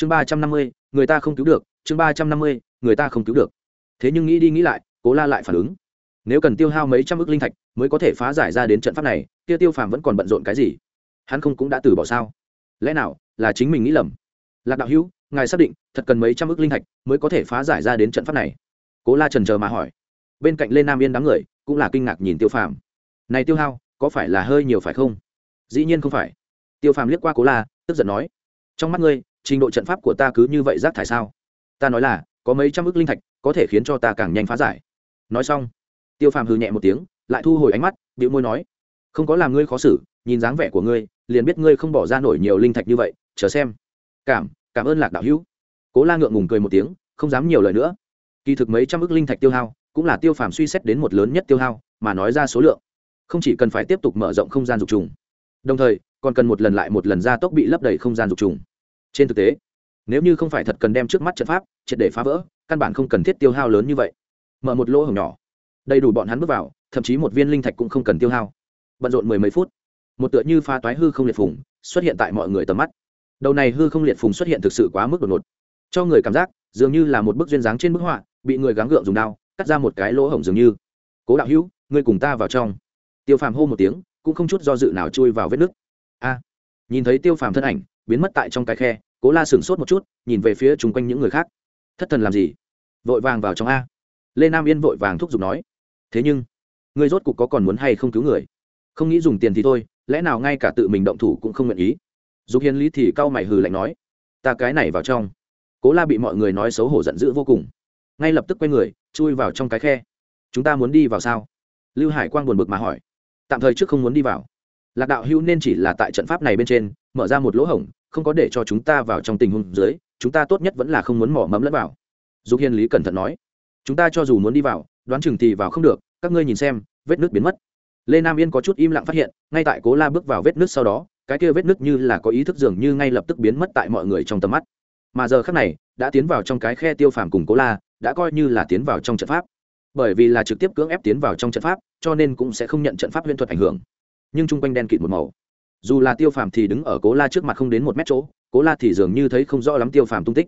chương ba trăm năm mươi, người ta không cứu được. Chương ba trăm năm mươi, người ta không cứu được. Thế nhưng nghĩ đi nghĩ lại, cố la lại phản ứng. Nếu cần tiêu hao mấy trăm ước linh thạch mới có thể phá giải ra đến trận pháp này, kia tiêu phàm vẫn còn bận rộn cái gì? Hắn không cũng đã từ bỏ sao? Lẽ nào là chính mình nghĩ lầm? Lạc đạo hữu, ngài xác định thật cần mấy trăm ước linh thạch mới có thể phá giải ra đến trận pháp này? Cố la trần chờ mà hỏi. Bên cạnh lê nam yên đám người cũng là kinh ngạc nhìn tiêu phàm. Này tiêu hao, có phải là hơi nhiều phải không? Dĩ nhiên không phải. Tiêu phàm liếc qua cố la, tức giận nói. Trong mắt ngươi trình độ trận pháp của ta cứ như vậy rác thải sao? Ta nói là, có mấy trăm ước linh thạch, có thể khiến cho ta càng nhanh phá giải. Nói xong, tiêu phàm hừ nhẹ một tiếng, lại thu hồi ánh mắt bịu môi nói, không có làm ngươi khó xử, nhìn dáng vẻ của ngươi, liền biết ngươi không bỏ ra nổi nhiều linh thạch như vậy, chờ xem. Cảm cảm ơn lạc đạo hữu. Cố la ngượng ngùng cười một tiếng, không dám nhiều lời nữa. Kỳ thực mấy trăm ước linh thạch tiêu hao, cũng là tiêu phàm suy xét đến một lớn nhất tiêu hao, mà nói ra số lượng. Không chỉ cần phải tiếp tục mở rộng không gian dục trùng, đồng thời, còn cần một lần lại một lần ra tốc bị lấp đầy không gian dục trùng trên thực tế, nếu như không phải thật cần đem trước mắt trận pháp triệt để phá vỡ, căn bản không cần thiết tiêu hao lớn như vậy. Mở một lỗ hổng nhỏ. Đầy đủ bọn hắn bước vào, thậm chí một viên linh thạch cũng không cần tiêu hao. Bận rộn mười mấy phút, một tựa như pha toái hư không liệt phùng xuất hiện tại mọi người tầm mắt. Đầu này hư không liệt phùng xuất hiện thực sự quá mức đột ngột. Cho người cảm giác, dường như là một bức duyên dáng trên bức họa, bị người gắng gượng dùng đao, cắt ra một cái lỗ hổng dường như. Cố đạo hữu, ngươi cùng ta vào trong. Tiêu phàm hô một tiếng, cũng không chút do dự nào chui vào vết nứt. A. Nhìn thấy tiêu phàm thân ảnh, biến mất tại trong cái khe cố la sửng sốt một chút, nhìn về phía chung quanh những người khác. Thất thần làm gì? Vội vàng vào trong a. Lê nam yên vội vàng thúc giục nói. Thế nhưng ngươi rốt cục có còn muốn hay không cứu người? Không nghĩ dùng tiền thì thôi, lẽ nào ngay cả tự mình động thủ cũng không nguyện ý? Dục hiền lý thì cau mày hừ lạnh nói. Ta cái này vào trong. Cố la bị mọi người nói xấu hổ giận dữ vô cùng. Ngay lập tức quay người, chui vào trong cái khe. Chúng ta muốn đi vào sao? Lưu hải quang buồn bực mà hỏi. Tạm thời trước không muốn đi vào. Lạc đạo hữu nên chỉ là tại trận pháp này bên trên, mở ra một lỗ hổng không có để cho chúng ta vào trong tình huống dưới, chúng ta tốt nhất vẫn là không muốn mỏ mẫm lẫn vào. Dục hiền lý cẩn thận nói. Chúng ta cho dù muốn đi vào, đoán chừng thì vào không được, các ngươi nhìn xem, vết nước biến mất. Lê nam yên có chút im lặng phát hiện, ngay tại cố la bước vào vết nước sau đó, cái kia vết nước như là có ý thức dường như ngay lập tức biến mất tại mọi người trong tầm mắt. Mà giờ khác này, đã tiến vào trong cái khe tiêu phàm cùng cố la, đã coi như là tiến vào trong trận pháp. Bởi vì là trực tiếp cưỡng ép tiến vào trong trận pháp, cho nên cũng sẽ không nhận trận pháp huyễn thuật ảnh hưởng. Nhưng chung quanh đen kịt một màu dù là tiêu phàm thì đứng ở cố la trước mặt không đến một mét chỗ, cố la thì dường như thấy không rõ lắm tiêu phàm tung tích.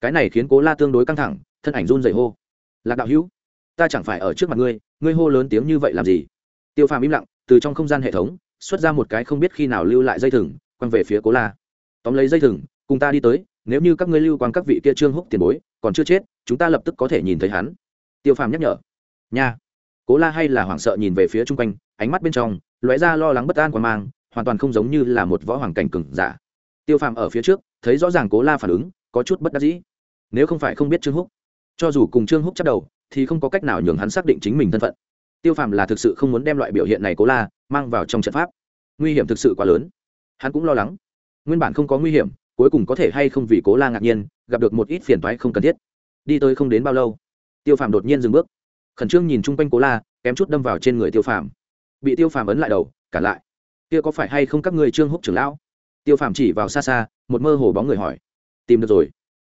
Cái này khiến cố la tương đối căng thẳng, thân ảnh run dày hô. Lạc đạo hữu, ta chẳng phải ở trước mặt ngươi ngươi hô lớn tiếng như vậy làm gì? Tiêu phàm im lặng, từ trong không gian hệ thống, xuất ra một cái không biết khi nào lưu lại dây thừng, quăng về phía cố la. Tóm lấy dây thừng, cùng ta đi tới, nếu như các ngươi lưu quang các vị kia trương húc tiền bối, còn chưa chết, chúng ta lập tức có thể nhìn thấy hắn. Tiêu phàm nhắc nhở. Nha. Cố la hay là hoảng sợ nhìn về phía chung quanh, ánh mắt bên trong, lóe ra lo lắng bất an qua mang hoàn toàn không giống như là một võ hoàng cảnh cừng giả. Tiêu phàm ở phía trước, thấy rõ ràng cố la phản ứng, có chút bất đắc dĩ. Nếu không phải không biết trương húc, cho dù cùng trương húc chắc đầu, thì không có cách nào nhường hắn xác định chính mình thân phận. Tiêu phàm là thực sự không muốn đem loại biểu hiện này cố la mang vào trong trận pháp. Nguy hiểm thực sự quá lớn. Hắn cũng lo lắng. Nguyên bản không có nguy hiểm, cuối cùng có thể hay không vì cố la ngạc nhiên, gặp được một ít phiền toái không cần thiết. Đi tới không đến bao lâu, tiêu phàm đột nhiên dừng bước. Khẩn trương nhìn chung quanh cố la, kém chút đâm vào trên người tiêu phàm. Bị tiêu phàm ấn lại đầu, cản lại kia có phải hay không các người trương húc trưởng lão? Tiêu phàm chỉ vào xa xa, một mơ hồ bóng người hỏi. Tìm được rồi.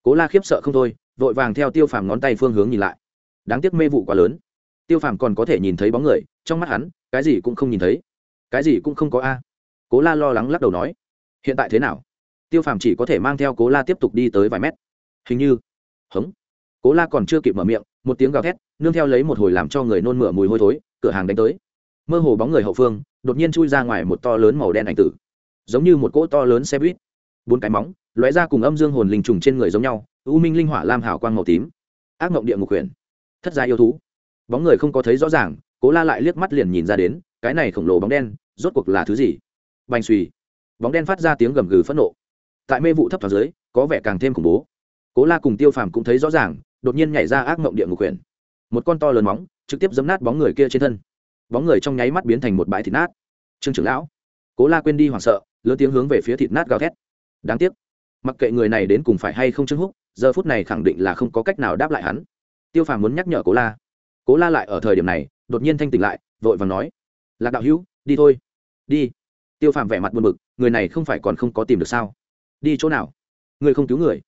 Cố la khiếp sợ không thôi, vội vàng theo tiêu phàm ngón tay phương hướng nhìn lại. Đáng tiếc mê vụ quá lớn. Tiêu phàm còn có thể nhìn thấy bóng người, trong mắt hắn, cái gì cũng không nhìn thấy. Cái gì cũng không có a. À. Cố la lo lắng lắc đầu nói. Hiện tại thế nào? Tiêu phàm chỉ có thể mang theo cố la tiếp tục đi tới vài mét. Hình như, hống. Cố la còn chưa kịp mở miệng, một tiếng gào thét, nương theo lấy một hồi làm cho người nôn mửa mùi hôi thối, cửa hàng đánh tới. Mơ hồ bóng người hậu phương đột nhiên chui ra ngoài một to lớn màu đen ảnh tử, giống như một cỗ to lớn xe buýt. Bốn cái móng, lóe ra cùng âm dương hồn linh trùng trên người giống nhau, u minh linh hỏa lam hảo quang màu tím. Ác mộng địa ngục huyền. Thất gia yêu thú. Bóng người không có thấy rõ ràng, cố la lại liếc mắt liền nhìn ra đến, cái này khổng lồ bóng đen, rốt cuộc là thứ gì? Bành suy bóng đen phát ra tiếng gầm gừ phẫn nộ. Tại mê vụ thấp thoáng dưới, có vẻ càng thêm khủng bố. Cố la cùng tiêu phàm cũng thấy rõ ràng, đột nhiên nhảy ra ác mộng địa ngục huyền. Một con to lớn móng, trực tiếp giấm nát bóng người kia trên thân. Bóng người trong nháy mắt biến thành một bãi thịt nát trương trưởng lão. Cố la quên đi hoảng sợ, lớn tiếng hướng về phía thịt nát gào thét. Đáng tiếc, mặc kệ người này đến cùng phải hay không trương húc, giờ phút này khẳng định là không có cách nào đáp lại hắn. Tiêu phàm muốn nhắc nhở cố la. Cố la lại ở thời điểm này, đột nhiên thanh tỉnh lại, vội và nói, lạc đạo hữu, đi thôi. Đi. Tiêu phàm vẻ mặt buồn bực, người này không phải còn không có tìm được sao? Đi chỗ nào? Người không cứu người.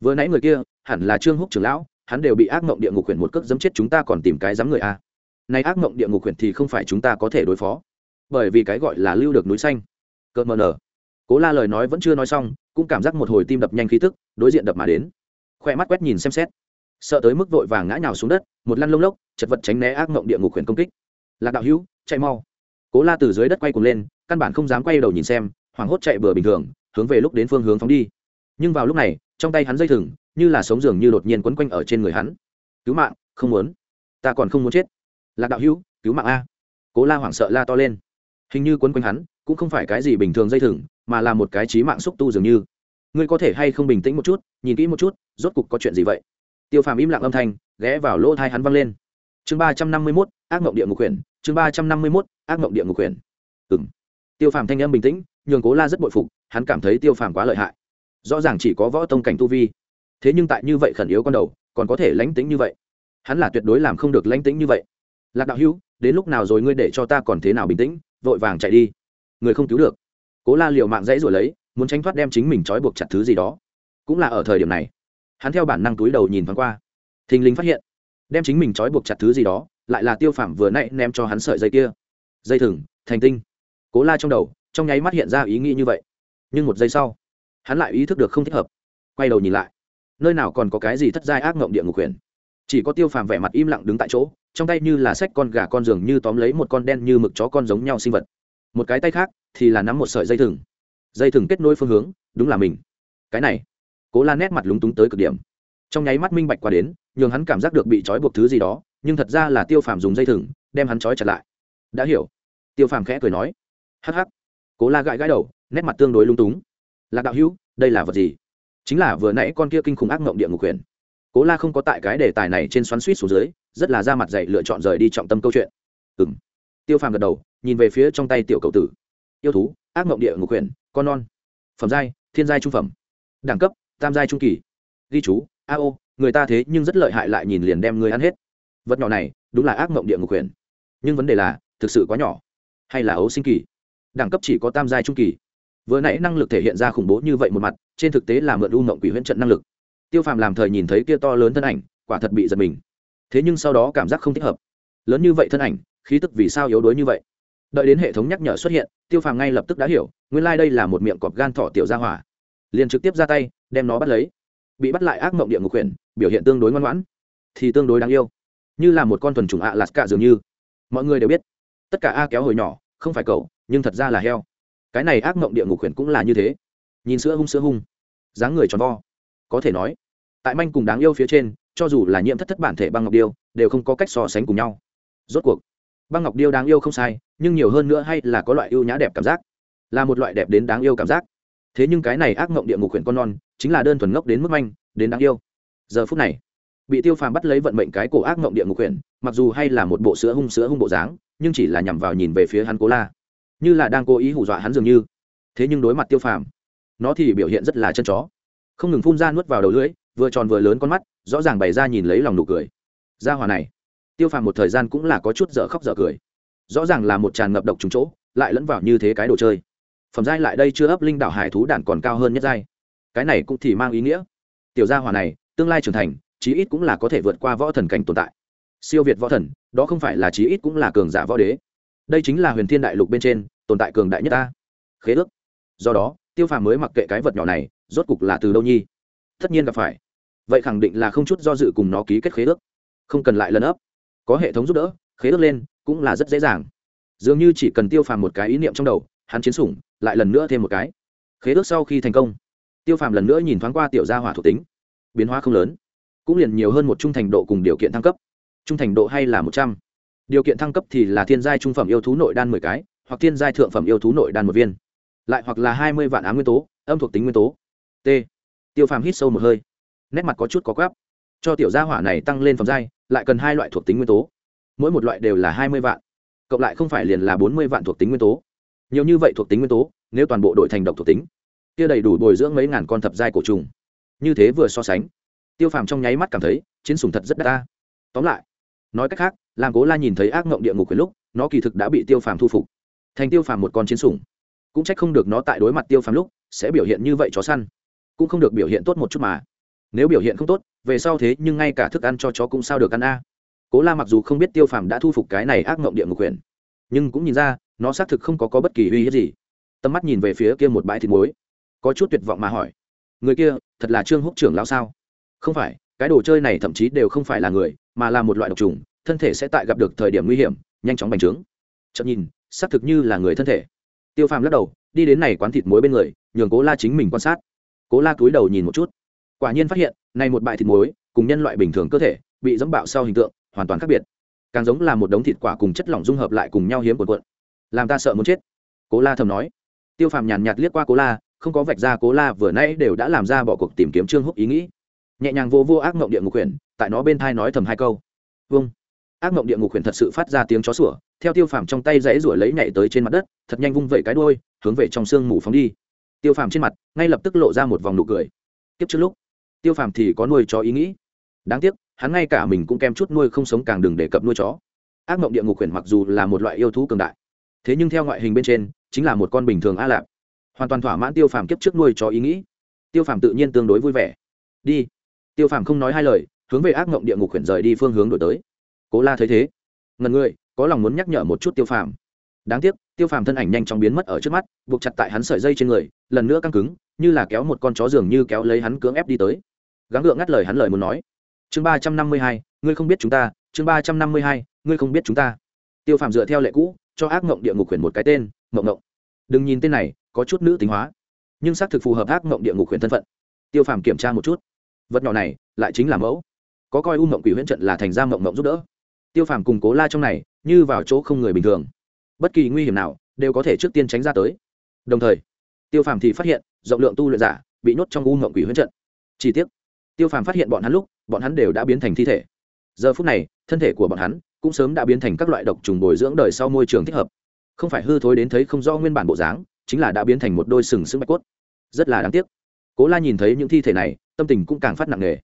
Vừa nãy người kia, hẳn là trương húc trưởng lão, hắn đều bị ác mộng địa ngục quyển một cước dấm chết chúng ta còn tìm cái dám người a à. nay ác mộng địa ngục quyển thì không phải chúng ta có thể đối phó bởi vì cái gọi là lưu được núi xanh. Cợt mờ nở. Cố la lời nói vẫn chưa nói xong, cũng cảm giác một hồi tim đập nhanh khí tức, đối diện đập mà đến. Khoe mắt quét nhìn xem xét. Sợ tới mức vội vàng ngã nhào xuống đất, một lăn lông lốc, chật vật tránh né ác mộng địa ngục huyền công kích. Lạc đạo hữu, chạy mau. Cố la từ dưới đất quay cuồng lên, căn bản không dám quay đầu nhìn xem, hoảng hốt chạy bừa bình thường, hướng về lúc đến phương hướng phóng đi. Nhưng vào lúc này, trong tay hắn dây thừng, như là sống giường như đột nhiên quấn quanh ở trên người hắn. Cứu mạng, không muốn. Ta còn không muốn chết. Lạc đạo hữu, cứu mạng a. Cố la hoảng sợ la to lên hình như quấn quanh hắn, cũng không phải cái gì bình thường dây thừng, mà là một cái trí mạng xúc tu dường như. Ngươi có thể hay không bình tĩnh một chút, nhìn kỹ một chút, rốt cục có chuyện gì vậy? Tiêu phàm im lặng âm thanh, ghé vào lỗ thai hắn văng lên. Chương ba trăm năm mươi mốt, ác mộng địa ngục quyển, chương ba trăm năm mươi mốt, ác mộng địa ngục quyển. Ừng tiêu phàm thanh âm bình tĩnh, nhường cố la rất bội phục, hắn cảm thấy tiêu phàm quá lợi hại. Rõ ràng chỉ có võ tông cảnh tu vi. Thế nhưng tại như vậy khẩn yếu con đầu, còn có thể lánh tính như vậy. Hắn là tuyệt đối làm không được lánh tính như vậy. Lạc đạo hữu, đến lúc nào rồi ngươi để cho ta còn thế nào bình tĩnh? Vội vàng chạy đi. Người không cứu được. Cố la liều mạng dãy rồi lấy, muốn tránh thoát đem chính mình trói buộc chặt thứ gì đó. Cũng là ở thời điểm này, hắn theo bản năng túi đầu nhìn thoáng qua. Thình lình phát hiện, đem chính mình trói buộc chặt thứ gì đó, lại là tiêu phạm vừa nãy ném cho hắn sợi dây kia. Dây thừng, thành tinh. Cố la trong đầu, trong nháy mắt hiện ra ý nghĩ như vậy. Nhưng một giây sau, hắn lại ý thức được không thích hợp. Quay đầu nhìn lại, nơi nào còn có cái gì thất giai ác ngộng địa ngục quyền chỉ có tiêu phàm vẻ mặt im lặng đứng tại chỗ, trong tay như là sách con gà con giường như tóm lấy một con đen như mực chó con giống nhau sinh vật. Một cái tay khác thì là nắm một sợi dây thừng. Dây thừng kết nối phương hướng, đúng là mình. Cái này, cố la nét mặt lúng túng tới cực điểm. Trong nháy mắt minh bạch qua đến, nhường hắn cảm giác được bị trói buộc thứ gì đó, nhưng thật ra là tiêu phàm dùng dây thừng, đem hắn trói chặt lại. Đã hiểu. Tiêu phàm khẽ cười nói. Hắc hắc. Cố la gãi gãi đầu, nét mặt tương đối lung túng. Lạc đạo hữu, đây là vật gì? Chính là vừa nãy con kia kinh khủng ác mộng địa ngục quyền cố la không có tại cái đề tài này trên xoắn suýt xuống dưới, rất là ra mặt dạy lựa chọn rời đi trọng tâm câu chuyện. Ừ m tiêu phàm gật đầu, nhìn về phía trong tay tiểu cầu tử. Yêu thú, ác mộng địa ngục quyền con non. Phẩm giai, thiên giai trung phẩm. Đẳng cấp, tam giai trung kỳ. Ghi chú, a ô người ta thế nhưng rất lợi hại lại nhìn liền đem người ăn hết. Vật nhỏ này, đúng là ác mộng địa ngục quyền nhưng vấn đề là, thực sự quá nhỏ. Hay là ấu sinh kỳ? Đẳng cấp chỉ có tam giai trung kỳ. Vừa nãy năng lực thể hiện ra khủng bố như vậy một mặt, trên thực tế là mượn u mộng quỷ huyễn trận năng lực tiêu phàm làm thời nhìn thấy kia to lớn thân ảnh, quả thật bị giật mình. Thế nhưng sau đó cảm giác không thích hợp. Lớn như vậy thân ảnh, khí tức vì sao yếu đuối như vậy? Đợi đến hệ thống nhắc nhở xuất hiện, tiêu phàm ngay lập tức đã hiểu, nguyên lai、like、đây là một miệng cọp gan thỏ tiểu gia hỏa. Liền trực tiếp ra tay, đem nó bắt lấy. Bị bắt lại ác mộng địa ngục quyển biểu hiện tương đối ngoan ngoãn, thì tương đối đáng yêu. Như là một con thuần chủng ạ lạt cả dường như. Mọi người đều biết, tất cả a kéo hồi nhỏ, không phải cậu, nhưng thật ra là heo. Cái này ác mộng địa ngục quyển cũng là như thế. Nhìn sữa hung sữa hung, dáng người tròn vo có thể nói, tại manh cùng đáng yêu phía trên, cho dù là nhiễm thất thất bản thể băng ngọc điêu, đều không có cách so sánh cùng nhau. Rốt cuộc, băng ngọc điêu đáng yêu không sai, nhưng nhiều hơn nữa hay là có loại yêu nhã đẹp cảm giác, là một loại đẹp đến đáng yêu cảm giác. Thế nhưng cái này ác mộng địa ngục huyện con non, chính là đơn thuần ngốc đến mức manh, đến đáng yêu. Giờ phút này, bị tiêu phàm bắt lấy vận mệnh cái cổ ác mộng địa ngục huyện mặc dù hay là một bộ sữa hung sữa hung bộ dáng, nhưng chỉ là nhằm vào nhìn về phía hắn cố la. Như là đang cố ý hù dọa hắn dường như. Thế nhưng đối mặt tiêu phàm, nó thì biểu hiện rất là chân chó không ngừng phun ra nuốt vào đầu lưỡi, vừa tròn vừa lớn con mắt, rõ ràng bày ra nhìn lấy lòng nụ cười. Ra hòa này, tiêu phàm một thời gian cũng là có chút dở khóc dở cười. Rõ ràng là một tràn ngập độc trúng chỗ, lại lẫn vào như thế cái đồ chơi. Phẩm giai lại đây chưa ấp linh đảo hải thú đản còn cao hơn nhất giai. Cái này cũng thì mang ý nghĩa. Tiểu gia hỏa này, tương lai trưởng thành, chí ít cũng là có thể vượt qua võ thần cảnh tồn tại. Siêu việt võ thần, đó không phải là chí ít cũng là cường giả võ đế. Đây chính là huyền thiên đại lục bên trên, tồn tại cường đại nhất ta. Khế ước. Do đó, tiêu phàm mới mặc kệ cái vật nhỏ này rốt cục là từ đâu nhi? Tất nhiên gặp phải. Vậy khẳng định là không chút do dự cùng nó ký kết khế ước. Không cần lại lần ấp. Có hệ thống giúp đỡ, khế ước lên cũng là rất dễ dàng. Dường như chỉ cần tiêu phàm một cái ý niệm trong đầu, hắn chiến sủng, lại lần nữa thêm một cái. Khế ước sau khi thành công, tiêu phàm lần nữa nhìn thoáng qua tiểu gia hỏa thuộc tính. Biến hóa không lớn, cũng liền nhiều hơn một trung thành độ cùng điều kiện thăng cấp. Trung thành độ hay là một trăm? Điều kiện thăng cấp thì là thiên giai trung phẩm yêu thú nội đan mười cái, hoặc thiên giai thượng phẩm yêu thú nội đan một viên. Lại hoặc là hai mươi vạn á nguyên tố, âm thuộc tính nguyên tố t. Tiêu phàm hít sâu một hơi. Nét mặt có chút có gáp cho tiểu gia hỏa này tăng lên phẩm giai, lại cần hai loại thuộc tính nguyên tố. Mỗi một loại đều là hai mươi vạn, cộng lại không phải liền là bốn mươi vạn thuộc tính nguyên tố. Nhiều như vậy thuộc tính nguyên tố, nếu toàn bộ đội thành độc thuộc tính, kia đầy đủ bồi dưỡng mấy ngàn con thập giai cổ trùng. Như thế vừa so sánh, tiêu phàm trong nháy mắt cảm thấy, chiến sùng thật rất đắt ta. Tóm lại, nói cách khác, làm cố la nhìn thấy ác mộng địa ngục quyền lúc, nó kỳ thực đã bị tiêu phàm thu phục. Thành tiêu phàm một con chiến sùng cũng trách không được nó tại đối mặt tiêu phàm lúc, sẽ biểu hiện như vậy chó săn cũng không được biểu hiện tốt một chút mà. Nếu biểu hiện không tốt về sau thế nhưng ngay cả thức ăn cho chó cũng sao được ăn a. Cố la mặc dù không biết tiêu phàm đã thu phục cái này ác mộng địa ngục quyền nhưng cũng nhìn ra nó xác thực không có, có bất kỳ uy hiếp gì. Tầm mắt nhìn về phía kia một bãi thịt muối có chút tuyệt vọng mà hỏi người kia thật là trương húc trưởng lão sao? Không phải cái đồ chơi này thậm chí đều không phải là người mà là một loại độc trùng thân thể sẽ tại gặp được thời điểm nguy hiểm nhanh chóng bành trướng. Chậm nhìn xác thực như là người thân thể. Tiêu phàm lắc đầu đi đến này quán thịt muối bên người nhường cố la chính mình quan sát cố la cúi đầu nhìn một chút. Quả nhiên phát hiện, này một bãi thịt muối, cùng nhân loại bình thường cơ thể, bị dẫm bạo sau hình tượng, hoàn toàn khác biệt. Càng giống là một đống thịt quả cùng chất lỏng dung hợp lại cùng nhau hiếm cuộn cuộn. Làm ta sợ muốn chết. Cố la thầm nói. Tiêu phàm nhàn nhạt liếc qua cố la, không có vạch ra cố la vừa nãy đều đã làm ra bỏ cuộc tìm kiếm trương húc ý nghĩ. Nhẹ nhàng vô vô ác mộng địa ngục quyển, tại nó bên thai nói thầm hai câu. Vâng ác mộng địa ngục quyển thật sự phát ra tiếng chó sủa, theo tiêu phàm trong tay dãy ruổi lấy nhảy tới trên mặt đất, thật nhanh vung vẩy cái đôi hướng về trong sương mù phóng đi tiêu phàm trên mặt ngay lập tức lộ ra một vòng nụ cười. Tiếp trước lúc, tiêu phàm thì có nuôi chó ý nghĩ. Đáng tiếc, hắn ngay cả mình cũng kem chút nuôi không sống càng đừng đề cập nuôi chó. Ác mộng địa ngục quyển mặc dù là một loại yêu thú cường đại, thế nhưng theo ngoại hình bên trên, chính là một con bình thường a lạp. Hoàn toàn thỏa mãn tiêu phàm kiếp trước nuôi chó ý nghĩ. Tiêu phàm tự nhiên tương đối vui vẻ. Đi. Tiêu phàm không nói hai lời, hướng về ác mộng địa ngục quyển rời đi phương hướng đổi tới. Cố la thấy thế. Ngần người, có lòng muốn nhắc nhở một chút tiêu phàm. Đáng tiếc, tiêu phàm thân ảnh nhanh chóng biến mất ở trước mắt, buộc chặt tại hắn sợi dây trên người lần nữa căng cứng, như là kéo một con chó dường như kéo lấy hắn cưỡng ép đi tới. Gắng gượng ngắt lời hắn lời muốn nói. Chương ba trăm năm mươi hai, ngươi không biết chúng ta. Chương ba trăm năm mươi hai, ngươi không biết chúng ta. Tiêu phàm dựa theo lệ cũ, cho ác mộng địa ngục khuyển một cái tên, mộng mộng đừng nhìn tên này, có chút nữ tính hóa. Nhưng xác thực phù hợp ác mộng địa ngục khuyển thân phận. Tiêu phàm kiểm tra một chút. Vật nhỏ này, lại chính là mẫu. Có coi u mộng quỷ huyễn trận là thành ra mộng mộng giúp đỡ. Tiêu phàm cùng cố la trong này, như vào chỗ không người bình thường. Bất kỳ nguy hiểm nào, đều có thể trước tiên tránh ra tới. Đồng thời tiêu phàm thì phát hiện, rộng lượng tu luyện giả bị nhốt trong u ngộng quỷ huyễn trận. Chi tiết tiêu phàm phát hiện bọn hắn lúc, bọn hắn đều đã biến thành thi thể. Giờ phút này, thân thể của bọn hắn cũng sớm đã biến thành các loại độc trùng bồi dưỡng đời sau môi trường thích hợp. Không phải hư thối đến thấy không rõ nguyên bản bộ dáng, chính là đã biến thành một đôi sừng sững bạch cốt. Rất là đáng tiếc. Cố la nhìn thấy những thi thể này, tâm tình cũng càng phát nặng nề.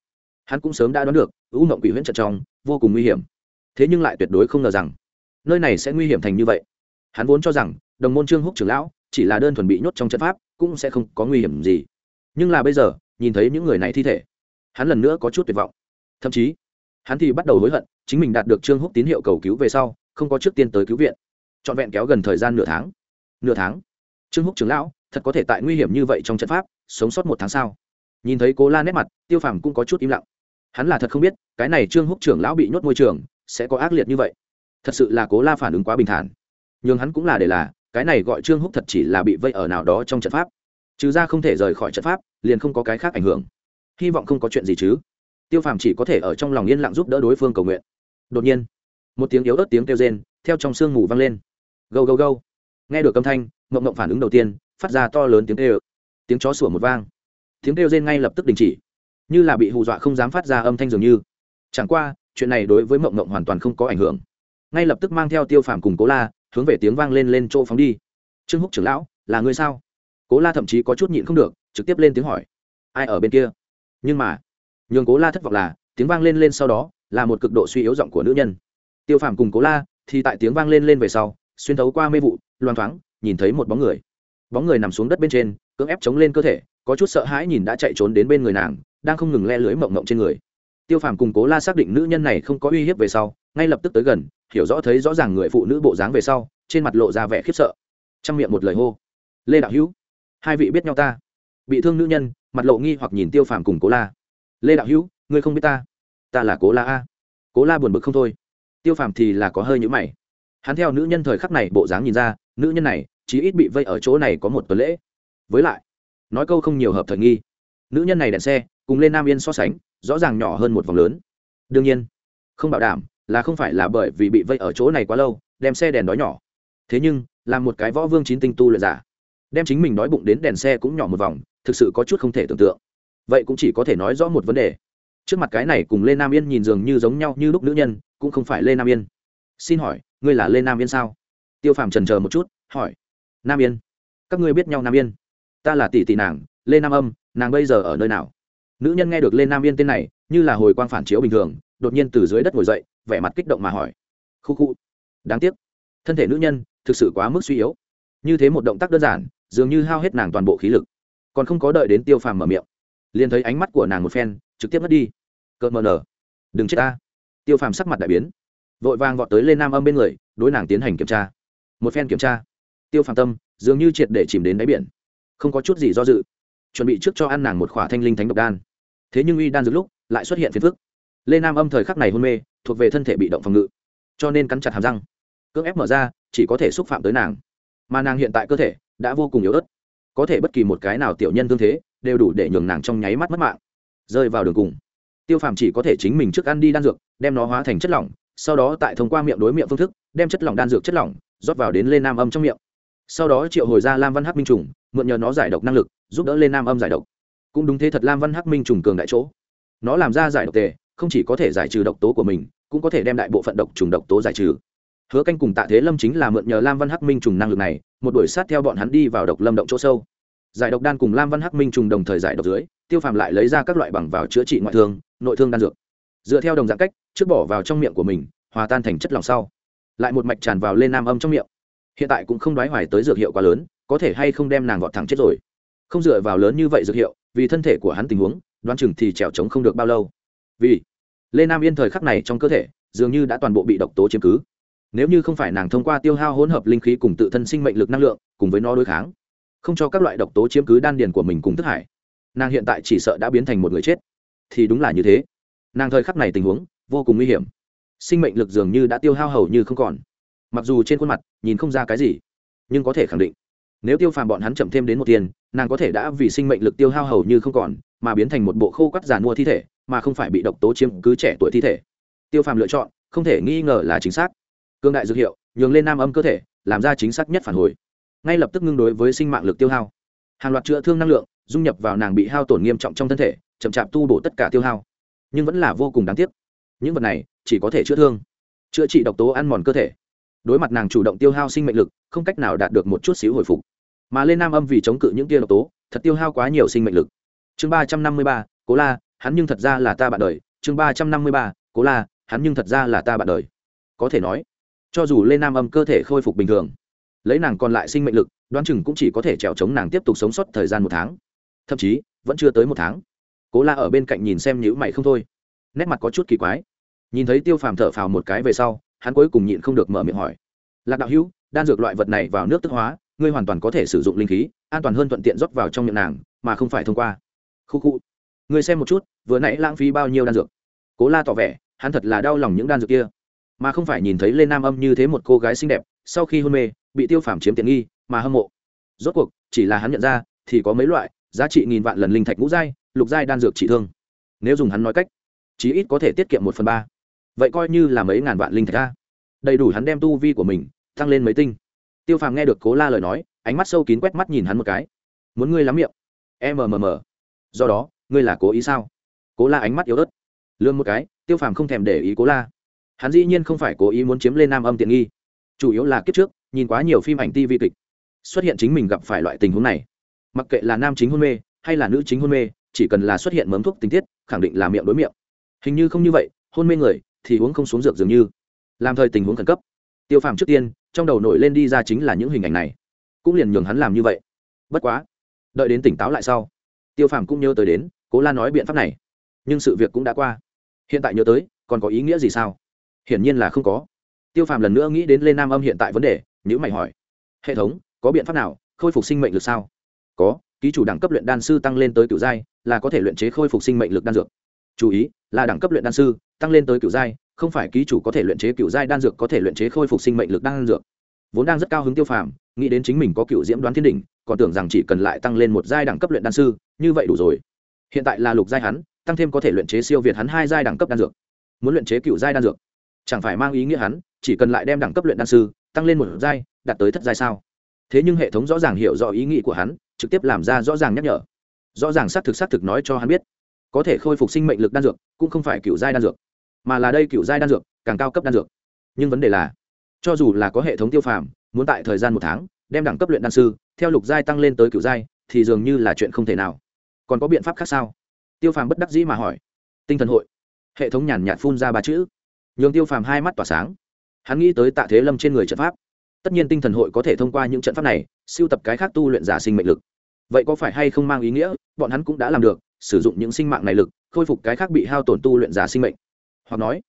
Hắn cũng sớm đã đoán được, u ngộng quỷ huyễn trận trong vô cùng nguy hiểm. Thế nhưng lại tuyệt đối không ngờ rằng, nơi này sẽ nguy hiểm thành như vậy. Hắn vốn cho rằng, đồng môn trương húc trưởng lão chỉ là đơn thuần bị nhốt trong trận pháp, cũng sẽ không có nguy hiểm gì. Nhưng là bây giờ, nhìn thấy những người này thi thể, hắn lần nữa có chút tuyệt vọng. Thậm chí, hắn thì bắt đầu hối hận, chính mình đạt được trương húc tín hiệu cầu cứu về sau, không có trước tiên tới cứu viện. Trọn vẹn kéo gần thời gian nửa tháng. Nửa tháng? Trương húc trưởng lão, thật có thể tại nguy hiểm như vậy trong trận pháp, sống sót một tháng sau nhìn thấy cố la nét mặt, tiêu phàm cũng có chút im lặng. Hắn là thật không biết, cái này trương húc trưởng lão bị nhốt môi trường, sẽ có ác liệt như vậy. Thật sự là cố la phản ứng quá bình thản. Nhưng hắn cũng là để là cái này gọi trương húc thật chỉ là bị vây ở nào đó trong trận pháp. Trừ ra không thể rời khỏi trận pháp, liền không có cái khác ảnh hưởng. Hy vọng không có chuyện gì chứ. Tiêu phàm chỉ có thể ở trong lòng yên lặng giúp đỡ đối phương cầu nguyện. Đột nhiên, một tiếng yếu ớt tiếng kêu rên theo trong sương mù vang lên. Gâu gâu gâu. Nghe được âm thanh, mộng mộng phản ứng đầu tiên, phát ra to lớn tiếng kêu. Tiếng chó sủa một vang. Tiếng kêu rên ngay lập tức đình chỉ. Như là bị hù dọa không dám phát ra âm thanh dường như. Chẳng qua, chuyện này đối với mộng mộng hoàn toàn không có ảnh hưởng. Ngay lập tức mang theo tiêu phàm cùng cố la hướng về tiếng vang lên lên chỗ phóng đi. Trương húc trưởng lão, là người sao? Cố la thậm chí có chút nhịn không được, trực tiếp lên tiếng hỏi. Ai ở bên kia? Nhưng mà, nhường cố la thất vọng là, tiếng vang lên lên sau đó, là một cực độ suy yếu giọng của nữ nhân. Tiêu phàm cùng cố la, thì tại tiếng vang lên lên về sau, xuyên thấu qua mê vụ, loang thoáng, nhìn thấy một bóng người. Bóng người nằm xuống đất bên trên, cưỡng ép chống lên cơ thể, có chút sợ hãi nhìn đã chạy trốn đến bên người nàng, đang không ngừng le lưới mộng mộng trên người. Tiêu phàm cùng cố la xác định nữ nhân này không có uy hiếp về sau, ngay lập tức tới gần hiểu rõ thấy rõ ràng người phụ nữ bộ dáng về sau, trên mặt lộ ra vẻ khiếp sợ. Trong miệng một lời hô, lê đạo hữu, hai vị biết nhau ta. Bị thương nữ nhân, mặt lộ nghi hoặc nhìn tiêu phàm cùng cố la. Lê đạo hữu, ngươi không biết ta? Ta là cố la a. Cố la buồn bực không thôi. Tiêu phàm thì là có hơi nhữ mày. Hắn theo nữ nhân thời khắc này bộ dáng nhìn ra, nữ nhân này chí ít bị vây ở chỗ này có một tuần lễ. Với lại, nói câu không nhiều hợp thời nghi. Nữ nhân này đèn xe, cùng lên nam yên so sánh, rõ ràng nhỏ hơn một vòng lớn. Đương nhiên, không bảo đảm là không phải là bởi vì bị vây ở chỗ này quá lâu, đem xe đèn đói nhỏ. Thế nhưng làm một cái võ vương chín tinh tu luyện giả. Đem chính mình đói bụng đến đèn xe cũng nhỏ một vòng, thực sự có chút không thể tưởng tượng. Vậy cũng chỉ có thể nói rõ một vấn đề. Trước mặt cái này cùng lê nam yên nhìn dường như giống nhau như lúc nữ nhân, cũng không phải lê nam yên. Xin hỏi, ngươi là lê nam yên sao? Tiêu phàm trần chờ một chút, hỏi. Nam yên. Các ngươi biết nhau nam yên? Ta là tỷ tỷ nàng, lê nam âm, nàng bây giờ ở nơi nào? Nữ nhân nghe được lê nam yên tên này, như là hồi quang phản chiếu bình thường, đột nhiên từ dưới đất ngồi dậy vẻ mặt kích động mà hỏi. Khu khu. Đáng tiếc. Thân thể nữ nhân, thực sự quá mức suy yếu. Như thế một động tác đơn giản, dường như hao hết nàng toàn bộ khí lực. Còn không có đợi đến tiêu phàm mở miệng, liền thấy ánh mắt của nàng một phen, trực tiếp mất đi. Cợt mờ nở. Đừng chết ta. Tiêu phàm sắc mặt đại biến. Vội vàng vọt tới lên nam âm bên người, đối nàng tiến hành kiểm tra. Một phen kiểm tra. Tiêu phàm tâm, dường như triệt để chìm đến đáy biển. Không có chút gì do dự. Chuẩn bị trước cho ăn nàng một khỏa thanh linh thánh độc đan. Thế nhưng uy đan dược lúc, lại xuất hiện phiền phức. Lê nam âm thời khắc này hôn mê thuộc về thân thể bị động phòng ngự, cho nên cắn chặt hàm răng, cưỡng ép mở ra, chỉ có thể xúc phạm tới nàng. Mà nàng hiện tại cơ thể đã vô cùng yếu ớt, có thể bất kỳ một cái nào tiểu nhân tương thế đều đủ để nhường nàng trong nháy mắt mất mạng. Rơi vào đường cùng, tiêu phàm chỉ có thể chính mình trước ăn đi đan dược, đem nó hóa thành chất lỏng, sau đó tại thông qua miệng đối miệng phương thức, đem chất lỏng đan dược chất lỏng rót vào đến lên nam âm trong miệng. Sau đó triệu hồi ra lam văn hắc minh trùng, mượn nhờ nó giải độc năng lực, giúp đỡ lên nam âm giải độc. Cũng đúng thế thật lam văn hắc minh trùng cường đại chỗ. Nó làm ra giải độc tề, không chỉ có thể giải trừ độc tố của mình cũng có thể đem đại bộ phận độc trùng độc tố giải trừ. Hứa canh cùng tạ thế lâm chính là mượn nhờ lam văn hắc minh trùng năng lực này, một đuổi sát theo bọn hắn đi vào độc lâm động chỗ sâu. Giải độc đan cùng lam văn hắc minh trùng đồng thời giải độc dưới, tiêu phàm lại lấy ra các loại bằng vào chữa trị ngoại thương, nội thương đan dược. Dựa theo đồng dạng cách, trước bỏ vào trong miệng của mình, hòa tan thành chất lòng sau. Lại một mạch tràn vào lên nam âm trong miệng. Hiện tại cũng không đoái hoài tới dược hiệu quá lớn, có thể hay không đem nàng gọt thẳng chết rồi. Không dựa vào lớn như vậy dược hiệu, vì thân thể của hắn tình huống, đoán chừng thì trèo trống không được bao lâu. Vì lê nam yên thời khắc này trong cơ thể, dường như đã toàn bộ bị độc tố chiếm cứ. Nếu như không phải nàng thông qua tiêu hao hỗn hợp linh khí cùng tự thân sinh mệnh lực năng lượng, cùng với nó đối kháng, không cho các loại độc tố chiếm cứ đan điền của mình cùng thức hải, nàng hiện tại chỉ sợ đã biến thành một người chết. Thì đúng là như thế. Nàng thời khắc này tình huống, vô cùng nguy hiểm. Sinh mệnh lực dường như đã tiêu hao hầu như không còn. Mặc dù trên khuôn mặt, nhìn không ra cái gì, nhưng có thể khẳng định, nếu tiêu phàm bọn hắn chậm thêm đến một tiền, nàng có thể đã vì sinh mệnh lực tiêu hao hầu như không còn, mà biến thành một bộ khô cắt giàn mua thi thể mà không phải bị độc tố chiếm cứ trẻ tuổi thi thể. Tiêu phàm lựa chọn, không thể nghi ngờ là chính xác. Cương đại dược hiệu, nhường lên nam âm cơ thể, làm ra chính xác nhất phản hồi. Ngay lập tức ngưng đối với sinh mạng lực tiêu hao. Hàng loạt chữa thương năng lượng, dung nhập vào nàng bị hao tổn nghiêm trọng trong thân thể, chậm chạp tu bổ tất cả tiêu hao. Nhưng vẫn là vô cùng đáng tiếc. Những vật này, chỉ có thể chữa thương, chữa trị độc tố ăn mòn cơ thể. Đối mặt nàng chủ động tiêu hao sinh mệnh lực, không cách nào đạt được một chút xíu hồi phục. Mà lên nam âm vì chống cự những tia độc tố, thật tiêu hao quá nhiều sinh mệnh lực. Chương ba trăm năm mươi ba, cố la hắn nhưng thật ra là ta bạn đời, chương ba trăm năm mươi ba, cố la, hắn nhưng thật ra là ta bạn đời. Có thể nói, cho dù lên nam âm cơ thể khôi phục bình thường, lấy nàng còn lại sinh mệnh lực, đoán chừng cũng chỉ có thể trèo chống nàng tiếp tục sống sót thời gian một tháng. Thậm chí, vẫn chưa tới một tháng. Cố la ở bên cạnh nhìn xem nhữ mày không thôi. Nét mặt có chút kỳ quái. Nhìn thấy tiêu phàm thở phào một cái về sau, hắn cuối cùng nhịn không được mở miệng hỏi. Lạc đạo hữu, đan dược loại vật này vào nước tức hóa, ngươi hoàn toàn có thể sử dụng linh khí, an toàn hơn thuận tiện rót vào trong miệng nàng, mà không phải thông qua. Khu khu ngươi xem một chút, vừa nãy lãng phí bao nhiêu đan dược? Cố la tỏ vẻ, hắn thật là đau lòng những đan dược kia. Mà không phải nhìn thấy lên nam âm như thế một cô gái xinh đẹp, sau khi hôn mê, bị tiêu phàm chiếm tiện nghi, mà hâm mộ. Rốt cuộc, chỉ là hắn nhận ra, thì có mấy loại, giá trị nghìn vạn lần linh thạch ngũ giai, lục giai đan dược trị thương. Nếu dùng hắn nói cách, chí ít có thể tiết kiệm một phần ba. Vậy coi như là mấy ngàn vạn linh thạch ra đầy đủ hắn đem tu vi của mình tăng lên mấy tinh. Tiêu phàm nghe được cố la lời nói, ánh mắt sâu kín quét mắt nhìn hắn một cái. Muốn ngươi lắm miệng. Mmm do đó ngươi là cố ý sao? Cố la ánh mắt yếu ớt. Lương một cái, tiêu phàm không thèm để ý cố la. Hắn dĩ nhiên không phải cố ý muốn chiếm lên nam âm tiện nghi. Chủ yếu là kiếp trước, nhìn quá nhiều phim ảnh ti vi kịch, xuất hiện chính mình gặp phải loại tình huống này. Mặc kệ là nam chính hôn mê, hay là nữ chính hôn mê, chỉ cần là xuất hiện mấm thuốc tình tiết, khẳng định là miệng đối miệng. Hình như không như vậy, hôn mê người, thì uống không xuống dược dường như. Làm thời tình huống khẩn cấp. Tiêu phàm trước tiên, trong đầu nổi lên đi ra chính là những hình ảnh này. Cũng liền nhường hắn làm như vậy. Bất quá, đợi đến tỉnh táo lại sau, tiêu phàm cũng nhớ tới đến cố la nói biện pháp này. Nhưng sự việc cũng đã qua. Hiện tại nhớ tới, còn có ý nghĩa gì sao? Hiển nhiên là không có. Tiêu phàm lần nữa nghĩ đến lê nam âm hiện tại vấn đề nhữ mày hỏi. Hệ thống, có biện pháp nào khôi phục sinh mệnh lực sao? Có, ký chủ đẳng cấp luyện đan sư tăng lên tới cựu giai là có thể luyện chế khôi phục sinh mệnh lực đan dược. Chú ý, là đẳng cấp luyện đan sư, tăng lên tới cựu giai, không phải ký chủ có thể luyện chế cựu giai đan dược có thể luyện chế khôi phục sinh mệnh lực đan dược. Vốn đang rất cao hứng tiêu phàm, nghĩ đến chính mình có cựu diễm đoán thiên đỉnh, còn tưởng rằng chỉ cần lại tăng lên một giai đẳng cấp luyện đan sư, như vậy đủ rồi hiện tại là lục giai hắn, tăng thêm có thể luyện chế siêu việt hắn hai giai đẳng cấp đan dược. Muốn luyện chế cựu giai đan dược, chẳng phải mang ý nghĩa hắn, chỉ cần lại đem đẳng cấp luyện đan sư, tăng lên một giai, đạt tới thất giai sao? Thế nhưng hệ thống rõ ràng hiểu rõ ý nghĩ của hắn, trực tiếp làm ra rõ ràng nhắc nhở. Rõ ràng xác thực xác thực nói cho hắn biết, có thể khôi phục sinh mệnh lực đan dược, cũng không phải cựu giai đan dược, mà là đây cựu giai đan dược, càng cao cấp đan dược. Nhưng vấn đề là, cho dù là có hệ thống tiêu phàm, muốn tại thời gian một tháng, đem đẳng cấp luyện đan sư, theo lục giai tăng lên tới cựu giai, thì dường như là chuyện không thể nào còn có biện pháp khác sao? Tiêu phàm bất đắc dĩ mà hỏi. Tinh thần hội. Hệ thống nhàn nhạt phun ra ba chữ. Nhường tiêu phàm hai mắt tỏa sáng. Hắn nghĩ tới tạ thế lâm trên người trận pháp. Tất nhiên tinh thần hội có thể thông qua những trận pháp này, siêu tập cái khác tu luyện giả sinh mệnh lực. Vậy có phải hay không mang ý nghĩa, bọn hắn cũng đã làm được, sử dụng những sinh mạng này lực, khôi phục cái khác bị hao tổn tu luyện giả sinh mệnh. Hoặc nói,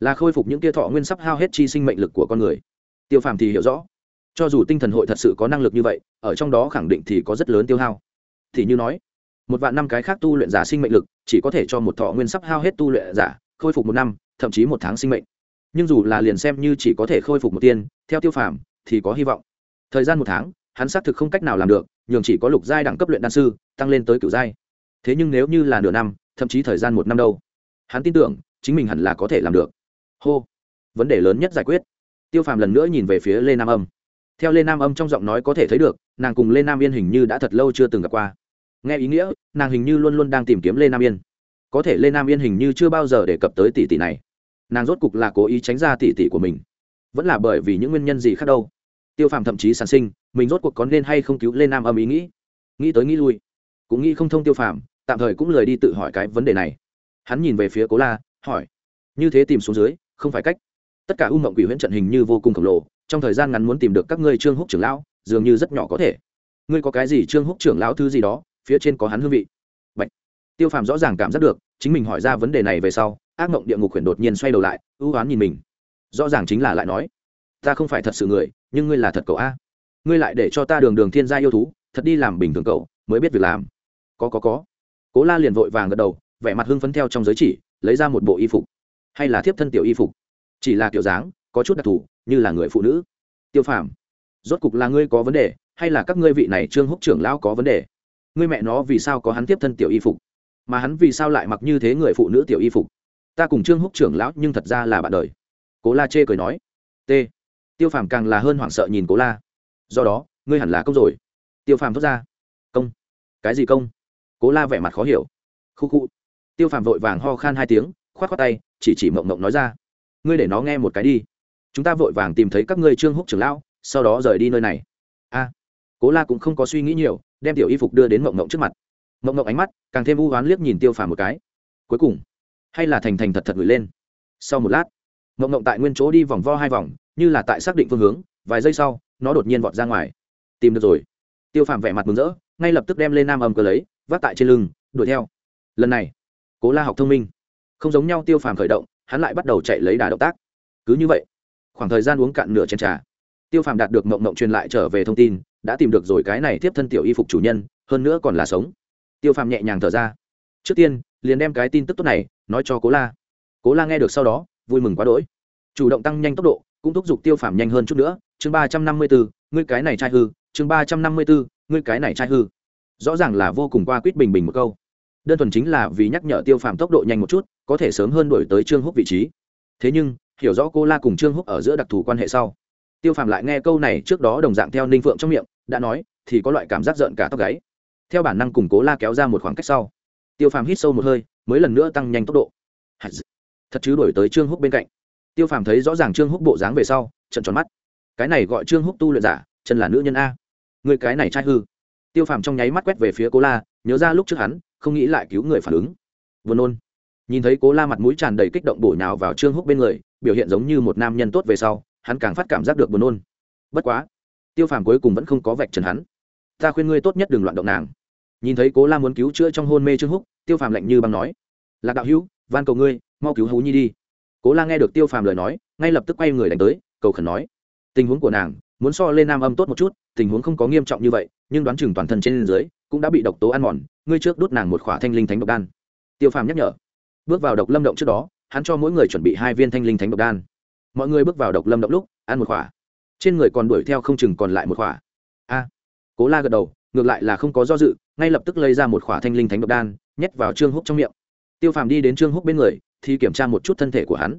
là khôi phục những kia thọ nguyên sắp hao hết chi sinh mệnh lực của con người. Tiêu phàm thì hiểu rõ. Cho dù tinh thần hội thật sự có năng lực như vậy, ở trong đó khẳng định thì có rất lớn tiêu hao. Thì như nói một vạn năm cái khác tu luyện giả sinh mệnh lực, chỉ có thể cho một thọ nguyên sắp hao hết tu luyện giả, khôi phục một năm, thậm chí một tháng sinh mệnh. Nhưng dù là liền xem như chỉ có thể khôi phục một tiên, theo tiêu phàm, thì có hy vọng. Thời gian một tháng, hắn xác thực không cách nào làm được, nhường chỉ có lục giai đẳng cấp luyện đan sư, tăng lên tới cựu giai. Thế nhưng nếu như là nửa năm, thậm chí thời gian một năm đâu? Hắn tin tưởng, chính mình hẳn là có thể làm được. Hô! Vấn đề lớn nhất giải quyết. Tiêu phàm lần nữa nhìn về phía lê nam âm. Theo lê nam âm trong giọng nói có thể thấy được, nàng cùng lê nam yên hình như đã thật lâu chưa từng gặp qua nghe ý nghĩa, nàng hình như luôn luôn đang tìm kiếm lê nam yên. Có thể lê nam yên hình như chưa bao giờ đề cập tới tỷ tỷ này. Nàng rốt cục là cố ý tránh ra tỷ tỷ của mình. Vẫn là bởi vì những nguyên nhân gì khác đâu. Tiêu phàm thậm chí sản sinh, mình rốt cuộc có nên hay không cứu lê nam âm ý nghĩ? Nghĩ tới nghĩ lui. Cũng nghĩ không thông tiêu phàm, tạm thời cũng lời đi tự hỏi cái vấn đề này. Hắn nhìn về phía cố la, hỏi. Như thế tìm xuống dưới, không phải cách. Tất cả u mộng quỷ huyễn trận hình như vô cùng khổng lồ, trong thời gian ngắn muốn tìm được các ngươi trương húc trưởng lão, dường như rất nhỏ có thể. Ngươi có cái gì trương húc trưởng lão thứ gì đó? Phía trên có hắn hương vị. Bạch. tiêu phàm rõ ràng cảm giác được, chính mình hỏi ra vấn đề này về sau, ác mộng địa ngục khuyển đột nhiên xoay đầu lại, ưu oán nhìn mình. Rõ ràng chính là lại nói, ta không phải thật sự người, nhưng ngươi là thật cậu a. Ngươi lại để cho ta đường đường thiên gia yêu thú, thật đi làm bình thường cậu, mới biết việc làm. Có có có. Cố la liền vội vàng gật đầu, vẻ mặt hưng phấn theo trong giới chỉ, lấy ra một bộ y phục. Hay là thiếp thân tiểu y phục? Chỉ là kiểu dáng, có chút đặc thù, như là người phụ nữ. Tiêu phàm, rốt cục là ngươi có vấn đề, hay là các ngươi vị này trương húc trưởng lão có vấn đề? Ngươi mẹ nó vì sao có hắn tiếp thân tiểu y phục? Mà hắn vì sao lại mặc như thế người phụ nữ tiểu y phục? Ta cùng trương húc trưởng lão nhưng thật ra là bạn đời. Cố la chê cười nói. T. Tiêu phàm càng là hơn hoảng sợ nhìn cố la. Do đó, ngươi hẳn là công rồi. Tiêu phàm thốt ra. Công. Cái gì công? Cố la vẻ mặt khó hiểu. Khu khu. Tiêu phàm vội vàng ho khan hai tiếng k h o á t k h o á tay, chỉ chỉ mộng mộng nói ra. Ngươi để nó nghe một cái đi. Chúng ta vội vàng tìm thấy các ngươi trương húc trưởng lão, sau đó rời đi nơi này. A cố la cũng không có suy nghĩ nhiều, đem tiểu y phục đưa đến mộng mộng trước mặt. Mộng mộng ánh mắt càng thêm u oán liếc nhìn tiêu phàm một cái. Cuối cùng, hay là thành thành thật thật gửi lên. Sau một lát, mộng mộng tại nguyên chỗ đi vòng vo hai vòng, như là tại xác định phương hướng, vài giây sau, nó đột nhiên vọt ra ngoài. Tìm được rồi. Tiêu phàm vẻ mặt mừng rỡ, ngay lập tức đem lên nam âm cơ lấy, vác tại trên lưng, đuổi theo. Lần này, cố la học thông minh. Không giống nhau tiêu phàm khởi động, hắn lại bắt đầu chạy lấy đà động tác. Cứ như vậy, khoảng thời gian uống cạn nửa chén trà, tiêu phàm đạt được mộng mộng truyền lại trở về thông tin đã tìm được rồi cái này tiếp thân tiểu y phục chủ nhân, hơn nữa còn là sống. Tiêu phàm nhẹ nhàng thở ra. Trước tiên, liền đem cái tin tức tốt này nói cho cố la. Cố la nghe được sau đó, vui mừng quá đỗi. Chủ động tăng nhanh tốc độ, cũng thúc giục tiêu phàm nhanh hơn chút nữa. Chương ba trăm năm mươi bốn ngươi cái này trai hư. Chương ba trăm năm mươi bốn ngươi cái này trai hư. Rõ ràng là vô cùng qua quýt bình bình một câu. Đơn thuần chính là vì nhắc nhở tiêu phàm tốc độ nhanh một chút, có thể sớm hơn đổi tới trương húc vị trí. Thế nhưng, hiểu rõ cô la cùng trương húc ở giữa đặc thù quan hệ sau, tiêu phàm lại nghe câu này trước đó đồng dạng theo ninh phượng trong miệng đã nói, thì có loại cảm giác giận cả tóc gáy. Theo bản năng cùng cố la kéo ra một khoảng cách sau. Tiêu phàm hít sâu một hơi, mới lần nữa tăng nhanh tốc độ. Thật chứ đổi tới trương húc bên cạnh. Tiêu phàm thấy rõ ràng trương húc bộ dáng về sau trận tròn mắt. Cái này gọi trương húc tu luyện giả, chân là nữ nhân a. Người cái này trai hư. Tiêu phàm trong nháy mắt quét về phía cố la, nhớ ra lúc trước hắn, không nghĩ lại cứu người phản ứng. Vừa nôn. Nhìn thấy cố la mặt mũi tràn đầy kích động bổ nhào vào trương húc bên người, biểu hiện giống như một nam nhân tốt về sau, hắn càng phát cảm giác được buồn nôn. Bất quá tiêu phàm cuối cùng vẫn không có vạch trần hắn. Ta khuyên ngươi tốt nhất đừng loạn động nàng. Nhìn thấy cố la muốn cứu chữa trong hôn mê trương húc, tiêu phàm lạnh như băng nói, lạc đạo hữu, van cầu ngươi, mau cứu hú nhi đi. Cố la nghe được tiêu phàm lời nói, ngay lập tức quay người đánh tới, cầu khẩn nói, tình huống của nàng, muốn so lên nam âm tốt một chút, tình huống không có nghiêm trọng như vậy, nhưng đoán chừng toàn thân trên dưới cũng đã bị độc tố ăn mòn, ngươi trước đốt nàng một khỏa thanh linh thánh độc đan. Tiêu phàm nhắc nhở, bước vào độc lâm động trước đó, hắn cho mỗi người chuẩn bị hai viên thanh linh thánh độc đan. Mọi người bước vào độc lâm động lúc, ăn một khỏa trên người còn đuổi theo không chừng còn lại một khỏa. A, cố la gật đầu, ngược lại là không có do dự, ngay lập tức lấy ra một khỏa thanh linh thánh độc đan, nhét vào trương húc trong miệng. Tiêu phàm đi đến trương húc bên người, thì kiểm tra một chút thân thể của hắn.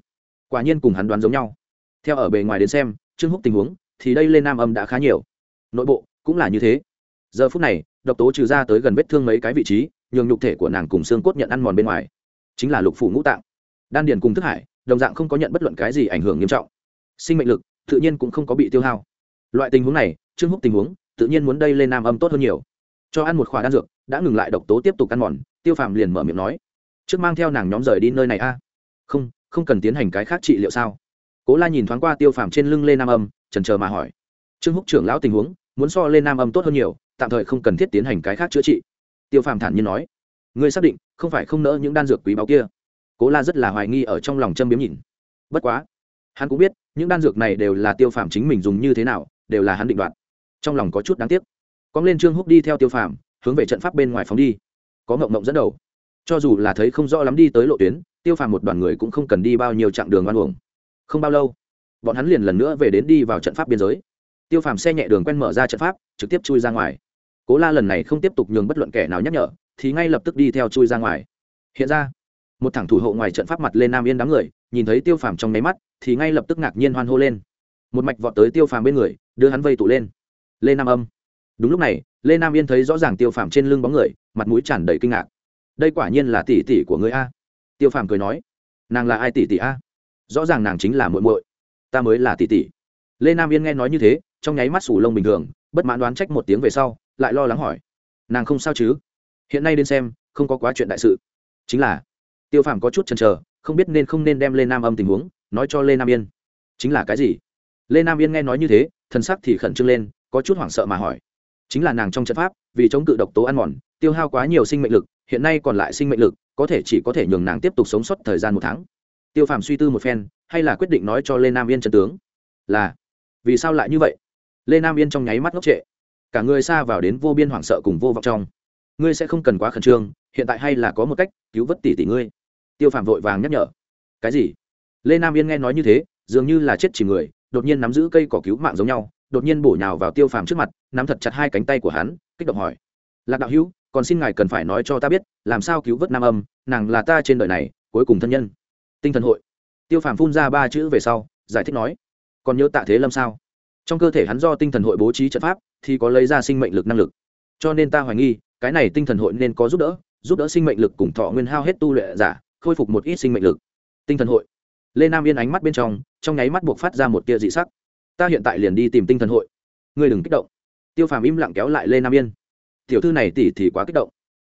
Quả nhiên cùng hắn đoán giống nhau. Theo ở bề ngoài đến xem, trương húc tình huống, thì đây lên nam âm đã khá nhiều. Nội bộ, cũng là như thế. Giờ phút này, độc tố trừ ra tới gần vết thương mấy cái vị trí, nhường nhục thể của nàng cùng xương cốt nhận ăn mòn bên ngoài. Chính là lục phủ ngũ tạng. Đan điền cùng thức hải, đồng dạng không có nhận bất luận cái gì ảnh hưởng nghiêm trọng. Sinh mệnh lực tự nhiên cũng không có bị tiêu hao. Loại tình huống này, trương húc tình huống, tự nhiên muốn đây lên nam âm tốt hơn nhiều. Cho ăn một khoản đan dược, đã ngừng lại độc tố tiếp tục ăn mòn, tiêu phàm liền mở miệng nói, trước mang theo nàng nhóm rời đi nơi này a. À. Không không cần tiến hành cái khác trị liệu sao? Cố la nhìn thoáng qua tiêu phàm trên lưng Lên nam âm trần chờ mà hỏi. Trương húc trưởng lão tình huống, muốn so lên nam âm tốt hơn nhiều, tạm thời không cần thiết tiến hành cái khác chữa trị. Tiêu phàm thản nhiên nói, ngươi xác định, không phải không nỡ những đan dược quý báu kia? Cố la rất là hoài nghi ở trong lòng châm biếm nhìn. Bất quá, hắn cũng biết những đan dược này đều là tiêu phàm chính mình dùng như thế nào, đều là hắn định đoạt. Trong lòng có chút đáng tiếc. Cóng lên trương húc đi theo tiêu phàm, hướng về trận pháp bên ngoài phóng đi. Có mộng mộng dẫn đầu. Cho dù là thấy không rõ lắm đi tới lộ tuyến, tiêu phàm một đoàn người cũng không cần đi bao nhiêu chặng đường oan uổng. Không bao lâu, bọn hắn liền lần nữa về đến đi vào trận pháp biên giới. Tiêu phàm xe nhẹ đường quen mở ra trận pháp, trực tiếp chui ra ngoài. Cố la lần này không tiếp tục nhường bất luận kẻ nào nhắc nhở, thì ngay lập tức đi theo chui ra ngoài. Hiện ra, một thằng thủ hộ ngoài trận pháp mặt lên nam yên đám người, nhìn thấy tiêu phàm trong nháy mắt thì ngay lập tức ngạc nhiên hoan hô lên. Một mạch vọt tới tiêu phàm bên người, đưa hắn vây tụ lên. Lê nam âm. Đúng lúc này, lê nam yên thấy rõ ràng tiêu phàm trên lưng bóng người, mặt mũi tràn đầy kinh ngạc. Đây quả nhiên là tỷ tỷ của người a. Tiêu phàm cười nói. Nàng là ai tỷ tỷ a? Rõ ràng nàng chính là muội muội. Ta mới là tỷ tỷ. Lê nam yên nghe nói như thế, trong nháy mắt sủ lông bình thường, bất mãn đoán trách một tiếng về sau, lại lo lắng hỏi. Nàng không sao chứ? Hiện nay đến xem, không có quá chuyện đại sự. Chính là, tiêu phàm có chút chần chờ, không biết nên không nên đem lê nam âm tình huống nói cho lê nam yên chính là cái gì lê nam yên nghe nói như thế thần sắc thì khẩn trương lên có chút hoảng sợ mà hỏi chính là nàng trong trận pháp vì chống cự độc tố ăn mòn tiêu hao quá nhiều sinh mệnh lực hiện nay còn lại sinh mệnh lực có thể chỉ có thể nhường nàng tiếp tục sống sót thời gian một tháng tiêu phàm suy tư một phen hay là quyết định nói cho lê nam yên trận tướng là vì sao lại như vậy lê nam yên trong nháy mắt ngốc trệ cả người xa vào đến vô biên hoảng sợ cùng vô vọng trong ngươi sẽ không cần quá khẩn trương hiện tại hay là có một cách cứu vớt tỷ tỷ ngươi tiêu phàm vội vàng nhắc nhở cái gì lê nam yên nghe nói như thế, dường như là chết chỉ người, đột nhiên nắm giữ cây cỏ cứu mạng giống nhau, đột nhiên bổ nhào vào tiêu phàm trước mặt, nắm thật chặt hai cánh tay của hắn, kích động hỏi. Lạc đạo hữu, còn xin ngài cần phải nói cho ta biết, làm sao cứu vớt nam âm, nàng là ta trên đời này, cuối cùng thân nhân. Tinh thần hội. Tiêu phàm phun ra ba chữ về sau, giải thích nói. Còn nhớ tạ thế lâm sao? Trong cơ thể hắn do tinh thần hội bố trí trận pháp, thì có lấy ra sinh mệnh lực năng lực. Cho nên ta hoài nghi, cái này tinh thần hội nên có giúp đỡ giúp đỡ sinh mệnh lực cùng thọ nguyên hao hết tu luyện giả, khôi phục một ít sinh mệnh lực. Tinh thần hội lê nam yên ánh mắt bên trong trong nháy mắt buộc phát ra một tia dị sắc. Ta hiện tại liền đi tìm tinh thần hội. Ngươi đừng kích động. Tiêu phàm im lặng kéo lại lê nam yên. Tiểu thư này tỉ thì quá kích động.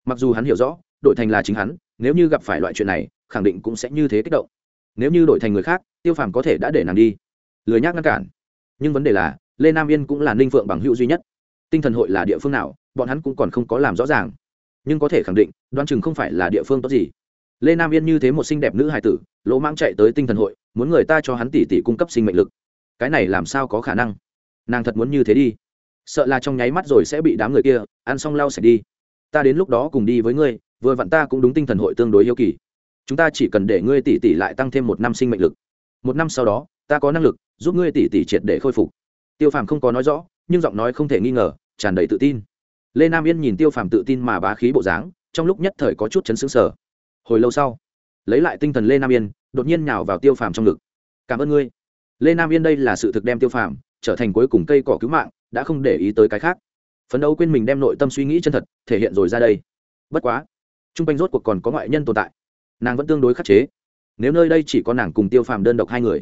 Mặc dù hắn hiểu rõ, đội thành là chính hắn, nếu như gặp phải loại chuyện này, khẳng định cũng sẽ như thế kích động. Nếu như đổi thành người khác, tiêu phàm có thể đã để nàng đi. Lười nhác ngăn cản. Nhưng vấn đề là, lê nam yên cũng là ninh phượng bằng hữu duy nhất. Tinh thần hội là địa phương nào, bọn hắn cũng còn không có làm rõ ràng. Nhưng có thể khẳng định đoan chừng không phải là địa phương tốt gì lê nam yên như thế một xinh đẹp nữ hài tử, lỗ mang chạy tới tinh thần hội, muốn người ta cho hắn tỉ tỉ cung cấp sinh mệnh lực. Cái này làm sao có khả năng? Nàng thật muốn như thế đi. Sợ là trong nháy mắt rồi sẽ bị đám người kia ăn xong lau sạch đi. Ta đến lúc đó cùng đi với ngươi, vừa vặn ta cũng đúng tinh thần hội tương đối yêu kỳ. Chúng ta chỉ cần để ngươi tỉ tỉ lại tăng thêm một năm sinh mệnh lực. Một năm sau đó, ta có năng lực giúp ngươi tỉ tỉ triệt để khôi phục. Tiêu phàm không có nói rõ, nhưng giọng nói không thể nghi ngờ, tràn đầy tự tin. Lê nam yên nhìn tiêu phàm tự tin mà bá khí bộ dáng, trong lúc nhất thời có chút chấn xứng sở hồi lâu sau, lấy lại tinh thần lê nam yên, đột nhiên nhào vào tiêu phàm trong ngực. Cảm ơn ngươi. Lê nam yên đây là sự thực đem tiêu phàm trở thành cuối cùng cây cỏ cứu mạng, đã không để ý tới cái khác. Phấn đấu quên mình đem nội tâm suy nghĩ chân thật thể hiện rồi ra đây. Bất quá t r u n g quanh rốt cuộc còn có ngoại nhân tồn tại. Nàng vẫn tương đối khắc chế. Nếu nơi đây chỉ có nàng cùng tiêu phàm đơn độc hai người,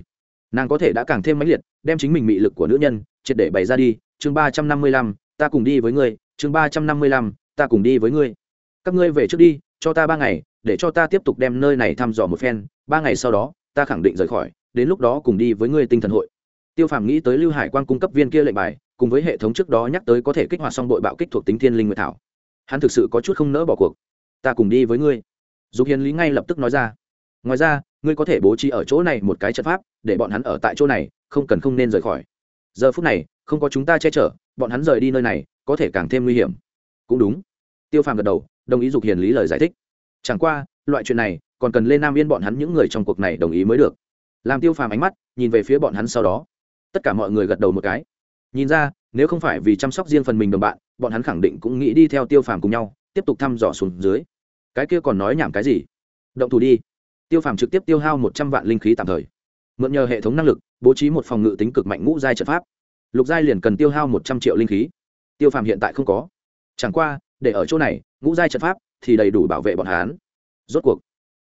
nàng có thể đã càng thêm mãnh liệt, đem chính mình mị lực của nữ nhân triệt để bày ra đi. Chương ba trăm năm mươi lăm, ta cùng đi với ngươi. Chương ba trăm năm mươi lăm, ta cùng đi với ngươi. Các ngươi về trước đi cho ta ba ngày, để cho ta tiếp tục đem nơi này thăm dò một phen, ba ngày sau đó, ta khẳng định rời khỏi, đến lúc đó cùng đi với ngươi tinh thần hội. Tiêu phàm nghĩ tới lưu hải quan cung cấp viên kia lệnh bài, cùng với hệ thống trước đó nhắc tới có thể kích hoạt xong đội bạo kích thuộc tính thiên linh nguyệt thảo. Hắn thực sự có chút không nỡ bỏ cuộc. Ta cùng đi với ngươi. Dục hiền lý ngay lập tức nói ra. Ngoài ra, ngươi có thể bố trí ở chỗ này một cái trận pháp, để bọn hắn ở tại chỗ này, không cần không nên rời khỏi. Giờ phút này, không có chúng ta che chở, bọn hắn rời đi nơi này, có thể càng thêm nguy hiểm. Cũng đúng tiêu phàm gật đầu, đồng ý dục hiền lý lời giải thích. Chẳng qua, loại chuyện này, còn cần lên nam yên bọn hắn những người trong cuộc này đồng ý mới được. Làm tiêu phàm ánh mắt, nhìn về phía bọn hắn sau đó. Tất cả mọi người gật đầu một cái. Nhìn ra, nếu không phải vì chăm sóc riêng phần mình đồng bạn, bọn hắn khẳng định cũng nghĩ đi theo tiêu phàm cùng nhau, tiếp tục thăm dò xuống dưới. Cái kia còn nói nhảm cái gì? Động thủ đi. Tiêu phàm trực tiếp tiêu hao một trăm vạn linh khí tạm thời. Mượn nhờ hệ thống năng lực, bố trí một phòng ngự tính cực mạnh ngũ giai trận pháp. Lục giai liền cần tiêu hao một trăm triệu linh khí. Tiêu phàm hiện tại không có. Chẳng qua để ở chỗ này, ngũ giai trận pháp thì đầy đủ bảo vệ bọn hắn. Rốt cuộc,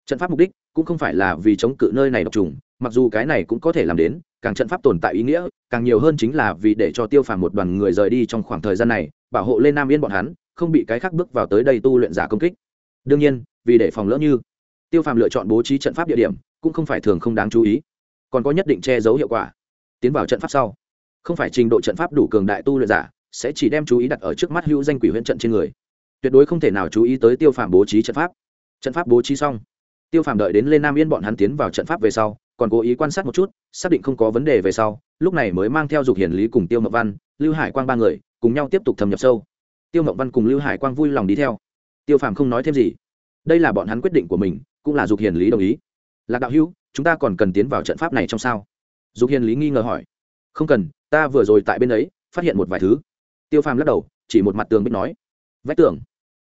trận pháp mục đích cũng không phải là vì chống cự nơi này độc trùng, mặc dù cái này cũng có thể làm đến, càng trận pháp tồn tại ý nghĩa, càng nhiều hơn chính là vì để cho tiêu phàm một đoàn người rời đi trong khoảng thời gian này, bảo hộ lên nam yên bọn hắn, không bị cái khác bước vào tới đây tu luyện giả công kích. Đương nhiên, vì để phòng lỡ như, tiêu phàm lựa chọn bố trí trận pháp địa điểm cũng không phải thường không đáng chú ý. Còn có nhất định che giấu hiệu quả. Tiến vào trận pháp sau, không phải trình độ trận pháp đủ cường đại tu luyện giả sẽ chỉ đem chú ý đặt ở trước mắt hữu danh quỷ huyện trận trên người tuyệt đối không thể nào chú ý tới tiêu phàm bố trí trận pháp. Trận pháp bố trí xong, tiêu phàm đợi đến lên nam yên bọn hắn tiến vào trận pháp về sau, còn cố ý quan sát một chút, xác định không có vấn đề về sau, lúc này mới mang theo dục hiển lý cùng tiêu mậu văn, lưu hải quang ba người, cùng nhau tiếp tục thâm nhập sâu. Tiêu mậu văn cùng lưu hải quang vui lòng đi theo. Tiêu phàm không nói thêm gì. Đây là bọn hắn quyết định của mình, cũng là dục hiền lý đồng ý. Lạc đạo hữu, chúng ta còn cần tiến vào trận pháp này trong sao? Dục hiền lý nghi ngờ hỏi. Không cần, ta vừa rồi tại bên ấy, phát hiện một vài thứ. Tiêu phàm lắc đầu, chỉ một mặt tường biết nói vách tường.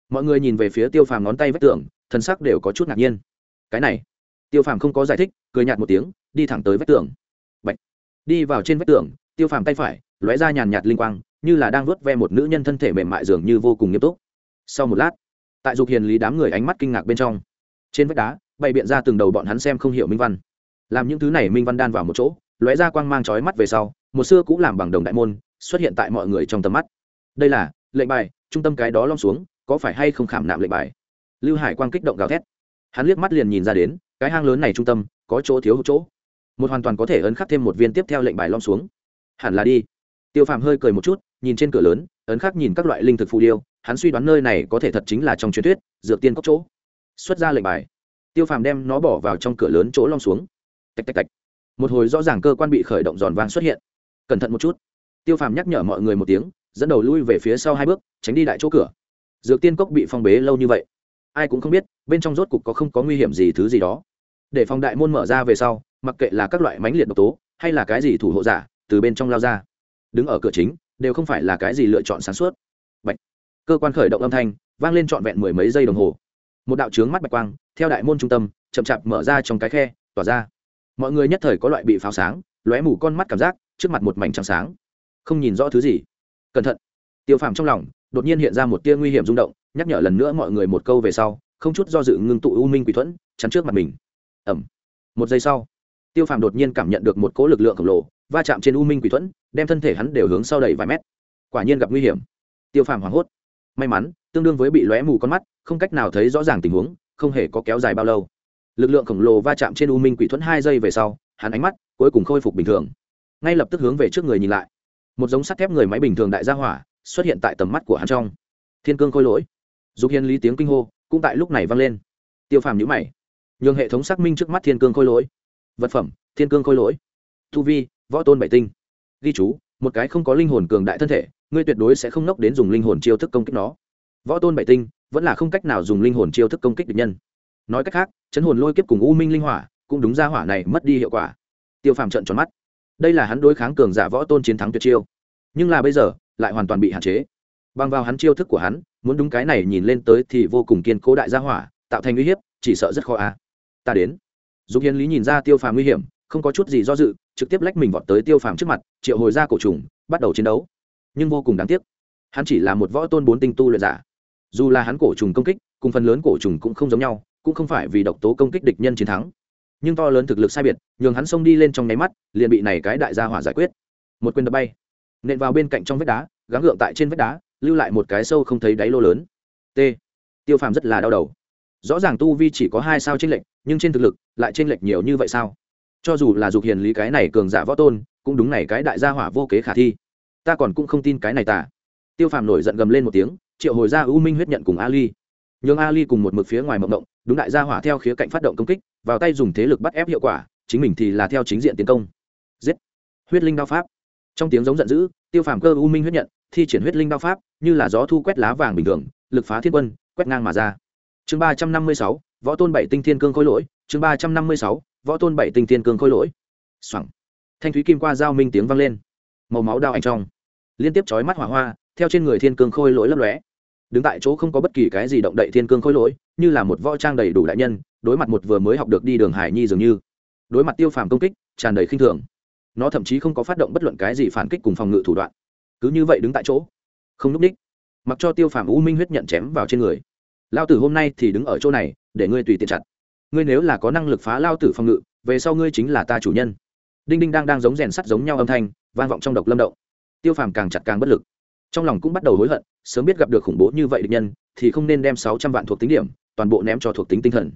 Mọi người nhìn về phía tiêu phàm ngón tay vách tường thân sắc đều có chút ngạc nhiên. Cái này. Tiêu phàm không có giải thích, cười nhạt một tiếng, đi thẳng tới vách tường. Bạch. đi vào trên vách tường, tiêu phàm tay phải, lóe ra nhàn nhạt linh quang, như là đang vớt ve một nữ nhân thân thể mềm mại dường như vô cùng nghiêm túc. Sau một lát, tại dục hiền lý đám người ánh mắt kinh ngạc bên trong, trên vách đá, bày biện ra từng đầu bọn hắn xem không hiểu minh văn. Làm những thứ này minh văn đan vào một chỗ, lóe ra quang mang chói mắt về sau, một xưa cũng làm bằng đồng đại môn, xuất hiện tại mọi người trong tầm mắt. Đây là, lệnh bài trung tâm cái đó lom xuống, có phải hay không khảm nạm lệnh bài? Lưu hải quang kích động gào thét. Hắn liếc mắt liền nhìn ra đến, cái hang lớn này trung tâm, có chỗ thiếu chỗ. Một hoàn toàn có thể ấn khắc thêm một viên tiếp theo lệnh bài lom xuống. Hẳn là đi. Tiêu phàm hơi cười một chút, nhìn trên cửa lớn, ấn khắc nhìn các loại linh thực phù điêu, hắn suy đoán nơi này có thể thật chính là trong truyền thuyết, dược tiên cốc chỗ. Xuất ra lệnh bài. Tiêu phàm đem nó bỏ vào trong cửa lớn chỗ lom xuống. Tạch tạch tạch. Một hồi rõ ràng cơ quan bị khởi động giòn vang xuất hiện. Cẩn thận một chút. Tiêu phàm nhắc nhở mọi người một tiếng dẫn đầu lui về phía sau hai bước, tránh đi đại chỗ cửa. Dược tiên cốc bị phong bế lâu như vậy, ai cũng không biết, bên trong rốt cục có không có nguy hiểm gì thứ gì đó. Để phòng đại môn mở ra về sau, mặc kệ là các loại mánh liệt độc tố, hay là cái gì thủ hộ giả, từ bên trong lao ra. Đứng ở cửa chính, đều không phải là cái gì lựa chọn sáng suốt. Bạch. cơ quan khởi động âm thanh, vang lên trọn vẹn mười mấy giây đồng hồ. Một đạo trướng mắt bạch quang, theo đại môn trung tâm, chậm chạp mở ra trong cái khe, tỏa ra. Mọi người nhất thời có loại bị pháo sáng, lóe mù con mắt cảm giác, trước mặt một mảnh trắng sáng. Không nhìn rõ thứ gì cẩn thận. Tiêu phàm trong lòng đột nhiên hiện ra một tia nguy hiểm rung động, nhắc nhở lần nữa mọi người một câu về sau, không chút do dự ngưng tụ u minh quỷ thuẫn, chắn trước mặt mình. Ẩm một giây sau, tiêu phàm đột nhiên cảm nhận được một cỗ lực lượng khổng lồ va chạm trên u minh quỷ thuẫn, đem thân thể hắn đều hướng sau đầy vài mét. Quả nhiên gặp nguy hiểm. Tiêu phàm hoảng hốt. May mắn, tương đương với bị lóe mù con mắt, không cách nào thấy rõ ràng tình huống, không hề có kéo dài bao lâu. Lực lượng khổng lồ va chạm trên u minh quỷ thuẫn hai giây về sau, hắn ánh mắt cuối cùng khôi phục bình thường. Ngay lập tức hướng về trước người nhìn lại một giống sắt thép người máy bình thường đại gia hỏa xuất hiện tại tầm mắt của hắn trong. Thiên cương khôi lỗi. Dục hiền lý tiếng kinh hô cũng tại lúc này vang lên. Tiêu phàm nhữ mày. Nhường hệ thống xác minh trước mắt thiên cương khôi lỗi. Vật phẩm, thiên cương khôi lỗi. Thu vi, võ tôn bảy tinh. Ghi chú, một cái không có linh hồn cường đại thân thể, ngươi tuyệt đối sẽ không nốc đến dùng linh hồn chiêu thức công kích nó. Võ tôn bảy tinh vẫn là không cách nào dùng linh hồn chiêu thức công kích địch nhân. Nói cách khác, chấn hồn lôi kiếp cùng u minh linh hỏa cũng đúng ra hỏa này mất đi hiệu quả. Tiêu phàm trận tròn mắt đây là hắn đối kháng cường giả võ tôn chiến thắng tuyệt chiêu. Nhưng là bây giờ, lại hoàn toàn bị hạn chế. Bằng vào hắn chiêu thức của hắn, muốn đúng cái này nhìn lên tới thì vô cùng kiên cố đại gia hỏa, tạo thành uy hiếp, chỉ sợ rất khó a. Ta đến. Dục hiến lý nhìn ra tiêu phàm nguy hiểm, không có chút gì do dự, trực tiếp lách mình vọt tới tiêu phàm trước mặt, triệu hồi ra cổ trùng, bắt đầu chiến đấu. Nhưng vô cùng đáng tiếc, hắn chỉ là một võ tôn bốn tinh tu luyện giả. Dù là hắn cổ trùng công kích, cùng phần lớn cổ trùng cũng không giống nhau, cũng không phải vì độc tố công kích địch nhân chiến thắng nhưng to lớn thực lực sai biệt, nhường hắn xông đi lên trong nháy mắt, liền bị này cái đại gia hỏa giải quyết. Một quyền đập bay, nện vào bên cạnh trong vách đá, gắng gượng tại trên vách đá, lưu lại một cái sâu không thấy đáy lô lớn. T. Tiêu phàm rất là đau đầu. Rõ ràng tu vi chỉ có hai sao trên lệnh nhưng trên thực lực lại trên lệnh nhiều như vậy sao? Cho dù là dục hiền lý cái này cường giả võ tôn, cũng đúng này cái đại gia hỏa vô kế khả thi. Ta còn cũng không tin cái này tả tiêu phàm nổi giận gầm lên một tiếng, triệu hồi ra u minh huyết nhận cùng ali. Nhường ali cùng một mực phía ngoài mộng động đúng đại gia hỏa theo khía cạnh phát động công kích vào tay dùng thế lực bắt ép hiệu quả, chính mình thì là theo chính diện tiến công. Giết. Huyết linh đao pháp. Trong tiếng giống giận dữ, tiêu phàm cơ u minh huyết nhận, thi triển huyết linh đao pháp, như là gió thu quét lá vàng bình thường, lực phá thiên quân, quét ngang mà ra. Chương ba trăm năm mươi sáu, võ tôn bảy tinh thiên cương khôi lỗi, chương ba trăm năm mươi sáu, võ tôn bảy tinh thiên cương khôi lỗi. Xoẳng thanh thúy kim qua giao minh tiếng vang lên. Màu máu đao ảnh trong. Liên tiếp chói mắt hỏa hoa, theo trên người thiên cương khôi lỗi lấp lóe. Đứng tại chỗ không có bất kỳ cái gì động đậy thiên cương khôi lỗi như là một võ trang đầy đủ đại nhân, đối mặt một vừa mới học được đi đường hải nhi dường như. Đối mặt tiêu phàm công kích, tràn đầy khinh thường. Nó thậm chí không có phát động bất luận cái gì phản kích cùng phòng ngự thủ đoạn. Cứ như vậy đứng tại chỗ. Không núp đích. Mặc cho tiêu phàm u minh huyết nhận chém vào trên người. Lao tử hôm nay thì đứng ở chỗ này, để ngươi tùy tiện chặt. Ngươi nếu là có năng lực phá lao tử phòng ngự, về sau ngươi chính là ta chủ nhân. Đinh đinh đang đang giống rèn sắt giống nhau âm thanh, vang vọng trong độc lâm động. Tiêu phàm càng chặt càng bất lực. Trong lòng cũng bắt đầu hối hận, sớm biết gặp được khủng bố như vậy địch nhân, thì không nên đem sáu trăm vạn thuộc tính điểm toàn bộ ném cho thuộc tính tinh thần.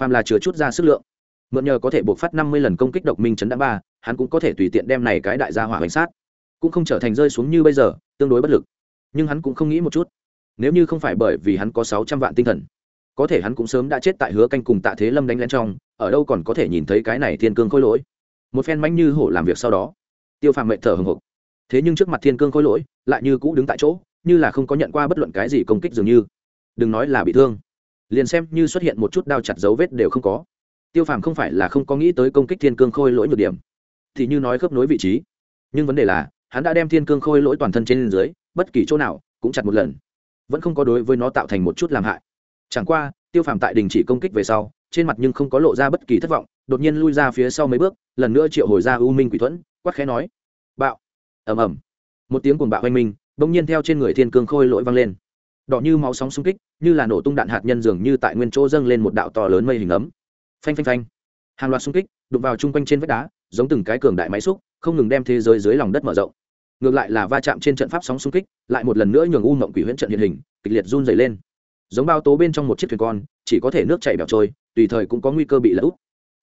Phàm là chứa chút ra sức lượng, mượn nhờ có thể buộc phát năm mươi lần công kích độc minh chấn đã ba, hắn cũng có thể tùy tiện đem này cái đại gia hỏa bánh sát. Cũng không trở thành rơi xuống như bây giờ, tương đối bất lực. Nhưng hắn cũng không nghĩ một chút. Nếu như không phải bởi vì hắn có sáu trăm vạn tinh thần, có thể hắn cũng sớm đã chết tại hứa canh cùng tạ thế lâm đánh lén trong, ở đâu còn có thể nhìn thấy cái này thiên cương khôi lỗi. Một phen mánh như hổ làm việc sau đó, tiêu phàm mệnh thở hồng hộc thế nhưng trước mặt thiên cương khôi lỗi, lại như cũ đứng tại chỗ, như là không có nhận qua bất luận cái gì công kích dường như. Đừng nói là bị thương liền xem như xuất hiện một chút đao chặt dấu vết đều không có. Tiêu phàm không phải là không có nghĩ tới công kích thiên cương khôi lỗi nhược điểm. Thì như nói khớp nối vị trí. Nhưng vấn đề là, hắn đã đem thiên cương khôi lỗi toàn thân trên dưới, bất kỳ chỗ nào, cũng chặt một lần. Vẫn không có đối với nó tạo thành một chút làm hại. Chẳng qua, tiêu phàm tại đình chỉ công kích về sau, trên mặt nhưng không có lộ ra bất kỳ thất vọng, đột nhiên lui ra phía sau mấy bước, lần nữa triệu hồi ra u minh quỷ thuẫn quắc khẽ nói. Bạo. Ầm ầm. Một tiếng cuồng bạo oanh minh, bỗng nhiên theo trên người thiên cương khôi lỗi vang lên đỏ như máu sóng xung kích, như là nổ tung đạn hạt nhân dường như tại nguyên chỗ dâng lên một đạo to lớn mây hình ấm. Phanh phanh phanh. Hàng loạt xung kích đụng vào chung quanh trên vách đá, giống từng cái cường đại máy xúc, không ngừng đem thế giới dưới lòng đất mở rộng. Ngược lại là va chạm trên trận pháp sóng xung kích, lại một lần nữa nhường u mộng quỷ huyễn trận hiện hình, kịch liệt run dày lên. Giống bao tố bên trong một chiếc thuyền con, chỉ có thể nước chảy bẻo trôi, tùy thời cũng có nguy cơ bị lỡ úp.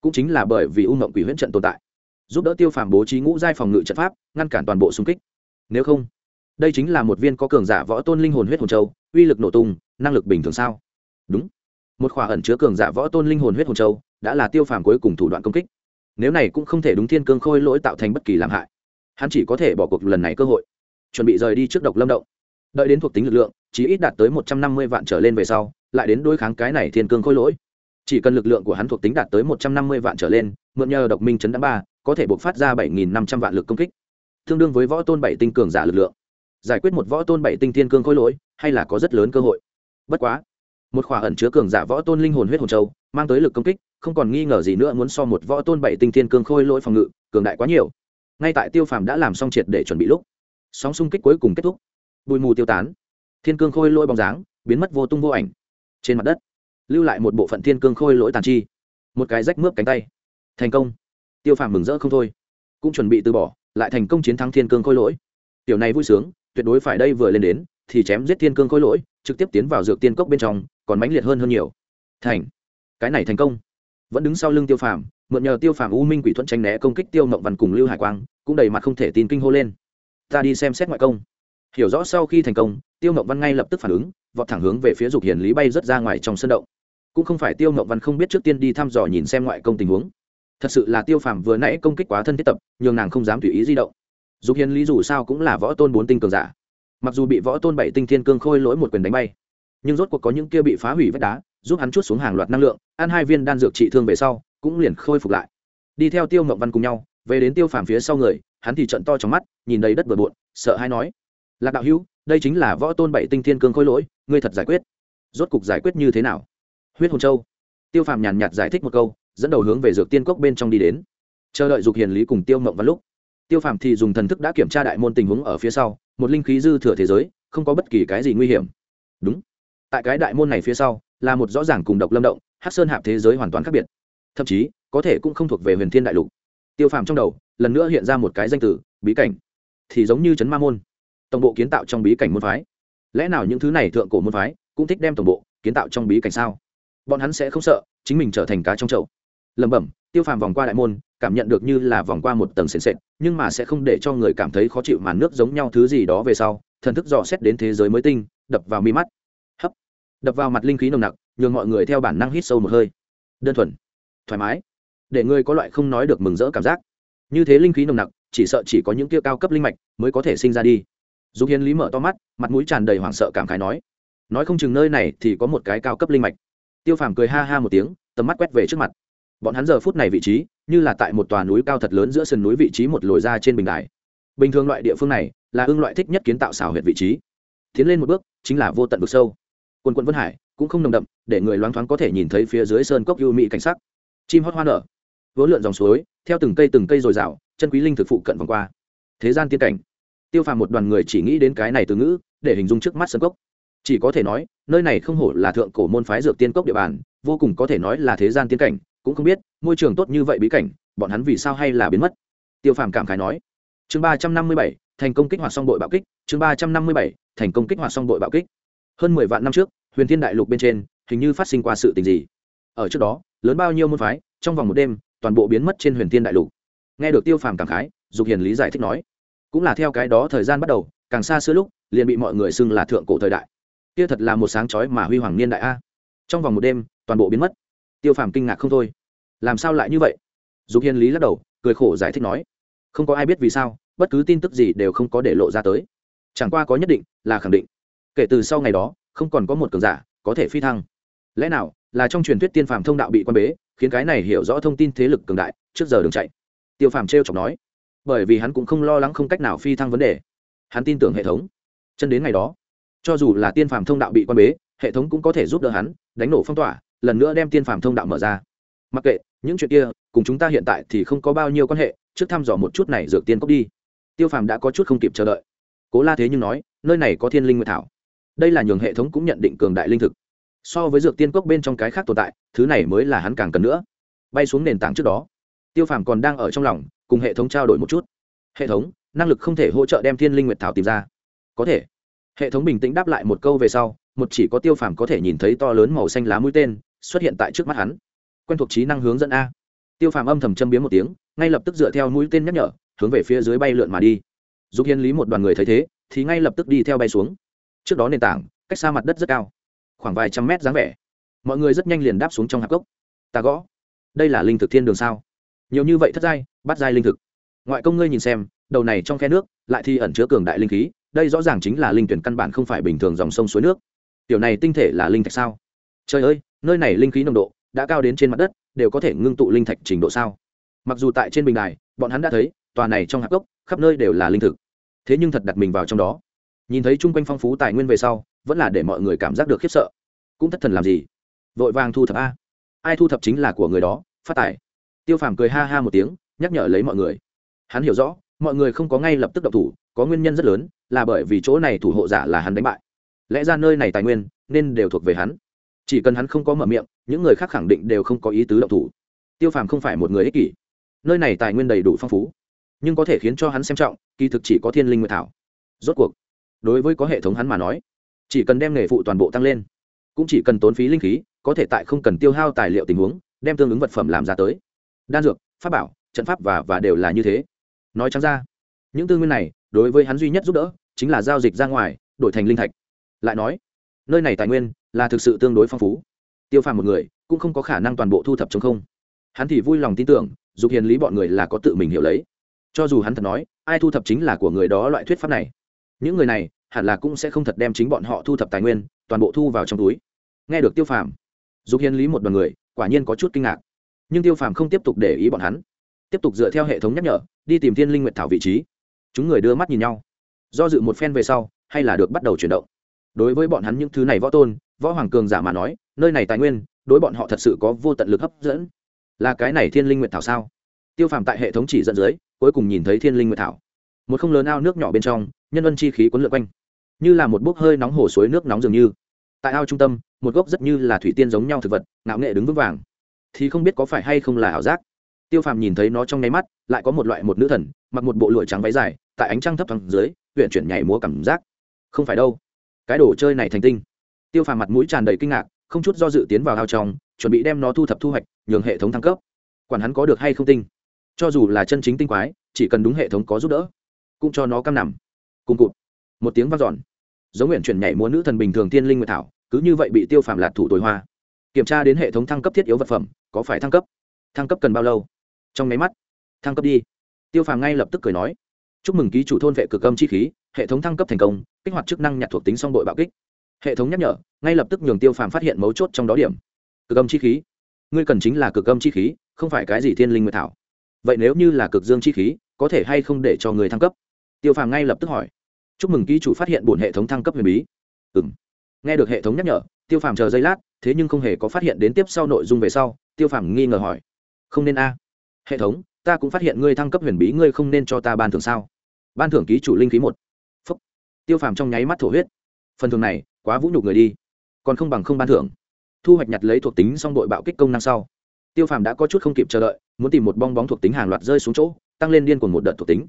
Cũng chính là bởi vì u mộng quỷ huyễn trận tồn tại, giúp đỡ tiêu phàm bố trí ngũ giai phòng ngự trận pháp, ngăn cản toàn bộ xung kích. Nếu không đây chính là một viên có cường giả võ tôn linh hồn huyết hồn châu, uy lực nổ tung, năng lực bình thường sao? Đúng. Một khỏa ẩn chứa cường giả võ tôn linh hồn huyết hồn châu đã là tiêu phàm cuối cùng thủ đoạn công kích. Nếu này cũng không thể đúng thiên cương khôi lỗi tạo thành bất kỳ làm hại, hắn chỉ có thể bỏ cuộc lần này cơ hội, chuẩn bị rời đi trước độc lâm động. Đợi đến thuộc tính lực lượng chỉ ít đạt tới một trăm năm mươi vạn trở lên về sau, lại đến đối kháng cái này thiên cương khôi lỗi. Chỉ cần lực lượng của hắn thuộc tính đạt tới một trăm năm mươi vạn trở lên, mượn nhờ độc minh chấn đám ba, có thể buộc phát ra bảy nghìn năm trăm vạn lực công kích. Tương đương với võ tôn bảy tinh cường giả lực lượng giải quyết một võ tôn bảy tinh thiên cương khôi lỗi, hay là có rất lớn cơ hội. Bất quá, một khỏa ẩn chứa cường giả võ tôn linh hồn huyết hồn châu, mang tới lực công kích, không còn nghi ngờ gì nữa muốn so một võ tôn bảy tinh thiên cương khôi lỗi phòng ngự, cường đại quá nhiều. Ngay tại tiêu phàm đã làm xong triệt để chuẩn bị lúc, sóng xung kích cuối cùng kết thúc. Bụi mù tiêu tán, thiên cương khôi lỗi bóng dáng, biến mất vô tung vô ảnh. Trên mặt đất, lưu lại một bộ phận thiên cương khôi lỗi tàn chi. Một cái rách mướp cánh tay. Thành công. Tiêu phàm mừng rỡ không thôi. Cũng chuẩn bị từ bỏ, lại thành công chiến thắng thiên cương khôi lỗi tiểu này vui sướng, tuyệt đối phải đây vừa lên đến, thì chém giết thiên cương khôi lỗi, trực tiếp tiến vào dược tiên cốc bên trong, còn mãnh liệt hơn hơn nhiều. Thành. Cái này thành công. Vẫn đứng sau lưng tiêu phàm, mượn nhờ tiêu phàm u minh quỷ thuận tranh né công kích tiêu mộng văn cùng lưu hải quang, cũng đầy mặt không thể tin kinh hô lên. Ta đi xem xét ngoại công. Hiểu rõ sau khi thành công, tiêu mộng văn ngay lập tức phản ứng, vọt thẳng hướng về phía dục hiền lý bay rớt ra ngoài trong sân động. Cũng không phải tiêu mộng văn không biết trước tiên đi thăm dò nhìn xem ngoại công tình huống. Thật sự là tiêu phàm vừa nãy công kích quá thân thiết tập, nhường nàng không dám tùy ý di động dục hiền lý dù sao cũng là võ tôn bốn tinh cường giả. Mặc dù bị võ tôn bảy tinh thiên cương khôi lỗi một quyền đánh bay, nhưng rốt cuộc có những kia bị phá hủy vách đá, giúp hắn chút xuống hàng loạt năng lượng, ăn hai viên đan dược trị thương về sau, cũng liền khôi phục lại. Đi theo tiêu mộng văn cùng nhau, về đến tiêu phàm phía sau người, hắn thì trận to trong mắt, nhìn đầy đất bừa bộn, sợ hay nói, lạc đạo hữu, đây chính là võ tôn bảy tinh thiên cương khôi lỗi, ngươi thật giải quyết. Rốt cục giải quyết như thế nào? Huyết hồn châu. Tiêu phàm nhàn nhạt giải thích một câu, dẫn đầu hướng về dược tiên cốc bên trong đi đến. Chờ đợi dục hiền lý cùng tiêu mộng văn lúc tiêu phàm thì dùng thần thức đã kiểm tra đại môn tình huống ở phía sau, một linh khí dư thừa thế giới, không có bất kỳ cái gì nguy hiểm. Đúng. Tại cái đại môn này phía sau, là một rõ ràng cùng độc lâm động hát sơn hạp thế giới hoàn toàn khác biệt. Thậm chí, có thể cũng không thuộc về huyền thiên đại lục. Tiêu phàm trong đầu, lần nữa hiện ra một cái danh từ, bí cảnh. Thì giống như trấn ma môn. Tổng bộ kiến tạo trong bí cảnh môn phái. Lẽ nào những thứ này thượng cổ môn phái cũng thích đem tổng bộ kiến tạo trong bí cảnh sao? Bọn hắn sẽ không sợ, chính mình trở thành cá trong chậu. Lẩm bẩm tiêu phàm vòng qua đại môn, cảm nhận được như là vòng qua một tầng sền sệt, nhưng mà sẽ không để cho người cảm thấy khó chịu màn nước giống nhau thứ gì đó về sau, thần thức dò xét đến thế giới mới tinh, đập vào mi mắt. Hấp. Đập vào mặt linh khí nồng nặc, nhường mọi người theo bản năng hít sâu một hơi. Đơn thuần. Thoải mái. Để ngươi có loại không nói được mừng rỡ cảm giác. Như thế linh khí nồng nặc, chỉ sợ chỉ có những kia cao cấp linh mạch mới có thể sinh ra đi. Dù hiến lý mở to mắt, mặt mũi tràn đầy hoảng sợ cảm khái nói. Nói không chừng nơi này thì có một cái cao cấp linh mạch. Tiêu phàm cười ha ha một tiếng, tầm mắt quét về trước mặt bọn hắn giờ phút này vị trí, như là tại một tòa núi cao thật lớn giữa sườn núi vị trí một lồi ra trên bình đài. Bình thường loại địa phương này, là ưng loại thích nhất kiến tạo xảo huyệt vị trí. Tiến lên một bước, chính là vô tận vực sâu. Quân quân vân hải, cũng không nồng đậm, để người loáng thoáng có thể nhìn thấy phía dưới sơn cốc ưu mỹ cảnh sắc. Chim hót hoa nở. Vốn lượn dòng suối, theo từng cây từng cây dồi dào, chân quý linh thực phụ cận vòng qua. Thế gian tiên cảnh. Tiêu phàm một đoàn người chỉ nghĩ đến cái này từ ngữ, để hình dung trước mắt sơn cốc. Chỉ có thể nói, nơi này không hổ là thượng cổ môn phái dược tiên cốc địa bàn, vô cùng có thể nói là thế gian tiên cảnh cũng không biết, môi trường tốt như vậy bí cảnh, bọn hắn vì sao hay là biến mất? Tiêu phàm cảm khái nói. Chương ba trăm năm mươi bảy, thành công kích hoạt song đội bạo kích, chương ba trăm năm mươi bảy, thành công kích hoạt song đội bạo kích. Hơn mười vạn năm trước, huyền thiên đại lục bên trên, hình như phát sinh qua sự tình gì? Ở trước đó, lớn bao nhiêu môn phái, trong vòng một đêm, toàn bộ biến mất trên huyền thiên đại lục. Nghe được tiêu phàm cảm khái, dục hiền lý giải thích nói. Cũng là theo cái đó thời gian bắt đầu, càng xa xưa lúc, liền bị mọi người xưng là thượng cổ thời đại. Kia thật là một sáng chói mà huy hoàng niên đại a. Trong vòng một đêm, toàn bộ biến mất tiêu phàm kinh ngạc không thôi. Làm sao lại như vậy? Dục hiền lý lắc đầu, cười khổ giải thích nói, không có ai biết vì sao, bất cứ tin tức gì đều không có để lộ ra tới. Chẳng qua có nhất định là khẳng định. Kể từ sau ngày đó, không còn có một cường giả có thể phi thăng. Lẽ nào là trong truyền thuyết tiên phàm thông đạo bị quan bế, khiến cái này hiểu rõ thông tin thế lực cường đại, trước giờ đường chạy? Tiêu phàm t r e o chọc nói. Bởi vì hắn cũng không lo lắng không cách nào phi thăng vấn đề. Hắn tin tưởng hệ thống. Chân đến ngày đó, cho dù là tiên phàm thông đạo bị quan bế, hệ thống cũng có thể giúp đỡ hắn, đánh nổ phong tỏa lần nữa đem tiên phàm thông đạo mở ra. Mặc kệ, những chuyện kia, cùng chúng ta hiện tại thì không có bao nhiêu quan hệ, trước thăm dò một chút này dược tiên cốc đi. Tiêu phàm đã có chút không kịp chờ đợi. Cố la thế nhưng nói, nơi này có thiên linh nguyệt thảo. Đây là nhường hệ thống cũng nhận định cường đại linh thực. So với dược tiên cốc bên trong cái khác tồn tại, thứ này mới là hắn càng cần nữa. Bay xuống nền tảng trước đó, tiêu phàm còn đang ở trong lòng, cùng hệ thống trao đổi một chút. Hệ thống, năng lực không thể hỗ trợ đem thiên linh nguyệt thảo tìm ra. Có thể. Hệ thống bình tĩnh đáp lại một câu về sau, một chỉ có tiêu phàm có thể nhìn thấy to lớn màu xanh lá mũi tên xuất hiện tại trước mắt hắn. Quen thuộc trí năng hướng dẫn a. Tiêu phàm âm thầm châm biếm một tiếng, ngay lập tức dựa theo mũi tên nhắc nhở, hướng về phía dưới bay lượn mà đi. Giúp hiên lý một đoàn người thấy thế, thì ngay lập tức đi theo bay xuống. Trước đó nền tảng, cách xa mặt đất rất cao, khoảng vài trăm mét dáng vẻ. Mọi người rất nhanh liền đáp xuống trong hạp cốc ta gõ. Đây là linh thực thiên đường sao? Nhiều như vậy thất giai, bắt giai linh thực. Ngoại công ngươi nhìn xem, đầu này trong khe nước, lại thi ẩn chứa cường đại linh khí, đây rõ ràng chính là linh tuyển căn bản không phải bình thường dòng sông suối nước. Tiểu này tinh thể là linh thạch sao? Trời ơi nơi này linh khí nồng độ đã cao đến trên mặt đất, đều có thể ngưng tụ linh thạch trình độ sao? Mặc dù tại trên bình đài, bọn hắn đã thấy, tòa này trong hạp gốc, khắp nơi đều là linh thực. Thế nhưng thật đặt mình vào trong đó. Nhìn thấy chung quanh phong phú tài nguyên về sau, vẫn là để mọi người cảm giác được khiếp sợ. Cũng thất thần làm gì? Vội vàng thu thập a. Ai thu thập chính là của người đó, phát tài. Tiêu phàm cười ha ha một tiếng, nhắc nhở lấy mọi người. Hắn hiểu rõ, mọi người không có ngay lập tức độc thủ, có nguyên nhân rất lớn, là bởi vì chỗ này thủ hộ giả là hắn đánh bại. Lẽ ra nơi này tài nguyên, nên đều thuộc về hắn chỉ cần hắn không có mở miệng, những người khác khẳng định đều không có ý tứ động thủ. Tiêu phàm không phải một người ích kỷ. Nơi này tài nguyên đầy đủ phong phú, nhưng có thể khiến cho hắn xem trọng, kỳ thực chỉ có thiên linh nguyệt thảo. Rốt cuộc, đối với có hệ thống hắn mà nói, chỉ cần đem nghề phụ toàn bộ tăng lên, cũng chỉ cần tốn phí linh khí, có thể tại không cần tiêu hao tài liệu tình huống, đem tương ứng vật phẩm làm ra tới. Đan dược, pháp bảo, trận pháp và và đều là như thế. Nói chăng ra, những tư nguyên này, đối với hắn duy nhất giúp đỡ, chính là giao dịch ra ngoài, đổi thành linh thạch. Lại nói, nơi này tài nguyên là thực sự tương đối phong phú. Tiêu phàm một người, cũng không có khả năng toàn bộ thu thập chống không. Hắn thì vui lòng tin tưởng, dục hiền lý bọn người là có tự mình hiểu lấy. Cho dù hắn thật nói, ai thu thập chính là của người đó loại thuyết pháp này. Những người này, hẳn là cũng sẽ không thật đem chính bọn họ thu thập tài nguyên, toàn bộ thu vào trong túi. Nghe được tiêu phàm, dục hiền lý một đoàn người, quả nhiên có chút kinh ngạc. Nhưng tiêu phàm không tiếp tục để ý bọn hắn. Tiếp tục dựa theo hệ thống nhắc nhở, đi tìm thiên linh nguyện thảo vị trí. Chúng người đưa mắt nhìn nhau. Do dự một phen về sau, hay là được bắt đầu chuyển động. Đối với bọn hắn những thứ này võ tôn võ hoàng cường giả mà nói, nơi này tài nguyên, đối bọn họ thật sự có vô tận lực hấp dẫn. Là cái này thiên linh nguyện thảo sao? Tiêu phàm tại hệ thống chỉ dẫn dưới, cuối cùng nhìn thấy thiên linh nguyện thảo. Một không lớn ao nước nhỏ bên trong, nhân vân chi khí quấn lượn quanh. Như là một bốc hơi nóng hồ suối nước nóng dường như. Tại ao trung tâm, một gốc rất như là thủy tiên giống nhau thực vật, ngạo nghệ đứng vững vàng. Thì không biết có phải hay không là ảo giác. Tiêu phàm nhìn thấy nó trong nháy mắt, lại có một loại một nữ thần, mặc một bộ lụa trắng váy dài, tại ánh trăng thấp thẳng dưới huyện chuyển nhảy múa cảm giác. Không phải đâu. Cái đồ chơi này thành tinh tiêu phàm mặt mũi tràn đầy kinh ngạc, không chút do dự tiến vào ao trong, chuẩn bị đem nó thu thập thu hoạch, nhường hệ thống thăng cấp. Quản hắn có được hay không tinh. Cho dù là chân chính tinh quái, chỉ cần đúng hệ thống có giúp đỡ, cũng cho nó căm nằm. Cùng cụt. Một tiếng v a n giòn giống nguyện chuyển nhảy múa nữ thần bình thường tiên linh nguyệt thảo, cứ như vậy bị tiêu phàm lạt thủ tối hoa. Kiểm tra đến hệ thống thăng cấp thiết yếu vật phẩm, có phải thăng cấp? Thăng cấp cần bao lâu? Trong máy mắt, thăng cấp đi. Tiêu phàm ngay lập tức cười nói. Chúc mừng ký chủ thôn vệ cực âm chi khí, hệ thống thăng cấp thành công, kích hoạt chức năng nhặt thuộc tính song đội bạo kích hệ thống nhắc nhở, ngay lập tức nhường tiêu phàm phát hiện mấu chốt trong đó điểm. Cực âm chi khí. Ngươi cần chính là cực âm chi khí, không phải cái gì thiên linh nguyệt thảo. Vậy nếu như là cực dương chi khí, có thể hay không để cho người thăng cấp? Tiêu phàm ngay lập tức hỏi. Chúc mừng ký chủ phát hiện bổn hệ thống thăng cấp huyền bí. Ừ m nghe được hệ thống nhắc nhở, tiêu phàm chờ giây lát, thế nhưng không hề có phát hiện đến tiếp sau nội dung về sau, tiêu phàm nghi ngờ hỏi. Không nên a. Hệ thống, ta cũng phát hiện ngươi thăng cấp huyền bí, ngươi không nên cho ta ban thưởng sao? Ban thưởng ký chủ linh khí một. Phúc. Tiêu phàm trong nháy mắt thổ huyết. Phần thưởng này quá vũ nhục người đi. Còn không bằng không ban thưởng. Thu hoạch nhặt lấy thuộc tính xong đội bạo kích công năng sau. Tiêu phàm đã có chút không kịp chờ đợi, muốn tìm một bong bóng thuộc tính hàng loạt rơi xuống chỗ, tăng lên điên cuồng một đợt thuộc tính.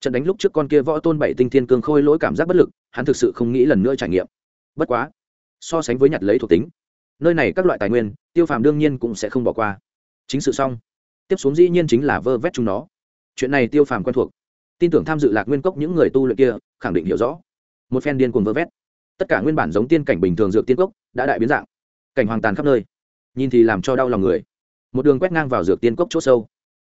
Trận đánh lúc trước con kia võ tôn bảy tinh thiên cương khôi lỗi cảm giác bất lực, hắn thực sự không nghĩ lần nữa trải nghiệm. Bất quá, so sánh với nhặt lấy thuộc tính, nơi này các loại tài nguyên, tiêu phàm đương nhiên cũng sẽ không bỏ qua. Chính sự xong, tiếp xuống dĩ nhiên chính là vơ vét chúng nó. Chuyện này tiêu phàm quen thuộc. Tin tưởng tham dự lạc nguyên cốc những người tu luyện kia, khẳng định hiểu rõ. Một phen điên cuồng vơ vét tất cả nguyên bản giống tiên cảnh bình thường dược tiên cốc đã đại biến dạng. Cảnh hoàng tàn khắp nơi. Nhìn thì làm cho đau lòng người. Một đường quét ngang vào dược tiên cốc c h ỗ sâu.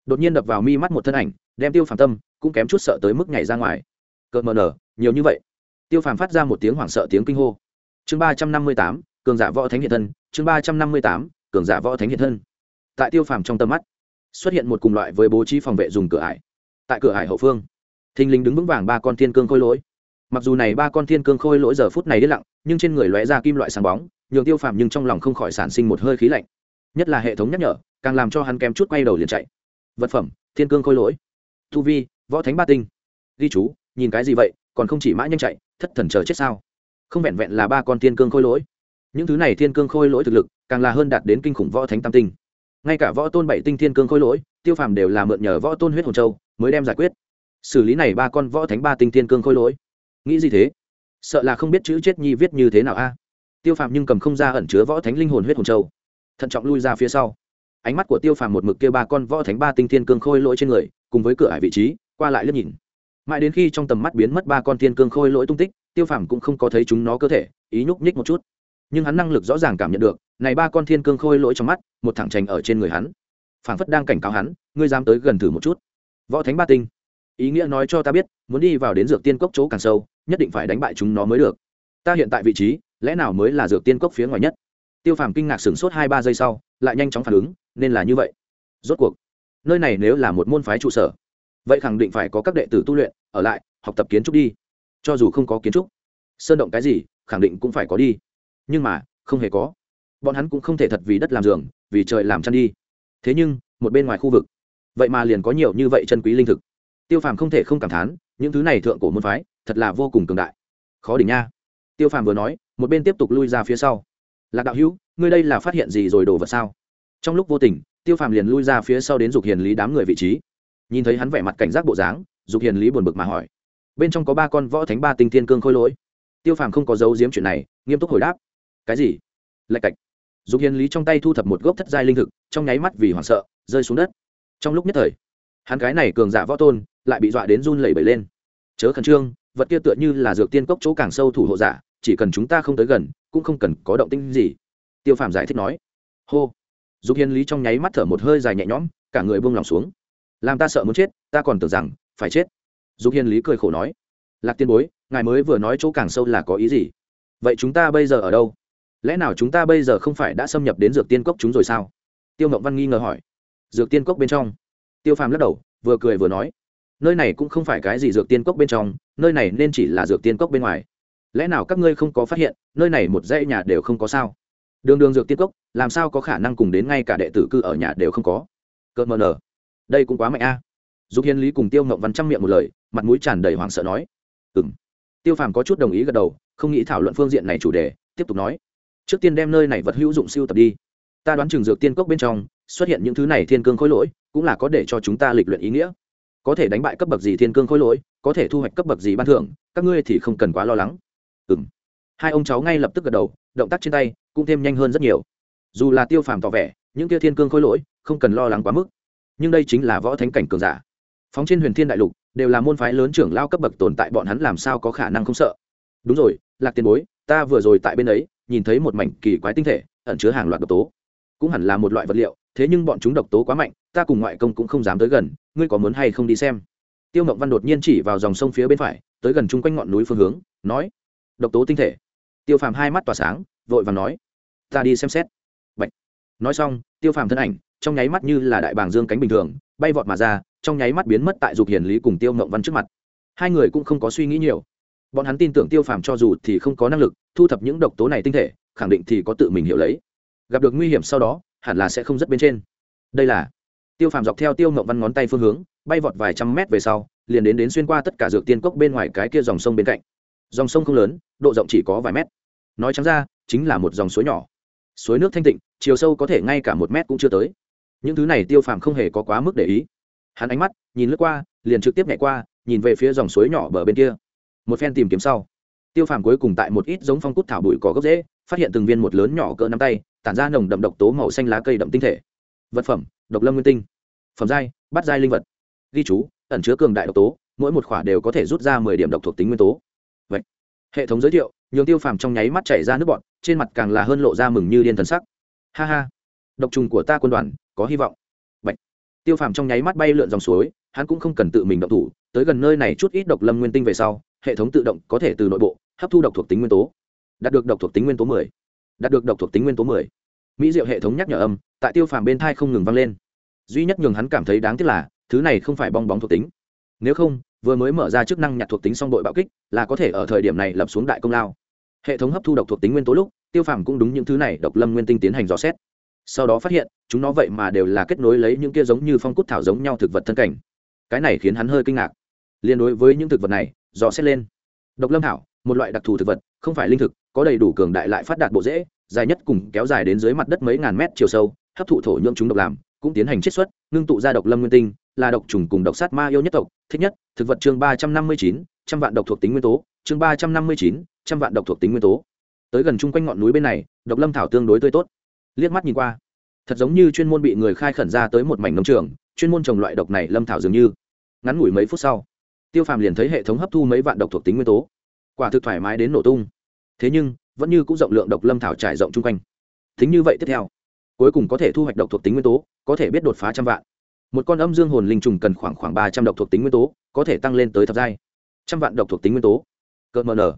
Đột nhiên đập vào mi mắt một thân ảnh, đem tiêu phàm tâm cũng kém chút sợ tới mức nhảy ra ngoài. Cợt mờ nở, nhiều như vậy. Tiêu phàm phát ra một tiếng hoảng sợ tiếng kinh hô. Chương ba trăm năm mươi tám, cường giả võ thánh hiện thân. Chương ba trăm năm mươi tám, cường giả võ thánh hiện thân. Tại tiêu phàm trong tầm mắt, xuất hiện một cùng loại với bố trí phòng vệ dùng cửa ải. Tại cửa ải hậu phương, thình lình đứng vững vàng ba con thiên cương khôi lỗi mặc dù này ba con thiên cương khôi lỗi giờ phút này đi lặng, nhưng trên người lóe ra kim loại sáng bóng, nhường tiêu phàm nhưng trong lòng không khỏi sản sinh một hơi khí lạnh. Nhất là hệ thống nhắc nhở, càng làm cho hắn kém chút quay đầu liền chạy. Vật phẩm, thiên cương khôi lỗi. Tu vi, võ thánh ba tinh. Ghi chú, nhìn cái gì vậy, còn không chỉ mã nhanh chạy, thất thần chờ chết sao? Không vẹn vẹn là ba con thiên cương khôi lỗi. Những thứ này thiên cương khôi lỗi thực lực, càng là hơn đạt đến kinh khủng võ thánh tam tinh. Ngay cả võ tôn bảy tinh thiên cương khôi lỗi, tiêu phàm đều là mượn nhờ võ tôn huyết hồn châu, mới đem giải quyết. Xử lý này ba con võ thánh ba tinh thiên cương khôi lỗi nghĩ gì thế? Sợ là không biết chữ chết nhi viết như thế nào a. Tiêu phàm nhưng cầm không ra ẩn chứa võ thánh linh hồn huyết hồn châu. Thận trọng lui ra phía sau. Ánh mắt của tiêu phàm một mực kia ba con võ thánh ba tinh thiên cương khôi lỗi trên người, cùng với cửa hải vị trí, qua lại liếc nhìn. Mãi đến khi trong tầm mắt biến mất ba con thiên cương khôi lỗi tung tích, tiêu phàm cũng không có thấy chúng nó cơ thể, ý nhúc nhích một chút. Nhưng hắn năng lực rõ ràng cảm nhận được, này ba con thiên cương khôi lỗi trong mắt, một thẳng trành ở trên người hắn. Phảng phất đang cảnh cáo hắn, ngươi dám tới gần thử một chút. Võ thánh ba tinh. Ý nghĩa nói cho ta biết, muốn đi vào đến dược tiên cốc chỗ càng sâu nhất định phải đánh bại chúng nó mới được. Ta hiện tại vị trí, lẽ nào mới là dược tiên cốc phía ngoài nhất? Tiêu phàm kinh ngạc sửng sốt hai ba giây sau, lại nhanh chóng phản ứng, nên là như vậy. Rốt cuộc, nơi này nếu là một môn phái trụ sở, vậy khẳng định phải có các đệ tử tu luyện, ở lại, học tập kiến trúc đi. Cho dù không có kiến trúc, sơn động cái gì, khẳng định cũng phải có đi. Nhưng mà, không hề có. Bọn hắn cũng không thể thật vì đất làm giường, vì trời làm chăn đi. Thế nhưng, một bên ngoài khu vực, vậy mà liền có nhiều như vậy chân quý linh thực. Tiêu phàm không thể không cảm thán những thứ này thượng cổ môn phái, thật là vô cùng cường đại. Khó đỉnh nha. Tiêu phàm vừa nói, một bên tiếp tục lui ra phía sau. Lạc đạo hữu, ngươi đây là phát hiện gì rồi đồ vật sao? Trong lúc vô tình, tiêu phàm liền lui ra phía sau đến dục hiền lý đám người vị trí. Nhìn thấy hắn vẻ mặt cảnh giác bộ dáng, dục hiền lý buồn bực mà hỏi. Bên trong có ba con võ thánh ba tinh thiên cương khôi lỗi. Tiêu phàm không có dấu diếm chuyện này, nghiêm túc hồi đáp. Cái gì? Lạch cạch. Dục hiền lý trong tay thu thập một gốc thất giai linh thực, trong nháy mắt vì hoảng sợ, rơi xuống đất. Trong lúc nhất thời, hắn cái này cường giả võ tôn lại bị dọa đến run lẩy bẩy lên. Chớ khẩn trương, vật kia tựa như là dược tiên cốc chỗ càng sâu thủ hộ giả, chỉ cần chúng ta không tới gần, cũng không cần có động tĩnh gì. Tiêu phàm giải thích nói. Hô. Dục hiền lý trong nháy mắt thở một hơi dài nhẹ nhõm, cả người buông lòng xuống. Làm ta sợ muốn chết, ta còn tưởng rằng phải chết. Dục hiền lý cười khổ nói. Lạc tiên bối, ngài mới vừa nói chỗ càng sâu là có ý gì? Vậy chúng ta bây giờ ở đâu? Lẽ nào chúng ta bây giờ không phải đã xâm nhập đến dược tiên cốc chúng rồi sao? Tiêu ngộng văn nghi ngờ hỏi. Dược tiên cốc bên trong. Tiêu phàm lắc đầu, vừa cười vừa nói nơi này cũng không phải cái gì dược tiên cốc bên trong, nơi này nên chỉ là dược tiên cốc bên ngoài. Lẽ nào các ngươi không có phát hiện, nơi này một dãy nhà đều không có sao? Đường đường dược tiên cốc, làm sao có khả năng cùng đến ngay cả đệ tử cư ở nhà đều không có? Cợt mờ nở. Đây cũng quá mạnh a. À. dục Hiên lý cùng tiêu ngộng văn chăm miệng một lời, mặt mũi tràn đầy hoảng sợ nói. Ừ m tiêu phàm có chút đồng ý gật đầu, không nghĩ thảo luận phương diện này chủ đề, tiếp tục nói. Trước tiên đem nơi này vật hữu dụng siêu tập đi. Ta đoán chừng dược tiên cốc bên trong, xuất hiện những thứ này thiên cương khối lỗi, cũng là có để cho chúng ta lịch luyện ý nghĩa có thể đánh bại cấp bậc gì thiên cương khôi lỗi, có thể thu hoạch cấp bậc gì ban thưởng, các ngươi thì không cần quá lo lắng. Ừ m hai ông cháu ngay lập tức gật đầu, động tác trên tay cũng thêm nhanh hơn rất nhiều. Dù là tiêu phàm tỏ vẻ, những kia thiên cương khôi lỗi không cần lo lắng quá mức. Nhưng đây chính là võ thánh cảnh cường giả. Phóng trên huyền thiên đại lục, đều là môn phái lớn trưởng lao cấp bậc tồn tại, bọn hắn làm sao có khả năng không sợ? Đúng rồi, lạc tiền bối, ta vừa rồi tại bên ấy, nhìn thấy một mảnh kỳ quái tinh thể, ẩn chứa hàng loạt độc tố cũng hẳn là một loại vật liệu, thế nhưng bọn chúng độc tố quá mạnh, ta cùng ngoại công cũng không dám tới gần, ngươi có muốn hay không đi xem? Tiêu mộng văn đột nhiên chỉ vào dòng sông phía bên phải, tới gần chung quanh ngọn núi phương hướng, nói, độc tố tinh thể. Tiêu phàm hai mắt tỏa sáng, vội và nói, ta đi xem xét. Bạch. nói xong, tiêu phàm thân ảnh, trong nháy mắt như là đại bàng dương cánh bình thường, bay vọt mà ra, trong nháy mắt biến mất tại dục hiền lý cùng tiêu mộng văn trước mặt. Hai người cũng không có suy nghĩ nhiều. Bọn hắn tin tưởng tiêu phàm cho dù thì không có năng lực thu thập những độc tố này tinh thể, khẳng định thì có tự mình hiểu lấy gặp được nguy hiểm sau đó, hẳn là sẽ không rất bên trên. Đây là, tiêu phàm dọc theo tiêu ngậu văn ngón tay phương hướng, bay vọt vài trăm mét về sau, liền đến đến xuyên qua tất cả dược tiên cốc bên ngoài cái kia dòng sông bên cạnh. Dòng sông không lớn, độ rộng chỉ có vài mét. Nói chẳng ra, chính là một dòng suối nhỏ. Suối nước thanh tịnh, chiều sâu có thể ngay cả một mét cũng chưa tới. Những thứ này tiêu phàm không hề có quá mức để ý. Hắn ánh mắt, nhìn lướt qua, liền trực tiếp nhảy qua, nhìn về phía dòng suối nhỏ bờ bên kia. Một phen tìm kiếm sau, tiêu phàm cuối cùng tại một ít giống phong cút thảo bụi có gốc rễ, phát hiện từng viên một lớn nhỏ cỡ nắm tay tản ra nồng đậm độc tố màu xanh lá cây đậm tinh thể. Vật phẩm, độc lâm nguyên tinh. Phẩm giai bắt giai linh vật. Ghi chú, ẩn chứa cường đại độc tố, mỗi một khỏa đều có thể rút ra mười điểm độc thuộc tính nguyên tố. Vậy, hệ thống giới thiệu, nhường tiêu phàm trong nháy mắt chảy ra nước bọn trên mặt càng là hơn lộ ra mừng như điên thần sắc. Ha ha, độc trùng của ta quân đoàn, có hy vọng. Bạch. tiêu phàm trong nháy mắt bay lượn dòng suối, hắn cũng không cần tự mình động thủ, tới gần nơi này chút ít độc lâm nguyên tinh về sau, hệ thống tự động có thể từ nội bộ, hấp thu độc thuộc tính nguyên tố. Đạt được độc thuộc tính nguyên tố mười đạt được độc thuộc tính nguyên tố mười. Mỹ diệu hệ thống nhắc nhở âm, tại tiêu phàm bên thai không ngừng vang lên. Duy nhất nhường hắn cảm thấy đáng tiếc là, thứ này không phải bong bóng thuộc tính. Nếu không, vừa mới mở ra chức năng nhặt thuộc tính song đội bạo kích, là có thể ở thời điểm này lập xuống đại công lao. Hệ thống hấp thu độc thuộc tính nguyên tố lúc, tiêu phàm cũng đúng những thứ này độc lâm nguyên tinh tiến hành dò xét. Sau đó phát hiện, chúng nó vậy mà đều là kết nối lấy những kia giống như phong cút thảo giống nhau thực vật thân cảnh. Cái này khiến hắn hơi kinh ngạc. Liên đối với những thực vật này, dò xét lên. Độc lâm thảo, một loại đặc thù thực vật, không phải linh thực có đầy đủ cường đại lại phát đạt bộ dễ dài nhất cùng kéo dài đến dưới mặt đất mấy ngàn mét chiều sâu, hấp thụ thổ nhưỡng chúng độc làm, cũng tiến hành chiết xuất, ngưng tụ ra độc lâm nguyên tinh, là độc trùng cùng độc sát ma yêu nhất tộc, thích nhất, thực vật chương ba trăm năm mươi chín, trăm vạn độc thuộc tính nguyên tố, chương ba trăm năm mươi chín, trăm vạn độc thuộc tính nguyên tố. Tới gần chung quanh ngọn núi bên này, độc lâm thảo tương đối tươi tốt. Liếc mắt nhìn qua, thật giống như chuyên môn bị người khai khẩn ra tới một mảnh nông trường, chuyên môn trồng loại độc này lâm thảo dường như. Ngắn ngủi mấy phút sau, tiêu phàm liền thấy hệ thống hấp thu mấy vạn độc thuộc tính nguyên tố. Quả thực thoải mái đến nổ tung thế nhưng, vẫn như cũng rộng lượng độc lâm thảo trải rộng chung quanh. Thính như vậy tiếp theo, cuối cùng có thể thu hoạch độc thuộc tính nguyên tố, có thể biết đột phá trăm vạn. Một con âm dương hồn linh trùng cần khoảng khoảng ba trăm độc thuộc tính nguyên tố, có thể tăng lên tới thập giai. Trăm vạn độc thuộc tính nguyên tố. Cỡ mờ nở.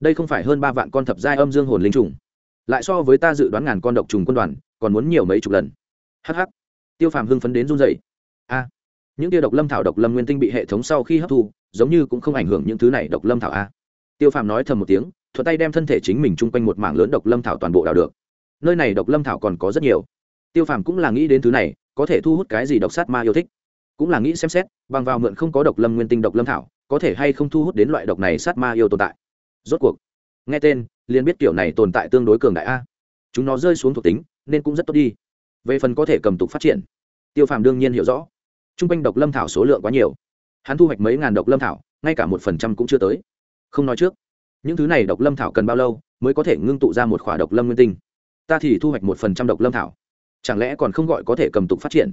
Đây không phải hơn ba vạn con thập giai âm dương hồn linh trùng. Lại so với ta dự đoán ngàn con độc trùng quân đoàn, còn muốn nhiều mấy chục lần. Hh tiêu phàm hưng phấn đến run dày a. Những tiêu độc lâm thảo độc lâm nguyên tinh bị hệ thống sau khi hấp thu, giống như cũng không ảnh hưởng những thứ này độc lâm thảo a. Tiêu phàm nói thầm một tiếng thuận tay đem thân thể chính mình chung quanh một mảng lớn độc lâm thảo toàn bộ đào được. Nơi này độc lâm thảo còn có rất nhiều. Tiêu phàm cũng là nghĩ đến thứ này, có thể thu hút cái gì độc sát ma yêu thích. Cũng là nghĩ xem xét, bằng vào mượn không có độc lâm nguyên tinh độc lâm thảo, có thể hay không thu hút đến loại độc này sát ma yêu tồn tại. Rốt cuộc, nghe tên, liền biết kiểu này tồn tại tương đối cường đại a. Chúng nó rơi xuống thuộc tính, nên cũng rất tốt đi. Về phần có thể cầm tục phát triển, tiêu phàm đương nhiên hiểu rõ. T r u n g quanh độc lâm thảo số lượng quá nhiều. Hắn thu hoạch mấy ngàn độc lâm thảo, ngay cả một phần trăm cũng chưa tới. Không nói trước những thứ này độc lâm thảo cần bao lâu mới có thể ngưng tụ ra một khỏa độc lâm nguyên tinh? Ta thì thu hoạch một phần trăm độc lâm thảo. Chẳng lẽ còn không gọi có thể cầm tục phát triển?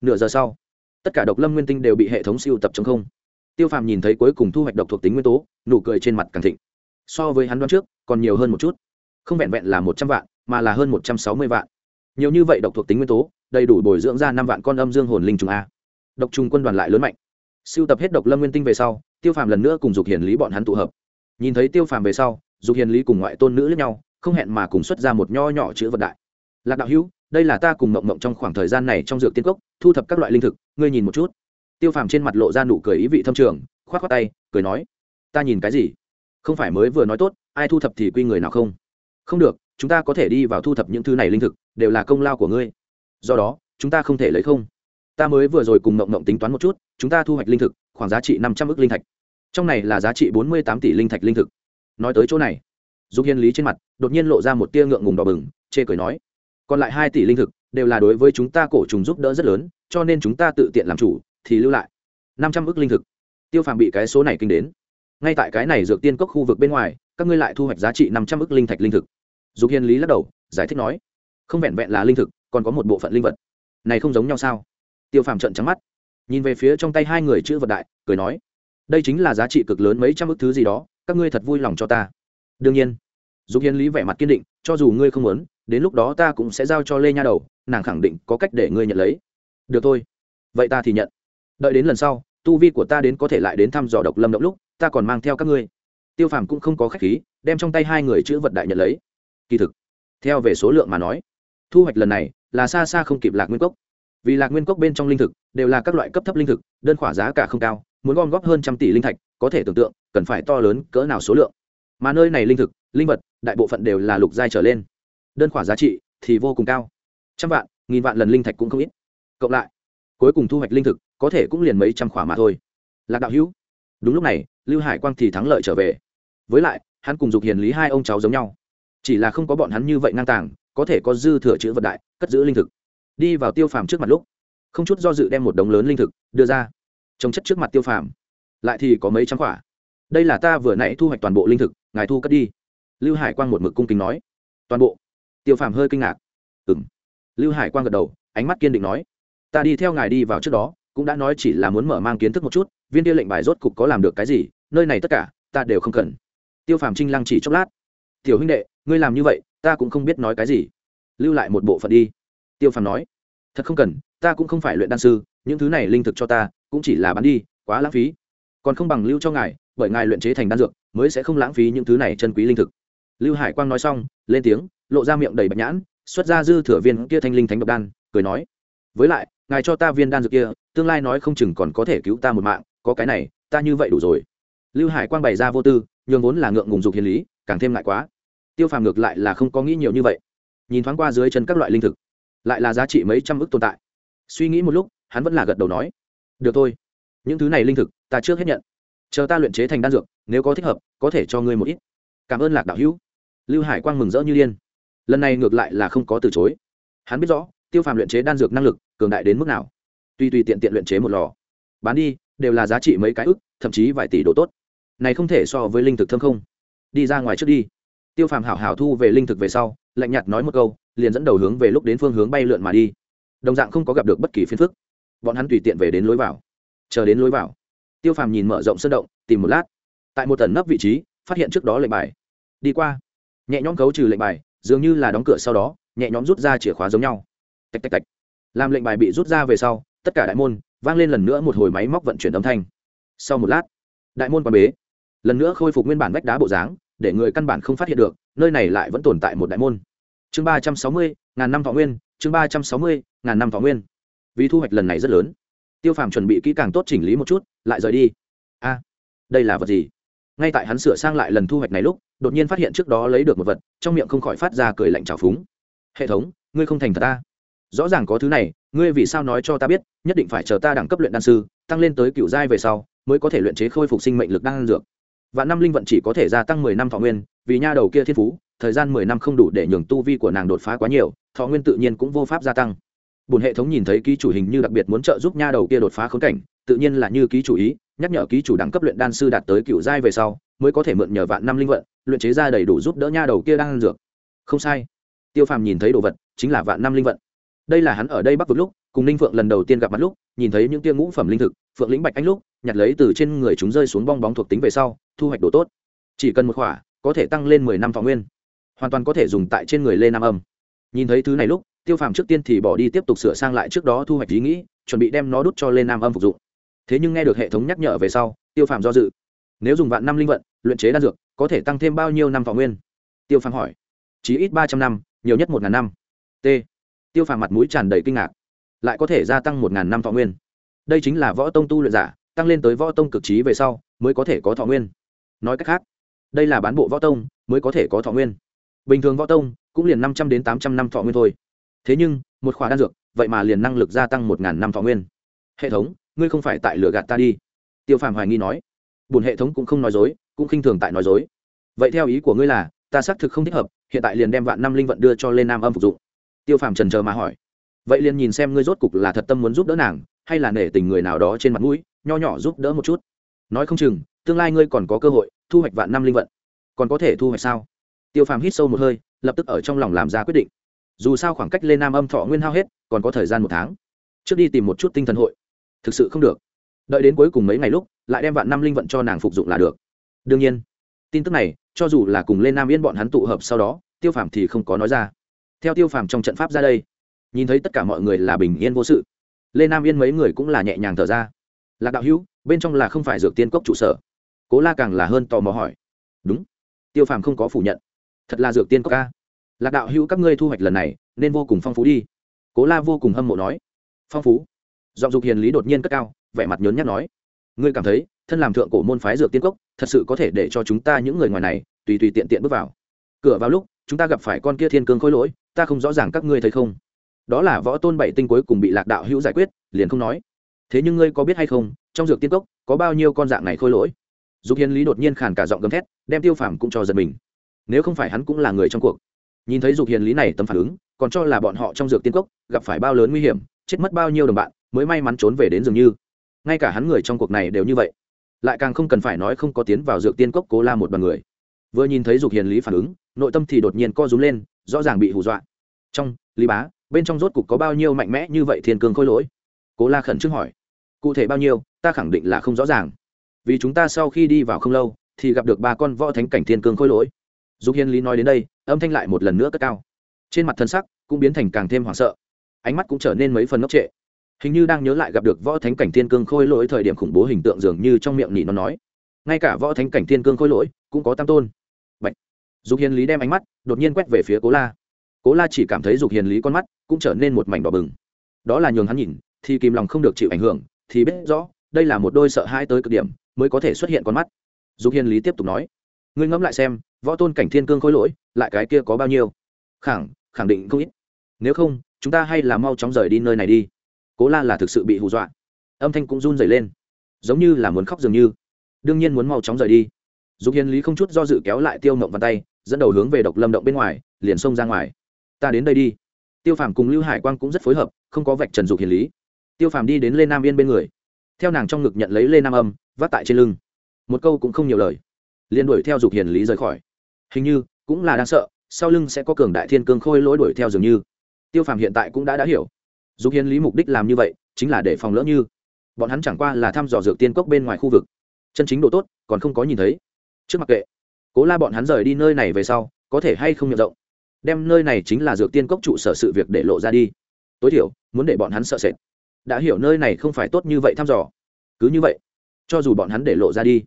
Nửa giờ sau, tất cả độc lâm nguyên tinh đều bị hệ thống siêu tập chống không. Tiêu phàm nhìn thấy cuối cùng thu hoạch độc thuộc tính nguyên tố, nụ cười trên mặt càng thịnh. So với hắn đoán trước, còn nhiều hơn một chút. Không vẹn vẹn là một trăm vạn, mà là hơn một trăm sáu mươi vạn. Nhiều như vậy độc thuộc tính nguyên tố, đầy đủ bồi dưỡng ra năm vạn con âm dương hồn linh trùng a. Độc trùng quân đoàn lại lớn mạnh. Siêu tập hết độc lâm nguyên tinh về sau, tiêu phàm lần nữa cùng dục hiển lý bọn hắn tụ hợp nhìn thấy tiêu phàm về sau, dục hiền lý cùng ngoại tôn nữ lẫn nhau, không hẹn mà cùng xuất ra một nho nhỏ chữ vật đại. Lạc đạo hữu, đây là ta cùng mộng mộng trong khoảng thời gian này trong dược tiên cốc, thu thập các loại linh thực, ngươi nhìn một chút. Tiêu phàm trên mặt lộ ra nụ cười ý vị thâm trường k h o á t k h o á tay, cười nói, ta nhìn cái gì? Không phải mới vừa nói tốt, ai thu thập thì quy người nào không? Không được, chúng ta có thể đi vào thu thập những thứ này linh thực, đều là công lao của ngươi. Do đó, chúng ta không thể lấy không. Ta mới vừa rồi cùng mộng mộng tính toán một chút, chúng ta thu hoạch linh thực, khoảng giá trị năm trăm ước linh thạch trong này là giá trị bốn mươi tám tỷ linh thạch linh thực. Nói tới chỗ này, dục hiên lý trên mặt đột nhiên lộ ra một tia ngượng ngùng đỏ bừng, chê cười nói, còn lại hai tỷ linh thực đều là đối với chúng ta cổ trùng giúp đỡ rất lớn, cho nên chúng ta tự tiện làm chủ, thì lưu lại năm trăm ước linh thực. Tiêu phàm bị cái số này kinh đến. Ngay tại cái này dược tiên cốc khu vực bên ngoài, các ngươi lại thu hoạch giá trị năm trăm ước linh thạch linh thực. Dục hiên lý lắc đầu, giải thích nói, không vẹn vẹn là linh thực, còn có một bộ phận linh vật. Này không giống nhau sao? Tiêu phàm trận trắng mắt, nhìn về phía trong tay hai người chữ vật đại, cười nói đây chính là giá trị cực lớn mấy trăm ước thứ gì đó, các ngươi thật vui lòng cho ta. Đương nhiên, dục hiến lý vẻ mặt kiên định, cho dù ngươi không muốn, đến lúc đó ta cũng sẽ giao cho lê nha đầu, nàng khẳng định có cách để ngươi nhận lấy. Được thôi, vậy ta thì nhận. Đợi đến lần sau, tu vi của ta đến có thể lại đến thăm dò độc lâm động lúc, ta còn mang theo các ngươi. Tiêu phàm cũng không có khách khí, đem trong tay hai người chữ vật đại nhận lấy. Kỳ thực, theo về số lượng mà nói, thu hoạch lần này là xa xa không kịp lạc nguyên cốc. Vì lạc nguyên cốc bên trong linh thực đều là các loại cấp thấp linh thực, đơn khỏa giá cả không cao muốn gom góp hơn trăm tỷ linh thạch, có thể tưởng tượng, cần phải to lớn cỡ nào số lượng. Mà nơi này linh thực, linh vật, đại bộ phận đều là lục giai trở lên. Đơn khỏa giá trị thì vô cùng cao. Trăm vạn, nghìn vạn lần linh thạch cũng không ít. Cộng lại, cuối cùng thu hoạch linh thực, có thể cũng liền mấy trăm khỏa mà thôi. Lạc đạo hữu, đúng lúc này, lưu hải quang thì thắng lợi trở về. Với lại, hắn cùng dục hiền lý hai ông cháu giống nhau. Chỉ là không có bọn hắn như vậy ngang tàng, có thể có dư thừa chữ vật đại, cất giữ linh thực. Đi vào tiêu phàm trước mặt lúc, không chút do dự đem một đống lớn linh thực đưa ra trồng chất trước mặt tiêu phàm, lại thì có mấy trăm quả đây là ta vừa nãy thu hoạch toàn bộ linh thực, ngài thu cất đi. Lưu hải quang một mực cung kính nói. Toàn bộ? Tiêu phàm hơi kinh ngạc. Ừng lưu hải quang gật đầu, ánh mắt kiên định nói. Ta đi theo ngài đi vào trước đó, cũng đã nói chỉ là muốn mở mang kiến thức một chút, viên tiêu lệnh bài rốt cục có làm được cái gì, nơi này tất cả, ta đều không cần. Tiêu phàm trinh lăng chỉ chốc lát. Tiểu huynh đệ, ngươi làm như vậy, ta cũng không biết nói cái gì. Lưu lại một bộ phận đi. Tiêu phàm nói. Thật không cần, ta cũng không phải luyện đan sư, những thứ này linh thực cho ta cũng chỉ là bán đi, quá lãng phí. Còn không bằng lưu cho ngài, bởi ngài luyện chế thành đan dược, mới sẽ không lãng phí những thứ này chân quý linh thực. Lưu hải quang nói xong, lên tiếng, lộ ra miệng đầy bạch nhãn, xuất ra dư thừa viên kia thanh linh thánh độc đan, cười nói, với lại, ngài cho ta viên đan dược kia, tương lai nói không chừng còn có thể cứu ta một mạng, có cái này, ta như vậy đủ rồi. Lưu hải quang bày ra vô tư, nhường vốn là ngượng ngùng dục hiền lý, càng thêm ngại quá. Tiêu phàm ngược lại là không có nghĩ nhiều như vậy. Nhìn thoáng qua dưới chân các loại linh thực, lại là giá trị mấy trăm ức tồn tại. Suy nghĩ một lúc, hắn vẫn là gật đầu nói được thôi. Những thứ này linh thực, ta trước hết nhận. Chờ ta luyện chế thành đan dược, nếu có thích hợp, có thể cho ngươi một ít. Cảm ơn lạc đạo hữu. Lưu hải quang mừng rỡ như liên lần này ngược lại là không có từ chối. Hắn biết rõ, tiêu phàm luyện chế đan dược năng lực, cường đại đến mức nào. Tuy tùy tiện tiện luyện chế một lò, bán đi, đều là giá trị mấy cái ức, thậm chí vài tỷ đồ tốt. Này không thể so với linh thực thơm không. Đi ra ngoài trước đi. Tiêu phàm hảo hảo thu về linh thực về sau, lạnh nhạt nói một câu, liền dẫn đầu hướng về lúc đến phương hướng bay lượn mà đi. Đồng dạng không có gặp được bất kỳ phiền phức bọn hắn tùy tiện về đến lối vào. Chờ đến lối vào, tiêu phàm nhìn mở rộng sân động, tìm một lát. Tại một tần nấp vị trí, phát hiện trước đó lệnh bài. Đi qua, nhẹ nhõm cấu trừ lệnh bài, dường như là đóng cửa sau đó, nhẹ nhõm rút ra chìa khóa giống nhau. Tạch tạch tạch. Làm lệnh bài bị rút ra về sau, tất cả đại môn vang lên lần nữa một hồi máy móc vận chuyển âm thanh. Sau một lát, đại môn quan bế. Lần nữa khôi phục nguyên bản vách đá bộ dáng, để người căn bản không phát hiện được, nơi này lại vẫn tồn tại một đại môn. Chương ba trăm sáu mươi, ngàn năm thọ nguyên, chương ba trăm sáu mươi, ngàn năm thọ nguyên vì thu hoạch lần này rất lớn. Tiêu phàm chuẩn bị kỹ càng tốt chỉnh lý một chút, lại rời đi. A, đây là vật gì? Ngay tại hắn sửa sang lại lần thu hoạch này lúc, đột nhiên phát hiện trước đó lấy được một vật, trong miệng không khỏi phát ra cười lạnh trào phúng. Hệ thống, ngươi không thành thật ta. Rõ ràng có thứ này, ngươi vì sao nói cho ta biết, nhất định phải chờ ta đẳng cấp luyện đan sư, tăng lên tới cựu giai về sau, mới có thể luyện chế khôi phục sinh mệnh lực đan dược. Và năm linh vận chỉ có thể gia tăng mười năm thọ nguyên, vì nha đầu kia thiên phú, thời gian mười năm không đủ để nhường tu vi của nàng đột phá quá nhiều, thọ nguyên tự nhiên cũng vô pháp gia tăng bùn hệ thống nhìn thấy ký chủ hình như đặc biệt muốn trợ giúp nha đầu kia đột phá khốn cảnh, tự nhiên là như ký chủ ý, nhắc nhở ký chủ đẳng cấp luyện đan sư đạt tới cựu giai về sau, mới có thể mượn nhờ vạn năm linh vận, luyện chế ra đầy đủ giúp đỡ nha đầu kia đang ăn dược. Không sai. Tiêu phàm nhìn thấy đồ vật, chính là vạn năm linh vận. Đây là hắn ở đây bắc vực lúc, cùng ninh phượng lần đầu tiên gặp mặt lúc, nhìn thấy những tia ngũ phẩm linh thực, phượng lĩnh bạch anh lúc, nhặt lấy từ trên người chúng rơi xuống bong bóng thuộc tính về sau, thu hoạch đồ tốt. Chỉ cần một khỏa, có thể tăng lên mười năm thọ nguyên. Hoàn toàn có thể dùng tại trên người lê nam âm. Nhìn thấy thứ này lúc tiêu phàm trước tiên thì bỏ đi tiếp tục sửa sang lại trước đó thu hoạch ý nghĩ, chuẩn bị đem nó đút cho lên nam âm phục dụng. Thế nhưng nghe được hệ thống nhắc nhở về sau, tiêu phàm do dự. Nếu dùng vạn năm linh vận, luyện chế đan dược, có thể tăng thêm bao nhiêu năm thọ nguyên? Tiêu phàm hỏi. Chỉ ít ba trăm năm, nhiều nhất một ngàn năm. T. Tiêu phàm mặt mũi tràn đầy kinh ngạc. Lại có thể gia tăng một ngàn năm thọ nguyên. Đây chính là võ tông tu luyện giả, tăng lên tới võ tông cực trí về sau, mới có thể có thọ nguyên. Nói cách khác, đây là bán bộ võ tông, mới có thể có thọ nguyên. Bình thường võ tông, cũng liền năm trăm đến tám trăm năm thọ nguyên thôi thế nhưng, một khóa đan dược, vậy mà liền năng lực gia tăng một ngàn năm thọ nguyên. Hệ thống, ngươi không phải tại lừa gạt ta đi. Tiêu phàm hoài nghi nói. Bùn hệ thống cũng không nói dối, cũng khinh thường tại nói dối. Vậy theo ý của ngươi là, ta xác thực không thích hợp, hiện tại liền đem vạn năm linh vận đưa cho lên nam âm phục dụng. Tiêu phàm trần chờ mà hỏi. Vậy liền nhìn xem ngươi rốt cục là thật tâm muốn giúp đỡ nàng, hay là nể tình người nào đó trên mặt mũi, nho nhỏ giúp đỡ một chút. Nói không chừng, tương lai ngươi còn có cơ hội, thu hoạch vạn năm linh vận. Còn có thể thu hoạch sao? Tiêu phàm hít sâu một hơi, lập tức ở trong lòng làm ra quyết định dù sao khoảng cách lên nam âm thọ nguyên hao hết, còn có thời gian một tháng. Trước đi tìm một chút tinh thần hội. Thực sự không được. Đợi đến cuối cùng mấy ngày lúc, lại đem vạn năm linh vận cho nàng phục dụng là được. Đương nhiên, tin tức này, cho dù là cùng lên nam yên bọn hắn tụ hợp sau đó, tiêu phàm thì không có nói ra. Theo tiêu phàm trong trận pháp ra đây, nhìn thấy tất cả mọi người là bình yên vô sự. Lê nam yên mấy người cũng là nhẹ nhàng thở ra. Lạc đạo hữu, bên trong là không phải dược tiên cốc trụ sở. Cố la càng là hơn tò mò hỏi. Đúng. Tiêu phàm không có phủ nhận. Thật là dược tiên cốc ca lạc đạo hữu các ngươi thu hoạch lần này, nên vô cùng phong phú đi. Cố la vô cùng hâm mộ nói. Phong phú? Giọng dục hiền lý đột nhiên cất cao, vẻ mặt nhớn nhắc nói. Ngươi cảm thấy, thân làm thượng cổ môn phái dược tiên cốc, thật sự có thể để cho chúng ta những người ngoài này, tùy tùy tiện tiện bước vào. Cửa vào lúc, chúng ta gặp phải con kia thiên cương khôi lỗi, ta không rõ ràng các ngươi thấy không. Đó là võ tôn bảy tinh cuối cùng bị lạc đạo hữu giải quyết, liền không nói. Thế nhưng ngươi có biết hay không, trong dược tiên cốc, có bao nhiêu con dạng này khôi lỗi? Dục hiền lý đột nhiên khàn cả giọng gầm thét, đem tiêu phàm cũng cho giật mình. Nếu không phải hắn cũng là người trong cuộc nhìn thấy dục hiền lý này tâm phản ứng, còn cho là bọn họ trong dược tiên cốc gặp phải bao lớn nguy hiểm, chết mất bao nhiêu đồng bạn, mới may mắn trốn về đến dường như. Ngay cả hắn người trong cuộc này đều như vậy. Lại càng không cần phải nói không có tiến vào dược tiên cốc cố la một đoàn người. Vừa nhìn thấy dục hiền lý phản ứng, nội tâm thì đột nhiên co rúm lên, rõ ràng bị hù dọa. Trong, lý bá, bên trong rốt cục có bao nhiêu mạnh mẽ như vậy thiên cương khôi lỗi? Cố la khẩn trương hỏi. Cụ thể bao nhiêu, ta khẳng định là không rõ ràng. Vì chúng ta sau khi đi vào không lâu, thì gặp được ba con võ thánh cảnh thiên cương khôi lỗi dục Hiên lý nói đến đây, âm thanh lại một lần nữa cất cao. Trên mặt thân sắc cũng biến thành càng thêm hoảng sợ. Ánh mắt cũng trở nên mấy phần ngốc trệ. Hình như đang nhớ lại gặp được võ thánh cảnh thiên cương khôi lỗi thời điểm khủng bố hình tượng dường như trong miệng nhị nó nói. Ngay cả võ thánh cảnh thiên cương khôi lỗi cũng có tam tôn. Bạch. dục hiền lý đem ánh mắt đột nhiên quét về phía cố la. Cố la chỉ cảm thấy dục hiền lý con mắt cũng trở nên một mảnh đỏ bừng. Đó là nhường hắn nhìn, thì kìm lòng không được chịu ảnh hưởng, thì biết rõ, đây là một đôi sợ hai tới cực điểm mới có thể xuất hiện con mắt. Dục hiền lý tiếp tục nói. Ngươi ngẫm lại xem võ tôn cảnh thiên cương khôi lỗi, lại cái kia có bao nhiêu? Khẳng khẳng định không ít. Nếu không, chúng ta hay là mau chóng rời đi nơi này đi. Cố la là thực sự bị hù dọa. Âm thanh cũng run dày lên. Giống như là muốn khóc dường như. Đương nhiên muốn mau chóng rời đi. Dục hiền lý không chút do dự kéo lại tiêu mộng văn tay, dẫn đầu hướng về độc lâm động bên ngoài, liền xông ra ngoài. Ta đến đây đi. Tiêu phàm cùng lưu hải quang cũng rất phối hợp, không có vạch trần dục hiền lý. Tiêu phàm đi đến lê nam yên bên người. Theo nàng trong ngực nhận lấy lê nam âm, vác tại trên lưng. Một câu cũng không nhiều lời. Liền đuổi theo dục hiền lý rời khỏi hình như cũng là đang sợ, sau lưng sẽ có cường đại thiên cương khôi lỗi đuổi theo dường như. Tiêu phàm hiện tại cũng đã đã hiểu. Dục hiến lý mục đích làm như vậy, chính là để phòng lỡ như. Bọn hắn chẳng qua là thăm dò dược tiên cốc bên ngoài khu vực. Chân chính độ tốt, còn không có nhìn thấy. Trước mặc kệ, cố la bọn hắn rời đi nơi này về sau, có thể hay không nhận rộng. Đem nơi này chính là dược tiên cốc trụ sở sự việc để lộ ra đi. Tối thiểu, muốn để bọn hắn sợ sệt. Đã hiểu nơi này không phải tốt như vậy thăm dò. Cứ như vậy, cho dù bọn hắn để lộ ra đi,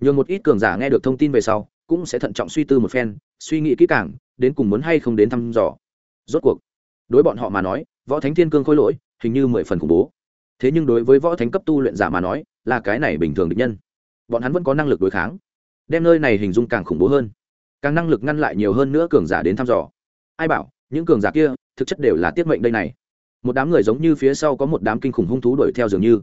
nhường một ít cường giả nghe được thông tin về sau cũng sẽ thận trọng suy tư một phen, suy nghĩ kỹ càng, đến cùng muốn hay không đến thăm dò. Rốt cuộc, đối bọn họ mà nói, võ thánh thiên cương khôi lỗi, hình như mười phần khủng bố. Thế nhưng đối với võ thánh cấp tu luyện giả mà nói, là cái này bình thường địch nhân. Bọn hắn vẫn có năng lực đối kháng, đem nơi này hình dung càng khủng bố hơn, càng năng lực ngăn lại nhiều hơn nữa cường giả đến thăm dò. Ai bảo, những cường giả kia, thực chất đều là tiết mệnh đây này. Một đám người giống như phía sau có một đám kinh khủng hung thú đuổi theo dường như,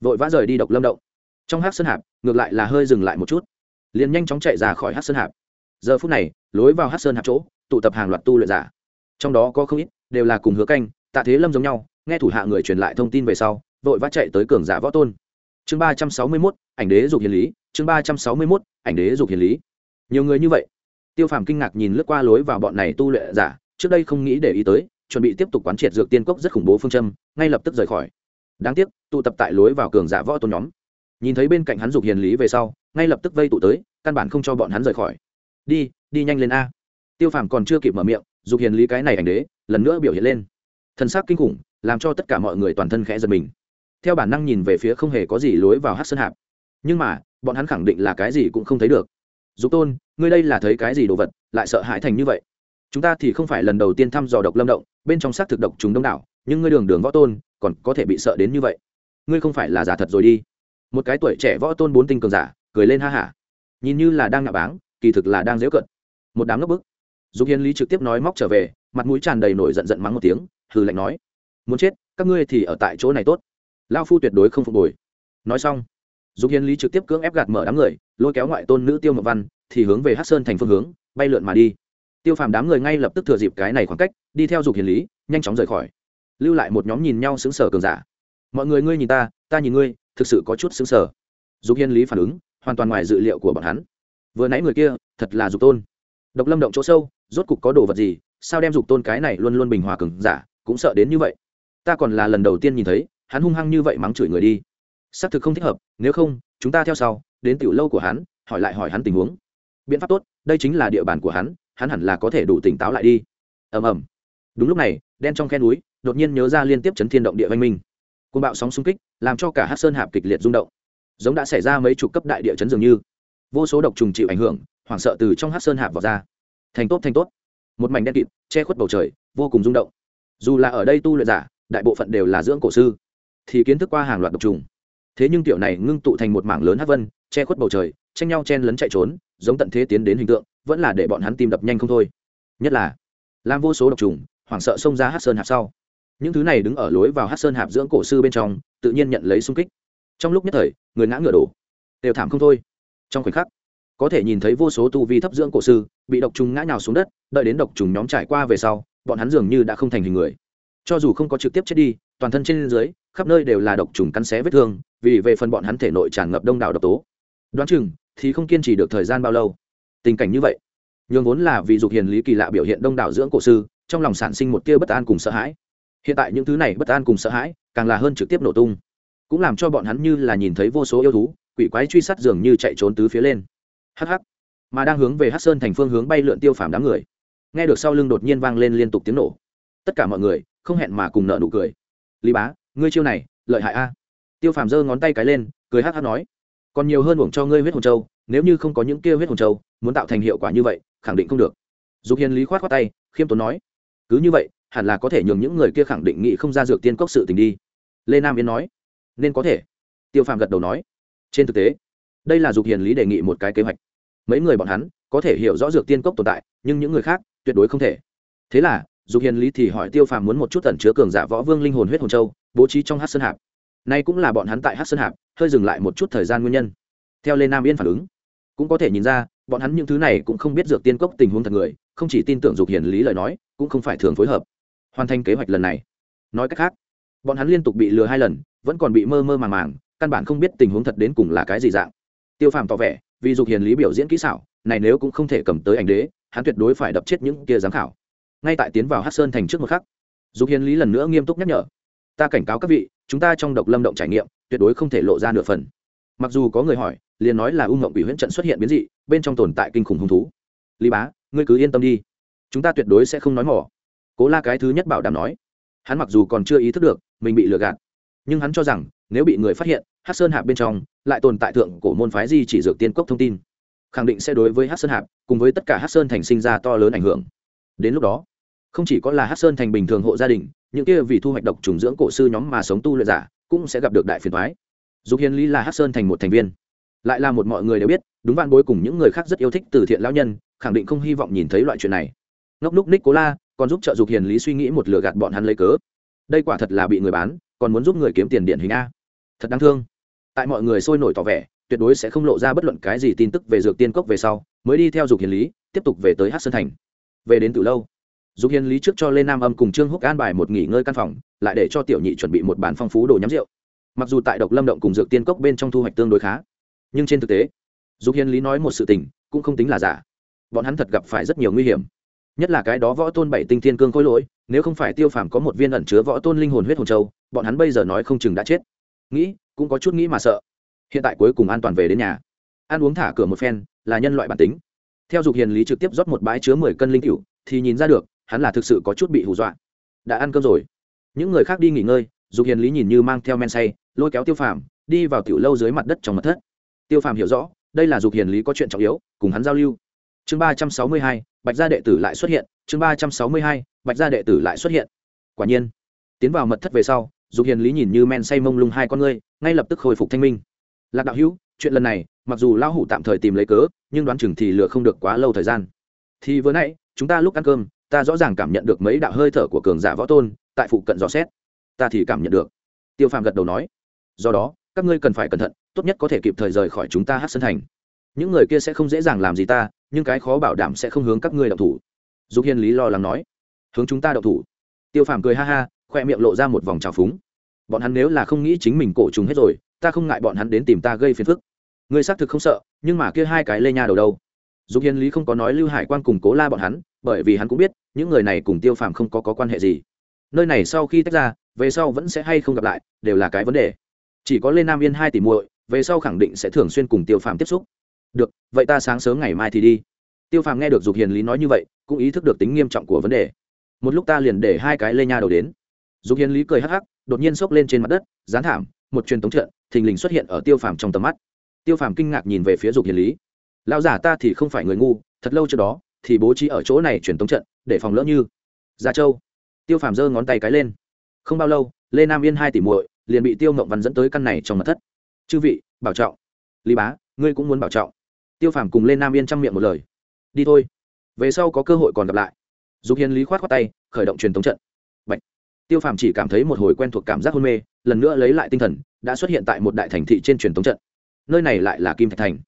vội vã rời đi độc lâm động. Trong hát sơn hạp, ngược lại là hơi dừng lại một chút liền nhanh chóng chạy ra khỏi hát sơn hạp. Giờ phút này, lối vào hát sơn hạp chỗ, tụ tập hàng loạt tu luyện giả. Trong đó có không ít, đều là cùng hứa canh, tạ thế lâm giống nhau, nghe thủ hạ người truyền lại thông tin về sau, vội vã chạy tới cường giả võ tôn. Chương ba trăm sáu mươi mốt, ảnh đế dục hiền lý, chương ba trăm sáu mươi mốt, ảnh đế dục hiền lý. Nhiều người như vậy. Tiêu phàm kinh ngạc nhìn lướt qua lối vào bọn này tu luyện giả, trước đây không nghĩ để ý tới, chuẩn bị tiếp tục quán triệt dược tiên cốc rất khủng bố phương châm, ngay lập tức rời khỏi. Đáng tiếc, tụ tập tại lối vào cường giả võ tôn nhóm. Nhìn thấy bên cạnh hắn dục hiền lý về sau ngay lập tức vây tụ tới, căn bản không cho bọn hắn rời khỏi. Đi đi nhanh lên a. Tiêu phàm còn chưa kịp mở miệng, dục hiền lý cái này ảnh đế, lần nữa biểu hiện lên. Thân xác kinh khủng, làm cho tất cả mọi người toàn thân khẽ giật mình. Theo bản năng nhìn về phía không hề có gì lối vào hát sơn hạp. Nhưng mà, bọn hắn khẳng định là cái gì cũng không thấy được. Dục tôn, ngươi đây là thấy cái gì đồ vật, lại sợ hãi thành như vậy? Chúng ta thì không phải lần đầu tiên thăm dò độc lâm động, bên trong xác thực độc chúng đông đảo, nhưng ngươi đường đường võ tôn, còn có thể bị sợ đến như vậy. Ngươi không phải là giả thật rồi đi. Một cái tuổi trẻ võ tôn bốn tinh cường giả cười lên ha hả. Nhìn như là đang nạ báng, kỳ thực là đang dễu cận một đám ngốc bức. Dục hiên lý trực tiếp nói móc trở về, mặt mũi tràn đầy nổi giận giận mắng một tiếng, hừ lạnh nói, muốn chết, các ngươi thì ở tại chỗ này tốt. Lao phu tuyệt đối không phục hồi. Nói xong, dục hiên lý trực tiếp cưỡng ép gạt mở đám người, lôi kéo ngoại tôn nữ tiêu mộc văn, thì hướng về hát sơn thành phương hướng, bay lượn mà đi. Tiêu phàm đám người ngay lập tức thừa dịp cái này khoảng cách, đi theo dục hiền lý, nhanh chóng rời khỏi. Lưu lại một nhóm nhìn nhau xứng sở cường giả. Mọi người ngươi nhìn ta ta nhìn ngươi, thực sự có chút xứng sở dục hiền lý phản ứng hoàn toàn ngoài dự liệu của bọn hắn. Vừa nãy người kia thật là dục tôn. Độc lâm động chỗ sâu rốt cục có đồ vật gì sao đem dục tôn cái này luôn luôn bình hòa cứng, giả cũng sợ đến như vậy? Ta còn là lần đầu tiên nhìn thấy hắn hung hăng như vậy mắng chửi người đi. Xác thực không thích hợp nếu không chúng ta theo sau đến tiểu lâu của hắn hỏi lại hỏi hắn tình huống. Biện pháp tốt đây chính là địa bàn của hắn hắn hẳn là có thể đủ tỉnh táo lại đi. Ầm ầm. Đúng lúc này đen trong khe núi đột nhiên nhớ ra liên tiếp chấn thiên động địa văn minh. Côn bạo sóng xung kích làm cho cả hát sơn hạp kịch liệt rung động giống đã xảy ra mấy chục cấp đại địa chấn dường như. Vô số độc trùng chịu ảnh hưởng, hoảng sợ từ trong hát sơn hạp vào ra. Thành tốt thành tốt. Một mảnh đen kịt, che khuất bầu trời, vô cùng rung động. Dù là ở đây tu luyện giả, đại bộ phận đều là dưỡng cổ sư, thì kiến thức qua hàng loạt độc trùng. Thế nhưng tiểu này ngưng tụ thành một mảng lớn hát vân, che khuất bầu trời, tranh nhau chen lấn chạy trốn, giống tận thế tiến đến hình tượng, vẫn là để bọn hắn tìm đập nhanh không thôi. Nhất là, làm vô số độc trùng, hoảng sợ xông ra hát sơn hạp sau. Những thứ này đứng ở lối vào hát sơn hạp dưỡng cổ sư bên trong, tự nhiên nhận lấy xung kích trong lúc nhất thời, người ngã ngựa đổ. Đều thảm không thôi. Trong khoảnh khắc, có thể nhìn thấy vô số tu vi thấp dưỡng cổ sư bị độc trùng ngã nhào xuống đất, đợi đến độc trùng nhóm trải qua về sau, bọn hắn dường như đã không thành hình người. Cho dù không có trực tiếp chết đi, toàn thân trên dưới, khắp nơi đều là độc trùng cắn xé vết thương, vì về phần bọn hắn thể nội tràn ngập đông đảo độc tố. Đoán chừng, thì không kiên trì được thời gian bao lâu. Tình cảnh như vậy, nhường vốn là vì dục hiền lý kỳ lạ biểu hiện đông đảo dưỡng cổ sư, trong lòng sản sinh một tia bất an cùng sợ hãi. Hiện tại những thứ này bất an cùng sợ hãi, càng là hơn trực tiếp nổ tung cũng làm cho bọn hắn như là nhìn thấy vô số yêu thú, quỷ quái truy sát dường như chạy trốn tứ phía lên. Hh mà đang hướng về hát sơn thành phương hướng bay lượn tiêu phàm đám người. Nghe được sau lưng đột nhiên vang lên liên tục tiếng nổ. Tất cả mọi người không hẹn mà cùng nợ nụ cười. Lý bá, ngươi chiêu này, lợi hại a. Tiêu phàm giơ ngón tay cái lên, cười hát hát nói. Còn nhiều hơn uổng cho ngươi huyết hồn châu, nếu như không có những kia huyết hồn châu, muốn tạo thành hiệu quả như vậy, khẳng định không được. Dục hiền lý khoát khoát tay, khiêm tốn nói. Cứ như vậy, hẳn là có thể nhường những người kia khẳng định nghị không ra dược tiên cốc sự tình đi. Lê nam yến nói nên có thể. Tiêu phàm gật đầu nói. Trên thực tế, đây là dục hiền lý đề nghị một cái kế hoạch. Mấy người bọn hắn có thể hiểu rõ dược tiên cốc tồn tại, nhưng những người khác tuyệt đối không thể. Thế là, dục hiền lý thì hỏi tiêu phàm muốn một chút tẩn chứa cường giả võ vương linh hồn huyết hồn châu, bố trí trong hát sơn hạp. Nay cũng là bọn hắn tại hát sơn hạp, hơi dừng lại một chút thời gian nguyên nhân. Theo lê nam yên phản ứng, cũng có thể nhìn ra, bọn hắn những thứ này cũng không biết dược tiên cốc tình huống thật người, không chỉ tin tưởng dục hiền lý lời nói, cũng không phải thường phối hợp. Hoàn thành kế hoạch lần này. Nói cách khác, bọn hắn liên tục bị lừa hai lần vẫn còn bị mơ mơ màng màng, căn bản không biết tình huống thật đến cùng là cái gì dạng. Tiêu phàm tỏ vẻ, vì dục hiền lý biểu diễn kỹ xảo, này nếu cũng không thể cầm tới ảnh đế, hắn tuyệt đối phải đập chết những kia giám khảo. Ngay tại tiến vào hát sơn thành trước một khắc, dục hiền lý lần nữa nghiêm túc nhắc nhở, ta cảnh cáo các vị, chúng ta trong độc lâm động trải nghiệm, tuyệt đối không thể lộ ra nửa phần. Mặc dù có người hỏi, liền nói là u ngộng Bị huyễn trận xuất hiện biến dị, bên trong tồn tại kinh khủng hung thú. Lý bá, ngươi cứ yên tâm đi, chúng ta tuyệt đối sẽ không nói mỏ. Cố la cái thứ nhất bảo đảm nói. Hắn mặc dù còn chưa ý thức được, mình bị lừa gạt nhưng hắn cho rằng, nếu bị người phát hiện hát sơn hạp bên trong lại tồn tại thượng cổ môn phái di chỉ dược tiên cốc thông tin. Khẳng định sẽ đối với hát sơn hạp cùng với tất cả hát sơn thành sinh ra to lớn ảnh hưởng. Đến lúc đó, không chỉ có là hát sơn thành bình thường hộ gia đình, những kia vì thu hoạch độc trùng dưỡng cổ sư nhóm mà sống tu luyện giả cũng sẽ gặp được đại phiền thoái dục hiền lý là hát sơn thành một thành viên, lại là một mọi người đều biết, đúng vạn bối cùng những người khác rất yêu thích từ thiện lão nhân, khẳng định không hy vọng nhìn thấy loại chuyện này. Ngốc núc ních cố la còn giúp trợ dục hiền lý suy nghĩ một lừa gạt bọn hắn lấy cớ. Đây quả thật là bị người bán còn muốn giúp người kiếm tiền điện hình a. Thật đáng thương. Tại mọi người sôi nổi tỏ vẻ, tuyệt đối sẽ không lộ ra bất luận cái gì tin tức về dược tiên cốc về sau, mới đi theo dục hiền lý, tiếp tục về tới hát sơn thành. Về đến từ lâu, dục hiền lý trước cho lên nam âm cùng trương húc an bài một nghỉ ngơi căn phòng, lại để cho tiểu nhị chuẩn bị một bàn phong phú đồ nhắm rượu. Mặc dù tại độc lâm động cùng dược tiên cốc bên trong thu hoạch tương đối khá, nhưng trên thực tế, dục hiền lý nói một sự tình, cũng không tính là giả. Bọn hắn thật gặp phải rất nhiều nguy hiểm nhất là cái đó võ tôn bảy tinh thiên cương khôi lỗi, nếu không phải tiêu phàm có một viên ẩn chứa võ tôn linh hồn huyết hồn châu, bọn hắn bây giờ nói không chừng đã chết. Nghĩ, cũng có chút nghĩ mà sợ. Hiện tại cuối cùng an toàn về đến nhà. Ăn uống thả cửa một phen, là nhân loại bản tính. Theo dục hiền lý trực tiếp rót một bãi chứa mười cân linh cựu thì nhìn ra được, hắn là thực sự có chút bị hù dọa. Đã ăn cơm rồi. Những người khác đi nghỉ ngơi, dục hiền lý nhìn như mang theo men say, lôi kéo tiêu phàm, đi vào tiểu lâu dưới mặt đất trong mật thất. Tiêu phàm hiểu rõ, đây là dục hiền lý có chuyện trọng yếu, cùng hắn giao lưu. Chương ba trăm sáu mươi hai bạch gia đệ tử lại xuất hiện, chương ba trăm sáu mươi hai, bạch gia đệ tử lại xuất hiện. Quả nhiên, tiến vào mật thất về sau, dục hiền lý nhìn như men say mông lung hai con ngươi, ngay lập tức hồi phục thanh minh. Lạc đạo hữu, chuyện lần này, mặc dù lão hủ tạm thời tìm lấy cớ, nhưng đoán chừng thì lừa không được quá lâu thời gian. Thì vừa nãy, chúng ta lúc ăn cơm, ta rõ ràng cảm nhận được mấy đạo hơi thở của cường giả võ tôn, tại phụ cận dò xét. Ta thì cảm nhận được. Tiêu phàm gật đầu nói. Do đó, các ngươi cần phải cẩn thận, tốt nhất có thể kịp thời rời khỏi chúng ta hát sân thành. Những người kia sẽ không dễ dàng làm gì ta nhưng cái khó bảo đảm sẽ không hướng các ngươi động thủ. Dục hiên lý lo lắng nói. Hướng chúng ta động thủ. Tiêu phàm cười ha ha khoe miệng lộ ra một vòng trào phúng. Bọn hắn nếu là không nghĩ chính mình cổ trùng hết rồi ta không ngại bọn hắn đến tìm ta gây phiền phức. Ngươi xác thực không sợ nhưng mà kia hai cái lê nha đầu đâu? Dục hiên lý không có nói lưu hải quan cùng cố la bọn hắn bởi vì hắn cũng biết những người này cùng tiêu phàm không có, có quan hệ gì. Nơi này sau khi tách ra về sau vẫn sẽ hay không gặp lại đều là cái vấn đề. Chỉ có lê nam yên hai tỷ muội về sau khẳng định sẽ thường xuyên cùng tiêu phàm tiếp xúc được, vậy ta sáng sớm ngày mai thì đi. Tiêu phàm nghe được dục hiền lý nói như vậy, cũng ý thức được tính nghiêm trọng của vấn đề. Một lúc ta liền để hai cái lê nha đầu đến. Dục hiền lý cười hắc hắc, đột nhiên xốc lên trên mặt đất dán thảm, một truyền tống trận, thình lình xuất hiện ở tiêu phàm trong tầm mắt. Tiêu phàm kinh ngạc nhìn về phía dục hiền lý. Lão giả ta thì không phải người ngu, thật lâu trước đó, thì bố trí ở chỗ này truyền tống trận, để phòng lỡ như. Gia châu. Tiêu phàm giơ ngón tay cái lên. Không bao lâu, lê nam yên hai tỷ muội liền bị tiêu ngộng văn dẫn tới căn này trong mật thất. Chư vị, bảo trọng. Lý bá, ngươi cũng muốn bảo trọng tiêu phàm cùng lên nam yên chăm miệng một lời. Đi thôi. Về sau có cơ hội còn gặp lại. Dục hiền lý khoát khoát tay, khởi động truyền thống trận. Bạch. tiêu phàm chỉ cảm thấy một hồi quen thuộc cảm giác hôn mê, lần nữa lấy lại tinh thần, đã xuất hiện tại một đại thành thị trên truyền thống trận. Nơi này lại là kim thạch thành.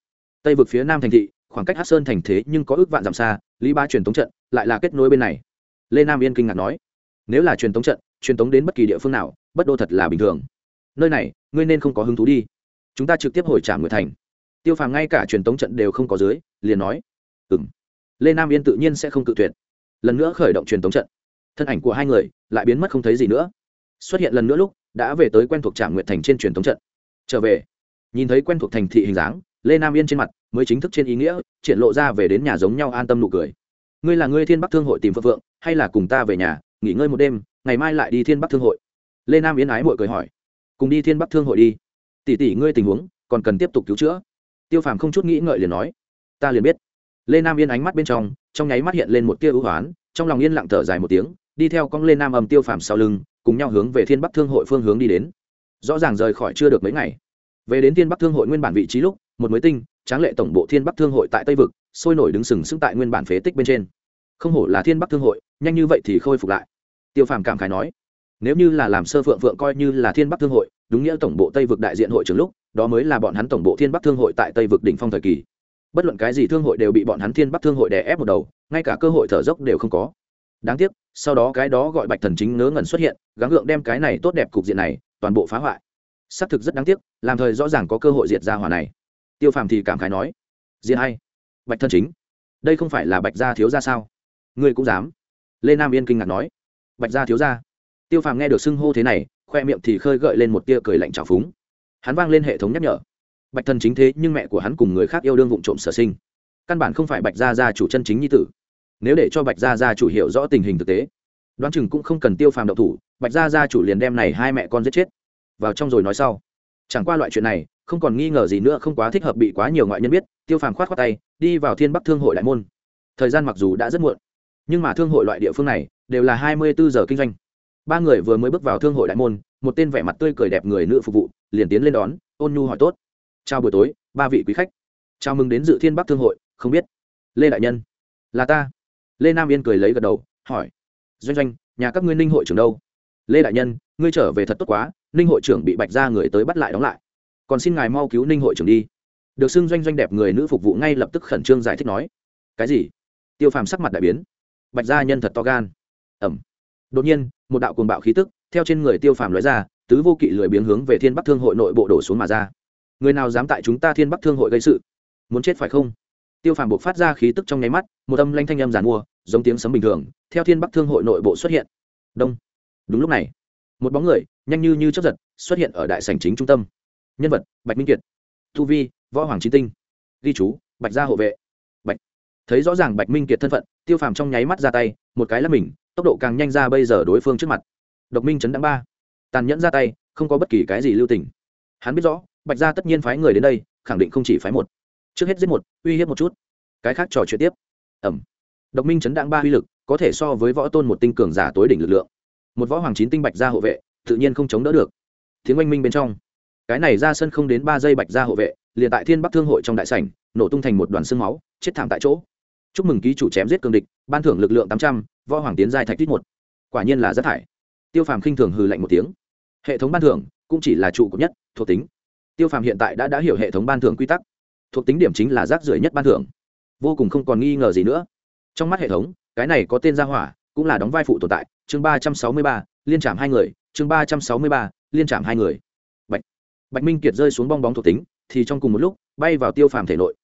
Tây vực phía nam thành thị, khoảng cách hát sơn thành thế nhưng có ước vạn dặm xa, lý ba truyền thống trận lại là kết nối bên này. Lê nam yên kinh ngạc nói, nếu là truyền thống trận, truyền thống đến bất kỳ địa phương nào, bất đô thật là bình thường. Nơi này, ngươi nên không có hứng thú đi. Chúng ta trực tiếp hồi trả người thành tiêu phàm ngay cả truyền tống trận đều không có dưới, liền nói ừ m lê nam yên tự nhiên sẽ không cự tuyệt. Lần nữa khởi động truyền tống trận, thân ảnh của hai người lại biến mất không thấy gì nữa. Xuất hiện lần nữa lúc, đã về tới quen thuộc trạm nguyện thành trên truyền tống trận. Trở về, nhìn thấy quen thuộc thành thị hình dáng, lê nam yên trên mặt mới chính thức trên ý nghĩa, triển lộ ra về đến nhà giống nhau an tâm nụ cười. Ngươi là ngươi thiên bắc thương hội tìm phượng phượng, hay là cùng ta về nhà, nghỉ ngơi một đêm, ngày mai lại đi thiên bắc thương hội? Lê nam yên ái mội cười hỏi. Cùng đi thiên bắc thương hội đi. Tỷ tỷ ngươi tình huống, còn cần tiếp tục cứu chữa tiêu phàm không chút nghĩ ngợi liền nói, ta liền biết. Lê nam yên ánh mắt bên trong trong nháy mắt hiện lên một tia ưu hoán, trong lòng yên lặng thở dài một tiếng, đi theo con lê nam âm tiêu phàm sau lưng, cùng nhau hướng về thiên bắc thương hội phương hướng đi đến. Rõ ràng rời khỏi chưa được mấy ngày. Về đến thiên bắc thương hội nguyên bản vị trí lúc, một mới tinh, tráng lệ tổng bộ thiên bắc thương hội tại tây vực, sôi nổi đứng sừng sững tại nguyên bản phế tích bên trên. Không hổ là thiên bắc thương hội, nhanh như vậy thì khôi phục lại. Tiêu phàm cảm khái nói, nếu như là làm sơ phượng phượng coi như là thiên bắc thương hội đúng nghĩa tổng bộ tây vực đại diện hội trưởng lúc, đó mới là bọn hắn tổng bộ thiên bắc thương hội tại tây vực đỉnh phong thời kỳ. Bất luận cái gì thương hội đều bị bọn hắn thiên bắc thương hội đè ép một đầu, ngay cả cơ hội thở dốc đều không có. Đáng tiếc, sau đó cái đó gọi bạch thần chính ngớ ngẩn xuất hiện, gắng gượng đem cái này tốt đẹp cục diện này toàn bộ phá hoại. Xác thực rất đáng tiếc, làm thời rõ ràng có cơ hội diệt ra hỏa này. Tiêu phàm thì cảm khái nói, diệt hay? Bạch thần chính? Đây không phải là bạch gia thiếu gia sao? Ngươi cũng dám? Lê nam yên kinh ngạc nói, bạch gia thiếu gia? Tiêu phàm nghe được xưng hô thế này, khoe miệng thì khơi gợi lên một tia cười lạnh trào phúng. Hắn vang lên hệ thống nhắc nhở. Bạch thần chính thế, nhưng mẹ của hắn cùng người khác yêu đương vụ trộm sở sinh. Căn bản không phải bạch gia gia chủ chân chính nhi tử. Nếu để cho bạch gia gia chủ hiểu rõ tình hình thực tế, đoán chừng cũng không cần tiêu phàm đậu thủ, bạch gia gia chủ liền đem này hai mẹ con giết chết. Vào trong rồi nói sau. Chẳng qua loại chuyện này, không còn nghi ngờ gì nữa, không quá thích hợp bị quá nhiều ngoại nhân biết, tiêu phàm khoát khoát tay, đi vào thiên bắc thương hội đại môn. Thời gian mặc dù đã rất muộn, nhưng mà thương hội loại địa phương này đều là hai mươi bốn giờ kinh doanh ba người vừa mới bước vào thương hội đại môn, một tên vẻ mặt tươi cười đẹp người nữ phục vụ, liền tiến lên đón, ôn nhu hỏi tốt. Chào buổi tối, ba vị quý khách. Chào mừng đến dự thiên bắc thương hội, không biết. Lê đại nhân. Là ta. Lê nam yên cười lấy gật đầu, hỏi. Doanh doanh, nhà các ngươi ninh hội trưởng đâu? Lê đại nhân, ngươi trở về thật tốt quá, ninh hội trưởng bị bạch ra người tới bắt lại đóng lại. Còn xin ngài mau cứu ninh hội trưởng đi. Được xưng doanh doanh đẹp người nữ phục vụ ngay lập tức khẩn trương giải thích nói. Cái gì? Tiêu phàm sắc mặt đại biến. Bạch gia nhân thật to gan. Ẩm đột nhiên, một đạo cuồng bạo khí tức theo trên người tiêu phàm lóe ra, tứ vô kỵ lười biếng hướng về thiên bắc thương hội nội bộ đổ xuống mà ra. Người nào dám tại chúng ta thiên bắc thương hội gây sự? Muốn chết phải không? Tiêu phàm buộc phát ra khí tức trong nháy mắt, một âm lanh thanh âm giàn mua, giống tiếng sấm bình thường, theo thiên bắc thương hội nội bộ xuất hiện. Đông. Đúng lúc này, một bóng người, nhanh như như chấp giật, xuất hiện ở đại sảnh chính trung tâm. Nhân vật, bạch minh kiệt. Thu vi, võ hoàng trí tinh. Ghi chú, bạch gia hộ vệ. Bạch. Thấy rõ ràng bạch minh kiệt thân phận, tiêu phàm trong nháy mắt ra tay, một cái là mình tốc độ càng nhanh ra bây giờ đối phương trước mặt. Độc minh chấn đáng ba. Tàn nhẫn ra tay, không có bất kỳ cái gì lưu tình. Hắn biết rõ, bạch gia tất nhiên phái người đến đây, khẳng định không chỉ phái một. Trước hết giết một, uy hiếp một chút. Cái khác trò chuyện tiếp. Ẩm độc minh chấn đáng ba uy lực, có thể so với võ tôn một tinh cường giả tối đỉnh lực lượng. Một võ hoàng chín tinh bạch gia hộ vệ, tự nhiên không chống đỡ được. Tiếng oanh minh bên trong. Cái này ra sân không đến ba giây bạch gia hộ vệ, liền tại thiên bắc thương hội trong đại sảnh, nổ tung thành một đoàn xương máu, chết thảm tại chỗ chúc mừng ký chủ chém giết cường địch, ban thưởng lực lượng tám trăm, võ hoàng tiến giai thạch tít một. Quả nhiên là rất thải. Tiêu phàm khinh thường hừ lạnh một tiếng. Hệ thống ban thưởng cũng chỉ là trụ cột nhất, thuộc tính. Tiêu phàm hiện tại đã đã hiểu hệ thống ban thưởng quy tắc. Thuộc tính điểm chính là rác rưởi nhất ban thưởng. Vô cùng không còn nghi ngờ gì nữa. Trong mắt hệ thống, cái này có tên gia hỏa, cũng là đóng vai phụ tồn tại. Chương ba trăm sáu mươi ba, liên trảm hai người. Chương ba trăm sáu mươi ba, liên trảm hai người. Bạch. Bạch minh kiệt rơi xuống bong bóng thuộc tính, thì trong cùng một lúc, bay vào tiêu phàm thể nội.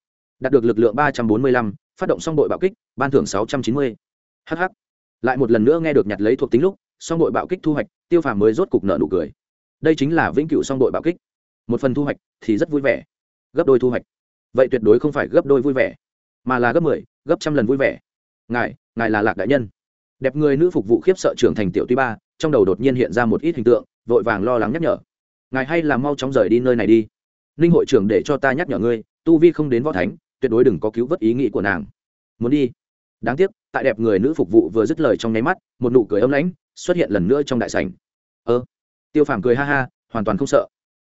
Đạt được lực lượng ba trăm bốn mươi lăm phát động xong đội bạo kích, ban thưởng sáu trăm chín mươi. Hh lại một lần nữa nghe được nhặt lấy thuộc tính lúc xong đội bạo kích thu hoạch, tiêu phàm mới rốt cục nợ nụ cười. Đây chính là vĩnh cửu xong đội bạo kích. Một phần thu hoạch thì rất vui vẻ. Gấp đôi thu hoạch. Vậy tuyệt đối không phải gấp đôi vui vẻ, mà là gấp mười, gấp trăm lần vui vẻ. Ngài ngài là lạc đại nhân. Đẹp người nữ phục vụ khiếp sợ trưởng thành tiểu tuy ba, trong đầu đột nhiên hiện ra một ít hình tượng, vội vàng lo lắng nhắc nhở. Ngài hay là mau chóng rời đi nơi này đi. Ninh hội trưởng để cho ta nhắc nhở ngươi, tu vi không đến võ thánh tuyệt đối đừng có cứu vớt ý nghĩ của nàng. Muốn đi. Đáng tiếc, tại đẹp người nữ phục vụ vừa dứt lời trong nháy mắt, một nụ cười ấm lãnh xuất hiện lần nữa trong đại sảnh. Ơ. Tiêu phàm cười ha ha, hoàn toàn không sợ.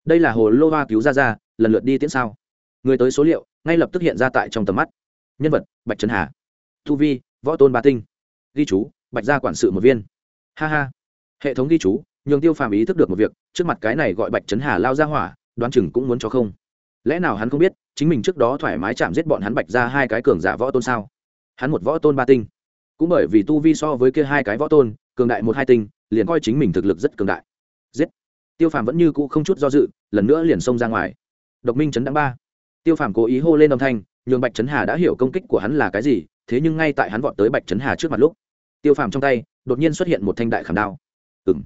Đây là hồ lô hoa cứu ra ra, lần lượt đi tiễn sao? Người tới số liệu, ngay lập tức hiện ra tại trong tầm mắt. Nhân vật, bạch trấn hà. Thu vi, võ tôn ba tinh. Ghi chú, bạch gia quản sự một viên. Ha ha. Hệ thống ghi chú, nhường tiêu phàm ý thức được một việc, trước mặt cái này gọi bạch trấn hà lao ra hỏa, đoán chừng cũng muốn cho không. Lẽ nào hắn không biết chính mình trước đó thoải mái chạm giết bọn hắn bạch ra hai cái cường giả võ tôn sao? Hắn một võ tôn ba tinh. Cũng bởi vì tu vi so với kia hai cái võ tôn, cường đại một hai tinh, liền coi chính mình thực lực rất cường đại. Giết. Tiêu phàm vẫn như cũ không chút do dự, lần nữa liền xông ra ngoài. Độc minh chấn đáng ba. Tiêu phàm cố ý hô lên âm thanh, nhường bạch trấn hà đã hiểu công kích của hắn là cái gì, thế nhưng ngay tại hắn vọt tới bạch trấn hà trước mặt lúc, tiêu phàm trong tay, đột nhiên xuất hiện một thanh đại khảm đao. Ừng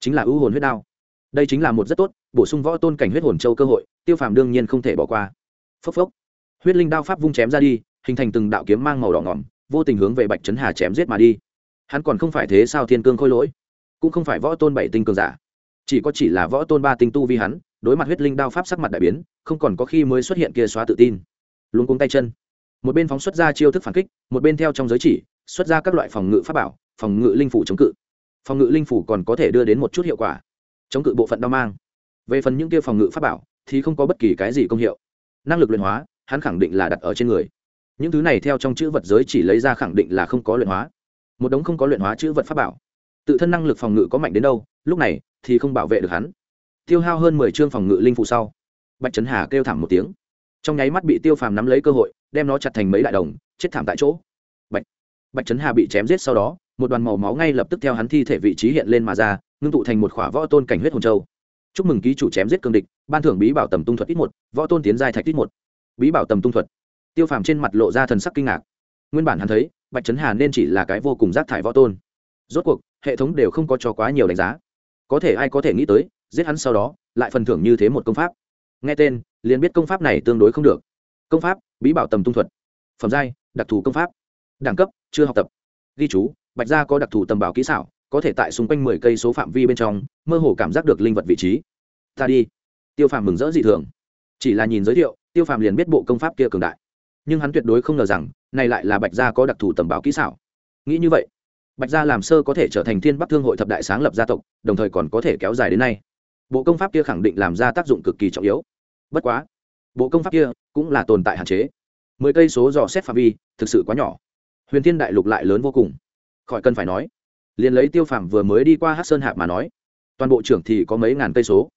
chính là ưu hồn huyết đao. Đây chính là một rất tốt, bổ sung võ tôn cảnh huyết hồn châu cơ hội, tiêu phàm đương nhiên không thể bỏ qua phốc phốc. Huyết linh đao pháp vung chém ra đi, hình thành từng đạo kiếm mang màu đỏ ngỏm, vô tình hướng về bạch trấn hà chém giết mà đi. Hắn còn không phải thế sao thiên cương khôi lỗi? Cũng không phải võ tôn bảy tinh cường giả. Chỉ có chỉ là võ tôn ba tinh tu vi hắn, đối mặt huyết linh đao pháp sắc mặt đại biến, không còn có khi mới xuất hiện kia xóa tự tin. Luôn cuống tay chân. Một bên phóng xuất ra chiêu thức phản kích, một bên theo trong giới chỉ, xuất ra các loại phòng ngự pháp bảo, phòng ngự linh phủ chống cự. Phòng ngự linh phủ còn có thể đưa đến một chút hiệu quả. Chống cự bộ phận đao mang. Về phần những kia phòng ngự pháp bảo, thì không có bất kỳ cái gì công hiệu năng lực luyện hóa, hắn khẳng định là đặt ở trên người. Những thứ này theo trong chữ vật giới chỉ lấy ra khẳng định là không có luyện hóa. Một đống không có luyện hóa chữ vật pháp bảo. Tự thân năng lực phòng ngự có mạnh đến đâu, lúc này thì không bảo vệ được hắn. Tiêu hao hơn mười chương phòng ngự linh phụ sau, bạch trấn hà kêu thảm một tiếng. Trong nháy mắt bị tiêu phàm nắm lấy cơ hội, đem nó chặt thành mấy đại đồng, chết thảm tại chỗ. Bạch bạch trấn hà bị chém giết sau đó, một đoàn màu máu ngay lập tức theo hắn thi thể vị trí hiện lên mà ra, ngưng tụ thành một khỏa võ tôn cảnh huyết hồn châu chúc mừng ký chủ chém giết cương địch, ban thưởng bí bảo tầm tung thuật ít một, võ tôn tiến giai thạch ít một. Bí bảo tầm tung thuật. Tiêu phàm trên mặt lộ ra thần sắc kinh ngạc. Nguyên bản hắn thấy, bạch trấn hà nên chỉ là cái vô cùng rác thải võ tôn. Rốt cuộc, hệ thống đều không có cho quá nhiều đánh giá. Có thể ai có thể nghĩ tới, giết hắn sau đó, lại phần thưởng như thế một công pháp. Nghe tên, liền biết công pháp này tương đối không được. Công pháp, bí bảo tầm tung thuật. Phẩm giai, đặc thù công pháp. Đẳng cấp, chưa học tập. Ghi chú, bạch gia có đặc thù tầm bảo kỹ xảo có thể tại xung quanh mười cây số phạm vi bên trong, mơ hồ cảm giác được linh vật vị trí. Ta đi. Tiêu phàm mừng rỡ dị thường. Chỉ là nhìn giới thiệu, tiêu phàm liền biết bộ công pháp kia cường đại. Nhưng hắn tuyệt đối không ngờ rằng, này lại là bạch gia có đặc thù tầm bảo kỹ xảo. Nghĩ như vậy, bạch gia làm sơ có thể trở thành thiên bắc thương hội thập đại sáng lập gia tộc, đồng thời còn có thể kéo dài đến nay. Bộ công pháp kia khẳng định làm ra tác dụng cực kỳ trọng yếu. Bất quá, bộ công pháp kia cũng là tồn tại hạn chế. Mười cây số dò xét phạm vi thực sự quá nhỏ. Huyền thiên đại lục lại lớn vô cùng. Khỏi cần phải nói liền lấy tiêu phàm vừa mới đi qua hát sơn hạp mà nói. Toàn bộ trưởng thì có mấy ngàn cây số.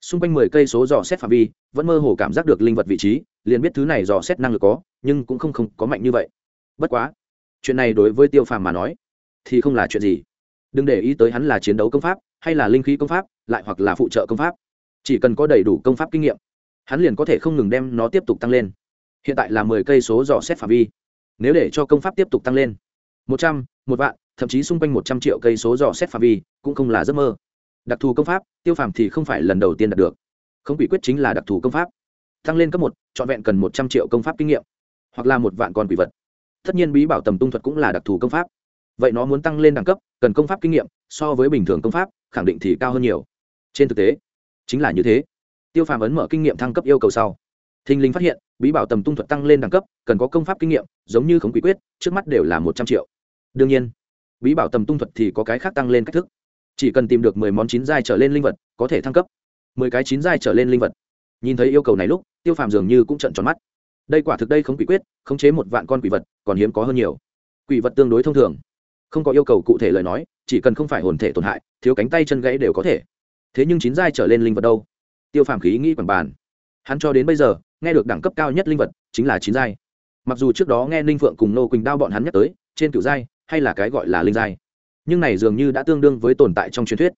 Xung quanh mười cây số dò xét phạm vi vẫn mơ hồ cảm giác được linh vật vị trí liền biết thứ này dò xét năng lực có nhưng cũng không, không có mạnh như vậy. Bất quá chuyện này đối với tiêu phàm mà nói thì không là chuyện gì. Đừng để ý tới hắn là chiến đấu công pháp hay là linh khí công pháp lại hoặc là phụ trợ công pháp. Chỉ cần có đầy đủ công pháp kinh nghiệm hắn liền có thể không ngừng đem nó tiếp tục tăng lên. Hiện tại là mười cây số dò xét phạm vi. Nếu để cho công pháp tiếp tục tăng lên một trăm một vạn, thậm chí xung quanh một trăm triệu cây số dò xét phạm vi, cũng không là giấc mơ. Đặc thù công pháp, tiêu phàm thì không phải lần đầu tiên đạt được. Không quỷ quyết chính là đặc thù công pháp. Tăng lên cấp một, trọn vẹn cần một trăm triệu công pháp kinh nghiệm, hoặc là một vạn con quỷ vật. Tất nhiên bí bảo tầm tung thuật cũng là đặc thù công pháp. Vậy nó muốn tăng lên đẳng cấp, cần công pháp kinh nghiệm, so với bình thường công pháp, khẳng định thì cao hơn nhiều. Trên thực tế, chính là như thế. Tiêu phàm ấn mở kinh nghiệm thăng cấp yêu cầu sau. Thình lình phát hiện, bí bảo tầm tung thuật tăng lên đẳng cấp, cần có công pháp kinh nghiệm, giống như khống quỷ quyết, trước mắt đều là một trăm triệu đương nhiên, bí bảo tầm tung thuật thì có cái khác tăng lên cách thức. Chỉ cần tìm được mười món chín giai trở lên linh vật, có thể thăng cấp. Mười cái chín giai trở lên linh vật. Nhìn thấy yêu cầu này lúc, tiêu phàm dường như cũng trận tròn mắt. Đây quả thực đây không quỷ quyết, khống chế một vạn con quỷ vật, còn hiếm có hơn nhiều. Quỷ vật tương đối thông thường. Không có yêu cầu cụ thể lời nói, chỉ cần không phải hồn thể tổn hại, thiếu cánh tay chân gãy đều có thể. Thế nhưng chín giai trở lên linh vật đâu? Tiêu phàm khí nghĩ quảng bàn. Hắn cho đến bây giờ, nghe được đẳng cấp cao nhất linh vật chính là chín giai. Mặc dù trước đó nghe ninh phượng cùng nô quỳnh đao bọn hắn nhắc tới, trên cựu giai hay là cái gọi là linh giai. Nhưng này dường như đã tương đương với tồn tại trong truyền thuyết.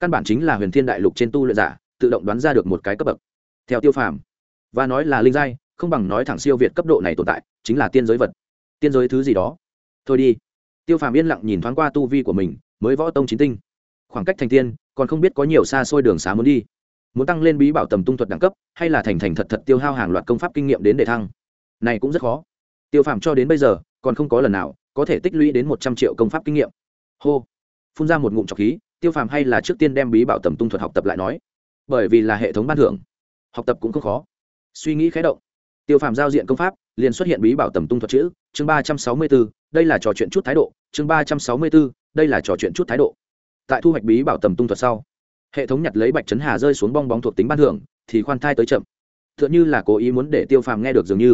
Căn bản chính là huyền thiên đại lục trên tu luyện giả, tự động đoán ra được một cái cấp bậc. Theo tiêu phàm, và nói là linh giai, không bằng nói thẳng siêu việt cấp độ này tồn tại, chính là tiên giới vật. Tiên giới thứ gì đó? Thôi đi. Tiêu phàm yên lặng nhìn thoáng qua tu vi của mình, mới võ tông chín tinh. Khoảng cách thành tiên, còn không biết có nhiều xa xôi đường xá muốn đi. Muốn tăng lên bí bảo tầm tung thuật đẳng cấp, hay là thành thành thật thật tiêu hao hàng loạt công pháp kinh nghiệm đến để thăng? Này cũng rất khó. Tiêu phàm cho đến bây giờ, còn không có lần nào có thể tích lũy đến một trăm triệu công pháp kinh nghiệm. Hô. Phun ra một ngụm trọc khí, tiêu phàm hay là trước tiên đem bí bảo tầm tung thuật học tập lại nói. Bởi vì là hệ thống ban thưởng, học tập cũng không khó. Suy nghĩ khé động, tiêu phàm giao diện công pháp, liền xuất hiện bí bảo tầm tung thuật chữ, chương ba trăm sáu mươi b ố đây là trò chuyện chút thái độ, chương ba trăm sáu mươi b ố đây là trò chuyện chút thái độ. Tại thu hoạch bí bảo tầm tung thuật sau, hệ thống nhặt lấy bạch trấn hà rơi xuống bong bóng thuộc tính ban thưởng, thì khoan thai tới chậm. T h ư ợ n h ư là cố ý muốn để tiêu phàm nghe được dường như,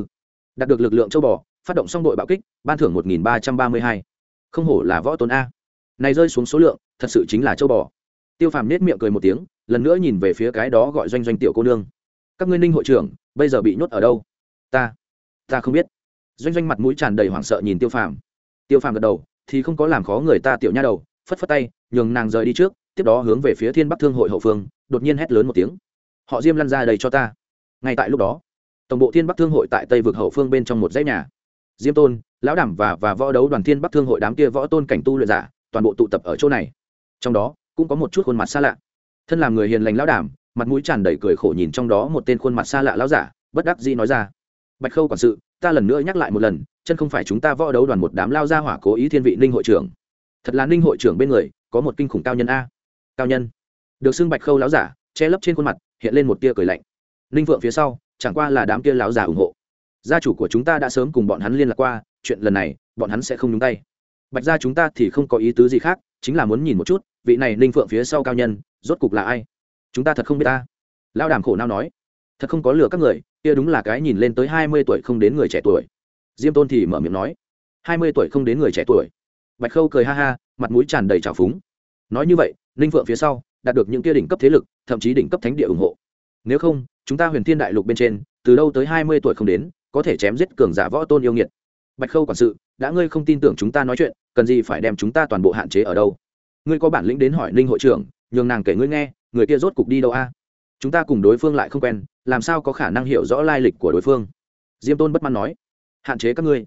đạt được lực lượng châu bò phát động xong đội bạo kích, ban thưởng một nghìn ba trăm ba mươi hai. Không hổ là võ tôn a. Này rơi xuống số lượng, thật sự chính là châu bò. Tiêu phàm nết miệng cười một tiếng, lần nữa nhìn về phía cái đó gọi doanh doanh tiểu cô nương. Các ngươi ninh hội trưởng, bây giờ bị nhốt ở đâu? Ta ta không biết. Doanh doanh mặt mũi tràn đầy hoảng sợ nhìn tiêu phàm. Tiêu phàm gật đầu, thì không có làm khó người ta tiểu nha đầu, phất phất tay, nhường nàng rời đi trước, tiếp đó hướng về phía thiên bắc thương hội hậu phương, đột nhiên hét lớn một tiếng. Họ diêm lăn ra đầy cho ta. Ngay tại lúc đó, tổng bộ thiên bắc thương hội tại tây vực hậu phương bên trong một dãy nhà diêm tôn, lão đảm và và võ đấu đoàn thiên bắc thương hội đám kia võ tôn cảnh tu luyện giả, toàn bộ tụ tập ở chỗ này. Trong đó, cũng có một chút khuôn mặt xa lạ. Thân làm người hiền lành lão đảm, mặt mũi tràn đầy cười khổ nhìn trong đó một tên khuôn mặt xa lạ lão giả, bất đắc dĩ nói ra. Bạch khâu quản sự, ta lần nữa nhắc lại một lần, chân không phải chúng ta võ đấu đoàn một đám lao ra hỏa cố ý thiên vị ninh hội trưởng. Thật là ninh hội trưởng bên người, có một kinh khủng cao nhân a. Cao nhân? Được xưng bạch khâu lão giả, che lấp trên khuôn mặt, hiện lên một tia cười lạnh. Ninh vượng phía sau, chẳng qua là đám kia lão giả ủng hộ gia chủ của chúng ta đã sớm cùng bọn hắn liên lạc qua, chuyện lần này, bọn hắn sẽ không nhúng tay. Bạch gia chúng ta thì không có ý tứ gì khác, chính là muốn nhìn một chút, vị này ninh phượng phía sau cao nhân, rốt cục là ai? Chúng ta thật không biết ta. Lao đàm khổ nao nói. Thật không có lừa các người, kia đúng là cái nhìn lên tới hai mươi tuổi không đến người trẻ tuổi. Diêm tôn thì mở miệng nói. hai mươi tuổi không đến người trẻ tuổi. Bạch khâu cười ha ha, mặt mũi tràn đầy trào phúng. Nói như vậy, ninh phượng phía sau, đạt được những kia đỉnh cấp thế lực, thậm chí đỉnh cấp thánh địa ủng hộ. Nếu không, chúng ta huyền thiên đại lục bên trên, từ đâu tới hai mươi tuổi không đến có thể chém giết cường giả võ tôn yêu nghiệt. Bạch khâu quản sự, đã ngươi không tin tưởng chúng ta nói chuyện, cần gì phải đem chúng ta toàn bộ hạn chế ở đâu? Ngươi có bản lĩnh đến hỏi ninh hội trưởng, nhường nàng kể ngươi nghe, người kia rốt cục đi đâu a? Chúng ta cùng đối phương lại không quen, làm sao có khả năng hiểu rõ lai lịch của đối phương? Diêm tôn bất mãn nói. Hạn chế các ngươi.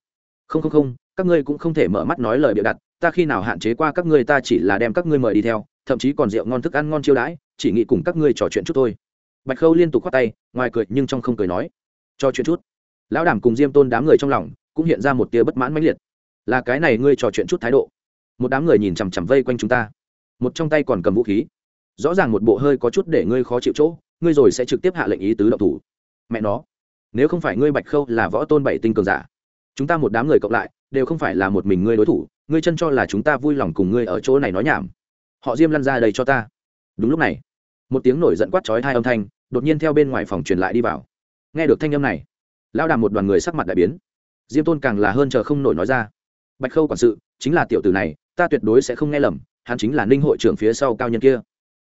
Không không không, các ngươi cũng không thể mở mắt nói lời bịa đặt, ta khi nào hạn chế qua các ngươi ta chỉ là đem các ngươi mời đi theo, thậm chí còn rượu ngon thức ăn ngon chiêu đãi, chỉ nghĩ cùng các ngươi trò chuyện chút thôi. Bạch khâu liên tục khoác tay, ngoài cười nhưng trong không cười nói. Trò chuyện chút lão đàm cùng diêm tôn đám người trong lòng cũng hiện ra một tia bất mãn mãnh liệt. Là cái này ngươi trò chuyện chút thái độ. Một đám người nhìn chằm chằm vây quanh chúng ta. Một trong tay còn cầm vũ khí. Rõ ràng một bộ hơi có chút để ngươi khó chịu chỗ, ngươi rồi sẽ trực tiếp hạ lệnh ý tứ động thủ. Mẹ nó, nếu không phải ngươi bạch khâu là võ tôn bảy tinh cường giả, chúng ta một đám người cộng lại, đều không phải là một mình ngươi đối thủ, ngươi chân cho là chúng ta vui lòng cùng ngươi ở chỗ này nói nhảm. Họ diêm lăn ra đây cho ta. Đúng lúc này, một tiếng nổi giận quát chói hai âm thanh đột nhiên theo bên ngoài phòng truyền lại đi vào. Nghe được thanh âm này lao đàm một đoàn người sắc mặt đại biến. Diêm tôn càng là hơn chờ không nổi nói ra. Bạch khâu quản sự, chính là tiểu tử này, ta tuyệt đối sẽ không nghe lầm, hắn chính là ninh hội trưởng phía sau cao nhân kia.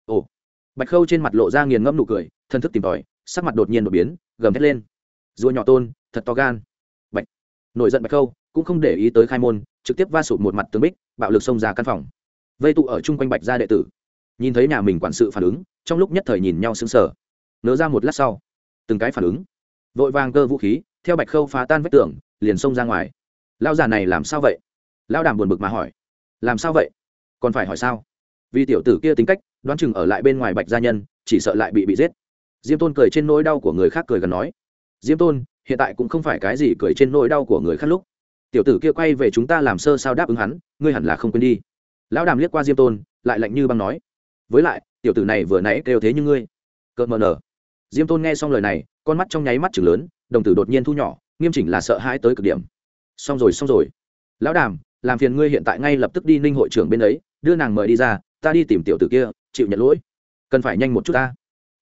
Ồ. Bạch khâu trên mặt lộ ra nghiền ngẫm nụ cười, thân thức tìm tòi, sắc mặt đột nhiên đột biến, gầm hét lên. Rùa nhỏ tôn, thật to gan. Bạch. Nổi giận bạch khâu, cũng không để ý tới khai môn, trực tiếp va sụt một mặt tướng bích, bạo lực xông ra căn phòng. Vây tụ ở chung quanh bạch gia đệ tử. Nhìn thấy nhà mình quản sự phản ứng, trong lúc nhất thời nhìn nhau sững sờ. Nỡ ra một lát sau, từng cái phản ứng vội vàng cơ vũ khí, theo bạch khâu phá tan vách tường, liền xông ra ngoài. Lao già này làm sao vậy? Lao đàm buồn bực mà hỏi. Làm sao vậy? Còn phải hỏi sao? Vì tiểu tử kia tính cách, đoán chừng ở lại bên ngoài bạch gia nhân, chỉ sợ lại bị bị giết. Diêm tôn cười trên nỗi đau của người khác cười gần nói. Diêm tôn, hiện tại cũng không phải cái gì cười trên nỗi đau của người khác lúc. Tiểu tử kia quay về chúng ta làm sơ sao đáp ứng hắn, ngươi hẳn là không quên đi. Lão đàm liếc qua diêm tôn, lại lạnh như băng nói. Với lại, tiểu tử này vừa nãy kêu thế như ngươi. Cợt mờ nở diêm tôn nghe xong lời này, con mắt trong nháy mắt chừng lớn, đồng tử đột nhiên thu nhỏ, nghiêm chỉnh là sợ hãi tới cực điểm. Xong rồi xong rồi. Lão đàm, làm phiền ngươi hiện tại ngay lập tức đi ninh hội trưởng bên ấy, đưa nàng mời đi ra, ta đi tìm tiểu tử kia, chịu nhận lỗi. Cần phải nhanh một chút ta.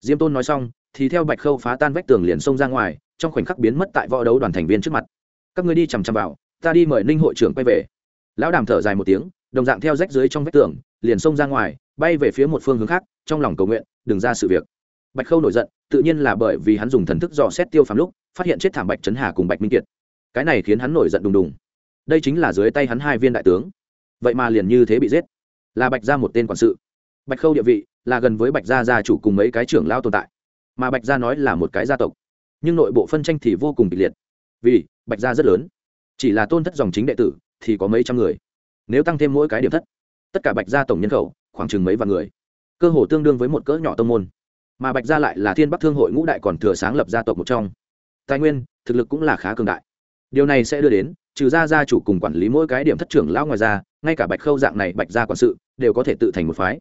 Diêm tôn nói xong, thì theo bạch khâu phá tan vách tường liền xông ra ngoài, trong khoảnh khắc biến mất tại võ đấu đoàn thành viên trước mặt. Các ngươi đi chằm chằm vào, ta đi mời ninh hội trưởng quay về. Lão đàm thở dài một tiếng, đồng dạng theo rách dưới trong vách tường, liền xông ra ngoài, bay về phía một phương hướng khác, trong lòng cầu nguyện, đừng ra sự việc bạch khâu nổi giận, tự nhiên là bởi vì hắn dùng thần thức dò xét tiêu phàm lúc, phát hiện chết thảm bạch trấn hà cùng bạch minh kiệt. Cái này khiến hắn nổi giận đùng đùng. Đây chính là dưới tay hắn hai viên đại tướng. Vậy mà liền như thế bị giết. Là bạch gia một tên quản sự. Bạch khâu địa vị là gần với bạch gia gia chủ cùng mấy cái trưởng lao tồn tại. Mà bạch gia nói là một cái gia tộc. Nhưng nội bộ phân tranh thì vô cùng kịch liệt. Vì bạch gia rất lớn. Chỉ là tôn thất dòng chính đệ tử thì có mấy trăm người. Nếu tăng thêm mỗi cái điểm thất, tất cả bạch gia tổng nhân khẩu khoảng chừng mấy vạn người. Cơ hồ tương đương với một cỡ nhỏ tông môn mà bạch gia lại là thiên bắc thương hội ngũ đại còn thừa sáng lập gia tộc một trong. Tài nguyên, thực lực cũng là khá cường đại. Điều này sẽ đưa đến, trừ gia gia chủ cùng quản lý mỗi cái điểm thất trưởng lão ngoài ra, ngay cả bạch khâu dạng này bạch gia quản sự, đều có thể tự thành một phái.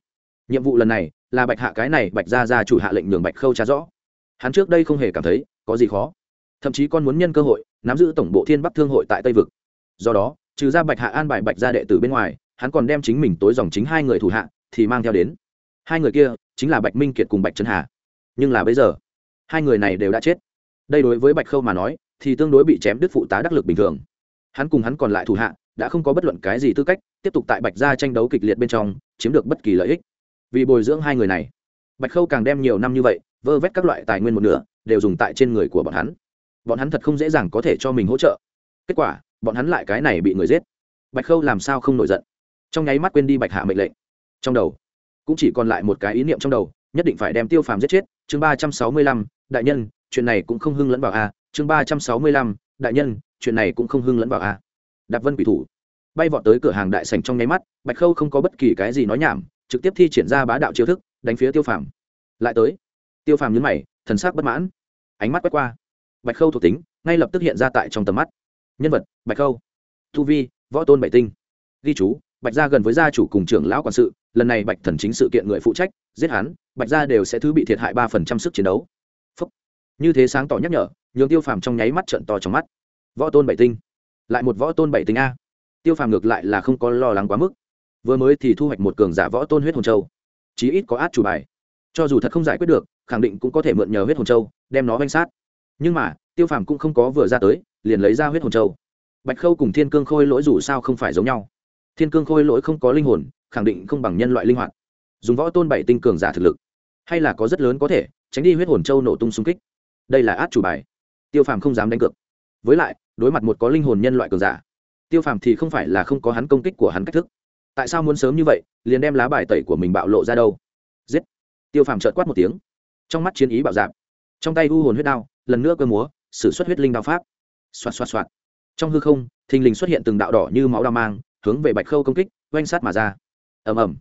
Nhiệm vụ lần này, là bạch hạ cái này bạch gia gia chủ hạ lệnh nhường bạch khâu trả rõ. Hắn trước đây không hề cảm thấy, có gì khó. Thậm chí còn muốn nhân cơ hội, nắm giữ tổng bộ thiên bắc thương hội tại tây vực. Do đó, trừ ra bạch hạ an bài bạch gia đệ tử bên ngoài, hắn còn đem chính mình tối dòng chính hai người thủ hạ, thì mang theo đến. Hai người kia chính là bạch minh kiệt cùng bạch trần hà. Nhưng là bây giờ, hai người này đều đã chết. Đây đối với bạch khâu mà nói, thì tương đối bị chém đứt phụ tá đắc lực bình thường. Hắn cùng hắn còn lại thủ hạ, đã không có bất luận cái gì tư cách, tiếp tục tại bạch gia tranh đấu kịch liệt bên trong, chiếm được bất kỳ lợi ích. Vì bồi dưỡng hai người này, bạch khâu càng đem nhiều năm như vậy, vơ vét các loại tài nguyên một nửa, đều dùng tại trên người của bọn hắn. Bọn hắn thật không dễ dàng có thể cho mình hỗ trợ. Kết quả, bọn hắn lại cái này bị người giết. Bạch khâu làm sao không nổi giận? Trong nháy mắt quên đi bạch hạ mệnh lệnh. Trong đầu cũng chỉ còn lại một cái ý niệm trong đầu, nhất định phải đem tiêu phàm giết chết. Chương ba trăm sáu mươi lăm, đại nhân, chuyện này cũng không hưng lẫn vào a. Chương ba trăm sáu mươi lăm, đại nhân, chuyện này cũng không hưng lẫn vào a. Đạp vân quỷ thủ. Bay vọt tới cửa hàng đại sành trong nháy mắt, bạch khâu không có bất kỳ cái gì nói nhảm, trực tiếp thi triển ra bá đạo chiêu thức, đánh phía tiêu phàm. Lại tới, tiêu phàm nhấn mày, thần sắc bất mãn. Ánh mắt quét qua. Bạch khâu thuộc tính, ngay lập tức hiện ra tại trong tầm mắt. Nhân vật, bạch khâu. Thu vi, võ tôn bảy tinh. Ghi chú, bạch gia gần với gia chủ cùng trưởng lão quản sự lần này bạch thần chính sự kiện người phụ trách, giết hắn, bạch gia đều sẽ thứ bị thiệt hại ba phần trăm sức chiến đấu. Phúc. như thế sáng tỏ nhắc nhở, nhường tiêu phàm trong nháy mắt trận to trong mắt. Võ tôn bảy tinh. Lại một võ tôn bảy tinh a. Tiêu phàm ngược lại là không có lo lắng quá mức. Vừa mới thì thu hoạch một cường giả võ tôn huyết hồn châu. Chí ít có át chủ bài. Cho dù thật không giải quyết được, khẳng định cũng có thể mượn nhờ huyết hồn châu, đem nó danh sát. Nhưng mà, tiêu phàm cũng không có vừa ra tới, liền lấy ra huyết hồn châu. Bạch khâu cùng thiên cương khôi lỗi dù sao không phải giống nhau. Thiên cương khôi lỗi không có linh hồn khẳng định không bằng nhân loại linh hoạt. Dùng võ tôn bảy tinh cường giả thực lực, hay là có rất lớn có thể, tránh đi huyết hồn châu nổ tung xung kích. Đây là át chủ bài. Tiêu phàm không dám đánh cược. Với lại, đối mặt một có linh hồn nhân loại cường giả, tiêu phàm thì không phải là không có hắn công kích của hắn cách thức. Tại sao muốn sớm như vậy, liền đem lá bài tẩy của mình bạo lộ ra đâu? Giết! Tiêu phàm trợt quát một tiếng. Trong mắt chiến ý bạo dạp trong tay u hồn huyết đao, lần nữa cơ múa s ử suất huyết linh đao pháp. Xoạt xoạt xoạt. Trong hư không, thình lình xuất hiện từng đạo đỏ như máu đao mang, hướng về bạch khâu công kích, oanh sát mà ra ầm ầm.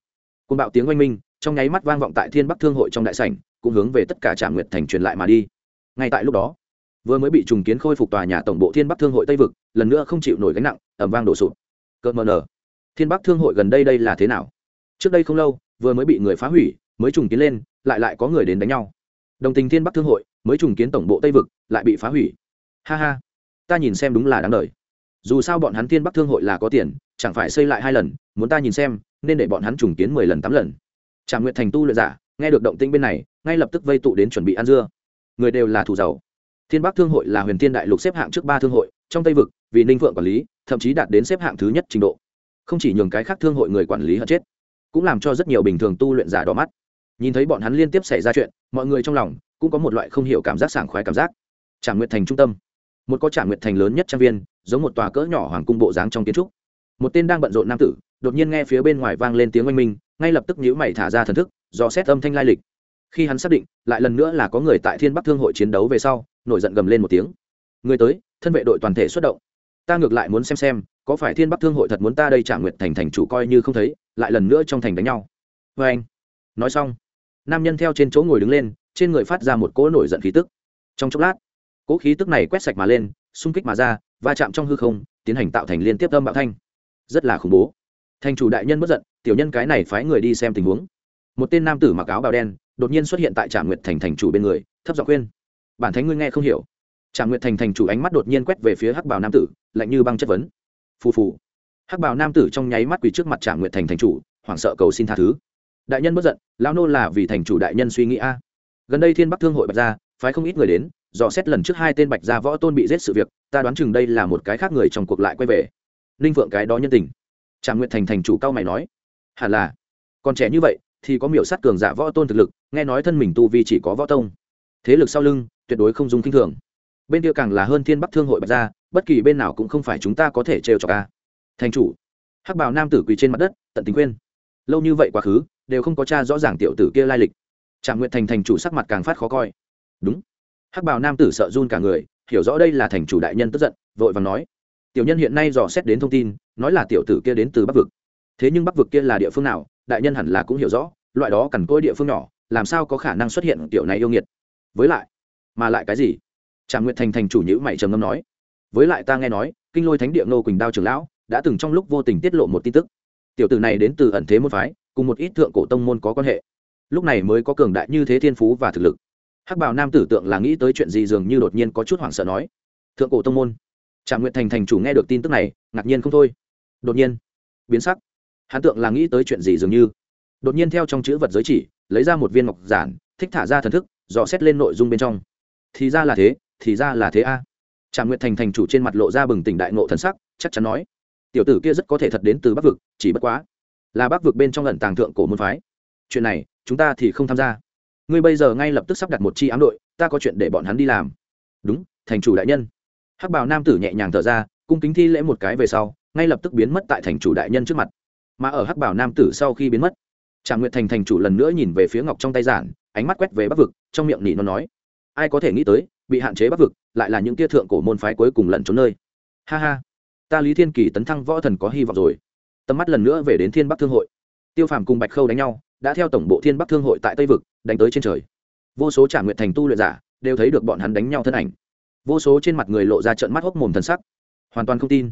Côn bạo tiếng oanh minh, trong nháy mắt vang vọng tại thiên bắc thương hội trong đại sảnh, cũng hướng về tất cả trạm nguyệt thành truyền lại mà đi. Ngay tại lúc đó, vừa mới bị trùng kiến khôi phục tòa nhà tổng bộ thiên bắc thương hội tây vực, lần nữa không chịu nổi gánh nặng ẩm vang đổ sụp. Cợt mờ nở. Thiên bắc thương hội gần đây đây là thế nào? Trước đây không lâu, vừa mới bị người phá hủy, mới trùng kiến lên, lại lại có người đến đánh nhau. Đồng tình thiên bắc thương hội, mới trùng kiến tổng bộ tây vực, lại bị phá hủy. Ha ha. Ta nhìn xem đúng là đáng đời. Dù sao bọn hắn thiên bắc thương hội là có tiền, chẳng phải xây lại hai lần, muốn ta nhìn xem nên để bọn hắn trùng kiến mười lần tám lần. Trà nguyện thành tu luyện giả, nghe được động tĩnh bên này, ngay lập tức vây tụ đến chuẩn bị ăn dưa. Người đều là thủ giàu. Thiên bắc thương hội là huyền thiên đại lục xếp hạng trước ba thương hội, trong tây vực, vì ninh vượng quản lý, thậm chí đạt đến xếp hạng thứ nhất trình độ. Không chỉ nhường cái khác thương hội người quản lý hận chết, cũng làm cho rất nhiều bình thường tu luyện giả đỏ mắt. Nhìn thấy bọn hắn liên tiếp xảy ra chuyện, mọi người trong lòng cũng có một loại không hiểu cảm giác sảng khoái cảm giác. Trả nguyệt thành trung tâm, một có trả nguyệt thành lớn nhất trang viên, giống một tòa cỡ nhỏ hoàng cung bộ dáng trong kiến trúc. Một tên đang bận rộn nam tử đột nhiên nghe phía bên ngoài vang lên tiếng oanh minh, ngay lập tức nhữ mày thả ra thần thức, do xét âm thanh lai lịch. Khi hắn xác định, lại lần nữa là có người tại thiên bắc thương hội chiến đấu về sau, nổi giận gầm lên một tiếng. Người tới, thân vệ đội toàn thể xuất động. Ta ngược lại muốn xem xem, có phải thiên bắc thương hội thật muốn ta đây trả nguyện thành thành chủ coi như không thấy, lại lần nữa trong thành đánh nhau. Vê anh, nói xong, nam nhân theo trên chỗ ngồi đứng lên, trên người phát ra một cỗ nổi giận khí tức. Trong chốc lát, cỗ khí tức này quét sạch mà lên, xung kích mà ra, va chạm trong hư không, tiến hành tạo thành liên tiếp âm bạo thanh. Rất là khủng bố thành chủ đại nhân bất giận, tiểu nhân cái này phái người đi xem tình huống. Một tên nam tử mặc áo bào đen, đột nhiên xuất hiện tại trạm nguyệt thành thành chủ bên người, thấp giọng khuyên. Bản thánh ngươi nghe không hiểu. Trạm nguyệt thành thành chủ ánh mắt đột nhiên quét về phía hắc bào nam tử, lạnh như băng chất vấn. Phù phù. Hắc bào nam tử trong nháy mắt quỳ trước mặt trạm nguyệt thành thành chủ, hoảng sợ cầu xin tha thứ. Đại nhân bất giận, lão nô là vì thành chủ đại nhân suy nghĩ a. Gần đây thiên bắc thương hội bạch gia, phái không ít người đến, dò xét lần trước hai tên bạch gia võ tôn bị giết sự việc, ta đoán chừng đây là một cái khác người trong cuộc lại quay về. Ninh phượng cái đó nhân tình trạm nguyệt thành thành chủ cao mày nói, hẳn là. Còn trẻ như vậy thì có miểu sát cường giả võ tôn thực lực, nghe nói thân mình tu vi chỉ có võ tông. Thế lực sau lưng tuyệt đối không dùng kinh thường. Bên kia càng là hơn thiên bắc thương hội bạch gia, bất kỳ bên nào cũng không phải chúng ta có thể trêu cho ca thành chủ. Hắc bào nam tử quỳ trên mặt đất, tận tình khuyên. Lâu như vậy quá khứ, đều không có cha rõ ràng tiểu tử kia lai lịch. Trạm nguyện thành thành chủ sắc mặt càng phát khó coi. Đúng. Hắc bào nam tử sợ run cả người, hiểu rõ đây là thành chủ đại nhân tức giận, vội vàng nói, tiểu nhân hiện nay dò xét đến thông tin nói là tiểu tử kia đến từ bắc vực. Thế nhưng bắc vực kia là địa phương nào, đại nhân hẳn là cũng hiểu rõ, loại đó cằn côi địa phương nhỏ, làm sao có khả năng xuất hiện tiểu này yêu nghiệt? Với lại, mà lại cái gì? Trà nguyện thành thành chủ nhữ mày trầm ngâm nói, với lại ta nghe nói, kinh lôi thánh địa nô quỳnh đao trường lão đã từng trong lúc vô tình tiết lộ một tin tức. Tiểu tử này đến từ ẩn thế môn phái, cùng một ít thượng cổ tông môn có quan hệ. Lúc này mới có cường đại như thế thiên phú và thực lực. Hắc bảo nam tử tượng là nghĩ tới chuyện gì dường như đột nhiên có chút hoảng sợ nói, thượng cổ tông môn. Trà nguyện thành thành chủ nghe được tin tức này, ngạc nhiên không thôi đột nhiên, biến sắc. Hắn tượng là nghĩ tới chuyện gì dường như. Đột nhiên theo trong chữ vật giới chỉ, lấy ra một viên ngọc giản, thích thả ra thần thức, dò xét lên nội dung bên trong. Thì ra là thế, thì ra là thế a. À. trà nguyệt thành thành chủ trên mặt lộ ra bừng tỉnh đại nộ thần sắc, chắc chắn nói. Tiểu tử kia rất có thể thật đến từ bắc vực, chỉ bất quá là bắc vực bên trong lần tàng thượng cổ môn phái. Chuyện này, chúng ta thì không tham gia. Ngươi bây giờ ngay lập tức sắp đặt một chi ám đội, ta có chuyện để bọn hắn đi làm. Đúng, thành chủ đại nhân. Hắc bào nam tử nhẹ nhàng thở ra, cung kính thi lễ một cái về sau ngay lập tức biến mất tại thành chủ đại nhân trước mặt. Mà ở hắc bảo nam tử sau khi biến mất trà nguyệt thành thành chủ lần nữa nhìn về phía ngọc trong tay giản, ánh mắt quét về bắc vực, trong miệng nỉ nó nói, ai có thể nghĩ tới, bị hạn chế bắc vực, lại là những tia thượng cổ môn phái cuối cùng lẩn trốn nơi. Ha ha, ta lý thiên kỳ tấn thăng võ thần có hy vọng rồi. Tầm mắt lần nữa về đến thiên bắc thương hội. Tiêu phàm cùng bạch khâu đánh nhau, đã theo tổng bộ thiên bắc thương hội tại tây vực, đánh tới trên trời. Vô số trả nguyện thành tu luyện giả đều thấy được bọn hắn đánh nhau thân ảnh. Vô số trên mặt người lộ ra trận mắt hốc mồm thần sắc, hoàn toàn không tin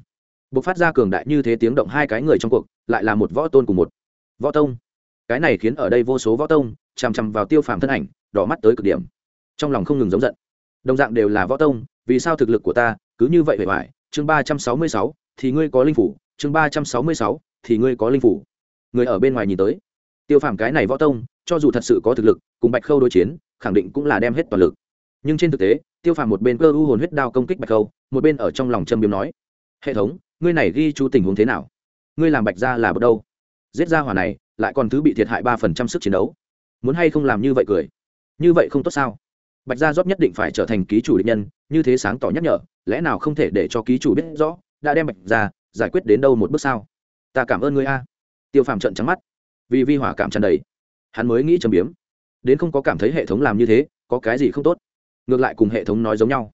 b ộ c phát ra cường đại như thế tiếng động hai cái người trong cuộc, lại là một võ tôn cùng một võ tông. Cái này khiến ở đây vô số võ tông chằm chằm vào tiêu phàm thân ảnh, đỏ mắt tới cực điểm. Trong lòng không ngừng giống giận. Đồng dạng đều là võ tông, vì sao thực lực của ta cứ như vậy vẻ vải chương ba trăm sáu mươi sáu, thì ngươi có linh phủ. Chương ba trăm sáu mươi sáu, thì ngươi có linh phủ. Người ở bên ngoài nhìn tới. Tiêu phàm cái này võ tông, cho dù thật sự có thực lực, cùng bạch khâu đối chiến, khẳng định cũng là đem hết toàn lực. Nhưng trên thực tế, tiêu phàm một bên cơ u hồn huyết đao công kích bạch khâu, một bên ở trong lòng châm biếm nói, hệ thống ngươi này ghi chú tình huống thế nào? Ngươi làm bạch ra là bậc đâu? Giết ra hỏa này, lại còn thứ bị thiệt hại ba phần trăm sức chiến đấu. Muốn hay không làm như vậy cười? Như vậy không tốt sao? Bạch gia rót nhất định phải trở thành ký chủ định nhân, như thế sáng tỏ nhắc nhở, lẽ nào không thể để cho ký chủ biết rõ, đã đem bạch ra giải quyết đến đâu một bước sao? Ta cảm ơn ngươi a. Tiêu phàm trận trắng mắt. Vì vi hỏa cảm tràn đầy. Hắn mới nghĩ trầm biếm. Đến không có cảm thấy hệ thống làm như thế, có cái gì không tốt? Ngược lại cùng hệ thống nói giống nhau.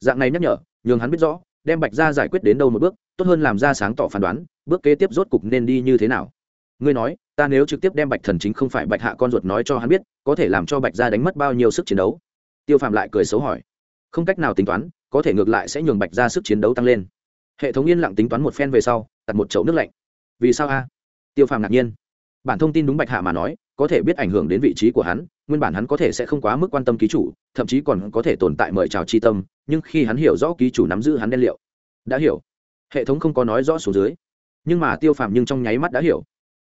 Dạng này nhắc nhở, nhường hắn biết rõ đem bạch ra giải quyết đến đâu một bước, tốt hơn làm ra sáng tỏ phán đoán, bước kế tiếp rốt cục nên đi như thế nào. Ngươi nói, ta nếu trực tiếp đem bạch thần chính không phải bạch hạ con ruột nói cho hắn biết, có thể làm cho bạch ra đánh mất bao nhiêu sức chiến đấu? Tiêu Phạm lại cười xấu hỏi. Không cách nào tính toán, có thể ngược lại sẽ nhường bạch ra sức chiến đấu tăng lên. Hệ thống yên lặng tính toán một phen về sau đặt một chậu nước lạnh. Vì sao a? Tiêu Phạm ngạc nhiên. Bản thông tin đúng bạch hạ mà nói, có thể biết ảnh hưởng đến vị trí của hắn, nguyên bản hắn có thể sẽ không quá mức quan tâm ký chủ, thậm chí còn có thể tồn tại mời chào chi tâm nhưng khi hắn hiểu rõ ký chủ nắm giữ hắn đen liệu, đã hiểu. Hệ thống không có nói rõ số dưới, nhưng mà tiêu phàm nhưng trong nháy mắt đã hiểu.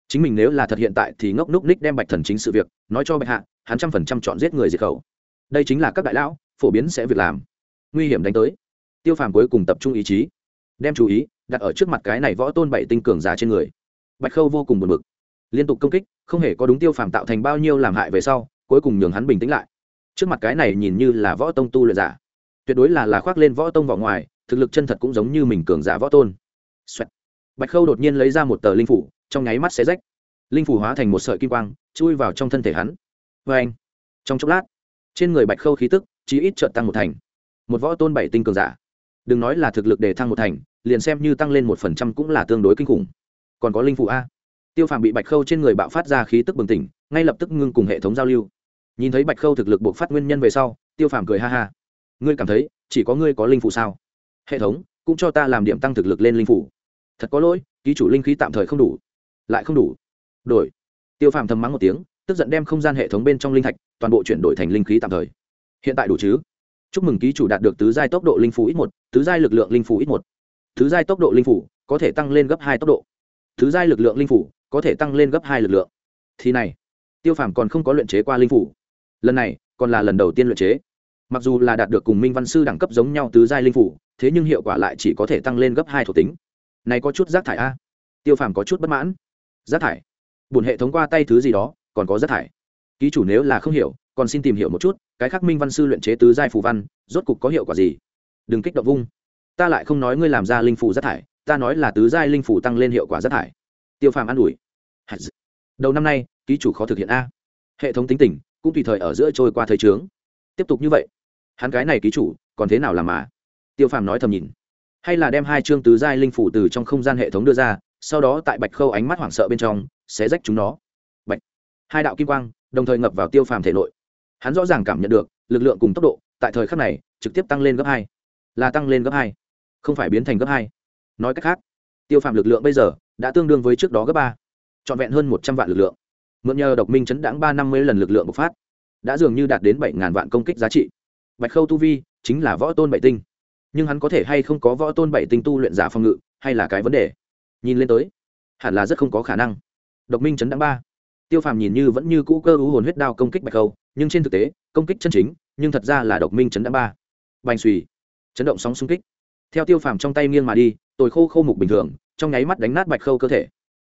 Chính mình nếu là thật hiện tại thì ngốc núc ních đem bạch thần chính sự việc nói cho bạch hạ, hắn trăm phần trăm chọn giết người diệt khẩu. Đây chính là các đại lão, phổ biến sẽ việc làm. Nguy hiểm đánh tới. Tiêu phàm cuối cùng tập trung ý chí, đem chú ý đặt ở trước mặt cái này võ tôn bảy tinh cường giả trên người. Bạch khâu vô cùng buồn bực. Liên tục công kích, không hề có đúng tiêu phàm tạo thành bao nhiêu làm hại về sau, cuối cùng nhường hắn bình tĩnh lại. Trước mặt cái này nhìn như là võ tông tu luyện giả tuyệt đối là là khoác lên võ tông vỏ ngoài, thực lực chân thật cũng giống như mình cường giả võ tôn、Xoẹt. bạch khâu đột nhiên lấy ra một tờ linh phủ, trong nháy mắt xé rách. Linh phủ hóa thành một sợi kim quang, chui vào trong thân thể hắn. Vê anh, trong chốc lát, trên người bạch khâu khí tức chỉ ít trợt tăng một thành. Một võ tôn bảy tinh cường giả. Đừng nói là thực lực để thăng một thành, liền xem như tăng lên một phần trăm cũng là tương đối kinh khủng. Còn có linh phủ a. Tiêu phàm bị bạch khâu trên người bạo phát ra khí tức bừng tỉnh, ngay lập tức ngưng cùng hệ thống giao lưu. Nhìn thấy bạch khâu thực lực buộc phát nguyên nhân về sau, tiêu phàm cười ha ha ngươi cảm thấy chỉ có ngươi có linh phủ sao? Hệ thống, cũng cho ta làm điểm tăng thực lực lên linh phủ. Thật có lỗi, ký chủ linh khí tạm thời không đủ. Lại không đủ. Đổi. Tiêu phàm thầm mắng một tiếng, tức giận đem không gian hệ thống bên trong linh thạch toàn bộ chuyển đổi thành linh khí tạm thời. Hiện tại đủ chứ? Chúc mừng ký chủ đạt được tứ giai tốc độ linh phủ ít một, tứ giai lực lượng linh phủ ít một. Tứ giai tốc độ linh phủ có thể tăng lên gấp hai tốc độ. Tứ giai lực lượng linh phủ có thể tăng lên gấp hai lực lượng. Thì này, tiêu phàm còn không có luyện chế qua linh phủ. Lần này, còn là lần đầu tiên luyện chế mặc dù là đạt được cùng minh văn sư đẳng cấp giống nhau tứ giai linh phủ, thế nhưng hiệu quả lại chỉ có thể tăng lên gấp hai thuộc tính. Này có chút rác thải a. Tiêu phàm có chút bất mãn. Rác thải? Buồn hệ thống qua tay thứ gì đó, còn có rác thải? Ký chủ nếu là không hiểu, còn xin tìm hiểu một chút, cái khác minh văn sư luyện chế tứ giai phù văn, rốt cục có hiệu quả gì? Đừng kích động vung. Ta lại không nói ngươi làm ra linh phủ rác thải, ta nói là tứ giai linh phủ tăng lên hiệu quả rác thải. Tiêu phàm an ủi. Đầu năm nay, ký chủ khó thực hiện a. Hệ thống tính tình cũng tùy thời ở giữa trôi qua thời trướng. Tiếp tục như vậy hắn cái này ký chủ, còn thế nào làm mà? Tiêu phàm nói thầm nhìn. Hay là đem hai chương tứ giai linh phủ từ trong không gian hệ thống đưa ra, sau đó tại bạch khâu ánh mắt hoảng sợ bên trong, sẽ rách chúng nó. Bạch. Hai đạo kim quang, đồng thời ngập vào tiêu phàm thể nội. Hắn rõ ràng cảm nhận được, lực lượng cùng tốc độ, tại thời khắc này, trực tiếp tăng lên gấp hai. Là tăng lên gấp hai, không phải biến thành gấp hai. Nói cách khác, tiêu phàm lực lượng bây giờ, đã tương đương với trước đó gấp ba. Trọn vẹn hơn một trăm vạn lực lượng. Mượn nhờ độc minh chấn đáng ba năm mươi lần lực lượng bộc phát, đã dường như đạt đến bảy ngàn vạn công kích giá trị bạch khâu tu vi chính là võ tôn bảy tinh. Nhưng hắn có thể hay không có võ tôn bảy tinh tu luyện giả phòng ngự, hay là cái vấn đề? Nhìn lên tới, hẳn là rất không có khả năng. Độc minh chấn đáng ba. Tiêu phàm nhìn như vẫn như cũ cơ ưu hồn huyết đao công kích bạch khâu, nhưng trên thực tế, công kích chân chính, nhưng thật ra là độc minh chấn đáng ba. Bành suy chấn động sóng xung kích. Theo tiêu phàm trong tay nghiêng mà đi tồi khô khô mục bình thường, trong nháy mắt đánh nát bạch khâu cơ thể.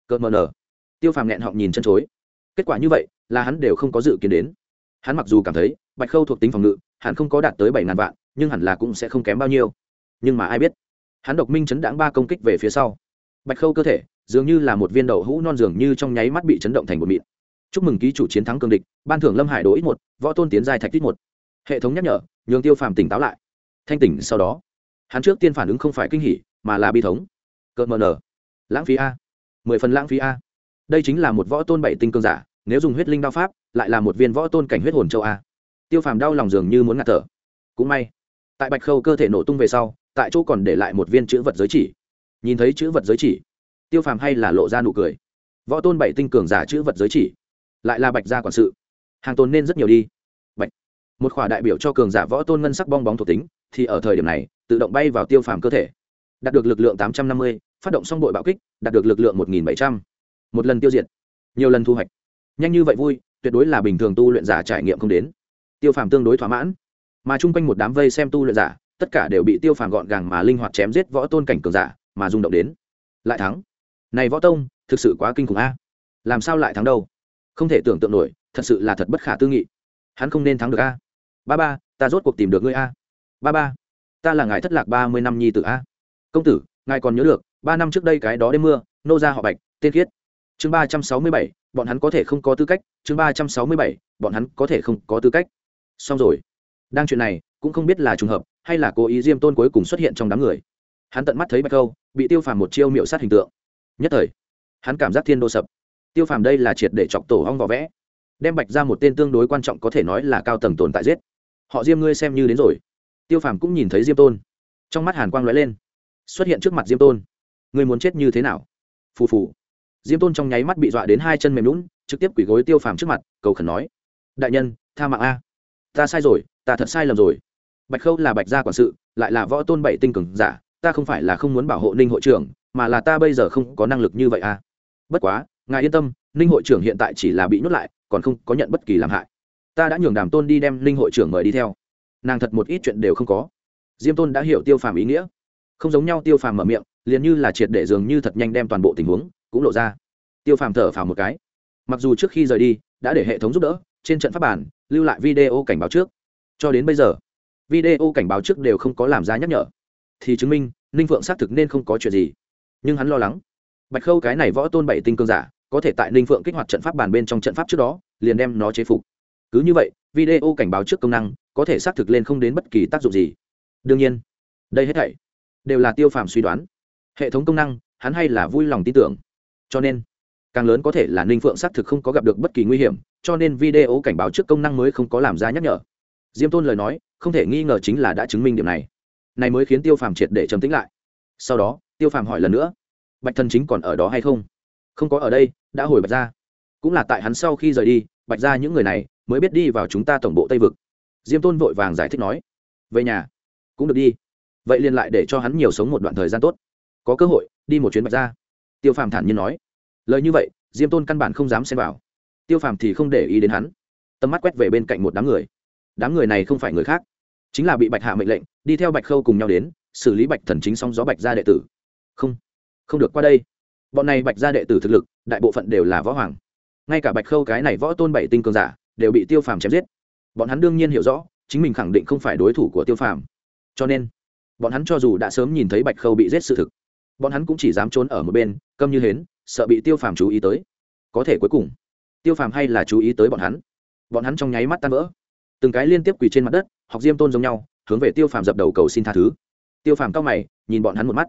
Cợt mờ nở. Tiêu phàm nghẹn họng nhìn chân chối. Kết quả như vậy, là hắn đều không có dự kiến đến. Hắn mặc dù cảm thấy bạch khâu thuộc tính phòng ngự hẳn không có đạt tới bảy ngàn vạn, nhưng hẳn là cũng sẽ không kém bao nhiêu. Nhưng mà ai biết? Hắn độc minh chấn đãng ba công kích về phía sau. Bạch khâu cơ thể, dường như là một viên đậu hũ non dường như trong nháy mắt bị chấn động thành một mịn. Chúc mừng ký chủ chiến thắng cương địch, ban thưởng lâm hải đỗ ít một, võ tôn tiến giai thạch ít một. Hệ thống nhắc nhở, nhường tiêu phàm tỉnh táo lại. Thanh tỉnh sau đó, hắn trước tiên phản ứng không phải kinh hỉ, mà là bi thống. Cợt mờ nở. Lãng phí a. Mười phần lãng phí a. Đây chính là một võ tôn bảy tinh cương giả, nếu dùng huyết linh đao pháp, lại là một viên võ tôn cảnh huyết hồn châu a tiêu phàm đau lòng dường như muốn ngạt thở. Cũng may, tại bạch khâu cơ thể nổ tung về sau, tại chỗ còn để lại một viên chữ vật giới chỉ. Nhìn thấy chữ vật giới chỉ, tiêu phàm hay là lộ ra nụ cười. Võ tôn bảy tinh cường giả chữ vật giới chỉ, lại là bạch gia quản sự. Hàng tồn nên rất nhiều đi. Bạch, một khỏa đại biểu cho cường giả võ tôn ngân sắc bong bóng thuộc tính, thì ở thời điểm này, tự động bay vào tiêu phàm cơ thể. Đạt được lực lượng tám trăm năm mươi, phát động xong đội bạo kích, đạt được lực lượng một nghìn bảy trăm. Một lần tiêu diệt, nhiều lần thu hoạch. Nhanh như vậy vui, tuyệt đối là bình thường tu luyện giả trải nghiệm không đến tiêu phàm tương đối thỏa mãn. Mà chung quanh một đám vây xem tu luyện giả, tất cả đều bị tiêu phàm gọn gàng mà linh hoạt chém giết võ tôn cảnh cường giả, mà rung động đến. Lại thắng. Này võ tông, thực sự quá kinh khủng a. Làm sao lại thắng đâu? Không thể tưởng tượng nổi, thật sự là thật bất khả tư nghị. Hắn không nên thắng được a. Ba ba, ta rốt cuộc tìm được ngươi a. Ba ba, ta là ngài thất lạc ba mươi năm nhi tử a. Công tử, ngài còn nhớ được, ba năm trước đây cái đó đêm mưa, nô ra họ bạch, tên khiết. Chương ba trăm sáu mươi bảy, bọn hắn có thể không có tư cách. Chương ba trăm sáu mươi bảy, bọn hắn có thể không có tư cách xong rồi. Đang chuyện này, cũng không biết là trùng hợp, hay là cố ý diêm tôn cuối cùng xuất hiện trong đám người. Hắn tận mắt thấy bạch câu, bị tiêu phàm một chiêu miệu sát hình tượng. Nhất thời, hắn cảm giác thiên đô sập. Tiêu phàm đây là triệt để chọc tổ hong vỏ vẽ. Đem bạch ra một tên tương đối quan trọng có thể nói là cao tầng tồn tại giết. Họ diêm ngươi xem như đến rồi. Tiêu phàm cũng nhìn thấy diêm tôn. Trong mắt hàn quang lóe lên. Xuất hiện trước mặt diêm tôn. Ngươi muốn chết như thế nào? Phù phù. Diêm tôn trong nháy mắt bị dọa đến hai chân mềm lún trực tiếp quỳ gối tiêu phàm trước mặt, cầu khẩn nói. Đại nhân, tha mạng a ta sai rồi, ta thật sai lầm rồi. Bạch khâu là bạch gia quản sự, lại là võ tôn bảy tinh cường giả, ta không phải là không muốn bảo hộ ninh hội trưởng, mà là ta bây giờ không có năng lực như vậy a bất quá, ngài yên tâm, ninh hội trưởng hiện tại chỉ là bị nhốt lại, còn không có nhận bất kỳ làm hại. Ta đã nhường đàm tôn đi đem ninh hội trưởng mời đi theo. Nàng thật một ít chuyện đều không có. Diêm tôn đã hiểu tiêu phàm ý nghĩa. Không giống nhau, tiêu phàm mở miệng, liền như là triệt để dường như thật nhanh đem toàn bộ tình huống cũng lộ ra. Tiêu phàm thở phào một cái. Mặc dù trước khi rời đi, đã để hệ thống giúp đỡ trên trận pháp bản, lưu lại video cảnh báo trước. Cho đến bây giờ, video cảnh báo trước đều không có làm ra nhắc nhở. Thì chứng minh, ninh phượng xác thực nên không có chuyện gì. Nhưng hắn lo lắng, bạch khâu cái này võ tôn bảy tinh cương giả, có thể tại ninh phượng kích hoạt trận pháp bàn bên trong trận pháp trước đó, liền đem nó chế phục. Cứ như vậy, video cảnh báo trước công năng, có thể xác thực lên không đến bất kỳ tác dụng gì. Đương nhiên, đây hết thảy đều là tiêu phàm suy đoán. Hệ thống công năng, hắn hay là vui lòng tin tưởng. Cho nên, càng lớn có thể là ninh phượng xác thực không có gặp được bất kỳ nguy hiểm cho nên video cảnh báo trước công năng mới không có làm ra nhắc nhở. Diêm tôn lời nói, không thể nghi ngờ chính là đã chứng minh điểm này. Này mới khiến tiêu phàm triệt để trầm tính lại. Sau đó, tiêu phàm hỏi lần nữa, bạch thần chính còn ở đó hay không? Không có ở đây, đã hồi bạch ra cũng là tại hắn sau khi rời đi, bạch ra những người này mới biết đi vào chúng ta tổng bộ tây vực. Diêm tôn vội vàng giải thích nói, về nhà, cũng được đi. Vậy liền lại để cho hắn nhiều sống một đoạn thời gian tốt. Có cơ hội, đi một chuyến bạch ra tiêu phàm thản nhiên nói. Lời như vậy, diêm tôn căn bản không dám xem vào tiêu phàm thì không để ý đến hắn. Tầm mắt quét về bên cạnh một đám người. Đám người này không phải người khác, chính là bị bạch hạ mệnh lệnh, đi theo bạch khâu cùng nhau đến, xử lý bạch thần chính song gió bạch gia đệ tử. Không không được qua đây. Bọn này bạch gia đệ tử thực lực, đại bộ phận đều là võ hoàng. Ngay cả bạch khâu cái này võ tôn bảy tinh cường giả, đều bị tiêu phàm chém giết. Bọn hắn đương nhiên hiểu rõ, chính mình khẳng định không phải đối thủ của tiêu phàm. Cho nên, bọn hắn cho dù đã sớm nhìn thấy bạch khâu bị giết sự thực, bọn hắn cũng chỉ dám trốn ở một bên, câm như hến, sợ bị tiêu phàm chú ý tới. Có thể cuối cùng tiêu phàm hay là chú ý tới bọn hắn? Bọn hắn trong nháy mắt tan vỡ. Từng cái liên tiếp quỳ trên mặt đất, học diêm tôn giống nhau, hướng về tiêu phàm dập đầu cầu xin tha thứ. Tiêu phàm cao mày, nhìn bọn hắn một mắt.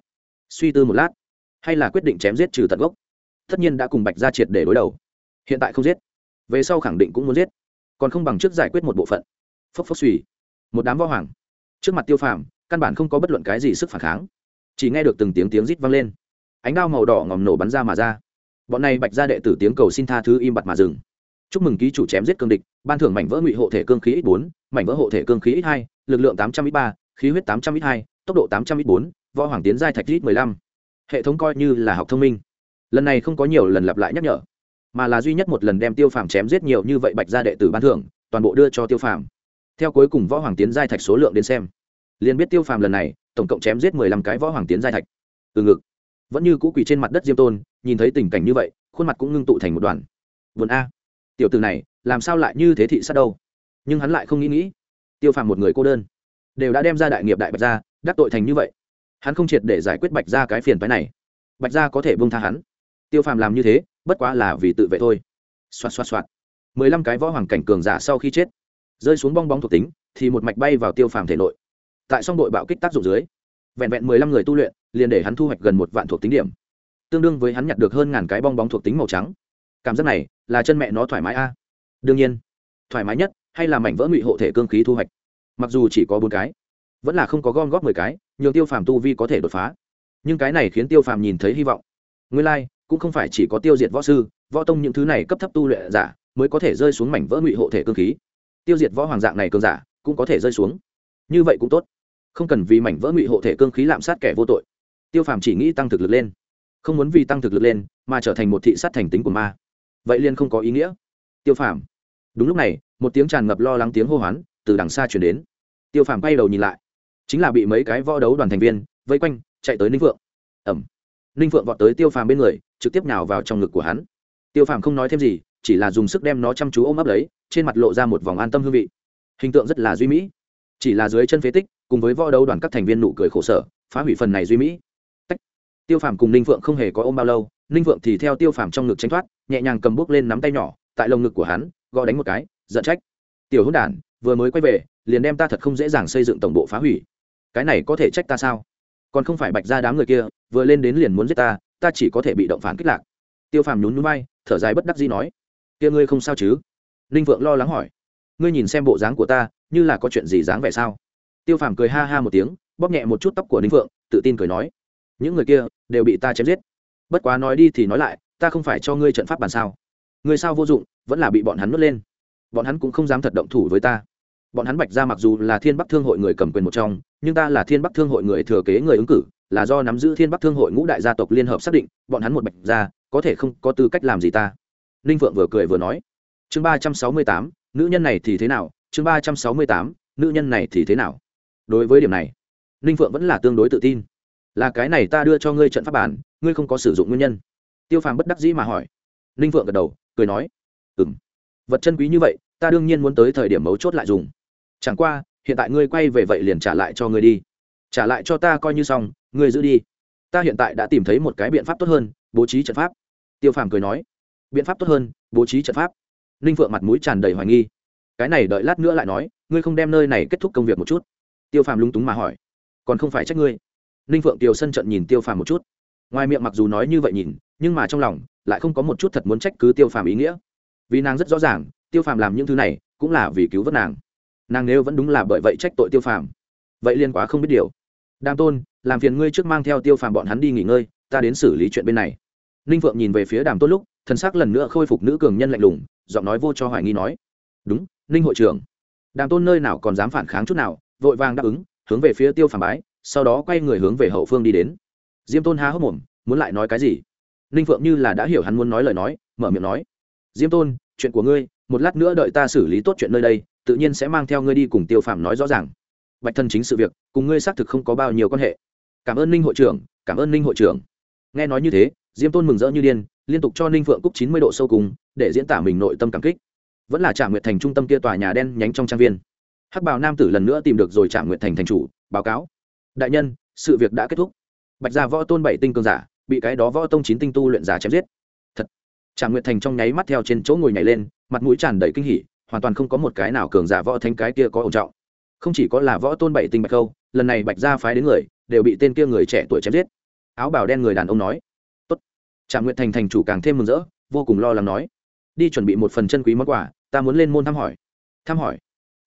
Suy tư một lát, hay là quyết định chém giết trừ tận gốc? Tất nhiên đã cùng bạch ra triệt để đối đầu. Hiện tại không giết, về sau khẳng định cũng muốn giết. Còn không bằng trước giải quyết một bộ phận. Phốc phốc suy một đám võ hoàng. Trước mặt tiêu phàm, căn bản không có bất luận cái gì sức phản kháng. Chỉ nghe được từng tiếng tiếng rít vang lên. Ánh đao màu đỏ ngòm nổ bắn ra mà ra bọn này bạch ra đệ tử tiếng cầu xin tha thứ im bặt mà dừng. Chúc mừng ký chủ chém giết cương địch, ban thưởng mảnh vỡ ngụy hộ thể cương khí ít bốn, mảnh vỡ hộ thể cương khí ít hai, lực lượng tám trăm ít ba, khí huyết tám trăm ít hai, tốc độ tám trăm ít bốn, võ hoàng tiến giai thạch ít mười lăm. Hệ thống coi như là học thông minh. Lần này không có nhiều lần lặp lại nhắc nhở, mà là duy nhất một lần đem tiêu phàm chém giết nhiều như vậy bạch ra đệ tử ban thưởng, toàn bộ đưa cho tiêu phàm. Theo cuối cùng võ hoàng tiến giai thạch số lượng đến xem, liền biết tiêu phàm lần này tổng cộng chém giết mười lăm cái võ hoàng tiến giai thạch. Từ ngực vẫn như cũ quỳ trên mặt đất diêm tôn, nhìn thấy tình cảnh như vậy, khuôn mặt cũng ngưng tụ thành một đoàn. Vườn a. Tiểu từ này, làm sao lại như thế thị sát đâu? Nhưng hắn lại không nghĩ nghĩ. Tiêu phàm một người cô đơn. Đều đã đem ra đại nghiệp đại bạch gia đắc tội thành như vậy. Hắn không triệt để giải quyết bạch gia cái phiền phái này. Bạch gia có thể bông tha hắn. Tiêu phàm làm như thế, bất quá là vì tự vệ thôi. Xoạt xoạt xoạt. Mười lăm cái võ hoàng cảnh cường giả sau khi chết, rơi xuống bong bóng thuộc tính, thì một mạch bay vào tiêu phàm thể nội. Tại song đội bạo kích tác dụng dưới vẹn vẹn mười lăm người tu luyện liền để hắn thu hoạch gần một vạn thuộc tính điểm. Tương đương với hắn nhặt được hơn ngàn cái bong bóng thuộc tính màu trắng. Cảm giác này là chân mẹ nó thoải mái a. Đương nhiên thoải mái nhất hay là mảnh vỡ ngụy hộ thể cương khí thu hoạch. Mặc dù chỉ có bốn cái vẫn là không có gom góp mười cái nhường tiêu phàm tu vi có thể đột phá. Nhưng cái này khiến tiêu phàm nhìn thấy hy vọng. Nguyên lai、like, cũng không phải chỉ có tiêu diệt võ sư võ tông những thứ này cấp thấp tu luyện giả mới có thể rơi xuống mảnh vỡ ngụy hộ thể cương khí. Tiêu diệt võ hoàng dạng này cường giả cũng có thể rơi xuống. Như vậy cũng tốt không cần vì mảnh vỡ ngụy hộ thể cương khí lạm sát kẻ vô tội. Tiêu phàm chỉ nghĩ tăng thực lực lên. Không muốn vì tăng thực lực lên, mà trở thành một thị sát thành tính của ma. Vậy liên không có ý nghĩa. Tiêu phàm. Đúng lúc này, một tiếng tràn ngập lo lắng tiếng hô hoán từ đằng xa chuyển đến. Tiêu phàm quay đầu nhìn lại. Chính là bị mấy cái võ đấu đoàn thành viên vây quanh, chạy tới ninh phượng. Ẩm ninh phượng vọt tới tiêu phàm bên người, trực tiếp nào vào trong ngực của hắn. Tiêu phàm không nói thêm gì, chỉ là dùng sức đem nó chăm chú ôm ấp lấy, trên mặt lộ ra một vòng an tâm hương vị. Hình tượng rất là duy mỹ. Chỉ là dưới chân phế tích cùng với võ đấu đoàn các thành viên nụ cười khổ sở, phá hủy phần này duy mỹ. Tách. tiêu phàm cùng ninh phượng không hề có ôm bao lâu, ninh phượng thì theo tiêu phàm trong ngực tranh thoát, nhẹ nhàng cầm bút lên nắm tay nhỏ, tại lồng ngực của hắn, gõ đánh một cái, giận trách. Tiểu hữu đản, vừa mới quay về, liền đem ta thật không dễ dàng xây dựng tổng bộ phá hủy. Cái này có thể trách ta sao? Còn không phải bạch ra đám người kia, vừa lên đến liền muốn giết ta ta chỉ có thể bị động phản kích lạc. Tiêu phàm nhún núi bay thở dài bất đắc dĩ nói, kia ngươi không sao chứ? Ninh vượng lo lắng hỏi, ngươi nhìn xem bộ dáng của ta, như là có chuyện gì dáng vẻ sao? Tiêu phàm cười ha ha một tiếng, bóp nhẹ một chút tóc của ninh vượng tự tin cười nói, những người kia đều bị ta chém giết. Bất quá nói đi thì nói lại, ta không phải cho ngươi trận pháp bàn sao? Ngươi sao vô dụng, vẫn là bị bọn hắn nuốt lên. Bọn hắn cũng không dám thật động thủ với ta. Bọn hắn bạch ra mặc dù là thiên bắc thương hội người cầm quyền một trong, nhưng ta là thiên bắc thương hội người thừa kế người ứng cử, là do nắm giữ thiên bắc thương hội ngũ đại gia tộc liên hợp xác định, bọn hắn một bạch ra có thể không có tư cách làm gì ta. Ninh phượng vừa cười vừa nói. Chương ba trăm sáu mươi tám, nữ nhân này thì thế nào? Chương ba trăm sáu mươi tám, nữ nhân này thì thế nào? Đối với điểm này, ninh phượng vẫn là tương đối tự tin. Là cái này ta đưa cho ngươi trận pháp bản, ngươi không có sử dụng nguyên nhân. Tiêu phàm bất đắc dĩ mà hỏi. Ninh phượng gật đầu, cười nói ừ m vật chân quý như vậy, ta đương nhiên muốn tới thời điểm mấu chốt lại dùng. Chẳng qua, hiện tại ngươi quay về vậy liền trả lại cho ngươi đi. Trả lại cho ta coi như xong, ngươi giữ đi. Ta hiện tại đã tìm thấy một cái biện pháp tốt hơn, bố trí trận pháp. Tiêu phàm cười nói, biện pháp tốt hơn, bố trí trận pháp. Ninh phượng mặt mũi tràn đầy hoài nghi. Cái này đợi lát nữa lại nói, ngươi không đem nơi này kết thúc công việc một chút tiêu phàm lúng túng mà hỏi, còn không phải trách ngươi? Ninh phượng tiều sân trận nhìn tiêu phàm một chút. Ngoài miệng mặc dù nói như vậy nhìn, nhưng mà trong lòng lại không có một chút thật muốn trách cứ tiêu phàm ý nghĩa. Vì nàng rất rõ ràng, tiêu phàm làm những thứ này cũng là vì cứu vớt nàng. Nàng nếu vẫn đúng là bởi vậy trách tội tiêu phàm, vậy liên quá không biết điều. Đang tôn, làm phiền ngươi trước mang theo tiêu phàm bọn hắn đi nghỉ ngơi, ta đến xử lý chuyện bên này. Ninh phượng nhìn về phía đàm tôn lúc, thần sắc lần nữa khôi phục nữ cường nhân lạnh lùng, giọng nói vô cho hoài nghi nói, đúng, ninh hội trưởng. Đàm tôn nơi nào còn dám phản kháng chút nào vội vàng đáp ứng, hướng về phía tiêu phàm bái, sau đó quay người hướng về hậu phương đi đến. Diêm tôn há hốc mồm, muốn lại nói cái gì? Ninh phượng như là đã hiểu hắn muốn nói lời nói, mở miệng nói. Diêm tôn, chuyện của ngươi, một lát nữa đợi ta xử lý tốt chuyện nơi đây, tự nhiên sẽ mang theo ngươi đi cùng tiêu phàm nói rõ ràng. Bạch thân chính sự việc, cùng ngươi xác thực không có bao nhiêu quan hệ. Cảm ơn ninh hội trưởng, cảm ơn ninh hội trưởng. Nghe nói như thế, diêm tôn mừng rỡ như điên, liên tục cho ninh phượng cúc chín mươi độ sâu cùng, để diễn tả mình nội tâm cảm kích. Vẫn là trả nguyệt thành trung tâm kia tòa nhà đen nhánh trong trang viên hắc bào nam tử lần nữa tìm được rồi trả nguyện thành thành chủ, báo cáo. Đại nhân, sự việc đã kết thúc. Bạch gia võ tôn bảy tinh cường giả, bị cái đó võ tông chín tinh tu luyện giả chém giết. Thật. Trả nguyện thành trong nháy mắt theo trên chỗ ngồi nhảy lên, mặt mũi tràn đầy kinh hỉ, hoàn toàn không có một cái nào cường giả võ thánh cái kia có ổn trọng. Không chỉ có là võ tôn bảy tinh bạch câu, lần này bạch gia phái đến người, đều bị tên kia người trẻ tuổi chém giết. Áo bào đen người đàn ông nói. Tốt. Trạm nguyện thành thành chủ càng thêm mừng rỡ, vô cùng lo lắng nói. Đi chuẩn bị một phần chân quý món quà, ta muốn lên môn thăm hỏi. Thăm hỏi?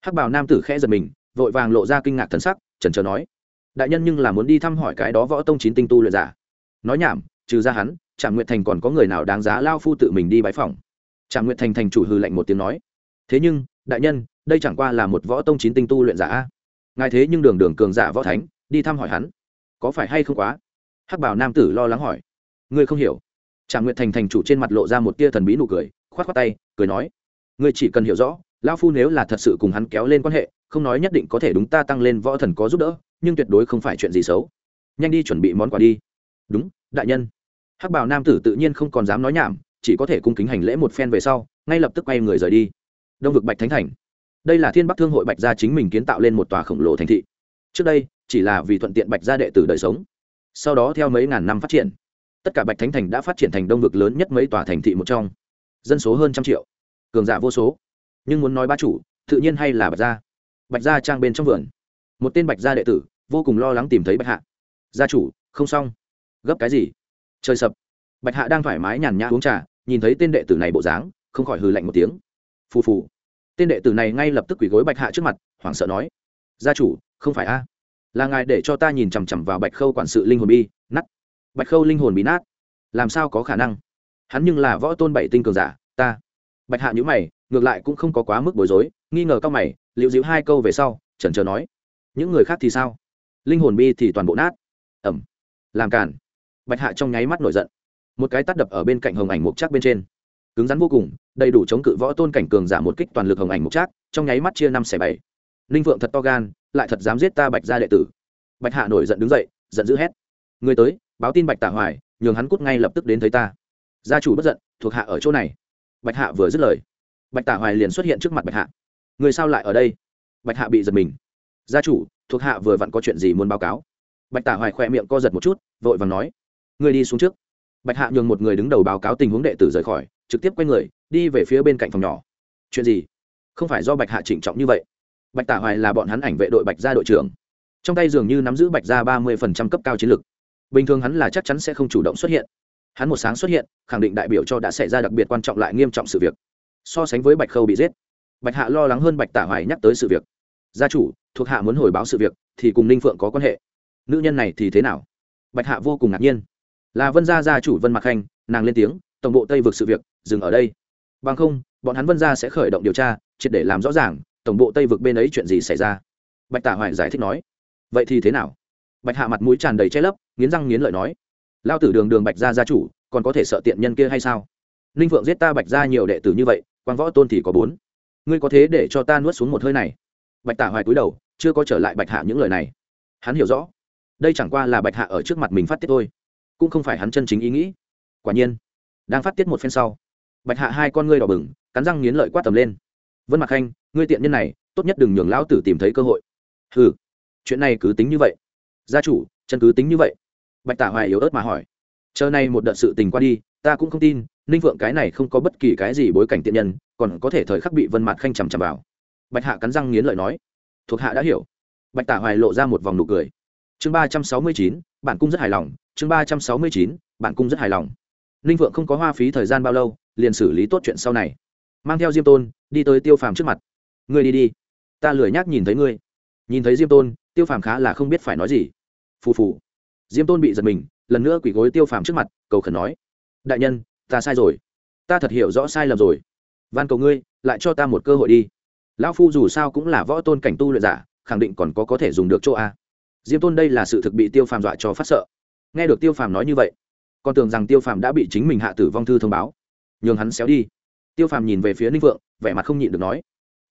Hắc bào nam tử khẽ giật mình, vội vàng lộ ra kinh ngạc thần sắc trần trờ nói, đại nhân nhưng là muốn đi thăm hỏi cái đó võ tông chín tinh tu luyện giả. Nói nhảm, trừ ra hắn, trạm nguyện thành còn có người nào đáng giá lao phu tự mình đi bãi phòng trạm nguyện thành thành chủ hư lệnh một tiếng nói, thế nhưng, đại nhân, đây chẳng qua là một võ tông chín tinh tu luyện giả a. Ngài thế nhưng đường đường cường giả võ thánh, đi thăm hỏi hắn, có phải hay không quá? Hắc bảo nam tử lo lắng hỏi, ngươi không hiểu. Trạm nguyện thành thành chủ trên mặt lộ ra một tia thần bí nụ cười k h o á t k tay, cười nói, ngươi chỉ cần hiểu rõ Lão phu nếu là thật sự cùng hắn kéo lên quan hệ, không nói nhất định có thể đúng ta tăng lên võ thần có giúp đỡ, nhưng tuyệt đối không phải chuyện gì xấu. Nhanh đi chuẩn bị món quà đi. Đúng, đại nhân. Hắc bảo nam tử tự nhiên không còn dám nói nhảm, chỉ có thể cung kính hành lễ một phen về sau, ngay lập tức quay người rời đi. Đông vực bạch thánh thành. Đây là thiên bắc thương hội bạch gia chính mình kiến tạo lên một tòa khổng lồ thành thị. Trước đây, chỉ là vì thuận tiện bạch gia đệ tử đời sống. Sau đó theo mấy ngàn năm phát triển, tất cả bạch thánh thành đã phát triển thành đông vực lớn nhất mấy tòa thành thị một trong. Dân số hơn trăm triệu, cường giả vô số nhưng muốn nói ba chủ tự nhiên hay là bạch gia. Bạch gia trang bên trong vườn. Một tên bạch gia đệ tử vô cùng lo lắng tìm thấy bạch hạ. Gia chủ không xong. Gấp cái gì? Trời sập. Bạch hạ đang thoải mái nhàn nhã uống trà nhìn thấy tên đệ tử này bộ dáng không khỏi hừ lạnh một tiếng. Phù phù. Tên đệ tử này ngay lập tức quỳ gối bạch hạ trước mặt hoảng sợ nói gia chủ không phải a. Là ngài để cho ta nhìn chằm chằm vào bạch khâu quản sự linh hồn bi nát, bạch khâu linh hồn bị nát. Làm sao có khả năng? Hắn nhưng là võ tôn bảy tinh cường giả ta bạch hạ nhữ mày, ngược lại cũng không có quá mức bối rối, nghi ngờ cao mày liệu dịu hai câu về sau, chần chờ nói, những người khác thì sao? Linh hồn bi thì toàn bộ nát. Ẩm làm cản bạch hạ trong nháy mắt nổi giận. Một cái tắt đập ở bên cạnh hồng ảnh mục chắc bên trên. Cứng rắn vô cùng, đầy đủ chống cự võ tôn cảnh cường giả một kích toàn lực hồng ảnh mục chắc trong nháy mắt chia năm xẻ bảy. Ninh vượng thật to gan, lại thật dám giết ta bạch gia đệ tử. Bạch hạ nổi giận đứng dậy, giận dữ hét. Người tới, báo tin bạch tạ hoài, nhường hắn cút ngay lập tức đến thấy ta. Gia chủ bất giận, thuộc hạ ở chỗ này bạch hạ vừa dứt lời, bạch Tả hoài liền xuất hiện trước mặt bạch hạ. Người sao lại ở đây? Bạch hạ bị giật mình. Gia chủ, thuộc hạ vừa vặn có chuyện gì muốn báo cáo? Bạch Tả hoài khỏe miệng co giật một chút, vội vàng nói người đi xuống trước. Bạch hạ nhường một người đứng đầu báo cáo tình huống đệ tử rời khỏi, trực tiếp quay người, đi về phía bên cạnh phòng nhỏ. Chuyện gì? Không phải do bạch hạ trịnh trọng như vậy. Bạch tả hoài là bọn hắn ảnh vệ đội bạch gia đội trưởng. Trong tay dường như nắm giữ bạch gia ba mươi phần trăm cấp cao chiến lược bình thường hắn là chắc chắn sẽ không chủ động xuất hiện hắn một sáng xuất hiện, khẳng định đại biểu cho đã xảy ra đặc biệt quan trọng lại nghiêm trọng sự việc. So sánh với bạch khâu bị giết, bạch hạ lo lắng hơn bạch tả hoài nhắc tới sự việc. Gia chủ, thuộc hạ muốn hồi báo sự việc, thì cùng ninh phượng có quan hệ. Nữ nhân này thì thế nào? Bạch hạ vô cùng ngạc nhiên. Là vân gia gia chủ vân mạc khanh, nàng lên tiếng, tổng bộ tây vực sự việc, dừng ở đây. Bằng không, bọn hắn vân gia sẽ khởi động điều tra, triệt để làm rõ ràng, tổng bộ tây vực bên ấy chuyện gì xảy ra. Bạch tả hoài giải thích nói, vậy thì thế nào? Bạch hạ mặt mũi tràn đầy che lấp, nghiến răng nghiến lợi nói lao tử đường đường bạch gia gia chủ, còn có thể sợ tiện nhân kia hay sao? Ninh phượng giết ta bạch gia nhiều đệ tử như vậy quan võ tôn thì có bốn. Ngươi có thế để cho ta nuốt xuống một hơi này? Bạch tả hoài cúi đầu, chưa có trở lại bạch hạ những lời này. Hắn hiểu rõ, đây chẳng qua là bạch hạ ở trước mặt mình phát tiết thôi, cũng không phải hắn chân chính ý nghĩ. Quả nhiên, đang phát tiết một phen sau, bạch hạ hai con ngươi đỏ bừng, cắn răng nghiến lợi quát tầm lên. Vân mạc khanh, ngươi tiện nhân này, tốt nhất đừng nhường lão tử tìm thấy cơ hội. Ừ chuyện này cứ tính như vậy. Gia chủ, chân cứ tính như vậy bạch tả hoài yếu ớt mà hỏi. Chờ nay một đợt sự tình qua đi, ta cũng không tin, ninh phượng cái này không có bất kỳ cái gì bối cảnh tiện nhân, còn có thể thời khắc bị vân mạc khanh chằm chằm vào. Bạch hạ cắn răng nghiến lợi nói. Thuộc hạ đã hiểu. Bạch tả hoài lộ ra một vòng nụ cười. Chương ba trăm sáu mươi chín bản cung rất hài lòng. Chương ba trăm sáu mươi chín bản cung rất hài lòng. Ninh vượng không có hoa phí thời gian bao lâu, liền xử lý tốt chuyện sau này. Mang theo diêm tôn, đi tới tiêu phàm trước mặt. Ngươi đi đi. Ta lười nhác nhìn thấy ngươi. Nhìn thấy diêm tôn, tiêu phàm khá là không biết phải nói gì. Phù phù diêm tôn bị giật mình, lần nữa quỷ gối tiêu phàm trước mặt, cầu khẩn nói, đại nhân, ta sai rồi. Ta thật hiểu rõ sai lầm rồi. Van cầu ngươi, lại cho ta một cơ hội đi. Lão phu dù sao cũng là võ tôn cảnh tu luyện giả, khẳng định còn có có thể dùng được chỗ a. Diêm tôn đây là sự thực bị tiêu phàm dọa cho phát sợ. Nghe được tiêu phàm nói như vậy, con tưởng rằng tiêu phàm đã bị chính mình hạ tử vong thư thông báo, nhường hắn xéo đi. Tiêu phàm nhìn về phía ninh vượng, vẻ mặt không nhịn được nói,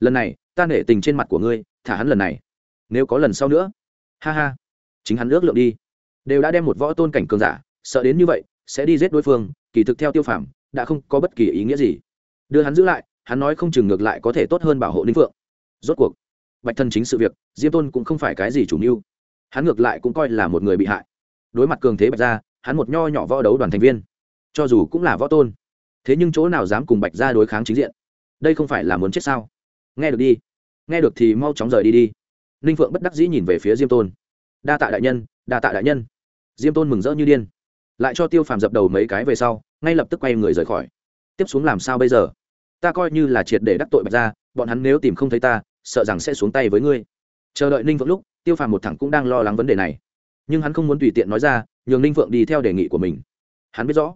lần này, ta nể tình trên mặt của ngươi, thả hắn lần này. Nếu có lần sau nữa, ha ha, chính hắn ước lượng đi đều đã đem một võ tôn cảnh cường giả, sợ đến như vậy, sẽ đi giết đối phương, kỳ thực theo tiêu phàm, đã không có bất kỳ ý nghĩa gì. Đưa hắn giữ lại, hắn nói không chừng ngược lại có thể tốt hơn bảo hộ ninh phượng. rốt cuộc, bạch thân chính sự việc, diêm tôn cũng không phải cái gì chủ mưu. Hắn ngược lại cũng coi là một người bị hại. Đối mặt cường thế bạch gia, hắn một nho nhỏ võ đấu đoàn thành viên. Cho dù cũng là võ tôn, thế nhưng chỗ nào dám cùng bạch gia đối kháng chính diện? Đây không phải là muốn chết sao? Nghe được đi. Nghe được thì mau chóng rời đi đi. Ninh phượng bất đắc dĩ nhìn về phía diêm tôn. Đa tạ đại nhân, đa tạ đại nhân diêm tôn mừng rỡ như điên. Lại cho tiêu phàm dập đầu mấy cái về sau, ngay lập tức quay người rời khỏi. Tiếp xuống làm sao bây giờ? Ta coi như là triệt để đắc tội bạch gia, bọn hắn nếu tìm không thấy ta, sợ rằng sẽ xuống tay với ngươi. Chờ đợi ninh vượng lúc, tiêu phàm một thẳng cũng đang lo lắng vấn đề này. Nhưng hắn không muốn tùy tiện nói ra, nhường ninh Vượng đi theo đề nghị của mình. Hắn biết rõ,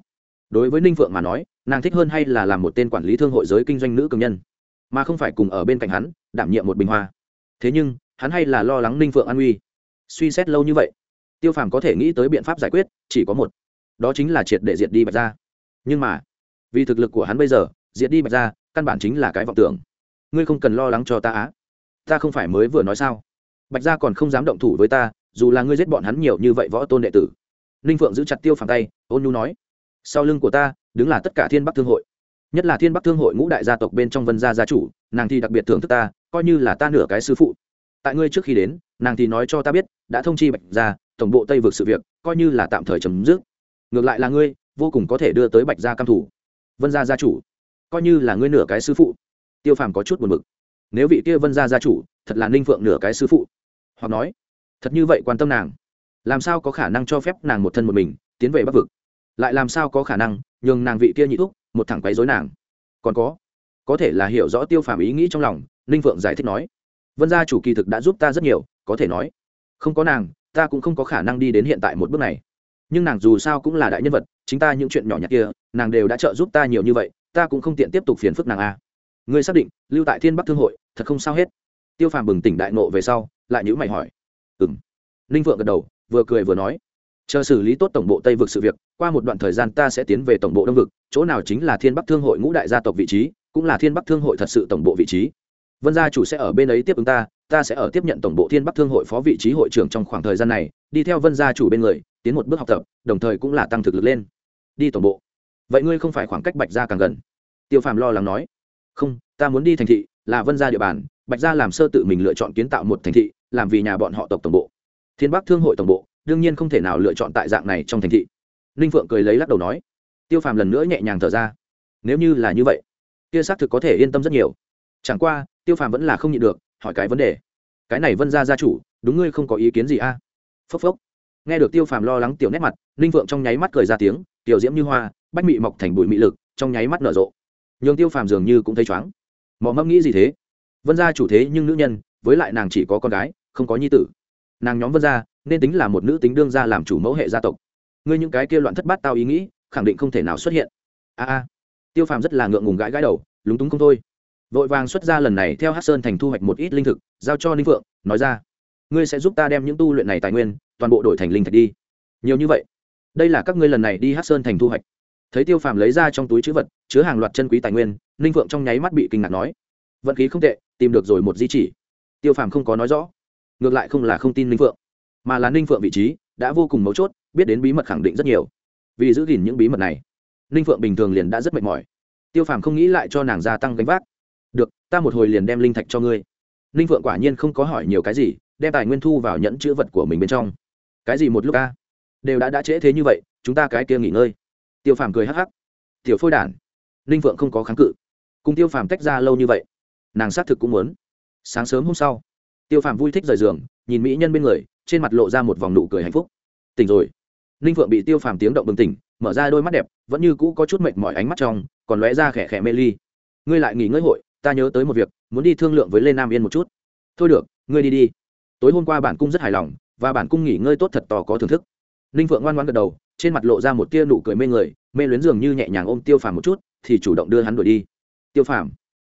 đối với ninh Vượng mà nói, nàng thích hơn hay là làm một tên quản lý thương hội giới kinh doanh nữ cường nhân, mà không phải cùng ở bên cạnh hắn, đảm nhiệm một bình hoa. Thế nhưng, hắn hay là lo lắng ninh Vượng an nguy suy xét lâu như vậy tiêu phàm có thể nghĩ tới biện pháp giải quyết, chỉ có một. Đó chính là triệt để diệt đi bạch ra nhưng mà, vì thực lực của hắn bây giờ, diệt đi bạch ra căn bản chính là cái vọng tưởng. Ngươi không cần lo lắng cho ta á. Ta không phải mới vừa nói sao? Bạch gia còn không dám động thủ với ta, dù là ngươi giết bọn hắn nhiều như vậy võ tôn đệ tử. Ninh phượng giữ chặt tiêu phàm tay, ôn nhu nói. Sau lưng của ta, đứng là tất cả thiên bắc thương hội. Nhất là thiên bắc thương hội ngũ đại gia tộc bên trong vân gia gia chủ, nàng thì đặc biệt thưởng thức ta, coi như là ta nửa cái sư phụ. Tại ngươi trước khi đến, nàng thì nói cho ta biết, đã thông chi bạch gia tổng bộ tây vực sự việc, coi như là tạm thời chấm dứt. Ngược lại là ngươi, vô cùng có thể đưa tới bạch gia cam thủ. Vân gia gia chủ, coi như là ngươi nửa cái sư phụ. Tiêu phàm có chút buồn bực. Nếu vị kia vân gia gia chủ thật là ninh phượng nửa cái sư phụ, hoặc nói, thật như vậy quan tâm nàng, làm sao có khả năng cho phép nàng một thân một mình tiến về bắc vực? Lại làm sao có khả năng nhường nàng vị kia nhị thúc một thẳng quấy dối nàng? Còn có có thể là hiểu rõ tiêu phàm ý nghĩ trong lòng, ninh phượng giải thích nói, vân gia chủ kỳ thực đã giúp ta rất nhiều, có thể nói, không có nàng ta cũng không có khả năng đi đến hiện tại một bước này. Nhưng nàng dù sao cũng là đại nhân vật, chính ta những chuyện nhỏ nhặt kia, nàng đều đã trợ giúp ta nhiều như vậy, ta cũng không tiện tiếp tục phiền phức nàng a ngươi xác định, lưu tại thiên bắc thương hội, thật không sao hết. Tiêu phàm bừng tỉnh đại nộ về sau, lại nhữ mày hỏi. Ừng ninh vượng gật đầu, vừa cười vừa nói. Chờ xử lý tốt tổng bộ tây vực sự việc, qua một đoạn thời gian ta sẽ tiến về tổng bộ đông vực, chỗ nào chính là thiên bắc thương hội ngũ đại gia tộc vị trí, cũng là thiên bắc thương hội thật sự tổng bộ vị trí. Vân gia chủ sẽ ở bên ấy tiếp ứng ta ta sẽ ở tiếp nhận tổng bộ thiên bắc thương hội phó vị trí hội trưởng trong khoảng thời gian này, đi theo vân gia chủ bên người, tiến một bước học tập, đồng thời cũng là tăng thực lực lên. Đi tổng bộ. Vậy ngươi không phải khoảng cách bạch gia càng gần? Tiêu phàm lo lắng nói. Không, ta muốn đi thành thị, là vân gia địa bàn, bạch gia làm sơ tự mình lựa chọn kiến tạo một thành thị, làm vì nhà bọn họ tộc tổng bộ. Thiên bắc thương hội tổng bộ, đương nhiên không thể nào lựa chọn tại dạng này trong thành thị. Ninh phượng cười lấy lắc đầu nói. Tiêu phàm lần nữa nhẹ nhàng thở ra. Nếu như là như vậy, kia xác thực có thể yên tâm rất nhiều. Chẳng qua, tiêu phàm vẫn là không nhịn được hỏi cái vấn đề. Cái này vân gia gia chủ, đúng ngươi không có ý kiến gì a? À? phốc phốc. Nghe được tiêu phàm lo lắng tiểu nét mặt, ninh Vượng trong nháy mắt cười ra tiếng, tiểu diễm như hoa, bách mị mọc thành bụi mị lực, trong nháy mắt nở rộ. Nhường tiêu phàm dường như cũng thấy chóng mỏ mẫm nghĩ gì thế? Vân gia chủ thế nhưng nữ nhân, với lại nàng chỉ có con gái, không có nhi tử. Nàng nhóm vân gia, nên tính là một nữ tính đương gia làm chủ mẫu hệ gia tộc. Ngươi những cái kia loạn thất bát tao ý nghĩ, khẳng định không thể nào xuất hiện. A a. Tiêu phàm rất là ngượng ngùng gãi gãi đầu, lúng túng không thôi vội vàng xuất ra lần này theo hát sơn thành thu hoạch một ít linh thực, giao cho ninh phượng, nói ra, ngươi sẽ giúp ta đem những tu luyện này tài nguyên, toàn bộ đổi thành linh thạch đi. Nhiều như vậy? Đây là các ngươi lần này đi hát sơn thành thu hoạch. Thấy tiêu phàm lấy ra trong túi chữ vật, chứa hàng loạt chân quý tài nguyên, ninh phượng trong nháy mắt bị kinh ngạc nói, vận khí không tệ, tìm được rồi một di chỉ. Tiêu phàm không có nói rõ, ngược lại không là không tin ninh phượng, mà là ninh phượng vị trí đã vô cùng mấu chốt, biết đến bí mật khẳng định rất nhiều. Vì giữ gìn những bí mật này, ninh phượng bình thường liền đã rất mệt mỏi. Tiêu phàm không nghĩ lại cho nàng gia tăng gánh vác được, ta một hồi liền đem linh thạch cho ngươi. Ninh phượng quả nhiên không có hỏi nhiều cái gì, đem tài nguyên thu vào nhẫn chữ vật của mình bên trong. Cái gì một lúc ca đều đã đã trễ thế như vậy, chúng ta cái kia nghỉ ngơi. Tiêu phàm cười hắc hắc. Tiểu phôi đản. Ninh phượng không có kháng cự. Cùng tiêu phàm tách ra lâu như vậy, nàng xác thực cũng muốn. Sáng sớm hôm sau, tiêu phàm vui thích rời giường, nhìn mỹ nhân bên người, trên mặt lộ ra một vòng nụ cười hạnh phúc. Tỉnh rồi. Ninh phượng bị tiêu phàm tiếng động bừng tỉnh, mở ra đôi mắt đẹp, vẫn như cũ có chút mệt mỏi ánh mắt trong, còn lóe ra khẽ khẽ mê ly. Ngươi lại nghỉ ngơi hội ta nhớ tới một việc, muốn đi thương lượng với lê nam yên một chút. Thôi được, ngươi đi đi. Tối hôm qua bản cung rất hài lòng, và bản cung nghỉ ngơi tốt thật to có thưởng thức. Ninh phượng ngoan ngoan gật đầu, trên mặt lộ ra một tia nụ cười mê người, mê luyến dường như nhẹ nhàng ôm tiêu phàm một chút, thì chủ động đưa hắn đuổi đi. Tiêu phàm,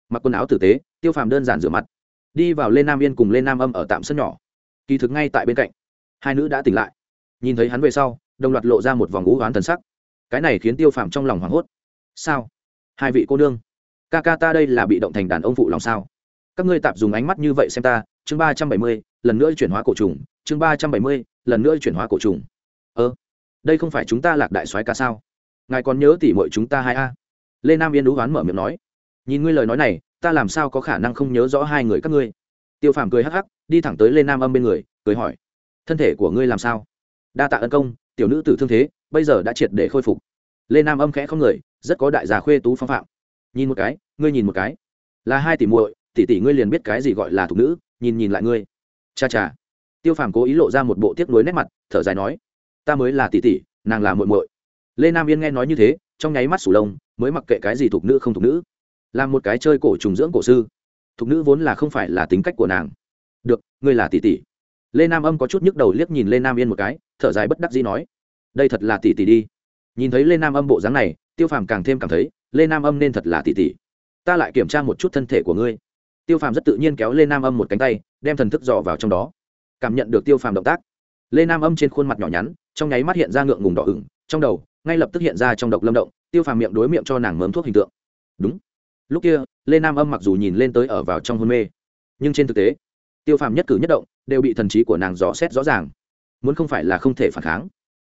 mặc quần áo tử tế, tiêu phàm đơn giản rửa mặt. Đi vào lên nam yên cùng lên nam âm ở tạm sân nhỏ. Kỳ thực ngay tại bên cạnh. Hai nữ đã tỉnh lại. Nhìn thấy hắn về sau, đồng loạt lộ ra một vòng ngũ oán thần sắc. Cái này khiến tiêu phàm trong lòng hoảng hốt. Sao? Hai vị cô nương ca ca ta đây là bị động thành đàn ông phụ lòng sao? Các ngươi tạp dùng ánh mắt như vậy xem ta, chương ba trăm bảy mươi, lần nữa chuyển hóa cổ trùng, chương ba trăm bảy mươi, lần nữa chuyển hóa cổ trùng. Ơ, đây không phải chúng ta lạc đại soái ca sao? Ngài còn nhớ tỉ mọi chúng ta hai a? Lê nam yên đú hoán mở miệng nói. Nhìn ngươi lời nói này, ta làm sao có khả năng không nhớ rõ hai người các ngươi? Tiêu phàm cười hắc hắc, đi thẳng tới lê nam âm bên người, cười hỏi. Thân thể của ngươi làm sao? Đa tạ ân công, tiểu nữ tử thương thế, bây giờ đã triệt để khôi phục. Lê nam âm khẽ không người, rất có đại già khuê tú phong phạm nhìn một cái, ngươi nhìn một cái. Là hai tỷ muội, tỷ tỷ ngươi liền biết cái gì gọi là thục nữ, nhìn nhìn lại ngươi. Cha cha. Tiêu phàm cố ý lộ ra một bộ tiếc nuối nét mặt, thở dài nói, ta mới là tỷ tỷ, nàng là muội muội. Lê nam yên nghe nói như thế, trong nháy mắt sủ lông, mới mặc kệ cái gì thục nữ không thục nữ. Làm một cái chơi cổ trùng dưỡng cổ sư. Thục nữ vốn là không phải là tính cách của nàng. Được, ngươi là tỷ tỷ. Lê nam âm có chút nhức đầu liếc nhìn lê nam yên một cái, thở dài bất đắc dĩ nói, đây thật là tỷ tỷ đi. Nhìn thấy lê nam âm bộ dáng này, tiêu phàm càng thêm cảm thấy lê nam âm nên thật là tỷ tỷ ta lại kiểm tra một chút thân thể của ngươi. Tiêu phàm rất tự nhiên kéo lê nam âm một cánh tay, đem thần thức dò vào trong đó. Cảm nhận được tiêu phàm động tác, lê nam âm trên khuôn mặt nhỏ nhắn, trong nháy mắt hiện ra ngượng ngùng đỏ ửng, trong đầu, ngay lập tức hiện ra trong độc lâm động, tiêu phàm miệng đối miệng cho nàng mớm thuốc hình tượng. Đúng. Lúc kia, lê nam âm mặc dù nhìn lên tới ở vào trong hôn mê, nhưng trên thực tế, tiêu phàm nhất cử nhất động đều bị thần trí của nàng dò xét rõ ràng. Muốn không phải là không thể phản kháng.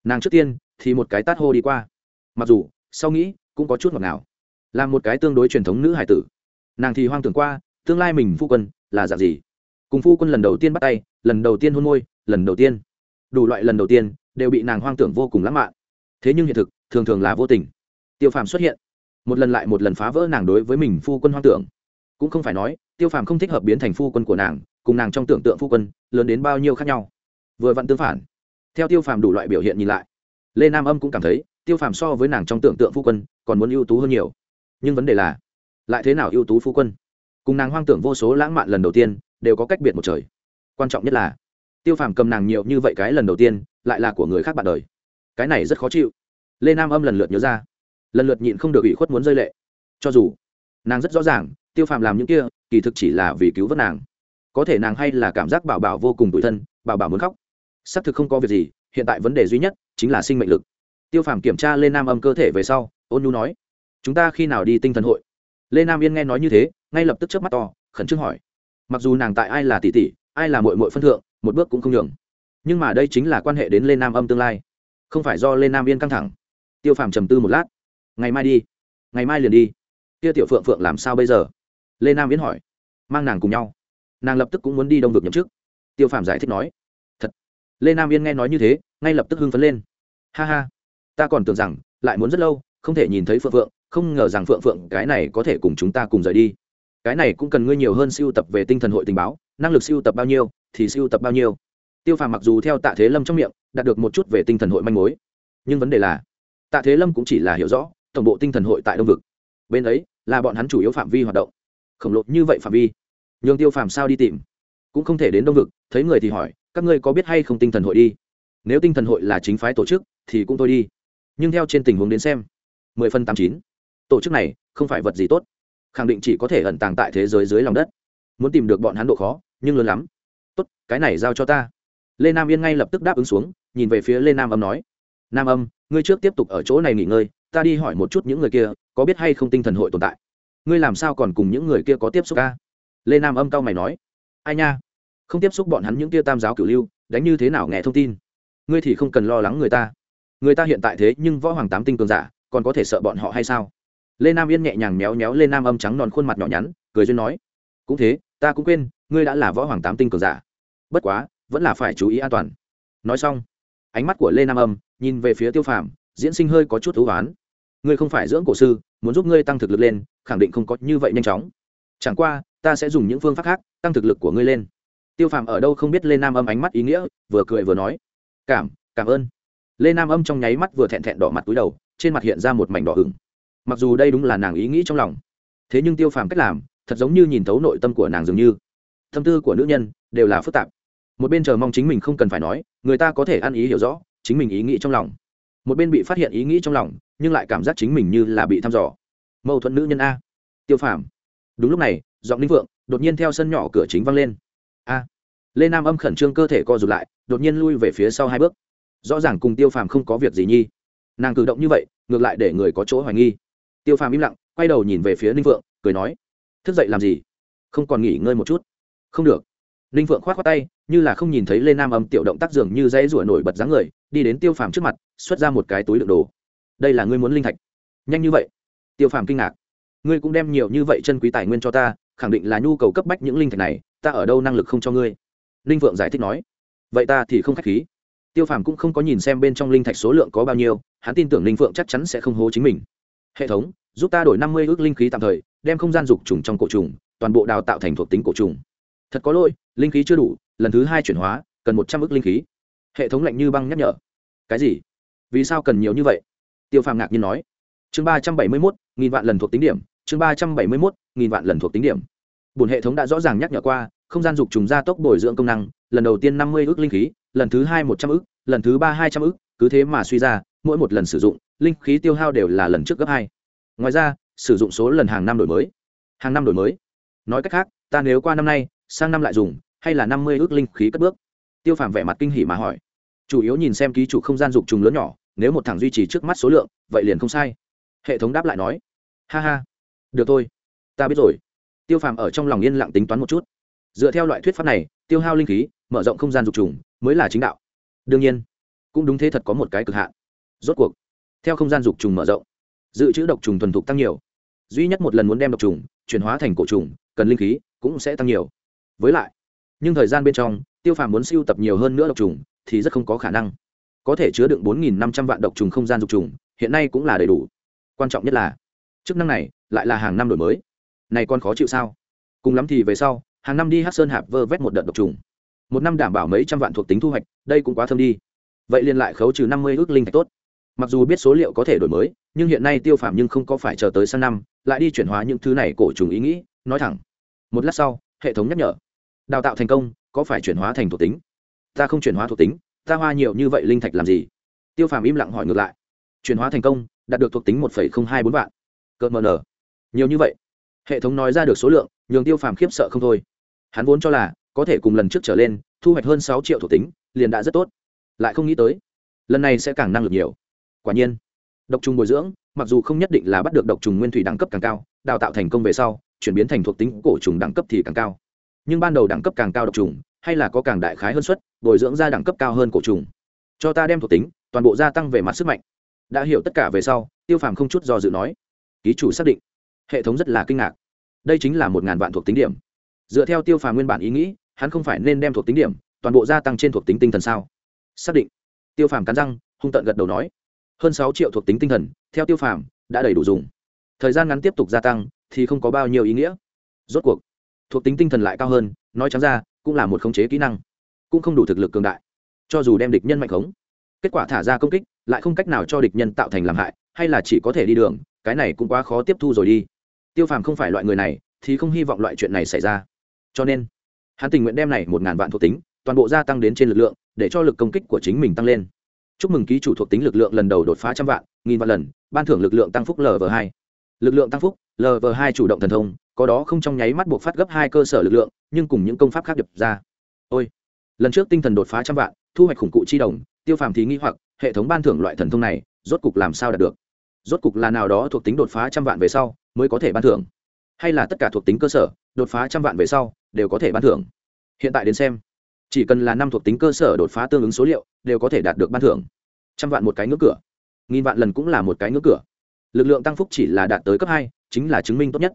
Nàng trước tiên thì một cái tát hô đi qua. Mặc dù, sau nghĩ, cũng có chút ngọt ngào là một cái tương đối truyền thống nữ hải tử. Nàng thì hoang tưởng qua, tương lai mình phu quân là dạng gì? Cùng phu quân lần đầu tiên bắt tay, lần đầu tiên hôn môi, lần đầu tiên. Đủ loại lần đầu tiên đều bị nàng hoang tưởng vô cùng lãng mạn. Thế nhưng hiện thực, thường thường là vô tình. Tiêu phàm xuất hiện. Một lần lại một lần phá vỡ nàng đối với mình phu quân hoang tưởng. Cũng không phải nói, tiêu phàm không thích hợp biến thành phu quân của nàng, cùng nàng trong tưởng tượng phu quân lớn đến bao nhiêu khác nhau. Vừa vặn tương phản. Theo tiêu phàm đủ loại biểu hiện nhìn lại, lê nam âm cũng cảm thấy, tiêu phàm so với nàng trong tưởng tượng phu quân còn muốn ưu tú hơn nhiều nhưng vấn đề là, lại thế nào ưu tú phu quân? Cùng nàng hoang tưởng vô số lãng mạn lần đầu tiên, đều có cách biệt một trời. Quan trọng nhất là, tiêu phàm cầm nàng nhiều như vậy cái lần đầu tiên, lại là của người khác bạn đời. Cái này rất khó chịu. Lê nam âm lần lượt nhớ ra. Lần lượt nhịn không được ủy khuất muốn rơi lệ. Cho dù, nàng rất rõ ràng, tiêu phàm làm những kia, kỳ thực chỉ là vì cứu vớt nàng. Có thể nàng hay là cảm giác bảo bảo vô cùng tủi thân, bảo bảo muốn khóc. Xác thực không có việc gì, hiện tại vấn đề duy nhất chính là sinh mệnh lực. Tiêu phàm kiểm tra lên nam âm cơ thể về sau, ôn nhu nói chúng ta khi nào đi tinh thần hội? Lê nam yên nghe nói như thế, ngay lập tức chớp mắt to, khẩn trương hỏi. Mặc dù nàng tại ai là tỷ tỷ, ai là mội mội phân thượng, một bước cũng không nhường. Nhưng mà đây chính là quan hệ đến lê nam âm tương lai. Không phải do lê nam yên căng thẳng. Tiêu phàm trầm tư một lát. Ngày mai đi. Ngày mai liền đi. Kia tiểu phượng phượng làm sao bây giờ? Lê nam yên hỏi. Mang nàng cùng nhau. Nàng lập tức cũng muốn đi đông vực nhậm chức. Tiêu phàm giải thích nói. Thật. Lê nam yên nghe nói như thế, ngay lập tức hưng phấn lên. Ha ha. Ta còn tưởng rằng, lại muốn rất lâu, không thể nhìn thấy phượng phượng không ngờ rằng phượng phượng, cái này có thể cùng chúng ta cùng rời đi. Cái này cũng cần ngươi nhiều hơn siêu tập về tinh thần hội tình báo, năng lực siêu tập bao nhiêu, thì siêu tập bao nhiêu. Tiêu phàm mặc dù theo tạ thế lâm trong miệng, đạt được một chút về tinh thần hội manh mối, nhưng vấn đề là, tạ thế lâm cũng chỉ là hiểu rõ, tổng bộ tinh thần hội tại đông vực. Bên ấy, là bọn hắn chủ yếu phạm vi hoạt động. Khổng lồ như vậy phạm vi, nhường tiêu phàm sao đi tìm? Cũng không thể đến đông vực, thấy người thì hỏi, các ngươi có biết hay không tinh thần hội đi? Nếu tinh thần hội là chính phái tổ chức, thì cũng thôi đi. Nhưng theo trên tình huống đến xem, mười phần tám chín tổ chức này không phải vật gì tốt. Khẳng định chỉ có thể ẩn tàng tại thế giới dưới lòng đất. Muốn tìm được bọn hắn độ khó, nhưng lớn lắm. Tốt, cái này giao cho ta. Lê nam yên ngay lập tức đáp ứng xuống, nhìn về phía lê nam âm nói. Nam âm, ngươi trước tiếp tục ở chỗ này nghỉ ngơi, ta đi hỏi một chút những người kia, có biết hay không tinh thần hội tồn tại? Ngươi làm sao còn cùng những người kia có tiếp xúc ca? Lê nam âm cao mày nói. Ai nha? Không tiếp xúc bọn hắn những kia tam giáo cửu lưu, đánh như thế nào nghe thông tin? Ngươi thì không cần lo lắng người ta. Người ta hiện tại thế nhưng võ hoàng tám tinh cường giả, còn có thể sợ bọn họ hay sao? Lê nam yên nhẹ nhàng méo méo Lê nam âm trắng non khuôn mặt nhỏ nhắn, cười duyên nói, cũng thế, ta cũng quên, ngươi đã là võ hoàng tám tinh cường giả. Bất quá, vẫn là phải chú ý an toàn. Nói xong, ánh mắt của lê nam âm nhìn về phía tiêu phàm, diễn sinh hơi có chút thú oán. Ngươi không phải dưỡng cổ sư, muốn giúp ngươi tăng thực lực lên, khẳng định không có như vậy nhanh chóng. Chẳng qua, ta sẽ dùng những phương pháp khác, tăng thực lực của ngươi lên. Tiêu phàm ở đâu không biết lê nam âm ánh mắt ý nghĩa, vừa cười vừa nói, cảm cảm ơn. Lê nam âm trong nháy mắt vừa thẹn thẹn đỏ mặt túi đầu, trên mặt hiện ra một mảnh đỏ hừng mặc dù đây đúng là nàng ý nghĩ trong lòng, thế nhưng tiêu phàm cách làm, thật giống như nhìn thấu nội tâm của nàng dường như. Tâm tư của nữ nhân đều là phức tạp. Một bên chờ mong chính mình không cần phải nói, người ta có thể ăn ý hiểu rõ chính mình ý nghĩ trong lòng. Một bên bị phát hiện ý nghĩ trong lòng, nhưng lại cảm giác chính mình như là bị thăm dò. Mâu thuẫn nữ nhân a. Tiêu phàm. Đúng lúc này, giọng linh vượng đột nhiên theo sân nhỏ cửa chính văng lên. A. Lê nam âm khẩn trương cơ thể co rụt lại, đột nhiên lui về phía sau hai bước. Rõ ràng cùng tiêu phàm không có việc gì nhi. Nàng cử động như vậy, ngược lại để người có chỗ hoài nghi tiêu phàm im lặng, quay đầu nhìn về phía ninh vượng cười nói, thức dậy làm gì? Không còn nghỉ ngơi một chút? Không được. Ninh vượng k h o á t khoác tay, như là không nhìn thấy lê nam âm tiểu động tác dường như dãy rủa nổi bật dáng người, đi đến tiêu phàm trước mặt, xuất ra một cái túi đựng đồ. Đây là ngươi muốn linh thạch. Nhanh như vậy. Tiêu phàm kinh ngạc. Ngươi cũng đem nhiều như vậy chân quý tài nguyên cho ta, khẳng định là nhu cầu cấp bách những linh thạch này, ta ở đâu năng lực không cho ngươi? Ninh vượng giải thích nói. Vậy ta thì không k h á c h khí. Tiêu phàm cũng không có nhìn xem bên trong linh thạch số lượng có bao nhiêu, hắn tin tưởng ninh phượng chắc chắn sẽ không hố chính mình. Hệ thống giúp ta đổi năm mươi ước linh khí tạm thời, đem không gian dục trùng trong cổ trùng, toàn bộ đào tạo thành thuộc tính cổ trùng. Thật có lỗi, linh khí chưa đủ, lần thứ hai chuyển hóa, cần một trăm ước linh khí. Hệ thống lạnh như băng nhắc nhở. Cái gì? Vì sao cần nhiều như vậy? Tiêu phàm ngạc nhiên nói. Chương ba trăm bảy mươi mốt, nghìn vạn lần thuộc tính điểm, chương ba trăm bảy mươi mốt, nghìn vạn lần thuộc tính điểm. Bùn hệ thống đã rõ ràng nhắc nhở qua, không gian dục trùng gia tốc bồi dưỡng công năng, lần đầu tiên năm mươi ước linh khí, lần thứ hai một trăm ước, lần thứ ba hai trăm ước, cứ thế mà suy ra, mỗi một lần sử dụng, linh khí tiêu hao đều là lần trước gấp hai ngoài ra, sử dụng số lần hàng năm đổi mới. Hàng năm đổi mới. Nói cách khác, ta nếu qua năm nay, sang năm lại dùng, hay là năm mươi ước linh khí cất bước? Tiêu phàm vẻ mặt kinh hỉ mà hỏi. Chủ yếu nhìn xem ký chủ không gian dục trùng lớn nhỏ, nếu một thằng duy trì trước mắt số lượng, vậy liền không sai. Hệ thống đáp lại nói. Ha ha. Được thôi. Ta biết rồi. Tiêu phàm ở trong lòng yên lặng tính toán một chút. Dựa theo loại thuyết pháp này, tiêu hao linh khí, mở rộng không gian dục trùng, mới là chính đạo. Đương nhiên, cũng đúng thế thật có một cái cực hạn. Rốt cuộc, theo không gian dục trùng mở rộng dự trữ độc trùng thuần thục tăng nhiều. Duy nhất một lần muốn đem độc trùng chuyển hóa thành cổ trùng, cần linh khí cũng sẽ tăng nhiều. Với lại, nhưng thời gian bên trong, tiêu phàm muốn siêu tập nhiều hơn nữa độc trùng thì rất không có khả năng. Có thể chứa đựng bốn năm trăm vạn độc trùng không gian dục trùng, hiện nay cũng là đầy đủ. Quan trọng nhất là, chức năng này lại là hàng năm đổi mới. Này còn khó chịu sao? Cùng lắm thì về sau, hàng năm đi hát sơn hạp vơ vét một đợt độc trùng. Một năm đảm bảo mấy trăm vạn thuộc tính thu hoạch, đây cũng quá thơm đi. Vậy liền lại khấu trừ năm mươi ước linh thạch tốt mặc dù biết số liệu có thể đổi mới, nhưng hiện nay tiêu phạm nhưng không có phải chờ tới sang năm, lại đi chuyển hóa những thứ này cổ trùng ý nghĩ, nói thẳng. Một lát sau, hệ thống nhắc nhở. Đào tạo thành công, có phải chuyển hóa thành thuộc tính? Ta không chuyển hóa thuộc tính, ta hoa nhiều như vậy linh thạch làm gì? Tiêu phàm im lặng hỏi ngược lại. Chuyển hóa thành công, đạt được thuộc tính một hai bốn vạn. Cỡ mờ nở. Nhiều như vậy. Hệ thống nói ra được số lượng, nhường tiêu phàm khiếp sợ không thôi. Hắn vốn cho là, có thể cùng lần trước trở lên, thu hoạch hơn sáu triệu thuộc tính, liền đã rất tốt. Lại không nghĩ tới, lần này sẽ càng năng lực nhiều quả nhiên, độc trùng bồi dưỡng, mặc dù không nhất định là bắt được độc trùng nguyên thủy đẳng cấp càng cao, đào tạo thành công về sau, chuyển biến thành thuộc tính cổ trùng đẳng cấp thì càng cao. Nhưng ban đầu đẳng cấp càng cao độc trùng, hay là có càng đại khái hơn suất, bồi dưỡng ra đẳng cấp cao hơn cổ trùng. Cho ta đem thuộc tính, toàn bộ gia tăng về mặt sức mạnh. Đã hiểu tất cả về sau, tiêu phàm không chút do dự nói, ký chủ xác định. Hệ thống rất là kinh ngạc. Đây chính là một ngàn vạn thuộc tính điểm. Dựa theo tiêu phàm nguyên bản ý nghĩ, hắn không phải nên đem thuộc tính điểm toàn bộ gia tăng trên thuộc tính tinh thần sao? Xác định. Tiêu phàm cắn răng, hung tận gật đầu nói hơn sáu triệu thuộc tính tinh thần, theo tiêu phàm, đã đầy đủ dùng. Thời gian ngắn tiếp tục gia tăng, thì không có bao nhiêu ý nghĩa. Rốt cuộc, thuộc tính tinh thần lại cao hơn, nói trắng ra, cũng là một khống chế kỹ năng. Cũng không đủ thực lực cường đại. Cho dù đem địch nhân mạnh khống, kết quả thả ra công kích, lại không cách nào cho địch nhân tạo thành làm hại, hay là chỉ có thể đi đường, cái này cũng quá khó tiếp thu rồi đi. Tiêu phàm không phải loại người này, thì không hy vọng loại chuyện này xảy ra. Cho nên, hắn tình nguyện đem này một ngàn vạn thuộc tính, toàn bộ gia tăng đến trên lực lượng, để cho lực công kích của chính mình tăng lên chúc mừng ký chủ thuộc tính lực lượng lần đầu đột phá trăm vạn, nghìn vạn lần, ban thưởng lực lượng tăng phúc lv hai. Lực lượng tăng phúc lv hai chủ động thần thông, có đó không trong nháy mắt buộc phát gấp hai cơ sở lực lượng, nhưng cùng những công pháp khác đập ra. Ôi! Lần trước tinh thần đột phá trăm vạn, thu hoạch khủng cụ chi đồng, tiêu phàm thì nghĩ hoặc, hệ thống ban thưởng loại thần thông này, rốt cục làm sao đạt được? Rốt cục là nào đó thuộc tính đột phá trăm vạn về sau, mới có thể ban thưởng? Hay là tất cả thuộc tính cơ sở, đột phá trăm vạn về sau, đều có thể ban thưởng? Hiện tại đến xem chỉ cần là năm thuộc tính cơ sở đột phá tương ứng số liệu, đều có thể đạt được ban thưởng. Trăm vạn một cái ngưỡng cửa. Nghìn vạn lần cũng là một cái ngưỡng cửa. Lực lượng tăng phúc chỉ là đạt tới cấp hai, chính là chứng minh tốt nhất.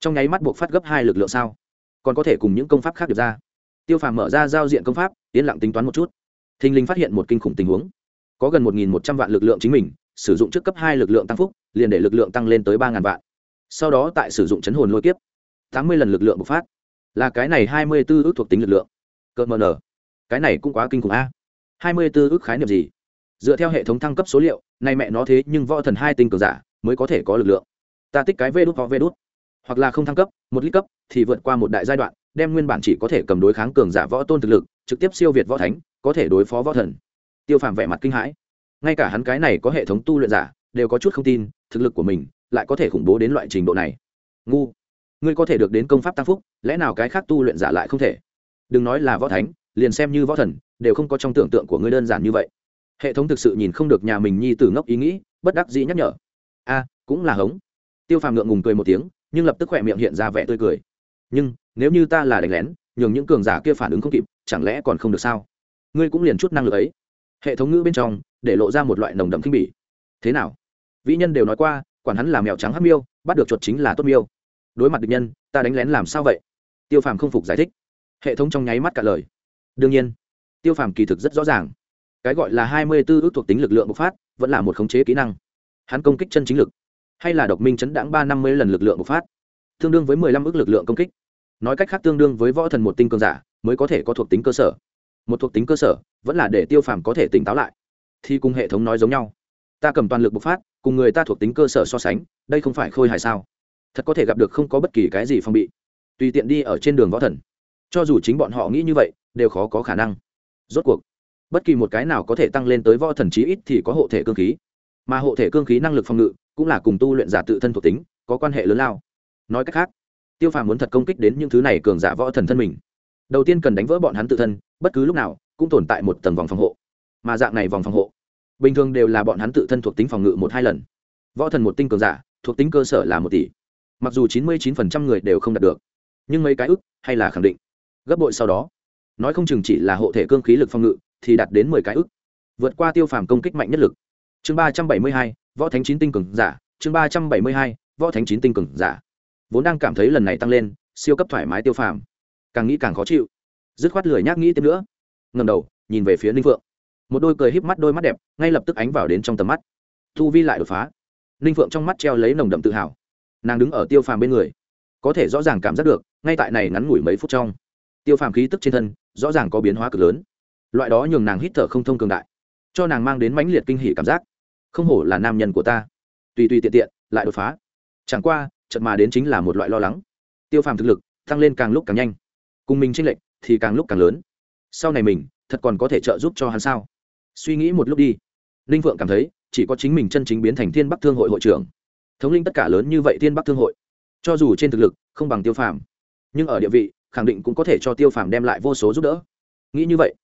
Trong nháy mắt buộc phát gấp hai lực lượng sao? Còn có thể cùng những công pháp khác được ra. Tiêu phàm mở ra giao diện công pháp, yên lặng tính toán một chút. Thình lình phát hiện một kinh khủng tình huống. Có gần một một trăm vạn lực lượng chính mình, sử dụng trước cấp hai lực lượng tăng phúc, liền để lực lượng tăng lên tới ba ngàn vạn. Sau đó tại sử dụng chấn hồn lôi kiếp, tám mươi lần lực lượng bộc phát. Là cái này hai mươi b ước thuộc tính lực lượng cỡ mờ nở cái này cũng quá kinh khủng a. Hai mươi b ước khái niệm gì? Dựa theo hệ thống thăng cấp số liệu, nay mẹ nó thế nhưng võ thần hai tinh cường giả mới có thể có lực lượng. Ta tích cái vê đốt hoặc vê đốt hoặc là không thăng cấp, một lít cấp thì vượt qua một đại giai đoạn, đem nguyên bản chỉ có thể cầm đối kháng cường giả võ tôn thực lực, trực tiếp siêu việt võ thánh, có thể đối phó võ thần. Tiêu phàm vẻ mặt kinh hãi. Ngay cả hắn cái này có hệ thống tu luyện giả đều có chút không tin, thực lực của mình lại có thể khủng bố đến loại trình độ này. Ngu, ngươi có thể được đến công pháp tăng phúc, lẽ nào cái khác tu luyện giả lại không thể? Đừng nói là võ thánh, liền xem như võ thần, đều không có trong tưởng tượng của ngươi đơn giản như vậy. Hệ thống thực sự nhìn không được nhà mình nhi tử ngốc ý nghĩ, bất đắc dĩ nhắc nhở. A, cũng là hống. Tiêu phàm ngượng ngùng cười một tiếng, nhưng lập tức khỏe miệng hiện ra vẻ tươi cười. Nhưng, nếu như ta là đánh lén, nhường những cường giả kia phản ứng không kịp, chẳng lẽ còn không được sao? Ngươi cũng liền chút năng lực ấy. Hệ thống ngữ bên trong, để lộ ra một loại nồng đậm kinh bỉ. Thế nào? Vĩ nhân đều nói qua, quản hắn là mèo trắng hắc miêu, bắt được chuột chính là tốt miêu. Đối mặt địch nhân, ta đánh lén làm sao vậy? Tiêu phàm không phục giải thích hệ thống trong nháy mắt cả lời. Đương nhiên, tiêu phàm kỳ thực rất rõ ràng. Cái gọi là hai mươi b ước thuộc tính lực lượng bộc phát, vẫn là một khống chế kỹ năng. Hắn công kích chân chính lực, hay là độc minh chấn đáng ba năm mươi lần lực lượng bộc phát, tương đương với mười lăm ước lực lượng công kích. Nói cách khác tương đương với võ thần một tinh cường giả mới có thể có thuộc tính cơ sở. Một thuộc tính cơ sở vẫn là để tiêu phàm có thể tỉnh táo lại. Thì cùng hệ thống nói giống nhau. Ta cầm toàn lực bộc phát, cùng người ta thuộc tính cơ sở so sánh, đây không phải khôi hài sao? Thật có thể gặp được không có bất kỳ cái gì phong bị. Tùy tiện đi ở trên đường võ thần cho dù chính bọn họ nghĩ như vậy, đều khó có khả năng. Rốt cuộc, bất kỳ một cái nào có thể tăng lên tới võ thần chí ít thì có hộ thể cương khí. Mà hộ thể cương khí năng lực phòng ngự cũng là cùng tu luyện giả tự thân thuộc tính có quan hệ lớn lao. Nói cách khác, tiêu phàm muốn thật công kích đến những thứ này cường giả võ thần thân mình. Đầu tiên cần đánh vỡ bọn hắn tự thân, bất cứ lúc nào cũng tồn tại một tầng vòng phòng hộ. Mà dạng này vòng phòng hộ, bình thường đều là bọn hắn tự thân thuộc tính phòng ngự một hai lần. Võ thần một tinh cường giả, thuộc tính cơ sở là một tỷ. Mặc dù chín mươi chín phần trăm người đều không đạt được, nhưng mấy cái ức hay là khẳng định gấp bội sau đó. Nói không chừng chỉ là hộ thể cương khí lực phòng ngự, thì đạt đến mười cái ức. Vượt qua tiêu phàm công kích mạnh nhất lực. Chương ba trăm bảy mươi hai, võ thánh chín tinh cường giả. Chương ba trăm bảy mươi hai, võ thánh chín tinh cường giả. Vốn đang cảm thấy lần này tăng lên, siêu cấp thoải mái tiêu phàm. Càng nghĩ càng khó chịu. Dứt khoát lười nhác nghĩ tiếp nữa. Ngầm đầu, nhìn về phía ninh phượng. Một đôi cười híp mắt đôi mắt đẹp, ngay lập tức ánh vào đến trong tầm mắt. Thu vi lại đột phá. Ninh phượng trong mắt treo lấy nồng đậm tự hào. Nàng đứng ở tiêu phàm bên người. Có thể rõ ràng cảm giác được, ngay tại này ngắn ngủi mấy phút trong tiêu phàm khí tức trên thân, rõ ràng có biến hóa cực lớn. Loại đó nhường nàng hít thở không thông cường đại, cho nàng mang đến mãnh liệt kinh hỉ cảm giác. Không hổ là nam nhân của ta. Tùy tùy tiện tiện, lại đột phá. Chẳng qua trận mà đến chính là một loại lo lắng. Tiêu phàm thực lực tăng lên càng lúc càng nhanh. Cùng mình tranh lệch thì càng lúc càng lớn. Sau này mình, thật còn có thể trợ giúp cho hắn sao? Suy nghĩ một lúc đi. Ninh phượng cảm thấy, chỉ có chính mình chân chính biến thành thiên bắc thương hội hội trưởng. Thống linh tất cả lớn như vậy thiên bắc thương hội. Cho dù trên thực lực không bằng tiêu phàm, nhưng ở địa vị khẳng định cũng có thể cho tiêu phàm đem lại vô số giúp đỡ. Nghĩ như vậy,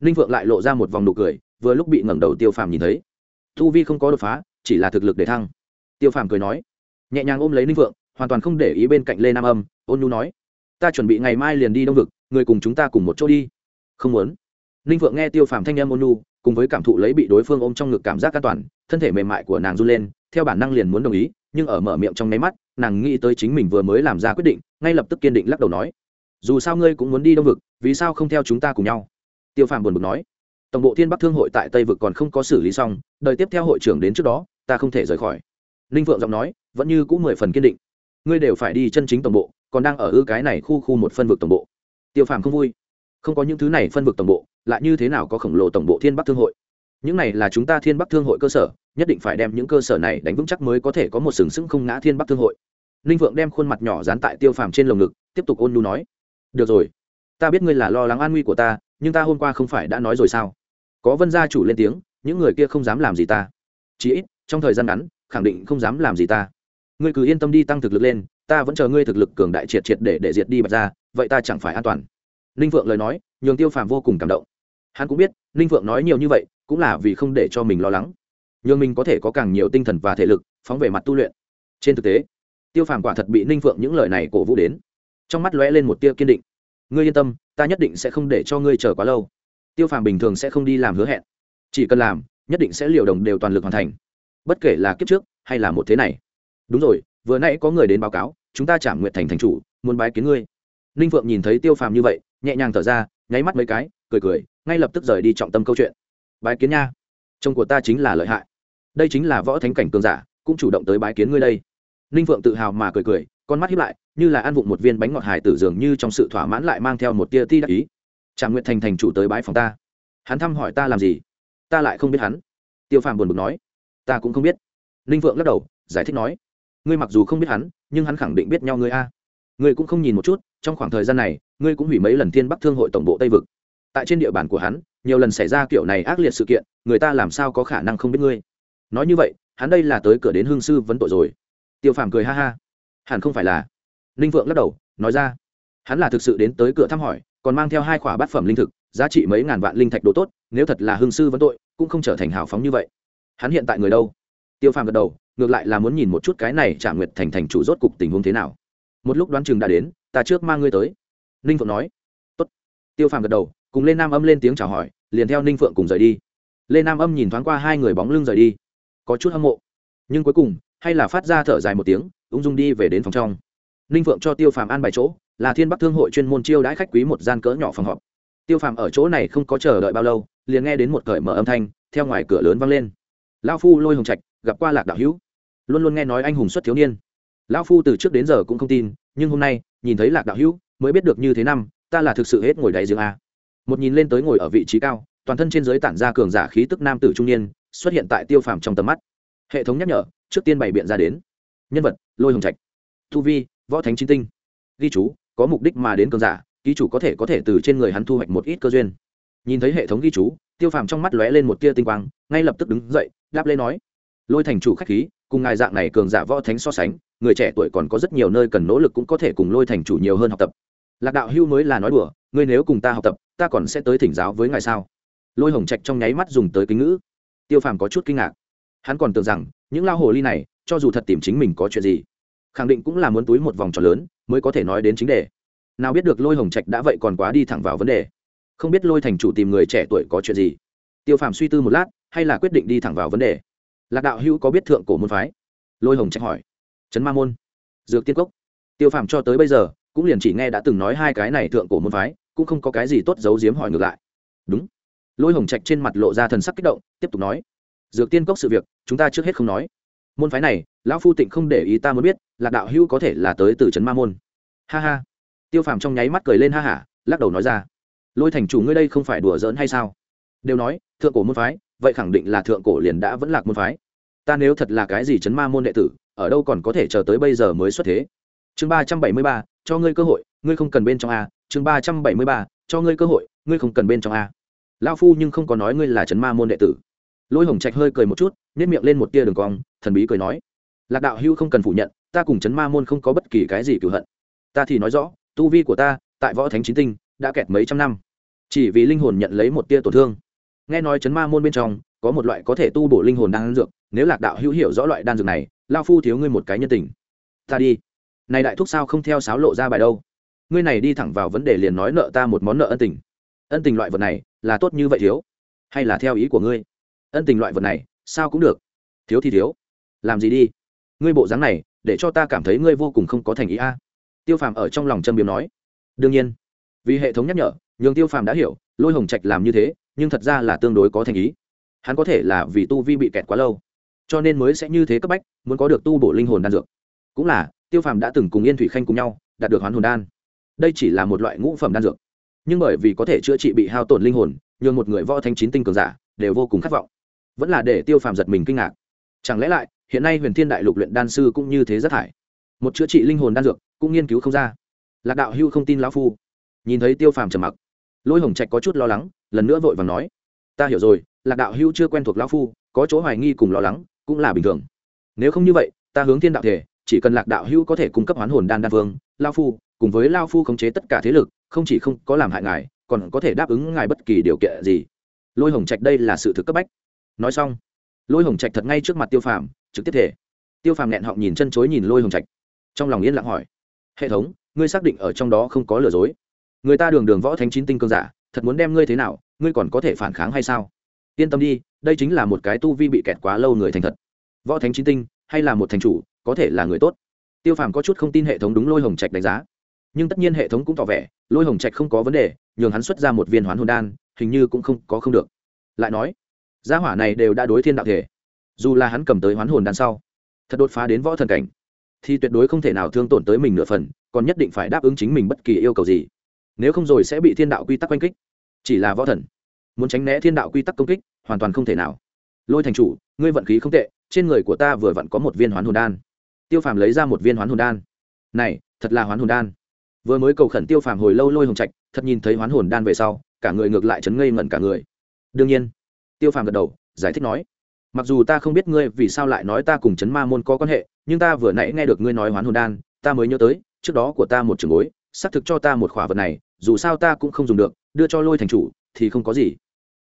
ninh vượng lại lộ ra một vòng nụ cười, vừa lúc bị ngẩng đầu tiêu phàm nhìn thấy. Thu vi không có đột phá, chỉ là thực lực để thăng. Tiêu phàm cười nói, nhẹ nhàng ôm lấy ninh vượng hoàn toàn không để ý bên cạnh lê nam âm, ôn nhu nói, ta chuẩn bị ngày mai liền đi đông vực, người cùng chúng ta cùng một chỗ đi. Không muốn. Ninh vượng nghe tiêu phàm thanh âm ôn nhu, cùng với cảm thụ lấy bị đối phương ôm trong ngực cảm giác an toàn, thân thể mềm mại của nàng run lên, theo bản năng liền muốn đồng ý, nhưng ở mở miệng trong nháy mắt, nàng nghĩ tới chính mình vừa mới làm ra quyết định, ngay lập tức kiên định lắc đầu nói dù sao ngươi cũng muốn đi đông vực, vì sao không theo chúng ta cùng nhau? Tiêu phàm buồn bực nói. Tổng bộ thiên bắc thương hội tại tây vực còn không có xử lý xong, đợi tiếp theo hội trưởng đến trước đó, ta không thể rời khỏi. Ninh vượng giọng nói, vẫn như cũng mười phần kiên định. Ngươi đều phải đi chân chính tổng bộ, còn đang ở ư cái này khu khu một phân vực tổng bộ. Tiêu phàm không vui. Không có những thứ này phân vực tổng bộ, lại như thế nào có khổng lồ tổng bộ thiên bắc thương hội? Những này là chúng ta thiên bắc thương hội cơ sở, nhất định phải đem những cơ sở này đánh vững chắc mới có thể có một sừng sững không ngã thiên bắc thương hội. Ninh vượng đem khuôn mặt nhỏ dán tại tiêu phàm trên lồng ngực, tiếp tục ôn nhu nói được rồi. Ta biết ngươi là lo lắng an nguy của ta, nhưng ta hôm qua không phải đã nói rồi sao? Có vân gia chủ lên tiếng, những người kia không dám làm gì ta. Chí ít, trong thời gian ngắn, khẳng định không dám làm gì ta. Ngươi cứ yên tâm đi tăng thực lực lên, ta vẫn chờ ngươi thực lực cường đại triệt triệt để để diệt đi bạch ra vậy ta chẳng phải an toàn. Ninh vượng lời nói, nhường tiêu phàm vô cùng cảm động. Hắn cũng biết, ninh vượng nói nhiều như vậy, cũng là vì không để cho mình lo lắng. Nhường mình có thể có càng nhiều tinh thần và thể lực, phóng về mặt tu luyện. Trên thực tế, tiêu phàm quả thật bị ninh vượng những lời này cổ vũ đến trong mắt lóe lên một tia kiên định. Ngươi yên tâm, ta nhất định sẽ không để cho ngươi chờ quá lâu. Tiêu phàm bình thường sẽ không đi làm hứa hẹn. Chỉ cần làm, nhất định sẽ liều đồng đều toàn lực hoàn thành. Bất kể là kiếp trước, hay là một thế này. Đúng rồi, vừa nãy có người đến báo cáo, chúng ta trả nguyện thành thành chủ, muốn bái kiến ngươi. Ninh phượng nhìn thấy tiêu phàm như vậy, nhẹ nhàng thở ra, nháy mắt mấy cái, cười cười, ngay lập tức rời đi trọng tâm câu chuyện. Bái kiến nha. Chồng của ta chính là lợi hại. Đây chính là võ thánh cảnh cường giả, cũng chủ động tới bái kiến ngươi đây. Ninh phượng tự hào mà cười cười con mắt hiếp lại, như là ăn vụng một viên bánh ngọt hải tử dường như trong sự thỏa mãn lại mang theo một tia ti đắc ý. Trà nguyện thành thành chủ tới bãi phòng ta. Hắn thăm hỏi ta làm gì? Ta lại không biết hắn. Tiêu phàm buồn bực nói. Ta cũng không biết. Ninh Vượng lắc đầu, giải thích nói. Ngươi mặc dù không biết hắn, nhưng hắn khẳng định biết nhau ngươi a. Ngươi cũng không nhìn một chút, trong khoảng thời gian này, ngươi cũng hủy mấy lần thiên bắc thương hội tổng bộ tây vực. Tại trên địa bàn của hắn, nhiều lần xảy ra kiểu này ác liệt sự kiện, người ta làm sao có khả năng không biết ngươi? Nói như vậy, hắn đây là tới cửa đến hương sư vấn tội rồi. Tiêu phàm cười ha ha hẳn không phải là. Ninh vượng lắc đầu, nói ra. Hắn là thực sự đến tới cửa thăm hỏi, còn mang theo hai khỏa bát phẩm linh thực, giá trị mấy ngàn vạn linh thạch đồ tốt, nếu thật là hương sư vấn tội, cũng không trở thành hào phóng như vậy. Hắn hiện tại người đâu? Tiêu phàm gật đầu, ngược lại là muốn nhìn một chút cái này trả nguyệt thành thành chủ rốt cục tình huống thế nào. Một lúc đoán chừng đã đến, ta trước mang ngươi tới. Ninh phượng nói. Tốt. tiêu phàm gật đầu, cùng lên nam âm lên tiếng chào hỏi, liền theo ninh phượng cùng rời đi. Lê nam âm nhìn thoáng qua hai người bóng lưng rời đi. Có chút hâm mộ. Nhưng cuối cùng hay là phát ra thở dài một tiếng, ung dung đi về đến phòng trong. Ninh phượng cho tiêu phàm an bài chỗ, là thiên bắc thương hội chuyên môn chiêu đãi khách quý một gian cỡ nhỏ phòng họp. Tiêu phàm ở chỗ này không có chờ đợi bao lâu, liền nghe đến một cởi mở âm thanh, theo ngoài cửa lớn vang lên. Lao phu lôi hồng trạch, gặp qua lạc đạo hữu. Luôn luôn nghe nói anh hùng xuất thiếu niên. Lão phu từ trước đến giờ cũng không tin, nhưng hôm nay, nhìn thấy lạc đạo hữu, mới biết được như thế năm, ta là thực sự hết ngồi đáy giường a. Một nhìn lên tới ngồi ở vị trí cao, toàn thân trên giới tản ra cường giả khí tức nam tử trung niên, xuất hiện tại tiêu phàm trong tầm mắt. Hệ thống nhắc nhở trước tiên bày biện ra đến. Nhân vật, lôi hồng trạch. Thu vi, võ thánh chính tinh. Ghi chú, có mục đích mà đến cường giả, ký chủ có thể có thể từ trên người hắn thu hoạch một ít cơ duyên. Nhìn thấy hệ thống ghi chú, tiêu phàm trong mắt lóe lên một tia tinh quang, ngay lập tức đứng dậy, đáp lên nói, lôi thành chủ khách khí, cùng ngài dạng này cường giả võ thánh so sánh, người trẻ tuổi còn có rất nhiều nơi cần nỗ lực cũng có thể cùng lôi thành chủ nhiều hơn học tập. Lạc đạo hưu mới là nói đùa, ngươi nếu cùng ta học tập, ta còn sẽ tới thỉnh giáo với ngài sao? Lôi hồng trạch trong nháy mắt dùng tới kính ngữ. Tiêu phàm có chút kinh ngạc. Hắn còn tưởng rằng những lao hồ ly này, cho dù thật tìm chính mình có chuyện gì, khẳng định cũng là muốn túi một vòng tròn lớn mới có thể nói đến chính đề. Nào biết được lôi hồng trạch đã vậy còn quá đi thẳng vào vấn đề. Không biết lôi thành chủ tìm người trẻ tuổi có chuyện gì. Tiêu phàm suy tư một lát, hay là quyết định đi thẳng vào vấn đề. Lạc đạo hữu có biết thượng cổ môn phái? Lôi hồng trạch hỏi. Trấn ma môn. Dược tiên cốc. Tiêu phàm cho tới bây giờ, cũng liền chỉ nghe đã từng nói hai cái này thượng cổ môn phái, cũng không có cái gì tốt giấu giếm hỏi ngược lại. Đúng. Lôi hồng trạch trên mặt lộ ra thần sắc kích động, tiếp tục nói dược tiên cốc sự việc, chúng ta trước hết không nói. Môn phái này, lão phu tịnh không để ý ta muốn biết, lạc đạo hữu có thể là tới từ trấn ma môn. Ha ha. Tiêu phàm trong nháy mắt cười lên ha hả, lắc đầu nói ra. Lôi thành chủ ngươi đây không phải đùa giỡn hay sao? Đều nói, thượng cổ môn phái, vậy khẳng định là thượng cổ liền đã vẫn lạc môn phái. Ta nếu thật là cái gì chấn ma môn đệ tử, ở đâu còn có thể chờ tới bây giờ mới xuất thế? Chương ba trăm bảy mươi ba, cho ngươi cơ hội, ngươi không cần bên trong a. Chương ba trăm bảy mươi ba, cho ngươi cơ hội, ngươi không cần bên trong a. Lao phu nhưng không có nói ngươi là chấn ma môn đệ tử lôi hồng trạch hơi cười một chút nhét miệng lên một tia đường cong, thần bí cười nói, lạc đạo hưu không cần phủ nhận, ta cùng chấn ma môn không có bất kỳ cái gì cửu hận. Ta thì nói rõ, tu vi của ta tại võ thánh chín tinh đã kẹt mấy trăm năm, chỉ vì linh hồn nhận lấy một tia tổn thương. Nghe nói chấn ma môn bên trong có một loại có thể tu bổ linh hồn đan dược, nếu lạc đạo hữu hiểu rõ loại đan dược này lao phu thiếu ngươi một cái nhân tình. Ta đi. Này đại thúc sao không theo sáo lộ ra bài đâu? Ngươi này đi thẳng vào vấn đề liền nói nợ ta một món nợ ân tình. Ân tình loại vật này là tốt như vậy thiếu, hay là theo ý của ngươi? Ân tình loại vật này, sao cũng được. Thiếu thì thiếu. Làm gì đi. Ngươi bộ dáng này, để cho ta cảm thấy ngươi vô cùng không có thành ý a. Tiêu phàm ở trong lòng châm biếm nói. Đương nhiên. Vì hệ thống nhắc nhở, nhường tiêu phàm đã hiểu, lôi hồng trạch làm như thế, nhưng thật ra là tương đối có thành ý. Hắn có thể là vì tu vi bị kẹt quá lâu, cho nên mới sẽ như thế cấp bách, muốn có được tu bổ linh hồn đan dược. Cũng là, tiêu phàm đã từng cùng yên thủy khanh cùng nhau, đạt được hoán hồn đan. Đây chỉ là một loại ngũ phẩm đan dược. Nhưng bởi vì có thể chữa trị bị hao tổn linh hồn, nhường một người võ thanh chín tinh cường giả, đều vô cùng khát vọng vẫn là để tiêu phàm giật mình kinh ngạc. Chẳng lẽ lại, hiện nay huyền thiên đại lục luyện đan sư cũng như thế rất thải? Một chữa trị linh hồn đan dược cũng nghiên cứu không ra. Lạc đạo hưu không tin lão phu. Nhìn thấy tiêu phàm trầm mặc, lôi hồng trạch có chút lo lắng, lần nữa vội và nói, ta hiểu rồi, lạc đạo hưu chưa quen thuộc lão phu, có chỗ hoài nghi cùng lo lắng cũng là bình thường. Nếu không như vậy, ta hướng thiên đạo thể, chỉ cần lạc đạo hưu có thể cung cấp hoán hồn đan đan vương lao phu, cùng với lao phu khống chế tất cả thế lực, không chỉ không có làm hại ngài, còn có thể đáp ứng ngài bất kỳ điều kiện gì. Lôi hồng trạch đây là sự thực cấp bách nói xong, lôi hồng trạch thật ngay trước mặt tiêu phàm, trực tiếp thể tiêu phàm nghẹn họng nhìn chân chối nhìn lôi hồng trạch. Trong lòng yên lặng hỏi, hệ thống, ngươi xác định ở trong đó không có lừa dối? Người ta đường đường võ thánh chín tinh cương giả, thật muốn đem ngươi thế nào, ngươi còn có thể phản kháng hay sao? Yên tâm đi, đây chính là một cái tu vi bị kẹt quá lâu người thành thật. Võ thánh chín tinh, hay là một thành chủ, có thể là người tốt. Tiêu phàm có chút không tin hệ thống đúng lôi hồng trạch đánh giá. Nhưng tất nhiên hệ thống cũng tỏ vẻ, lôi hồng trạch không có vấn đề, nhường hắn xuất ra một viên hoán hồn đan, hình như cũng không có không được. Lại nói gia hỏa này đều đã đối thiên đạo thể. Dù là hắn cầm tới hoán hồn đan sau, thật đột phá đến võ thần cảnh, thì tuyệt đối không thể nào thương tổn tới mình nửa phần, còn nhất định phải đáp ứng chính mình bất kỳ yêu cầu gì. Nếu không rồi sẽ bị thiên đạo quy tắc oanh kích. Chỉ là võ thần, muốn tránh né thiên đạo quy tắc công kích, hoàn toàn không thể nào. Lôi thành chủ, ngươi vận khí không tệ, trên người của ta vừa vặn có một viên hoán hồn đan. Tiêu phàm lấy ra một viên hoán hồn đan. Này, thật là hoán hồn đan. Vừa mới cầu khẩn tiêu phàm hồi lâu lôi hồng trạch, thật nhìn thấy hoán hồn đan về sau, cả người ngược lại chấn ngây ngẩn cả người. Đương nhiên tiêu phàm gật đầu, giải thích nói, mặc dù ta không biết ngươi vì sao lại nói ta cùng chấn ma môn có quan hệ, nhưng ta vừa nãy nghe được ngươi nói hoán hồn đan, ta mới nhớ tới, trước đó của ta một trường bối, xác thực cho ta một khỏa vật này, dù sao ta cũng không dùng được, đưa cho lôi thành chủ thì không có gì.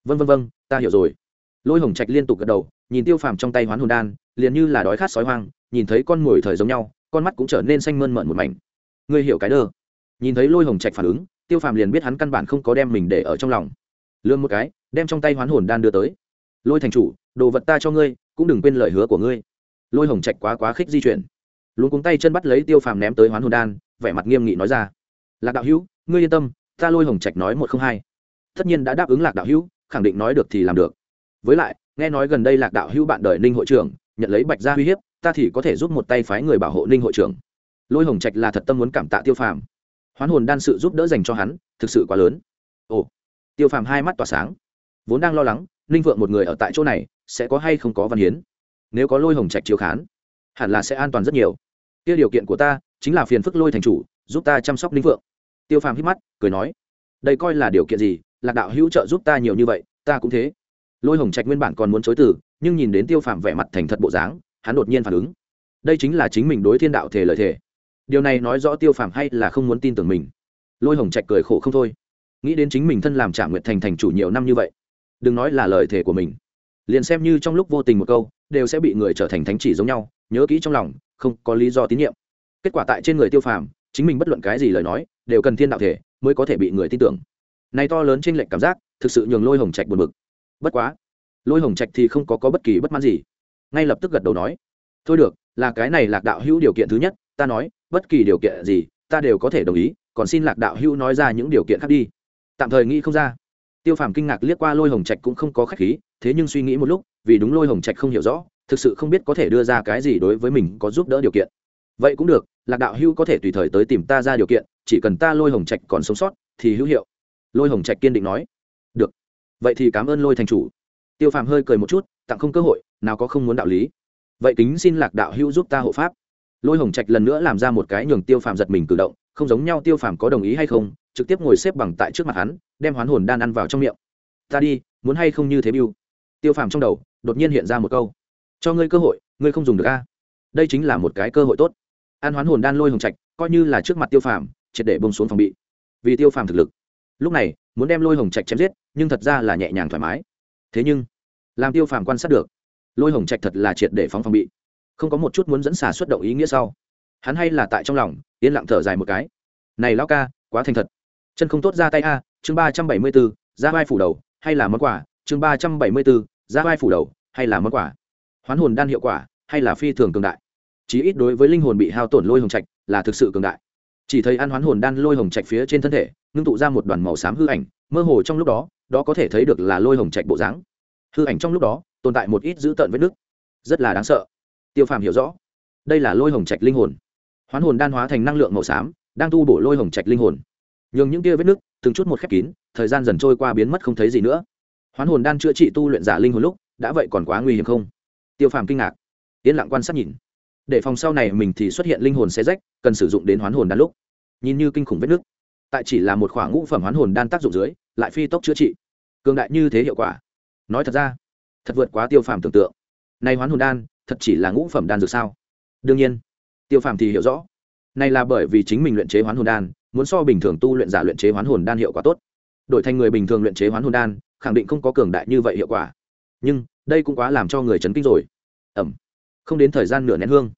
Vân vân vân ta hiểu rồi. Lôi hồng trạch liên tục gật đầu, nhìn tiêu phàm trong tay hoán hồn đan, liền như là đói khát sói hoang, nhìn thấy con mồi thời giống nhau, con mắt cũng trở nên xanh mơn mận một mảnh. Ngươi hiểu cái đơ. Nhìn thấy lôi hồng trạch phản ứng, tiêu phàm liền biết hắn căn bản không có đem mình để ở trong lòng. Lương một cái đem trong tay hoán hồn đan đưa tới. Lôi thành chủ, đồ vật ta cho ngươi, cũng đừng quên lời hứa của ngươi. Lôi hồng trạch quá quá khích di chuyển. Luôn cuống tay chân bắt lấy tiêu phàm ném tới hoán hồn đan, vẻ mặt nghiêm nghị nói ra. Lạc đạo hữu, ngươi yên tâm, ta lôi hồng trạch nói một không hai. Tất nhiên đã đáp ứng lạc đạo hữu, khẳng định nói được thì làm được. Với lại, nghe nói gần đây lạc đạo hữu bạn đời ninh hội trưởng, nhận lấy bạch gia uy hiếp, ta thì có thể giúp một tay phái người bảo hộ ninh hội trưởng. Lôi hồng trạch là thật tâm muốn cảm tạ tiêu phàm. Hoán hồn đan sự giúp đỡ dành cho hắn, thực sự quá lớn. Ồ, tiêu phàm hai mắt tỏa sáng vốn đang lo lắng, ninh vượng một người ở tại chỗ này, sẽ có hay không có văn hiến? Nếu có lôi hồng trạch chiếu khán, hẳn là sẽ an toàn rất nhiều. Kia điều kiện của ta, chính là phiền phức lôi thành chủ, giúp ta chăm sóc ninh vượng tiêu phàm hít mắt, cười nói, đây coi là điều kiện gì, lạc đạo hữu trợ giúp ta nhiều như vậy, ta cũng thế. Lôi hồng trạch nguyên bản còn muốn chối từ, nhưng nhìn đến tiêu phàm vẻ mặt thành thật bộ dáng, hắn đột nhiên phản ứng. Đây chính là chính mình đối thiên đạo thể lợi thể điều này nói rõ tiêu phàm hay là không muốn tin tưởng mình. Lôi hồng trạch cười khổ không thôi. Nghĩ đến chính mình thân làm trả nguyện thành thành chủ nhiều năm như vậy đừng nói là lời thể của mình. Liền xem như trong lúc vô tình một câu đều sẽ bị người trở thành thánh chỉ giống nhau nhớ kỹ trong lòng không có lý do tín nhiệm. Kết quả tại trên người tiêu phàm chính mình bất luận cái gì lời nói đều cần thiên đạo thể mới có thể bị người tin tưởng. Này to lớn trên lệnh cảm giác thực sự nhường lôi hồng trạch buồn bực. Bất quá lôi hồng trạch thì không có, có bất kỳ bất mãn gì. Ngay lập tức gật đầu nói thôi được là cái này lạc đạo hữu điều kiện thứ nhất ta nói bất kỳ điều kiện gì ta đều có thể đồng ý còn xin lạc đạo hữu nói ra những điều kiện khác đi. Tạm thời nghĩ không ra tiêu phàm kinh ngạc liếc qua lôi hồng trạch cũng không có khách khí, thế nhưng suy nghĩ một lúc, vì đúng lôi hồng trạch không hiểu rõ, thực sự không biết có thể đưa ra cái gì đối với mình có giúp đỡ điều kiện. Vậy cũng được, lạc đạo hữu có thể tùy thời tới tìm ta ra điều kiện, chỉ cần ta lôi hồng trạch còn sống sót, thì hữu hiệu. Lôi hồng trạch kiên định nói. Được. Vậy thì cảm ơn lôi thành chủ. Tiêu phàm hơi cười một chút, tặng không cơ hội, nào có không muốn đạo lý. Vậy kính xin lạc đạo hữu giúp ta hộ pháp. Lôi hồng trạch lần nữa làm ra một cái nhường tiêu phàm giật mình cử động, không giống nhau tiêu phàm có đồng ý hay không trực tiếp ngồi xếp bằng tại trước mặt hắn, đem hoán hồn đan ăn vào trong miệng. Ta đi, muốn hay không như thế biêu tiêu phàm trong đầu đột nhiên hiện ra một câu. Cho ngươi cơ hội, ngươi không dùng được a. Đây chính là một cái cơ hội tốt. An hoán hồn đan lôi hồng trạch, coi như là trước mặt tiêu phàm, triệt để bông xuống phòng bị. Vì tiêu phàm thực lực. Lúc này, muốn đem lôi hồng trạch chém giết, nhưng thật ra là nhẹ nhàng thoải mái. Thế nhưng, làm tiêu phàm quan sát được, lôi hồng trạch thật là triệt để phóng phòng bị. Không có một chút muốn dẫn xả xuất động ý nghĩa sau, hắn hay là tại trong lòng, yên lặng thở dài một cái. Này lão ca, quá thành thật chân không tốt ra tay a, chương ba trăm bảy mươi bốn, ra vai phủ đầu, hay là món quà? Chương ba trăm bảy mươi bốn, ra vai phủ đầu, hay là món quà? Hoán hồn đan hiệu quả, hay là phi thường cường đại? Chí ít đối với linh hồn bị hao tổn lôi hồng trạch là thực sự cường đại. Chỉ thấy ăn hoán hồn đan lôi hồng trạch phía trên thân thể, ngưng tụ ra một đoàn màu xám hư ảnh, mơ hồ trong lúc đó đó có thể thấy được là lôi hồng trạch bộ dáng. Hư ảnh trong lúc đó, tồn tại một ít dữ tợn vết nứt. Rất là đáng sợ. Tiêu phàm hiểu rõ. Đây là lôi hồng trạch linh hồn. Hoán hồn đan hóa thành năng lượng màu xám, đang tu bổ lôi hồng trạch linh hồn nhường những kia vết nước từng chút một khép kín, thời gian dần trôi qua biến mất không thấy gì nữa. Hoán hồn đan chữa trị tu luyện giả linh hồn lúc, đã vậy còn quá nguy hiểm không? Tiêu phàm kinh ngạc. Yên lặng quan sát nhìn. Để phòng sau này mình thì xuất hiện linh hồn xe rách, cần sử dụng đến hoán hồn đan lúc. Nhìn như kinh khủng vết nước tại chỉ là một khoảng ngũ phẩm hoán hồn đan tác dụng dưới, lại phi tốc chữa trị. Cường đại như thế hiệu quả. Nói thật ra, thật vượt quá tiêu phàm tưởng tượng. Này hoán hồn đan, thật chỉ là ngũ phẩm đan dược sao? Đương nhiên, tiêu phàm thì hiểu rõ. Này là bởi vì chính mình luyện chế hoán hồn đan muốn so bình thường tu luyện giả luyện chế hoán hồn đan hiệu quả tốt. Đổi thành người bình thường luyện chế hoán hồn đan, khẳng định không có cường đại như vậy hiệu quả. Nhưng, đây cũng quá làm cho người chấn kinh rồi. Ẩm. Không đến thời gian nửa nén hương.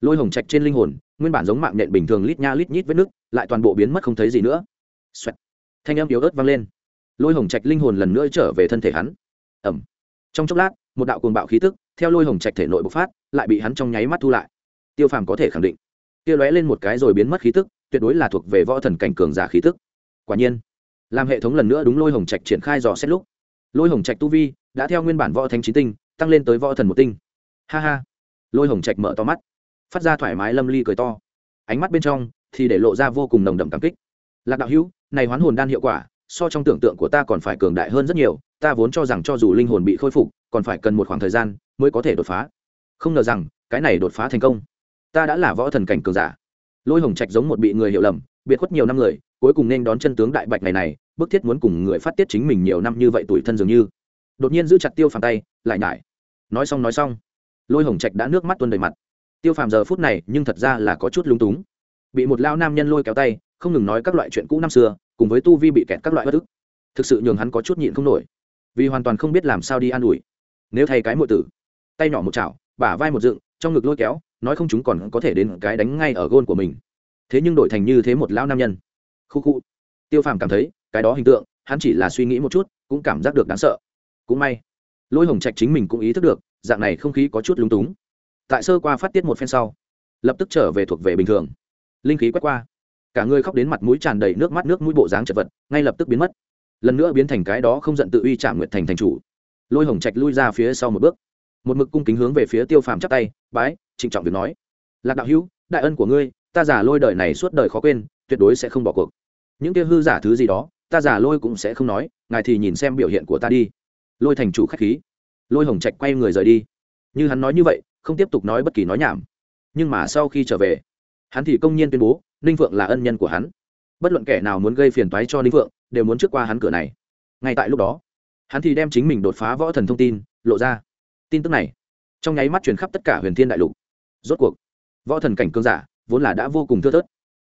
Lôi hồng trạch trên linh hồn, nguyên bản giống mạng nện bình thường lít nha lít nhít vết nước lại toàn bộ biến mất không thấy gì nữa. Xoẹt. thanh âm yếu ớt vang lên. Lôi hồng trạch linh hồn lần nữa trở về thân thể hắn. Ẩm. Trong chốc lát, một đạo cuồng bạo khí tức, theo lôi hồng trạch thể nội bộc phát, lại bị hắn trong nháy mắt thu lại. Tiêu phàm có thể khẳng định. Kia lóe lên một cái rồi biến mất khí tức tuyệt đối là thuộc về võ thần cảnh cường giả khí tức. Quả nhiên, làm hệ thống lần nữa đúng lôi hồng trạch triển khai dò xét lúc, lôi hồng trạch tu vi đã theo nguyên bản võ thánh chín tinh, tăng lên tới võ thần một tinh. Ha ha. Lôi hồng trạch mở to mắt, phát ra thoải mái lâm ly cười to. Ánh mắt bên trong thì để lộ ra vô cùng nồng đậm cảm kích. Lạc đạo hữu, này hoán hồn đan hiệu quả, so trong tưởng tượng của ta còn phải cường đại hơn rất nhiều, ta vốn cho rằng cho dù linh hồn bị khôi phục, còn phải cần một khoảng thời gian mới có thể đột phá. Không ngờ rằng, cái này đột phá thành công. Ta đã là võ thần cảnh cường giả lôi hồng trạch giống một bị người hiểu lầm, biệt khuất nhiều năm người, cuối cùng nên đón chân tướng đại bạch ngày này, bức thiết muốn cùng người phát tiết chính mình nhiều năm như vậy tuổi thân dường như. Đột nhiên giữ chặt tiêu phàm tay, lại nhải. Nói xong nói xong. Lôi hồng trạch đã nước mắt tuôn đầy mặt. Tiêu phàm giờ phút này, nhưng thật ra là có chút lung túng. Bị một lao nam nhân lôi kéo tay, không ngừng nói các loại chuyện cũ năm xưa, cùng với tu vi bị kẹt các loại bất ức. Thực sự nhường hắn có chút nhịn không nổi. Vì hoàn toàn không biết làm sao đi an ủi. Nếu thay cái mượn tử, tay nhỏ một chảo, bả vai một dựng trong ngực lôi kéo, nói không chúng còn có thể đến cái đánh ngay ở gôn của mình. Thế nhưng đổi thành như thế một lão nam nhân. Khu khu. Tiêu phàm cảm thấy, cái đó hình tượng, hắn chỉ là suy nghĩ một chút, cũng cảm giác được đáng sợ. Cũng may, lôi hồng trạch chính mình cũng ý thức được, dạng này không khí có chút lúng túng. Tại sơ qua phát tiết một phen sau, lập tức trở về thuộc về bình thường. Linh khí quét qua. Cả người khóc đến mặt mũi tràn đầy nước mắt, nước mũi bộ dáng chật vật, ngay lập tức biến mất. Lần nữa biến thành cái đó không giận tự uy trả nguyện thành thành chủ. Lôi hồng trạch lui ra phía sau một bước một mực cung kính hướng về phía tiêu phàm chắp tay, bái, trịnh trọng việc nói. Lạc đạo hữu, đại ân của ngươi, ta giả lôi đời này suốt đời khó quên, tuyệt đối sẽ không bỏ cuộc. Những kia hư giả thứ gì đó, ta giả lôi cũng sẽ không nói, ngài thì nhìn xem biểu hiện của ta đi. Lôi thành chủ k h á c h khí. Lôi hồng trạch quay người rời đi. Như hắn nói như vậy, không tiếp tục nói bất kỳ nói nhảm. Nhưng mà sau khi trở về, hắn thì công nhiên tuyên bố, ninh phượng là ân nhân của hắn. Bất luận kẻ nào muốn gây phiền toái cho ninh phượng, đều muốn trước qua hắn cửa này. Ngay tại lúc đó, hắn thì đem chính mình đột phá võ thần thông tin, lộ ra tin tức này, trong nháy mắt truyền khắp tất cả huyền thiên đại lục. Rốt cuộc, võ thần cảnh cương giả vốn là đã vô cùng thưa thớt,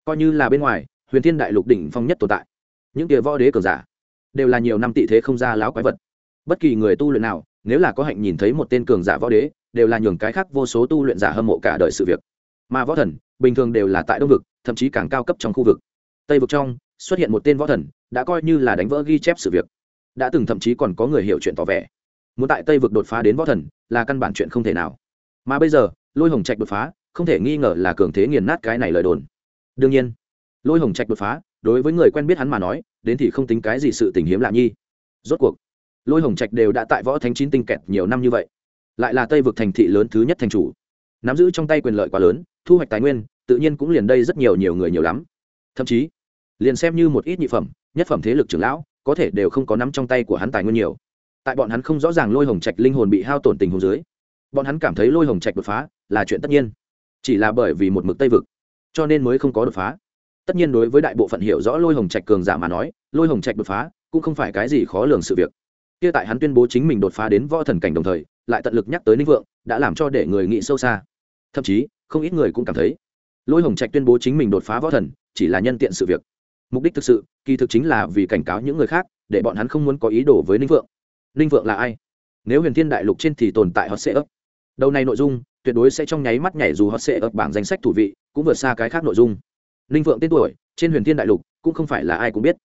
coi như là bên ngoài, huyền thiên đại lục đỉnh phong nhất tồn tại. Những kia võ đế cường giả đều là nhiều năm tị thế không ra láo quái vật. Bất kỳ người tu luyện nào, nếu là có hạnh nhìn thấy một tên cường giả võ đế, đều là nhường cái khác vô số tu luyện giả hâm mộ cả đời sự việc. Mà võ thần, bình thường đều là tại đông vực, thậm chí càng cao cấp trong khu vực. Tây vực trong, xuất hiện một tên võ thần, đã coi như là đánh vỡ ghi chép sự việc. Đã từng thậm chí còn có người hiểu chuyện tỏ vẻ muốn tại tây vực đột phá đến võ thần, là căn bản chuyện không thể nào. Mà bây giờ, lôi hồng trạch đột phá, không thể nghi ngờ là cường thế nghiền nát cái này lời đồn. Đương nhiên, lôi hồng trạch đột phá, đối với người quen biết hắn mà nói, đến thì không tính cái gì sự tình hiếm lạ nhi. Rốt cuộc, lôi hồng trạch đều đã tại võ thánh chín tinh kẹt nhiều năm như vậy, lại là tây vực thành thị lớn thứ nhất thành chủ. Nắm giữ trong tay quyền lợi quá lớn, thu hoạch tài nguyên, tự nhiên cũng liền đây rất nhiều nhiều người nhiều lắm. Thậm chí, liền xem như một ít nhị phẩm, nhất phẩm thế lực trưởng lão, có thể đều không có nắm trong tay của hắn tài nguyên nhiều tại bọn hắn không rõ ràng lôi hồng trạch linh hồn bị hao tổn tình hồn dưới, bọn hắn cảm thấy lôi hồng trạch đột phá là chuyện tất nhiên, chỉ là bởi vì một mực tây vực, cho nên mới không có đột phá. Tất nhiên đối với đại bộ phận hiểu rõ lôi hồng trạch cường giả mà nói, lôi hồng trạch đột phá cũng không phải cái gì khó lường sự việc. Kia tại hắn tuyên bố chính mình đột phá đến võ thần cảnh đồng thời, lại tận lực nhắc tới ninh vượng, đã làm cho để người nghĩ sâu xa. Thậm chí, không ít người cũng cảm thấy, lôi hồng trạch tuyên bố chính mình đột phá võ thần chỉ là nhân tiện sự việc. Mục đích thực sự, kỳ thực chính là vì cảnh cáo những người khác, để bọn hắn không muốn có ý đồ với ninh vượng ninh vượng là ai? Nếu huyền thiên đại lục trên thì tồn tại hot sệ ấp đầu này nội dung, tuyệt đối sẽ trong nháy mắt nhảy dù hot sệ ấp bảng danh sách thủ vị, cũng vượt xa cái khác nội dung. Ninh vượng tên tuổi, trên huyền thiên đại lục cũng không phải là ai cũng biết.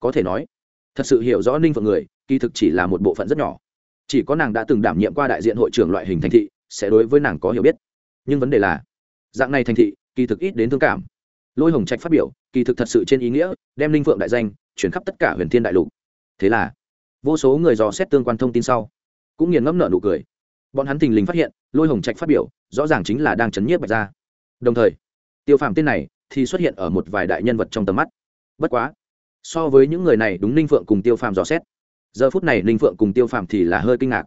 Có thể nói, thật sự hiểu rõ ninh vượng người, kỳ thực chỉ là một bộ phận rất nhỏ. Chỉ có nàng đã từng đảm nhiệm qua đại diện hội trưởng loại hình thành thị, sẽ đối với nàng có hiểu biết. Nhưng vấn đề là, dạng này thành thị, kỳ thực ít đến thương cảm. Lôi hồng trạch phát biểu, kỳ thực thật sự trên ý nghĩa, đem linh phượng đại danh, chuyển khắp tất cả huyền thiên đại lục. Thế là vô số người dò xét tương quan thông tin sau, cũng nghiền ngẫm nợ nụ cười. Bọn hắn thình lình phát hiện, lôi hồng trạch phát biểu, rõ ràng chính là đang chấn nhiếp bạch ra đồng thời, tiêu phàm tên này thì xuất hiện ở một vài đại nhân vật trong tầm mắt. Bất quá, so với những người này đúng ninh phượng cùng tiêu phàm dò xét, giờ phút này ninh phượng cùng tiêu phàm thì là hơi kinh ngạc.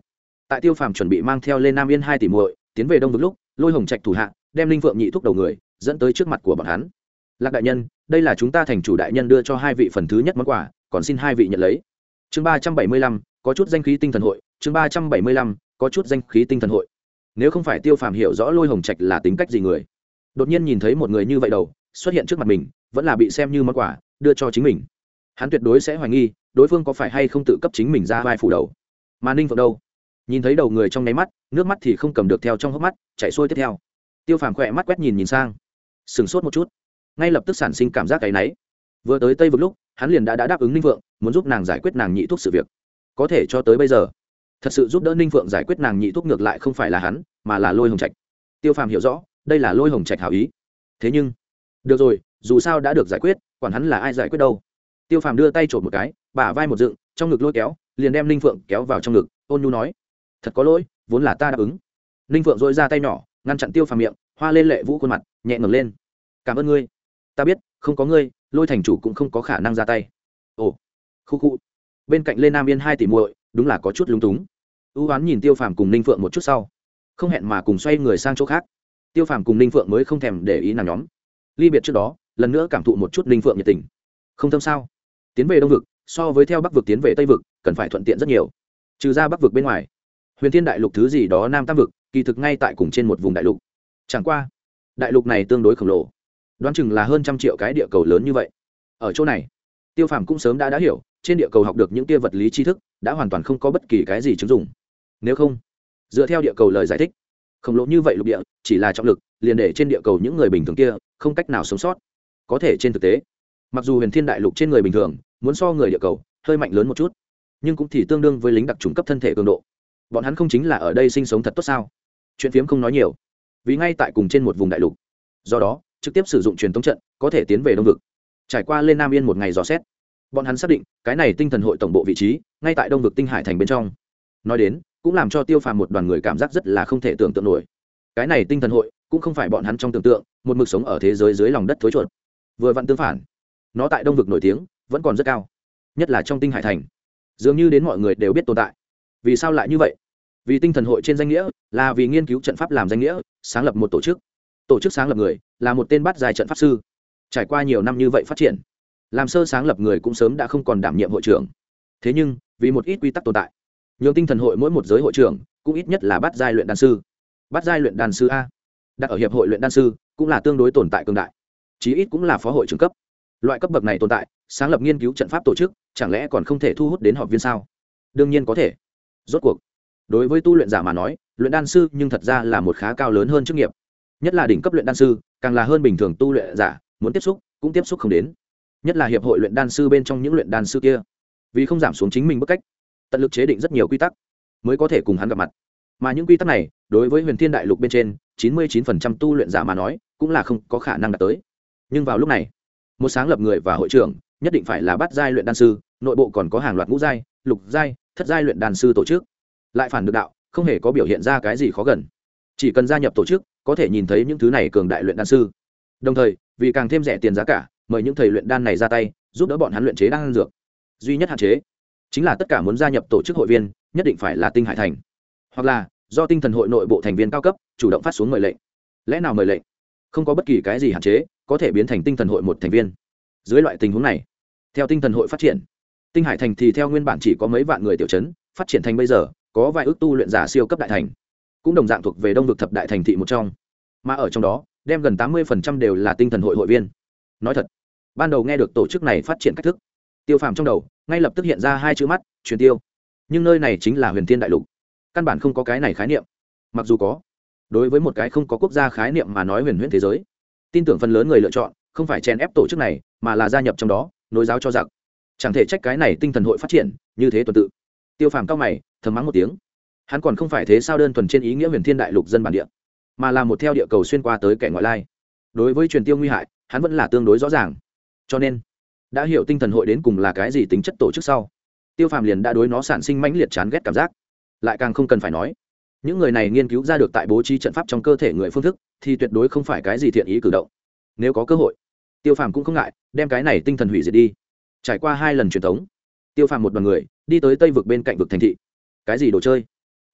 Tại tiêu phàm chuẩn bị mang theo lên nam yên hai tỷ muội, tiến về đông vực lúc, lôi hồng trạch thủ hạ, đem ninh phượng nhị thúc đầu người, dẫn tới trước mặt của bọn hắn. Lạc đại nhân, đây là chúng ta thành chủ đại nhân đưa cho hai vị phần thứ nhất món quà, còn xin hai vị nhận lấy chương ba trăm bảy mươi lăm, có chút danh khí tinh thần hội. Chương ba trăm bảy mươi lăm, có chút danh khí tinh thần hội. Nếu không phải tiêu phàm hiểu rõ lôi hồng trạch là tính cách gì người, đột nhiên nhìn thấy một người như vậy đầu, xuất hiện trước mặt mình, vẫn là bị xem như món quà, đưa cho chính mình. Hắn tuyệt đối sẽ hoài nghi, đối phương có phải hay không tự cấp chính mình ra vai phủ đầu. Mà ninh phượng đâu? Nhìn thấy đầu người trong nháy mắt, nước mắt thì không cầm được theo trong hốc mắt, chảy xuôi tiếp theo. Tiêu phàm khỏe mắt quét nhìn nhìn sang. Sửng sốt một chút. Ngay lập tức sản sinh cảm giác cái náy. Vừa tới tây vực lúc hắn liền đã, đã đáp ứng ninh phượng muốn giúp nàng giải quyết nàng nhị thuốc sự việc. Có thể cho tới bây giờ thật sự giúp đỡ ninh phượng giải quyết nàng nhị thuốc ngược lại không phải là hắn mà là lôi hồng trạch. Tiêu phàm hiểu rõ đây là lôi hồng trạch hảo ý. Thế nhưng được rồi dù sao đã được giải quyết còn hắn là ai giải quyết đâu. Tiêu phàm đưa tay trộm một cái bả vai một dựng trong ngực lôi kéo liền đem ninh phượng kéo vào trong ngực ôn nhu nói thật có lỗi vốn là ta đáp ứng. Ninh phượng dội ra tay nhỏ ngăn chặn tiêu phàm miệng hoa lên lệ vũ khuôn mặt nhẹ ngẩng lên. Cảm ơn ngươi. Ta biết không có ngươi lôi thành chủ cũng không có khả năng ra tay. Ồ, khu khu. Bên cạnh lê nam yên hai tỷ muội, đúng là có chút lúng túng. Ưu oán nhìn tiêu phàm cùng ninh phượng một chút sau, không hẹn mà cùng xoay người sang chỗ khác. Tiêu phàm cùng ninh phượng mới không thèm để ý nàng nhóm. Ly biệt trước đó, lần nữa cảm thụ một chút ninh phượng nhiệt tình. Không thâm sao? Tiến về đông vực, so với theo bắc vực tiến về tây vực, cần phải thuận tiện rất nhiều. Trừ ra bắc vực bên ngoài, huyền thiên đại lục thứ gì đó nam tam vực, kỳ thực ngay tại cùng trên một vùng đại lục. Chẳng qua, đại lục này tương đối khổng lồ đoán chừng là hơn trăm triệu cái địa cầu lớn như vậy. Ở chỗ này, tiêu phàm cũng sớm đã đã hiểu, trên địa cầu học được những tia vật lý tri thức, đã hoàn toàn không có bất kỳ cái gì chứng dụng. Nếu không, dựa theo địa cầu lời giải thích, khổng lồ như vậy lục địa, chỉ là trọng lực, liền để trên địa cầu những người bình thường kia không cách nào sống sót. Có thể trên thực tế, mặc dù huyền thiên đại lục trên người bình thường, muốn so người địa cầu, hơi mạnh lớn một chút, nhưng cũng thì tương đương với lính đặc trùng cấp thân thể cường độ. Bọn hắn không chính là ở đây sinh sống thật tốt sao? Chuyện phiếm không nói nhiều. Vì ngay tại cùng trên một vùng đại lục. Do đó trực tiếp sử dụng truyền thống trận, có thể tiến về đông vực. Trải qua lên nam yên một ngày dò xét, bọn hắn xác định, cái này tinh thần hội tổng bộ vị trí, ngay tại đông vực tinh hải thành bên trong. Nói đến, cũng làm cho tiêu phàm một đoàn người cảm giác rất là không thể tưởng tượng nổi. Cái này tinh thần hội, cũng không phải bọn hắn trong tưởng tượng, một mực sống ở thế giới dưới lòng đất thối chuột. Vừa vặn tương phản, nó tại đông vực nổi tiếng, vẫn còn rất cao, nhất là trong tinh hải thành. Dường như đến mọi người đều biết tồn tại. Vì sao lại như vậy? Vì tinh thần hội trên danh nghĩa, là vì nghiên cứu trận pháp làm danh nghĩa, sáng lập một tổ chức tổ chức sáng lập người là một tên bắt dài trận pháp sư. Trải qua nhiều năm như vậy phát triển, làm sơ sáng lập người cũng sớm đã không còn đảm nhiệm hội trưởng. Thế nhưng, vì một ít quy tắc tồn tại nhiều tinh thần hội mỗi một giới hội trưởng cũng ít nhất là bắt giai luyện đan sư. Bắt giai luyện đan sư a, đặt ở hiệp hội luyện đan sư cũng là tương đối tồn tại cường đại, chí ít cũng là phó hội trưởng cấp. Loại cấp bậc này tồn tại, sáng lập nghiên cứu trận pháp tổ chức, chẳng lẽ còn không thể thu hút đến họp viên sao? Đương nhiên có thể. Rốt cuộc, đối với tu luyện giả mà nói, luyện đan sư nhưng thật ra là một khá cao lớn hơn chức nghiệp nhất là đỉnh cấp luyện đan sư, càng là hơn bình thường tu luyện giả, muốn tiếp xúc, cũng tiếp xúc không đến. Nhất là hiệp hội luyện đan sư bên trong những luyện đan sư kia, vì không giảm xuống chính mình bức cách, tận lực chế định rất nhiều quy tắc, mới có thể cùng hắn gặp mặt. Mà những quy tắc này, đối với huyền thiên đại lục bên trên, chín mươi 99% tu luyện giả mà nói, cũng là không có khả năng đạt tới. Nhưng vào lúc này, một sáng lập người và hội trưởng, nhất định phải là bắt giai luyện đan sư, nội bộ còn có hàng loạt ngũ giai, lục giai, thất giai luyện đan sư tổ chức. Lại phản được đạo, không hề có biểu hiện ra cái gì khó gần. Chỉ cần gia nhập tổ chức có thể nhìn thấy những thứ này cường đại luyện đan sư. Đồng thời, vì càng thêm rẻ tiền giá cả, mời những thầy luyện đan này ra tay, giúp đỡ bọn hắn luyện chế đan dược. Duy nhất hạn chế, chính là tất cả muốn gia nhập tổ chức hội viên, nhất định phải là tinh hải thành. Hoặc là, do tinh thần hội nội bộ thành viên cao cấp, chủ động phát xuống mời lệnh. Lẽ nào mời lệnh? Không có bất kỳ cái gì hạn chế, có thể biến thành tinh thần hội một thành viên. Dưới loại tình huống này, theo tinh thần hội phát triển, tinh hải thành thì theo nguyên bản chỉ có mấy vạn người tiểu chấn, phát triển thành bây giờ, có vài ước tu luyện giả siêu cấp đại thành cũng đồng dạng thuộc về đông vực thập đại thành thị một trong. Mà ở trong đó, đem gần tám mươi đều là tinh thần hội hội viên. Nói thật, ban đầu nghe được tổ chức này phát triển cách thức, tiêu phàm trong đầu, ngay lập tức hiện ra hai chữ mắt, truyền tiêu. Nhưng nơi này chính là huyền thiên đại lục. Căn bản không có cái này khái niệm. Mặc dù có, đối với một cái không có quốc gia khái niệm mà nói huyền huyền thế giới, tin tưởng phần lớn người lựa chọn, không phải chèn ép tổ chức này, mà là gia nhập trong đó, nối giáo cho giặc. Chẳng thể trách cái này tinh thần hội phát triển, như thế tuần tự. Tiêu phàm cao mày, thầm mắng một tiếng hắn còn không phải thế sao đơn thuần trên ý nghĩa huyền thiên đại lục dân bản địa, mà là một theo địa cầu xuyên qua tới kẻ ngoại lai. Đối với truyền tiêu nguy hại, hắn vẫn là tương đối rõ ràng. Cho nên, đã hiểu tinh thần hội đến cùng là cái gì tính chất tổ chức sau, tiêu phàm liền đã đối nó sản sinh mãnh liệt chán ghét cảm giác. Lại càng không cần phải nói, những người này nghiên cứu ra được tại bố trí trận pháp trong cơ thể người phương thức, thì tuyệt đối không phải cái gì thiện ý cử động. Nếu có cơ hội, tiêu phàm cũng không ngại đem cái này tinh thần hủy diệt đi. Trải qua hai lần truyền thống, tiêu phàm một đoàn người đi tới tây vực bên cạnh vực thành thị. Cái gì đồ chơi?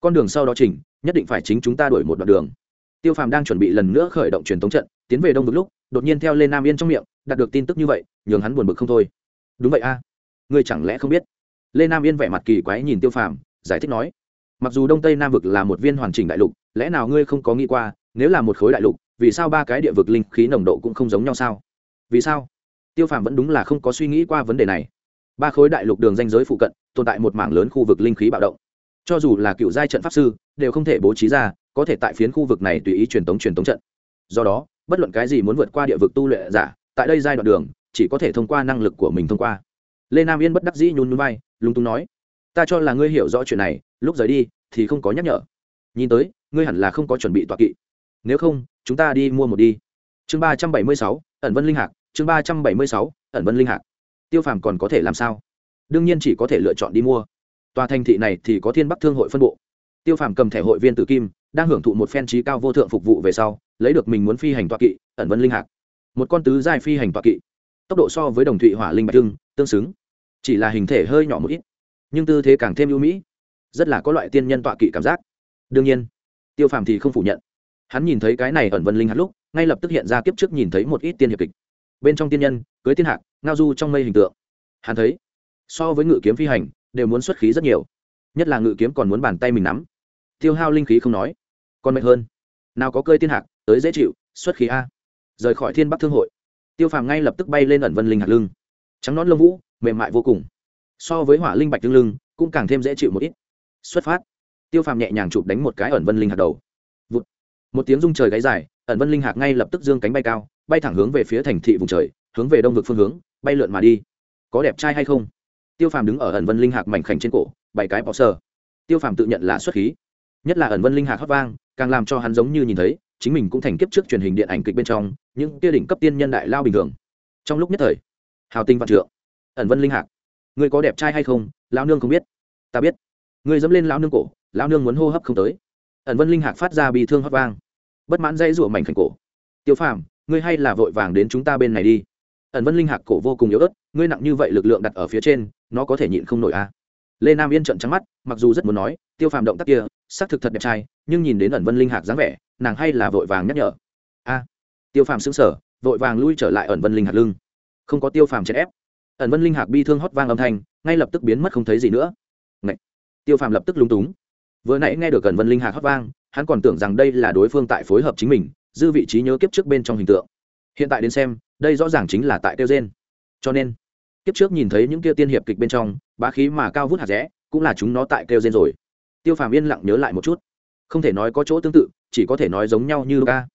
Con đường sau đó chỉnh, nhất định phải chính chúng ta đuổi một đoạn đường. Tiêu phàm đang chuẩn bị lần nữa khởi động truyền thống trận, tiến về đông vực lúc, đột nhiên theo lên nam yên trong miệng, đạt được tin tức như vậy, nhường hắn buồn bực không thôi. Đúng vậy a. À? ngươi chẳng lẽ không biết? Lê nam yên vẻ mặt kỳ quái nhìn tiêu phàm, giải thích nói. Mặc dù đông tây nam vực là một viên hoàn chỉnh đại lục, lẽ nào ngươi không có nghĩ qua, nếu là một khối đại lục, vì sao ba cái địa vực linh khí nồng độ cũng không giống nhau sao? Vì sao? Tiêu phàm vẫn đúng là không có suy nghĩ qua vấn đề này. Ba khối đại lục đường danh giới phụ cận, tồn tại một mảng lớn khu vực linh khí bạo động cho dù là cựu giai trận pháp sư, đều không thể bố trí ra, có thể tại phiến khu vực này tùy ý truyền tống truyền tống trận. Do đó, bất luận cái gì muốn vượt qua địa vực tu luyện giả, tại đây giai đoạn đường, chỉ có thể thông qua năng lực của mình thông qua. Lê nam yên bất đắc dĩ nhún núi bay lúng túng nói, ta cho là ngươi hiểu rõ chuyện này, lúc rời đi thì không có nhắc nhở. Nhìn tới, ngươi hẳn là không có chuẩn bị tọa kỵ. Nếu không, chúng ta đi mua một đi. Chương ba trăm bảy mươi sáu, ẩn vân linh hạc, chương ba trăm bảy mươi sáu, ẩn vân linh hạc. Tiêu phàm còn có thể làm sao? Đương nhiên chỉ có thể lựa chọn đi mua tòa thành thị này thì có thiên bắc thương hội phân bộ. Tiêu phàm cầm thẻ hội viên tử kim, đang hưởng thụ một phen trí cao vô thượng phục vụ về sau, lấy được mình muốn phi hành tọa kỵ, ẩn vân linh hạc. Một con tứ giai phi hành tọa kỵ. Tốc độ so với đồng thụy hỏa linh bạch thương tương xứng. Chỉ là hình thể hơi nhỏ một ít, nhưng tư thế càng thêm ưu mỹ. Rất là có loại tiên nhân tọa kỵ cảm giác. Đương nhiên, tiêu phàm thì không phủ nhận. Hắn nhìn thấy cái này ẩn vân linh hạc lúc, ngay lập tức hiện ra kiếp trước nhìn thấy một ít tiên hiệp kịch. Bên trong tiên nhân, cưới tiên hạc, ngao du trong mây hình tượng. Hắn thấy, so với ngự kiếm phi hành đều muốn xuất khí rất nhiều. Nhất là ngự kiếm còn muốn bàn tay mình nắm. Tiêu hao linh khí không nói, còn mệt hơn. Nào có cơi tiên hạc, tới dễ chịu, xuất khí a. Rời khỏi thiên bắc thương hội, tiêu phàm ngay lập tức bay lên ẩn vân linh hạt lưng. Trắng nón lông vũ, mềm mại vô cùng. So với hỏa linh bạch tương lưng, cũng càng thêm dễ chịu một ít. Xuất phát. Tiêu phàm nhẹ nhàng chụp đánh một cái ẩn vân linh hạt đầu. Vụt. một tiếng rung trời gáy dài, ẩn vân linh hạt ngay lập tức dương cánh bay cao, bay thẳng hướng về phía thành thị vùng trời, hướng về đông vực phương hướng, bay lượn mà đi. Có đẹp trai hay không? Tiêu phàm đứng ở ẩn vân linh hạc mảnh khảnh trên cổ, bảy cái bọ sơ tiêu phàm tự nhận là xuất khí. Nhất là ẩn vân linh hạc hót vang, càng làm cho hắn giống như nhìn thấy, chính mình cũng thành kiếp trước truyền hình điện ảnh kịch bên trong, những kia đỉnh cấp tiên nhân đại lao bình thường. Trong lúc nhất thời, hào tinh vạn trượng. Ẩn vân linh hạc. Ngươi có đẹp trai hay không lao nương không biết. Ta biết. Ngươi dẫm lên lao nương cổ lao nương muốn hô hấp không tới. Ẩn vân linh hạc phát ra bị thương hót vang. Bất mãn dây rủa mảnh khảnh cổ. Tiêu phàm, ngươi hay là vội vàng đến chúng ta bên này đi ẩn vân linh hạc cổ vô cùng yếu ớt, ngươi nặng như vậy lực lượng đặt ở phía trên, nó có thể nhịn không nổi a à. lê nam yên trận trắng mắt, mặc dù rất muốn nói, tiêu phàm động tác kia, xác thực thật đẹp trai, nhưng nhìn đến ẩn vân linh hạc dáng vẻ, nàng hay là vội vàng nhắc nhở. A tiêu phàm xứng sở vội vàng lui trở lại ẩn vân linh hạc lưng. Không có tiêu phàm chèn ép. Ẩn vân linh hạc bi thương hót vang âm thanh, ngay lập tức biến mất không thấy gì nữa. Ngậy! tiêu phàm lập tức lúng túng. Vừa nãy nghe được ẩn vân linh hạc hót vang, hắn còn tưởng rằng đây là đối phương tại phối hợp chính mình, dư vị trí nhớ kiếp trước bên trong hình tượng. Hiện tại đến xem đây rõ ràng chính là tại tiêu gen cho nên, kiếp trước nhìn thấy những kia tiên hiệp kịch bên trong, bá khí mà cao vút hạt rẽ, cũng là chúng nó tại kêu gen rồi. Tiêu phàm yên lặng nhớ lại một chút. Không thể nói có chỗ tương tự, chỉ có thể nói giống nhau như ca.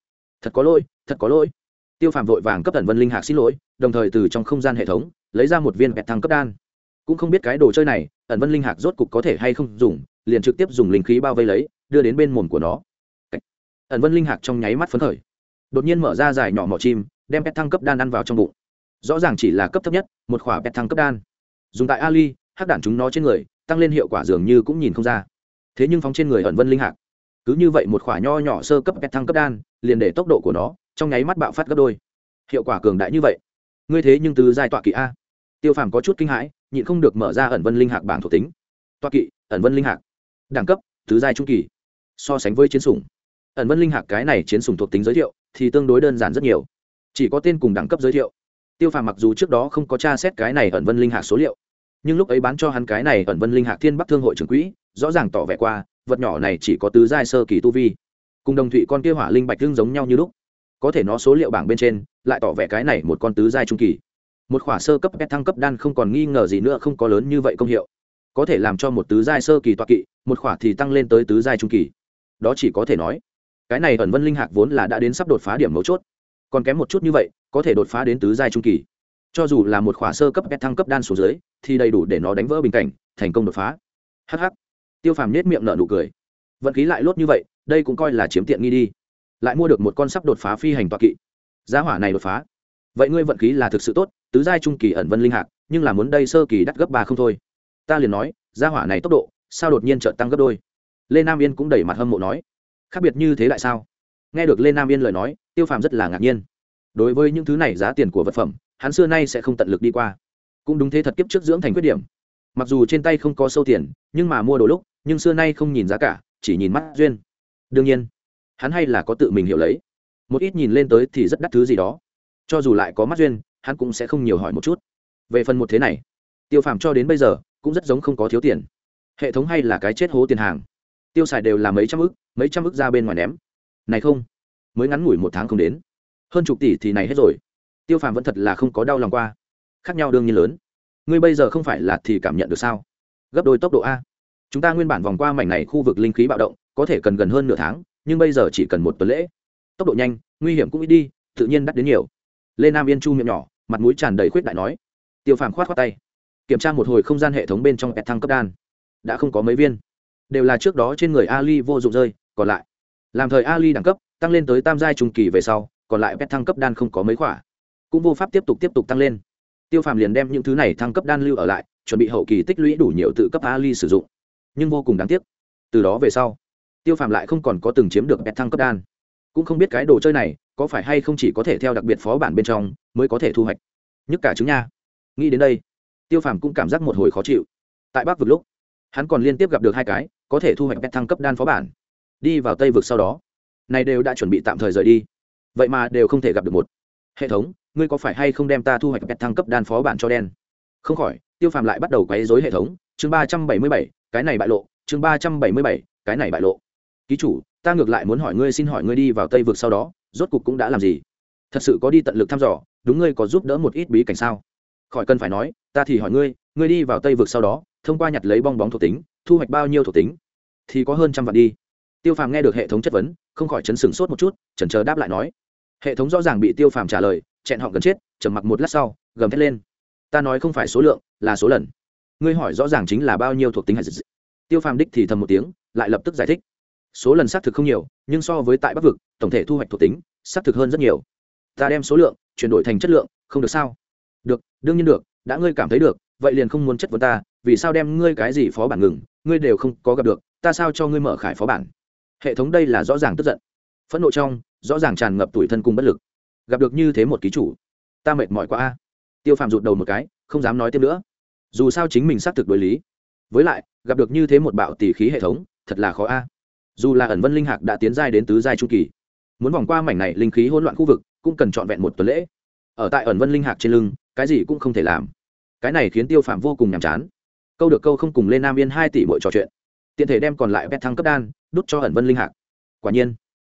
Thật có lỗi, thật có lỗi. Tiêu phàm vội vàng cấp tần vân linh hạc xin lỗi, đồng thời từ trong không gian hệ thống, lấy ra một viên bẹt thăng cấp đan. Cũng không biết cái đồ chơi này ẩn vân linh hạc rốt cục có thể hay không dùng, liền trực tiếp dùng linh khí bao vây lấy, đưa đến bên mồm của nó. Ẩn vân linh hạc trong nháy mắt phấn khởi. Đột nhiên mở ra dài nhỏ mỏ chim đem pet thăng cấp đan ăn vào trong bụng. Rõ ràng chỉ là cấp thấp nhất, một khỏa pet thăng cấp đan. Dùng tại ali, hắc đản chúng nó trên người, tăng lên hiệu quả dường như cũng nhìn không ra. Thế nhưng phóng trên người ẩn vân linh hạc. Cứ như vậy một khỏa nho nhỏ sơ cấp pet thăng cấp đan, liền để tốc độ của nó, trong nháy mắt bạo phát gấp đôi. Hiệu quả cường đại như vậy. Ngươi thế nhưng từ giai tọa kỵ a. Tiêu phàm có chút kinh hãi, nhịn không được mở ra ẩn vân linh hạc bảng thuộc tính. Tọa kỵ, ẩn vân linh hạc. Đẳng cấp tứ giai trung kỳ. So sánh với chiến sủng. Ẩn vân linh hạc cái này chiến sủng thuộc tính giới thiệu, thì tương đối đơn giản rất nhiều chỉ có tên cùng đẳng cấp giới thiệu. Tiêu phàm mặc dù trước đó không có tra xét cái này ẩn vân linh hạc số liệu, nhưng lúc ấy bán cho hắn cái này ẩn vân linh hạc thiên bắc thương hội trưởng quỹ, rõ ràng tỏ vẻ qua, vật nhỏ này chỉ có tứ giai sơ kỳ tu vi. Cùng đồng thụy con kia hỏa linh bạch tương giống nhau như lúc. Có thể nó số liệu bảng bên trên, lại tỏ vẻ cái này một con tứ giai trung kỳ. Một khỏa sơ cấp pet thăng cấp đan không còn nghi ngờ gì nữa, không có lớn như vậy công hiệu. Có thể làm cho một tứ giai sơ kỳ toa kỵ, một khỏa thì tăng lên tới tứ giai trung kỳ. Đó chỉ có thể nói, cái này ẩn vân linh hạc vốn là đã đến sắp đột phá điểm mấu chốt còn kém một chút như vậy, có thể đột phá đến tứ giai trung kỳ. Cho dù là một khỏa sơ cấp pet thăng cấp đan xuống dưới, thì đầy đủ để nó đánh vỡ bình cảnh, thành công đột phá. Hh tiêu phàm nết miệng nở nụ cười. Vận khí lại lốt như vậy, đây cũng coi là chiếm tiện nghi đi. Lại mua được một con sắp đột phá phi hành toa kỵ. Giá hỏa này đột phá. Vậy ngươi vận khí là thực sự tốt, tứ giai trung kỳ ẩn vân linh hạc, nhưng là muốn đây sơ kỳ đắt gấp ba không thôi. Ta liền nói, giá hỏa này tốc độ, sao đột nhiên trợ tăng gấp đôi? Lê nam yên cũng đẩy mặt hâm mộ nói. Khác biệt như thế lại sao? Nghe được lê nam yên lời nói tiêu phàm rất là ngạc nhiên. Đối với những thứ này giá tiền của vật phẩm, hắn xưa nay sẽ không tận lực đi qua. Cũng đúng thế thật kiếp trước dưỡng thành khuyết điểm. Mặc dù trên tay không có sâu tiền, nhưng mà mua đồ lúc, nhưng xưa nay không nhìn giá cả, chỉ nhìn mắt duyên. Đương nhiên, hắn hay là có tự mình hiểu lấy. Một ít nhìn lên tới thì rất đắt thứ gì đó. Cho dù lại có mắt duyên, hắn cũng sẽ không nhiều hỏi một chút. Về phần một thế này, tiêu phàm cho đến bây giờ cũng rất giống không có thiếu tiền. Hệ thống hay là cái chết hố tiền hàng. Tiêu xài đều là mấy trăm ức, mấy trăm ức ra bên ngoài ném. Này không mới ngắn ngủi một tháng không đến. Hơn chục tỷ thì này hết rồi. Tiêu phàm vẫn thật là không có đau lòng qua. Khác nhau đương nhiên lớn. Ngươi bây giờ không phải là thì cảm nhận được sao? Gấp đôi tốc độ a. Chúng ta nguyên bản vòng qua mảnh này khu vực linh khí bạo động, có thể cần gần hơn nửa tháng, nhưng bây giờ chỉ cần một tuần lễ. Tốc độ nhanh, nguy hiểm cũng ít đi, tự nhiên đắt đến nhiều. Lê nam yên chu miệng nhỏ, mặt mũi tràn đầy khuyết đại nói. Tiêu phàm khoát khoát tay. Kiểm tra một hồi không gian hệ thống bên trong pet thăng cấp đan. Đã không có mấy viên. Đều là trước đó trên người ali vô dụng rơi, còn lại. Làm thời ali đẳng cấp tăng lên tới tam giai trung kỳ về sau, còn lại pet thăng cấp đan không có mấy khỏa. Cũng vô pháp tiếp tục tiếp tục tăng lên. Tiêu phàm liền đem những thứ này thăng cấp đan lưu ở lại, chuẩn bị hậu kỳ tích lũy đủ nhiều tự cấp ali sử dụng. Nhưng vô cùng đáng tiếc, từ đó về sau, tiêu phàm lại không còn có từng chiếm được pet thăng cấp đan. Cũng không biết cái đồ chơi này có phải hay không chỉ có thể theo đặc biệt phó bản bên trong mới có thể thu hoạch. Nhất cả chứng nha. Nghĩ đến đây, tiêu phàm cũng cảm giác một hồi khó chịu. Tại bắc vực lúc, hắn còn liên tiếp gặp được hai cái có thể thu hoạch pet thăng cấp đan phó bản. Đi vào tây vực sau đó này đều đã chuẩn bị tạm thời rời đi. Vậy mà đều không thể gặp được một. Hệ thống, ngươi có phải hay không đem ta thu hoạch pet thăng cấp đan phó bản cho đen? Không khỏi, tiêu phàm lại bắt đầu quấy dối hệ thống. Chương ba trăm bảy mươi bảy, cái này bại lộ. Chương ba trăm bảy mươi bảy, cái này bại lộ. Ký chủ, ta ngược lại muốn hỏi ngươi xin hỏi ngươi đi vào tây vực sau đó, rốt cục cũng đã làm gì? Thật sự có đi tận lực thăm dò, đúng ngươi có giúp đỡ một ít bí cảnh sao? Khỏi cần phải nói, ta thì hỏi ngươi ngươi đi vào tây vực sau đó, thông qua nhặt lấy bong bóng thuộc tính, thu hoạch bao nhiêu thuộc tính? Thì có hơn trăm vạn đi tiêu phàm nghe được hệ thống chất vấn, không khỏi chấn sững sốt một chút, chần chờ đáp lại nói. Hệ thống rõ ràng bị tiêu phàm trả lời, chẹn họ gần chết, trầm mặc một lát sau, gầm thét lên. Ta nói không phải số lượng, là số lần. Ngươi hỏi rõ ràng chính là bao nhiêu thuộc tính hạt dịch tiêu phàm đích thì thầm một tiếng, lại lập tức giải thích. Số lần xác thực không nhiều, nhưng so với tại bắc vực, tổng thể thu hoạch thuộc tính, xác thực hơn rất nhiều. Ta đem số lượng, chuyển đổi thành chất lượng, không được sao? Được, đương nhiên được, đã ngươi cảm thấy được, vậy liền không muốn chất vấn ta, vì sao đem ngươi cái gì phó bản ngừng, ngươi đều không có gặp được, ta sao cho ngươi mở khải phó bản? Hệ thống đây là rõ ràng tức giận. Phẫn nộ trong, rõ ràng tràn ngập tuổi thân cung bất lực. Gặp được như thế một ký chủ, ta mệt mỏi quá a. Tiêu phàm rụt đầu một cái, không dám nói thêm nữa. Dù sao chính mình xác thực đối lý. Với lại, gặp được như thế một bạo tỷ khí hệ thống, thật là khó a. Dù là ẩn vân linh hạc đã tiến giai đến tứ giai chu kỳ, muốn vòng qua mảnh này linh khí hỗn loạn khu vực, cũng cần trọn vẹn một tuần lễ. Ở tại ẩn vân linh hạc trên lưng, cái gì cũng không thể làm. Cái này khiến tiêu phạm vô cùng nhàm chán. Câu được câu không cùng lên nam yên hai tỷ mỗi trò chuyện. Tiện thể đem còn lại pet thăng cấp đan đút cho ẩn vân linh hạc. Quả nhiên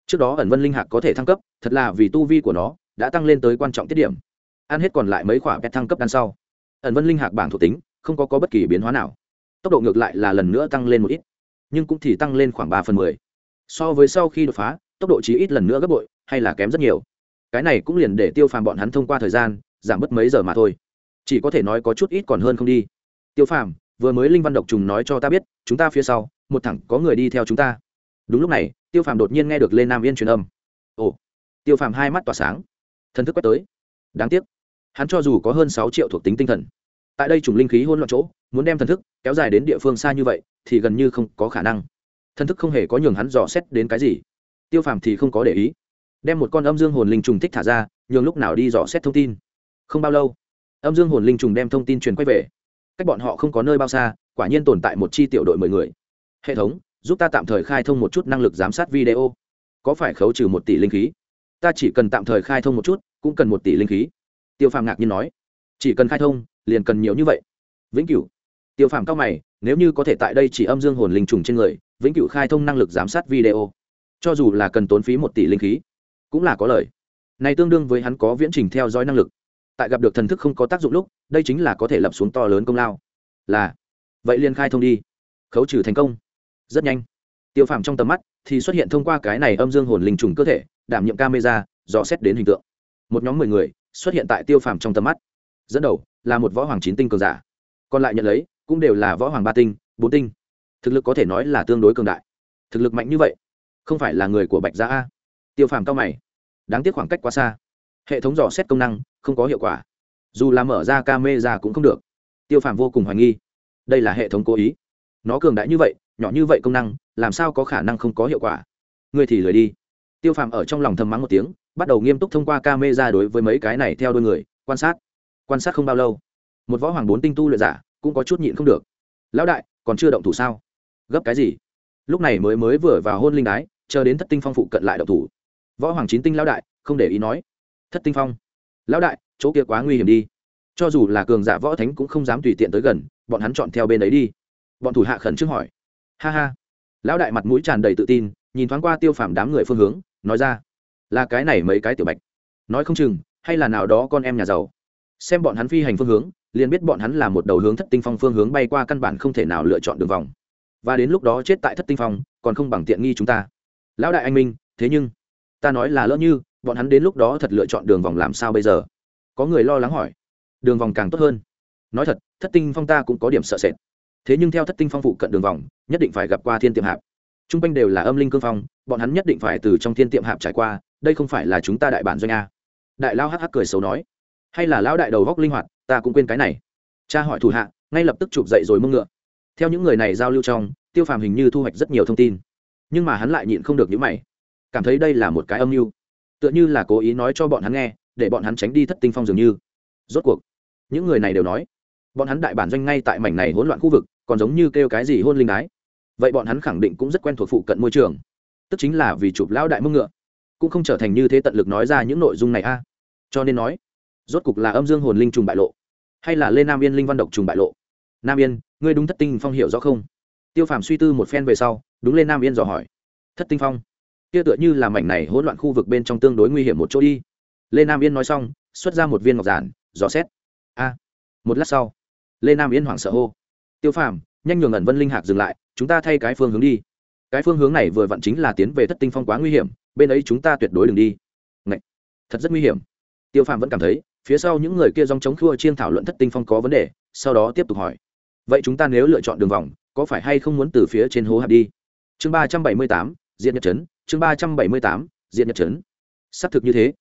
trước đó ẩn vân linh hạc có thể thăng cấp thật là vì tu vi của nó đã tăng lên tới quan trọng tiết điểm. Ăn hết còn lại mấy khoả pet thăng cấp đan sau ẩn vân linh hạc bảng thuộc tính không có, có bất kỳ biến hóa nào. Tốc độ ngược lại là lần nữa tăng lên một ít nhưng cũng thì tăng lên khoảng ba phần mười. So với sau khi đột phá tốc độ chỉ ít lần nữa gấp bội hay là kém rất nhiều. Cái này cũng liền để tiêu phàm bọn hắn thông qua thời gian giảm bớt mấy giờ mà thôi. Chỉ có thể nói có chút ít còn hơn không đi. Tiêu phàm vừa mới linh văn độc trùng nói cho ta biết chúng ta phía sau một thẳng có người đi theo chúng ta đúng lúc này, tiêu phàm đột nhiên nghe được lên nam yên truyền âm. Ồ, tiêu phàm hai mắt tỏa sáng, thần thức quét tới. Đáng tiếc, hắn cho dù có hơn sáu triệu thuộc tính tinh thần, tại đây chủng linh khí hôn loạn chỗ, muốn đem thần thức kéo dài đến địa phương xa như vậy thì gần như không có khả năng. Thần thức không hề có nhường hắn dò xét đến cái gì. Tiêu phàm thì không có để ý, đem một con âm dương hồn linh trùng thích thả ra, nhường lúc nào đi dò xét thông tin. Không bao lâu, âm dương hồn linh trùng đem thông tin truyền quay về. Cách bọn họ không có nơi bao xa, quả nhiên tồn tại một chi tiểu đội mười người. Hệ thống giúp ta tạm thời khai thông một chút năng lực giám sát video. Có phải khấu trừ một tỷ linh khí? Ta chỉ cần tạm thời khai thông một chút, cũng cần một tỷ linh khí. Tiêu phàm ngạc nhiên nói. Chỉ cần khai thông, liền cần nhiều như vậy. Vĩnh cửu. Tiêu phàm cao mày, nếu như có thể tại đây chỉ âm dương hồn linh trùng trên người, vĩnh cửu khai thông năng lực giám sát video. Cho dù là cần tốn phí một tỷ linh khí, cũng là có lời này tương đương với hắn có viễn trình theo dõi năng lực. Tại gặp được thần thức không có tác dụng lúc, đây chính là có thể lập xuống to lớn công lao. Là. Vậy liền khai thông đi. Khấu trừ thành công rất nhanh. Tiêu phàm trong tầm mắt thì xuất hiện thông qua cái này âm dương hồn linh trùng cơ thể, đảm nhiệm camera, dò xét đến hình tượng. Một nhóm mười người xuất hiện tại tiêu phàm trong tầm mắt. Dẫn đầu là một võ hoàng chín tinh cường giả. Còn lại nhận lấy cũng đều là võ hoàng ba tinh, bốn tinh. Thực lực có thể nói là tương đối cường đại. Thực lực mạnh như vậy, không phải là người của bạch gia a. Tiêu phàm cao mày. Đáng tiếc khoảng cách quá xa. Hệ thống dò xét công năng không có hiệu quả. Dù là mở ra ca mê ra cũng không được. Tiêu phàm vô cùng hoài nghi. Đây là hệ thống cố ý. Nó cường đại như vậy nhỏ như vậy công năng, làm sao có khả năng không có hiệu quả? Ngươi thì lười đi. Tiêu phàm ở trong lòng thầm mắng một tiếng, bắt đầu nghiêm túc thông qua ca mê ra đối với mấy cái này theo đôi người, quan sát. Quan sát không bao lâu, một võ hoàng bốn tinh tu luyện giả cũng có chút nhịn không được. Lão đại, còn chưa động thủ sao? Gấp cái gì? Lúc này mới mới vừa vào hôn linh đái, chờ đến thất tinh phong phụ cận lại động thủ. Võ hoàng chín tinh lão đại không để ý nói, thất tinh phong, lão đại, chỗ kia quá nguy hiểm đi. Cho dù là cường giả võ thánh cũng không dám tùy tiện tới gần, bọn hắn chọn theo bên ấy đi. Bọn thủ hạ khẩn trương hỏi ha ha. Lão đại mặt mũi tràn đầy tự tin, nhìn thoáng qua tiêu phàm đám người phương hướng, nói ra, là cái này mấy cái tiểu bạch. Nói không chừng, hay là nào đó con em nhà giàu. Xem bọn hắn phi hành phương hướng, liền biết bọn hắn là một đầu hướng thất tinh phong phương hướng bay qua căn bản không thể nào lựa chọn đường vòng. Và đến lúc đó chết tại thất tinh phong, còn không bằng tiện nghi chúng ta. Lão đại anh minh, thế nhưng, ta nói là lỡ như, bọn hắn đến lúc đó thật lựa chọn đường vòng làm sao bây giờ? Có người lo lắng hỏi. Đường vòng càng tốt hơn. Nói thật, thất tinh phong ta cũng có điểm sợ sệt thế nhưng theo thất tinh phong phụ cận đường vòng, nhất định phải gặp qua thiên tiệm hạp. T r u n g quanh đều là âm linh cương phong, bọn hắn nhất định phải từ trong thiên tiệm hạp trải qua, đây không phải là chúng ta đại bản doanh a. Đại lao hắc cười xấu nói. Hay là lão đại đầu góc linh hoạt, ta cũng quên cái này. Cha hỏi thủ hạ, ngay lập tức chụp dậy rồi mưng ngựa. Theo những người này giao lưu trong, tiêu phàm hình như thu hoạch rất nhiều thông tin. Nhưng mà hắn lại nhịn không được những mày. Cảm thấy đây là một cái âm mưu. Tựa như là cố ý nói cho bọn hắn nghe, để bọn hắn tránh đi thất tinh phong dường như. Rốt cuộc, những người này đều nói. Bọn hắn đại bản doanh ngay tại mảnh này hỗn loạn khu vực còn giống như kêu cái gì hôn linh ái. Vậy bọn hắn khẳng định cũng rất quen thuộc phụ cận môi trường. Tức chính là vì chụp lão đại mông ngựa. Cũng không trở thành như thế tận lực nói ra những nội dung này a. Cho nên nói, rốt cục là âm dương hồn linh trùng bại lộ, hay là lê nam yên linh văn độc trùng bại lộ? Nam yên, ngươi đúng thất tinh phong hiểu rõ không? Tiêu phàm suy tư một phen về sau, đúng lên nam yên dò hỏi. Thất tinh phong, kia tựa như là mảnh này hỗn loạn khu vực bên trong tương đối nguy hiểm một chỗ đi. Lê nam yên nói xong, xuất ra một viên ngọc giản, dò xét. A, một lát sau lê nam yên hoảng sợ hô tiêu phàm, nhanh nhường ẩn vân linh hạc dừng lại, chúng ta thay cái phương hướng đi. Cái phương hướng này vừa vặn chính là tiến về thất tinh phong quá nguy hiểm, bên ấy chúng ta tuyệt đối đừng đi. Ngậy! thật rất nguy hiểm. Tiêu phàm vẫn cảm thấy, phía sau những người kia dòng chống khua chiên thảo luận thất tinh phong có vấn đề, sau đó tiếp tục hỏi. Vậy chúng ta nếu lựa chọn đường vòng, có phải hay không muốn từ phía trên hố hạt đi? Chương ba trăm bảy mươi tám diện nhật trấn chương ba trăm bảy mươi tám diện nhật trấn xác thực như thế.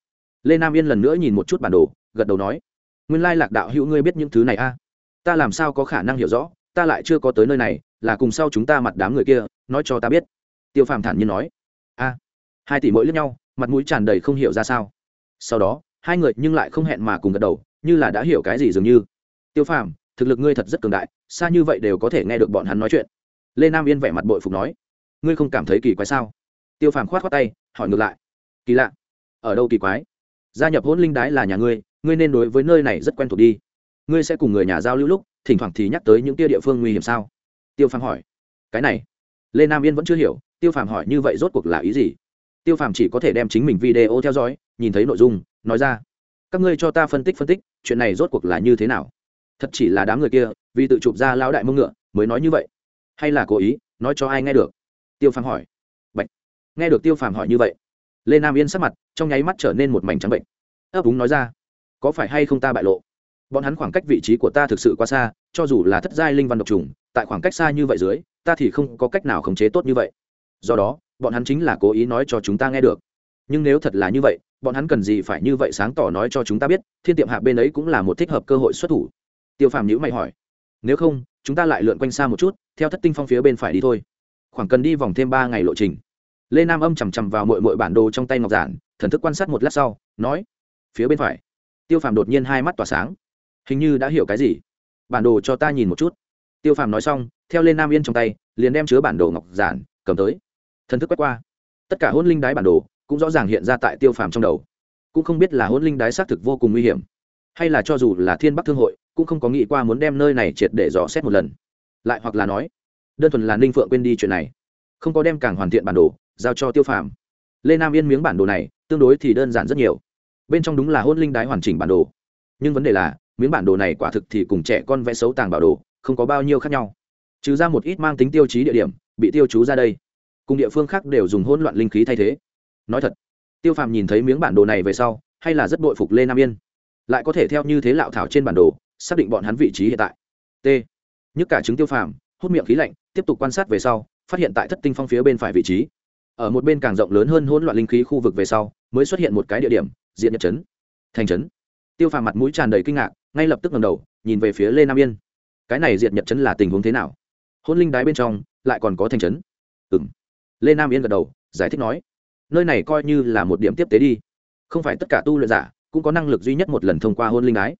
Lê nam yên lần nữa nhìn một chút bản đồ, gật đầu nói. Nguyên lai lạc đạo hữu ngươi biết những thứ này a. Ta làm sao có khả năng hiểu rõ? Ta lại chưa có tới nơi này, là cùng sau chúng ta mặt đám người kia, nói cho ta biết. Tiêu phàm thản nhiên nói. A, hai tỷ mỗi lướt nhau, mặt mũi tràn đầy không hiểu ra sao. Sau đó, hai người nhưng lại không hẹn mà cùng gật đầu, như là đã hiểu cái gì dường như. Tiêu phàm, thực lực ngươi thật rất cường đại, xa như vậy đều có thể nghe được bọn hắn nói chuyện. Lê nam yên vẻ mặt bội phục nói. Ngươi không cảm thấy kỳ quái sao? Tiêu phàm khoát khoát tay, hỏi ngược lại. Kỳ lạ. Ở đâu kỳ quái? Gia nhập hôn linh đái là nhà ngươi ngươi nên đối với nơi này rất quen thuộc đi. Ngươi sẽ cùng người nhà giao lưu lúc thỉnh thoảng thì nhắc tới những tia địa phương nguy hiểm sao? Tiêu phàm hỏi. Cái này lê nam yên vẫn chưa hiểu tiêu phàm hỏi như vậy rốt cuộc là ý gì? Tiêu phàm chỉ có thể đem chính mình video theo dõi nhìn thấy nội dung nói ra. Các ngươi cho ta phân tích phân tích chuyện này rốt cuộc là như thế nào? Thật chỉ là đám người kia vì tự chụp ra lão đại mông ngựa mới nói như vậy. Hay là cố ý nói cho ai nghe được? Tiêu phàm hỏi. Bệnh, nghe được tiêu phàm hỏi như vậy lê nam yên sắc mặt trong nháy mắt trở nên một mảnh trắng bệnh. Ấp úng nói ra. Có phải hay không ta bại lộ? Bọn hắn khoảng cách vị trí của ta thực sự quá xa, cho dù là thất giai linh văn độc trùng, tại khoảng cách xa như vậy dưới, ta thì không có cách nào khống chế tốt như vậy. Do đó, bọn hắn chính là cố ý nói cho chúng ta nghe được. Nhưng nếu thật là như vậy, bọn hắn cần gì phải như vậy sáng tỏ nói cho chúng ta biết, thiên tiệm hạ bên ấy cũng là một thích hợp cơ hội xuất thủ. Tiêu phàm nhữ mày hỏi. Nếu không, chúng ta lại lượn quanh xa một chút, theo thất tinh phong phía bên phải đi thôi. Khoảng cần đi vòng thêm ba ngày lộ trình. Lê nam âm chằm chằm vào mội mội bản đồ trong tay ngọc giản, thần thức quan sát một lát sau, nói, phía bên phải. Tiêu phàm đột nhiên hai mắt tỏa sáng hình như đã hiểu cái gì. Bản đồ cho ta nhìn một chút. Tiêu phàm nói xong, theo lên nam yên trong tay, liền đem chứa bản đồ ngọc giản, cầm tới. Thần thức quét qua. Tất cả hôn linh đái bản đồ cũng rõ ràng hiện ra tại tiêu phàm trong đầu. Cũng không biết là hôn linh đái xác thực vô cùng nguy hiểm, hay là cho dù là thiên bắc thương hội, cũng không có nghĩ qua muốn đem nơi này triệt để dò xét một lần. Lại hoặc là nói, đơn thuần là ninh phượng quên đi chuyện này, không có đem càng hoàn thiện bản đồ giao cho tiêu phàm. Lê nam yên miếng bản đồ này, tương đối thì đơn giản rất nhiều. Bên trong đúng là hôn linh đái hoàn chỉnh bản đồ. Nhưng vấn đề là miếng bản đồ này quả thực thì cùng trẻ con vẽ xấu tàng bảo đồ, không có bao nhiêu khác nhau. Trừ ra một ít mang tính tiêu chí địa điểm, bị tiêu chú ra đây. Cùng địa phương khác đều dùng hỗn loạn linh khí thay thế. Nói thật, tiêu phàm nhìn thấy miếng bản đồ này về sau, hay là rất bội phục lê nam yên. Lại có thể theo như thế lạo thảo trên bản đồ, xác định bọn hắn vị trí hiện tại. T. Nhức cả chứng tiêu phàm, hút miệng khí lạnh, tiếp tục quan sát về sau, phát hiện tại thất tinh phong phía bên phải vị trí. Ở một bên càng rộng lớn hơn hỗn loạn linh khí khu vực về sau, mới xuất hiện một cái địa điểm, diện nhật trấn. Thành trấn tiêu phàm mặt mũi tràn đầy kinh ngạc, ngay lập tức ngầm đầu, nhìn về phía lê nam yên. Cái này diệt nhật Chấn là tình huống thế nào? Hôn linh đái bên trong, lại còn có thành trấn ừ m lê nam yên gật đầu, giải thích nói, nơi này coi như là một điểm tiếp tế đi. Không phải tất cả tu luyện giả cũng có năng lực duy nhất một lần thông qua hôn linh đái.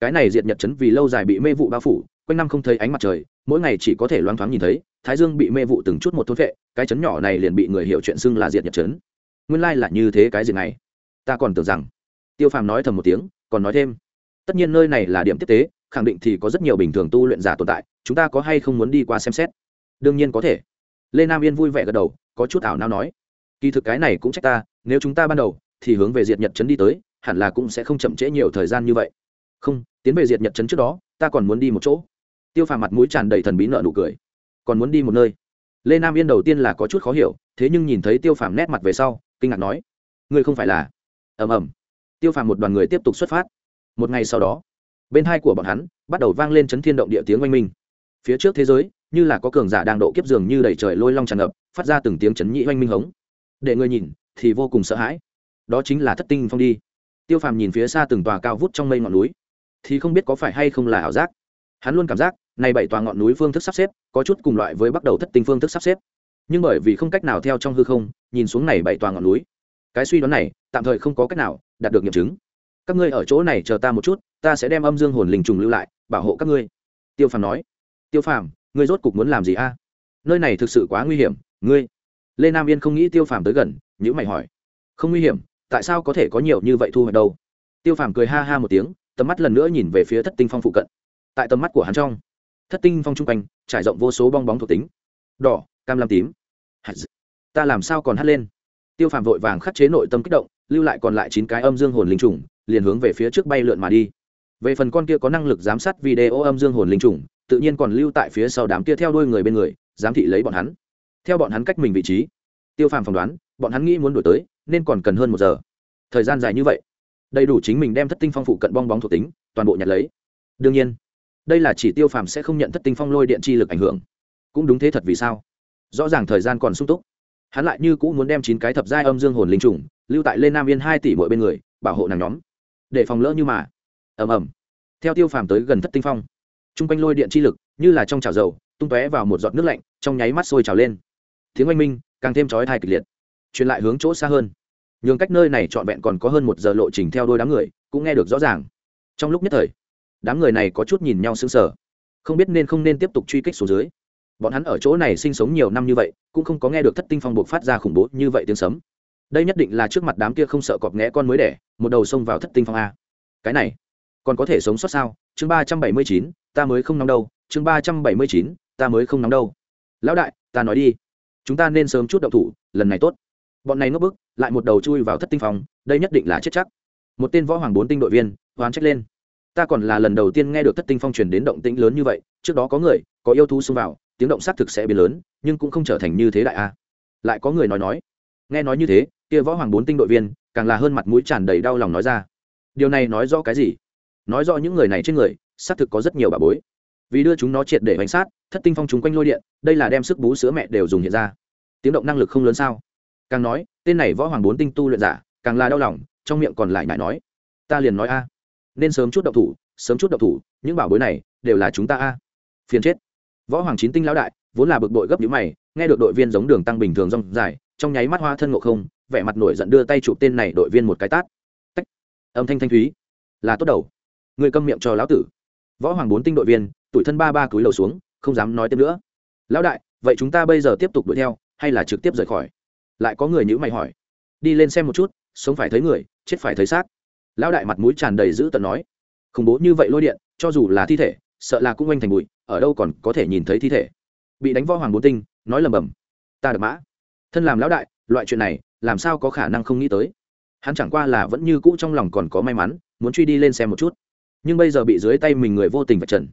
Cái này diệt nhật Chấn vì lâu dài bị mê vụ bao phủ, quanh năm không thấy ánh mặt trời, mỗi ngày chỉ có thể loáng thoáng nhìn thấy, thái dương bị mê vụ từng chút một thôn vệ cái chấn nhỏ này liền bị người hiểu chuyện xưng là diệt nhật Chấn. nguyên lai là như thế cái gì này? Ta còn tưởng rằng, tiêu phàm nói thầm một tiếng còn nói thêm. Tất nhiên nơi này là điểm tiếp tế, khẳng định thì có rất nhiều bình thường tu luyện giả tồn tại, chúng ta có hay không muốn đi qua xem xét? Đương nhiên có thể. Lê nam yên vui vẻ gật đầu, có chút ảo nao nói. Kỳ thực cái này cũng trách ta, nếu chúng ta ban đầu, thì hướng về diệt nhật trấn đi tới, hẳn là cũng sẽ không chậm trễ nhiều thời gian như vậy. Không, tiến về diệt nhật trấn trước đó, ta còn muốn đi một chỗ. Tiêu phàm mặt mũi tràn đầy thần bí nợ nụ cười. Còn muốn đi một nơi? Lê nam yên đầu tiên là có chút khó hiểu, thế nhưng nhìn thấy tiêu phàm nét mặt về sau, kinh ngạc nói. Ngươi không phải là? Ầm ầm tiêu phàm một đoàn người tiếp tục xuất phát. Một ngày sau đó, bên hai của bọn hắn bắt đầu vang lên chấn thiên động địa tiếng oanh minh. Phía trước thế giới, như là có cường giả đang độ kiếp giường như đầy trời lôi long tràn ngập, phát ra từng tiếng chấn nhị oanh minh hống. Để người nhìn, thì vô cùng sợ hãi. Đó chính là thất tinh phong đi. Tiêu phàm nhìn phía xa từng tòa cao vút trong mây ngọn núi, thì không biết có phải hay không là ảo giác. Hắn luôn cảm giác, này bảy tòa ngọn núi phương thức sắp xếp, có chút cùng loại với bắt đầu thất tinh phương thức sắp xếp. Nhưng bởi vì không cách nào theo trong hư không, nhìn xuống này bảy tòa ngọn núi cái suy đoán này, tạm thời không có cách nào đạt được nghiệm chứng. Các ngươi ở chỗ này chờ ta một chút, ta sẽ đem âm dương hồn linh trùng lưu lại, bảo hộ các ngươi. Tiêu phàm nói. Tiêu phàm, ngươi rốt cục muốn làm gì a? Nơi này thực sự quá nguy hiểm, ngươi. Lê nam yên không nghĩ tiêu phàm tới gần nhữ mày hỏi. Không nguy hiểm, tại sao có thể có nhiều như vậy thu hoạch đâu? Tiêu phàm cười ha ha một tiếng, tầm mắt lần nữa nhìn về phía thất tinh phong phụ cận. Tại tầm mắt của hắn trong, thất tinh phong trung quanh, trải rộng vô số bong bóng thuộc tính. Đỏ, cam lam tím. Ta làm sao còn hắt lên? Tiêu phàm vội vàng khắc chế nội tâm kích động, lưu lại còn lại chín cái âm dương hồn linh trùng, liền hướng về phía trước bay lượn mà đi. Về phần con kia có năng lực giám sát video âm dương hồn linh trùng, tự nhiên còn lưu tại phía sau đám kia theo đuôi người bên người, giám thị lấy bọn hắn. Theo bọn hắn cách mình vị trí, tiêu phàm phỏng đoán, bọn hắn nghĩ muốn đổi tới, nên còn cần hơn một giờ. Thời gian dài như vậy, đầy đủ chính mình đem thất tinh phong phụ cận bong bóng thuộc tính, toàn bộ nhặt lấy. Đương nhiên, đây là chỉ tiêu phàm sẽ không nhận thất tinh phong lôi điện chi lực ảnh hưởng. Cũng đúng thế thật vì sao? Rõ ràng thời gian còn sung túc hắn lại như cũ muốn đem chín cái thập giai âm dương hồn linh trùng lưu tại lên nam yên hai tỷ mỗi bên người, bảo hộ nàng nhóm. Để phòng lỡ như mà. Ầm ầm. Theo tiêu phàm tới gần thất tinh phong t r u n g quanh lôi điện chi lực như là trong chảo dầu, tung tóe vào một giọt nước lạnh, trong nháy mắt sôi trào lên. Tiếng oanh minh càng thêm trói thai kịch liệt, truyền lại hướng chỗ xa hơn. Nhường cách nơi này trọn vẹn còn có hơn một giờ lộ trình theo đôi đám người, cũng nghe được rõ ràng. Trong lúc nhất thời, đám người này có chút nhìn nhau sững sờ, không biết nên không nên tiếp tục truy kích xuống dưới bọn hắn ở chỗ này sinh sống nhiều năm như vậy, cũng không có nghe được thất tinh phong buộc phát ra khủng bố như vậy tiếng sấm. Đây nhất định là trước mặt đám kia không sợ cọp nghẽ con mới đẻ, một đầu xông vào thất tinh phong a. Cái này, còn có thể sống sót sao? Chương ba trăm bảy mươi chín, ta mới không nóng đâu. Chương ba trăm bảy mươi chín, ta mới không nóng đâu. Lão đại, ta nói đi. Chúng ta nên sớm chút đậu thủ, lần này tốt. Bọn này ngốc bức, lại một đầu chui vào thất tinh phong, đây nhất định là chết chắc. Một tên võ hoàng bốn tinh đội viên, hoán trách lên. Ta còn là lần đầu tiên nghe được thất tinh phong truyền đến động tĩnh lớn như vậy, trước đó có người, có yêu thú xông vào tiếng động xác thực sẽ biến lớn, nhưng cũng không trở thành như thế đại a. Lại có người nói nói. Nghe nói như thế, kia võ hoàng bốn tinh đội viên, càng là hơn mặt mũi tràn đầy đau lòng nói ra. Điều này nói rõ cái gì? Nói rõ những người này trên người, xác thực có rất nhiều bà bối. Vì đưa chúng nó triệt để bánh sát, thất tinh phong chúng quanh lôi điện, đây là đem sức bú sữa mẹ đều dùng hiện ra. Tiếng động năng lực không lớn sao? Càng nói, tên này võ hoàng bốn tinh tu luyện giả, càng là đau lòng, trong miệng còn lại ngại nói. Ta liền nói a. Nên sớm chút đậu thủ, sớm chút đậu thủ, những bảo bối này đều là chúng ta a. Phiền chết võ hoàng chín tinh lão đại, vốn là bực bội gấp nhũ mày, nghe được đội viên giống đường tăng bình thường rong dài, trong nháy mắt hoa thân ngộ không, vẻ mặt nổi giận đưa tay chụp tên này đội viên một cái tát. Tách. âm thanh thanh thúy. Là tốt đầu. Người câm miệng cho lão tử. Võ hoàng bốn tinh đội viên, tuổi thân ba ba cúi lầu xuống, không dám nói tiếp nữa. Lão đại, vậy chúng ta bây giờ tiếp tục đuổi theo, hay là trực tiếp rời khỏi? Lại có người nhữ mày hỏi. Đi lên xem một chút, sống phải thấy người, chết phải thấy xác. Lão đại mặt mũi tràn đầy dữ tợn nói. Khủng bố như vậy lôi điện, cho dù là thi thể sợ là cũng oanh thành bụi, ở đâu còn có thể nhìn thấy thi thể. Bị đánh võ hoàng bốn tinh, nói lầm bầm. Ta đập mã. Thân làm lão đại, loại chuyện này, làm sao có khả năng không nghĩ tới. Hắn chẳng qua là vẫn như cũ trong lòng còn có may mắn, muốn truy đi lên xem một chút. Nhưng bây giờ bị dưới tay mình người vô tình vạch trần.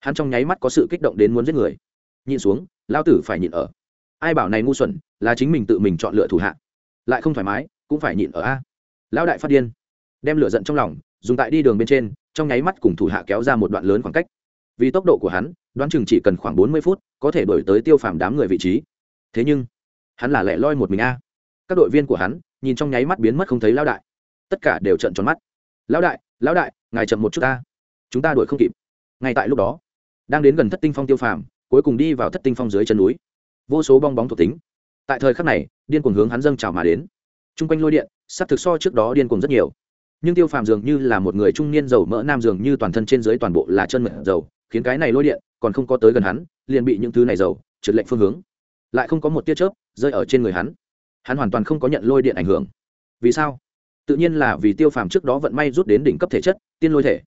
Hắn trong nháy mắt có sự kích động đến muốn giết người. Nhìn xuống lao tử phải nhịn ở. Ai bảo này ngu xuẩn, là chính mình tự mình chọn lựa thủ hạ. Lại không thoải mái, cũng phải nhịn ở a. Lão đại phát điên. Đem lửa giận trong lòng, dùng tại đi đường bên trên, trong nháy mắt cùng thủ hạ kéo ra một đoạn lớn khoảng cách vì tốc độ của hắn, đoán chừng chỉ cần khoảng bốn mươi phút, có thể đổi tới tiêu phàm đám người vị trí. Thế nhưng, hắn là lẻ loi một mình a. Các đội viên của hắn, nhìn trong nháy mắt biến mất không thấy lão đại. Tất cả đều trận tròn mắt. Lão đại lão đại, ngài chậm một chút ta. Chúng ta đuổi không kịp. Ngay tại lúc đó, đang đến gần thất tinh phong tiêu phàm, cuối cùng đi vào thất tinh phong dưới chân núi. Vô số bong bóng thuộc tính. Tại thời khắc này, điên cuồng hướng hắn dâng trào mà đến. T r u n g quanh lôi điện s ắ c thực so trước đó điên cuồng rất nhiều. Nhưng tiêu phàm dường như là một người trung niên giàu mỡ nam, dường như toàn thân trên dưới toàn bộ là chân mật dầu khiến cái này lôi điện còn không có tới gần hắn, liền bị những thứ này dầu trượt lệnh phương hướng. Lại không có một tia chớp rơi ở trên người hắn. Hắn hoàn toàn không có nhận lôi điện ảnh hưởng. Vì sao? Tự nhiên là vì tiêu phàm trước đó vận may rút đến đỉnh cấp thể chất, tiên lôi thể.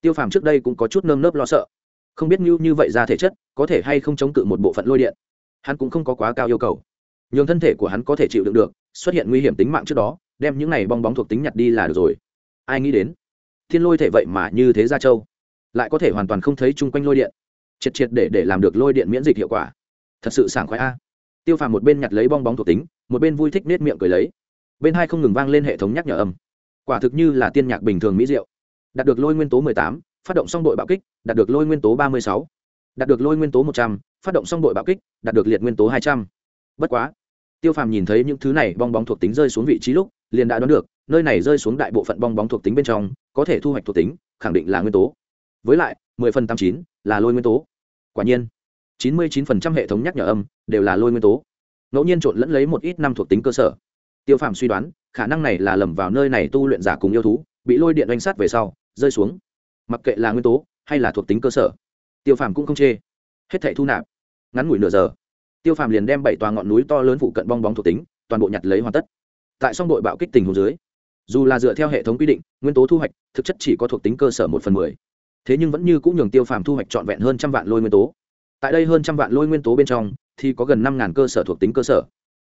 Tiêu phàm trước đây cũng có chút nơm nớp lo sợ. Không biết như như vậy ra thể chất, có thể hay không chống cự một bộ phận lôi điện. Hắn cũng không có quá cao yêu cầu. Nhường thân thể của hắn có thể chịu đựng được, xuất hiện nguy hiểm tính mạng trước đó, đem những này bong bóng thuộc tính nhặt đi là được rồi. Ai nghĩ đến? Thiên lôi thể vậy mà như thế ra châu lại có thể hoàn toàn không thấy chung quanh lôi điện. Triệt triệt để để làm được lôi điện miễn dịch hiệu quả. Thật sự sảng khoái a. Tiêu phàm một bên nhặt lấy bong bóng thuộc tính, một bên vui thích nết miệng cười lấy. Bên hai không ngừng vang lên hệ thống nhắc nhở âm. Quả thực như là tiên nhạc bình thường mỹ diệu. Đạt được lôi nguyên tố mười tám, phát động xong đội bạo kích, đạt được lôi nguyên tố ba mươi sáu, đạt được lôi nguyên tố một trăm, phát động xong đội bạo kích, đạt được liệt nguyên tố hai trăm. Bất quá, tiêu phàm nhìn thấy những thứ này bong bóng thuộc tính rơi xuống vị trí lúc, liền đã đoán được, nơi này rơi xuống đại bộ phận bong bóng thuộc tính bên trong, có thể thu hoạch thuộc tính, khẳng định là nguyên tố với lại, mười phần tám chín là lôi nguyên tố. Quả nhiên, chín mươi chín phần trăm hệ thống nhắc nhở âm đều là lôi nguyên tố. Ngẫu nhiên trộn lẫn lấy một ít năm thuộc tính cơ sở. Tiêu phạm suy đoán, khả năng này là lầm vào nơi này tu luyện giả cùng yêu thú, bị lôi điện oanh sát về sau, rơi xuống. Mặc kệ là nguyên tố hay là thuộc tính cơ sở, tiêu phạm cũng không chê. Hết thệ thu nạp. Ngắn ngủi nửa giờ, tiêu phạm liền đem bảy tòa ngọn núi to lớn phụ cận bong bóng thuộc tính, toàn bộ nhặt lấy hoàn tất. Tại song đội bạo kích tình hồ dưới, dù là dựa theo hệ thống quy định, nguyên tố thu hoạch thực chất chỉ có thuộc tính cơ sở một phần mười thế nhưng vẫn như cũng nhường tiêu phàm thu hoạch trọn vẹn hơn trăm vạn lôi nguyên tố. Tại đây hơn trăm vạn lôi nguyên tố bên trong, thì có gần năm ngàn cơ sở thuộc tính cơ sở.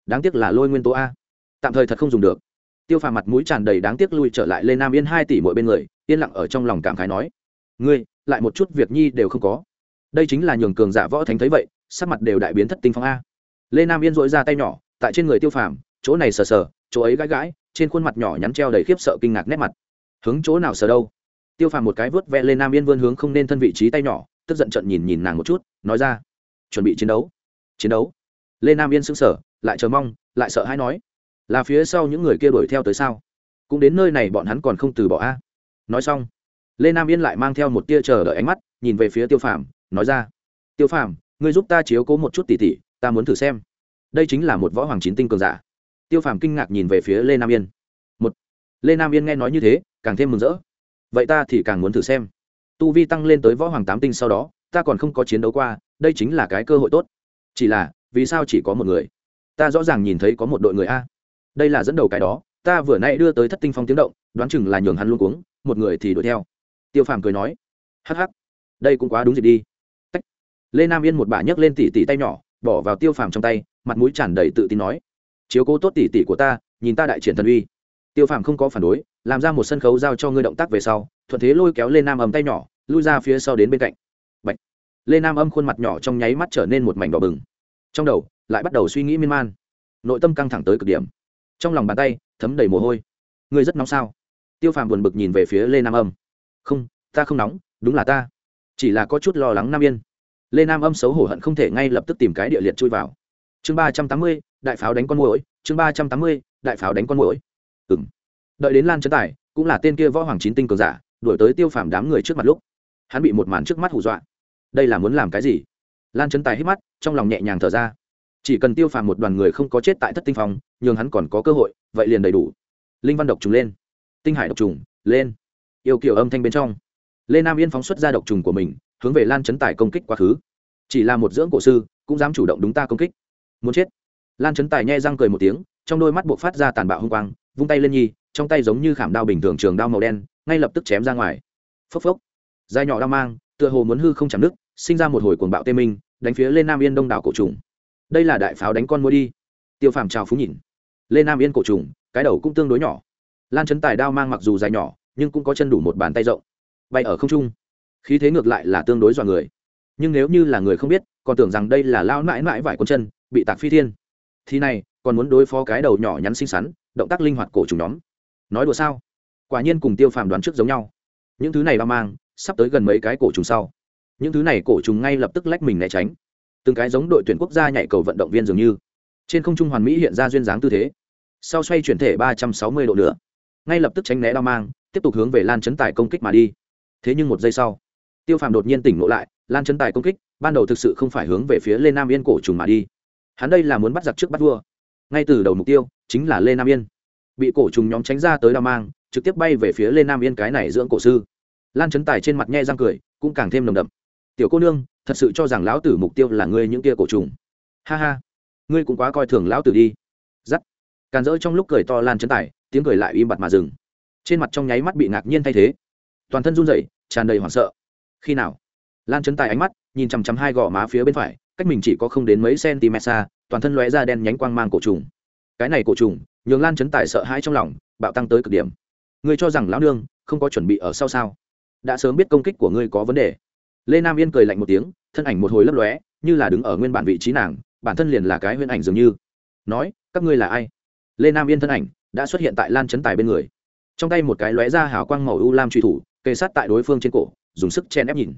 Đáng tiếc là lôi nguyên tố a. Tạm thời thật không dùng được. Tiêu phàm mặt mũi tràn đầy đáng tiếc lui trở lại lên nam yên hai tỷ mỗi bên người, yên lặng ở trong lòng cảm khái nói, ngươi, lại một chút việc nhi đều không có. Đây chính là nhường cường giả võ thánh thấy vậy, sắc mặt đều đại biến thất tinh phong a. Lê nam yên dội ra tay nhỏ, tại trên người tiêu phàm, chỗ này sờ sờ, chỗ ấy gãi gãi, trên khuôn mặt nhỏ nhắn treo đầy khiếp sợ kinh ngạc nét mặt. Hướng chỗ nào sờ đâu? Tiêu phàm một cái vớt ve lên nam yên vươn hướng không nên thân vị trí tay nhỏ, tức giận trận nhìn nhìn nàng một chút, nói ra, chuẩn bị chiến đấu chiến đấu. Lê nam yên sững sờ, lại chờ mong, lại sợ hãi nói, là phía sau những người kia đuổi theo tới sao? Cũng đến nơi này bọn hắn còn không từ bỏ a. Nói xong lê nam yên lại mang theo một tia chờ đợi ánh mắt, nhìn về phía tiêu phàm, nói ra, tiêu phàm, ngươi giúp ta chiếu cố một chút tỉ tỉ ta muốn thử xem. Đây chính là một võ hoàng chín tinh cường giả. Tiêu phàm kinh ngạc nhìn về phía lê nam yên. Một lê nam yên nghe nói như thế, càng thêm mừng rỡ vậy ta thì càng muốn thử xem. Tu vi tăng lên tới võ hoàng tám tinh sau đó, ta còn không có chiến đấu qua, đây chính là cái cơ hội tốt. Chỉ là, vì sao chỉ có một người? Ta rõ ràng nhìn thấy có một đội người a. Đây là dẫn đầu cái đó, ta vừa nay đưa tới thất tinh phong tiếng động, đoán chừng là nhường hắn luôn cuống, một người thì đuổi theo. Tiêu phàm cười nói, hắc hắc, đây cũng quá đúng gì đi. Tách. lê nam yên một bà nhấc lên tỉ tỉ tay nhỏ, bỏ vào tiêu phàm trong tay, mặt mũi tràn đầy tự tin nói, chiếu cố tốt tỉ tỉ của ta, nhìn ta đại triển thần uy tiêu phàm không có phản đối, làm ra một sân khấu giao cho ngươi động tác về sau, thuận thế lôi kéo lên nam âm tay nhỏ, lui ra phía sau đến bên cạnh. Bạch. lê nam âm khuôn mặt nhỏ trong nháy mắt trở nên một mảnh đỏ bừng. Trong đầu, lại bắt đầu suy nghĩ miên man. Nội tâm căng thẳng tới cực điểm. Trong lòng bàn tay, thấm đầy mồ hôi. Ngươi rất nóng sao? Tiêu phàm buồn bực nhìn về phía lê nam âm. Không, ta không nóng, đúng là ta. Chỉ là có chút lo lắng nam yên. Lê nam âm xấu hổ hận không thể ngay lập tức tìm cái địa liệt chui vào. Chương ba trăm tám mươi, đại pháo đánh con mũi chương ba trăm tám mươi, đại pháo đánh con mũi ừng đợi đến lan trấn tài, cũng là tên kia võ hoàng chín tinh cường giả, đuổi tới tiêu phàm đám người trước mặt lúc, hắn bị một màn trước mắt hù dọa. Đây là muốn làm cái gì? Lan trấn tài hít mắt, trong lòng nhẹ nhàng thở ra. Chỉ cần tiêu phàm một đoàn người không có chết tại thất tinh phòng nhường hắn còn có cơ hội, vậy liền đầy đủ. Linh văn độc trùng lên. Tinh hải độc trùng, lên. Yêu kiểu âm thanh bên trong. Lê nam yên phóng xuất ra độc trùng của mình, hướng về lan chấn tài công kích quá khứ. Chỉ là một dưỡng cổ sư, cũng dám chủ động đúng ta công kích. Muốn chết. Lan chấn tài nhai răng cười một tiếng, trong đôi mắt buộc phát ra tàn bạo hung quang vung tay lên nhi, trong tay giống như khảm đao bình thường trường đao màu đen, ngay lập tức chém ra ngoài. Phốc phốc. Dài nhỏ đao mang, tựa hồ muốn hư không chạm nước, sinh ra một hồi cuồng bạo tê minh, đánh phía lên nam yên đông đảo cổ trùng. Đây là đại pháo đánh con mua đi. Tiêu phàm trào phú nhìn. Lên nam yên cổ trùng, cái đầu cũng tương đối nhỏ. Lan chấn tài đao mang mặc dù dài nhỏ, nhưng cũng có chân đủ một bàn tay rộng. Bay ở không trung. Khí thế ngược lại là tương đối dọa người. Nhưng nếu như là người không biết, còn tưởng rằng đây là lao mãi mãi vải con chân, bị tạc phi thiên. Thì này còn muốn đối phó cái đầu nhỏ nhắn xinh xắn, động tác linh hoạt cổ trùng nhóm. Nói đùa sao? Quả nhiên cùng tiêu phàm đoán trước giống nhau. Những thứ này đao mang, sắp tới gần mấy cái cổ trùng sau. Những thứ này cổ trùng ngay lập tức lách mình né tránh. Từng cái giống đội tuyển quốc gia nhảy cầu vận động viên dường như. Trên không trung hoàn mỹ hiện ra duyên dáng tư thế. Sau xoay chuyển thể ba trăm sáu mươi độ nữa ngay lập tức tránh né đao mang, tiếp tục hướng về lan chấn tài công kích mà đi. Thế nhưng một giây sau, tiêu phàm đột nhiên tỉnh ngộ lại, lan chấn tài công kích, ban đầu thực sự không phải hướng về phía lê nam yên cổ trùng mà đi. Hắn đây là muốn bắt giặc trước bắt vua ngay từ đầu mục tiêu chính là lê nam yên bị cổ trùng nhóm tránh ra tới đao mang trực tiếp bay về phía lê nam yên cái này dưỡng cổ sư lan Trấn tài trên mặt nhe răng cười cũng càng thêm nồng đậm tiểu cô nương thật sự cho rằng lão tử mục tiêu là ngươi những kia cổ trùng ha ha ngươi cũng quá coi thường lão tử đi giắt càn rỡ trong lúc cười to lan Trấn tài tiếng cười lại im bặt mà dừng trên mặt trong nháy mắt bị ngạc nhiên thay thế toàn thân run rẩy, tràn đầy hoảng sợ khi nào lan Trấn tài ánh mắt nhìn chằm chằm hai gò má phía bên phải cách mình chỉ có không đến mấy cm xa toàn thân lóe ra đen nhánh quang mang cổ trùng. Cái này cổ trùng, nhường lan chấn tài sợ hãi trong lòng, bạo tăng tới cực điểm. Ngươi cho rằng lão nương không có chuẩn bị ở sau sao? Đã sớm biết công kích của ngươi có vấn đề. Lê nam yên cười lạnh một tiếng, thân ảnh một hồi lấp lóe, như là đứng ở nguyên bản vị trí nàng, bản thân liền là cái huyễn ảnh dường như. Nói, các ngươi là ai? Lê nam yên thân ảnh đã xuất hiện tại lan chấn tài bên người. Trong tay một cái lóe ra hào quang màu u lam truy thủ, kề sát tại đối phương trên cổ, dùng sức chen ép nhìn.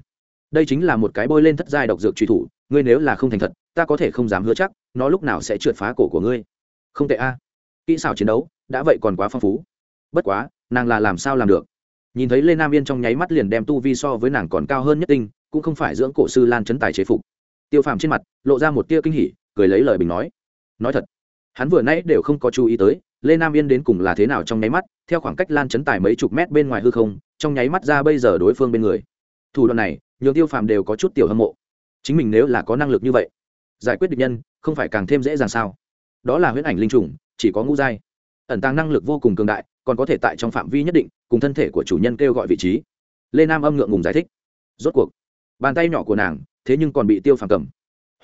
Đây chính là một cái bôi lên thất giai độc dược truy thủ, ngươi nếu là không thành thật, ta có thể không dám hứa chắc nó lúc nào sẽ trượt phá cổ của ngươi? Không tệ a. Kỹ xảo chiến đấu, đã vậy còn quá phong phú. Bất quá, nàng là làm sao làm được? Nhìn thấy lê nam yên trong nháy mắt liền đem tu vi so với nàng còn cao hơn nhất tinh, cũng không phải dưỡng cổ sư lan chấn tài chế phục. Tiêu phàm trên mặt lộ ra một tia kinh hỉ, cười lấy lời bình nói. Nói thật, hắn vừa nãy đều không có chú ý tới, lê nam yên đến cùng là thế nào trong nháy mắt, theo khoảng cách lan chấn tài mấy chục mét bên ngoài hư không, trong nháy mắt ra bây giờ đối phương bên người. Thủ đoạn này nhiều tiêu phàm đều có chút tiểu hâm mộ. Chính mình nếu là có năng lực như vậy, giải quyết địch nhân không phải càng thêm dễ dàng sao? Đó là huyễn ảnh linh trùng, chỉ có ngũ giai. Ẩn tàng năng lực vô cùng cường đại, còn có thể tại trong phạm vi nhất định, cùng thân thể của chủ nhân kêu gọi vị trí. Lê nam âm ngượng ngùng giải thích. Rốt cuộc, bàn tay nhỏ của nàng, thế nhưng còn bị tiêu phàm cầm.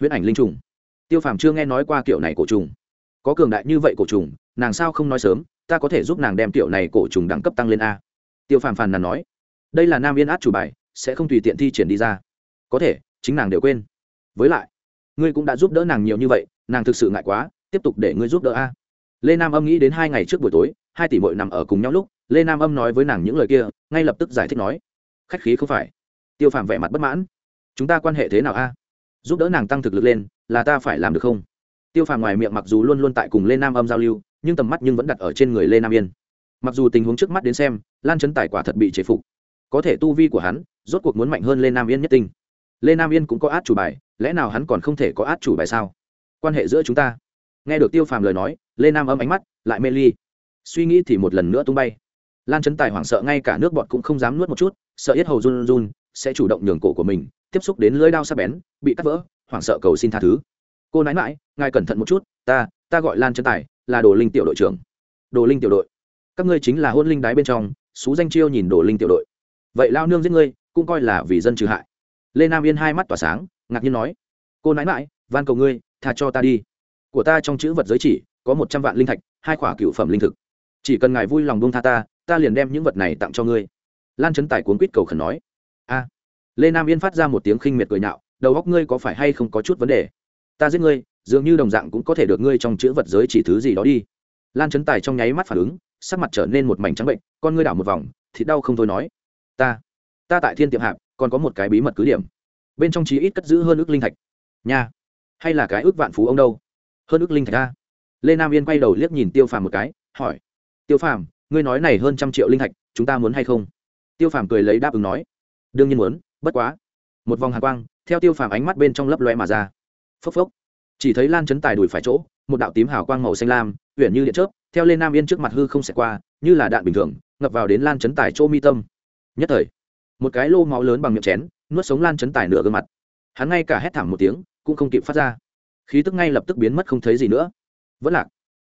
Huyễn ảnh linh trùng. Tiêu phàm chưa nghe nói qua kiểu này cổ trùng. Có cường đại như vậy cổ trùng, nàng sao không nói sớm, ta có thể giúp nàng đem kiểu này cổ trùng đẳng cấp tăng lên a. Tiêu phàm phàn nàn nói. Đây là nam yên át chủ bài, sẽ không tùy tiện thi triển đi ra. Có thể, chính nàng đều quên. Với lại ngươi cũng đã giúp đỡ nàng nhiều như vậy, nàng thực sự ngại quá, tiếp tục để ngươi giúp đỡ a. Lê nam âm nghĩ đến hai ngày trước buổi tối, hai tỷ mội nằm ở cùng nhau lúc, lê nam âm nói với nàng những lời kia, ngay lập tức giải thích nói, khách khí không phải. Tiêu phàm vẻ mặt bất mãn. Chúng ta quan hệ thế nào a? Giúp đỡ nàng tăng thực lực lên, là ta phải làm được không? Tiêu phàm ngoài miệng mặc dù luôn luôn tại cùng lê nam âm giao lưu, nhưng tầm mắt nhưng vẫn đặt ở trên người lê nam yên. Mặc dù tình huống trước mắt đến xem, lan chấn tài quả thật bị chế phục. Có thể tu vi của hắn, rốt cuộc muốn mạnh hơn lê nam yên nhất tinh. Lê nam yên cũng có át chủ bài lẽ nào hắn còn không thể có át chủ bài sao? Quan hệ giữa chúng ta. Nghe được tiêu phàm lời nói, lê nam âm ánh mắt, lại mê ly. Suy nghĩ thì một lần nữa tung bay. Lan chấn tài hoảng sợ ngay cả nước bọt cũng không dám nuốt một chút, sợ yết hầu run run, sẽ chủ động nhường cổ của mình, tiếp xúc đến lưỡi đao sắp bén, bị cắt vỡ, hoảng sợ cầu xin tha thứ. Cô nãi mãi ngài cẩn thận một chút, ta ta gọi lan chấn tài, là đồ linh tiểu đội trưởng. Đồ linh tiểu đội. Các ngươi chính là hôn linh đái bên trong, xú danh chiêu nhìn đồ linh tiểu đội. Vậy lao nương giết ngươi, cũng coi là vì dân trừ hại. Lê nam yên hai mắt tỏa sáng ngạc nhiên nói, cô nãi mãi van cầu ngươi, tha cho ta đi. Của ta trong chữ vật giới chỉ có một trăm vạn linh thạch, hai khỏa cựu phẩm linh thực. Chỉ cần ngài vui lòng buông tha ta ta liền đem những vật này tặng cho ngươi. Lan trấn tài cuốn quýt cầu khẩn nói, a. Lê nam yên phát ra một tiếng khinh miệt cười nhạo, đầu góc ngươi có phải hay không có chút vấn đề? Ta giết ngươi, dường như đồng dạng cũng có thể được ngươi trong chữ vật giới chỉ thứ gì đó đi. Lan trấn tài trong nháy mắt phản ứng, sắc mặt trở nên một mảnh trắng bệnh, con ngươi đảo một vòng, thịt đau không thôi nói. Ta ta tại thiên tiệm hạp, còn có một cái bí mật cứ điểm bên trong chí ít cất giữ hơn ước linh thạch. Nha, hay là cái ước vạn phú ông đâu? Hơn ước linh thạch a. Lê nam yên quay đầu liếc nhìn tiêu phàm một cái, hỏi, tiêu phàm, ngươi nói này hơn trăm triệu linh thạch, chúng ta muốn hay không? Tiêu phàm cười lấy đáp ứng nói, đương nhiên muốn, bất quá. Một vòng hàng quang, theo tiêu phàm ánh mắt bên trong lấp loe mà ra. Phốc phốc. Chỉ thấy lan chấn tài đùi phải chỗ, một đạo tím hào quang màu xanh lam uyển như điện chớp, theo lên nam yên trước mặt hư không xẹt qua, như là đạn bình thường, ngập vào đến lan chấn tài chỗ mi tâm. Nhất thời, một cái lô máu lớn bằng miệng chén nuốt sống lan chấn tài nửa gương mặt. Hắn ngay cả hét thảm một tiếng, cũng không kịp phát ra. Khí tức ngay lập tức biến mất không thấy gì nữa. Vẫn lạc.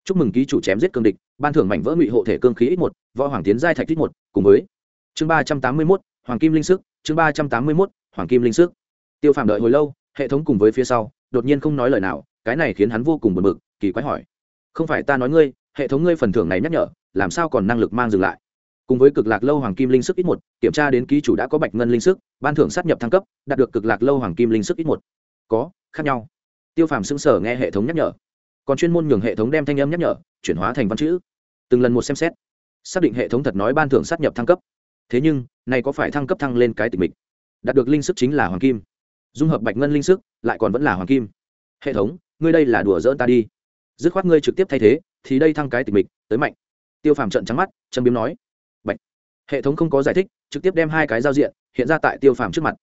Chúc mừng ký chủ chém giết cương địch, ban thưởng mảnh vỡ ngụy hộ thể cương khí ít một, võ hoàng tiến giai thạch ít một, cùng với chương ba trăm tám mươi mốt, hoàng kim linh sức, chương ba trăm tám mươi mốt, hoàng kim linh sức. Tiêu phàm đợi hồi lâu, hệ thống cùng với phía sau, đột nhiên không nói lời nào, cái này khiến hắn vô cùng buồn bực, kỳ quái hỏi. Không phải ta nói ngươi, hệ thống ngươi phần thưởng này nhắc nhở, làm sao còn năng lực mang dừng lại? Cùng với cực lạc lâu hoàng kim linh sức ít một, kiểm tra đến ký chủ đã có bạch ngân linh sức, ban thưởng sát nhập thăng cấp, đạt được cực lạc lâu hoàng kim linh sức ít một. Có, khác nhau. Tiêu phàm xưng sở nghe hệ thống nhắc nhở. Còn chuyên môn nhường hệ thống đem thanh âm nhắc nhở, chuyển hóa thành văn chữ. Từng lần một xem xét, xác định hệ thống thật nói ban thưởng sát nhập thăng cấp. Thế nhưng, này có phải thăng cấp thăng lên cái tình mịch? Đạt được linh sức chính là hoàng kim. Dung hợp bạch ngân linh sức, lại còn vẫn là hoàng kim. Hệ thống, ngươi đây là đùa dỡn ta đi. Dứt khoát ngươi trực tiếp thay thế, thì đây thăng cái tình mịch, tới mạnh. Tiêu phàm trận trắng mắt, châm biếm nói hệ thống không có giải thích, trực tiếp đem hai cái giao diện hiện ra tại tiêu phàm trước mặt.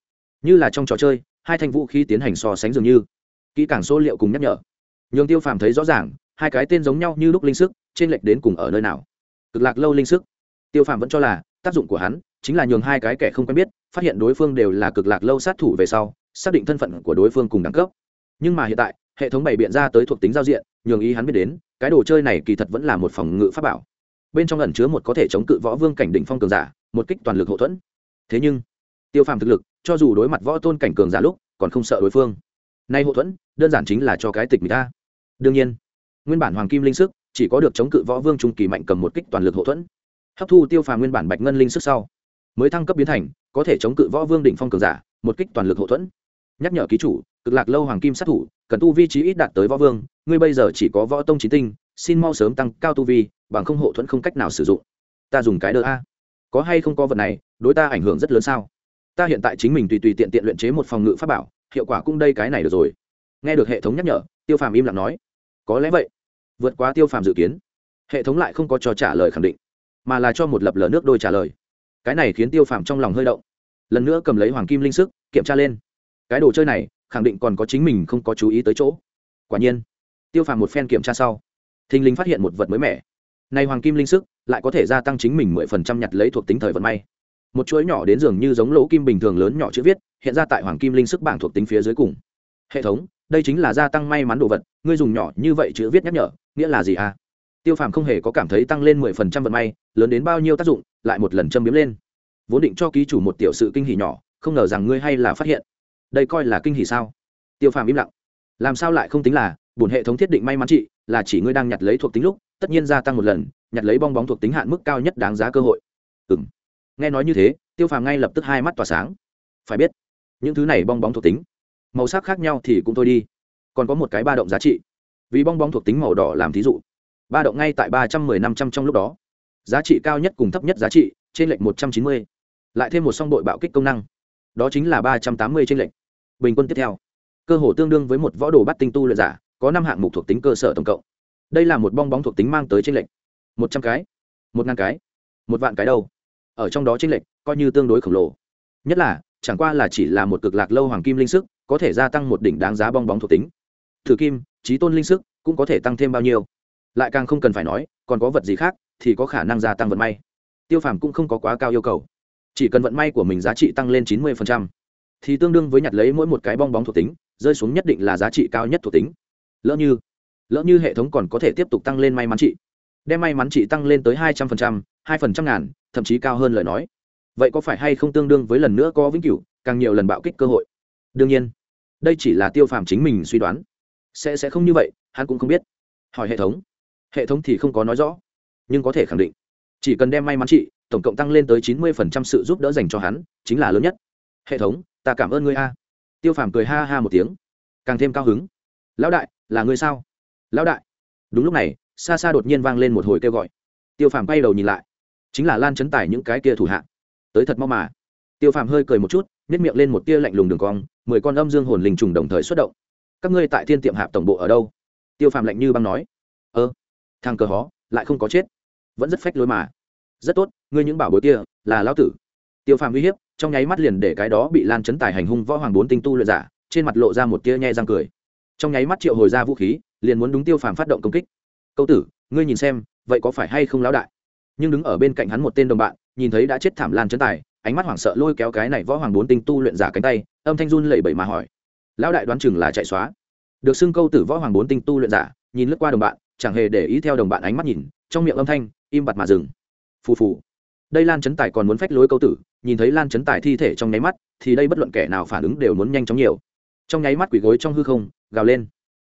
Như là trong trò chơi, hai thanh vũ khí tiến hành so sánh dường như. Kỹ càng số liệu cùng nhắc nhở. Nhường tiêu phàm thấy rõ ràng, hai cái tên giống nhau như lúc linh sức, trên lệch đến cùng ở nơi nào. Cực lạc lâu linh sức. Tiêu phàm vẫn cho là, tác dụng của hắn chính là nhường hai cái kẻ không quen biết, phát hiện đối phương đều là cực lạc lâu sát thủ về sau, xác định thân phận của đối phương cùng đẳng cấp. Nhưng mà hiện tại, hệ thống bày biện ra tới thuộc tính giao diện, nhường ý hắn biết đến, cái đồ chơi này kỳ thật vẫn là một phòng ngự pháp bảo bên trong ẩn chứa một có thể chống cự võ vương cảnh đỉnh phong cường giả, một kích toàn lực hậu thuẫn. Thế nhưng, tiêu phàm thực lực, cho dù đối mặt võ tôn cảnh cường giả lúc, còn không sợ đối phương. Nay hậu thuẫn, đơn giản chính là cho cái tịch người ta. Đương nhiên, nguyên bản hoàng kim linh sức, chỉ có được chống cự võ vương trung kỳ mạnh cầm một kích toàn lực hậu thuẫn. Hấp thu tiêu phàm nguyên bản bạch ngân linh sức sau, mới thăng cấp biến thành, có thể chống cự võ vương đỉnh phong cường giả, một kích toàn lực hậu thuẫn. Nhắc nhở ký chủ, cực lạc lâu hoàng kim sát thủ, cần tu vi trí ít đạt tới võ vương, ngươi bây giờ chỉ có võ tông trí tinh xin mau sớm tăng cao tu vi, bằng không hộ thuẫn không cách nào sử dụng. Ta dùng cái đỡ a. Có hay không có vật này, đối ta ảnh hưởng rất lớn sao? Ta hiện tại chính mình tùy tùy tiện tiện luyện chế một phòng ngự pháp bảo, hiệu quả cũng đây cái này được rồi. Nghe được hệ thống nhắc nhở, tiêu phàm im lặng nói. Có lẽ vậy. Vượt quá tiêu phàm dự kiến. Hệ thống lại không có cho trả lời khẳng định, mà là cho một lập lờ nước đôi trả lời. Cái này khiến tiêu phàm trong lòng hơi động. Lần nữa cầm lấy hoàng kim linh sức, kiểm tra lên. Cái đồ chơi này, khẳng định còn có chính mình không có chú ý tới chỗ. Quả nhiên, tiêu phàm một phen kiểm tra sau thình linh phát hiện một vật mới mẻ. Nay hoàng kim linh sức, lại có thể gia tăng chính mình mười phần trăm nhặt lấy thuộc tính thời vận may. Một chuỗi nhỏ đến dường như giống lỗ kim bình thường lớn nhỏ chữ viết, hiện ra tại hoàng kim linh sức bảng thuộc tính phía dưới cùng. Hệ thống, đây chính là gia tăng may mắn đồ vật, ngươi dùng nhỏ như vậy chữ viết nhắc nhở, nghĩa là gì à? Tiêu phàm không hề có cảm thấy tăng lên mười phần trăm vận may, lớn đến bao nhiêu tác dụng, lại một lần châm biếm lên. Vốn định cho ký chủ một tiểu sự kinh hỉ nhỏ, không ngờ rằng ngươi hay là phát hiện. Đây coi là kinh hỉ sao? Tiêu phàm im lặng làm sao lại không tính là, bổn hệ thống thiết định may mắn trị là chỉ ngươi đang nhặt lấy thuộc tính lúc, tất nhiên gia tăng một lần, nhặt lấy bong bóng thuộc tính hạn mức cao nhất đáng giá cơ hội. Ừ m nghe nói như thế, tiêu phàm ngay lập tức hai mắt tỏa sáng. Phải biết, những thứ này bong bóng thuộc tính, màu sắc khác nhau thì cũng thôi đi. Còn có một cái ba động giá trị. Vì bong bóng thuộc tính màu đỏ làm thí dụ, ba động ngay tại ba trăm mười năm trăm trong lúc đó. Giá trị cao nhất cùng thấp nhất giá trị, trên lệnh một trăm chín mươi. Lại thêm một song đội bạo kích công năng. Đó chính là ba trăm tám mươi trên lệnh bình quân tiếp theo cơ hồ tương đương với một võ đồ bắt tinh tu luyện giả, có năm hạng mục thuộc tính cơ sở tổng cộng. Đây là một bong bóng thuộc tính mang tới tranh lệnh một trăm cái, một ngàn cái, một vạn cái đâu. Ở trong đó tranh lệnh coi như tương đối khổng lồ. Nhất là, chẳng qua là chỉ là một cực lạc lâu hoàng kim linh sức, có thể gia tăng một đỉnh đáng giá bong bóng thuộc tính. Thử kim trí tôn linh sức cũng có thể tăng thêm bao nhiêu? Lại càng không cần phải nói, còn có vật gì khác thì có khả năng gia tăng vận may. Tiêu phàm cũng không có quá cao yêu cầu. Chỉ cần vận may của mình giá trị tăng lên chín mươi thì tương đương với nhặt lấy mỗi một cái bong bóng thuộc tính rơi xuống nhất định là giá trị cao nhất thuộc tính. Lỡ như lỡ như hệ thống còn có thể tiếp tục tăng lên may mắn trị, đem may mắn trị tăng lên tới hai trăm linh hai phần trăm ngàn, thậm chí cao hơn lời nói. Vậy có phải hay không tương đương với lần nữa có vĩnh cửu, càng nhiều lần bạo kích cơ hội? Đương nhiên, đây chỉ là tiêu phàm chính mình suy đoán. Sẽ sẽ không như vậy, hắn cũng không biết. Hỏi hệ thống. Hệ thống thì không có nói rõ, nhưng có thể khẳng định, chỉ cần đem may mắn trị, tổng cộng tăng lên tới chín mươi phần trăm sự giúp đỡ dành cho hắn, chính là lớn nhất. Hệ thống, ta cảm ơn ngươi a tiêu phàm cười ha ha một tiếng. Càng thêm cao hứng. Lão đại, là ngươi sao? Lão đại. Đúng lúc này, xa xa đột nhiên vang lên một hồi kêu gọi. Tiêu phàm bay đầu nhìn lại. Chính là lan chấn tải những cái kia thủ hạ. Tới thật mau mà. Tiêu phàm hơi cười một chút nhét miệng lên một tia lạnh lùng đường cong, mười con âm dương hồn linh trùng đồng thời xuất động. Các ngươi tại thiên tiệm hạp tổng bộ ở đâu? Tiêu phàm lạnh như băng nói. Ơ, thằng cờ hó, lại không có chết. Vẫn rất phách lối mà. Rất tốt, ngươi những bảo bối kia là lão tử. Tiêu phàm uy hiếp trong nháy mắt liền để cái đó bị lan chấn tài hành hung võ hoàng bốn tinh tu luyện giả, trên mặt lộ ra một tia nhe răng cười. Trong nháy mắt triệu hồi ra vũ khí, liền muốn đúng tiêu phàm phát động công kích. Câu tử, ngươi nhìn xem, vậy có phải hay không lão đại? Nhưng đứng ở bên cạnh hắn một tên đồng bạn, nhìn thấy đã chết thảm lan chấn tài, ánh mắt hoảng sợ lôi kéo cái này võ hoàng bốn tinh tu luyện giả cánh tay, âm thanh run lẩy bẩy mà hỏi. Lão đại đoán chừng là chạy xóa. Được xưng câu tử võ hoàng bốn tinh tu luyện giả, nhìn lướt qua đồng bạn, chẳng hề để ý theo đồng bạn ánh mắt nhìn, trong miệng âm thanh im bặt mà dừng. Phù phù đây lan chấn tài còn muốn phách lối câu tử, nhìn thấy lan chấn tài thi thể trong nháy mắt, thì đây bất luận kẻ nào phản ứng đều muốn nhanh chóng nhiều. Trong nháy mắt quỷ gối trong hư không, gào lên.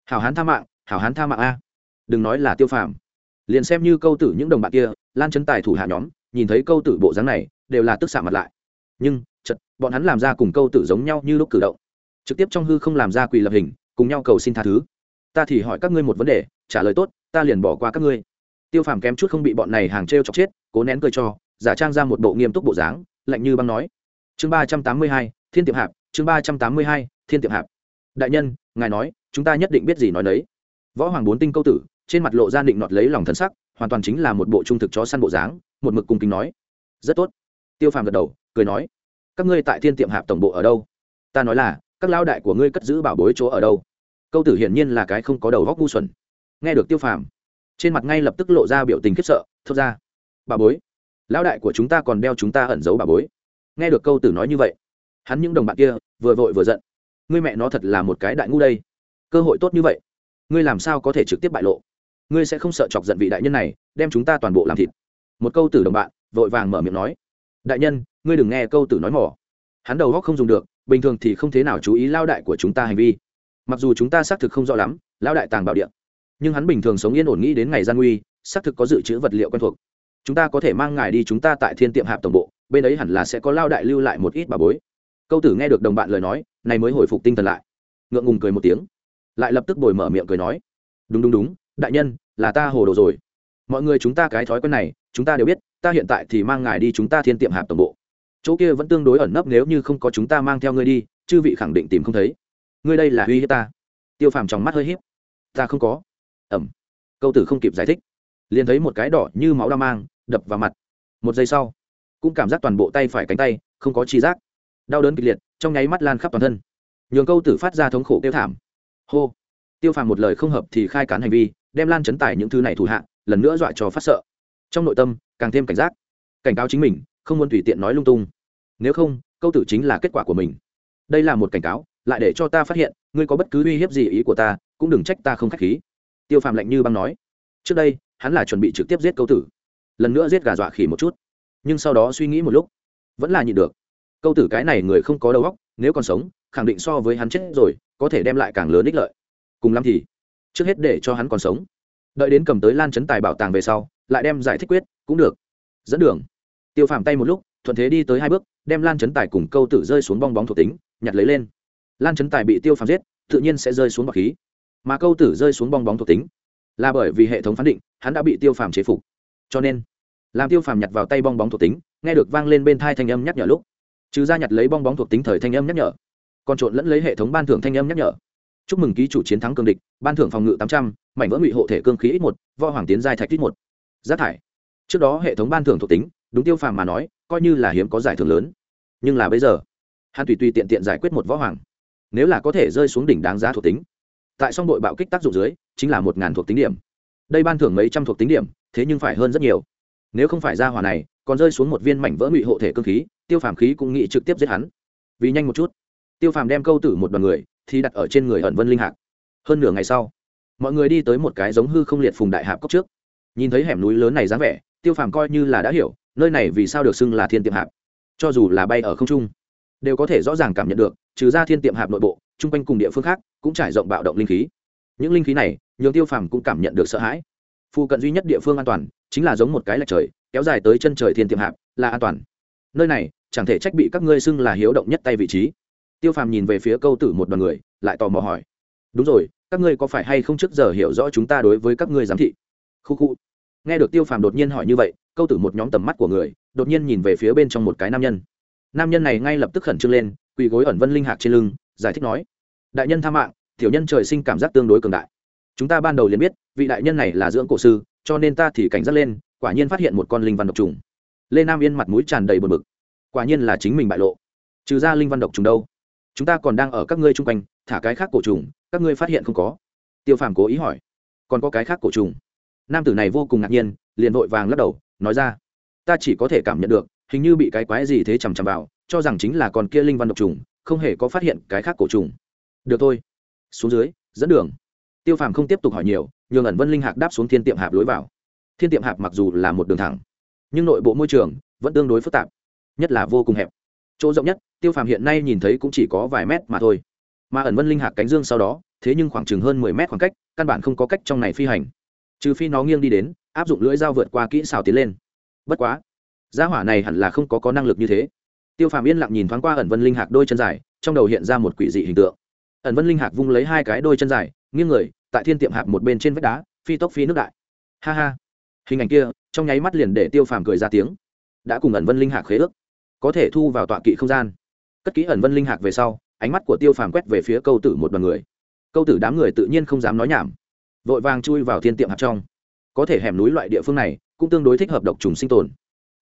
Hảo hán tha mạng, hảo hán tha mạng a. Đừng nói là tiêu phàm. Liền xem như câu tử những đồng bạn kia, lan chấn tài thủ hạ nhóm, nhìn thấy câu tử bộ dáng này, đều là tức xạ mặt lại. Nhưng chật bọn hắn làm ra cùng câu tử giống nhau như lúc cử động. Trực tiếp trong hư không làm ra quỳ lập hình, cùng nhau cầu xin tha thứ. Ta thì hỏi các ngươi một vấn đề, trả lời tốt, ta liền bỏ qua các ngươi. Tiêu phàm kém chút không bị bọn này hàng t r e o chọc chết, cố nén cười cho giả trang ra một bộ nghiêm túc bộ dáng, lạnh như băng nói. Chương ba trăm tám mươi hai, thiên tiệm hạp, chương ba trăm tám mươi hai, thiên tiệm hạp. Đại nhân, ngài nói, chúng ta nhất định biết gì nói đấy võ hoàng bốn tinh câu tử, trên mặt lộ ra định nọt lấy lòng thân sắc, hoàn toàn chính là một bộ trung thực chó săn bộ dáng, một mực cung kính nói. Rất tốt. Tiêu phàm gật đầu, cười nói. Các ngươi tại thiên tiệm hạp tổng bộ ở đâu? Ta nói là, các lao đại của ngươi cất giữ bảo bối chỗ ở đâu? Câu tử hiển nhiên là cái không có đầu góc ngu xuẩn. Nghe được tiêu phàm, trên mặt ngay lập tức lộ ra biểu tình khiếp sợ, thốt ra. Bà bối lão đại của chúng ta còn đeo chúng ta ẩn giấu bà bối. Nghe được câu tử nói như vậy, hắn những đồng bạn kia vừa vội vừa giận. Ngươi mẹ nó thật là một cái đại ngu đây. Cơ hội tốt như vậy, ngươi làm sao có thể trực tiếp bại lộ? Ngươi sẽ không sợ chọc giận vị đại nhân này, đem chúng ta toàn bộ làm thịt. Một câu tử đồng bạn vội vàng mở miệng nói. Đại nhân, ngươi đừng nghe câu tử nói mỏ. Hắn đầu góc không dùng được, bình thường thì không thế nào chú ý lao đại của chúng ta hành vi. Mặc dù chúng ta xác thực không rõ lắm lao đại tàng bảo điện nhưng hắn bình thường sống yên ổn nghĩ đến ngày gian nguy, xác thực có dự trữ vật liệu quen thuộc chúng ta có thể mang ngài đi chúng ta tại thiên tiệm hạp tổng bộ, bên ấy hẳn là sẽ có lao đại lưu lại một ít bà bối. Câu tử nghe được đồng bạn lời nói, này mới hồi phục tinh thần lại. Ngượng ngùng cười một tiếng, lại lập tức bồi mở miệng cười nói, đúng đúng đúng, đại nhân, là ta hồ đồ rồi. Mọi người chúng ta cái thói quen này, chúng ta đều biết, ta hiện tại thì mang ngài đi chúng ta thiên tiệm hạp tổng bộ. Chỗ kia vẫn tương đối ẩn nấp nếu như không có chúng ta mang theo ngươi đi, chư vị khẳng định tìm không thấy. Ngươi đây là uy hiếp ta. Tiêu phàm trong mắt hơi hiếp ta không có. Ẩm. Câu tử không kịp giải thích, liền thấy một cái đỏ như máu đao mang đập vào mặt. Một giây sau, cũng cảm giác toàn bộ tay phải cánh tay không có chi giác. Đau đớn kịch liệt, trong nháy mắt lan khắp toàn thân. Nhường câu tử phát ra thống khổ kêu thảm. Hô. Tiêu phàm một lời không hợp thì khai cán hành vi, đem lan chấn tải những thứ này thủ hạ, lần nữa dọa cho phát sợ. Trong nội tâm, càng thêm cảnh giác. Cảnh cáo chính mình, không muốn tùy tiện nói lung tung. Nếu không, câu tử chính là kết quả của mình. Đây là một cảnh cáo, lại để cho ta phát hiện, ngươi có bất cứ uy hiếp gì ý của ta, cũng đừng trách ta không k h á c h khí. Tiêu phàm lạnh như băng nói. Trước đây, hắn là chuẩn bị trực tiếp giết câu tử lần nữa giết gà dọa khỉ một chút. Nhưng sau đó suy nghĩ một lúc, vẫn là nhịn được. Câu tử cái này người không có đầu óc, nếu còn sống, khẳng định so với hắn chết rồi, có thể đem lại càng lớn ích lợi. Cùng lắm thì, trước hết để cho hắn còn sống. Đợi đến cầm tới lan chấn tài bảo tàng về sau, lại đem giải thích quyết, cũng được. Dẫn đường. Tiêu phàm tay một lúc, thuận thế đi tới hai bước, đem lan chấn tài cùng câu tử rơi xuống bong bóng thuộc tính, nhặt lấy lên. Lan chấn tài bị tiêu phàm giết, tự nhiên sẽ rơi xuống bọc khí. Mà câu tử rơi xuống bong bóng thuộc tính, là bởi vì hệ thống phán định, hắn đã bị tiêu phàm chế phục cho nên làm tiêu phàm nhặt vào tay bong bóng thuộc tính nghe được vang lên bên thai thanh âm nhắc nhở lúc trừ ra nhặt lấy bong bóng thuộc tính thời thanh âm nhắc nhở còn trộn lẫn lấy hệ thống ban thưởng thanh âm nhắc nhở chúc mừng ký chủ chiến thắng cương địch ban thưởng phòng ngự tám trăm mảnh vỡ ngụy hộ thể cương khí x một vo hoàng tiến giai thạch x một rác thải trước đó hệ thống ban thưởng thuộc tính đúng tiêu phàm mà nói coi như là hiếm có giải thưởng lớn nhưng là bây giờ hắn tùy tùy tiện tiện giải quyết một võ hoàng nếu là có thể rơi xuống đỉnh đáng giá thuộc tính tại song đội bạo kích tác dụng dưới chính là một ngàn thuộc tính điểm đây ban thưởng mấy trăm thuộc tính điểm, thế nhưng phải hơn rất nhiều. Nếu không phải ra hỏa này, còn rơi xuống một viên mảnh vỡ ngụy hộ thể cơ khí, tiêu phàm khí cũng nghĩ trực tiếp giết hắn. Vì nhanh một chút, tiêu phàm đem câu tử một đoàn người, thì đặt ở trên người ẩn vân linh hạc. Hơn nửa ngày sau, mọi người đi tới một cái giống hư không liệt phùng đại hạp cốc trước. Nhìn thấy hẻm núi lớn này dáng vẻ, tiêu phàm coi như là đã hiểu, nơi này vì sao được xưng là thiên tiệm hạp. Cho dù là bay ở không trung, đều có thể rõ ràng cảm nhận được, trừ ra thiên tiệm hạp nội bộ, chung quanh cùng địa phương khác, cũng trải rộng bạo động linh khí những linh khí này, nhường tiêu phàm cũng cảm nhận được sợ hãi. Phụ cận duy nhất địa phương an toàn, chính là giống một cái lạch trời, kéo dài tới chân trời thiên tiệm hạp, là an toàn. Nơi này, chẳng thể trách bị các ngươi xưng là hiếu động nhất tay vị trí. Tiêu phàm nhìn về phía câu tử một đoàn người, lại tò mò hỏi. Đúng rồi, các ngươi có phải hay không trước giờ hiểu rõ chúng ta đối với các ngươi giám thị? Khu khu. Nghe được tiêu phàm đột nhiên hỏi như vậy, câu tử một nhóm tầm mắt của người, đột nhiên nhìn về phía bên trong một cái nam nhân. Nam nhân này ngay lập tức khẩn trương lên, quỳ gối ẩn vân linh hạc trên lưng, giải thích nói. Đại nhân tha mạng tiểu nhân trời sinh cảm giác tương đối cường đại. Chúng ta ban đầu liền biết, vị đại nhân này là dưỡng cổ sư, cho nên ta thì cảnh giác lên, quả nhiên phát hiện một con linh văn độc trùng. Lê nam yên mặt mũi tràn đầy bờ bực. Quả nhiên là chính mình bại lộ. Trừ ra linh văn độc trùng đâu? Chúng ta còn đang ở các ngươi chung quanh, thả cái khác cổ trùng, các ngươi phát hiện không có? Tiêu phàm cố ý hỏi. Còn có cái khác cổ trùng? Nam tử này vô cùng ngạc nhiên, liền vội vàng lắc đầu, nói ra. Ta chỉ có thể cảm nhận được, hình như bị cái quái gì thế chằm chằm vào, cho rằng chính là con kia linh văn độc trùng, không hề có phát hiện cái khác cổ trùng. Được thôi xuống dưới, dẫn đường. Tiêu phàm không tiếp tục hỏi nhiều, nhường ẩn vân linh hạc đáp xuống thiên tiệm hạp lối vào. Thiên tiệm hạp mặc dù là một đường thẳng, nhưng nội bộ môi trường vẫn tương đối phức tạp, nhất là vô cùng hẹp. Chỗ rộng nhất, tiêu phàm hiện nay nhìn thấy cũng chỉ có vài mét mà thôi. Mà ẩn vân linh hạc cánh dương sau đó, thế nhưng khoảng chừng hơn mười mét khoảng cách, căn bản không có cách trong này phi hành. Trừ phi nó nghiêng đi đến, áp dụng lưỡi dao vượt qua kỹ xào tiến lên. Bất quá, gia hỏa này hẳn là không có có năng lực như thế. Tiêu phàm yên lặng nhìn thoáng qua ẩn vân linh hạc đôi chân dài, trong đầu hiện ra một quỷ dị hình tượng ẩn vân linh hạc vung lấy hai cái đôi chân dài, nghiêng người, tại thiên tiệm hạc một bên trên vách đá, phi tốc phi nước đại. Ha ha. Hình ảnh kia, trong nháy mắt liền để tiêu phàm cười ra tiếng. Đã cùng ẩn vân linh hạc khế ước, có thể thu vào tọa kỵ không gian. Cất kỹ ẩn vân linh hạc về sau, ánh mắt của tiêu phàm quét về phía câu tử một đoàn người. Câu tử đám người tự nhiên không dám nói nhảm, vội vàng chui vào thiên tiệm hạt trong. Có thể hẻm núi loại địa phương này, cũng tương đối thích hợp độc trùng sinh tồn.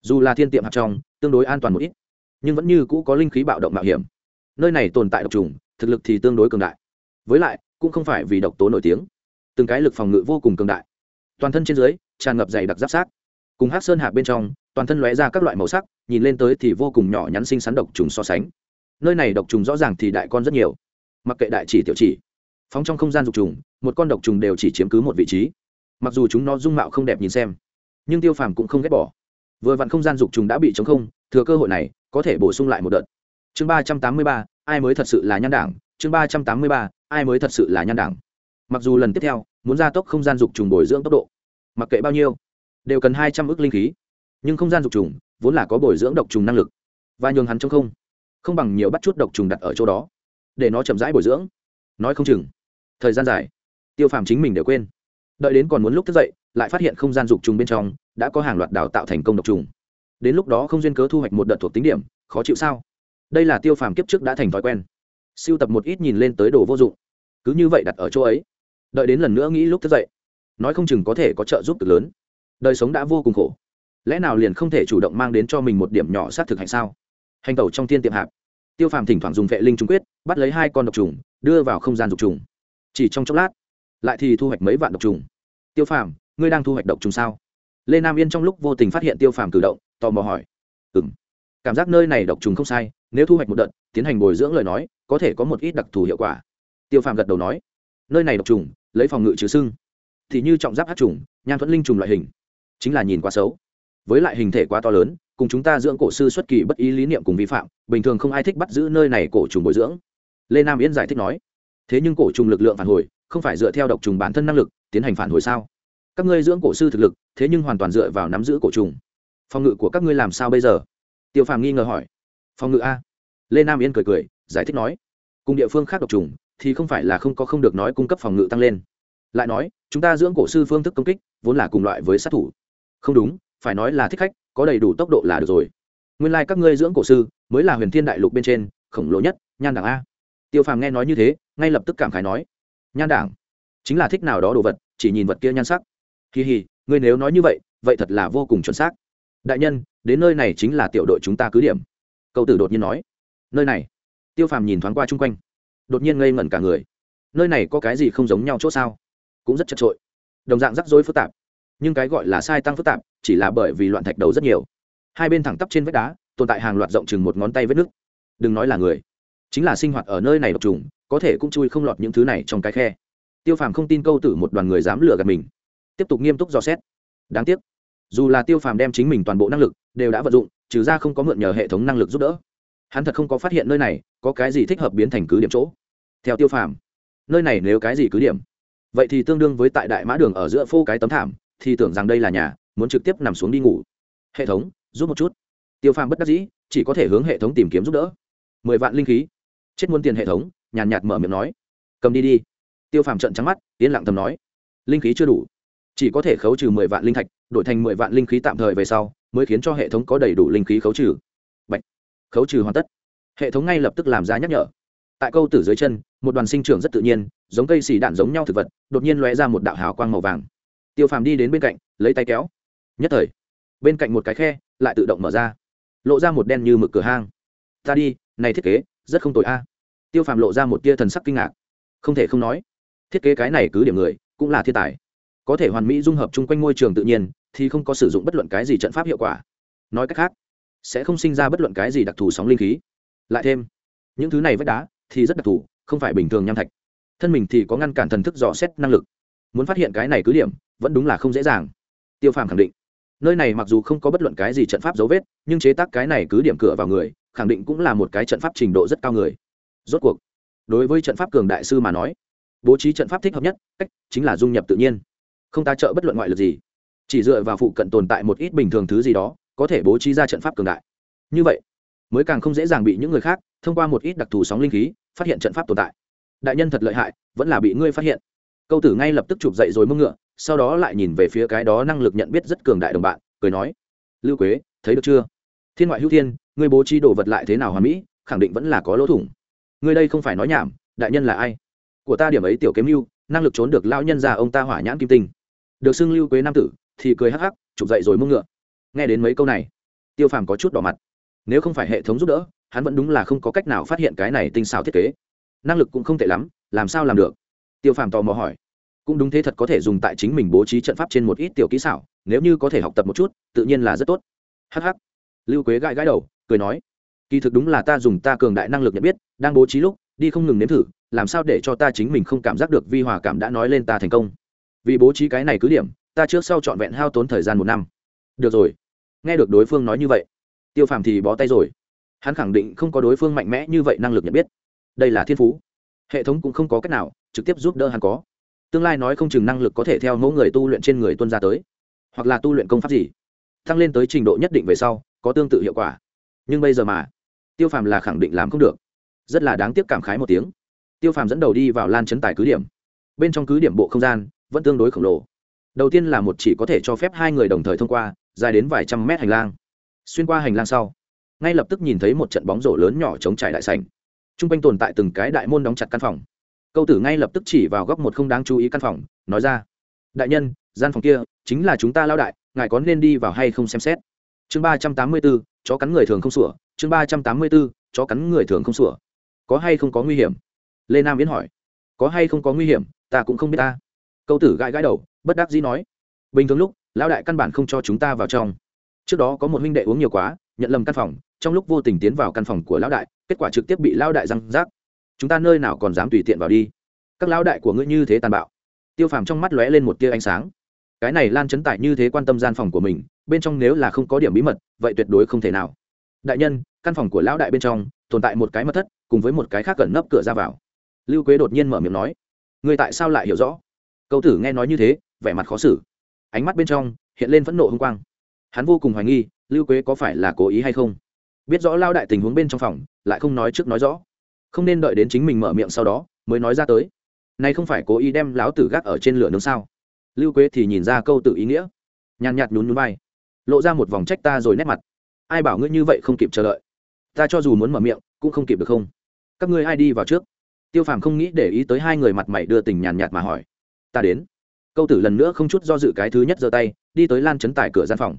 Dù là thiên tiệm hạt trong, tương đối an toàn một ít, nhưng vẫn như cũ có linh khí bạo động mạo hiểm. Nơi này tồn tại độc trùng thực lực thì tương đối cường đại. Với lại, cũng không phải vì độc tố nổi tiếng. Từng cái lực phòng ngự vô cùng cường đại. Toàn thân trên dưới, tràn ngập dày đặc giáp sát. Cùng hát sơn hạc bên trong, toàn thân lóe ra các loại màu sắc, nhìn lên tới thì vô cùng nhỏ nhắn xinh xắn độc trùng so sánh. Nơi này độc trùng rõ ràng thì đại con rất nhiều. Mặc kệ đại chỉ tiểu chỉ, phóng trong không gian dục trùng, một con độc trùng đều chỉ chiếm cứ một vị trí. Mặc dù chúng nó dung mạo không đẹp nhìn xem, nhưng tiêu phàm cũng không ghét bỏ. Vừa vặn không gian dục trùng đã bị chống không, thừa cơ hội này, có thể bổ sung lại một đợt. Chương ba trăm tám mươi ba ai mới thật sự là nhan đảng? Chương ba trăm tám mươi ba, ai mới thật sự là nhan đảng? Mặc dù lần tiếp theo, muốn gia tốc không gian dục trùng bồi dưỡng tốc độ, mặc kệ bao nhiêu, đều cần hai trăm ước linh khí. Nhưng không gian dục trùng vốn là có bồi dưỡng độc trùng năng lực, và nhường hắn trong không không bằng nhiều bắt chút độc trùng đặt ở chỗ đó, để nó chậm rãi bồi dưỡng. Nói không chừng, thời gian dài, tiêu phàm chính mình đều quên. Đợi đến còn muốn lúc thức dậy, lại phát hiện không gian dục trùng bên trong đã có hàng loạt đào tạo thành công độc trùng. Đến lúc đó không duyên cớ thu hoạch một đợt thuộc tính điểm, khó chịu sao? Đây là tiêu phàm kiếp trước đã thành thói quen. Siêu tập một ít nhìn lên tới đồ vô dụng. Cứ như vậy đặt ở chỗ ấy. Đợi đến lần nữa nghĩ lúc thức dậy. Nói không chừng có thể có trợ giúp cực lớn. Đời sống đã vô cùng khổ. Lẽ nào liền không thể chủ động mang đến cho mình một điểm nhỏ sát thực hành sao? Hành tẩu trong thiên tiệm hạp. Tiêu phàm thỉnh thoảng dùng vệ linh trung quyết, bắt lấy hai con độc trùng, đưa vào không gian dục trùng. Chỉ trong chốc lát, lại thì thu hoạch mấy vạn độc trùng. Tiêu phàm, ngươi đang thu hoạch độc trùng sao? Lê nam yên trong lúc vô tình phát hiện tiêu phàm cử động, tò mò hỏi. Ừ m cảm giác nơi này độc trùng không sai, nếu thu hoạch một đợt, tiến hành bồi dưỡng lời nói, có thể có một ít đặc thù hiệu quả. Tiêu phàm gật đầu nói, nơi này độc trùng, lấy phòng ngự trừ sưng, thì như trọng giáp hát trùng, nhan thuẫn linh trùng loại hình, chính là nhìn quá xấu. Với lại hình thể quá to lớn, cùng chúng ta dưỡng cổ sư xuất kỳ bất ý lý niệm cùng vi phạm, bình thường không ai thích bắt giữ nơi này cổ trùng bồi dưỡng. Lê nam yên giải thích nói, thế nhưng cổ trùng lực lượng phản hồi, không phải dựa theo độc trùng bản thân năng lực, tiến hành phản hồi sao? Các ngươi dưỡng cổ sư thực lực, thế nhưng hoàn toàn dựa vào nắm giữ cổ trùng. Phòng ngự của các ngươi làm sao bây giờ? Tiêu phàm nghi ngờ hỏi, phòng ngự a? Lê nam yên cười cười, giải thích nói, cùng địa phương khác độc trùng thì không phải là không có không được nói cung cấp phòng ngự tăng lên. Lại nói, chúng ta dưỡng cổ sư phương thức công kích vốn là cùng loại với sát thủ. Không đúng, phải nói là thích khách, có đầy đủ tốc độ là được rồi. Nguyên lai、like、các ngươi dưỡng cổ sư mới là huyền thiên đại lục bên trên khổng lồ nhất, nhan đảng a. Tiêu phàm nghe nói như thế, ngay lập tức cảm khái nói, nhan đảng? Chính là thích nào đó đồ vật, chỉ nhìn vật kia nhan sắc. Kỳ hì ngươi nếu nói như vậy vậy thật là vô cùng chuẩn xác đại nhân, đến nơi này chính là tiểu đội chúng ta cứ điểm. Cậu tử đột nhiên nói. Nơi này. Tiêu phàm nhìn thoáng qua chung quanh. Đột nhiên ngây ngẩn cả người. Nơi này có cái gì không giống nhau chỗ sao? Cũng rất chật trội đồng dạng rắc rối phức tạp. Nhưng cái gọi là sai tăng phức tạp, chỉ là bởi vì loạn thạch đầu rất nhiều. Hai bên thẳng tắp trên vách đá, tồn tại hàng loạt rộng chừng một ngón tay vết nước đừng nói là người. Chính là sinh hoạt ở nơi này độc trùng, có thể cũng chui không lọt những thứ này trong cái khe. Tiêu phàm không tin câu tử một đoàn người dám lừa gạt mình. Tiếp tục nghiêm túc dò xét. Đáng tiếc dù là tiêu phàm đem chính mình toàn bộ năng lực đều đã vận dụng, trừ ra không có mượn nhờ hệ thống năng lực giúp đỡ. Hắn thật không có phát hiện nơi này có cái gì thích hợp biến thành cứ điểm chỗ. Theo tiêu phàm, nơi này nếu cái gì cứ điểm? Vậy thì tương đương với tại đại mã đường ở giữa phô cái tấm thảm, thì tưởng rằng đây là nhà, muốn trực tiếp nằm xuống đi ngủ. Hệ thống, giúp một chút. Tiêu phàm bất đắc dĩ, chỉ có thể hướng hệ thống tìm kiếm giúp đỡ. Mười vạn linh khí. Chết muôn tiền hệ thống, nhàn nhạt mở miệng nói. Cầm đi đi. Tiêu phàm trận trắng mắt, yên lặng thầm nói. Linh khí chưa đủ chỉ có thể khấu trừ mười vạn linh thạch, đổi thành mười vạn linh khí tạm thời về sau, mới khiến cho hệ thống có đầy đủ linh khí khấu trừ. Bạch. khấu trừ hoàn tất. Hệ thống ngay lập tức làm ra nhắc nhở. Tại câu tử dưới chân, một đoàn sinh trưởng rất tự nhiên, giống cây xì đạn giống nhau thực vật, đột nhiên lóe ra một đạo hào quang màu vàng. Tiêu phàm đi đến bên cạnh, lấy tay kéo. Nhất thời, bên cạnh một cái khe, lại tự động mở ra. Lộ ra một đen như mực cửa hang. Ta đi, này thiết kế, rất không tồi a. Tiêu phàm lộ ra một tia thần sắc kinh ngạc. Không thể không nói, thiết kế cái này cứ điểm người, cũng là thiên tài có thể hoàn mỹ dung hợp chung quanh môi trường tự nhiên, thì không có sử dụng bất luận cái gì trận pháp hiệu quả. Nói cách khác, sẽ không sinh ra bất luận cái gì đặc thù sóng linh khí. Lại thêm, những thứ này vách đá thì rất đặc thù, không phải bình thường nham thạch. Thân mình thì có ngăn cản thần thức dò xét năng lực. Muốn phát hiện cái này cứ điểm, vẫn đúng là không dễ dàng. Tiêu phàm khẳng định, nơi này mặc dù không có bất luận cái gì trận pháp dấu vết, nhưng chế tác cái này cứ điểm cửa vào người, khẳng định cũng là một cái trận pháp trình độ rất cao người. Rốt cuộc, đối với trận pháp cường đại sư mà nói, bố trí trận pháp thích hợp nhất, cách chính là dung nhập tự nhiên không ta trợ bất luận ngoại lực gì. Chỉ dựa vào phụ cận tồn tại một ít bình thường thứ gì đó, có thể bố trí ra trận pháp cường đại. Như vậy, mới càng không dễ dàng bị những người khác thông qua một ít đặc thù sóng linh khí phát hiện trận pháp tồn tại. Đại nhân thật lợi hại, vẫn là bị ngươi phát hiện. Câu tử ngay lập tức chụp dậy rồi mưng ngựa, sau đó lại nhìn về phía cái đó năng lực nhận biết rất cường đại đồng bạn, cười nói, lưu quế, thấy được chưa? Thiên ngoại hữu thiên, ngươi bố trí đồ vật lại thế nào hoàn mỹ, khẳng định vẫn là có lỗ thủng. Ngươi đây không phải nói nhảm, đại nhân là ai? Của ta điểm ấy tiểu kiếm lưu, năng lực trốn được lao nhân già ông ta hỏa nhãn kim tinh được xưng lưu quế nam tử, thì cười hắc hắc, chụp dậy rồi mưng ngựa. Nghe đến mấy câu này, tiêu phàm có chút đỏ mặt. Nếu không phải hệ thống giúp đỡ, hắn vẫn đúng là không có cách nào phát hiện cái này tinh xảo thiết kế. Năng lực cũng không tệ lắm, làm sao làm được? Tiêu phàm tò mò hỏi. Cũng đúng thế thật có thể dùng tại chính mình bố trí trận pháp trên một ít tiểu kỹ xảo, nếu như có thể học tập một chút, tự nhiên là rất tốt. Hh lưu quế gãi gãi đầu, cười nói. Kỳ thực đúng là ta dùng ta cường đại năng lực nhận biết, đang bố trí lúc, đi không ngừng nếm thử, làm sao để cho ta chính mình không cảm giác được vi hòa cảm đã nói lên ta thành công vì bố trí cái này cứ điểm, ta trước sau trọn vẹn hao tốn thời gian một năm. Được rồi. Nghe được đối phương nói như vậy, tiêu phàm thì bó tay rồi. Hắn khẳng định không có đối phương mạnh mẽ như vậy năng lực nhận biết. Đây là thiên phú. Hệ thống cũng không có cách nào trực tiếp giúp đỡ hắn có. Tương lai nói không chừng năng lực có thể theo mẫu người tu luyện trên người tuân ra tới. Hoặc là tu luyện công pháp gì. Tăng lên tới trình độ nhất định về sau, có tương tự hiệu quả. Nhưng bây giờ mà, tiêu phàm là khẳng định làm không được. Rất là đáng tiếc cảm khái một tiếng. Tiêu phàm dẫn đầu đi vào lan chấn tài cứ điểm. Bên trong cứ điểm bộ không gian vẫn tương đối khổng lồ. Đầu tiên là một chỉ có thể cho phép hai người đồng thời thông qua dài đến vài trăm mét hành lang. Xuyên qua hành lang sau ngay lập tức nhìn thấy một trận bóng rổ lớn nhỏ chống trải đại sảnh, t r u n g quanh tồn tại từng cái đại môn đóng chặt căn phòng. Câu tử ngay lập tức chỉ vào góc một không đáng chú ý căn phòng nói ra đại nhân gian phòng kia chính là chúng ta lao đại ngài có nên đi vào hay không xem xét? Chương ba trăm tám mươi b ố chó cắn người thường không sủa. Chương ba trăm tám mươi b ố chó cắn người thường không sủa. Có hay không có nguy hiểm? Lê nam viễn hỏi. Có hay không có nguy hiểm ta cũng không biết ta câu tử gãi gãi đầu, bất đắc dĩ nói, bình thường lúc, lão đại căn bản không cho chúng ta vào trong. Trước đó có một huynh đệ uống nhiều quá, nhận lầm căn phòng, trong lúc vô tình tiến vào căn phòng của lão đại, kết quả trực tiếp bị lão đại răng rác. Chúng ta nơi nào còn dám tùy tiện vào đi? Các lão đại của ngươi như thế tàn bạo. Tiêu phàm trong mắt lóe lên một tia ánh sáng. Cái này lan chấn tại như thế quan tâm gian phòng của mình, bên trong nếu là không có điểm bí mật, vậy tuyệt đối không thể nào. Đại nhân, căn phòng của lão đại bên trong, tồn tại một cái mật thất, cùng với một cái khác cẩn nấp cửa ra vào. Lưu quế đột nhiên mở miệng nói người tại sao lại hiểu rõ? Câu tử nghe nói như thế, vẻ mặt khó xử. Ánh mắt bên trong hiện lên phẫn nộ h ư n g quang. Hắn vô cùng hoài nghi, lưu quế có phải là cố ý hay không? Biết rõ lao đại tình huống bên trong phòng, lại không nói trước nói rõ. Không nên đợi đến chính mình mở miệng sau đó, mới nói ra tới. Nay không phải cố ý đem láo tử gác ở trên lửa nướng sao? Lưu quế thì nhìn ra câu tự ý nghĩa. Nhàn nhạt nhún nhún vai. Lộ ra một vòng trách ta rồi nét mặt. Ai bảo ngươi như vậy không kịp chờ đợi? Ta cho dù muốn mở miệng, cũng không kịp được không? Các ngươi ai đi vào trước? Tiêu phàm không nghĩ để ý tới hai người mặt mày đưa tình nhàn nhạt mà hỏi ta đến. Câu tử lần nữa không chút do dự cái thứ nhất giơ tay, đi tới lan chấn tải cửa gian phòng.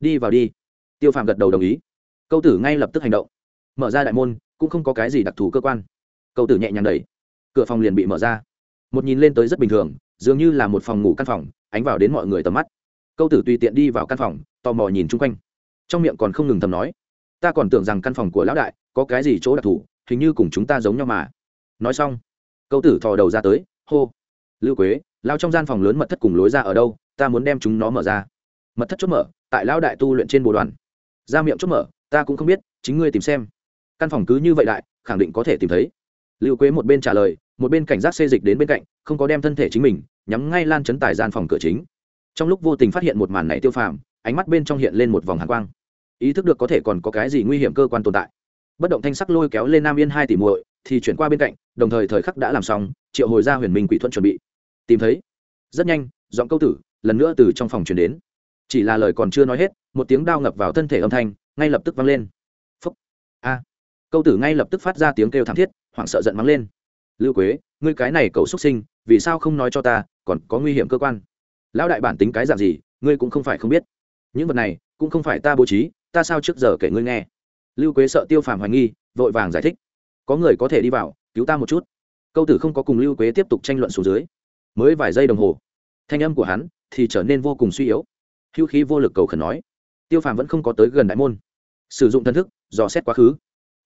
Đi vào đi. Tiêu phàm gật đầu đồng ý. Câu tử ngay lập tức hành động. Mở ra đại môn, cũng không có cái gì đặc thù cơ quan. Câu tử nhẹ nhàng đẩy. Cửa phòng liền bị mở ra. Một nhìn lên tới rất bình thường, dường như là một phòng ngủ căn phòng, ánh vào đến mọi người tầm mắt. Câu tử tùy tiện đi vào căn phòng, tò mò nhìn chung quanh. Trong miệng còn không ngừng thầm nói, ta còn tưởng rằng căn phòng của lão đại có cái gì chỗ đặc thù, hình như cùng chúng ta giống nhau mà. Nói xong, câu tử thò đầu ra tới, hô, lưu quế lao trong gian phòng lớn mật thất cùng lối ra ở đâu, ta muốn đem chúng nó mở ra. Mật thất chốt mở, tại lão đại tu luyện trên bồ đoàn. Ra miệng chốt mở, ta cũng không biết, chính ngươi tìm xem. Căn phòng cứ như vậy đại, khẳng định có thể tìm thấy. Lưu quế một bên trả lời, một bên cảnh giác xê dịch đến bên cạnh, không có đem thân thể chính mình, nhắm ngay lan chấn tài gian phòng cửa chính. Trong lúc vô tình phát hiện một màn này tiêu phàm, ánh mắt bên trong hiện lên một vòng hàn quang. Ý thức được có thể còn có cái gì nguy hiểm cơ quan tồn tại. Bất động thanh sắc lôi kéo lên nam yên hai tỷ muội, thì chuyển qua bên cạnh, đồng thời thời khắc đã làm xong, triệu hồi ra huyền minh quỷ thuận chuẩn bị tìm thấy. Rất nhanh, giọng câu tử lần nữa từ trong phòng chuyển đến. Chỉ là lời còn chưa nói hết, một tiếng đao ngập vào thân thể âm thanh ngay lập tức vang lên. Phúc. A. Câu tử ngay lập tức phát ra tiếng kêu thảm thiết, hoảng sợ giận mắng lên. Lưu quế, ngươi cái này cậu xuất sinh, vì sao không nói cho ta, còn có nguy hiểm cơ quan? Lão đại bản tính cái dạng gì, ngươi cũng không phải không biết. Những vật này cũng không phải ta bố trí, ta sao trước giờ kể ngươi nghe? Lưu quế sợ tiêu phàm hoài nghi, vội vàng giải thích. Có người có thể đi vào, cứu ta một chút. Câu tử không có cùng lưu quế tiếp tục tranh luận xuống dưới mới vài giây đồng hồ, thanh âm của hắn thì trở nên vô cùng suy yếu. Hữu khí vô lực cầu khẩn nói, tiêu phàm vẫn không có tới gần đại môn. Sử dụng thân thức, dò xét quá khứ.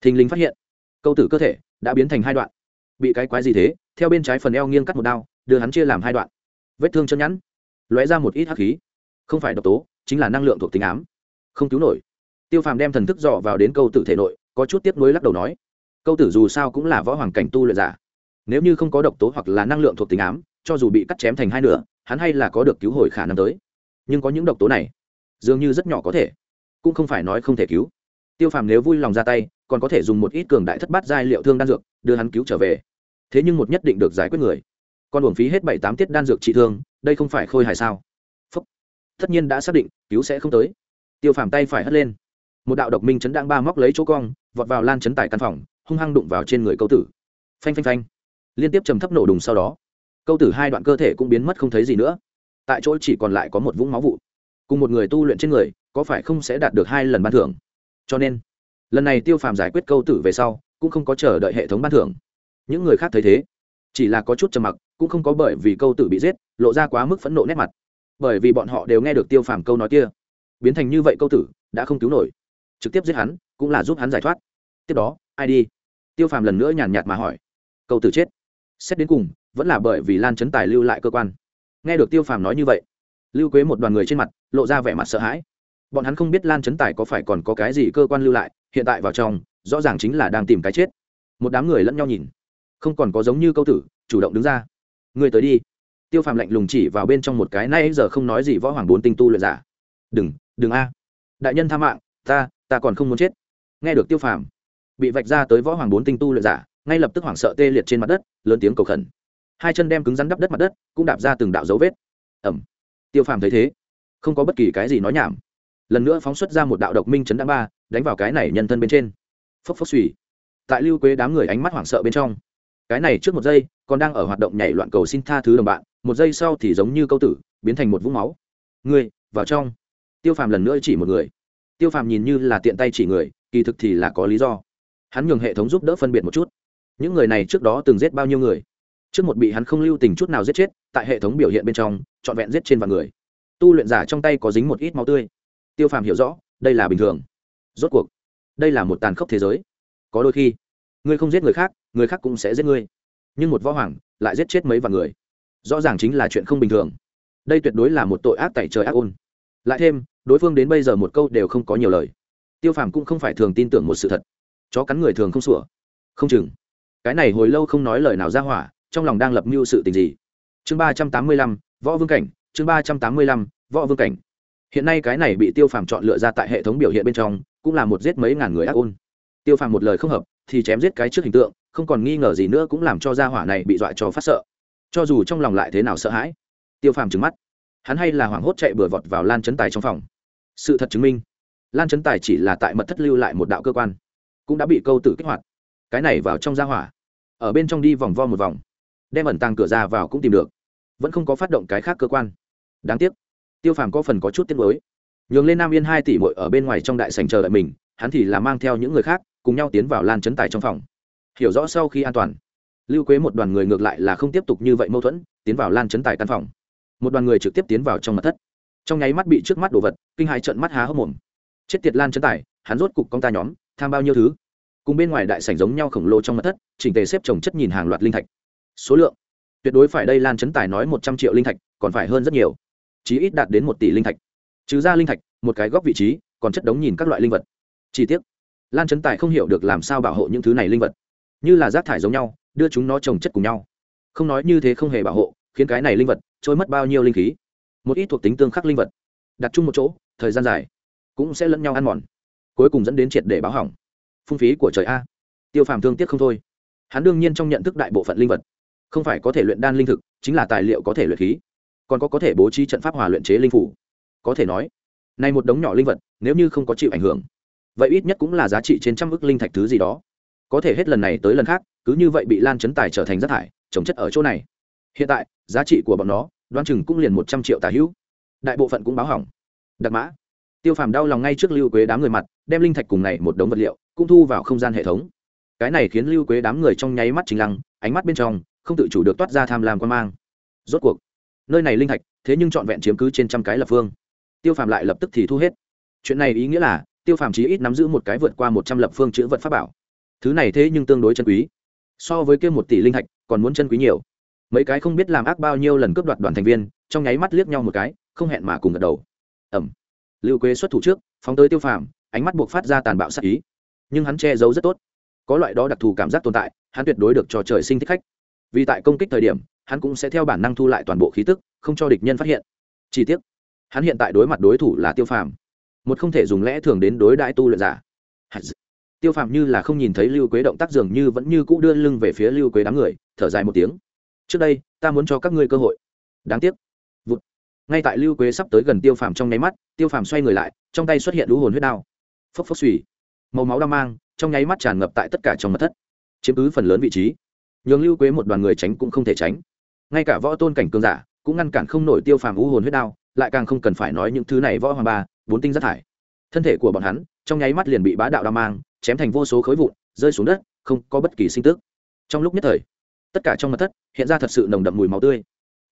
Thình lình phát hiện, câu tử cơ thể đã biến thành hai đoạn. Bị cái quái gì thế? Theo bên trái phần eo nghiêng cắt một đao, đưa hắn chia làm hai đoạn. Vết thương chân nhẵn, lóe ra một ít hắc khí. Không phải độc tố, chính là năng lượng thuộc tính ám. Không cứu nổi. Tiêu phàm đem thần thức dò vào đến câu tử thể nội, có chút tiếp nối lắc đầu nói, câu tử dù sao cũng là võ hoàng cảnh tu luyện giả. Nếu như không có độc tố hoặc là năng lượng thuộc tính ám cho dù bị cắt chém thành hai nửa, hắn hay là có được cứu hồi khả năng tới. Nhưng có những độc tố này, dường như rất nhỏ có thể. Cũng không phải nói không thể cứu. Tiêu phàm nếu vui lòng ra tay, còn có thể dùng một ít cường đại thất bát giai liệu thương đan dược, đưa hắn cứu trở về. Thế nhưng một nhất định được giải quyết người. Còn uổng phí hết bảy tám tiết đan dược trị thương, đây không phải khôi hài sao? Phúc. tất nhiên đã xác định, cứu sẽ không tới. Tiêu phàm tay phải hất lên. Một đạo độc minh chấn đang ba móc lấy chỗ cong, vọt vào lan chấn tại căn phòng, hung hăng đụng vào trên người câu tử. Phanh phanh phanh. Liên tiếp trầm thấp nổ đùng sau đó câu tử hai đoạn cơ thể cũng biến mất không thấy gì nữa. Tại chỗ chỉ còn lại có một vũng máu vụ. Cùng một người tu luyện trên người, có phải không sẽ đạt được hai lần ban thưởng? Cho nên, lần này tiêu phàm giải quyết câu tử về sau, cũng không có chờ đợi hệ thống ban thưởng. Những người khác thấy thế. Chỉ là có chút trầm mặc, cũng không có bởi vì câu tử bị giết, lộ ra quá mức phẫn nộ nét mặt. Bởi vì bọn họ đều nghe được tiêu phàm câu nói kia. Biến thành như vậy câu tử, đã không cứu nổi. Trực tiếp giết hắn, cũng là giúp hắn giải thoát. Tiếp đó, ai đi? Tiêu phàm lần nữa nhàn nhạt mà hỏi. Câu tử chết. Xét đến cùng vẫn là bởi vì lan chấn tài lưu lại cơ quan. Nghe được tiêu phàm nói như vậy, lưu quế một đoàn người trên mặt lộ ra vẻ mặt sợ hãi. Bọn hắn không biết lan chấn tài có phải còn có cái gì cơ quan lưu lại, hiện tại vào trong, rõ ràng chính là đang tìm cái chết. Một đám người lẫn nhau nhìn. Không còn có giống như câu tử, chủ động đứng ra. Người tới đi. Tiêu phàm lạnh lùng chỉ vào bên trong một cái, nay giờ không nói gì võ hoàng bốn tinh tu luyện giả. Đừng đừng a. Đại nhân tha mạng, ta ta còn không muốn chết. Nghe được tiêu phàm bị vạch ra tới võ hoàng bốn tinh tu luyện giả, ngay lập tức hoảng sợ tê liệt trên mặt đất, lớn tiếng cầu khẩn hai chân đem cứng rắn đắp đất mặt đất, cũng đạp ra từng đạo dấu vết. Ẩm. Tiêu phàm thấy thế, không có bất kỳ cái gì nói nhảm. Lần nữa phóng xuất ra một đạo độc minh chấn đăng ba, đánh vào cái này nhân thân bên trên. Phốc phốc suy tại lưu quế đám người ánh mắt hoảng sợ bên trong, cái này trước một giây, còn đang ở hoạt động nhảy loạn cầu xin tha thứ đồng bạn, một giây sau thì giống như câu tử, biến thành một vũng máu. Người vào trong. Tiêu phàm lần nữa chỉ một người. Tiêu phàm nhìn như là tiện tay chỉ người, kỳ thực thì là có lý do. Hắn nhường hệ thống giúp đỡ phân biệt một chút. Những người này trước đó từng giết bao nhiêu người? Trước một bị hắn không lưu tình chút nào giết chết, tại hệ thống biểu hiện bên trong, trọn vẹn giết trên vạn người. Tu luyện giả trong tay có dính một ít máu tươi. Tiêu phàm hiểu rõ, đây là bình thường. Rốt cuộc, đây là một tàn khốc thế giới. Có đôi khi, ngươi không giết người khác người khác cũng sẽ giết ngươi. Nhưng một võ hoàng lại giết chết mấy vạn người. Rõ ràng chính là chuyện không bình thường. Đây tuyệt đối là một tội ác tại trời ác ôn. Lại thêm, đối phương đến bây giờ một câu đều không có nhiều lời. Tiêu phàm cũng không phải thường tin tưởng một sự thật. Chó cắn người thường không sủa. Không chừng. Cái này hồi lâu không nói lời nào ra hỏa trong lòng đang lập mưu sự tình gì? Chương ba trăm tám mươi lăm, võ vương cảnh, chương ba trăm tám mươi lăm, võ vương cảnh. Hiện nay cái này bị tiêu phàm chọn lựa ra tại hệ thống biểu hiện bên trong, cũng là một giết mấy ngàn người ác ôn. Tiêu phàm một lời không hợp, thì chém giết cái trước hình tượng, không còn nghi ngờ gì nữa cũng làm cho gia hỏa này bị dọa cho phát sợ. Cho dù trong lòng lại thế nào sợ hãi, tiêu phàm trừng mắt. Hắn hay là hoảng hốt chạy bừa vọt vào lan chấn tài trong phòng. Sự thật chứng minh, lan chấn tài chỉ là tại mật thất lưu lại một đạo cơ quan, cũng đã bị câu tử kích hoạt. Cái này vào trong gia hỏa. Ở bên trong đi vòng vo một vòng đem ẩn tàng cửa ra vào cũng tìm được. Vẫn không có phát động cái khác cơ quan. Đáng tiếc, tiêu phàm có phần có chút tiếc mới nhường lên nam yên hai tỷ mội ở bên ngoài trong đại sành chờ đợi mình, hắn thì là mang theo những người khác, cùng nhau tiến vào lan chấn tài trong phòng. Hiểu rõ sau khi an toàn, lưu quế một đoàn người ngược lại là không tiếp tục như vậy mâu thuẫn, tiến vào lan chấn tài căn phòng. Một đoàn người trực tiếp tiến vào trong mật thất. Trong nháy mắt bị trước mắt đồ vật, kinh hãi trận mắt há hốc mồm. Chết tiệt lan chấn tài, hắn rốt cục công ta nhóm, tham bao nhiêu thứ. Cùng bên ngoài đại sảnh giống nhau khổng lồ trong mật thất, chỉnh tề xếp trồng chất nhìn hàng loạt linh thạch số lượng. Tuyệt đối phải đây lan chấn tài nói một trăm triệu linh thạch, còn phải hơn rất nhiều. Chí ít đạt đến một tỷ linh thạch. Trừ ra linh thạch, một cái góc vị trí, còn chất đống nhìn các loại linh vật. Chi tiết lan chấn tài không hiểu được làm sao bảo hộ những thứ này linh vật. Như là rác thải giống nhau, đưa chúng nó trồng chất cùng nhau. Không nói như thế không hề bảo hộ, khiến cái này linh vật trôi mất bao nhiêu linh khí. Một ít thuộc tính tương khắc linh vật. Đặt chung một chỗ, thời gian dài, cũng sẽ lẫn nhau ăn mòn. Cuối cùng dẫn đến triệt để báo hỏng. Phung phí của trời a. Tiêu phàm thương tiếc không thôi. Hắn đương nhiên trong nhận thức đại bộ phận linh vật không phải có thể luyện đan linh thực, chính là tài liệu có thể luyện khí. Còn có có thể bố trí trận pháp hòa luyện chế linh phủ. Có thể nói, này một đống nhỏ linh vật, nếu như không có chịu ảnh hưởng, vậy ít nhất cũng là giá trị trên trăm ức linh thạch thứ gì đó. Có thể hết lần này tới lần khác, cứ như vậy bị lan chấn tài trở thành rác thải, trồng chất ở chỗ này. Hiện tại, giá trị của bọn nó đoan chừng cũng liền một trăm triệu tà hữu. Đại bộ phận cũng báo hỏng. Đặc mã. Tiêu phàm đau lòng ngay trước lưu quế đám người mặt, đem linh thạch cùng này một đống vật liệu, cũng thu vào không gian hệ thống. Cái này khiến lưu quế đám người trong nháy mắt chính lăng, ánh mắt bên trong không tự chủ được toát ra tham lam quan mang. Rốt cuộc, nơi này linh thạch, thế nhưng trọn vẹn chiếm cứ trên trăm cái lập phương. Tiêu phàm lại lập tức thì thu hết. Chuyện này ý nghĩa là, tiêu phàm chí ít nắm giữ một cái vượt qua một trăm lập phương chữ vật pháp bảo. Thứ này thế nhưng tương đối chân quý. So với kia một tỷ linh thạch, còn muốn chân quý nhiều. Mấy cái không biết làm ác bao nhiêu lần cướp đoạt đoàn thành viên, trong nháy mắt liếc nhau một cái, không hẹn mà cùng gật đầu. Ẩm. Lưu quế xuất thủ trước, phóng tới tiêu phàm, ánh mắt buộc phát ra tàn bạo sắc ý. Nhưng hắn che giấu rất tốt. Có loại đó đặc thù cảm giác tồn tại, hắn tuyệt đối được cho trời sinh thích khách vì tại công kích thời điểm, hắn cũng sẽ theo bản năng thu lại toàn bộ khí tức, không cho địch nhân phát hiện. Chi tiết hắn hiện tại đối mặt đối thủ là tiêu phàm. Một không thể dùng lẽ thường đến đối đãi tu luyện giả. Tiêu phàm như là không nhìn thấy lưu quế động tác dường như vẫn như cũ đưa lưng về phía lưu quế đám người, thở dài một tiếng. Trước đây, ta muốn cho các ngươi cơ hội. Đáng tiếc. Vụt. ngay tại lưu quế sắp tới gần tiêu phàm trong nháy mắt, tiêu phàm xoay người lại, trong tay xuất hiện lũ hồn huyết đao. Phốc phốc suy màu máu đao mang, trong nháy mắt tràn ngập tại tất cả trong mật thất. Chiếm cứ phần lớn vị trí nhường lưu quế một đoàn người tránh cũng không thể tránh. Ngay cả võ tôn cảnh cường giả cũng ngăn cản không nổi tiêu phàm u hồn huyết đao, lại càng không cần phải nói những thứ này võ hoàng ba, bốn tinh rất thải thân thể của bọn hắn trong nháy mắt liền bị bá đạo đao mang, chém thành vô số khối vụn, rơi xuống đất, không có bất kỳ sinh tức. Trong lúc nhất thời, tất cả trong mặt thất hiện ra thật sự nồng đậm mùi máu tươi.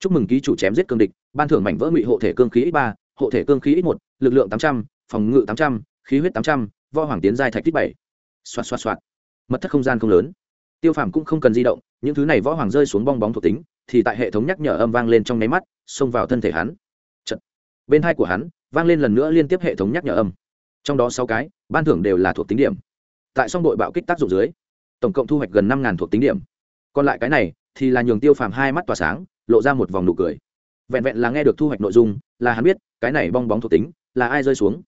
Chúc mừng ký chủ chém giết cương địch, ban thưởng mảnh vỡ ngụy hộ thể cương khí x ba, hộ thể cương khí x một, lực lượng tám trăm, phòng ngự tám trăm, khí huyết tám trăm, võ hoàng tiến giai thạch tích bảy. Xoạt xoạt xoạt. Mật thất không gian không lớn tiêu phàm cũng không cần di động, những thứ này võ hoàng rơi xuống bong bóng thuộc tính, thì tại hệ thống nhắc nhở âm vang lên trong nháy mắt, xông vào thân thể hắn. Chật. bên hai của hắn, vang lên lần nữa liên tiếp hệ thống nhắc nhở âm. Trong đó sáu cái, ban thưởng đều là thuộc tính điểm. Tại song đội bạo kích tác dụng dưới, tổng cộng thu hoạch gần năm thuộc tính điểm. Còn lại cái này, thì là nhường tiêu phàm hai mắt tỏa sáng, lộ ra một vòng nụ cười. Vẹn vẹn là nghe được thu hoạch nội dung, là hắn biết, cái này bong bóng thuộc tính, là ai rơi xuống.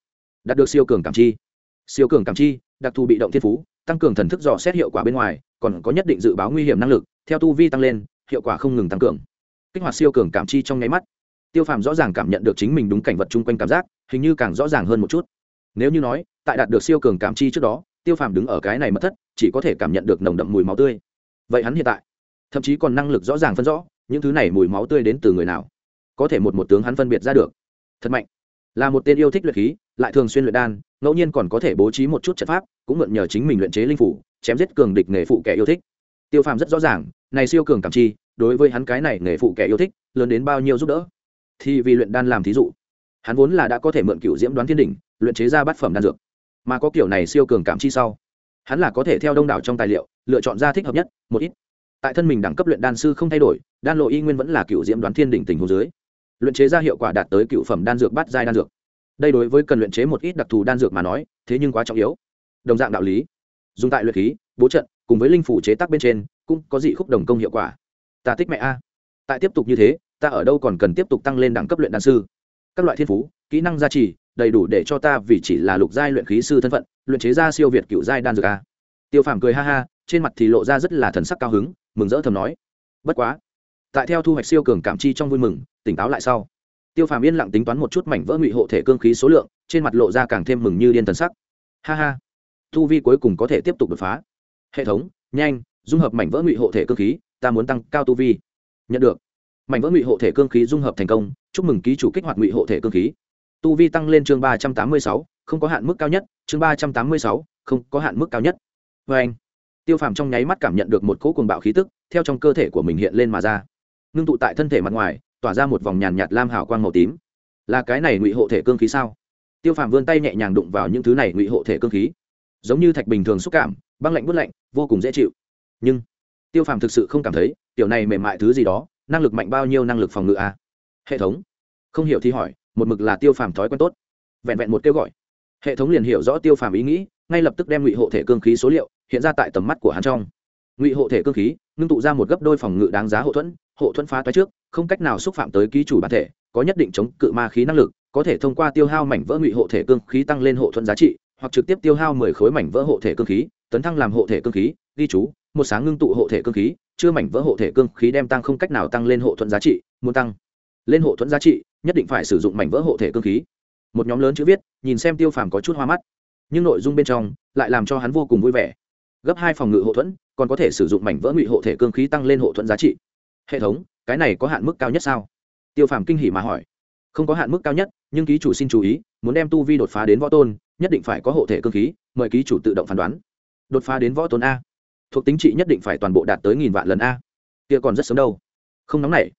Đạt được siêu cường cảm chi. Siêu cường cảm chi, đặc thù bị động thiên phú tăng cường thần thức dò xét hiệu quả bên ngoài, còn có nhất định dự báo nguy hiểm năng lực, theo tu vi tăng lên, hiệu quả không ngừng tăng cường. Kích hoạt siêu cường cảm chi trong nháy mắt. Tiêu phàm rõ ràng cảm nhận được chính mình đúng cảnh vật chung quanh cảm giác, hình như càng rõ ràng hơn một chút. Nếu như nói, tại đạt được siêu cường cảm chi trước đó, tiêu phàm đứng ở cái này mất thất, chỉ có thể cảm nhận được nồng đậm mùi máu tươi. Vậy hắn hiện tại, thậm chí còn năng lực rõ ràng phân rõ, những thứ này mùi máu tươi đến từ người nào? Có thể một một tướng hắn phân biệt ra được. Thật mạnh. Là một tên yêu thích luyện khí lại thường xuyên luyện đan, ngẫu nhiên còn có thể bố trí một chút trận pháp, cũng mượn nhờ chính mình luyện chế linh phủ, chém giết cường địch nghề phụ kẻ yêu thích. Tiêu phàm rất rõ ràng, này siêu cường cảm chi, đối với hắn cái này nghề phụ kẻ yêu thích, lớn đến bao nhiêu giúp đỡ. Thì vì luyện đan làm thí dụ, hắn vốn là đã có thể mượn cựu diễm đoán thiên đỉnh, luyện chế ra bát phẩm đan dược, mà có kiểu này siêu cường cảm chi sau, hắn là có thể theo đông đảo trong tài liệu, lựa chọn ra thích hợp nhất, một ít. Tại thân mình đẳng cấp luyện đan sư không thay đổi, đan lộ y nguyên vẫn là cựu diễm đoán thiên đỉnh tình hồ dưới, luyện chế ra hiệu quả đạt tới cựu phẩm đan dược bát giai đan dược đây đối với cần luyện chế một ít đặc thù đan dược mà nói, thế nhưng quá trọng yếu. Đồng dạng đạo lý, dùng tại luyện khí, bố trận, cùng với linh phủ chế tác bên trên, cũng có dị khúc đồng công hiệu quả. Ta thích mẹ a. Tại tiếp tục như thế, ta ở đâu còn cần tiếp tục tăng lên đẳng cấp luyện đan sư? Các loại thiên phú, kỹ năng gia trì, đầy đủ để cho ta vì chỉ là lục giai luyện khí sư thân phận, luyện chế ra siêu việt cựu giai đan dược a. Tiêu phàm cười ha ha, trên mặt thì lộ ra rất là thần sắc cao hứng, mừng rỡ thầm nói. Bất quá, tại theo thu hoạch siêu cường cảm chi trong vui mừng, tỉnh táo lại sau tiêu phàm yên lặng tính toán một chút mảnh vỡ ngụy hộ thể cương khí số lượng, trên mặt lộ ra càng thêm mừng như điên thần sắc. Ha ha, Tu vi cuối cùng có thể tiếp tục đột phá. Hệ thống, nhanh, dung hợp mảnh vỡ ngụy hộ thể cương khí, ta muốn tăng cao tu vi. Nhận được. Mảnh vỡ ngụy hộ thể cương khí dung hợp thành công, chúc mừng ký chủ kích hoạt ngụy hộ thể cương khí. Tu vi tăng lên chương ba trăm tám mươi sáu, không có hạn mức cao nhất, chương ba trăm tám mươi sáu, không có hạn mức cao nhất. Vê anh, tiêu phàm trong nháy mắt cảm nhận được một cỗ cuồng bạo khí tức, theo trong cơ thể của mình hiện lên mà ra. Ngưng tụ tại thân thể mặt ngoài tỏa ra một vòng nhàn nhạt lam hào quang màu tím. Là cái này ngụy hộ thể cương khí sao? Tiêu phàm vươn tay nhẹ nhàng đụng vào những thứ này ngụy hộ thể cương khí. Giống như thạch bình thường xúc cảm, băng lạnh bớt lạnh, vô cùng dễ chịu. Nhưng, tiêu phàm thực sự không cảm thấy, tiểu này mềm mại thứ gì đó, năng lực mạnh bao nhiêu năng lực phòng ngự a à? hệ thống. Không hiểu thì hỏi, một mực là tiêu phàm thói quen tốt. Vẹn vẹn một kêu gọi. Hệ thống liền hiểu rõ tiêu phàm ý nghĩ, ngay lập tức đem ngụy hộ thể cương khí số liệu hiện ra tại tầm mắt của hắn trong. Ngụy hộ thể cương khí, ngưng tụ ra một gấp đôi phòng ngự đáng giá hộ thuẫn hộ thuẫn phá toái trước không cách nào xúc phạm tới ký chủ bản thể, có nhất định chống cự ma khí năng lực, có thể thông qua tiêu hao mảnh vỡ ngụy hộ thể cương khí tăng lên hộ thuận giá trị, hoặc trực tiếp tiêu hao mười khối mảnh vỡ hộ thể cương khí, tấn thăng làm hộ thể cương khí, ghi chú, một sáng ngưng tụ hộ thể cương khí, chưa mảnh vỡ hộ thể cương khí đem tăng không cách nào tăng lên hộ thuận giá trị, muốn tăng lên hộ thuẫn giá trị, nhất định phải sử dụng mảnh vỡ hộ thể cương khí. Một nhóm lớn chữ viết, nhìn xem tiêu phàm có chút hoa mắt. Nhưng nội dung bên trong lại làm cho hắn vô cùng vui vẻ. Gấp hai phòng ngự hộ thuẫn, còn có thể sử dụng mảnh vỡ ngụy hộ thể cương khí tăng lên hộ thuẫn giá trị. Hệ thống cái này có hạn mức cao nhất sao? Tiêu phàm kinh hỉ mà hỏi. Không có hạn mức cao nhất, nhưng ký chủ xin chú ý, muốn đem tu vi đột phá đến võ tôn, nhất định phải có hộ thể cương khí, mời ký chủ tự động phán đoán. Đột phá đến võ tôn a. Thuộc tính trị nhất định phải toàn bộ đạt tới nghìn vạn lần a. Kia còn rất sớm đâu. Không nóng nảy.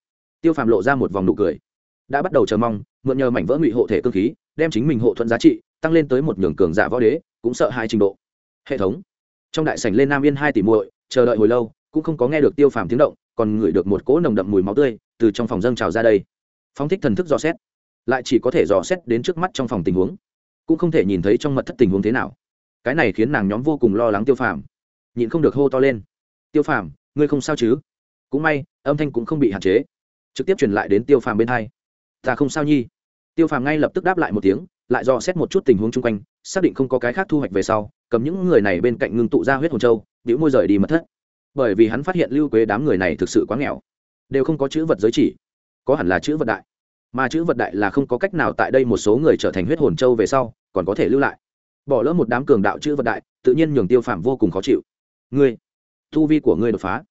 Tiêu phàm lộ ra một vòng nụ cười. Đã bắt đầu chờ mong, mượn nhờ mảnh vỡ ngụy hộ thể cương khí, đem chính mình hộ thuận giá trị, tăng lên tới một nhường cường giả võ đế, cũng sợ hai trình độ. Hệ thống. Trong đại sảnh lên nam yên hai tỷ muội, chờ đợi hồi lâu, cũng không có nghe được tiêu phàm tiếng động còn ngửi được một cỗ nồng đậm mùi máu tươi từ trong phòng dâng trào ra đây. Phong thích thần thức dò xét, lại chỉ có thể dò xét đến trước mắt trong phòng tình huống, cũng không thể nhìn thấy trong mật thất tình huống thế nào. Cái này khiến nàng nhóm vô cùng lo lắng tiêu phàm. Nhịn không được hô to lên. Tiêu phàm, ngươi không sao chứ? Cũng may, âm thanh cũng không bị hạn chế. Trực tiếp truyền lại đến tiêu phàm bên hai. Ta không sao nhi. Tiêu phàm ngay lập tức đáp lại một tiếng, lại dò xét một chút tình huống chung quanh, xác định không có cái khác thu hoạch về sau, cầm những người này bên cạnh ngưng tụ ra huyết hồn châu biểu môi rời đi mật thất bởi vì hắn phát hiện lưu quế đám người này thực sự quá nghèo. Đều không có chữ vật giới chỉ có hẳn là chữ vật đại. Mà chữ vật đại là không có cách nào tại đây một số người trở thành huyết hồn châu về sau còn có thể lưu lại. Bỏ lỡ một đám cường đạo chữ vật đại tự nhiên nhường tiêu phạm vô cùng khó chịu. Ngươi thu vi của ngươi đột phá.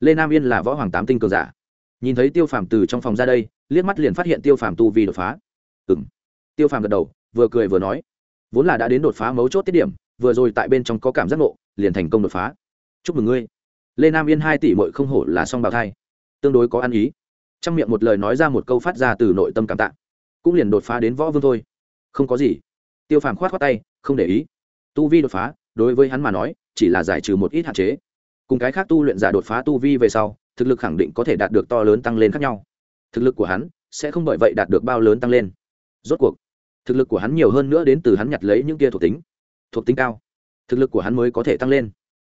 Lê nam yên là võ hoàng tám tinh cường giả. Nhìn thấy tiêu phàm từ trong phòng ra đây liếc mắt liền phát hiện tiêu phàm tu vi đột phá. Ừ m tiêu phàm gật đầu vừa cười vừa nói vốn là đã đến đột phá mấu chốt tiết điểm vừa rồi tại bên trong có cảm giác ngộ, liền thành công đột phá. Chúc mừng ngươi lê nam yên hai tỷ mội không hổ là song bào thai. Tương đối có ăn ý. Trong miệng một lời nói ra một câu phát ra từ nội tâm cảm tạ. Cũng liền đột phá đến võ vương thôi. Không có gì. Tiêu phàm khoát khoát tay, không để ý. Tu vi đột phá, đối với hắn mà nói, chỉ là giải trừ một ít hạn chế. Cùng cái khác tu luyện giả đột phá tu vi về sau, thực lực khẳng định có thể đạt được to lớn tăng lên khác nhau. Thực lực của hắn sẽ không bởi vậy đạt được bao lớn tăng lên. Rốt cuộc, thực lực của hắn nhiều hơn nữa đến từ hắn nhặt lấy những kia thuộc tính. Thuộc tính cao. Thực lực của hắn mới có thể tăng lên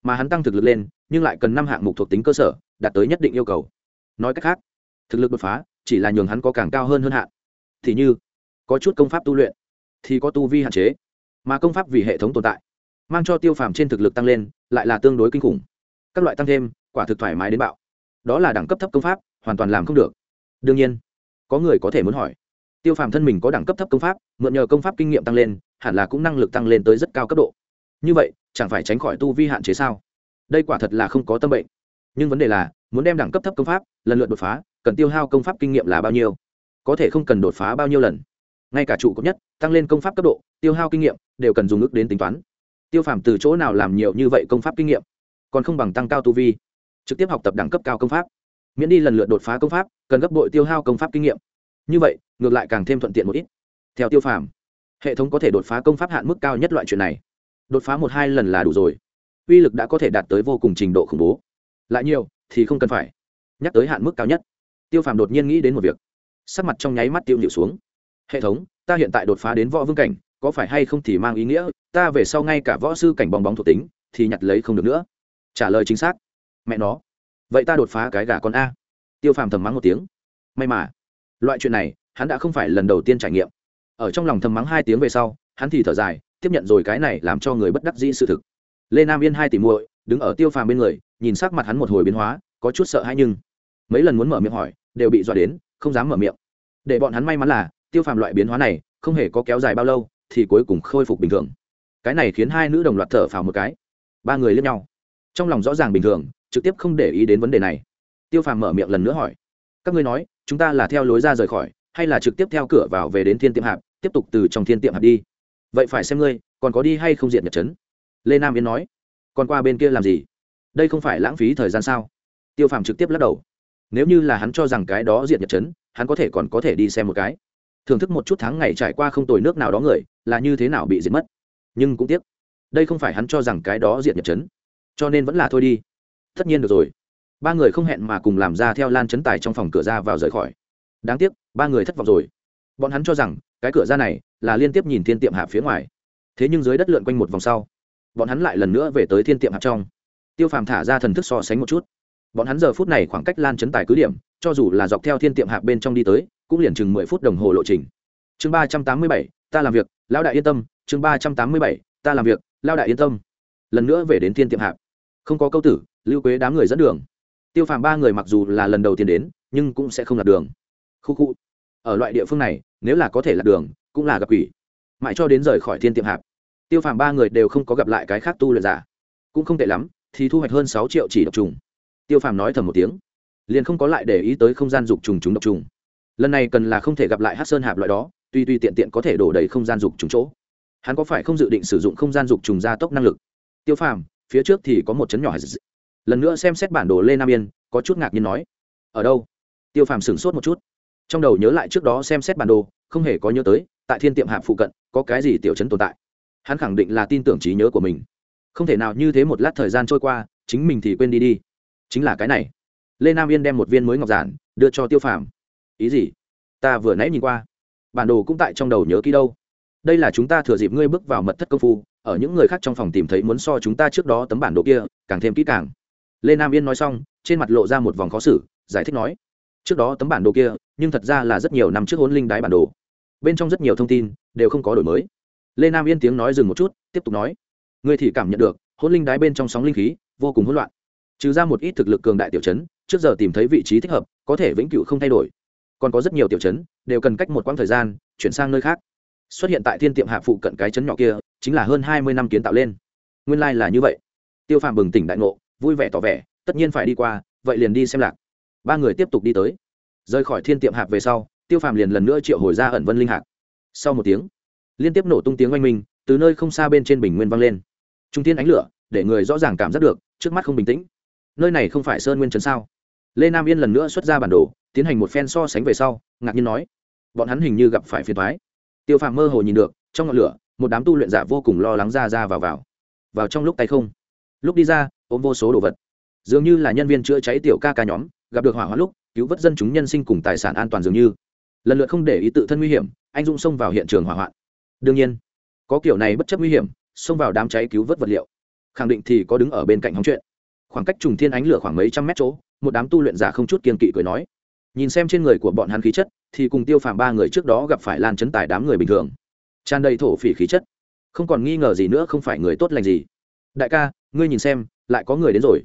mà hắn tăng thực lực lên, nhưng lại cần năm hạng mục thuộc tính cơ sở, đạt tới nhất định yêu cầu. Nói cách khác, thực lực đột phá chỉ là nhường hắn có càng cao hơn hơn hạn. Thì như, có chút công pháp tu luyện, thì có tu vi hạn chế, mà công pháp vì hệ thống tồn tại, mang cho tiêu phàm trên thực lực tăng lên, lại là tương đối kinh khủng. Các loại tăng thêm, quả thực thoải mái đến bạo. Đó là đẳng cấp thấp công pháp, hoàn toàn làm không được. Đương nhiên, có người có thể muốn hỏi, tiêu phàm thân mình có đẳng cấp thấp công pháp, mượn nhờ công pháp kinh nghiệm tăng lên, hẳn là cũng năng lực tăng lên tới rất cao cấp độ như vậy, chẳng phải tránh khỏi tu vi hạn chế sao? Đây quả thật là không có tâm bệnh. Nhưng vấn đề là, muốn đem đẳng cấp thấp công pháp, lần lượt đột phá, cần tiêu hao công pháp kinh nghiệm là bao nhiêu? Có thể không cần đột phá bao nhiêu lần? Ngay cả trụ cấp nhất, tăng lên công pháp cấp độ, tiêu hao kinh nghiệm, đều cần dùng ước đến tính toán. Tiêu phàm từ chỗ nào làm nhiều như vậy công pháp kinh nghiệm? Còn không bằng tăng cao tu vi, trực tiếp học tập đẳng cấp cao công pháp. Miễn đi lần lượt đột phá công pháp, cần gấp bội tiêu hao công pháp kinh nghiệm. Như vậy, ngược lại càng thêm thuận tiện một ít. Theo tiêu phàm, hệ thống có thể đột phá công pháp hạn mức cao nhất loại chuyện này đột phá một hai lần là đủ rồi. Uy lực đã có thể đạt tới vô cùng trình độ khủng bố. Lại nhiều, thì không cần phải. Nhắc tới hạn mức cao nhất. Tiêu phàm đột nhiên nghĩ đến một việc. Sắc mặt trong nháy mắt tiêu nhịu xuống. Hệ thống, ta hiện tại đột phá đến võ vương cảnh, có phải hay không thì mang ý nghĩa, ta về sau ngay cả võ sư cảnh bong bóng thuộc tính, thì nhặt lấy không được nữa. Trả lời chính xác. Mẹ nó. Vậy ta đột phá cái gà con a. Tiêu phàm thầm mắng một tiếng. May mà. Loại chuyện này, hắn đã không phải lần đầu tiên trải nghiệm. Ở trong lòng thầm mắng hai tiếng về sau, hắn thì thở dài tiếp nhận rồi cái này làm cho người bất đắc dĩ sự thực. Lê nam yên hai tỷ muội, đứng ở tiêu phàm bên người, nhìn sắc mặt hắn một hồi biến hóa, có chút sợ hãi nhưng mấy lần muốn mở miệng hỏi, đều bị dọa đến, không dám mở miệng. Để bọn hắn may mắn là, tiêu phàm loại biến hóa này, không hề có kéo dài bao lâu, thì cuối cùng khôi phục bình thường. Cái này khiến hai nữ đồng loạt thở phào một cái. Ba người liếc nhau. Trong lòng rõ ràng bình thường, trực tiếp không để ý đến vấn đề này. Tiêu phàm mở miệng lần nữa hỏi, các ngươi nói, chúng ta là theo lối ra rời khỏi, hay là trực tiếp theo cửa vào về đến thiên tiệm hạp, tiếp tục từ trong thiên tiệm hạp đi? Vậy phải xem ngươi, còn có đi hay không diện nhật chấn lê nam yến nói. Còn qua bên kia làm gì? Đây không phải lãng phí thời gian sao? Tiêu phàm trực tiếp lắc đầu. Nếu như là hắn cho rằng cái đó diện nhật chấn hắn có thể còn có thể đi xem một cái. Thưởng thức một chút tháng ngày trải qua không tồi nước nào đó người, là như thế nào bị diệt mất? Nhưng cũng tiếc, đây không phải hắn cho rằng cái đó diệt nhật chấn cho nên vẫn là thôi đi. Tất nhiên được rồi. Ba người không hẹn mà cùng làm ra theo lan chấn tài trong phòng cửa ra vào rời khỏi. Đáng tiếc, ba người thất vọng rồi. Bọn hắn cho rằng, cái cửa ra này là liên tiếp nhìn thiên tiệm hạp phía ngoài. Thế nhưng dưới đất lượn quanh một vòng sau, bọn hắn lại lần nữa về tới thiên tiệm hạp trong. Tiêu phàm thả ra thần thức so sánh một chút. Bọn hắn giờ phút này khoảng cách lan chấn tài cứ điểm, cho dù là dọc theo thiên tiệm hạp bên trong đi tới, cũng liền chừng mười phút đồng hồ lộ trình. Chương ba trăm tám mươi bảy, ta làm việc, lão đại yên tâm. Chương ba trăm tám mươi bảy, ta làm việc lao đại yên tâm. Lần nữa về đến thiên tiệm hạp. Không có câu tử, lưu quế đám người dẫn đường. Tiêu phàm ba người mặc dù là lần đầu tiên đến, nhưng cũng sẽ không lạc đường. Khu khu. Ở loại địa phương này, nếu là có thể lạc đường cũng là gặp quỷ. Mãi cho đến rời khỏi thiên tiệm hạp, tiêu phàm ba người đều không có gặp lại cái khác tu luyện giả. Cũng không tệ lắm, thì thu hoạch hơn sáu triệu chỉ độc trùng. Tiêu phàm nói thầm một tiếng, liền không có lại để ý tới không gian dục trùng chúng độc trùng. Lần này cần là không thể gặp lại hát sơn hạp loại đó, tuy tuy tiện tiện có thể đổ đầy không gian dục trùng chỗ. Hắn có phải không dự định sử dụng không gian dục trùng gia tốc năng lực? Tiêu phàm, phía trước thì có một chấn nhỏ lần nữa xem xét bản đồ lê nam yên, có chút ngạc nhiên nói, ở đâu? Tiêu phàm sửng sốt một chút. Trong đầu nhớ lại trước đó xem xét bản đồ, không hề có nhớ tới tại thiên tiệm hạp phụ cận, có cái gì tiểu chấn tồn tại? Hắn khẳng định là tin tưởng trí nhớ của mình. Không thể nào như thế một lát thời gian trôi qua, chính mình thì quên đi đi. Chính là cái này. Lê nam yên đem một viên mới ngọc giản, đưa cho tiêu phàm. Ý gì? Ta vừa nãy nhìn qua. Bản đồ cũng tại trong đầu nhớ kỹ đâu. Đây là chúng ta thừa dịp ngươi bước vào mật thất công phu, ở những người khác trong phòng tìm thấy muốn so chúng ta trước đó tấm bản đồ kia, càng thêm kỹ càng. Lê nam yên nói xong, trên mặt lộ ra một vòng khó xử, giải thích nói. Trước đó tấm bản đồ kia, nhưng thật ra là rất nhiều năm trước hôn linh đái bản đồ bên trong rất nhiều thông tin, đều không có đổi mới. Lê nam yên tiếng nói dừng một chút, tiếp tục nói, ngươi thì cảm nhận được hôn linh đái bên trong sóng linh khí vô cùng hỗn loạn. Trừ ra một ít thực lực cường đại tiểu chấn, trước giờ tìm thấy vị trí thích hợp, có thể vĩnh cửu không thay đổi. Còn có rất nhiều tiểu chấn, đều cần cách một quãng thời gian, chuyển sang nơi khác. Xuất hiện tại thiên tiệm hạ phụ cận cái chấn nhỏ kia, chính là hơn hai mươi năm kiến tạo lên. Nguyên lai、like、là như vậy. Tiêu phàm bừng tỉnh đại ngộ, vui vẻ tỏ vẻ, tất nhiên phải đi qua, vậy liền đi xem lạc. Ba người tiếp tục đi tới. Rời khỏi thiên tiệm hạp về sau tiêu phàm liền lần nữa triệu hồi ra ẩn vân linh hạc. Sau một tiếng, liên tiếp nổ tung tiếng oanh minh, từ nơi không xa bên trên bình nguyên vang lên. Trung tiên ánh lửa, để người rõ ràng cảm giác được, trước mắt không bình tĩnh. Nơi này không phải sơn nguyên trấn sao? Lê nam yên lần nữa xuất ra bản đồ, tiến hành một phen so sánh về sau, ngạc nhiên nói, bọn hắn hình như gặp phải phiền thoái tiêu phàm mơ hồ nhìn được, trong ngọn lửa, một đám tu luyện giả vô cùng lo lắng ra ra vào vào. Vào trong lúc tay không, lúc đi ra, ôm vô số đồ vật. Dường như là nhân viên chữa cháy tiểu ca ca nhóm, gặp được hỏa hoạn lúc, cứu vớt dân chúng nhân sinh cùng tài sản an toàn dường như lần lượt không để ý tự thân nguy hiểm, anh dũng xông vào hiện trường hỏa hoạn. Đương nhiên, có kiểu này bất chấp nguy hiểm, xông vào đám cháy cứu vớt vật liệu. Khẳng định thì có đứng ở bên cạnh hóng chuyện. Khoảng cách trùng thiên ánh lửa khoảng mấy trăm mét chỗ, một đám tu luyện giả không chút kiên kỵ cười nói. Nhìn xem trên người của bọn hắn khí chất, thì cùng tiêu phàm ba người trước đó gặp phải lan chấn tài đám người bình thường. Tràn đầy thổ phỉ khí chất. Không còn nghi ngờ gì nữa không phải người tốt lành gì. Đại ca, ngươi nhìn xem, lại có người đến rồi.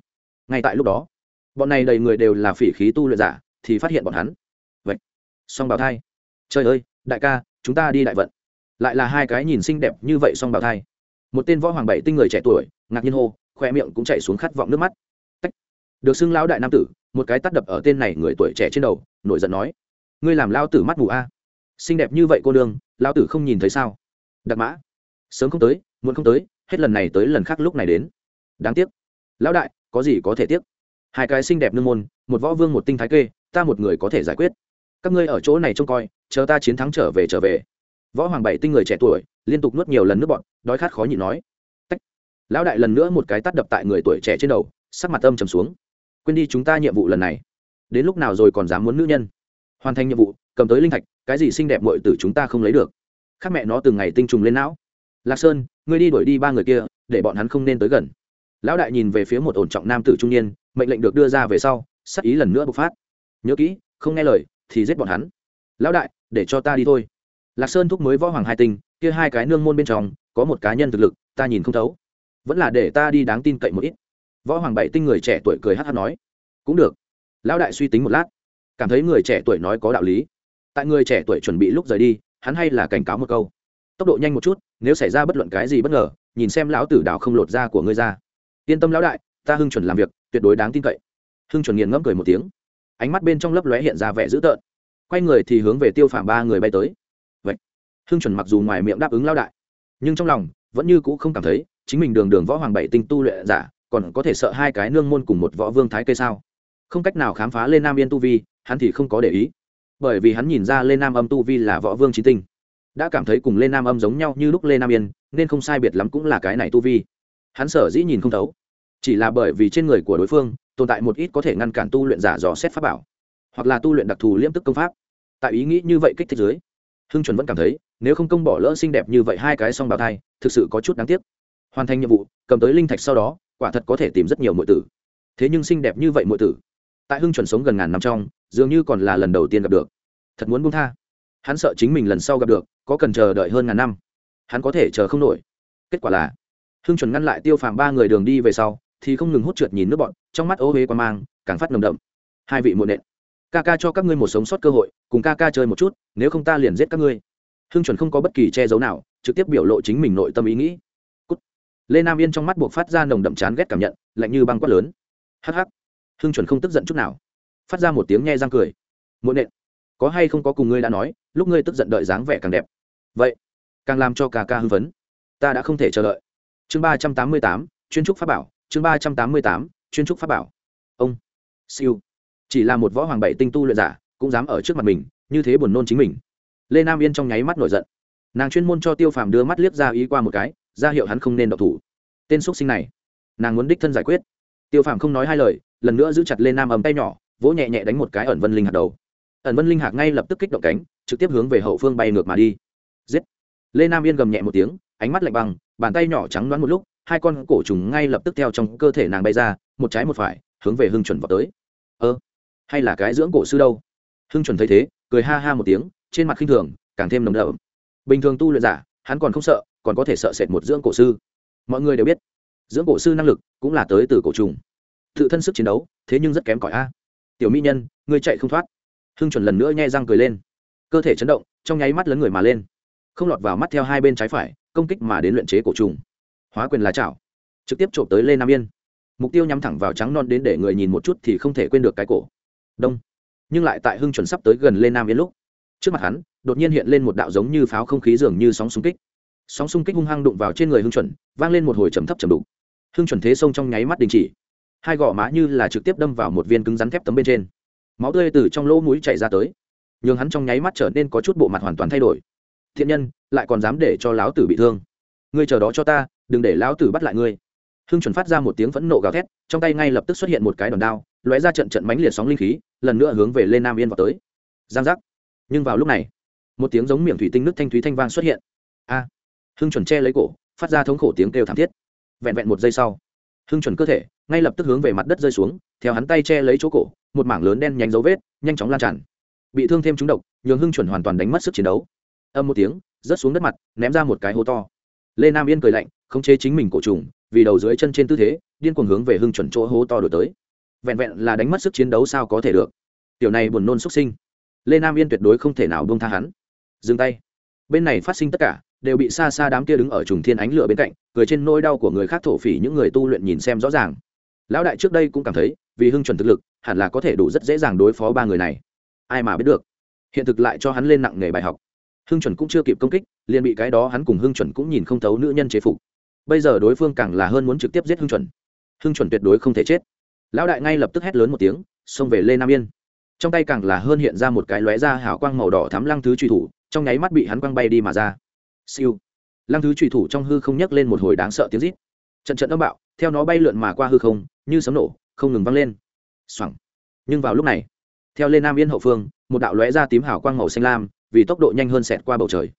Ngay tại lúc đó, bọn này đầy người đều là phỉ khí tu luyện giả, thì phát hiện bọn hắn song Bảo thai. Trời ơi, đại ca, chúng ta đi đại vận. Lại là hai cái nhìn xinh đẹp như vậy song Bảo thai. Một tên võ hoàng bảy tinh người trẻ tuổi, ngạc nhiên hô khoe miệng cũng chạy xuống khát vọng nước mắt. Tách. được xưng lão đại nam tử, một cái tắt đập ở tên này người tuổi trẻ trên đầu, nổi giận nói. Ngươi làm lao tử mắt mù a. Xinh đẹp như vậy cô đương lao tử không nhìn thấy sao? Đặc mã. Sớm không tới, muộn không tới, hết lần này tới lần khác lúc này đến. Đáng tiếc. Lão đại, có gì có thể tiếc? Hai cái xinh đẹp nương môn, một võ vương một tinh thái kê, ta một người có thể giải quyết các ngươi ở chỗ này trông coi, chờ ta chiến thắng trở về trở về. Võ hoàng bảy tinh người trẻ tuổi, liên tục nuốt nhiều lần nước bọn đói khát khó nhịn nói. Tách. lão đại lần nữa một cái tắt đập tại người tuổi trẻ trên đầu, sắc mặt âm trầm xuống. Quên đi chúng ta nhiệm vụ lần này. Đến lúc nào rồi còn dám muốn nữ nhân? Hoàn thành nhiệm vụ, cầm tới linh thạch, cái gì xinh đẹp mội từ chúng ta không lấy được. Khác mẹ nó từng ngày tinh trùng lên não. Lạc sơn, ngươi đi đuổi đi ba người kia, để bọn hắn không nên tới gần. Lão đại nhìn về phía một ổn trọng nam tử trung niên, mệnh lệnh được đưa ra về sau, sắc ý lần nữa bộc phát. Nhớ kỹ, không nghe lời thì giết bọn hắn. Lão đại, để cho ta đi thôi. Lạc sơn thúc mới võ hoàng hai tinh, kia hai cái nương môn bên trong, có một cá nhân thực lực, ta nhìn không thấu. Vẫn là để ta đi đáng tin cậy một ít. Võ hoàng bảy tinh người trẻ tuổi cười hát hát nói. Cũng được. Lão đại suy tính một lát. Cảm thấy người trẻ tuổi nói có đạo lý. Tại người trẻ tuổi chuẩn bị lúc rời đi, hắn hay là cảnh cáo một câu. Tốc độ nhanh một chút, nếu xảy ra bất luận cái gì bất ngờ, nhìn xem lão tử đạo không lột da của ngươi ra. Yên tâm lão đại, ta hưng chuẩn làm việc, tuyệt đối đáng tin cậy. Hưng chuẩn nghiền ngẫm cười một tiếng ánh mắt bên trong lấp lóe hiện ra vẻ dữ tợn. Quay người thì hướng về tiêu phạm ba người bay tới. Vậy hưng chuẩn mặc dù ngoài miệng đáp ứng lao đại, nhưng trong lòng vẫn như cũ không cảm thấy chính mình đường đường võ hoàng bảy tinh tu luyện giả còn có thể sợ hai cái nương môn cùng một võ vương thái cây sao? Không cách nào khám phá lên nam yên tu vi, hắn thì không có để ý. Bởi vì hắn nhìn ra lên nam âm tu vi là võ vương trí tinh. Đã cảm thấy cùng lên nam âm giống nhau như lúc lên nam yên, nên không sai biệt lắm cũng là cái này tu vi. Hắn sở dĩ nhìn không thấu, chỉ là bởi vì trên người của đối phương tồn tại một ít có thể ngăn cản tu luyện giả dò xét pháp bảo, hoặc là tu luyện đặc thù liêm tức công pháp. Tại ý nghĩ như vậy kích thích dưới, hưng chuẩn vẫn cảm thấy, nếu không công bỏ lỡ xinh đẹp như vậy hai cái song bào thai, thực sự có chút đáng tiếc. Hoàn thành nhiệm vụ, cầm tới linh thạch sau đó, quả thật có thể tìm rất nhiều mọi tử. Thế nhưng xinh đẹp như vậy mọi tử, tại hưng chuẩn sống gần ngàn năm trong, dường như còn là lần đầu tiên gặp được. Thật muốn buông tha. Hắn sợ chính mình lần sau gặp được, có cần chờ đợi hơn ngàn năm. Hắn có thể chờ không nổi. Kết quả là, hưng chuẩn ngăn lại tiêu phàm ba người đường đi về sau thì không ngừng hút trượt nhìn nước bọn, trong mắt ô huế quan mang, càng phát nồng đậm. Hai vị muộn nện. Ca ca cho các ngươi một sống sót cơ hội, cùng ca ca chơi một chút, nếu không ta liền giết các ngươi. Hưng chuẩn không có bất kỳ che giấu nào, trực tiếp biểu lộ chính mình nội tâm ý nghĩ. Cút. lê nam yên trong mắt buộc phát ra nồng đậm chán ghét cảm nhận, lạnh như băng quát lớn. Hắc hắc. Hưng chuẩn không tức giận chút nào. Phát ra một tiếng nhe răng cười. Muộn nện. Có hay không có cùng ngươi đã nói, lúc ngươi tức giận đợi dáng vẻ càng đẹp. Vậy, càng làm cho ca ca hưng phấn. Ta đã không thể chờ đợi. Chương ba trăm tám mươi tám, chuyên trúc pháp bảo chương ba trăm tám mươi tám, chuyên trúc pháp bảo. Ông. Siêu. Chỉ là một võ hoàng bảy tinh tu luyện giả, cũng dám ở trước mặt mình, như thế buồn nôn chính mình. Lê nam yên trong nháy mắt nổi giận. Nàng chuyên môn cho tiêu phàm đưa mắt liếc ra ý qua một cái, ra hiệu hắn không nên độc thủ. Tên x sinh này, nàng muốn đích thân giải quyết. Tiêu phàm không nói hai lời, lần nữa giữ chặt lê nam ầm tay nhỏ, vỗ nhẹ nhẹ đánh một cái ẩn vân linh hạt đầu. Ẩn vân linh hạc ngay lập tức kích động cánh, trực tiếp hướng về hậu phương bay ngược mà đi. Giết. Lê nam yên gầm nhẹ một tiếng, ánh mắt lạnh băng, bàn tay nhỏ trắng đoán một lúc hai con cổ trùng ngay lập tức theo trong cơ thể nàng bay ra, một trái một phải, hướng về hưng chuẩn vào tới. Ơ, hay là cái dưỡng cổ sư đâu? Hưng chuẩn thấy thế, cười ha ha một tiếng, trên mặt khinh thường, càng thêm nồng đậm. Bình thường tu luyện giả, hắn còn không sợ, còn có thể sợ sệt một dưỡng cổ sư. Mọi người đều biết, dưỡng cổ sư năng lực cũng là tới từ cổ trùng. Tự thân sức chiến đấu, thế nhưng rất kém cỏi a. Tiểu mỹ nhân, ngươi chạy không thoát. Hưng chuẩn lần nữa nhai răng cười lên. Cơ thể chấn động, trong nháy mắt lấn người mà lên. Không lọt vào mắt theo hai bên trái phải, công kích mà đến luyện chế cổ trùng hóa quyền là chảo. Trực tiếp trộm tới lê nam yên. Mục tiêu nhắm thẳng vào trắng non đến để người nhìn một chút thì không thể quên được cái cổ. Đông. Nhưng lại tại hưng chuẩn sắp tới gần lê nam yên lúc, trước mặt hắn, đột nhiên hiện lên một đạo giống như pháo không khí dường như sóng xung kích. Sóng xung kích hung hăng đụng vào trên người hưng chuẩn, vang lên một hồi trầm thấp trầm đục. Hưng chuẩn thế sông trong nháy mắt đình chỉ. Hai gò má như là trực tiếp đâm vào một viên cứng rắn thép tấm bên trên. Máu tươi từ trong lỗ mũi chảy ra tới. Nhường hắn trong nháy mắt trở nên có chút bộ mặt hoàn toàn thay đổi. Thiện nhân, lại còn dám để cho láo tử bị thương. Ngươi chờ đó cho ta đừng để lão tử bắt lại ngươi. Hưng chuẩn phát ra một tiếng phẫn nộ gào thét, trong tay ngay lập tức xuất hiện một cái đòn đao, lóe ra trận trận mánh liệt sóng linh khí, lần nữa hướng về lên nam yên vào tới. Giang giác. Nhưng vào lúc này, một tiếng giống miệng thủy tinh nước thanh thúy thanh vang xuất hiện. A. Hưng chuẩn che lấy cổ, phát ra thống khổ tiếng kêu thảm thiết. Vẹn vẹn một giây sau, hưng chuẩn cơ thể ngay lập tức hướng về mặt đất rơi xuống, theo hắn tay che lấy chỗ cổ, một mảng lớn đen nhánh dấu vết, nhanh chóng lan tràn. Bị thương thêm trúng độc, nhường hưng chuẩn hoàn toàn đánh mất sức chiến đấu. Âm một tiếng, rớt xuống đất mặt, ném ra một cái hố to lê nam yên cười lạnh, khống chế chính mình cổ trùng, vì đầu dưới chân trên tư thế, điên cuồng hướng về hưng chuẩn chỗ hố to đổi tới. Vẹn vẹn là đánh mất sức chiến đấu sao có thể được. Tiểu này buồn nôn xuất sinh. Lê nam yên tuyệt đối không thể nào buông tha hắn. Dừng tay. Bên này phát sinh tất cả, đều bị xa xa đám kia đứng ở trùng thiên ánh lửa bên cạnh, cười trên nỗi đau của người khác thổ phỉ những người tu luyện nhìn xem rõ ràng. Lão đại trước đây cũng cảm thấy, vì hưng chuẩn thực lực, hẳn là có thể đủ rất dễ dàng đối phó ba người này. Ai mà biết được. Hiện thực lại cho hắn lên nặng nghề bài học. Hưng chuẩn cũng chưa kịp công kích liền bị cái đó hắn cùng hưng chuẩn cũng nhìn không thấu nữ nhân chế phục. Bây giờ đối phương càng là hơn muốn trực tiếp giết hưng chuẩn. Hưng chuẩn tuyệt đối không thể chết. Lão đại ngay lập tức hét lớn một tiếng, xông về lê nam yên. Trong tay càng là hơn hiện ra một cái lóe ra hào quang màu đỏ thắm lăng thứ truy thủ, trong nháy mắt bị hắn quăng bay đi mà ra. Siêu. Lăng thứ truy thủ trong hư không nhấc lên một hồi đáng sợ tiếng rít. Trận trận âm bạo, theo nó bay lượn mà qua hư không, như sấm nổ, không ngừng văng lên. Xoẳng nhưng vào lúc này, theo lên nam yên hậu phương, một đạo lóe ra tím hào quang màu xanh lam, vì tốc độ nhanh hơn xẹt qua bầu trời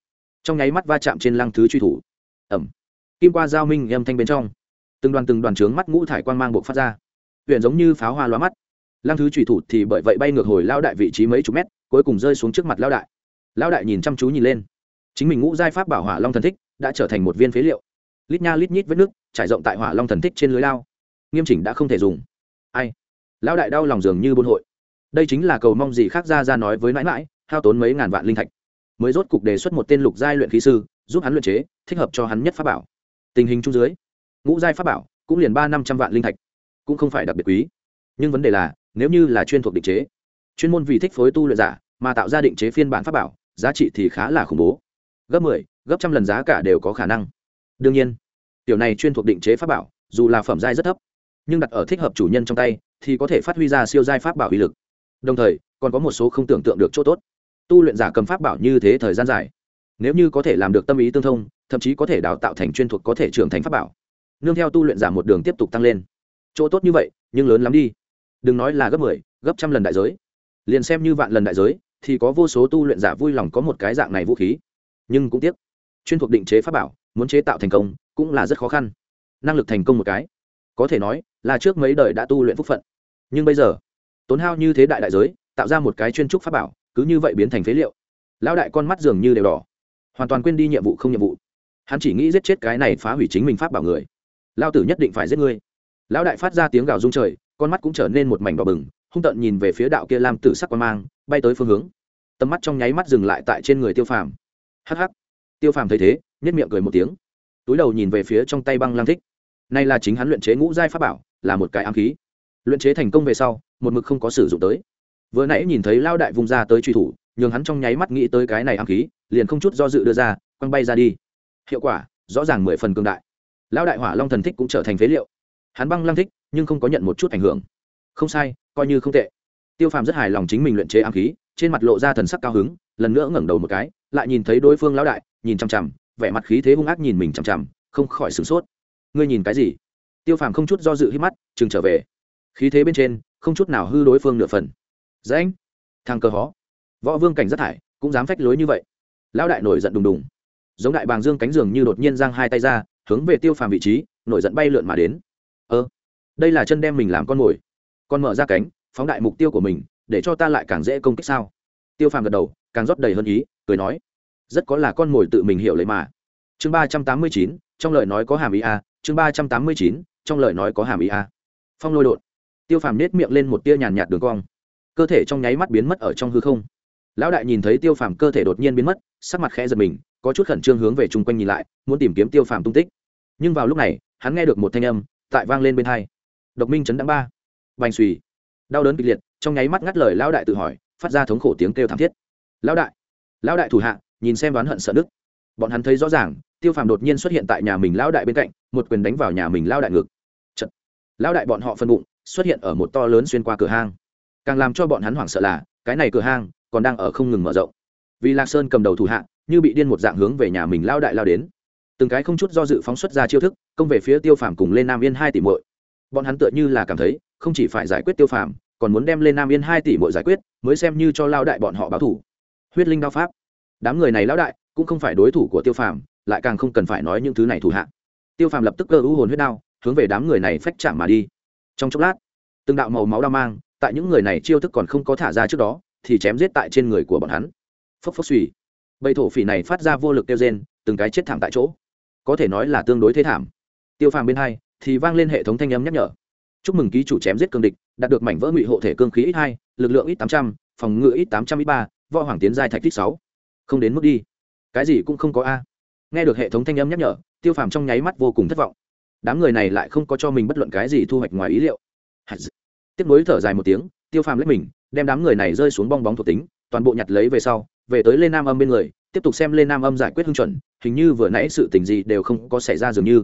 trong nháy mắt va chạm trên lăng thứ truy thủ. Ẩm. Kim qua giao minh âm thanh bên trong. Từng đoàn từng đoàn trướng mắt ngũ thải quang mang buộc phát ra. Huyện giống như pháo hoa lóa mắt. Lăng thứ truy thủ thì bởi vậy bay ngược hồi lao đại vị trí mấy chục mét, cuối cùng rơi xuống trước mặt lao đại. Lao đại nhìn chăm chú nhìn lên. Chính mình ngũ giai pháp bảo hỏa long thần thích đã trở thành một viên phế liệu. Lít nha lít nhít vết nước trải rộng tại hỏa long thần thích trên lưới lao. Nghiêm chỉnh đã không thể dùng. Ai? Lao đại đau lòng dường như buôn hội. Đây chính là cầu mong gì khác ra ra nói với mãi mãi, hao tốn mấy ngàn vạn linh thạch mới rốt cục đề xuất một tên lục giai luyện khí sư giúp hắn luyện chế thích hợp cho hắn nhất pháp bảo. Tình hình chung dưới ngũ giai pháp bảo cũng liền ba năm trăm vạn linh thạch cũng không phải đặc biệt quý. Nhưng vấn đề là nếu như là chuyên thuộc định chế chuyên môn vì thích phối tu luyện giả mà tạo ra định chế phiên bản pháp bảo giá trị thì khá là khủng bố. Gấp mười 10, gấp trăm lần giá cả đều có khả năng. Đương nhiên tiểu này chuyên thuộc định chế pháp bảo dù là phẩm giai rất thấp nhưng đặt ở thích hợp chủ nhân trong tay thì có thể phát huy ra siêu giai pháp bảo uy lực. Đồng thời còn có một số không tưởng tượng được chỗ tốt tu luyện giả cầm pháp bảo như thế thời gian dài. Nếu như có thể làm được tâm ý tương thông thậm chí có thể đào tạo thành chuyên thuộc có thể trưởng thành pháp bảo. Nương theo tu luyện giả một đường tiếp tục tăng lên. Chỗ tốt như vậy nhưng lớn lắm đi. Đừng nói là gấp mười 10, gấp trăm lần đại giới. Liền xem như vạn lần đại giới thì có vô số tu luyện giả vui lòng có một cái dạng này vũ khí. Nhưng cũng tiếc chuyên thuộc định chế pháp bảo muốn chế tạo thành công cũng là rất khó khăn. Năng lực thành công một cái. Có thể nói là trước mấy đời đã tu luyện phúc phận. Nhưng bây giờ tốn hao như thế đại đại giới tạo ra một cái chuyên trúc pháp bảo cứ như vậy biến thành phế liệu. Lão đại con mắt dường như đều đỏ. Hoàn toàn quên đi nhiệm vụ không nhiệm vụ. Hắn chỉ nghĩ giết chết cái này phá hủy chính mình pháp bảo người. Lao tử nhất định phải giết ngươi. Lão đại phát ra tiếng gào rung trời, con mắt cũng trở nên một mảnh đỏ bừng, hung tợn nhìn về phía đạo kia lam tử sắc quan mang, bay tới phương hướng. Tầm mắt trong nháy mắt dừng lại tại trên người tiêu phàm. Hh tiêu phàm thấy thế nhất miệng cười một tiếng. Túi đầu nhìn về phía trong tay băng lang thích. Nay là chính hắn luyện chế ngũ giai pháp bảo, là một cái ám khí. Luyện chế thành công về sau, một mực không có sử dụng tới vừa nãy nhìn thấy lao đại vùng ra tới truy thủ, nhường hắn trong nháy mắt nghĩ tới cái này ám khí, liền không chút do dự đưa ra, quăng bay ra đi. Hiệu quả, rõ ràng mười phần cường đại. Lão đại hỏa long thần thích cũng trở thành phế liệu. Hắn băng lăng thích, nhưng không có nhận một chút ảnh hưởng. Không sai, coi như không tệ. Tiêu phàm rất hài lòng chính mình luyện chế ám khí, trên mặt lộ ra thần sắc cao hứng, lần nữa ngẩng đầu một cái, lại nhìn thấy đối phương lão đại, nhìn chằm chằm, vẻ mặt khí thế hung ác nhìn mình chằm chằm, không khỏi sửng sốt. Ngươi nhìn cái gì? Tiêu phàm không chút do dự hít mắt, chừng trở về. Khí thế bên trên, không chút nào hư đối phương nửa phần. Dạ rãnh, thằng cờ hó. Võ vương cảnh rất thải cũng dám phách lối như vậy. Lão đại nổi giận đùng đùng. Giống đại bàng dương cánh giường như đột nhiên giang hai tay ra hướng về tiêu phàm vị trí nổi giận bay lượn mà đến. Ơ đây là chân đem mình làm con mồi. Con mở ra cánh phóng đại mục tiêu của mình để cho ta lại càng dễ công kích sao? Tiêu phàm gật đầu càng rót đầy hơn ý cười nói rất có là con mồi tự mình hiểu lấy mà. Chương ba trăm tám mươi chín trong lời nói có hàm ý a chương ba trăm tám mươi chín trong lời nói có hàm ý a. Phong lôi đột. Tiêu phàm nết miệng lên một tia nhàn nhạt đường cong cơ thể trong nháy mắt biến mất ở trong hư không. Lão đại nhìn thấy tiêu phàm cơ thể đột nhiên biến mất, sắc mặt khẽ giật mình, có chút khẩn trương hướng về chung quanh nhìn lại, muốn tìm kiếm tiêu phàm tung tích. Nhưng vào lúc này, hắn nghe được một thanh âm, tại vang lên bên hai. Độc minh chấn đáng ba. Bành suy đau đớn kịch liệt, trong nháy mắt ngắt lời lão đại tự hỏi, phát ra thống khổ tiếng kêu thảm thiết. Lão đại lão đại thủ hạ, nhìn xem đoán hận sợ đức bọn hắn thấy rõ ràng, tiêu phàm đột nhiên xuất hiện tại nhà mình lão đại bên cạnh, một quyền đánh vào nhà mình lão đại ngực. Chật. lão đại bọn họ phân bụng, xuất hiện ở một to lớn xuyên qua cửa hang càng làm cho bọn hắn hoảng sợ là, cái này cửa hang còn đang ở không ngừng mở rộng. Vì lạc sơn cầm đầu thủ hạ, như bị điên một dạng hướng về nhà mình lao đại lao đến. Từng cái không chút do dự phóng xuất ra chiêu thức, công về phía tiêu phàm cùng lên nam yên hai tỷ muội. Bọn hắn tựa như là cảm thấy, không chỉ phải giải quyết tiêu phàm, còn muốn đem lên nam yên hai tỷ muội giải quyết, mới xem như cho lao đại bọn họ báo thủ. Huyết linh đao pháp. Đám người này lão đại, cũng không phải đối thủ của tiêu phàm, lại càng không cần phải nói những thứ này thủ hạ. Tiêu phàm lập tức cơ u hồn huyết đao, hướng về đám người này phách chạm mà đi. Trong chốc lát, từng đạo màu máu đao mang tại những người này chiêu thức còn không có thả ra trước đó, thì chém giết tại trên người của bọn hắn. Phốc phốc suy. Bầy thổ phỉ này phát ra vô lực tiêu rên, từng cái chết thảm tại chỗ. Có thể nói là tương đối thế thảm. Tiêu phàm bên hai, thì vang lên hệ thống thanh âm nhắc nhở. Chúc mừng ký chủ chém giết cương địch, đạt được mảnh vỡ ngụy hộ thể cương khí ít hai, lực lượng ít tám trăm, phòng ngự ít tám trăm ít ba, võ hoàng tiến giai thạch ít sáu. Không đến mức đi. Cái gì cũng không có a. Nghe được hệ thống thanh âm nhắc nhở, tiêu phàm trong nháy mắt vô cùng thất vọng. Đám người này lại không có cho mình bất luận cái gì thu hoạch ngoài ý liệu tiếp nối thở dài một tiếng, tiêu phàm lấy mình, đem đám người này rơi xuống bong bóng thuộc tính, toàn bộ nhặt lấy về sau, về tới lên nam âm bên người, tiếp tục xem lên nam âm giải quyết hưng chuẩn, hình như vừa nãy sự tình gì đều không có xảy ra dường như.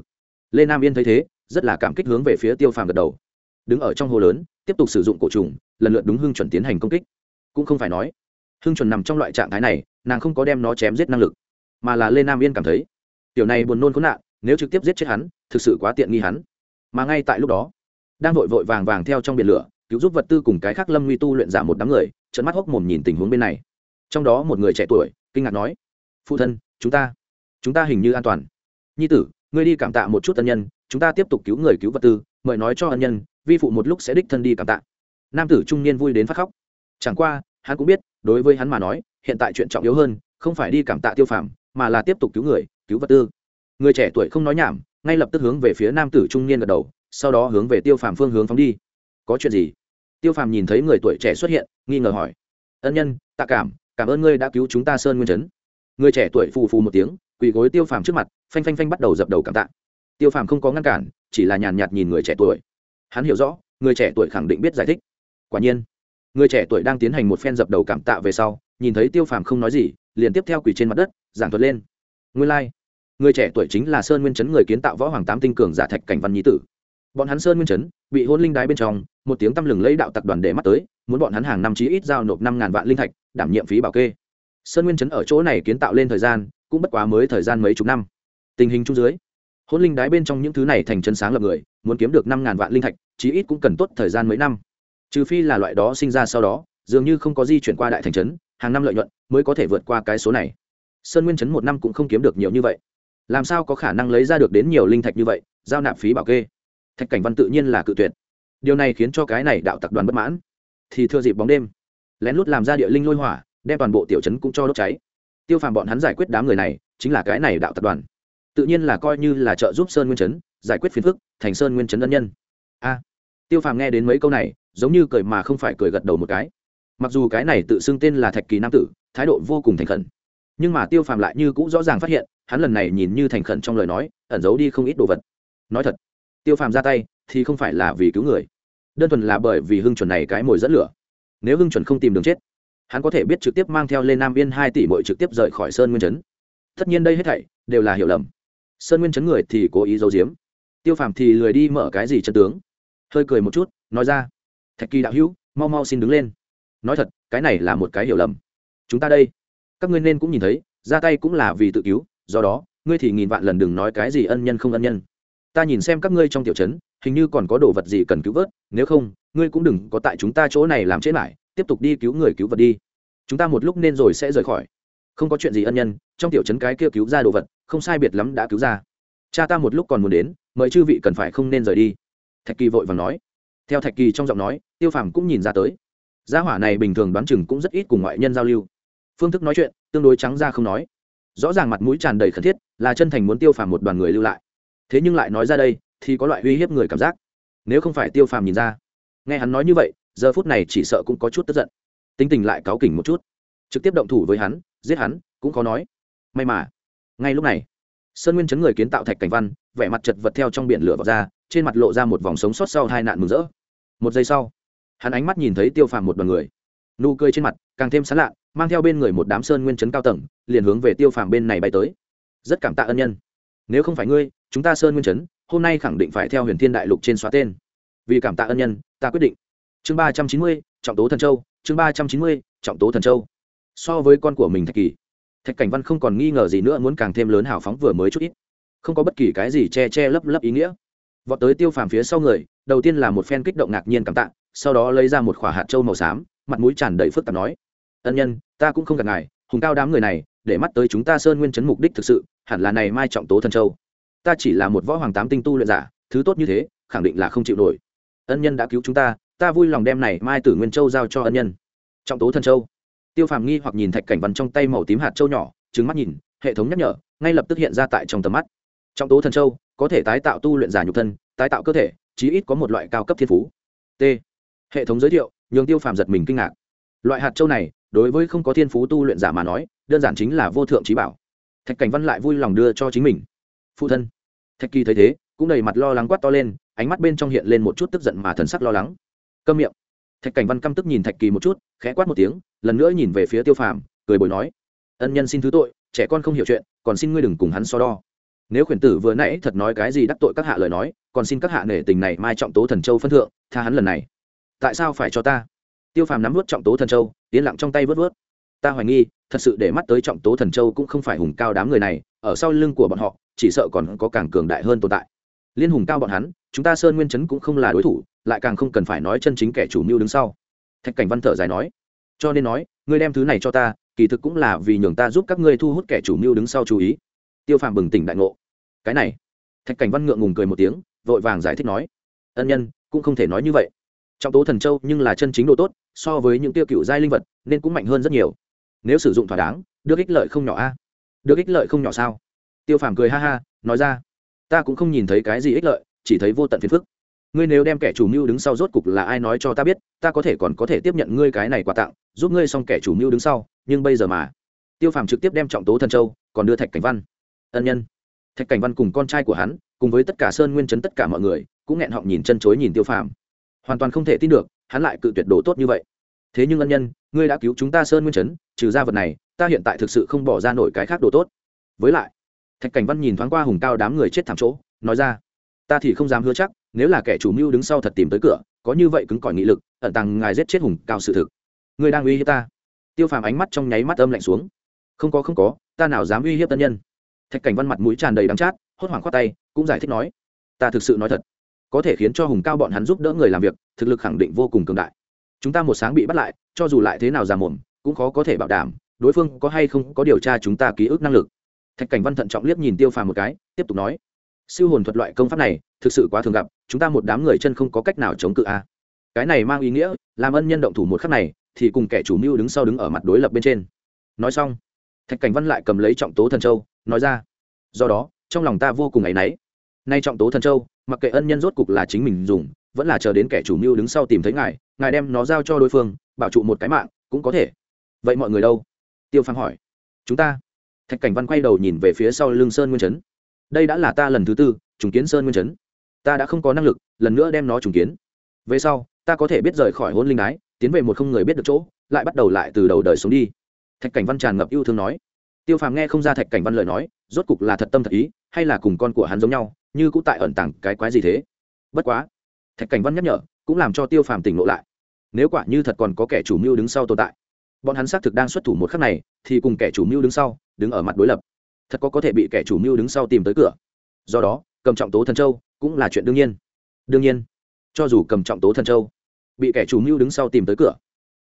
Lên nam yên thấy thế, rất là cảm kích hướng về phía tiêu phàm gật đầu. Đứng ở trong hồ lớn, tiếp tục sử dụng cổ trùng, lần lượt đúng hưng chuẩn tiến hành công kích. Cũng không phải nói, hưng chuẩn nằm trong loại trạng thái này, nàng không có đem nó chém giết năng lực, mà là lên nam yên cảm thấy, tiểu này buồn nôn khốn nạn, nếu trực tiếp giết chết hắn, thực sự quá tiện nghi hắn. Mà ngay tại lúc đó đang vội vội vàng vàng theo trong biển lửa, cứu giúp vật tư cùng cái khác lâm nguy tu luyện giảm một đám người trận mắt hốc mồm nhìn tình huống bên này. Trong đó một người trẻ tuổi, kinh ngạc nói, phụ thân, chúng ta chúng ta hình như an toàn. Nhi tử, ngươi đi cảm tạ một chút ân nhân, chúng ta tiếp tục cứu người cứu vật tư, mời nói cho ân nhân, vi phụ một lúc sẽ đích thân đi cảm tạ. Nam tử trung niên vui đến phát khóc. Chẳng qua, hắn cũng biết, đối với hắn mà nói, hiện tại chuyện trọng yếu hơn, không phải đi cảm tạ tiêu phàm, mà là tiếp tục cứu người, cứu vật tư. Người trẻ tuổi không nói nhảm, ngay lập tức hướng về phía nam tử trung niên gật đầu sau đó hướng về tiêu phàm phương hướng phóng đi. Có chuyện gì? Tiêu phàm nhìn thấy người tuổi trẻ xuất hiện, nghi ngờ hỏi. Ân nhân, tạ cảm cảm ơn ngươi đã cứu chúng ta sơn nguyên chấn người trẻ tuổi phù phù một tiếng, quỳ gối tiêu phàm trước mặt, phanh phanh phanh bắt đầu dập đầu cảm tạ. Tiêu phàm không có ngăn cản, chỉ là nhàn nhạt nhìn người trẻ tuổi. Hắn hiểu rõ, người trẻ tuổi khẳng định biết giải thích. Quả nhiên, người trẻ tuổi đang tiến hành một phen dập đầu cảm tạ về sau, nhìn thấy tiêu phàm không nói gì, liền tiếp theo quỳ trên mặt đất, giảng thuật lên. Nguyên lai、like. người trẻ tuổi chính là sơn nguyên chấn người kiến tạo võ hoàng tám tinh cường giả thạch cảnh văn nhí tử bọn hắn sơn nguyên chấn, bị hôn linh đái bên trong, một tiếng tăm lừng lấy đạo tặc đoàn để mắt tới, muốn bọn hắn hàng năm chí ít giao nộp năm ngàn vạn linh thạch, đảm nhiệm phí bảo kê. Sơn nguyên chấn ở chỗ này kiến tạo lên thời gian, cũng bất quá mới thời gian mấy chục năm. Tình hình chung dưới, hôn linh đái bên trong những thứ này thành chân sáng lập người, muốn kiếm được năm ngàn vạn linh thạch, chí ít cũng cần tốt thời gian mấy năm. Trừ phi là loại đó sinh ra sau đó, dường như không có di chuyển qua đại thành trấn, hàng năm lợi nhuận mới có thể vượt qua cái số này. Sơn nguyên chấn một năm cũng không kiếm được nhiều như vậy. Làm sao có khả năng lấy ra được đến nhiều linh thạch như vậy, giao nạp phí bảo kê? Thạch cảnh văn tự nhiên là cự tuyệt. Điều này khiến cho cái này đạo tập đoàn bất mãn. Thì thưa dịp bóng đêm, lén lút làm ra địa linh lôi hỏa, đem toàn bộ tiểu trấn cũng cho đốt cháy. Tiêu phàm bọn hắn giải quyết đám người này, chính là cái này đạo tập đoàn. Tự nhiên là coi như là trợ giúp sơn nguyên trấn, giải quyết phiền phức, thành sơn nguyên trấn ân nhân. A. Tiêu phàm nghe đến mấy câu này, giống như cười mà không phải cười gật đầu một cái. Mặc dù cái này tự xưng tên là thạch kỳ nam tử, thái độ vô cùng thành khẩn. Nhưng mà tiêu phàm lại như cũng rõ ràng phát hiện, hắn lần này nhìn như thành khẩn trong lời nói, ẩn giấu đi không ít đồ vật. Nói thật tiêu phàm ra tay thì không phải là vì cứu người, đơn thuần là bởi vì hưng chuẩn này cái mồi dẫn lửa. Nếu hưng chuẩn không tìm đường chết, hắn có thể biết trực tiếp mang theo lên nam viên hai tỷ mội trực tiếp rời khỏi sơn nguyên chấn tất nhiên đây hết thảy đều là hiểu lầm. Sơn nguyên chấn người thì cố ý giấu giếm. Tiêu phàm thì lười đi mở cái gì chân tướng. Hơi cười một chút, nói ra, thạch kỳ đạo hữu, mau mau xin đứng lên. Nói thật, cái này là một cái hiểu lầm. Chúng ta đây, các ngươi nên cũng nhìn thấy, ra tay cũng là vì tự cứu, do đó, ngươi thì nghìn vạn lần đừng nói cái gì ân nhân không ân nhân ta nhìn xem các ngươi trong tiểu trấn, hình như còn có đồ vật gì cần cứu vớt, nếu không, ngươi cũng đừng có tại chúng ta chỗ này làm chết lại, tiếp tục đi cứu người cứu vật đi. Chúng ta một lúc nên rồi sẽ rời khỏi. Không có chuyện gì ân nhân, trong tiểu trấn cái kia cứu ra đồ vật, không sai biệt lắm đã cứu ra. Cha ta một lúc còn muốn đến, mời chư vị cần phải không nên rời đi. Thạch kỳ vội vàng nói. Theo thạch kỳ trong giọng nói, tiêu phàm cũng nhìn ra tới. Gia hỏa này bình thường đoán chừng cũng rất ít cùng ngoại nhân giao lưu. Phương thức nói chuyện, tương đối trắng ra không nói. Rõ ràng mặt mũi tràn đầy khẩn thiết, là chân thành muốn tiêu phàm một đoàn người lưu lại thế nhưng lại nói ra đây, thì có loại uy hiếp người cảm giác. Nếu không phải tiêu phàm nhìn ra, nghe hắn nói như vậy, giờ phút này chỉ sợ cũng có chút tức giận. Tính tình lại cáu kỉnh một chút. Trực tiếp động thủ với hắn, giết hắn, cũng khó nói. May mà, ngay lúc này, sơn nguyên chấn người kiến tạo thạch cảnh văn, vẻ mặt chật vật theo trong biển lửa vào ra, trên mặt lộ ra một vòng sống sót sau hai nạn mừng rỡ. Một giây sau, hắn ánh mắt nhìn thấy tiêu phàm một đoàn người. Nụ cười trên mặt càng thêm sán lạ, mang theo bên người một đám sơn nguyên chấn cao tầng, liền hướng về tiêu phàm bên này bay tới. Rất cảm tạ ân nhân nếu không phải ngươi, chúng ta sơn nguyên chấn hôm nay khẳng định phải theo huyền thiên đại lục trên xóa tên. Vì cảm tạ ân nhân, ta quyết định. Chương ba trăm chín mươi, trọng tố thần châu. Chương ba trăm chín mươi, trọng tố thần châu. So với con của mình thạch kỳ, thạch cảnh văn không còn nghi ngờ gì nữa, muốn càng thêm lớn hào phóng vừa mới chút ít. Không có bất kỳ cái gì che che lấp lấp ý nghĩa. Vọt tới tiêu phàm phía sau người, đầu tiên là một phen kích động ngạc nhiên cảm tạ, sau đó lấy ra một khỏa hạt trâu màu xám, mặt mũi tràn đầy phức tạp nói. Ân nhân, ta cũng không gặp ngài, hùng cao đám người này, để mắt tới chúng ta sơn nguyên chấn mục đích thực sự hẳn là này mai trọng tố thần châu. Ta chỉ là một võ hoàng tám tinh tu luyện giả, thứ tốt như thế, khẳng định là không chịu nổi. Ân nhân đã cứu chúng ta ta vui lòng đem này mai tử nguyên châu giao cho ân nhân. Trọng tố thần châu. Tiêu phàm nghi hoặc nhìn thạch cảnh văn trong tay màu tím hạt châu nhỏ trứng mắt nhìn, hệ thống nhắc nhở, ngay lập tức hiện ra tại trong tầm mắt. Trọng tố thần châu, có thể tái tạo tu luyện giả nhục thân, tái tạo cơ thể, chí ít có một loại cao cấp thiên phú. T. Hệ thống giới thiệu, nhường tiêu phàm giật mình kinh ngạc. Loại hạt châu này, đối với không có thiên phú tu luyện giả mà nói, đơn giản chính là vô thượng trí bảo thạch cảnh văn lại vui lòng đưa cho chính mình. Phụ thân. Thạch kỳ thấy thế, cũng đầy mặt lo lắng quát to lên, ánh mắt bên trong hiện lên một chút tức giận mà thần sắc lo lắng. Câm miệng. Thạch cảnh văn căm tức nhìn thạch kỳ một chút, khẽ quát một tiếng, lần nữa nhìn về phía tiêu phàm, cười bồi nói. Ân nhân xin thứ tội, trẻ con không hiểu chuyện, còn xin ngươi đừng cùng hắn so đo. Nếu khuyển tử vừa nãy thật nói cái gì đắc tội các hạ lời nói, còn xin các hạ nể tình này mai trọng tố thần châu phân thượng, tha hắn lần này. Tại sao phải cho ta? Tiêu phàm nắm vớt trọng tố thần châu, yên lặng trong tay vớt vớt. Ta hoài nghi thật sự để mắt tới trọng tố thần châu cũng không phải hùng cao đám người này, ở sau lưng của bọn họ, chỉ sợ còn có càng cường đại hơn tồn tại. Liên hùng cao bọn hắn, chúng ta sơn nguyên chấn cũng không là đối thủ, lại càng không cần phải nói chân chính kẻ chủ mưu đứng sau. Thạch cảnh văn thở dài nói, cho nên nói, ngươi đem thứ này cho ta, kỳ thực cũng là vì nhường ta giúp các ngươi thu hút kẻ chủ mưu đứng sau chú ý. Tiêu phàm bừng tỉnh đại ngộ. Cái này, thạch cảnh văn ngượng ngùng cười một tiếng, vội vàng giải thích nói, ân nhân, cũng không thể nói như vậy. Trọng tố thần châu nhưng là chân chính độ tốt, so với những tiêu cựu giai linh vật, nên cũng mạnh hơn rất nhiều nếu sử dụng thỏa đáng, được ích lợi không nhỏ a. Được ích lợi không nhỏ sao? Tiêu phàm cười ha ha, nói ra. Ta cũng không nhìn thấy cái gì ích lợi, chỉ thấy vô tận phiền phức. Ngươi nếu đem kẻ chủ mưu đứng sau rốt cục là ai nói cho ta biết, ta có thể còn có thể tiếp nhận ngươi cái này quà tặng, giúp ngươi xong kẻ chủ mưu đứng sau, nhưng bây giờ mà. Tiêu phàm trực tiếp đem trọng tố thần châu, còn đưa thạch cảnh văn. Ân nhân. Thạch cảnh văn cùng con trai của hắn, cùng với tất cả sơn nguyên chấn tất cả mọi người, cũng nghẹn họng nhìn chân chối nhìn tiêu phàm. Hoàn toàn không thể tin được, hắn lại cự tuyệt đồ tốt như vậy thế nhưng ân nhân, ngươi đã cứu chúng ta sơn nguyên chấn trừ ra vật này, ta hiện tại thực sự không bỏ ra nổi cái khác đồ tốt. Với lại, thạch cảnh văn nhìn thoáng qua hùng cao đám người chết thảm chỗ, nói ra, ta thì không dám hứa chắc, nếu là kẻ chủ mưu đứng sau thật tìm tới cửa, có như vậy cứng cỏi nghị lực, ẩn tàng ngài giết chết hùng cao sự thực. Ngươi đang uy hiếp ta. Tiêu phàm ánh mắt trong nháy mắt âm lạnh xuống. Không có không có, ta nào dám uy hiếp tân nhân. Thạch cảnh văn mặt mũi tràn đầy đắng chát, hốt hoảng khoát tay, cũng giải thích nói, ta thực sự nói thật, có thể khiến cho hùng cao bọn hắn giúp đỡ người làm việc, thực lực khẳng định vô cùng cường đại chúng ta một sáng bị bắt lại, cho dù lại thế nào già mồm, cũng khó có thể bảo đảm đối phương có hay không có điều tra chúng ta ký ức năng lực. Thạch cảnh văn thận trọng liếc nhìn tiêu phàm một cái, tiếp tục nói, siêu hồn thuật loại công pháp này, thực sự quá thường gặp, chúng ta một đám người chân không có cách nào chống cự a. À. cái này mang ý nghĩa, làm ân nhân động thủ một khắc này, thì cùng kẻ chủ mưu đứng sau đứng ở mặt đối lập bên trên. Nói xong, thạch cảnh văn lại cầm lấy trọng tố thần châu, nói ra, do đó, trong lòng ta vô cùng áy náy. Nay trọng tố thần châu, mặc kệ ân nhân rốt cục là chính mình dùng vẫn là chờ đến kẻ chủ mưu đứng sau tìm thấy ngài ngài đem nó giao cho đối phương, bảo trụ một cái mạng, cũng có thể. Vậy mọi người đâu? Tiêu Phàm hỏi. Chúng ta. Thạch cảnh văn quay đầu nhìn về phía sau lưng sơn nguyên chấn. Đây đã là ta lần thứ tư, trùng kiến sơn nguyên chấn. Ta đã không có năng lực, lần nữa đem nó trùng kiến. Về sau, ta có thể biết rời khỏi hôn linh ái tiến về một không người biết được chỗ, lại bắt đầu lại từ đầu đời sống đi. Thạch cảnh văn tràn ngập yêu thương nói. Tiêu phàm nghe không ra thạch cảnh văn lời nói, rốt cục là thật tâm thật ý, hay là cùng con của hắn giống nhau, như cũng tại ẩn tàng cái quái gì thế? Bất quá thạch cảnh văn nhắc nhở, cũng làm cho tiêu phàm tỉnh lộ lại. Nếu quả như thật còn có kẻ chủ mưu đứng sau tồn tại, bọn hắn xác thực đang xuất thủ một khắc này, thì cùng kẻ chủ mưu đứng sau, đứng ở mặt đối lập. Thật có có thể bị kẻ chủ mưu đứng sau tìm tới cửa. Do đó, cầm trọng tố thần châu cũng là chuyện đương nhiên. Đương nhiên, cho dù cầm trọng tố thần châu, bị kẻ chủ mưu đứng sau tìm tới cửa,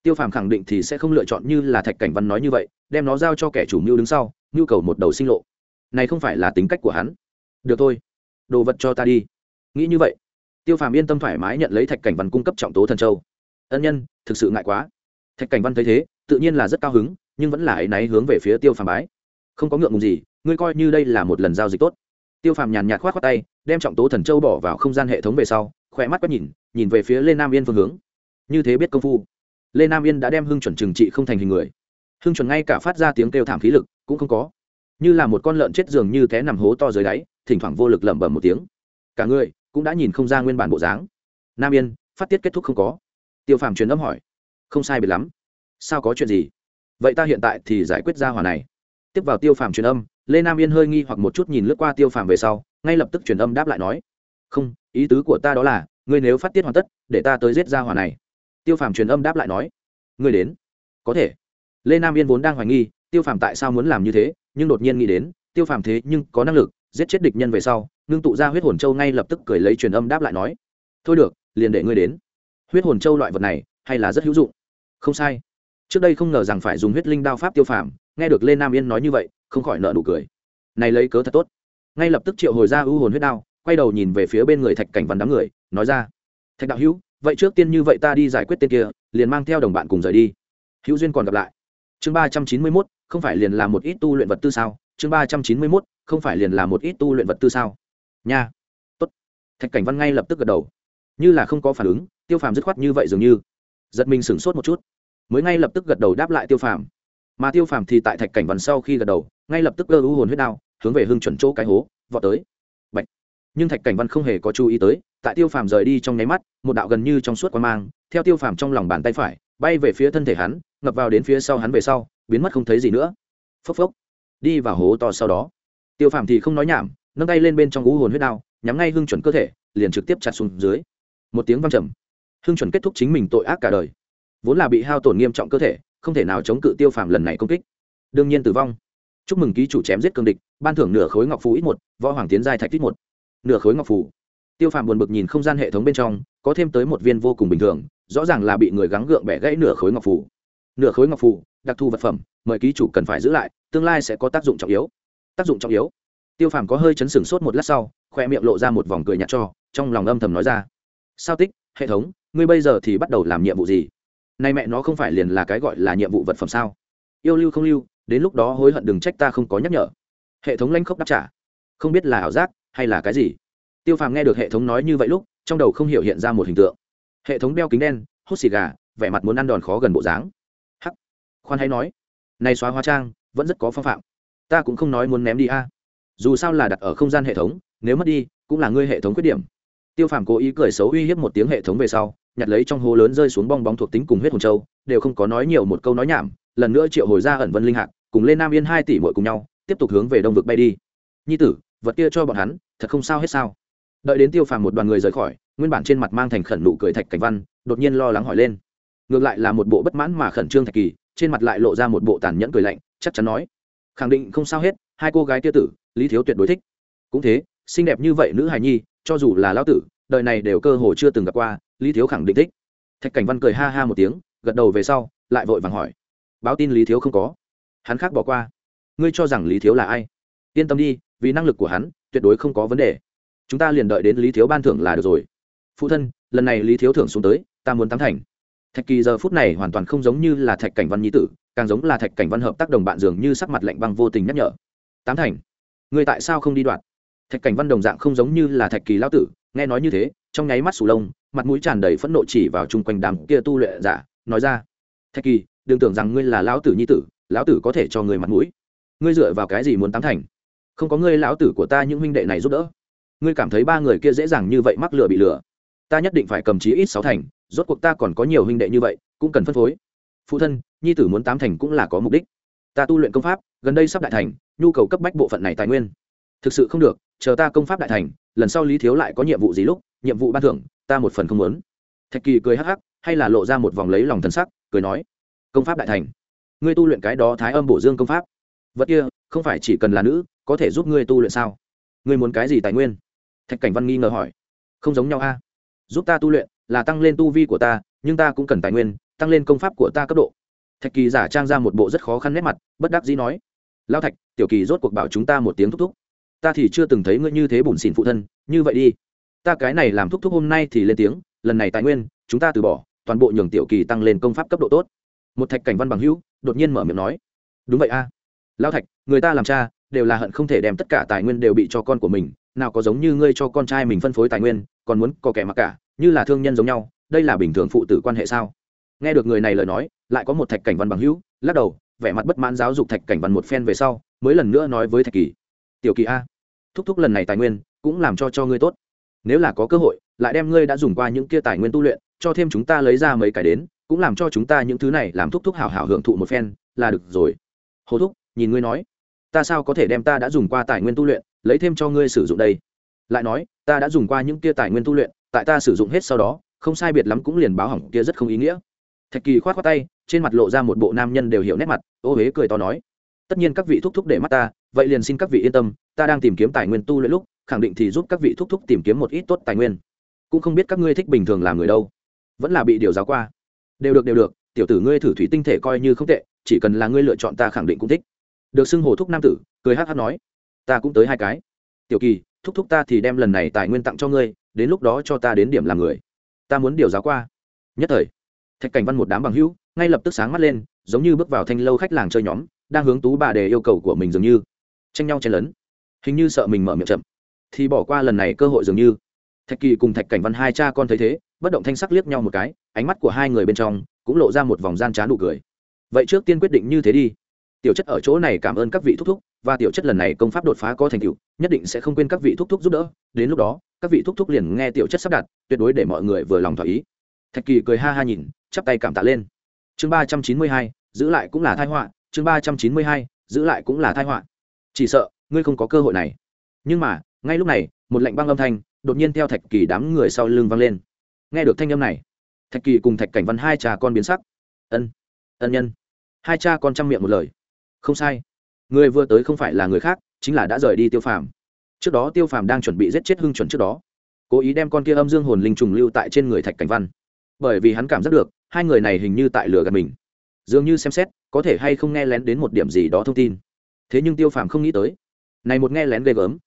tiêu phàm khẳng định thì sẽ không lựa chọn như là thạch cảnh văn nói như vậy, đem nó giao cho kẻ chủ mưu đứng sau, nhu cầu một đầu sinh lộ. Này không phải là tính cách của hắn. Được thôi, đồ vật cho ta đi. Nghĩ như vậy tiêu phàm yên tâm thoải mái nhận lấy thạch cảnh văn cung cấp trọng tố thần châu. Ân nhân, thực sự ngại quá. Thạch cảnh văn thấy thế, tự nhiên là rất cao hứng, nhưng vẫn là áy náy hướng về phía tiêu phàm bái. Không có ngượng ngùng gì, ngươi coi như đây là một lần giao dịch tốt. Tiêu phàm nhàn nhạt k h o á t khoác tay, đem trọng tố thần châu bỏ vào không gian hệ thống về sau, khỏe mắt quét nhìn nhìn về phía lê nam yên phương hướng. Như thế biết công phu. Lê nam yên đã đem hưng chuẩn trừng trị không thành hình người. Hưng chuẩn ngay cả phát ra tiếng kêu thảm khí lực cũng không có. Như là một con lợn chết giường như té nằm hố to dưới đáy, thỉnh thoảng vô lực lẩm bẩm một tiếng. Cả người cũng đã nhìn không ra nguyên bản bộ dáng. Nam yên, phát tiết kết thúc không có. Tiêu phàm truyền âm hỏi, không sai biệt lắm. Sao có chuyện gì? Vậy ta hiện tại thì giải quyết ra hòa này. Tiếp vào tiêu phàm truyền âm, lê nam yên hơi nghi hoặc một chút nhìn lướt qua tiêu phàm về sau, ngay lập tức truyền âm đáp lại nói, không, ý tứ của ta đó là, ngươi nếu phát tiết hoàn tất, để ta tới giết ra hòa này. Tiêu phàm truyền âm đáp lại nói, ngươi đến. Có thể. Lê nam yên vốn đang hoài nghi, tiêu phàm tại sao muốn làm như thế, nhưng đột nhiên nghĩ đến, tiêu phàm thế nhưng có năng lực giết chết địch nhân về sau, ngưng tụ ra huyết hồn châu ngay lập tức cười lấy truyền âm đáp lại nói, thôi được, liền để ngươi đến. Huyết hồn châu loại vật này, hay là rất hữu dụng. Không sai. Trước đây không ngờ rằng phải dùng huyết linh đao pháp tiêu phàm, nghe được lê nam yên nói như vậy, không khỏi nợ nụ cười. Này lấy cớ thật tốt. Ngay lập tức triệu hồi ra ưu hồn huyết đao, quay đầu nhìn về phía bên người thạch cảnh văn đám người, nói ra, thạch đạo hữu, vậy trước tiên như vậy ta đi giải quyết tên kia, liền mang theo đồng bạn cùng rời đi. Hữu duyên còn gặp lại. Chương ba trăm chín mươi mốt, không phải liền làm một ít tu luyện vật tư sao? Chương ba trăm chín mươi mốt không phải liền là một ít tu luyện vật tư sao? Nha. Tốt. Thạch cảnh văn ngay lập tức gật đầu. Như là không có phản ứng, tiêu phàm dứt khoát như vậy dường như. Giật mình sửng sốt một chút. Mới ngay lập tức gật đầu đáp lại tiêu phàm. Mà tiêu phàm thì tại thạch cảnh văn sau khi gật đầu, ngay lập tức cơ u hồn huyết đao, hướng về hưng chuẩn chỗ cái hố, vọt tới. Bạch. nhưng thạch cảnh văn không hề có chú ý tới, tại tiêu phàm rời đi trong nháy mắt, một đạo gần như trong suốt quan mang, theo tiêu phàm trong lòng bàn tay phải, bay về phía thân thể hắn, ngập vào đến phía sau hắn về sau, biến mất không thấy gì nữa. Phốc phốc. Đi vào hố to sau đó tiêu phàm thì không nói nhảm, nâng tay lên bên trong ngũ hồn huyết đao, nhắm ngay hưng chuẩn cơ thể, liền trực tiếp chặt xuống dưới. Một tiếng văng trầm. Hưng chuẩn kết thúc chính mình tội ác cả đời. Vốn là bị hao tổn nghiêm trọng cơ thể, không thể nào chống cự tiêu phàm lần này công kích. Đương nhiên tử vong. Chúc mừng ký chủ chém giết cương địch, ban thưởng nửa khối ngọc phù ít một, võ hoàng tiến giai thạch ít một. Nửa khối ngọc phù. Tiêu phàm buồn bực nhìn không gian hệ thống bên trong, có thêm tới một viên vô cùng bình thường, rõ ràng là bị người gắng gượng bẻ gãy nửa khối ngọc phù. Nửa khối ngọc phù, đặc thù vật phẩm, mời ký chủ cần phải giữ lại, tương lai sẽ có tác dụng trọng yếu tác dụng trọng yếu. Tiêu phàm có hơi chấn sửng sốt một lát sau, khoe miệng lộ ra một vòng cười nhạt cho, trong lòng âm thầm nói ra. Sao tích, hệ thống, ngươi bây giờ thì bắt đầu làm nhiệm vụ gì? Nay mẹ nó không phải liền là cái gọi là nhiệm vụ vật phẩm sao? Yêu lưu không lưu, đến lúc đó hối hận đừng trách ta không có nhắc nhở. Hệ thống lanh khốc đáp trả. Không biết là ảo giác hay là cái gì? Tiêu phàm nghe được hệ thống nói như vậy lúc, trong đầu không hiểu hiện ra một hình tượng. Hệ thống đeo kính đen, hút xì gà, vẻ mặt muốn ăn đòn khó gần bộ dáng. Hắc. Khoan hay nói. Này xóa hóa trang, vẫn rất có phong phạm ta cũng không nói muốn ném đi a. Dù sao là đặt ở không gian hệ thống, nếu mất đi, cũng là ngươi hệ thống khuyết điểm. Tiêu phàm cố ý cười xấu uy hiếp một tiếng hệ thống về sau, nhặt lấy trong hố lớn rơi xuống bong bóng thuộc tính cùng huyết hồn châu, đều không có nói nhiều một câu nói nhảm, lần nữa triệu hồi ra ẩn vân linh hạc, cùng lên nam yên hai tỷ mội cùng nhau, tiếp tục hướng về đông vực bay đi. Nhi tử, vật kia cho bọn hắn, thật không sao hết sao? Đợi đến tiêu phàm một đoàn người rời khỏi, nguyên bản trên mặt mang thành khẩn nụ cười thạch cảnh văn, đột nhiên lo lắng hỏi lên. Ngược lại là một bộ bất mãn mà khẩn trương thạch kỳ, trên mặt lại lộ ra một bộ tàn nhẫn cười lạnh, chắc chắn nói khẳng định không sao hết, hai cô gái kia tử, lý thiếu tuyệt đối thích. Cũng thế, xinh đẹp như vậy nữ hài nhi, cho dù là lão tử, đời này đều cơ hồ chưa từng gặp qua, lý thiếu khẳng định thích. Thạch cảnh văn cười ha ha một tiếng, gật đầu về sau, lại vội vàng hỏi. Báo tin lý thiếu không có. Hắn khác bỏ qua. Ngươi cho rằng lý thiếu là ai? Yên tâm đi, vì năng lực của hắn, tuyệt đối không có vấn đề. Chúng ta liền đợi đến lý thiếu ban thưởng là được rồi. Phụ thân, lần này lý thiếu thưởng xuống tới, ta muốn tán thành thạch kỳ giờ phút này hoàn toàn không giống như là thạch cảnh văn nhi tử, càng giống là thạch cảnh văn hợp tác đồng bạn dường như sắc mặt lạnh băng vô tình nhắc nhở. Tám thành người tại sao không đi đoạn thạch cảnh văn đồng dạng không giống như là thạch kỳ lao tử, nghe nói như thế, trong nháy mắt sù lông, mặt mũi tràn đầy phẫn nộ chỉ vào chung quanh đám kia tu luyện giả, nói ra, thạch kỳ, đừng tưởng rằng ngươi là lão tử nhi tử, lão tử có thể cho người mặt mũi. Ngươi dựa vào cái gì muốn tám thành? Không có ngươi lão tử của ta những huynh đệ này giúp đỡ. Ngươi cảm thấy ba người kia dễ dàng như vậy mắc lừa bị lừa ta nhất định phải cầm chí ít sáu thành rốt cuộc ta còn có nhiều huynh đệ như vậy, cũng cần phân phối. Phụ thân, nhi tử muốn tám thành cũng là có mục đích. Ta tu luyện công pháp, gần đây sắp đại thành, nhu cầu cấp bách bộ phận này tài nguyên. Thực sự không được, chờ ta công pháp đại thành, lần sau lý thiếu lại có nhiệm vụ gì lúc, nhiệm vụ ban thưởng, ta một phần không muốn. Thạch kỳ cười hắc hắc, hay là lộ ra một vòng lấy lòng thân sắc, cười nói, công pháp đại thành, ngươi tu luyện cái đó thái âm bổ dương công pháp. Vật kia, không phải chỉ cần là nữ, có thể giúp ngươi tu luyện sao? Ngươi muốn cái gì tài nguyên? Thạch cảnh văn nghi ngờ hỏi. Không giống nhau a. Giúp ta tu luyện là tăng lên tu vi của ta, nhưng ta cũng cần tài nguyên, tăng lên công pháp của ta cấp độ. Thạch kỳ giả trang ra một bộ rất khó khăn nét mặt, bất đắc dĩ nói lao thạch, tiểu kỳ rốt cuộc bảo chúng ta một tiếng thúc thúc. Ta thì chưa từng thấy ngươi như thế bùn xỉn phụ thân, như vậy đi. Ta cái này làm thúc thúc hôm nay thì lên tiếng, lần này tài nguyên, chúng ta từ bỏ, toàn bộ nhường tiểu kỳ tăng lên công pháp cấp độ tốt. Một thạch cảnh văn bằng hữu, đột nhiên mở miệng nói, đúng vậy a. À. lao thạch, người ta làm cha, đều là hận không thể đem tất cả tài nguyên đều bị cho con của mình, nào có giống như ngươi cho con trai mình phân phối tài nguyên còn muốn có kẻ mặc cả, như là thương nhân giống nhau, đây là bình thường phụ tử quan hệ sao? Nghe được người này lời nói, lại có một thạch cảnh văn bằng hữu, lắc đầu, vẻ mặt bất mãn giáo dục thạch cảnh văn một phen về sau, mới lần nữa nói với thạch kỳ. Tiểu kỳ a, thúc thúc lần này tài nguyên, cũng làm cho cho ngươi tốt. Nếu là có cơ hội, lại đem ngươi đã dùng qua những kia tài nguyên tu luyện, cho thêm chúng ta lấy ra mấy cái đến, cũng làm cho chúng ta những thứ này làm thúc thúc hảo hảo hưởng thụ một phen, là được rồi. Hồ thúc, nhìn ngươi nói, ta sao có thể đem ta đã dùng qua tài nguyên tu luyện, lấy thêm cho ngươi sử dụng đây? Lại nói ta đã dùng qua những kia tài nguyên tu luyện, tại ta sử dụng hết sau đó, không sai biệt lắm cũng liền báo hỏng kia rất không ý nghĩa. Thạch kỳ khoát khoát tay, trên mặt lộ ra một bộ nam nhân đều hiểu nét mặt, ô huế cười to nói, tất nhiên các vị thúc thúc để mắt ta, vậy liền xin các vị yên tâm, ta đang tìm kiếm tài nguyên tu luyện lúc, khẳng định thì giúp các vị thúc thúc tìm kiếm một ít tốt tài nguyên. Cũng không biết các ngươi thích bình thường làm người đâu, vẫn là bị điều giáo qua. Đều được đều được, tiểu tử ngươi thử thủy tinh thể coi như không tệ, chỉ cần là ngươi lựa chọn ta khẳng định cũng thích. Được xưng hồ thúc nam tử, cười hát hát nói, ta cũng tới hai cái. Tiểu kỳ thúc thúc ta thì đem lần này tài nguyên tặng cho ngươi, đến lúc đó cho ta đến điểm làm người. Ta muốn điều giáo qua. Nhất thời, thạch cảnh văn một đám bằng hữu, ngay lập tức sáng mắt lên, giống như bước vào thanh lâu khách làng chơi nhóm, đang hướng tú bà đề yêu cầu của mình dường như. Tranh nhau chen lấn. Hình như sợ mình mở miệng chậm. Thì bỏ qua lần này cơ hội dường như. Thạch kỳ cùng thạch cảnh văn hai cha con thấy thế, bất động thanh sắc liếc nhau một cái, ánh mắt của hai người bên trong cũng lộ ra một vòng gian trá nụ cười. Vậy trước tiên quyết định như thế đi. Tiểu chất ở chỗ này cảm ơn các vị thúc thúc và tiểu chất lần này công pháp đột phá có thành tựu, nhất định sẽ không quên các vị thúc thúc giúp đỡ. Đến lúc đó, các vị thúc thúc liền nghe tiểu chất sắp đặt, tuyệt đối để mọi người vừa lòng thỏa ý. Thạch kỳ cười ha ha nhìn, chắp tay cảm tạ lên. Chương ba trăm chín mươi hai, giữ lại cũng là thai họa. Chương ba trăm chín mươi hai, giữ lại cũng là thai họa. Chỉ sợ, ngươi không có cơ hội này. Nhưng mà, ngay lúc này, một lệnh băng âm thanh, đột nhiên theo thạch kỳ đám người sau lưng vang lên. Nghe được thanh âm này, thạch kỳ cùng thạch cảnh văn hai cha con biến sắc. Ân ân nhân. Hai cha con chăm miệng một lời. Không sai người vừa tới không phải là người khác, chính là đã rời đi tiêu phàm. Trước đó tiêu phàm đang chuẩn bị giết chết hưng chuẩn trước đó. Cố ý đem con kia âm dương hồn linh trùng lưu tại trên người thạch cảnh văn. Bởi vì hắn cảm giác được, hai người này hình như tại lửa gần mình. Dường như xem xét, có thể hay không nghe lén đến một điểm gì đó thông tin. Thế nhưng tiêu phàm không nghĩ tới. Này một nghe lén ghê gớm.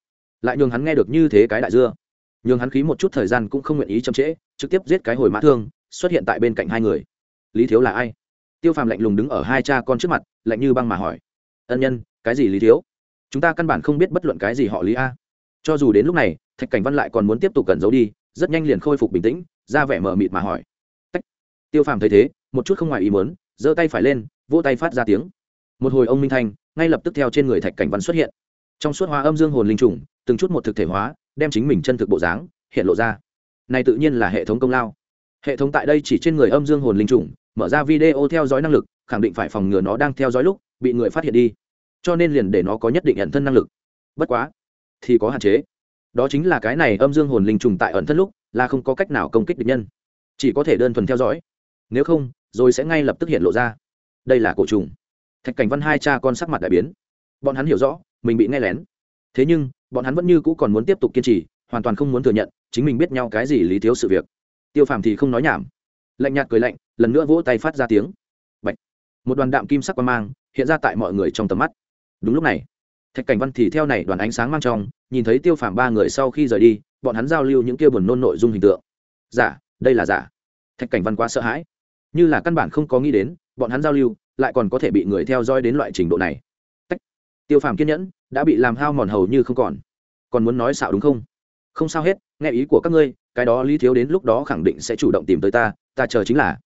Lại nhường hắn nghe được như thế cái đại dưa. Nhường hắn khí một chút thời gian cũng không nguyện ý chậm trễ, trực tiếp giết cái hồi mã thương, xuất hiện tại bên cạnh hai người. Lý thiếu là ai? Tiêu phàm lạnh lùng đứng ở hai cha con trước mặt, lạnh như băng mà hỏi. Ân nhân cái gì lý thiếu? Chúng ta căn bản không biết bất luận cái gì họ lý a. Cho dù đến lúc này, thạch cảnh văn lại còn muốn tiếp tục cẩn giấu đi, rất nhanh liền khôi phục bình tĩnh, ra vẻ mờ mịt mà hỏi. Tách. tiêu phàm thấy thế, một chút không ngoài ý muốn, giơ tay phải lên, vỗ tay phát ra tiếng. Một hồi ông minh thanh, ngay lập tức theo trên người thạch cảnh văn xuất hiện. Trong suốt hóa âm dương hồn linh trùng, từng chút một thực thể hóa, đem chính mình chân thực bộ dáng, hiện lộ ra. Này tự nhiên là hệ thống công lao. Hệ thống tại đây chỉ trên người âm dương hồn linh trùng, mở ra video theo dõi năng lực, khẳng định phải phòng ngừa nó đang theo dõi lúc bị người phát hiện đi cho nên liền để nó có nhất định ẩn thân năng lực. Bất quá, thì có hạn chế. Đó chính là cái này âm dương hồn linh trùng tại ẩn thân lúc là không có cách nào công kích địch nhân. Chỉ có thể đơn thuần theo dõi. Nếu không, rồi sẽ ngay lập tức hiện lộ ra. Đây là cổ trùng. Thạch cảnh văn hai cha con sắc mặt đại biến. Bọn hắn hiểu rõ, mình bị nghe lén. Thế nhưng, bọn hắn vẫn như cũ còn muốn tiếp tục kiên trì, hoàn toàn không muốn thừa nhận, chính mình biết nhau cái gì lý thiếu sự việc. Tiêu phàm thì không nói nhảm. Lạnh nhạt cười lạnh, lần nữa vỗ tay phát ra tiếng. Bạch. một đoàn đạm kim sắc quang mang, hiện ra tại mọi người trong tầm mắt đúng lúc này, thạch cảnh văn thì theo này đoàn ánh sáng mang trong, nhìn thấy tiêu phàm ba người sau khi rời đi, bọn hắn giao lưu những kia buồn nôn nội dung hình tượng. Giả, đây là giả. Thạch cảnh văn quá sợ hãi. Như là căn bản không có nghĩ đến, bọn hắn giao lưu lại còn có thể bị người theo dõi đến loại trình độ này. Tách. tiêu phàm kiên nhẫn, đã bị làm hao mòn hầu như không còn. Còn muốn nói xạo đúng không? Không sao hết, nghe ý của các ngươi, cái đó lý thiếu đến lúc đó khẳng định sẽ chủ động tìm tới ta ta chờ chính là.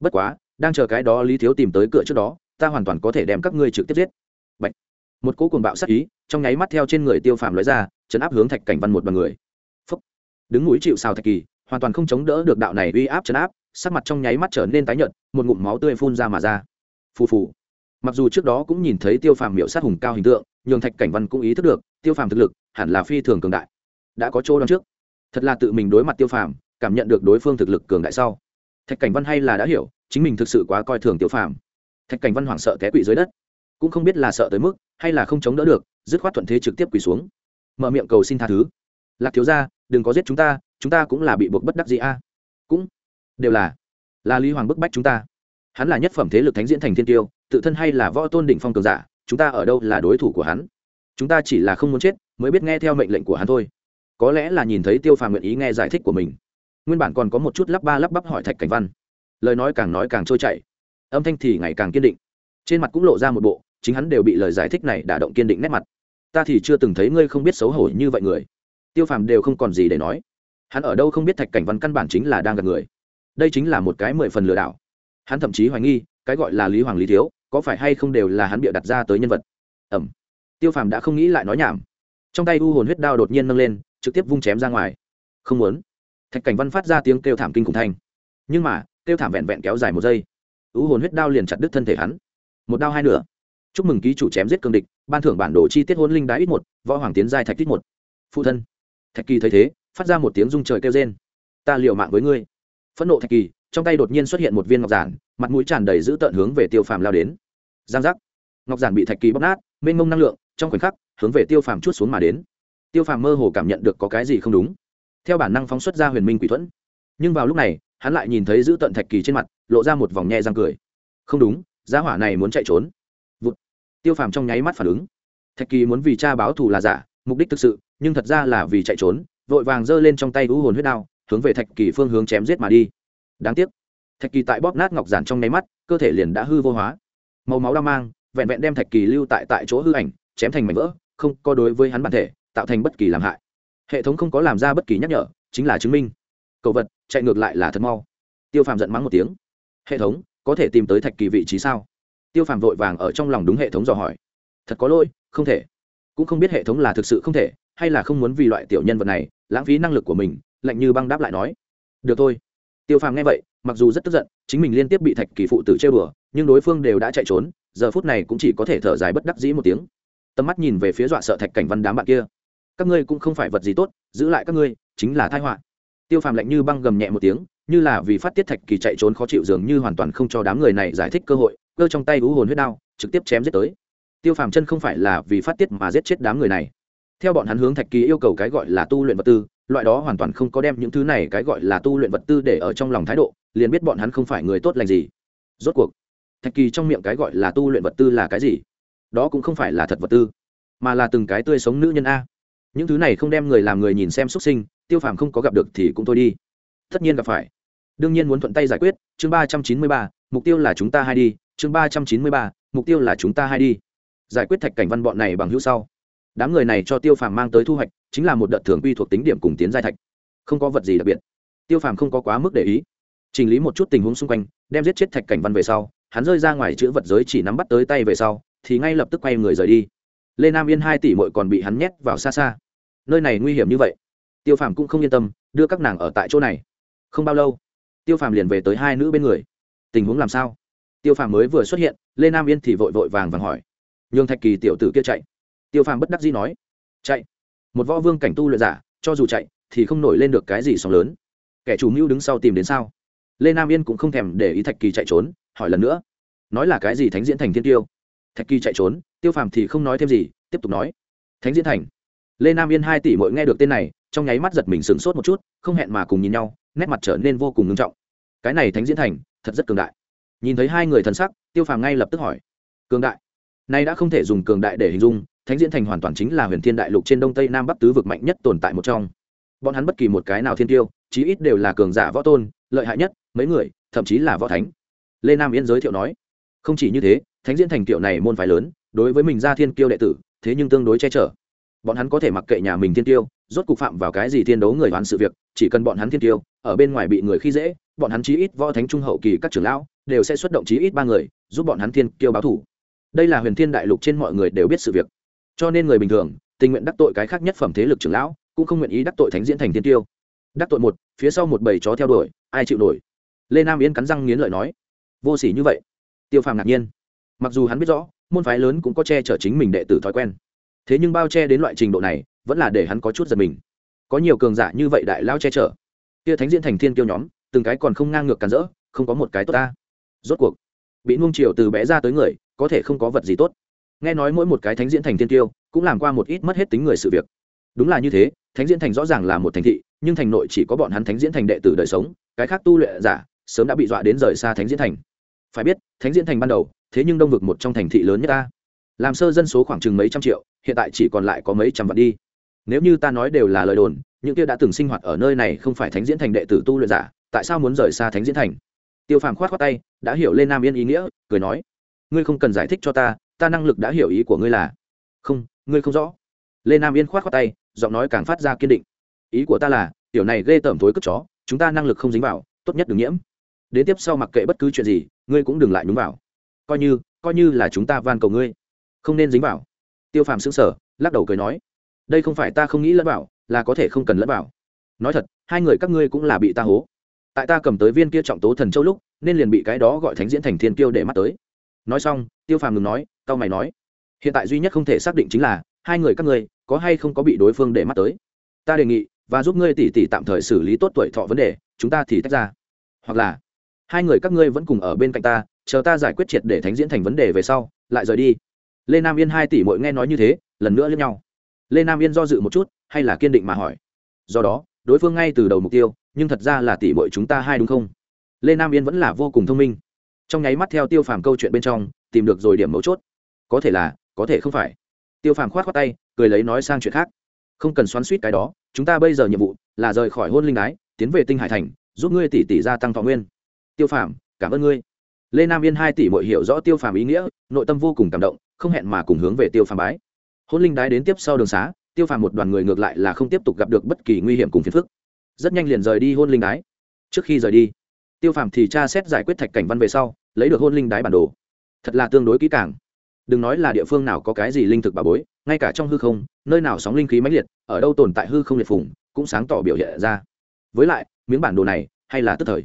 Bất quá, đang chờ cái đó lý thiếu tìm tới cửa trước đó, ta hoàn toàn có thể đem các ngươi trực tiếp giết một cỗ cuồng bạo sát ý, trong nháy mắt theo trên người tiêu phàm lóe ra, chấn áp hướng thạch cảnh văn một bằng người. Phúc. đứng núi chịu xào thạch kỳ, hoàn toàn không chống đỡ được đạo này uy áp chấn áp, sắc mặt trong nháy mắt trở nên tái nhợt, một ngụm máu tươi phun ra mà ra. Phù phù. Mặc dù trước đó cũng nhìn thấy tiêu phàm miệu sát hùng cao hình tượng nhường thạch cảnh văn cũng ý thức được, tiêu phàm thực lực hẳn là phi thường cường đại. Đã có chỗ đón trước. Thật là tự mình đối mặt tiêu phàm, cảm nhận được đối phương thực lực cường đại sau. Thạch cảnh văn hay là đã hiểu, chính mình thực sự quá coi thường tiêu phàm. Thạch cảnh văn hoảng sợ té quỵ dưới đất. Cũng không biết là sợ tới mức hay là không chống đỡ được, dứt khoát thuận thế trực tiếp quỳ xuống. Mở miệng cầu xin tha thứ. Lạc thiếu ra đừng có giết chúng ta chúng ta cũng là bị buộc bất đắc gì a. Cũng đều là là lý hoàng bức bách chúng ta. Hắn là nhất phẩm thế lực thánh diễn thành thiên tiêu, tự thân hay là võ tôn đỉnh phong cường giả, chúng ta ở đâu là đối thủ của hắn? Chúng ta chỉ là không muốn chết, mới biết nghe theo mệnh lệnh của hắn thôi. Có lẽ là nhìn thấy tiêu phàm nguyện ý nghe giải thích của mình. Nguyên bản còn có một chút lắp ba lắp bắp hỏi thạch cảnh văn. Lời nói càng nói càng trôi chảy. Âm thanh thì ngày càng kiên định. Trên mặt cũng lộ ra một bộ chính hắn đều bị lời giải thích này đả động kiên định nét mặt. Ta thì chưa từng thấy ngươi không biết xấu hổ như vậy người. Tiêu phàm đều không còn gì để nói. Hắn ở đâu không biết thạch cảnh văn căn bản chính là đang gặp người. Đây chính là một cái mười phần lừa đảo. Hắn thậm chí hoài nghi, cái gọi là lý hoàng lý thiếu, có phải hay không đều là hắn bịa đặt ra tới nhân vật? Ẩm tiêu phàm đã không nghĩ lại nói nhảm. Trong tay u hồn huyết đao đột nhiên nâng lên, trực tiếp vung chém ra ngoài. Không muốn. Thạch cảnh văn phát ra tiếng kêu thảm kinh khủng thanh. Nhưng mà, kêu thảm vẹn vẹn kéo dài một giây. U hồn huyết đao liền chặt đứt thân thể hắn. Một đao hai nửa chúc mừng ký chủ chém giết cương địch, ban thưởng bản đồ chi tiết hôn linh đá ít một, võ hoàng tiến giai thạch ít một. Phụ thân. Thạch kỳ thấy thế, phát ra một tiếng rung trời kêu trên ta liều mạng với ngươi. Phẫn nộ thạch kỳ, trong tay đột nhiên xuất hiện một viên ngọc giản, mặt mũi tràn đầy giữ tợn hướng về tiêu phàm lao đến. Giang giác. Ngọc giản bị thạch kỳ bóc nát, mênh mông năng lượng, trong khoảnh khắc, hướng về tiêu phàm chút xuống mà đến. Tiêu phàm mơ hồ cảm nhận được có cái gì không đúng. Theo bản năng phóng xuất ra huyền minh quỷ thuẫn. Nhưng vào lúc này, hắn lại nhìn thấy giữ tận thạch kỳ trên mặt, lộ ra một vòng nhẹ răng cười. Không đúng giá hỏa này muốn chạy trốn tiêu phàm trong nháy mắt phản ứng. Thạch kỳ muốn vì cha báo thù là giả, mục đích thực sự, nhưng thật ra là vì chạy trốn, vội vàng giơ lên trong tay u hồn huyết đao, hướng về thạch kỳ phương hướng chém giết mà đi. Đáng tiếc, thạch kỳ tại bóp nát ngọc giản trong nháy mắt, cơ thể liền đã hư vô hóa. Màu máu đao mang, vẹn vẹn đem thạch kỳ lưu tại tại chỗ hư ảnh, chém thành mảnh vỡ, không có đối với hắn bản thể, tạo thành bất kỳ làm hại. Hệ thống không có làm ra bất kỳ nhắc nhở, chính là chứng minh. Cậu vật, chạy ngược lại là thật mau. Tiêu phàm giận mắng một tiếng. Hệ thống, có thể tìm tới thạch kỳ vị trí sao? Tiêu phàm vội vàng ở trong lòng đúng hệ thống dò hỏi. Thật có lỗi, không thể. Cũng không biết hệ thống là thực sự không thể, hay là không muốn vì loại tiểu nhân vật này, lãng phí năng lực của mình, lạnh như băng đáp lại nói. Được thôi. Tiêu phàm nghe vậy, mặc dù rất tức giận, chính mình liên tiếp bị thạch kỳ phụ tử chơi bừa nhưng đối phương đều đã chạy trốn, giờ phút này cũng chỉ có thể thở dài bất đắc dĩ một tiếng. Tầm mắt nhìn về phía dọa sợ thạch cảnh văn đám bạn kia. Các ngươi cũng không phải vật gì tốt, giữ lại các ngươi, chính là thái họa. Tiêu phàm lạnh như băng gầm nhẹ một tiếng, như là vì phát tiết thạch kỳ chạy trốn khó chịu dường như hoàn toàn không cho đám người này giải thích cơ hội cơ trong tay ú hồn huyết đao, trực tiếp chém giết tới. Tiêu phàm chân không phải là vì phát tiết mà giết chết đám người này. Theo bọn hắn hướng thạch kỳ yêu cầu cái gọi là tu luyện vật tư, loại đó hoàn toàn không có đem những thứ này cái gọi là tu luyện vật tư để ở trong lòng thái độ, liền biết bọn hắn không phải người tốt lành gì. Rốt cuộc, thạch kỳ trong miệng cái gọi là tu luyện vật tư là cái gì? Đó cũng không phải là thật vật tư, mà là từng cái tươi sống nữ nhân a. Những thứ này không đem người làm người nhìn xem xuất sinh, tiêu phàm không có gặp được thì cũng thôi đi. Tất nhiên gặp phải. Đương nhiên muốn thuận tay giải quyết, chương ba trăm chín mươi ba, mục tiêu là chúng ta hai đi chương ba trăm chín mươi ba, mục tiêu là chúng ta hai đi. Giải quyết thạch cảnh văn bọn này bằng hữu sau. Đám người này cho tiêu phàm mang tới thu hoạch, chính là một đợt thường quy thuộc tính điểm cùng tiến giai thạch. Không có vật gì đặc biệt. Tiêu phàm không có quá mức để ý. Chỉnh lý một chút tình huống xung quanh, đem giết chết thạch cảnh văn về sau, hắn rơi ra ngoài chữ vật giới chỉ nắm bắt tới tay về sau, thì ngay lập tức quay người rời đi. Lê nam yên hai tỷ mội còn bị hắn nhét vào xa xa. Nơi này nguy hiểm như vậy. Tiêu phàm cũng không yên tâm, đưa các nàng ở tại chỗ này. Không bao lâu, tiêu phàm liền về tới hai nữ bên người. Tình huống làm sao? Tiêu phàm mới vừa xuất hiện, lê nam yên thì vội vội vàng vàng hỏi. Nhường thạch kỳ tiểu tử kia chạy. Tiêu phàm bất đắc dĩ nói. Chạy. Một võ vương cảnh tu luyện giả, cho dù chạy, thì không nổi lên được cái gì sóng lớn. Kẻ chủ mưu đứng sau tìm đến sao? Lê nam yên cũng không thèm để ý thạch kỳ chạy trốn, hỏi lần nữa. Nói là cái gì thánh diễn thành thiên tiêu? Thạch kỳ chạy trốn, tiêu phàm thì không nói thêm gì, tiếp tục nói. Thánh diễn thành. Lê nam yên hai tỷ muội nghe được tên này, trong nháy mắt giật mình sửng sốt một chút, không hẹn mà cùng nhìn nhau, nét mặt trở nên vô cùng ngưng trọng. Cái này thánh diễn thành, thật rất cường đại nhìn thấy hai người thần sắc, tiêu phàm ngay lập tức hỏi, cường đại, nay đã không thể dùng cường đại để hình dung, thánh diễn thành hoàn toàn chính là huyền thiên đại lục trên đông tây nam bắc tứ vực mạnh nhất tồn tại một trong. Bọn hắn bất kỳ một cái nào thiên tiêu, chí ít đều là cường giả võ tôn, lợi hại nhất, mấy người, thậm chí là võ thánh. Lê nam yên giới thiệu nói, không chỉ như thế, thánh diễn thành kiệu này môn phái lớn, đối với mình ra thiên kiêu đệ tử, thế nhưng tương đối che chở. Bọn hắn có thể mặc kệ nhà mình thiên tiêu, rốt cục phạm vào cái gì thiên đấu người đoán sự việc, chỉ cần bọn hắn thiên tiêu, ở bên ngoài bị người khi dễ bọn hắn chí ít võ thánh trung hậu kỳ các trưởng lão đều sẽ xuất động chí ít ba người, giúp bọn hắn thiên kiêu báo thủ. Đây là huyền thiên đại lục trên mọi người đều biết sự việc. Cho nên người bình thường, tình nguyện đắc tội cái khác nhất phẩm thế lực trưởng lão, cũng không nguyện ý đắc tội thánh diễn thành thiên tiêu đắc tội một, phía sau một bầy chó theo đuổi, ai chịu nổi? Lê nam yến cắn răng nghiến lợi nói. Vô s ỉ như vậy. Tiêu phàm ngạc nhiên. Mặc dù hắn biết rõ, môn phái lớn cũng có che chở chính mình đệ tử thói quen. Thế nhưng bao che đến loại trình độ này, vẫn là để hắn có chút giật mình. Có nhiều cường giả như vậy đại lao che chở. Kia thánh diễn thành thiên kiêu nhóm từng cái còn không ngang ngược cản rỡ, không có một cái tốt ta. Rốt cuộc, bị nuông chiều từ bé ra tới người, có thể không có vật gì tốt. Nghe nói mỗi một cái thánh diễn thành thiên tiêu, cũng làm qua một ít mất hết tính người sự việc. Đúng là như thế, thánh diễn thành rõ ràng là một thành thị, nhưng thành nội chỉ có bọn hắn thánh diễn thành đệ tử đời sống, cái khác tu luyện giả, sớm đã bị dọa đến rời xa thánh diễn thành. Phải biết, thánh diễn thành ban đầu, thế nhưng đông vực một trong thành thị lớn nhất ta. Làm sơ dân số khoảng chừng mấy trăm triệu, hiện tại chỉ còn lại có mấy trăm vạn đi. Nếu như ta nói đều là lời đồn, những kia đã từng sinh hoạt ở nơi này không phải thánh diễn thành đệ tử tu luyện giả tại sao muốn rời xa thánh diễn thành? Tiêu phàm khoát khoát tay, đã hiểu lên nam yên ý nghĩa, cười nói, ngươi không cần giải thích cho ta ta năng lực đã hiểu ý của ngươi là không, ngươi không rõ. Lê nam yên khoát khoát tay, giọng nói càng phát ra kiên định. Ý của ta là, tiểu này ghê tởm thối cất chó, chúng ta năng lực không dính vào, tốt nhất đừng nhiễm. Đến tiếp sau mặc kệ bất cứ chuyện gì, ngươi cũng đừng lại nhúng vào. Coi như coi như là chúng ta van cầu ngươi, không nên dính vào. Tiêu phàm xứng sở lắc đầu cười nói, đây không phải ta không nghĩ lẫn vào, là có thể không cần lẫn vào. Nói thật, hai người các ngươi cũng là bị ta hố tại ta cầm tới viên kia trọng tố thần châu lúc, nên liền bị cái đó gọi thánh diễn thành thiên kiêu để mắt tới. Nói xong, tiêu phàm ngừng nói tao mày nói, hiện tại duy nhất không thể xác định chính là hai người các ngươi có hay không có bị đối phương để mắt tới. Ta đề nghị, và giúp ngươi tỉ tỉ tạm thời xử lý tốt tuổi thọ vấn đề, chúng ta thì tách ra. Hoặc là, hai người các ngươi vẫn cùng ở bên cạnh ta, chờ ta giải quyết triệt để thánh diễn thành vấn đề về sau, lại rời đi. Lê nam yên hai tỷ mội nghe nói như thế, lần nữa lẫn nhau. Lê nam yên do dự một chút, hay là kiên định mà hỏi. Do đó, đối phương ngay từ đầu mục tiêu nhưng thật ra là tỷ muội chúng ta hai đúng không? Lê nam yên vẫn là vô cùng thông minh. Trong nháy mắt theo tiêu phàm câu chuyện bên trong, tìm được rồi điểm mấu chốt. Có thể là, có thể không phải. Tiêu phàm khoát khoát tay, cười lấy nói sang chuyện khác. Không cần xoắn suýt cái đó, chúng ta bây giờ nhiệm vụ là rời khỏi hôn linh đái, tiến về tinh hải thành, giúp ngươi tỷ tỷ gia tăng thọ nguyên. Tiêu phàm, cảm ơn ngươi. Lê nam yên hai tỷ mội hiểu rõ tiêu phàm ý nghĩa, nội tâm vô cùng cảm động, không hẹn mà cùng hướng về tiêu phàm bái. Hôn linh đái đến tiếp sau đường xá, tiêu phàm một đoàn người ngược lại là không tiếp tục gặp được bất kỳ nguy hiểm cùng phiền phức rất nhanh liền rời đi hôn linh đái. Trước khi rời đi, tiêu phàm thì tra xét giải quyết thạch cảnh văn về sau, lấy được hôn linh đái bản đồ. Thật là tương đối kỹ càng. Đừng nói là địa phương nào có cái gì linh thực bà bối, ngay cả trong hư không, nơi nào sóng linh khí mãnh liệt, ở đâu tồn tại hư không liệt phủng cũng sáng tỏ biểu hiện ra. Với lại, miếng bản đồ này hay là tức thời?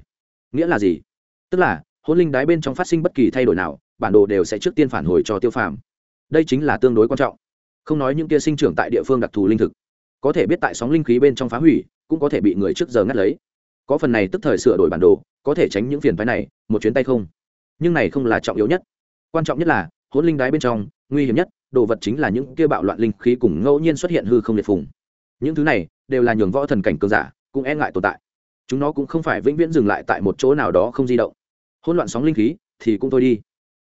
Nghĩa là gì? Tức là, hôn linh đái bên trong phát sinh bất kỳ thay đổi nào, bản đồ đều sẽ trước tiên phản hồi cho tiêu phàm. Đây chính là tương đối quan trọng. Không nói những kia sinh trưởng tại địa phương đặc thù linh thực. Có thể biết tại sóng linh khí bên trong phá hủy cũng có thể bị người trước giờ ngắt lấy. Có phần này tức thời sửa đổi bản đồ, có thể tránh những phiền phái này, một chuyến tay không. Nhưng này không là trọng yếu nhất. Quan trọng nhất là, hỗn linh đái bên trong, nguy hiểm nhất, đồ vật chính là những kia bạo loạn linh khí cùng ngẫu nhiên xuất hiện hư không liệt phùng. Những thứ này, đều là nhường võ thần cảnh cường giả, cũng e ngại tồn tại. Chúng nó cũng không phải vĩnh viễn dừng lại tại một chỗ nào đó không di động. Hỗn loạn sóng linh khí, thì cũng thôi đi.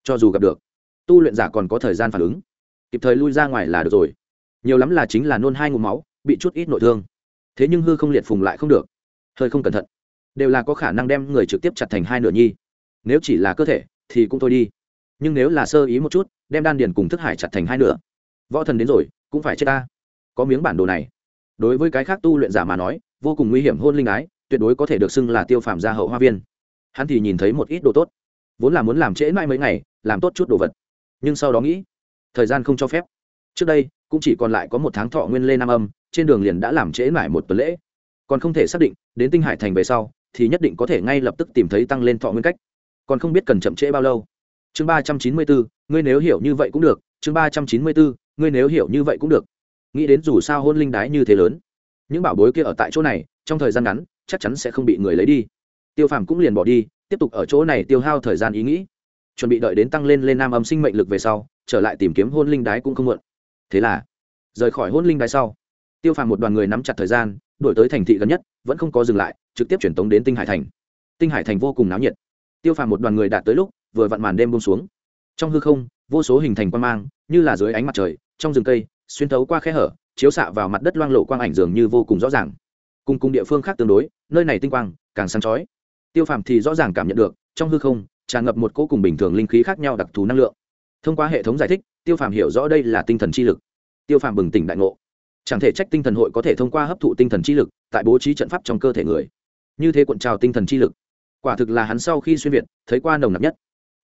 Cho dù gặp được, tu luyện giả còn có thời gian phản ứng. Kịp thời lui ra ngoài là được rồi. Nhiều lắm là chính là nôn hai ngụm máu, bị chút ít nội thương thế nhưng hư không liệt phùng lại không được. Hơi không cẩn thận. Đều là có khả năng đem người trực tiếp chặt thành hai nửa nhi. Nếu chỉ là cơ thể, thì cũng thôi đi. Nhưng nếu là sơ ý một chút, đem đan điền cùng thức hải chặt thành hai nửa. Võ thần đến rồi, cũng phải chết ta. Có miếng bản đồ này. Đối với cái khác tu luyện giả mà nói, vô cùng nguy hiểm hôn linh ái, tuyệt đối có thể được xưng là tiêu phàm gia hậu hoa viên. Hắn thì nhìn thấy một ít đồ tốt. Vốn là muốn làm trễ mãi mấy ngày, làm tốt chút đồ vật. Nhưng sau đó nghĩ, thời gian không cho phép. Trước đây, cũng chỉ còn lại có một tháng thọ nguyên lê nam âm trên đường liền đã làm trễ mãi một tuần lễ. Còn không thể xác định, đến tinh hải thành về sau, thì nhất định có thể ngay lập tức tìm thấy tăng lên thọ nguyên cách. Còn không biết cần chậm trễ bao lâu. Chương ba trăm chín mươi bốn, ngươi nếu hiểu như vậy cũng được. Chương ba trăm chín mươi bốn, ngươi nếu hiểu như vậy cũng được. Nghĩ đến dù sao hôn linh đái như thế lớn, những bảo bối kia ở tại chỗ này, trong thời gian ngắn, chắc chắn sẽ không bị người lấy đi. Tiêu phàm cũng liền bỏ đi, tiếp tục ở chỗ này tiêu hao thời gian ý nghĩ. Chuẩn bị đợi đến tăng lên lên nam âm sinh mệnh lực về sau, trở lại tìm kiếm hôn linh đái cũng không muộn. Thế là, rời khỏi hôn linh đái sau tiêu phàm một đoàn người nắm chặt thời gian, đổi tới thành thị gần nhất, vẫn không có dừng lại, trực tiếp chuyển tống đến tinh hải thành. Tinh hải thành vô cùng náo nhiệt. Tiêu phàm một đoàn người đạt tới lúc, vừa vặn màn đêm bông xuống. Trong hư không, vô số hình thành quan mang, như là dưới ánh mặt trời, trong rừng cây, xuyên thấu qua khe hở, chiếu xạ vào mặt đất loang lộ quang ảnh dường như vô cùng rõ ràng. Cùng cùng địa phương khác tương đối, nơi này tinh quang, càng sáng chói. Tiêu phàm thì rõ ràng cảm nhận được, trong hư không, tràn ngập một cỗ cùng bình thường linh khí khác nhau đặc thù năng lượng. Thông qua hệ thống giải thích, tiêu phàm hiểu rõ đây là tinh thần chi lực. Tiêu phàm bừng tỉnh đại ngộ chẳng thể trách tinh thần hội có thể thông qua hấp thụ tinh thần chi lực, tại bố trí trận pháp trong cơ thể người. Như thế cuộn trào tinh thần chi lực. Quả thực là hắn sau khi xuyên việt, thấy qua nồng nặc nhất.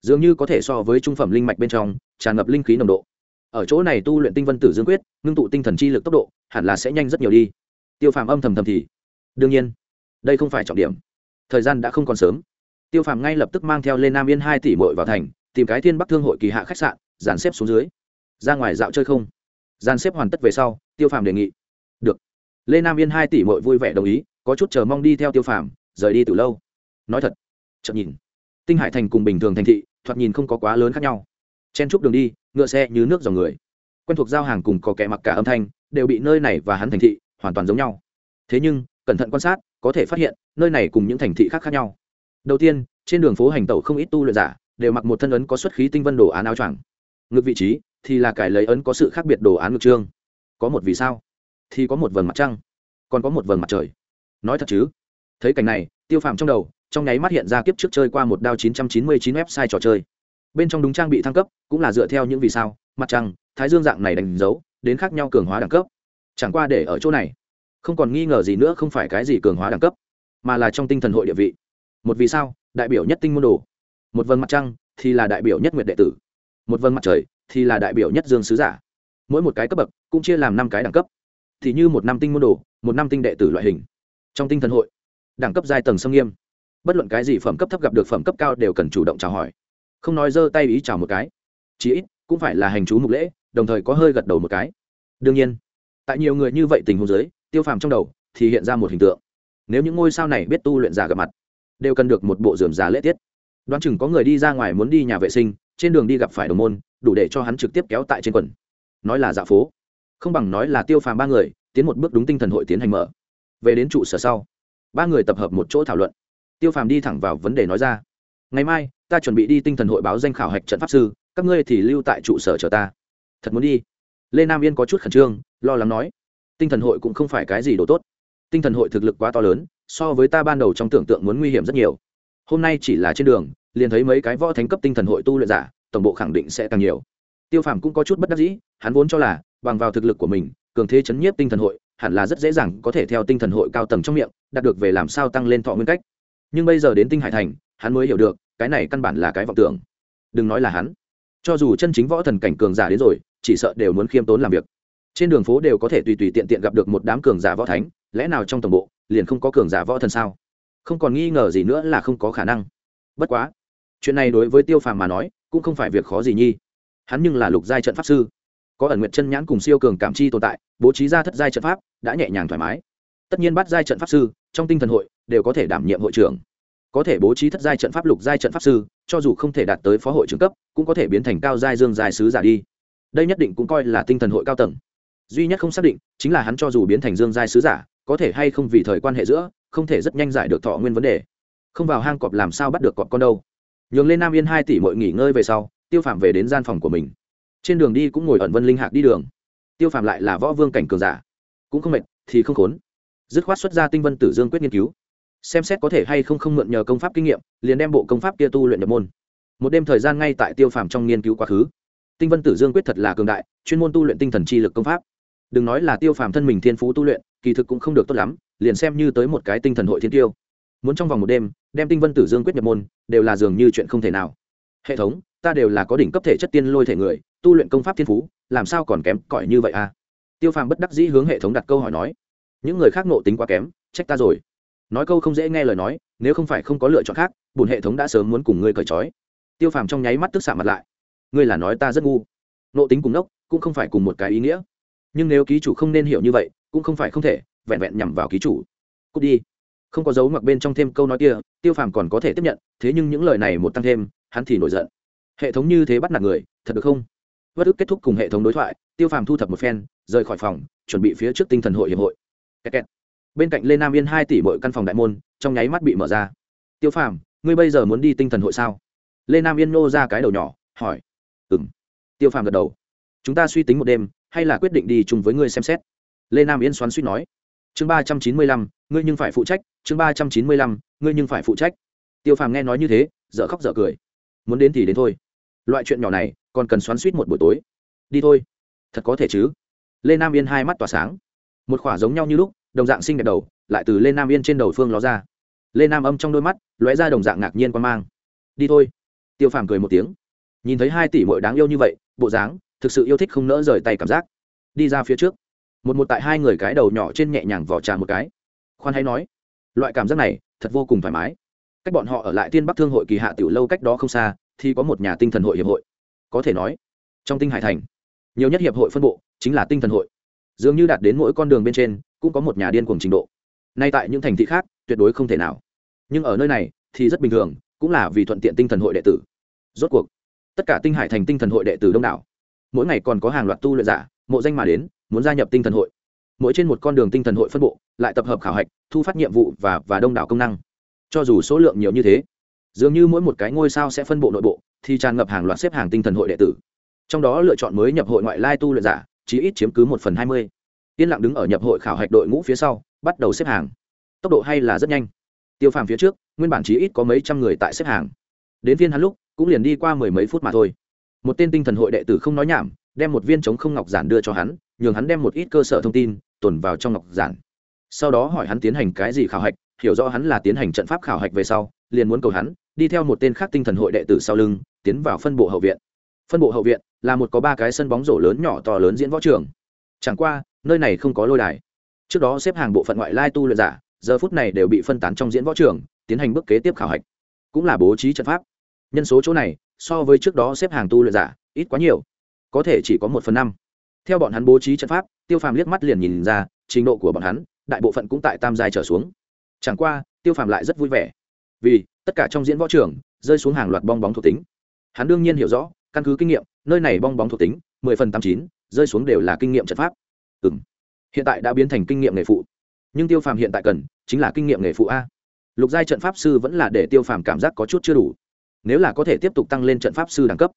Dường như có thể so với trung phẩm linh mạch bên trong, tràn ngập linh khí nồng độ. Ở chỗ này tu luyện tinh vân tử dương quyết, ngưng tụ tinh thần chi lực tốc độ, hẳn là sẽ nhanh rất nhiều đi. Tiêu phàm âm thầm thầm thì, đương nhiên, đây không phải trọng điểm. Thời gian đã không còn sớm. Tiêu phàm ngay lập tức mang theo lên nam yên hai tỷ mội vào thành, tìm cái thiên bắc thương hội kỳ hạ khách sạn, dàn xếp xuống dưới. Ra ngoài dạo chơi không? Dàn xếp hoàn tất về sau, tiêu phàm đề nghị. Được. Lê nam yên hai tỷ mội vui vẻ đồng ý, có chút chờ mong đi theo tiêu phàm, rời đi từ lâu. Nói thật chậm nhìn. Tinh hải thành cùng bình thường thành thị, thoạt nhìn không có quá lớn khác nhau. Chen chúc đường đi, ngựa xe như nước dòng người. Quen thuộc giao hàng cùng có kẻ mặc cả âm thanh, đều bị nơi này và hắn thành thị hoàn toàn giống nhau. Thế nhưng, cẩn thận quan sát, có thể phát hiện, nơi này cùng những thành thị khác khác nhau. Đầu tiên, trên đường phố hành tẩu không ít tu luyện giả, đều mặc một thân ấn có xuất khí tinh vân đồ án áo choàng. Ngược vị trí thì là cải lấy ấn có sự khác biệt đồ án ngược trương. Có một vì sao, thì có một vầng mặt trăng, còn có một vầng mặt trời. Nói thật chứ, thấy cảnh này, tiêu phàm trong đầu, trong nháy mắt hiện ra kiếp trước chơi qua một đao 999 website trò chơi. Bên trong đúng trang bị thăng cấp, cũng là dựa theo những vì sao, mặt trăng, thái dương dạng này đánh dấu, đến khác nhau cường hóa đẳng cấp. Chẳng qua để ở chỗ này, không còn nghi ngờ gì nữa không phải cái gì cường hóa đẳng cấp, mà là trong tinh thần hội địa vị. Một vì sao, đại biểu nhất tinh môn đồ. Một vầng mặt trăng, thì là đại biểu nhất nguyệt đệ tử. Một vầng mặt trời thì là đại biểu nhất dương sứ giả. Mỗi một cái cấp bậc cũng chia làm năm cái đẳng cấp. Thì như một năm tinh môn đồ, một năm tinh đệ tử loại hình. Trong tinh thần hội, đẳng cấp giai tầng xâm nghiêm. Bất luận cái gì phẩm cấp thấp gặp được phẩm cấp cao đều cần chủ động chào hỏi. Không nói giơ tay ý chào một cái, chí ít cũng phải là hành chú mục lễ, đồng thời có hơi gật đầu một cái. Đương nhiên, tại nhiều người như vậy tình huống giới tiêu phàm trong đầu thì hiện ra một hình tượng. Nếu những ngôi sao này biết tu luyện giả gặp mặt, đều cần được một bộ dườm giả lễ tiết. Đoán chừng có người đi ra ngoài muốn đi nhà vệ sinh trên đường đi gặp phải đồng môn, đủ để cho hắn trực tiếp kéo tại trên quần. Nói là dạ phố. Không bằng nói là tiêu phàm ba người, tiến một bước đúng tinh thần hội tiến hành mở. Về đến trụ sở sau, ba người tập hợp một chỗ thảo luận. Tiêu phàm đi thẳng vào vấn đề nói ra. Ngày mai, ta chuẩn bị đi tinh thần hội báo danh khảo hạch trận pháp sư, các ngươi thì lưu tại trụ sở chờ ta. Thật muốn đi? Lê nam yên có chút khẩn trương, lo lắng nói. Tinh thần hội cũng không phải cái gì đồ tốt. Tinh thần hội thực lực quá to lớn, so với ta ban đầu trong tưởng tượng muốn nguy hiểm rất nhiều. Hôm nay chỉ là trên đường liền thấy mấy cái võ thánh cấp tinh thần hội tu luyện giả, tổng bộ khẳng định sẽ càng nhiều. Tiêu phàm cũng có chút bất đắc dĩ, hắn vốn cho là, bằng vào thực lực của mình, cường thế chấn nhiếp tinh thần hội, hẳn là rất dễ dàng có thể theo tinh thần hội cao tầng trong miệng, đạt được về làm sao tăng lên thọ nguyên cách. Nhưng bây giờ đến tinh hải thành, hắn mới hiểu được, cái này căn bản là cái vọng tưởng. Đừng nói là hắn. Cho dù chân chính võ thần cảnh cường giả đến rồi, chỉ sợ đều muốn khiêm tốn làm việc. Trên đường phố đều có thể tùy tùy tiện tiện gặp được một đám cường giả võ thánh, lẽ nào trong tổng bộ, liền không có cường giả võ thần sao? Không còn nghi ngờ gì nữa là không có khả năng. Bất quá chuyện này đối với tiêu phàm mà nói, cũng không phải việc khó gì nhi. Hắn nhưng là lục giai trận pháp sư. Có ẩn nguyện chân nhãn cùng siêu cường cảm chi tồn tại, bố trí ra thất giai trận pháp, đã nhẹ nhàng thoải mái. Tất nhiên bắt giai trận pháp sư, trong tinh thần hội, đều có thể đảm nhiệm hội trưởng. Có thể bố trí thất giai trận pháp lục giai trận pháp sư, cho dù không thể đạt tới phó hội trưởng cấp, cũng có thể biến thành cao giai dương giai sứ giả đi. Đây nhất định cũng coi là tinh thần hội cao tầng. Duy nhất không xác định, chính là hắn cho dù biến thành dương giai sứ giả, có thể hay không vì thời quan hệ giữa, không thể rất nhanh giải được thọ nguyên vấn đề. Không vào hang cọp làm sao bắt được cọp con đâu nhường lên nam yên hai tỷ mọi nghỉ ngơi về sau, tiêu phạm về đến gian phòng của mình. Trên đường đi cũng ngồi ẩn vân linh hạc đi đường. Tiêu phạm lại là võ vương cảnh cường giả. Cũng không mệt, thì không khốn. Dứt khoát xuất ra tinh vân tử dương quyết nghiên cứu. Xem xét có thể hay không không mượn nhờ công pháp kinh nghiệm, liền đem bộ công pháp kia tu luyện nhập môn. Một đêm thời gian ngay tại tiêu phàm trong nghiên cứu quá khứ. Tinh vân tử dương quyết thật là cường đại, chuyên môn tu luyện tinh thần chi lực công pháp. Đừng nói là tiêu phàm thân mình thiên phú tu luyện, kỳ thực cũng không được tốt lắm, liền xem như tới một cái tinh thần hội thiên tiêu muốn trong vòng một đêm, đem tinh vân tử dương quyết nhập môn, đều là dường như chuyện không thể nào. Hệ thống, ta đều là có đỉnh cấp thể chất tiên lôi thể người, tu luyện công pháp thiên phú, làm sao còn kém cỏi như vậy à? Tiêu phàm bất đắc dĩ hướng hệ thống đặt câu hỏi nói. Những người khác nộ tính quá kém, trách ta rồi. Nói câu không dễ nghe lời nói, nếu không phải không có lựa chọn khác bùn hệ thống đã sớm muốn cùng ngươi cởi trói. Tiêu phàm trong nháy mắt tức xạ mặt lại. Ngươi là nói ta rất ngu. Nộ tính cùng nốc cũng không phải cùng một cái ý nghĩa. Nhưng nếu ký chủ không nên hiểu như vậy, cũng không phải không thể, vẹn vẹn nhằm vào ký chủ. Cút đi không có dấu mặc bên trong thêm câu nói kia, tiêu phàm còn có thể tiếp nhận, thế nhưng những lời này một tăng thêm, hắn thì nổi giận. Hệ thống như thế bắt nạt người, thật được không? Bất ức kết thúc cùng hệ thống đối thoại, tiêu phàm thu thập một phen, rời khỏi phòng, chuẩn bị phía trước tinh thần hội hiệp hội. Kẹt kẹt. bên cạnh lê nam yên hai tỷ mỗi căn phòng đại môn, trong nháy mắt bị mở ra. Tiêu phàm, ngươi bây giờ muốn đi tinh thần hội sao? Lê nam yên nô ra cái đầu nhỏ, hỏi. Ừ m tiêu phàm gật đầu. Chúng ta suy tính một đêm, hay là quyết định đi chung với ngươi xem xét. Lê nam yên xoắn suýt nói. Chương ba trăm chín mươi lăm ngươi nhưng phải phụ trách, chương ba trăm chín mươi lăm, ngươi nhưng phải phụ trách. Tiêu phàm nghe nói như thế, dở khóc dở cười. Muốn đến thì đến thôi. Loại chuyện nhỏ này, còn cần xoắn suýt một buổi tối. Đi thôi. Thật có thể chứ? Lê nam yên hai mắt tỏa sáng. Một khỏa giống nhau như lúc, đồng dạng sinh đẹp đầu, lại từ lê nam yên trên đầu phương ló ra. Lê nam âm trong đôi mắt, lóe ra đồng dạng ngạc nhiên quan mang. Đi thôi. Tiêu phàm cười một tiếng. Nhìn thấy hai tỷ mội đáng yêu như vậy, bộ dáng, thực sự yêu thích không nỡ rời tay cảm giác. Đi ra phía trước. Một một tại hai người cái đầu nhỏ trên nhẹ nhàng vỏ trà một cái khoan hay nói, loại cảm giác này thật vô cùng thoải mái. Cách bọn họ ở lại tiên bắc thương hội kỳ hạ tiểu lâu cách đó không xa thì có một nhà tinh thần hội hiệp hội. Có thể nói, trong tinh hải thành, nhiều nhất hiệp hội phân bộ chính là tinh thần hội. Dường như đạt đến mỗi con đường bên trên cũng có một nhà điên cuồng trình độ. Nay tại những thành thị khác, tuyệt đối không thể nào. Nhưng ở nơi này thì rất bình thường, cũng là vì thuận tiện tinh thần hội đệ tử. Rốt cuộc, tất cả tinh hải thành tinh thần hội đệ tử đông đảo. Mỗi ngày còn có hàng loạt tu luyện giả, mộ danh mà đến, muốn gia nhập tinh thần hội mỗi trên một con đường tinh thần hội phân bộ, lại tập hợp khảo hạch, thu phát nhiệm vụ và và đông đảo công năng. Cho dù số lượng nhiều như thế, dường như mỗi một cái ngôi sao sẽ phân bộ nội bộ, thì tràn ngập hàng loạt xếp hàng tinh thần hội đệ tử. Trong đó lựa chọn mới nhập hội ngoại lai tu luyện giả chỉ ít chiếm cứ một phần hai mươi. Yên lặng đứng ở nhập hội khảo hạch đội ngũ phía sau, bắt đầu xếp hàng. Tốc độ hay là rất nhanh. Tiêu phàm phía trước, nguyên bản chí ít có mấy trăm người tại xếp hàng. Đến viên hắn lúc, cũng liền đi qua mười mấy phút mà thôi. Một tên tinh thần hội đệ tử không nói nhảm, đem một viên chống không ngọc giản đưa cho hắn nhường hắn đem một ít cơ sở thông tin tuồn vào trong ngọc giản. Sau đó hỏi hắn tiến hành cái gì khảo hạch, hiểu rõ hắn là tiến hành trận pháp khảo hạch về sau, liền muốn cầu hắn đi theo một tên khác tinh thần hội đệ tử sau lưng, tiến vào phân bộ hậu viện. Phân bộ hậu viện là một có ba cái sân bóng rổ lớn nhỏ to lớn diễn võ trường. Chẳng qua, nơi này không có lôi đài. Trước đó xếp hàng bộ phận ngoại lai tu luyện giả, giờ phút này đều bị phân tán trong diễn võ trường, tiến hành bước kế tiếp khảo hạch. Cũng là bố trí trận pháp. Nhân số chỗ này, so với trước đó xếp hàng tu luyện giả, ít quá nhiều. Có thể chỉ có một phần năm theo bọn hắn bố trí trận pháp, tiêu phàm liếc mắt liền nhìn ra, trình độ của bọn hắn, đại bộ phận cũng tại tam giai trở xuống. Chẳng qua, tiêu phàm lại rất vui vẻ. Vì, tất cả trong diễn võ trường, rơi xuống hàng loạt bong bóng thuộc tính. Hắn đương nhiên hiểu rõ, căn cứ kinh nghiệm, nơi này bong bóng thuộc tính, mười phần tám chín, rơi xuống đều là kinh nghiệm trận pháp. Ừ m hiện tại đã biến thành kinh nghiệm nghề phụ. Nhưng tiêu phàm hiện tại cần, chính là kinh nghiệm nghề phụ a. Lục giai trận pháp sư vẫn là để tiêu phàm cảm giác có chút chưa đủ. Nếu là có thể tiếp tục tăng lên trận pháp sư đẳng cấp,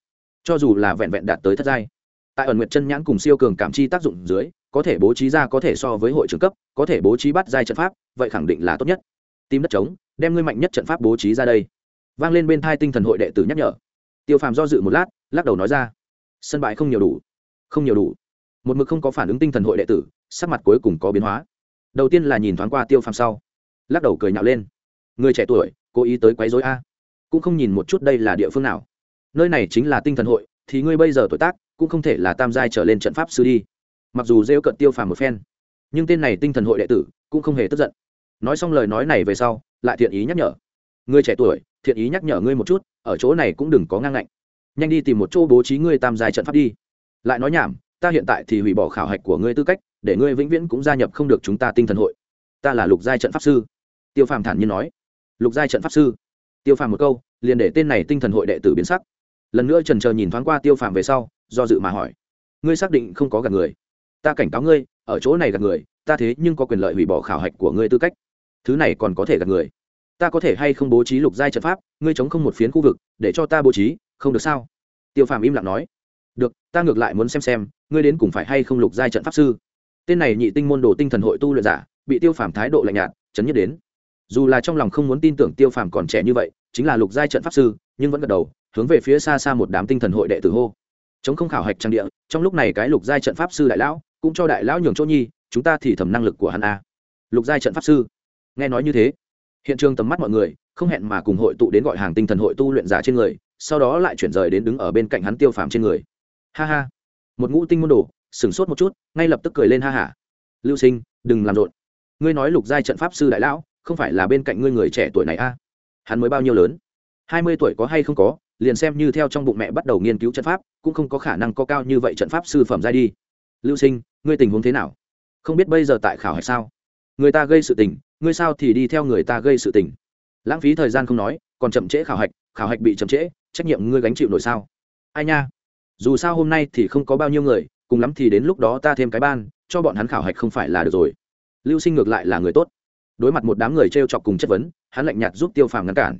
cho dù là vẹn vẹn đạt tới thất giai tại ẩn nguyệt chân nhãn cùng siêu cường cảm chi tác dụng dưới, có thể bố trí ra có thể so với hội trưởng cấp, có thể bố trí bắt giai trận pháp, vậy khẳng định là tốt nhất. Tim đất trống, đem ngươi mạnh nhất trận pháp bố trí ra đây. Vang lên bên thai tinh thần hội đệ tử nhắc nhở. Tiêu phàm do dự một lát, lắc đầu nói ra, sân bãi không nhiều đủ, không nhiều đủ. Một mực không có phản ứng tinh thần hội đệ tử, sắc mặt cuối cùng có biến hóa. Đầu tiên là nhìn thoáng qua tiêu phàm sau, lắc đầu cười nhạo lên, người trẻ tuổi, cố ý tới quấy dối a. Cũng không nhìn một chút đây là địa phương nào. Nơi này chính là tinh thần hội, thì ngươi bây giờ tuổi tác cũng không thể là tam giai trở lên trận pháp sư đi. Mặc dù rêu cận tiêu phàm một phen, nhưng tên này tinh thần hội đệ tử cũng không hề tức giận. Nói xong lời nói này về sau, lại thiện ý nhắc nhở. Ngươi trẻ tuổi, thiện ý nhắc nhở ngươi một chút, ở chỗ này cũng đừng có ngang ngạnh. Nhanh đi tìm một chỗ bố trí ngươi tam giai trận pháp đi. Lại nói nhảm, ta hiện tại thì hủy bỏ khảo hạch của ngươi tư cách, để ngươi vĩnh viễn cũng gia nhập không được chúng ta tinh thần hội. Ta là lục giai trận pháp sư. Tiêu phàm thản nhiên nói. Lục giai trận pháp sư. Tiêu phàm một câu, liền để tên này tinh thần hội đệ tử biến sắc. Lần nữa trần chờ nhìn thoáng qua tiêu phàm về sau do dự mà hỏi. Ngươi xác định không có gạt người. Ta cảnh cáo ngươi, ở chỗ này gạt người, ta thế nhưng có quyền lợi hủy bỏ khảo hạch của ngươi tư cách. Thứ này còn có thể gạt người. Ta có thể hay không bố trí lục giai trận pháp, ngươi chống không một phiến khu vực, để cho ta bố trí, không được sao? Tiêu phàm im lặng nói. Được, ta ngược lại muốn xem xem, ngươi đến cùng phải hay không lục giai trận pháp sư? Tên này nhị tinh môn đồ tinh thần hội tu luyện giả, bị tiêu phàm thái độ lạnh nhạt, chấn nhất đến. Dù là trong lòng không muốn tin tưởng tiêu phàm còn trẻ như vậy, chính là lục giai trận pháp sư, nhưng vẫn gật đầu, hướng về phía xa xa một đám tinh thần hội đệ tử hô chống không khảo hạch trang địa, trong lúc này cái lục giai trận pháp sư đại lão cũng cho đại lão nhường chỗ nhi, chúng ta thì thầm năng lực của hắn a. Lục giai trận pháp sư. Nghe nói như thế, hiện trường tầm mắt mọi người không hẹn mà cùng hội tụ đến gọi hàng tinh thần hội tu luyện giả trên người, sau đó lại chuyển rời đến đứng ở bên cạnh hắn tiêu phàm trên người. Ha ha. Một ngũ tinh môn đồ, sửng sốt một chút, ngay lập tức cười lên ha hả. Lưu sinh, đừng làm rộn. Ngươi nói lục giai trận pháp sư đại lão không phải là bên cạnh ngươi người trẻ tuổi này a? Hắn mới bao nhiêu lớn? Hai mươi tuổi có hay không có? Liền xem như theo trong bụng mẹ bắt đầu nghiên cứu trận pháp, cũng không có khả năng có cao như vậy trận pháp sư phẩm giai đi. Lưu sinh, ngươi tình huống thế nào? Không biết bây giờ tại khảo hay sao? Người ta gây sự tình, ngươi sao thì đi theo người ta gây sự tình? Lãng phí thời gian không nói, còn chậm trễ khảo hạch khảo hạch bị chậm trễ, trách nhiệm ngươi gánh chịu nổi sao? Ai nha? Dù sao hôm nay thì không có bao nhiêu người, cùng lắm thì đến lúc đó ta thêm cái ban, cho bọn hắn khảo hạch không phải là được rồi. Lưu sinh ngược lại là người tốt. Đối mặt một đám người t r e o chọc cùng chất vấn, hắn lạnh nhạt giúp tiêu phàm ngăn cản.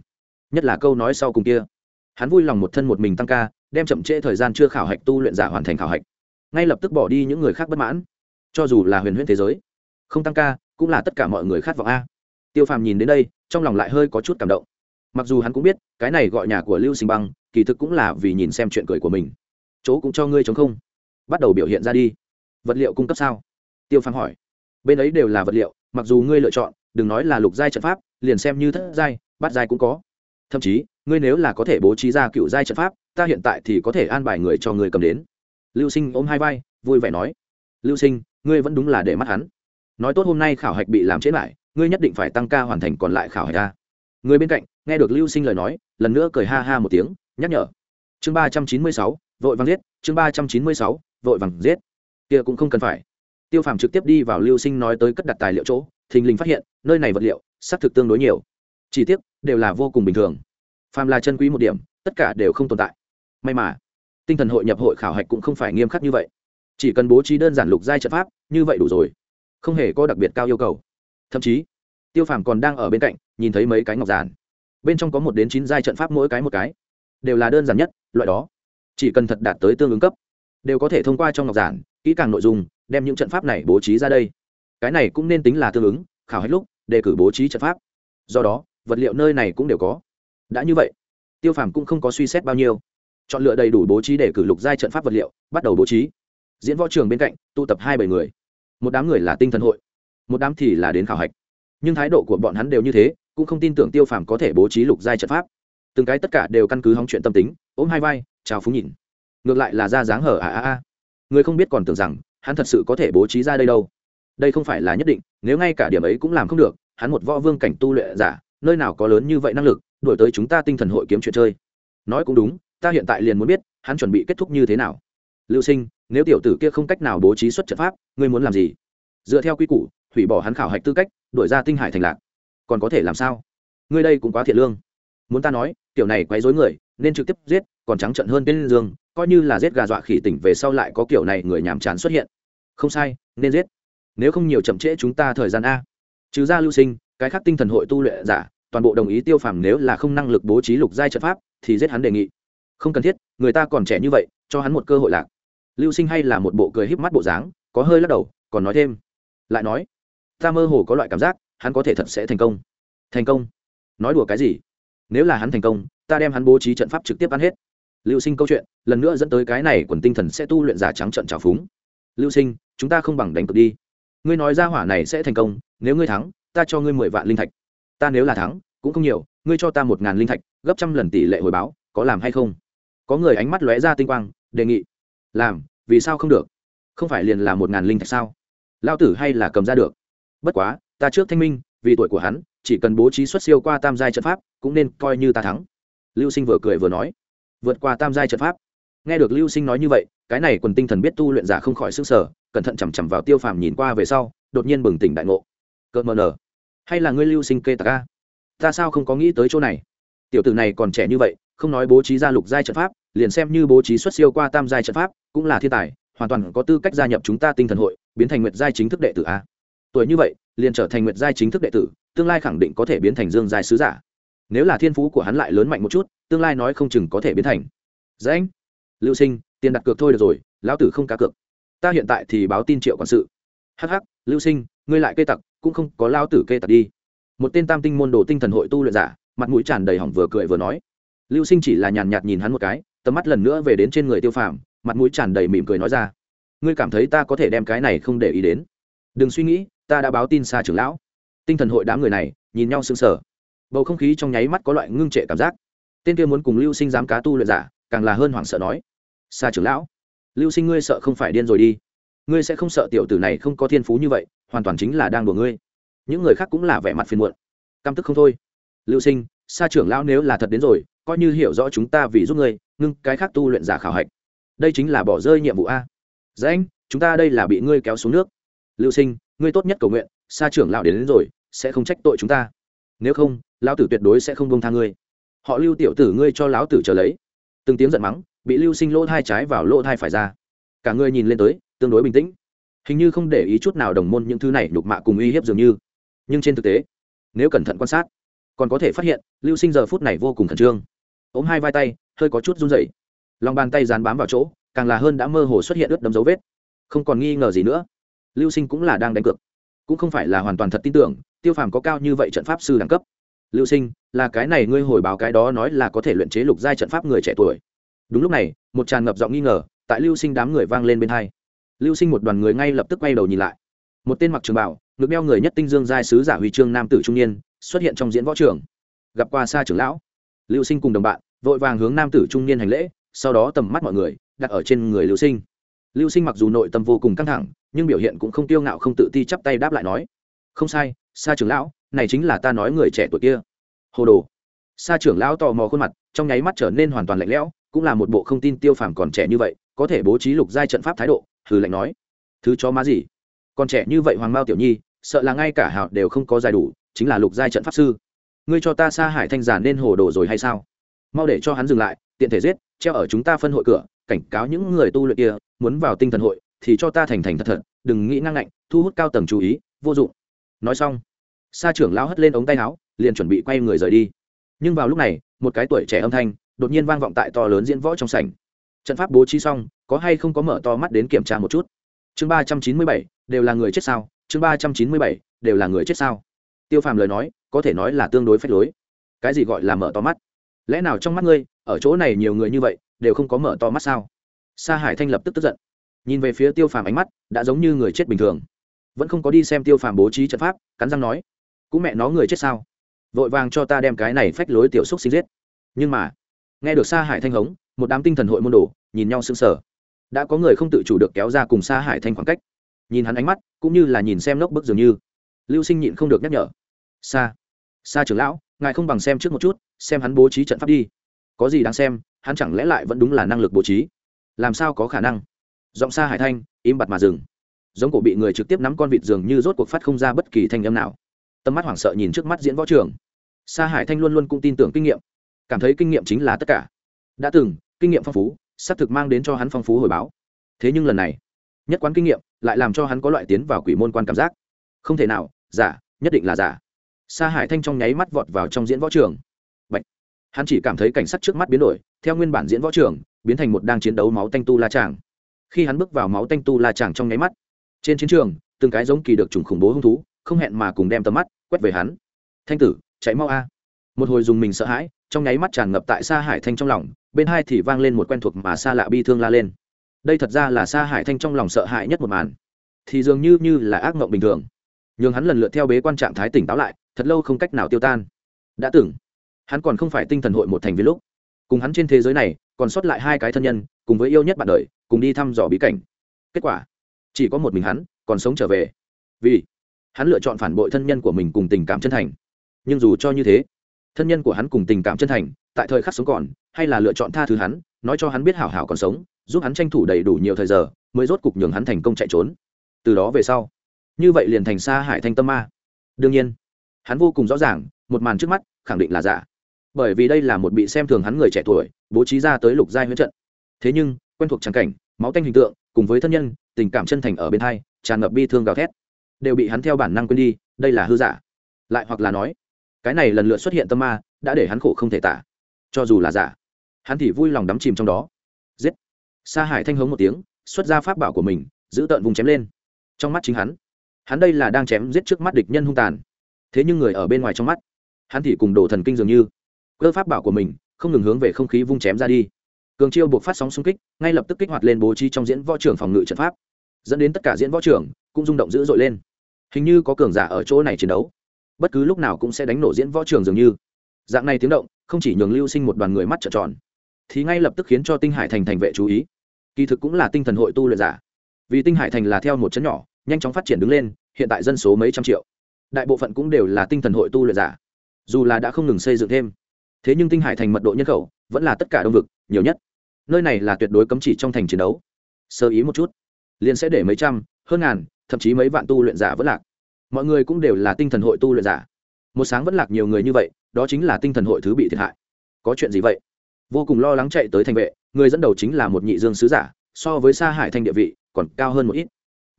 Nhất là câu nói sau cùng kia hắn vui lòng một thân một mình tăng ca, đem chậm trễ thời gian chưa khảo hạch tu luyện giả hoàn thành khảo hạch. Ngay lập tức bỏ đi những người khác bất mãn. Cho dù là huyền huyễn thế giới, không tăng ca, cũng là tất cả mọi người khát vọng a. Tiêu phàm nhìn đến đây, trong lòng lại hơi có chút cảm động. Mặc dù hắn cũng biết, cái này gọi nhà của lưu sinh băng, kỳ thực cũng là vì nhìn xem chuyện cười của mình. Chỗ cũng cho ngươi chống không. Bắt đầu biểu hiện ra đi. Vật liệu cung cấp sao? Tiêu phàm hỏi. Bên ấy đều là vật liệu, mặc dù ngươi lựa chọn, đừng nói là lục giai trận pháp, liền xem như thất giai, bát giai cũng có thậm chí, ngươi nếu là có thể bố trí ra cựu giai trận pháp, ta hiện tại thì có thể an bài người cho ngươi cầm đến. Lưu sinh ôm hai vai, vui vẻ nói. Lưu sinh, ngươi vẫn đúng là để mắt hắn. Nói tốt hôm nay khảo hạch bị làm chết lại, ngươi nhất định phải tăng ca hoàn thành còn lại khảo hạch ta người bên cạnh, nghe được lưu sinh lời nói, lần nữa cười ha ha một tiếng, nhắc nhở. Chương ba trăm chín mươi sáu, vội vàng giết, chương ba trăm chín mươi sáu, vội vàng giết. Kia cũng không cần phải. Tiêu phàm trực tiếp đi vào lưu sinh nói tới cất đặt tài liệu chỗ, thình lình phát hiện, nơi này vật liệu, xác thực tương đối nhiều. Chi tiết đều là vô cùng bình thường. Phàm là chân quý một điểm, tất cả đều không tồn tại. May mà, tinh thần hội nhập hội khảo hạch cũng không phải nghiêm khắc như vậy. Chỉ cần bố trí đơn giản lục giai trận pháp, như vậy đủ rồi. Không hề có đặc biệt cao yêu cầu. Thậm chí, tiêu phàm còn đang ở bên cạnh, nhìn thấy mấy cái ngọc giản. Bên trong có một đến chín giai trận pháp mỗi cái một cái. Đều là đơn giản nhất, loại đó. Chỉ cần thật đạt tới tương ứng cấp, đều có thể thông qua trong ngọc giản, kỹ càng nội dung, đem những trận pháp này bố trí ra đây. Cái này cũng nên tính là tương ứng, khảo hết lúc, đề cử bố trí trận pháp. Do đó vật liệu nơi này cũng đều có. Đã như vậy, tiêu phàm cũng không có suy xét bao nhiêu. Chọn lựa đầy đủ bố trí để cử lục giai trận pháp vật liệu, bắt đầu bố trí. Diễn võ trường bên cạnh, tụ tập hai bảy người. Một đám người là tinh thần hội, một đám thì là đến khảo hạch. Nhưng thái độ của bọn hắn đều như thế, cũng không tin tưởng tiêu phàm có thể bố trí lục giai trận pháp. Từng cái tất cả đều căn cứ hóng chuyện tâm tính, ôm hai vai, chào phúng nhìn. Ngược lại là ra dáng hở à à à. Người không biết còn tưởng rằng, hắn thật sự có thể bố trí ra đây đâu. Đây không phải là nhất định, nếu ngay cả điểm ấy cũng làm không được, hắn một võ vương cảnh tu luyện giả nơi nào có lớn như vậy năng lực đổi tới chúng ta tinh thần hội kiếm chuyện chơi. Nói cũng đúng, ta hiện tại liền muốn biết, hắn chuẩn bị kết thúc như thế nào. Lưu sinh, nếu tiểu tử kia không cách nào bố trí xuất trận pháp, ngươi muốn làm gì? Dựa theo quy củ, hủy bỏ hắn khảo hạch tư cách đổi ra tinh hải thành lạc. Còn có thể làm sao? Ngươi đây cũng quá thiệt lương. Muốn ta nói, tiểu này quấy rối người, nên trực tiếp giết, còn trắng trận hơn tên dương, coi như là giết gà dọa khỉ tỉnh về sau lại có kiểu này người nhàm chán xuất hiện. Không sai, nên giết. Nếu không nhiều chậm trễ chúng ta thời gian a. Trừ ra lưu sinh, cái khác tinh thần hội tu luyện giả toàn bộ đồng ý tiêu phàm nếu là không năng lực bố trí lục giai trận pháp, thì giết hắn đề nghị. Không cần thiết, người ta còn trẻ như vậy, cho hắn một cơ hội lạc. Lưu sinh hay là một bộ cười híp mắt bộ dáng, có hơi lắc đầu, còn nói thêm. Lại nói, ta mơ hồ có loại cảm giác, hắn có thể thật sẽ thành công. Thành công? Nói đùa cái gì? Nếu là hắn thành công, ta đem hắn bố trí trận pháp trực tiếp ăn hết. Lưu sinh câu chuyện, lần nữa dẫn tới cái này quần tinh thần sẽ tu luyện giả trắng trận trào phúng. Lưu sinh, chúng ta không bằng đánh cược đi. Ngươi nói ra hỏa này sẽ thành công, nếu ngươi thắng, ta cho ngươi mười vạn linh thạch ta nếu là thắng, cũng không nhiều, ngươi cho ta một ngàn linh thạch, gấp trăm lần tỷ lệ hồi báo, có làm hay không? Có người ánh mắt lóe ra tinh quang, đề nghị. Làm, vì sao không được? Không phải liền là một ngàn linh thạch sao? Lao tử hay là cầm ra được? Bất quá, ta trước thanh minh, vì tuổi của hắn, chỉ cần bố trí xuất siêu qua tam giai trận pháp, cũng nên coi như ta thắng. Lưu sinh vừa cười vừa nói. Vượt qua tam giai trận pháp. Nghe được lưu sinh nói như vậy, cái này quần tinh thần biết tu luyện giả không khỏi sức sở cẩn thận chằm chằm vào tiêu phàm nhìn qua về sau, đột nhiên bừng tỉnh đại ngộ. Cợt mờ nở hay là ngươi lưu sinh kê tạc a? Ta sao không có nghĩ tới chỗ này? Tiểu tử này còn trẻ như vậy, không nói bố trí gia lục giai trận pháp, liền xem như bố trí xuất siêu qua tam giai trận pháp, cũng là thiên tài, hoàn toàn có tư cách gia nhập chúng ta tinh thần hội, biến thành nguyệt giai chính thức đệ tử a. Tuổi như vậy, liền trở thành nguyệt giai chính thức đệ tử, tương lai khẳng định có thể biến thành dương giai sứ giả. Nếu là thiên phú của hắn lại lớn mạnh một chút, tương lai nói không chừng có thể biến thành. Dạ Dễ lưu sinh, tiền đặt cược thôi được rồi, lão tử không cá cược. Ta hiện tại thì báo tin triệu quản sự. Hh lưu sinh, ngươi lại kê tặc cũng không có lao tử kê tật đi. Một tên tam tinh môn đồ tinh thần hội tu luyện giả, mặt mũi tràn đầy hỏng vừa cười vừa nói. Lưu sinh chỉ là nhàn nhạt nhìn hắn một cái, tầm mắt lần nữa về đến trên người tiêu phàm, mặt mũi tràn đầy mỉm cười nói ra. Ngươi cảm thấy ta có thể đem cái này không để ý đến? Đừng suy nghĩ, ta đã báo tin xa trưởng lão. Tinh thần hội đám người này, nhìn nhau sững sờ. Bầu không khí trong nháy mắt có loại ngưng trệ cảm giác. Tên kia muốn cùng lưu sinh dám cá tu luyện giả, càng là hơn hoảng sợ nói. Xa trưởng lão, lưu sinh ngươi sợ không phải điên rồi đi ngươi sẽ không sợ tiểu tử này không có thiên phú như vậy hoàn toàn chính là đang đùa ngươi. Những người khác cũng là vẻ mặt phiền muộn. Căm tức không thôi. Lưu sinh Sa trưởng lão nếu là thật đến rồi coi như hiểu rõ chúng ta vì giúp ngươi ngưng cái khác tu luyện giả khảo hạch đây chính là bỏ rơi nhiệm vụ a. Dạ anh chúng ta đây là bị ngươi kéo xuống nước. Lưu sinh ngươi tốt nhất cầu nguyện Sa trưởng lão đến, đến rồi sẽ không trách tội chúng ta. Nếu không lão tử tuyệt đối sẽ không bông tha ngươi. Họ lưu tiểu tử ngươi cho lão tử chờ lấy. Từng tiếng giận mắng bị lưu sinh lỗ thai trái vào lỗ thai phải ra. Cả ngươi nhìn lên tới tương đối bình tĩnh. Hình như không để ý chút nào đồng môn những thứ này nhục mạ cùng uy hiếp dường như. Nhưng trên thực tế, nếu cẩn thận quan sát, còn có thể phát hiện, lưu sinh giờ phút này vô cùng khẩn trương. Ôm hai vai tay, hơi có chút run rẩy. Lòng bàn tay dán bám vào chỗ, càng là hơn đã mơ hồ xuất hiện ướt đấm dấu vết. Không còn nghi ngờ gì nữa, lưu sinh cũng là đang đánh cược. Cũng không phải là hoàn toàn thật tin tưởng, tiêu phàm có cao như vậy trận pháp sư đẳng cấp. Lưu sinh, là cái này ngươi hồi báo cái đó nói là có thể luyện chế lục giai trận pháp người trẻ tuổi. Đúng lúc này, một tràn ngập giọng nghi ngờ, tại lưu sinh đám người vang lên bên hai lưu sinh một đoàn người ngay lập tức quay đầu nhìn lại. Một tên mặc trường bảo ngực đeo người nhất tinh dương giai sứ giả huy chương nam tử trung niên, xuất hiện trong diễn võ trường. Gặp qua xa trưởng lão. Lưu sinh cùng đồng bạn, vội vàng hướng nam tử trung niên hành lễ, sau đó tầm mắt mọi người, đặt ở trên người lưu sinh. Lưu sinh mặc dù nội tâm vô cùng căng thẳng, nhưng biểu hiện cũng không tiêu ngạo không tự ti chắp tay đáp lại nói, không sai xa trưởng lão, này chính là ta nói người trẻ tuổi kia. Hồ đồ. Xa trưởng lão tò mò khuôn mặt, trong nháy mắt trở nên hoàn toàn lạnh lẽo, cũng là một bộ không tin tiêu phàm còn trẻ như vậy, có thể bố trí lục giai trận pháp thái độ hừ lạnh nói, thứ cho má gì? Còn trẻ như vậy hoàng mao tiểu nhi, sợ là ngay cả hào đều không có dài đủ, chính là lục giai trận pháp sư. Ngươi cho ta xa hải thanh giản nên hồ đồ rồi hay sao? Mau để cho hắn dừng lại, tiện thể giết, treo ở chúng ta phân hội cửa, cảnh cáo những người tu luyện kia, muốn vào tinh thần hội, thì cho ta thành thành thật thật, đừng nghĩ ngang ngạnh, thu hút cao tầng chú ý, vô dụng. Nói xong, sa trưởng lao hất lên ống tay áo, liền chuẩn bị quay người rời đi. Nhưng vào lúc này, một cái tuổi trẻ âm thanh đột nhiên vang vọng tại to lớn diễn võ trong sảnh trận pháp bố trí xong, có hay không có mở to mắt đến kiểm tra một chút? Chương ba trăm chín mươi bảy, đều là người chết sao? Chương ba trăm chín mươi bảy, đều là người chết sao? Tiêu phàm lời nói, có thể nói là tương đối phách lối. Cái gì gọi là mở to mắt? Lẽ nào trong mắt ngươi, ở chỗ này nhiều người như vậy, đều không có mở to mắt sao? Sa hải thanh lập tức tức giận. Nhìn về phía tiêu phàm ánh mắt, đã giống như người chết bình thường. Vẫn không có đi xem tiêu phàm bố trí trận pháp, cắn răng nói, cũng mẹ nó người chết sao? Vội vàng cho ta đem cái này phách lối tiểu xúc xích giết. Nhưng mà, nghe được sa hải thanh hống một đám tinh thần hội môn đồ, nhìn nhau sững sờ. Đã có người không tự chủ được kéo ra cùng sa hải thanh khoảng cách. Nhìn hắn ánh mắt, cũng như là nhìn xem lốc bức dường như. Lưu sinh nhịn không được nhắc nhở. Sa sa trưởng lão, ngài không bằng xem trước một chút, xem hắn bố trí trận pháp đi. Có gì đáng xem, hắn chẳng lẽ lại vẫn đúng là năng lực bố trí? Làm sao có khả năng? Giọng sa hải thanh, im bặt mà dừng. Giống cổ bị người trực tiếp nắm con vịt dường như rốt cuộc phát không ra bất kỳ thanh âm nào. Tầm mắt hoảng sợ nhìn trước mắt diễn võ trường. Sa hải thanh luôn luôn cũng tin tưởng kinh nghiệm. Cảm thấy kinh nghiệm chính là tất cả. Đã từng kinh nghiệm phong phú, xác thực mang đến cho hắn phong phú hồi báo. Thế nhưng lần này, nhất quán kinh nghiệm lại làm cho hắn có loại tiến vào quỷ môn quan cảm giác. Không thể nào, giả, nhất định là giả. Sa hải thanh trong nháy mắt vọt vào trong diễn võ trường. Bạch. hắn chỉ cảm thấy cảnh sắc trước mắt biến đổi, theo nguyên bản diễn võ trường, biến thành một đang chiến đấu máu tanh tu la tràng khi hắn bước vào máu tanh tu la tràng trong nháy mắt, trên chiến trường, từng cái giống kỳ được trùng khủng bố hung thú, không hẹn mà cùng đem tầm mắt quét về hắn. Thanh tử, chạy mau a. Một hồi dùng mình sợ hãi, trong nháy mắt tràn ngập tại sa hải thanh trong lòng bên hai thì vang lên một quen thuộc mà xa lạ bi thương la lên. Đây thật ra là sa hải thanh trong lòng sợ hãi nhất một màn. Thì dường như như là ác mộng bình thường. Nhường hắn lần lượt theo bế quan trạng thái tỉnh táo lại, thật lâu không cách nào tiêu tan. Đã tưởng hắn còn không phải tinh thần hội một thành viên lúc. Cùng hắn trên thế giới này, còn sót lại hai cái thân nhân, cùng với yêu nhất bạn đời, cùng đi thăm dò bí cảnh. Kết quả, chỉ có một mình hắn, còn sống trở về. Vì hắn lựa chọn phản bội thân nhân của mình cùng tình cảm chân thành. Nhưng dù cho như thế, thân nhân của hắn cùng tình cảm chân thành, tại thời khắc sống còn hay là lựa chọn tha thứ hắn, nói cho hắn biết hảo hảo còn sống, giúp hắn tranh thủ đầy đủ nhiều thời giờ, mới rốt cục nhường hắn thành công chạy trốn. Từ đó về sau, như vậy liền thành xa hải thanh tâm ma. Đương nhiên, hắn vô cùng rõ ràng, một màn trước mắt, khẳng định là giả. Bởi vì đây là một bị xem thường hắn người trẻ tuổi, bố trí ra tới lục giai huyết trận. Thế nhưng, quen thuộc trắng cảnh, máu tanh hình tượng, cùng với thân nhân, tình cảm chân thành ở bên hai, tràn ngập bi thương gào thét. Đều bị hắn theo bản năng quên đi, đây là hư giả. Lại hoặc là nói, cái này lần lượt xuất hiện tâm ma, đã để hắn khổ không thể tả. Cho dù là giả hắn thì vui lòng đắm chìm trong đó. Giết! Sa hải thanh hống một tiếng, xuất ra pháp bảo của mình, giữ tợn vùng chém lên. Trong mắt chính hắn hắn đây là đang chém giết trước mắt địch nhân hung tàn. Thế nhưng người ở bên ngoài trong mắt, hắn thì cùng đổ thần kinh dường như. Cơ pháp bảo của mình không ngừng hướng về không khí vung chém ra đi. Cường chiêu buộc phát sóng xung kích, ngay lập tức kích hoạt lên bố trí trong diễn võ trưởng phòng ngự trận pháp. Dẫn đến tất cả diễn võ trưởng cũng rung động dữ dội lên. Hình như có cường giả ở chỗ này chiến đấu. Bất cứ lúc nào cũng sẽ đánh nổ diễn võ trường dường như. Dạng này tiếng động, không chỉ nhường lưu sinh một đoàn người mắt trợn tròn thì ngay lập tức khiến cho tinh hải thành thành vệ chú ý. Kỳ thực cũng là tinh thần hội tu luyện giả. Vì tinh hải thành là theo một chấn nhỏ, nhanh chóng phát triển đứng lên, hiện tại dân số mấy trăm triệu. Đại bộ phận cũng đều là tinh thần hội tu luyện giả. Dù là đã không ngừng xây dựng thêm. Thế nhưng tinh hải thành mật độ nhân khẩu vẫn là tất cả đông vực, nhiều nhất. Nơi này là tuyệt đối cấm chỉ trong thành chiến đấu. Sơ ý một chút. Liền sẽ để mấy trăm, hơn ngàn, thậm chí mấy vạn tu luyện giả vẫn lạc. Mọi người cũng đều là tinh thần hội tu luyện giả. Một sáng vẫn lạc nhiều người như vậy, đó chính là tinh thần hội thứ bị thiệt hại. Có chuyện gì vậy? Vô cùng lo lắng chạy tới thành vệ, người dẫn đầu chính là một nhị dương sứ giả, so với sa hải thanh địa vị còn cao hơn một ít.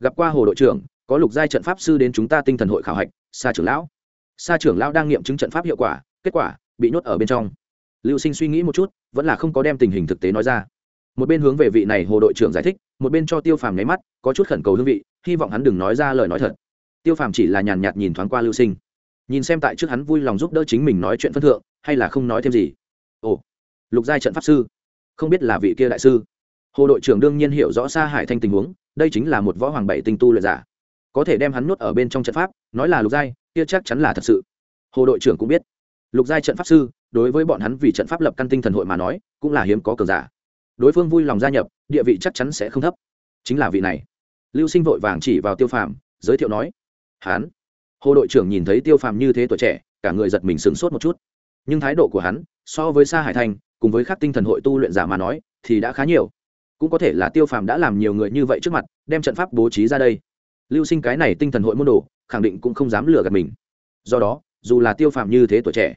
Gặp qua hồ đội trưởng, có lục giai trận pháp sư đến chúng ta tinh thần hội khảo hạch, sa trưởng lão. Sa trưởng lão đang nghiệm chứng trận pháp hiệu quả, kết quả bị nhốt ở bên trong. Lưu sinh suy nghĩ một chút, vẫn là không có đem tình hình thực tế nói ra. Một bên hướng về vị này hồ đội trưởng giải thích, một bên cho tiêu phàm nháy mắt, có chút khẩn cầu hương vị, hy vọng hắn đừng nói ra lời nói thật. Tiêu phàm chỉ là nhàn nhạt nhìn thoáng qua lưu sinh. Nhìn xem tại trước hắn vui lòng giúp đỡ chính mình nói chuyện phân thượng, hay là không nói thêm gì lục giai trận pháp sư. Không biết là vị kia đại sư. Hồ đội trưởng đương nhiên hiểu rõ xa hải thanh tình huống, đây chính là một võ hoàng bảy tinh tu luyện giả. Có thể đem hắn nuốt ở bên trong trận pháp, nói là lục giai, kia chắc chắn là thật sự. Hồ đội trưởng cũng biết. Lục giai trận pháp sư, đối với bọn hắn vì trận pháp lập căn tinh thần hội mà nói, cũng là hiếm có cờ giả. Đối phương vui lòng gia nhập, địa vị chắc chắn sẽ không thấp. Chính là vị này. Lưu sinh vội vàng chỉ vào tiêu phàm, giới thiệu nói, hắn. Hồ đội trưởng nhìn thấy tiêu phàm như thế tuổi trẻ, cả người giật mình sửng sốt một chút. Nhưng thái độ của hắn, so với sa hải Thanh cùng với các tinh thần hội tu luyện giả mà nói, thì đã khá nhiều. Cũng có thể là tiêu phàm đã làm nhiều người như vậy trước mặt, đem trận pháp bố trí ra đây. Lưu sinh cái này tinh thần hội môn đồ, khẳng định cũng không dám lừa gạt mình. Do đó, dù là tiêu phàm như thế tuổi trẻ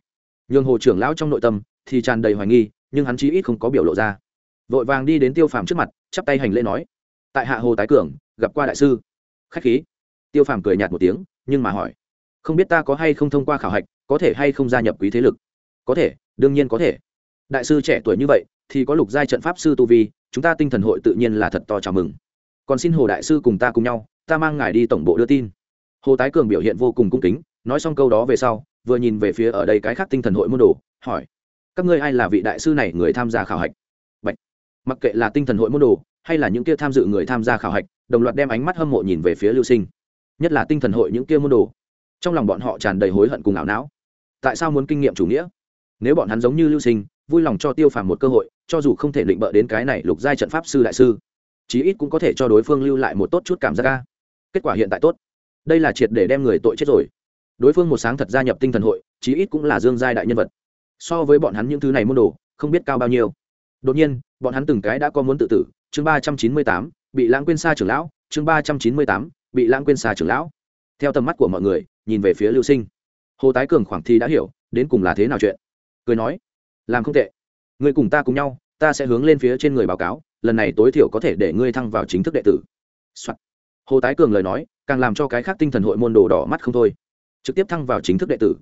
nhưng hồ trưởng lão trong nội tâm thì tràn đầy hoài nghi, nhưng hắn chí ít không có biểu lộ ra. Vội vàng đi đến tiêu phàm trước mặt, chắp tay hành lễ nói, tại hạ hồ tái cường, gặp qua đại sư. Khách khí. Tiêu phàm cười nhạt một tiếng, nhưng mà hỏi, không biết ta có hay không thông qua khảo hạch, có thể hay không gia nhập quý thế lực? Có thể, đương nhiên có thể đại sư trẻ tuổi như vậy, thì có lục giai trận pháp sư tu vi, chúng ta tinh thần hội tự nhiên là thật to chào mừng. Còn xin hồ đại sư cùng ta cùng nhau, ta mang ngài đi tổng bộ đưa tin. Hồ tái cường biểu hiện vô cùng cung kính, nói xong câu đó về sau, vừa nhìn về phía ở đây cái khác tinh thần hội môn đồ, hỏi, các ngươi ai là vị đại sư này người tham gia khảo hạch? Bạch. mặc kệ là tinh thần hội môn đồ, hay là những kia tham dự người tham gia khảo hạch, đồng loạt đem ánh mắt hâm mộ nhìn về phía lưu sinh. Nhất là tinh thần hội những kia môn đồ. Trong lòng bọn họ tràn đầy hối hận cùng ảo não. Tại sao muốn kinh nghiệm chủ nghĩa? Nếu bọn hắn giống như lưu sinh vui lòng cho tiêu phàm một cơ hội, cho dù không thể định bợ đến cái này lục giai trận pháp sư đại sư, chí ít cũng có thể cho đối phương lưu lại một tốt chút cảm giác ca kết quả hiện tại tốt. Đây là triệt để đem người tội chết rồi. Đối phương một sáng thật gia nhập tinh thần hội, chí ít cũng là dương giai đại nhân vật. So với bọn hắn những thứ này môn đồ, không biết cao bao nhiêu. Đột nhiên, bọn hắn từng cái đã có muốn tự tử, chương ba trăm chín mươi tám, bị lãng quên xa trưởng lão, chương ba trăm chín mươi tám, bị lãng quên xa trưởng lão. Theo tầm mắt của mọi người, nhìn về phía lưu sinh. Hồ tái cường khoảng thi đã hiểu, đến cùng là thế nào chuyện. Cười nói làm không tệ. Người cùng ta cùng nhau, ta sẽ hướng lên phía trên người báo cáo, lần này tối thiểu có thể để ngươi thăng vào chính thức đệ tử、Soạn. hồ tái cường lời nói, càng làm cho cái khác tinh thần hội môn đồ đỏ mắt không thôi. Trực tiếp thăng vào chính thức đệ tử.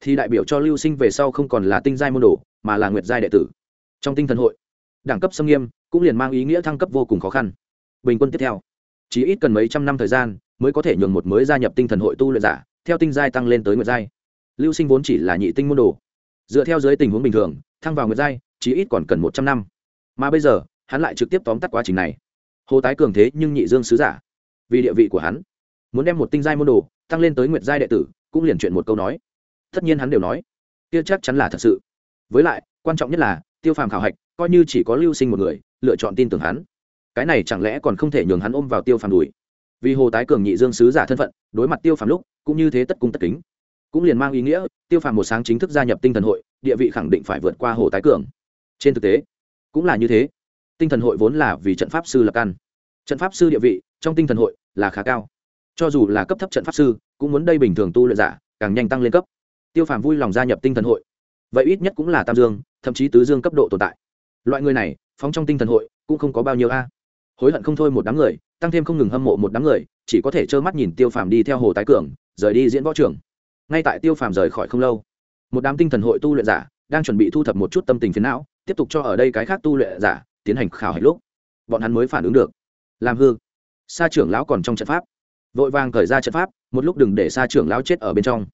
Thì đại biểu cho lưu sinh về sau không còn là tinh giai môn đồ, mà là nguyệt giai đệ tử. Trong tinh thần hội, đẳng cấp xâm nghiêm, cũng liền mang ý nghĩa thăng cấp vô cùng khó khăn. Bình quân tiếp theo, chỉ ít cần mấy trăm năm thời gian, mới có thể nhường một mới gia nhập tinh thần hội tu luyện giả, theo tinh giai tăng lên tới nguyệt giai. Lưu sinh vốn chỉ là nhị tinh môn đồ. Dựa theo dưới tình huống bình thường thăng vào nguyệt giai chỉ ít còn cần một trăm năm. Mà bây giờ, hắn lại trực tiếp tóm tắt quá trình này. Hồ tái cường thế nhưng nhị dương sứ giả. Vì địa vị của hắn, muốn đem một tinh giai môn đồ tăng lên tới nguyệt giai đệ tử, cũng liền chuyện một câu nói. Tất nhiên hắn đều nói, kia chắc chắn là thật sự. Với lại, quan trọng nhất là, tiêu phàm khảo hạch, coi như chỉ có lưu sinh một người, lựa chọn tin tưởng hắn. Cái này chẳng lẽ còn không thể nhường hắn ôm vào tiêu phàm đùi? Vì hồ tái cường nhị dương sứ giả thân phận, đối mặt tiêu phàm lúc, cũng như thế tất cung tất kính. Cũng liền mang ý nghĩa, tiêu phàm một sáng chính thức gia nhập tinh thần hội địa vị khẳng định phải vượt qua hồ tái cường. Trên thực tế, cũng là như thế. Tinh thần hội vốn là vì trận pháp sư lập căn. Trận pháp sư địa vị trong tinh thần hội là khá cao. Cho dù là cấp thấp trận pháp sư, cũng muốn đây bình thường tu luyện giả càng nhanh tăng lên cấp. Tiêu phàm vui lòng gia nhập tinh thần hội. Vậy ít nhất cũng là tam dương, thậm chí tứ dương cấp độ tồn tại. Loại người này, phóng trong tinh thần hội cũng không có bao nhiêu a. Hối hận không thôi một đám người, tăng thêm không ngừng hâm mộ một đám người, chỉ có thể trơ mắt nhìn tiêu phàm đi theo hồ tái cường, rời đi diễn võ trường. Ngay tại tiêu phàm rời khỏi không lâu một đám tinh thần hội tu luyện giả đang chuẩn bị thu thập một chút tâm tình phiến não, tiếp tục cho ở đây cái khác tu luyện giả tiến hành khảo hạch lúc, bọn hắn mới phản ứng được. Làm hư. Sa trưởng lão còn trong trận pháp. Vội vàng khởi ra trận pháp, một lúc đừng để sa trưởng lão chết ở bên trong.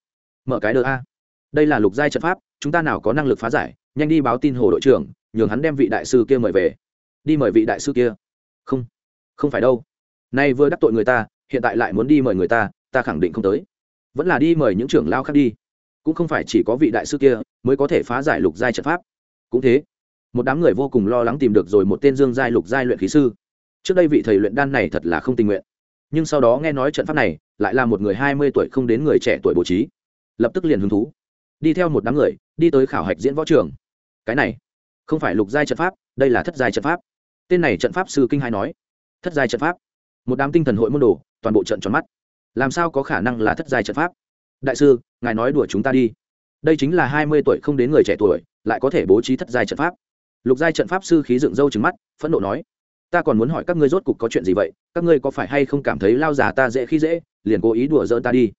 Mở cái đờ a. Đây là lục giai trận pháp, chúng ta nào có năng lực phá giải, nhanh đi báo tin hồ đội trưởng, nhường hắn đem vị đại sư kia mời về. Đi mời vị đại sư kia. Không. Không phải đâu. Nay vừa đắc tội người ta, hiện tại lại muốn đi mời người ta ta khẳng định không tới. Vẫn là đi mời những trưởng lao khác đi cũng không phải chỉ có vị đại sư kia mới có thể phá giải lục giai trận pháp. Cũng thế, một đám người vô cùng lo lắng tìm được rồi một tên dương giai lục giai luyện khí sư. Trước đây vị thầy luyện đan này thật là không tình nguyện. Nhưng sau đó nghe nói trận pháp này lại là một người hai mươi tuổi không đến người trẻ tuổi bố trí. Lập tức liền hứng thú. Đi theo một đám người, đi tới khảo hạch diễn võ trường. Cái này, không phải lục giai trận pháp, đây là thất giai trận pháp. Tên này trận pháp sư kinh hai nói. Thất giai trận pháp. Một đám tinh thần hội môn đồ, toàn bộ trận tròn mắt. Làm sao có khả năng là thất giai trận pháp? Đại sư, ngài nói đùa chúng ta đi. Đây chính là hai mươi tuổi không đến người trẻ tuổi, lại có thể bố trí thất giai trận pháp. Lục giai trận pháp sư khí dựng râu trứng mắt, phẫn nộ nói, ta còn muốn hỏi các ngươi rốt cục có chuyện gì vậy? Các ngươi có phải hay không cảm thấy lao già ta dễ khi dễ, liền cố ý đùa dỡn ta đi?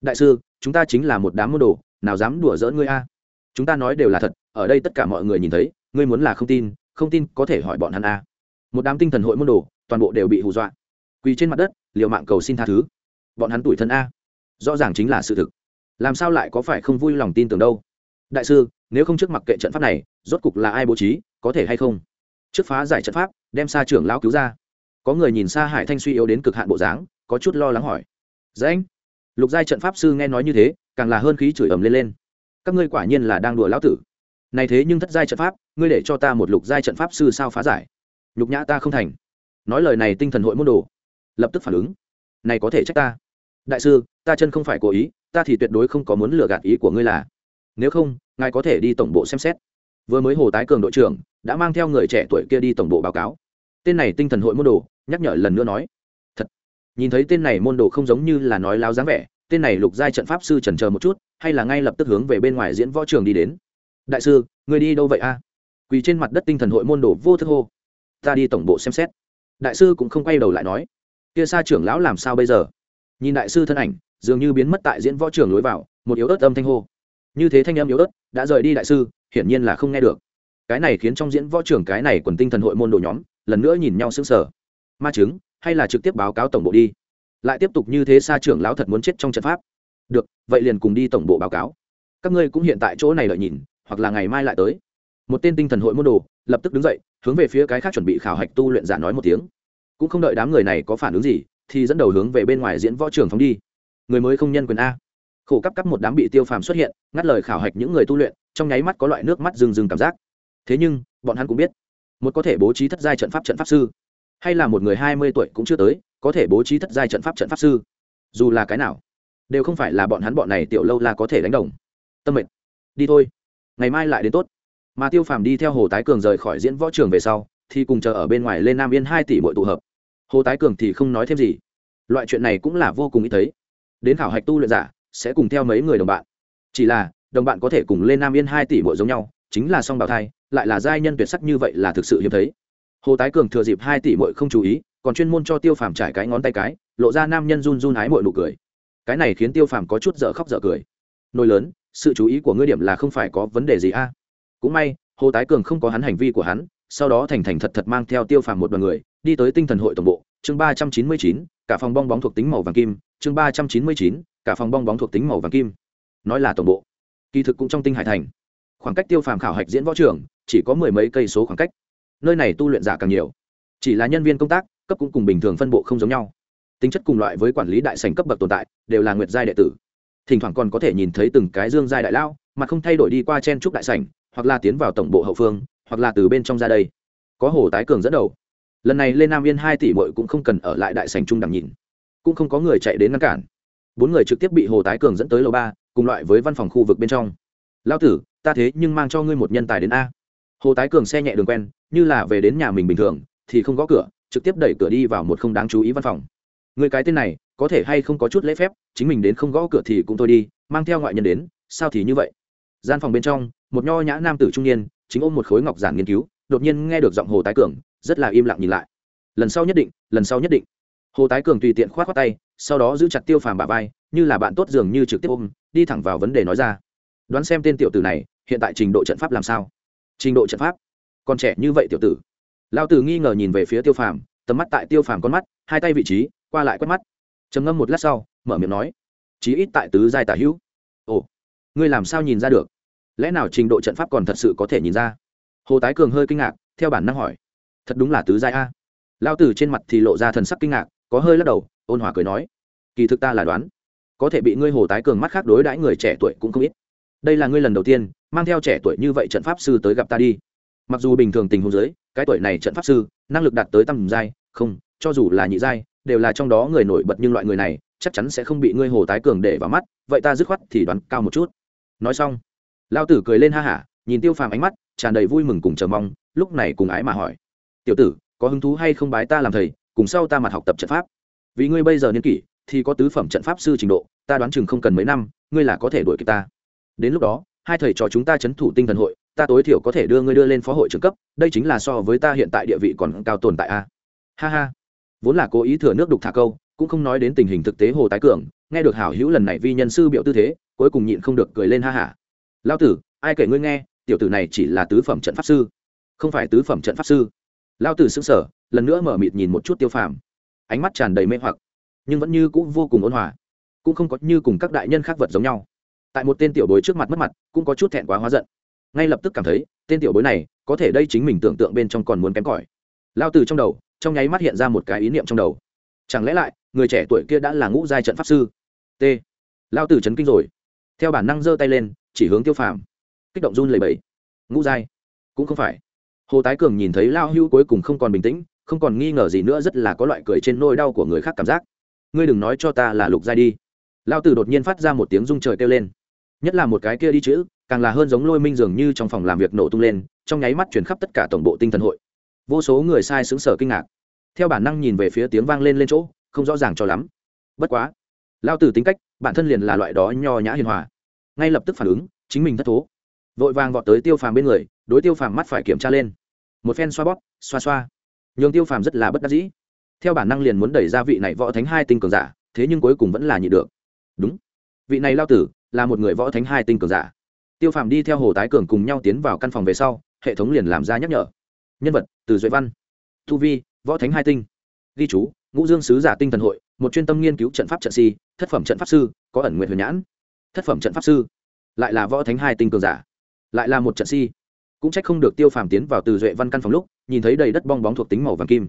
Đại sư, chúng ta chính là một đám môn đồ, nào dám đùa dỡn ngươi a? Chúng ta nói đều là thật, ở đây tất cả mọi người nhìn thấy, ngươi muốn là không tin không tin có thể hỏi bọn hắn a. Một đám tinh thần hội môn đồ, toàn bộ đều bị hù dọa. Quỳ trên mặt đất, liều mạng cầu xin tha thứ. Bọn hắn tuổi thân a rõ ràng chính là sự thực. Làm sao lại có phải không vui lòng tin tưởng đâu? Đại sư, nếu không trước mặc kệ trận pháp này, rốt cục là ai bố trí, có thể hay không? Trước phá giải trận pháp, đem xa trưởng lão cứu ra. Có người nhìn xa hải thanh suy yếu đến cực hạn bộ dáng, có chút lo lắng hỏi. Dễ anh. Lục giai trận pháp sư nghe nói như thế, càng là hơn khí chửi ầm lên lên. Các ngươi quả nhiên là đang đùa lão tử. Này thế nhưng thất giai trận pháp, ngươi để cho ta một lục giai trận pháp sư sao phá giải? Nhục nhã ta không thành. Nói lời này tinh thần hội môn đồ. Lập tức phản ứng. Này có thể trách ta đại sư, ta chân không phải cố ý, ta thì tuyệt đối không có muốn lừa gạt ý của ngươi là. Nếu không, ngài có thể đi tổng bộ xem xét. Vừa mới hồ tái cường đội trưởng đã mang theo người trẻ tuổi kia đi tổng bộ báo cáo. Tên này tinh thần hội môn đồ, nhắc nhở lần nữa nói. Thật. Nhìn thấy tên này môn đồ không giống như là nói láo dáng vẻ, tên này lục giai trận pháp sư trần chờ một chút, hay là ngay lập tức hướng về bên ngoài diễn võ trường đi đến. Đại sư người đi đâu vậy a? Quỳ trên mặt đất tinh thần hội môn đồ vô thức hô. Ta đi tổng bộ xem xét. Đại sư cũng không quay đầu lại nói. Kia xa trưởng lão làm sao bây giờ? Nhìn đại sư thân ảnh, dường như biến mất tại diễn võ trường lối vào, một yếu ớt âm thanh hô. Như thế thanh âm yếu ớt, đã rời đi đại sư, hiển nhiên là không nghe được. Cái này khiến trong diễn võ trường cái này quần tinh thần hội môn đồ nhóm, lần nữa nhìn nhau sững sờ. Ma chứng, hay là trực tiếp báo cáo tổng bộ đi. Lại tiếp tục như thế xa trưởng lão thật muốn chết trong trận pháp. Được, vậy liền cùng đi tổng bộ báo cáo. Các ngươi cũng hiện tại chỗ này lợi nhìn, hoặc là ngày mai lại tới. Một tên tinh thần hội môn đồ, lập tức đứng dậy, hướng về phía cái khác chuẩn bị khảo hạch tu luyện giả nói một tiếng. Cũng không đợi đám người này có phản ứng gì thì dẫn đầu hướng về bên ngoài diễn võ trường phóng đi. Người mới không nhân quyền a. Khổ cấp cấp một đám bị tiêu phàm xuất hiện, ngắt lời khảo hạch những người tu luyện, trong nháy mắt có loại nước mắt rừng rừng cảm giác. Thế nhưng, bọn hắn cũng biết, một có thể bố trí thất giai trận pháp trận pháp sư, hay là một người hai mươi tuổi cũng chưa tới, có thể bố trí thất giai trận pháp trận pháp sư. Dù là cái nào, đều không phải là bọn hắn bọn này tiểu lâu là có thể đánh đồng. Tâm mệnh đi thôi. Ngày mai lại đến tốt. Mà tiêu phàm đi theo hồ tái cường rời khỏi diễn võ trường về sau, thì cùng chờ ở bên ngoài lên nam yên hai tỷ mỗi tụ hợp hồ tái cường thì không nói thêm gì. Loại chuyện này cũng là vô cùng ít thấy. Đến khảo hạch tu luyện giả, sẽ cùng theo mấy người đồng bạn. Chỉ là, đồng bạn có thể cùng lên nam yên hai tỷ mỗi giống nhau, chính là song bào thai, lại là giai nhân tuyệt sắc như vậy là thực sự hiếm thấy. Hồ tái cường thừa dịp hai tỷ bội không chú ý, còn chuyên môn cho tiêu phàm trải cái ngón tay cái, lộ ra nam nhân run run ái mội nụ cười. Cái này khiến tiêu phàm có chút dở khóc dở cười. Nổi lớn, sự chú ý của ngươi điểm là không phải có vấn đề gì a? Cũng may, hồ tái cường không có hắn hành vi của hắn, sau đó thành thành thật thật mang theo tiêu phàm một đoàn người đi tới tinh thần hội tổng bộ, chương ba trăm chín mươi chín, cả phòng bong bóng thuộc tính màu vàng kim, chương ba trăm chín mươi chín, cả phòng bong bóng thuộc tính màu vàng kim. Nói là tổng bộ, kỳ thực cũng trong tinh hải thành. Khoảng cách tiêu phàm khảo hạch diễn võ trường, chỉ có mười mấy cây số khoảng cách. Nơi này tu luyện giả càng nhiều. Chỉ là nhân viên công tác, cấp cũng cùng bình thường phân bộ không giống nhau. Tính chất cùng loại với quản lý đại sành cấp bậc tồn tại, đều là nguyệt giai đệ tử. Thỉnh thoảng còn có thể nhìn thấy từng cái dương giai đại lao, mà không thay đổi đi qua chen trúc đại sành hoặc là tiến vào tổng bộ hậu phương, hoặc là từ bên trong ra đây. Có hồ tái cường dẫn đầu lần này lên nam yên hai tỷ mội cũng không cần ở lại đại sành trung đằng nhìn, cũng không có người chạy đến ngăn cản. Bốn người trực tiếp bị hồ tái cường dẫn tới lầu ba, cùng loại với văn phòng khu vực bên trong. Lao tử, ta thế nhưng mang cho ngươi một nhân tài đến a. Hồ tái cường xe nhẹ đường quen, như là về đến nhà mình bình thường, thì không gõ cửa, trực tiếp đẩy cửa đi vào một không đáng chú ý văn phòng. Người cái tên này, có thể hay không có chút lễ phép, chính mình đến không gõ cửa thì cũng thôi đi, mang theo ngoại nhân đến, sao thì như vậy? Gian phòng bên trong, một nho nhã nam tử trung niên, chính ôm một khối ngọc giản nghiên cứu, đột nhiên nghe được giọng hồ tái cường rất là im lặng nhìn lại. Lần sau nhất định, lần sau nhất định. Hồ tái cường tùy tiện k h o á t khoác tay, sau đó giữ chặt tiêu phàm bà vai, như là bạn tốt dường như trực tiếp ôm, đi thẳng vào vấn đề nói ra. Đoán xem tên tiểu tử này, hiện tại trình độ trận pháp làm sao? Trình độ trận pháp? Còn trẻ như vậy tiểu tử. Lao tử nghi ngờ nhìn về phía tiêu phàm, tầm mắt tại tiêu phàm con mắt, hai tay vị trí, qua lại quét mắt. Trầm ngâm một lát sau, mở miệng nói, chí ít tại tứ giai tả hữu. Ồ, ngươi làm sao nhìn ra được? Lẽ nào trình độ trận pháp còn thật sự có thể nhìn ra? Hồ tái cường hơi kinh ngạc, theo bản năng hỏi thật đúng là tứ giai a. Lao tử trên mặt thì lộ ra thần sắc kinh ngạc, có hơi lắc đầu, ôn hòa cười nói, kỳ thực ta là đoán, có thể bị ngươi hồ tái cường mắt khác đối đãi người trẻ tuổi cũng không ít. Đây là ngươi lần đầu tiên mang theo trẻ tuổi như vậy trận pháp sư tới gặp ta đi. Mặc dù bình thường tình huống giới cái tuổi này trận pháp sư, năng lực đạt tới tầm giai, không, cho dù là nhị giai, đều là trong đó người nổi bật nhưng loại người này, chắc chắn sẽ không bị ngươi hồ tái cường để vào mắt, vậy ta dứt khoát thì đoán cao một chút. Nói xong lao tử cười lên ha hả, nhìn tiêu phàm ánh mắt, tràn đầy vui mừng cùng chờ mong, lúc này cùng ái mà hỏi tiểu tử, có hứng thú hay không bái ta làm thầy, cùng sau ta mặt học tập trận pháp. Vì ngươi bây giờ niên kỷ, thì có tứ phẩm trận pháp sư trình độ, ta đoán chừng không cần mấy năm, ngươi là có thể đuổi kịp ta. Đến lúc đó, hai thầy trò chúng ta c h ấ n thủ tinh thần hội, ta tối thiểu có thể đưa ngươi đưa lên phó hội trưởng cấp, đây chính là so với ta hiện tại địa vị còn cao tồn tại a. Ha ha. Vốn là cố ý thừa nước đục thả câu, cũng không nói đến tình hình thực tế hồ tái cường, nghe được hảo hữu lần này vi nhân sư biểu tư thế, cuối cùng nhịn không được cười lên ha hả lao tử, ai kể ngươi nghe, tiểu tử này chỉ là tứ phẩm trận pháp sư, không phải tứ phẩm trận pháp sư lao tử xứng sở lần nữa mở mịt nhìn một chút tiêu phàm. Ánh mắt tràn đầy mê hoặc, nhưng vẫn như cũng vô cùng ôn hòa. Cũng không có như cùng các đại nhân khác vật giống nhau. Tại một tên tiểu bối trước mặt mất mặt, cũng có chút thẹn quá hóa giận. Ngay lập tức cảm thấy, tên tiểu bối này, có thể đây chính mình tưởng tượng bên trong còn muốn kém cỏi. Lao từ trong đầu, trong nháy mắt hiện ra một cái ý niệm trong đầu. Chẳng lẽ lại, người trẻ tuổi kia đã là ngũ giai trận pháp sư? T. Lao tử chấn kinh rồi. Theo bản năng giơ tay lên, chỉ hướng tiêu phàm. Kích động run lầy bẫy ngũ giai? Cũng không phải hồ tái cường nhìn thấy lao hưu cuối cùng không còn bình tĩnh, không còn nghi ngờ gì nữa, rất là có loại cười trên nôi đau của người khác cảm giác. Ngươi đừng nói cho ta là lục giai đi. Lao tử đột nhiên phát ra một tiếng rung trời kêu lên. Nhất là một cái kia đi chữ, càng là hơn giống lôi minh dường như trong phòng làm việc nổ tung lên, trong nháy mắt chuyển khắp tất cả tổng bộ tinh thần hội. Vô số người sai xứng sở kinh ngạc. Theo bản năng nhìn về phía tiếng vang lên lên chỗ, không rõ ràng cho lắm. Bất quá, lao tử tính cách, bản thân liền là loại đó nho nhã hiền hòa. Ngay lập tức phản ứng, chính mình thất thố. Vội vàng vọt tới tiêu phàm bên người đối tiêu phàm mắt phải kiểm tra lên. Một phen xoa bóp, xoa xoa. Nhường tiêu phàm rất là bất đắc dĩ. Theo bản năng liền muốn đẩy ra vị này võ thánh hai tinh cường giả, thế nhưng cuối cùng vẫn là nhị được. Đúng. Vị này lao tử là một người võ thánh hai tinh cường giả. Tiêu phàm đi theo hồ tái cường cùng nhau tiến vào căn phòng về sau, hệ thống liền làm ra nhắc nhở. Nhân vật, từ duệ văn. Thu vi, võ thánh hai tinh. Ghi chú, ngũ dương sứ giả tinh thần hội, một chuyên tâm nghiên cứu trận pháp trận si, thất phẩm trận pháp sư, có ẩn nguyện huyền nhãn. Thất phẩm trận pháp sư. Lại là võ thánh hai tinh cường giả. Lại là một trận si cũng trách không được tiêu phàm tiến vào từ duệ văn căn phòng lúc, nhìn thấy đầy đất bong bóng thuộc tính màu vàng kim.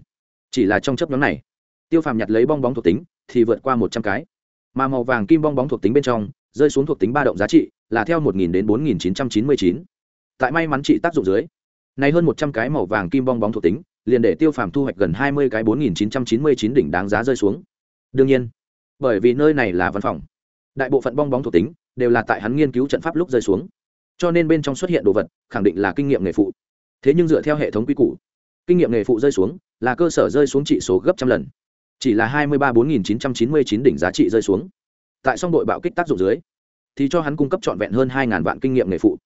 Chỉ là trong chấp nhóm này, tiêu phàm nhặt lấy bong bóng thuộc tính, thì vượt qua một trăm cái. Mà màu vàng kim bong bóng thuộc tính bên trong, rơi xuống thuộc tính ba động giá trị là theo một nghìn đến bốn nghìn chín trăm chín mươi chín. Tại may mắn trị tác dụng dưới, này hơn một trăm cái màu vàng kim bong bóng thuộc tính, liền để tiêu phàm thu hoạch gần hai mươi cái bốn nghìn chín trăm chín mươi chín đỉnh đáng giá rơi xuống. Đương nhiên, bởi vì nơi này là văn phòng, đại bộ phận bong bóng thuộc tính đều là tại hắn nghiên cứu trận pháp lúc rơi xuống cho nên bên trong xuất hiện đồ vật, khẳng định là kinh nghiệm nghề phụ. Thế nhưng dựa theo hệ thống quy củ, kinh nghiệm nghề phụ rơi xuống, là cơ sở rơi xuống trị số gấp trăm lần. Chỉ là hai mươi ba bốn nghìn chín trăm chín mươi chín đỉnh giá trị rơi xuống. Tại song đội bạo kích tác dụng dưới, thì cho hắn cung cấp trọn vẹn hơn hai ngàn vạn kinh nghiệm nghề phụ.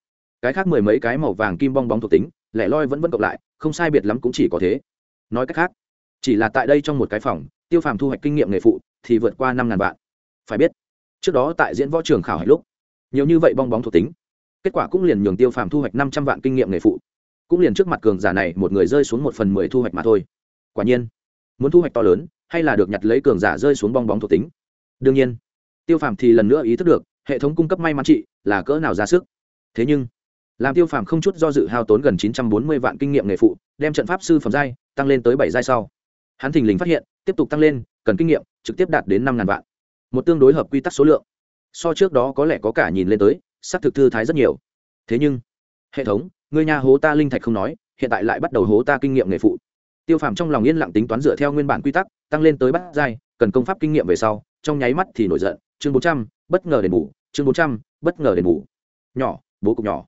Cái khác mười mấy cái màu vàng kim bong bóng thuộc tính, lẻ loi vẫn vẫn cộng lại, không sai biệt lắm cũng chỉ có thế. Nói cách khác, chỉ là tại đây trong một cái phòng, tiêu phàm thu hoạch kinh nghiệm nghề phụ thì vượt qua năm ngàn vạn. Phải biết, trước đó tại diễn võ trường khảo hạch lúc, nhiều như vậy bong bóng thuộc tính kết quả cũng liền nhường tiêu phàm thu hoạch năm trăm vạn kinh nghiệm nghề phụ. Cũng liền trước mặt cường giả này, một người rơi xuống một phần mười thu hoạch mà thôi. Quả nhiên, muốn thu hoạch to lớn, hay là được nhặt lấy cường giả rơi xuống bong bóng thuộc tính? Đương nhiên, tiêu phàm thì lần nữa ý thức được, hệ thống cung cấp may mắn trị là cỡ nào ra sức. Thế nhưng, làm tiêu phàm không chút do dự hao tốn gần chín trăm bốn mươi vạn kinh nghiệm nghề phụ, đem trận pháp sư phẩm giai tăng lên tới bảy giai sau. Hắn thình lình phát hiện, tiếp tục tăng lên, cần kinh nghiệm, trực tiếp đạt đến năm ngàn vạn. Một tương đối hợp quy tắc số lượng. So trước đó có lẽ có cả nhìn lên tới xác thực thư thái rất nhiều. Thế nhưng, hệ thống người nhà hố ta linh thạch không nói, hiện tại lại bắt đầu hố ta kinh nghiệm nghề phụ. Tiêu phàm trong lòng yên lặng tính toán dựa theo nguyên bản quy tắc, tăng lên tới bắt giai, cần công pháp kinh nghiệm về sau, trong nháy mắt thì nổi giận, chương bốn trăm, bất ngờ đền bù, chương bốn trăm, bất ngờ đền bù. Nhỏ, bố cục nhỏ.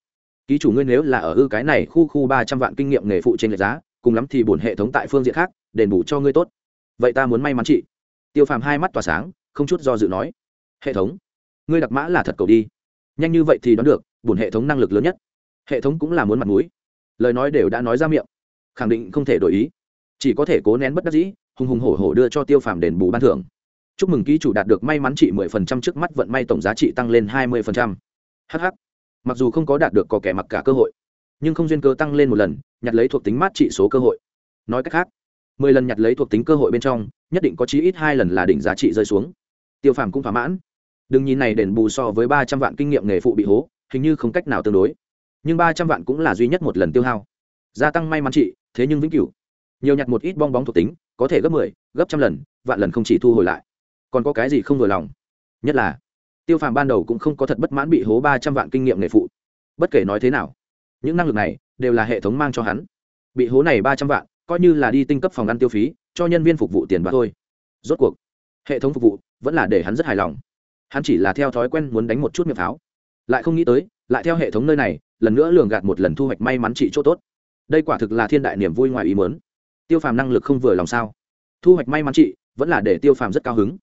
Ký chủ ngươi nếu là ở ư cái này khu khu ba trăm vạn kinh nghiệm nghề phụ trên lệch giá, cùng lắm thì bổn hệ thống tại phương diện khác, đền bù cho ngươi tốt. Vậy ta muốn may mắn chị. Tiêu phàm hai mắt tỏa sáng, không chút do dự nói. Hệ thống, ngươi đặc mã là thật cầu đi nhanh như vậy thì đoán được, bổn hệ thống năng lực lớn nhất. Hệ thống cũng là muốn mặt mũi. Lời nói đều đã nói ra miệng. Khẳng định không thể đổi ý. Chỉ có thể cố nén bất đắc dĩ, hùng hùng hổ hổ đưa cho tiêu phàm đền bù ban thưởng. Chúc mừng ký chủ đạt được may mắn trị mười phần trăm trước mắt vận may tổng giá trị tăng lên hai mươi phần trăm. Hh mặc dù không có đạt được có kẻ mặc cả cơ hội, nhưng không duyên cơ tăng lên một lần, nhặt lấy thuộc tính mát trị số cơ hội. Nói cách khác, mười lần nhặt lấy thuộc tính cơ hội bên trong, nhất định có chí ít hai lần là đỉnh giá trị rơi xuống. Tiêu phàm cũng thỏa mãn đừng nhìn này đền bù so với ba trăm vạn kinh nghiệm nghề phụ bị hố, hình như không cách nào tương đối. Nhưng ba trăm vạn cũng là duy nhất một lần tiêu hao. Gia tăng may mắn chị, thế nhưng vĩnh cửu. Nhiều nhặt một ít bong bóng thuộc tính, có thể gấp mười, gấp trăm lần, vạn lần không chỉ thu hồi lại. Còn có cái gì không vừa lòng? Nhất là, tiêu phàm ban đầu cũng không có thật bất mãn bị hố ba trăm vạn kinh nghiệm nghề phụ. Bất kể nói thế nào, những năng lực này đều là hệ thống mang cho hắn. Bị hố này ba trăm vạn, coi như là đi tinh cấp phòng ăn tiêu phí, cho nhân viên phục vụ tiền bạc thôi. Rốt cuộc, hệ thống phục vụ vẫn là để hắn rất hài lòng hắn chỉ là theo thói quen muốn đánh một chút miệng pháo. Lại không nghĩ tới, lại theo hệ thống nơi này, lần nữa lường gạt một lần thu hoạch may mắn trị chỗ tốt. Đây quả thực là thiên đại niềm vui ngoài ý mớn tiêu phàm năng lực không vừa lòng sao? Thu hoạch may mắn trị, vẫn là để tiêu phàm rất cao hứng.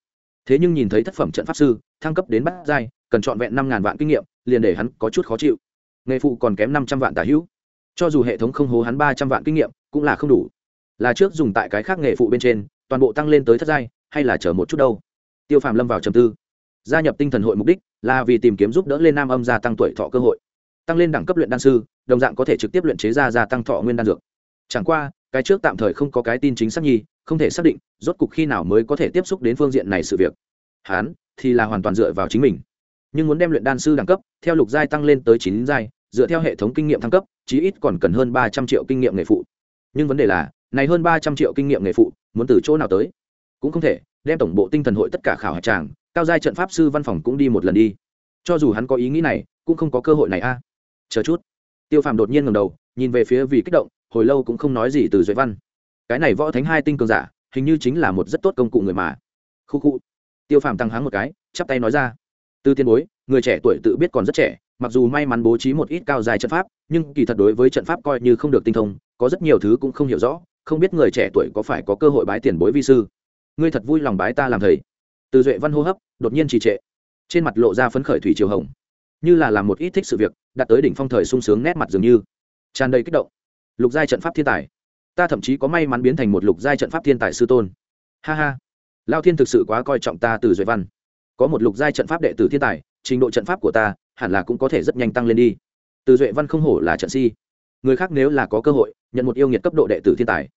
Thế nhưng nhìn thấy thất phẩm trận pháp sư, thăng cấp đến bắt giai, cần trọn vẹn năm ngàn vạn kinh nghiệm, liền để hắn có chút khó chịu. Nghề phụ còn kém năm trăm vạn tả hữu. Cho dù hệ thống không hố hắn ba trăm vạn kinh nghiệm, cũng là không đủ. Là trước dùng tại cái khác nghề phụ bên trên, toàn bộ tăng lên tới thất giai, hay là chờ một chút đâu? Tiêu phàm lâm vào trầm tư gia nhập tinh thần hội mục đích là vì tìm kiếm giúp đỡ lên nam âm gia tăng tuổi thọ cơ hội, tăng lên đẳng cấp luyện đan sư, đồng dạng có thể trực tiếp luyện chế ra gia tăng thọ nguyên đan dược. Chẳng qua, cái trước tạm thời không có cái tin chính xác nhi, không thể xác định rốt cục khi nào mới có thể tiếp xúc đến phương diện này sự việc. Hán thì là hoàn toàn dựa vào chính mình, nhưng muốn đem luyện đan sư đẳng cấp theo lục giai tăng lên tới chín giai, dựa theo hệ thống kinh nghiệm thăng cấp, chí ít còn cần hơn ba trăm triệu kinh nghiệm nghề phụ. Nhưng vấn đề là, này hơn ba trăm triệu kinh nghiệm nghề phụ muốn từ chỗ nào tới? Cũng không thể, đem tổng bộ tinh thần hội tất cả khảo hạch tràng cao giai trận pháp sư văn phòng cũng đi một lần đi. Cho dù hắn có ý nghĩ này, cũng không có cơ hội này a. Chờ chút. Tiêu phàm đột nhiên ngầm đầu, nhìn về phía vì kích động, hồi lâu cũng không nói gì từ duệ văn. Cái này võ thánh hai tinh cường giả, hình như chính là một rất tốt công cụ người mà. Khu khu. Tiêu phàm tăng háng một cái, chắp tay nói ra. Từ tiên bối, người trẻ tuổi tự biết còn rất trẻ, mặc dù may mắn bố trí một ít cao dài trận pháp, nhưng kỳ thật đối với trận pháp coi như không được tinh thông, có rất nhiều thứ cũng không hiểu rõ, không biết người trẻ tuổi có phải có cơ hội bái tiền bối vi sư. Ngươi thật vui lòng bái ta làm thầy từ duệ văn hô hấp, đột nhiên trì trệ. Trên mặt lộ ra phấn khởi thủy chiều hồng. Như là làm một ít thích sự việc đạt tới đỉnh phong thời sung sướng nét mặt dường như. Tràn đầy kích động. Lục giai trận pháp thiên tài. Ta thậm chí có may mắn biến thành một lục giai trận pháp thiên tài sư tôn. Ha ha. Lao thiên thực sự quá coi trọng ta, từ duệ văn. Có một lục giai trận pháp đệ tử thiên tài, trình độ trận pháp của ta hẳn là cũng có thể rất nhanh tăng lên đi. Từ duệ văn không hổ là trận si. Người khác nếu là có cơ hội, nhận một yêu nghiệt cấp độ đệ tử thiên tài,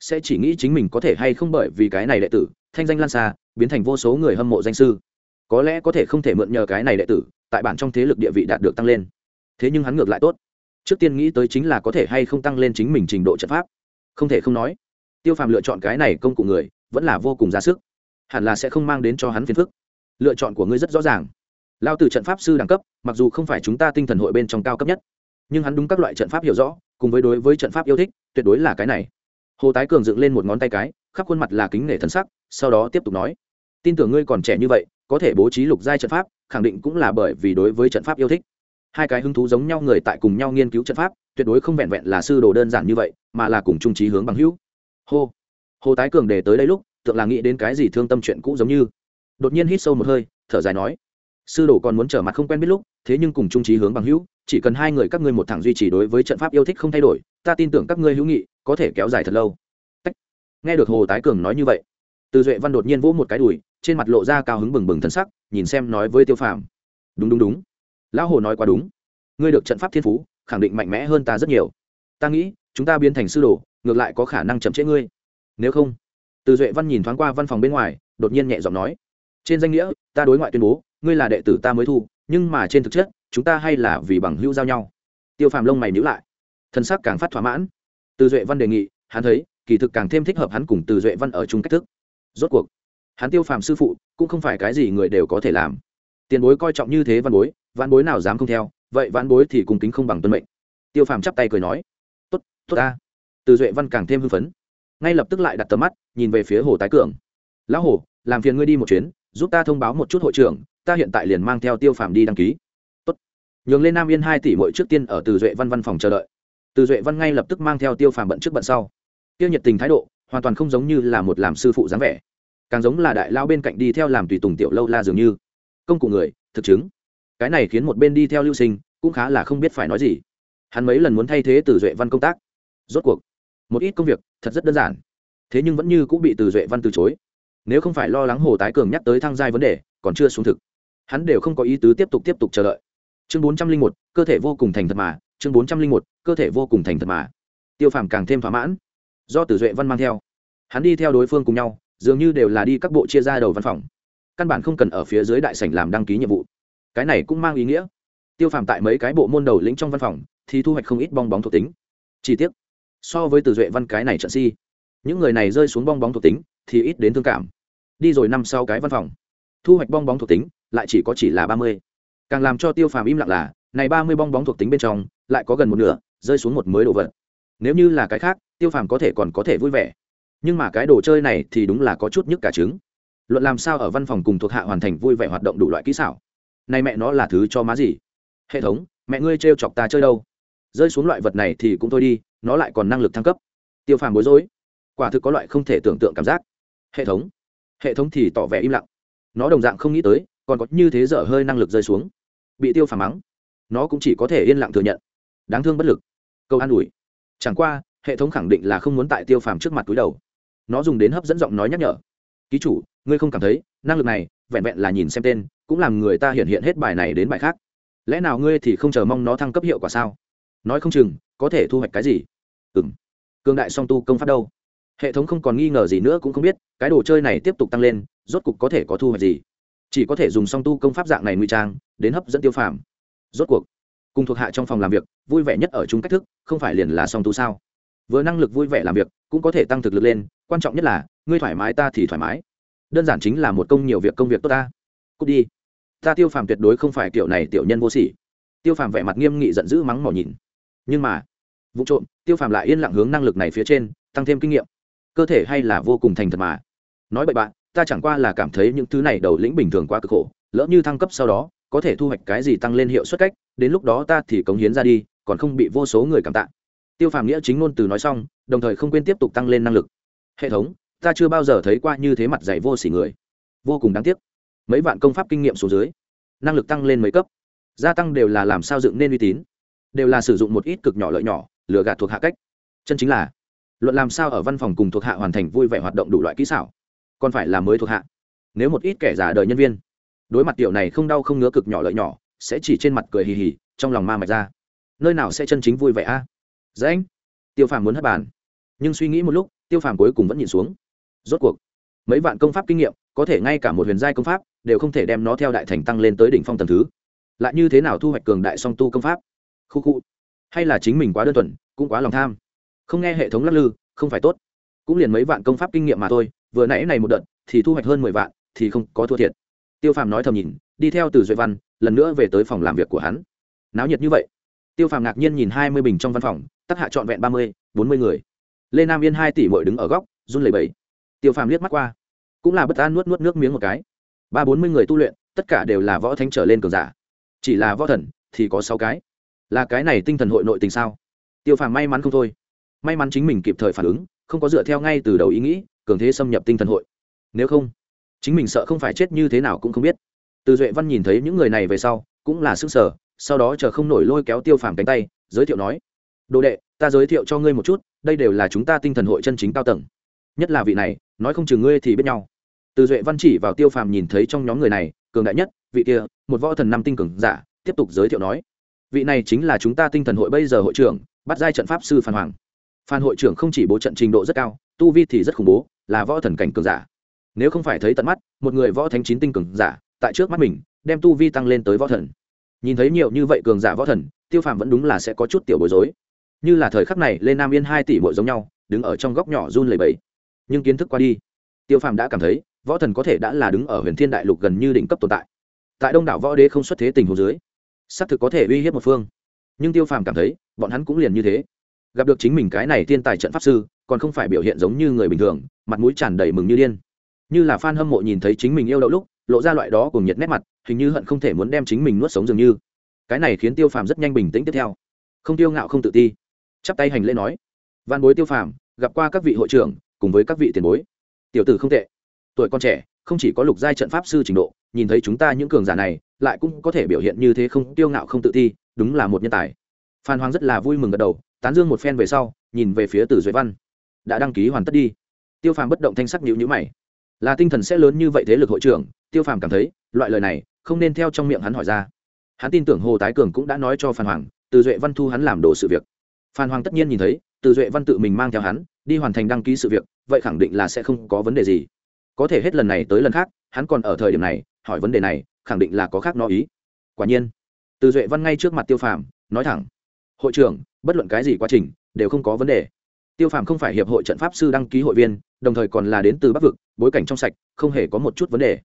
sẽ chỉ nghĩ chính mình có thể hay không bởi vì cái này đệ tử thanh danh lan xa, biến thành vô số người hâm mộ danh sư. Có lẽ có thể không thể mượn nhờ cái này đệ tử, tại bản trong thế lực địa vị đạt được tăng lên. Thế nhưng hắn ngược lại tốt. Trước tiên nghĩ tới chính là có thể hay không tăng lên chính mình trình độ trận pháp. Không thể không nói, tiêu phàm lựa chọn cái này công cụ người, vẫn là vô cùng ra sức. Hẳn là sẽ không mang đến cho hắn phiền phức. Lựa chọn của ngươi rất rõ ràng. Lao từ trận pháp sư đẳng cấp, mặc dù không phải chúng ta tinh thần hội bên trong cao cấp nhất, nhưng hắn đúng các loại trận pháp hiểu rõ, cùng với đối với trận pháp yêu thích, tuyệt đối là cái này. Hồ tái cường dựng lên một ngón tay cái khắp khuôn mặt là kính nể thân sắc, sau đó tiếp tục nói, tin tưởng ngươi còn trẻ như vậy, có thể bố trí lục giai trận pháp, khẳng định cũng là bởi vì đối với trận pháp yêu thích. Hai cái hứng thú giống nhau người tại cùng nhau nghiên cứu trận pháp, tuyệt đối không vẹn vẹn là sư đồ đơn giản như vậy, mà là cùng trung trí hướng bằng hữu. Hô. Hồ tái cường đề tới đây lúc tượng là nghĩ đến cái gì thương tâm chuyện cũ giống như. Đột nhiên hít sâu một hơi, thở dài nói, sư đồ còn muốn trở mặt không quen biết lúc, thế nhưng cùng trung trí hướng bằng hữu, chỉ cần hai người các ngươi một thẳng duy trì đối với trận pháp yêu thích không thay đổi, ta tin tưởng các ngươi hữu nghị, có thể kéo dài thật lâu nghe được hồ tái cường nói như vậy, từ duệ văn đột nhiên vỗ một cái đùi, trên mặt lộ ra cao hứng bừng bừng thân sắc, nhìn xem nói với tiêu phàm. Đúng đúng đúng. Lão hồ nói quá đúng. Ngươi được trận pháp thiên phú, khẳng định mạnh mẽ hơn ta rất nhiều. Ta nghĩ, chúng ta biến thành sư đồ, ngược lại có khả năng chậm trễ ngươi. Nếu không? Từ duệ văn nhìn thoáng qua văn phòng bên ngoài, đột nhiên nhẹ giọng nói. Trên danh nghĩa, ta đối ngoại tuyên bố, ngươi là đệ tử ta mới thu, nhưng mà trên thực chất, chúng ta hay là vì bằng hữu giao nhau. Tiêu phàm lông mày nhữ lại, thân sắc càng phát thỏa mãn. Từ duệ văn đề nghị, hắn thấy kỳ thực càng thêm thích hợp hắn cùng từ duệ văn ở chung cách thức. Rốt cuộc, hắn tiêu phàm sư phụ cũng không phải cái gì người đều có thể làm. Tiền bối coi trọng như thế văn bối văn bối nào dám không theo, vậy văn bối thì cùng kính không bằng tuân mệnh. Tiêu phàm chắp tay cười nói, tốt tốt ta. Từ duệ văn càng thêm hưng phấn. Ngay lập tức lại đặt tầm mắt, nhìn về phía hồ tái cường. Lão hồ, làm phiền ngươi đi một chuyến, giúp ta thông báo một chút hội trưởng, ta hiện tại liền mang theo tiêu phàm đi đăng ký. Tốt. Nhường lên nam yên hai tỷ mỗi trước tiên ở từ duệ văn văn phòng chờ đợi. Từ duệ văn ngay lập tức mang theo tiêu phàm bận trước bận sau tiêu nhiệt tình thái độ, hoàn toàn không giống như là một làm sư phụ dáng vẻ. Càng giống là đại lao bên cạnh đi theo làm tùy tùng tiểu lâu la dường như. Công cụ người, thực chứng. Cái này khiến một bên đi theo lưu sinh, cũng khá là không biết phải nói gì. Hắn mấy lần muốn thay thế từ duệ văn công tác. Rốt cuộc, một ít công việc, thật rất đơn giản. Thế nhưng vẫn như cũng bị từ duệ văn từ chối. Nếu không phải lo lắng hồ tái cường nhắc tới thăng giai vấn đề, còn chưa xuống thực. Hắn đều không có ý tứ tiếp tục tiếp tục chờ đợi. Chương bốn trăm linh một, cơ thể vô cùng thành thật mà. Chương bốn trăm linh một, cơ thể vô cùng thành thật mà. Tiêu phàm càng thêm thỏa mãn do từ duệ văn mang theo. Hắn đi theo đối phương cùng nhau, dường như đều là đi các bộ chia ra đầu văn phòng. Căn bản không cần ở phía dưới đại sảnh làm đăng ký nhiệm vụ. Cái này cũng mang ý nghĩa. Tiêu phàm tại mấy cái bộ môn đầu lĩnh trong văn phòng, thì thu hoạch không ít bong bóng thuộc tính. Chi tiết so với từ duệ văn cái này trận si, những người này rơi xuống bong bóng thuộc tính, thì ít đến thương cảm. Đi rồi năm sau cái văn phòng, thu hoạch bong bóng thuộc tính lại chỉ có chỉ là ba mươi. Càng làm cho tiêu phàm im lặng là, này ba mươi bong bóng thuộc tính bên trong lại có gần một nửa rơi xuống một mới đồ vật nếu như là cái khác, tiêu phàm có thể còn có thể vui vẻ. Nhưng mà cái đồ chơi này thì đúng là có chút nhức cả trứng. Luận làm sao ở văn phòng cùng thuộc hạ hoàn thành vui vẻ hoạt động đủ loại kỹ xảo? Nay mẹ nó là thứ cho má gì? Hệ thống, mẹ ngươi trêu chọc ta chơi đâu? Rơi xuống loại vật này thì cũng thôi đi, nó lại còn năng lực thăng cấp. Tiêu phàm bối rối. Quả thực có loại không thể tưởng tượng cảm giác. Hệ thống hệ thống thì tỏ vẻ im lặng. Nó đồng dạng không nghĩ tới, còn có như thế dở hơi năng lực rơi xuống. Bị tiêu phàm mắng, nó cũng chỉ có thể yên lặng thừa nhận. Đáng thương bất lực. Câu an ủi chẳng qua, hệ thống khẳng định là không muốn tại tiêu phàm trước mặt túi đầu. Nó dùng đến hấp dẫn giọng nói nhắc nhở. Ký chủ, ngươi không cảm thấy, năng lực này vẹn vẹn là nhìn xem tên, cũng làm người ta hiện hiện hết bài này đến bài khác. Lẽ nào ngươi thì không chờ mong nó thăng cấp hiệu quả sao? Nói không chừng, có thể thu hoạch cái gì? Ừ m cương đại song tu công pháp đâu? Hệ thống không còn nghi ngờ gì nữa cũng không biết, cái đồ chơi này tiếp tục tăng lên, rốt cục có thể có thu hoạch gì? Chỉ có thể dùng song tu công pháp dạng này nguy trang, đến hấp dẫn tiêu phàm. Rốt cuộc cùng thuộc hạ trong phòng làm việc, vui vẻ nhất ở chúng cách thức, không phải liền là song tu sao? Vừa năng lực vui vẻ làm việc, cũng có thể tăng thực lực lên, quan trọng nhất là, ngươi thoải mái ta thì thoải mái. Đơn giản chính là một công nhiều việc công việc tốt ta. Cút đi. Ta tiêu phàm tuyệt đối không phải kiểu này tiểu nhân vô sỉ. Tiêu phàm vẻ mặt nghiêm nghị giận dữ mắng mỏ nhìn. Nhưng mà, vụ trộm, tiêu phàm lại yên lặng hướng năng lực này phía trên, tăng thêm kinh nghiệm. Cơ thể hay là vô cùng thành thật mà. Nói bậy bạn, ta chẳng qua là cảm thấy những thứ này đầu lĩnh bình thường quá cực khổ, lỡ như thăng cấp sau đó, có thể thu hoạch cái gì tăng lên hiệu suất cách đến lúc đó ta thì cống hiến ra đi, còn không bị vô số người cảm tạ. Tiêu phàm nghĩa chính ngôn từ nói xong, đồng thời không quên tiếp tục tăng lên năng lực. Hệ thống, ta chưa bao giờ thấy qua như thế mặt dày vô s ỉ người. Vô cùng đáng tiếc. Mấy vạn công pháp kinh nghiệm xuống dưới, năng lực tăng lên mấy cấp. Gia tăng đều là làm sao dựng nên uy tín. Đều là sử dụng một ít cực nhỏ lợi nhỏ, lừa gạt thuộc hạ cách. Chân chính là, luận làm sao ở văn phòng cùng thuộc hạ hoàn thành vui vẻ hoạt động đủ loại kỹ xảo, còn phải là mới thuộc hạ. Nếu một ít kẻ giả đời nhân viên, đối mặt tiểu này không đau không ngứa cực nhỏ lợi nhỏ sẽ chỉ trên mặt cười hì hì, trong lòng ma mạch ra. Nơi nào sẽ chân chính vui vẻ a? À? dễ anh, tiêu phàm muốn hất bàn. Nhưng suy nghĩ một lúc, tiêu phàm cuối cùng vẫn nhìn xuống. Rốt cuộc, mấy vạn công pháp kinh nghiệm, có thể ngay cả một huyền giai công pháp, đều không thể đem nó theo đại thành tăng lên tới đỉnh phong tầng thứ. Lại như thế nào thu hoạch cường đại song tu công pháp? Khu khu. Hay là chính mình quá đơn thuần, cũng quá lòng tham. Không nghe hệ thống lắc lư, không phải tốt. Cũng liền mấy vạn công pháp kinh nghiệm mà thôi, vừa nãy này một đợt, thì thu hoạch hơn mười vạn, thì không có thua thiệt. Tiêu phàm nói thầm nhìn, đi theo từ duệ văn lần nữa về tới phòng làm việc của hắn. Náo nhiệt như vậy. Tiêu phàm ngạc nhiên nhìn hai mươi bình trong văn phòng, tắc hạ trọn vẹn ba mươi, bốn mươi người. Lê nam yên hai tỷ mội đứng ở góc, run lẩy bẩy. Tiêu phàm liếc mắt qua, cũng là bất an nuốt nuốt nước miếng một cái. Ba bốn mươi người tu luyện, tất cả đều là võ thánh trở lên cường giả. Chỉ là võ thần thì có sáu cái. Là cái này tinh thần hội nội tình sao? Tiêu phàm may mắn không thôi. May mắn chính mình kịp thời phản ứng, không có dựa theo ngay từ đầu ý nghĩ, cường thế xâm nhập tinh thần hội. Nếu không, chính mình sợ không phải chết như thế nào cũng không biết từ duệ văn nhìn thấy những người này về sau, cũng là sức sở sau đó chờ không nổi lôi kéo tiêu phàm cánh tay, giới thiệu nói, đồ đệ, ta giới thiệu cho ngươi một chút, đây đều là chúng ta tinh thần hội chân chính cao tầng. Nhất là vị này, nói không chừng ngươi thì biết nhau. Từ duệ văn chỉ vào tiêu phàm nhìn thấy trong nhóm người này, cường đại nhất, vị kia, một võ thần năm tinh cường giả, tiếp tục giới thiệu nói, vị này chính là chúng ta tinh thần hội bây giờ hội trưởng, bắt giai trận pháp sư phan hoàng. Phan hội trưởng không chỉ bố trận trình độ rất cao, tu vi thì rất khủng bố, là võ thần cảnh cường giả. Nếu không phải thấy tận mắt, một người võ thánh chín tinh cường giả tại trước mắt mình, đem tu vi tăng lên tới võ thần. Nhìn thấy nhiều như vậy cường giả võ thần, tiêu phàm vẫn đúng là sẽ có chút tiểu bối rối. Như là thời khắc này, lên nam yên hai tỷ mội giống nhau, đứng ở trong góc nhỏ run lầy bẫy nhưng kiến thức qua đi, tiêu phàm đã cảm thấy, võ thần có thể đã là đứng ở huyền thiên đại lục gần như đỉnh cấp tồn tại. Tại đông đảo võ đế không xuất thế tình hồ dưới, xác thực có thể uy hiếp một phương. Nhưng tiêu phàm cảm thấy, bọn hắn cũng liền như thế. Gặp được chính mình cái này thiên tài trận pháp sư, còn không phải biểu hiện giống như người bình thường, mặt mũi tràn đầy mừng như điên. Như là f a n hâm mộ nhìn thấy chính mình yêu đậu lúc lộ ra loại đó cùng nhiệt nét mặt, hình như hận không thể muốn đem chính mình nuốt sống dường như. Cái này khiến tiêu phàm rất nhanh bình tĩnh tiếp theo. Không tiêu ngạo, không tự ti. Chắp tay hành lễ nói văn bối tiêu phàm, gặp qua các vị hội trưởng, cùng với các vị tiền bối. Tiểu tử không tệ. Tuổi con trẻ, không chỉ có lục giai trận pháp sư trình độ, nhìn thấy chúng ta những cường giả này, lại cũng có thể biểu hiện như thế không tiêu ngạo, không tự ti, đúng là một nhân tài. Phan hoàng rất là vui mừng gật đầu, tán dương một phen về sau, nhìn về phía tử duệ văn. Đã đăng ký hoàn tất đi. Tiêu phàm bất động thanh sắc nhịu nhữ mày. Là tinh thần sẽ lớn như vậy thế lực hội trưởng tiêu phàm cảm thấy, loại lời này, không nên theo trong miệng hắn hỏi ra. Hắn tin tưởng hồ tái cường cũng đã nói cho phan hoàng, từ duệ văn thu hắn làm đồ sự việc. Phan hoàng tất nhiên nhìn thấy, từ duệ văn tự mình mang theo hắn, đi hoàn thành đăng ký sự việc, vậy khẳng định là sẽ không có vấn đề gì. Có thể hết lần này tới lần khác, hắn còn ở thời điểm này, hỏi vấn đề này, khẳng định là có khác nó ý. Quả nhiên, từ duệ văn ngay trước mặt tiêu phàm, nói thẳng, hội trưởng, bất luận cái gì quá trình, đều không có vấn đề. Tiêu phàm không phải hiệp hội trận pháp sư đăng ký hội viên, đồng thời còn là đến từ bắc vực, bối cảnh trong sạch, không hề có một chút vấn đề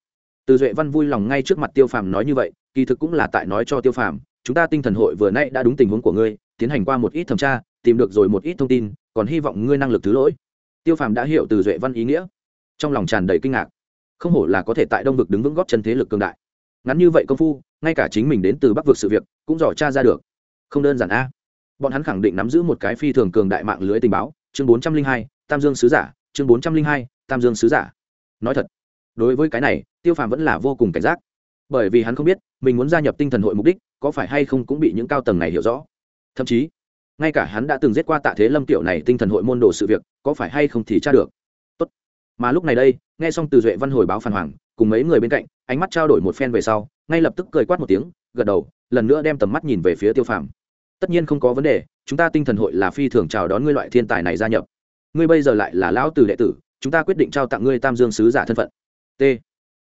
từ duệ văn vui lòng ngay trước mặt tiêu phàm nói như vậy, kỳ thực cũng là tại nói cho tiêu phàm, chúng ta tinh thần hội vừa nay đã đúng tình huống của ngươi, tiến hành qua một ít thẩm tra, tìm được rồi một ít thông tin, còn hy vọng ngươi năng lực thứ lỗi. Tiêu phàm đã hiểu từ duệ văn ý nghĩa. Trong lòng tràn đầy kinh ngạc. Không hổ là có thể tại đông vực đứng vững góp chân thế lực cường đại. Ngắn như vậy công phu, ngay cả chính mình đến từ bắc vực sự việc, cũng dò tra ra được. Không đơn giản a. Bọn hắn khẳng định nắm giữ một cái phi thường cường đại mạng lưới tình báo. Chương bốn trăm linh hai, tam dương sứ giả. Chương bốn trăm linh hai, tam dương sứ giả. Nói thật, đối với cái này tiêu phàm vẫn là vô cùng cảnh giác. Bởi vì hắn không biết, mình muốn gia nhập tinh thần hội mục đích, có phải hay không cũng bị những cao tầng này hiểu rõ. Thậm chí, ngay cả hắn đã từng giết qua tạ thế lâm tiểu này tinh thần hội môn đồ sự việc, có phải hay không thì tra được. Tốt. mà lúc này đây, nghe xong từ duệ văn hồi báo phản hoàng, cùng mấy người bên cạnh, ánh mắt trao đổi một phen về sau, ngay lập tức cười quát một tiếng, gật đầu, lần nữa đem tầm mắt nhìn về phía tiêu phàm. Tất nhiên không có vấn đề, chúng ta tinh thần hội là phi thường chào đón ngươi loại thiên tài này gia nhập. Ngươi bây giờ lại là lão tử đệ tử, chúng ta quyết định trao tặng ngươi tam dương sứ giả thân phận. T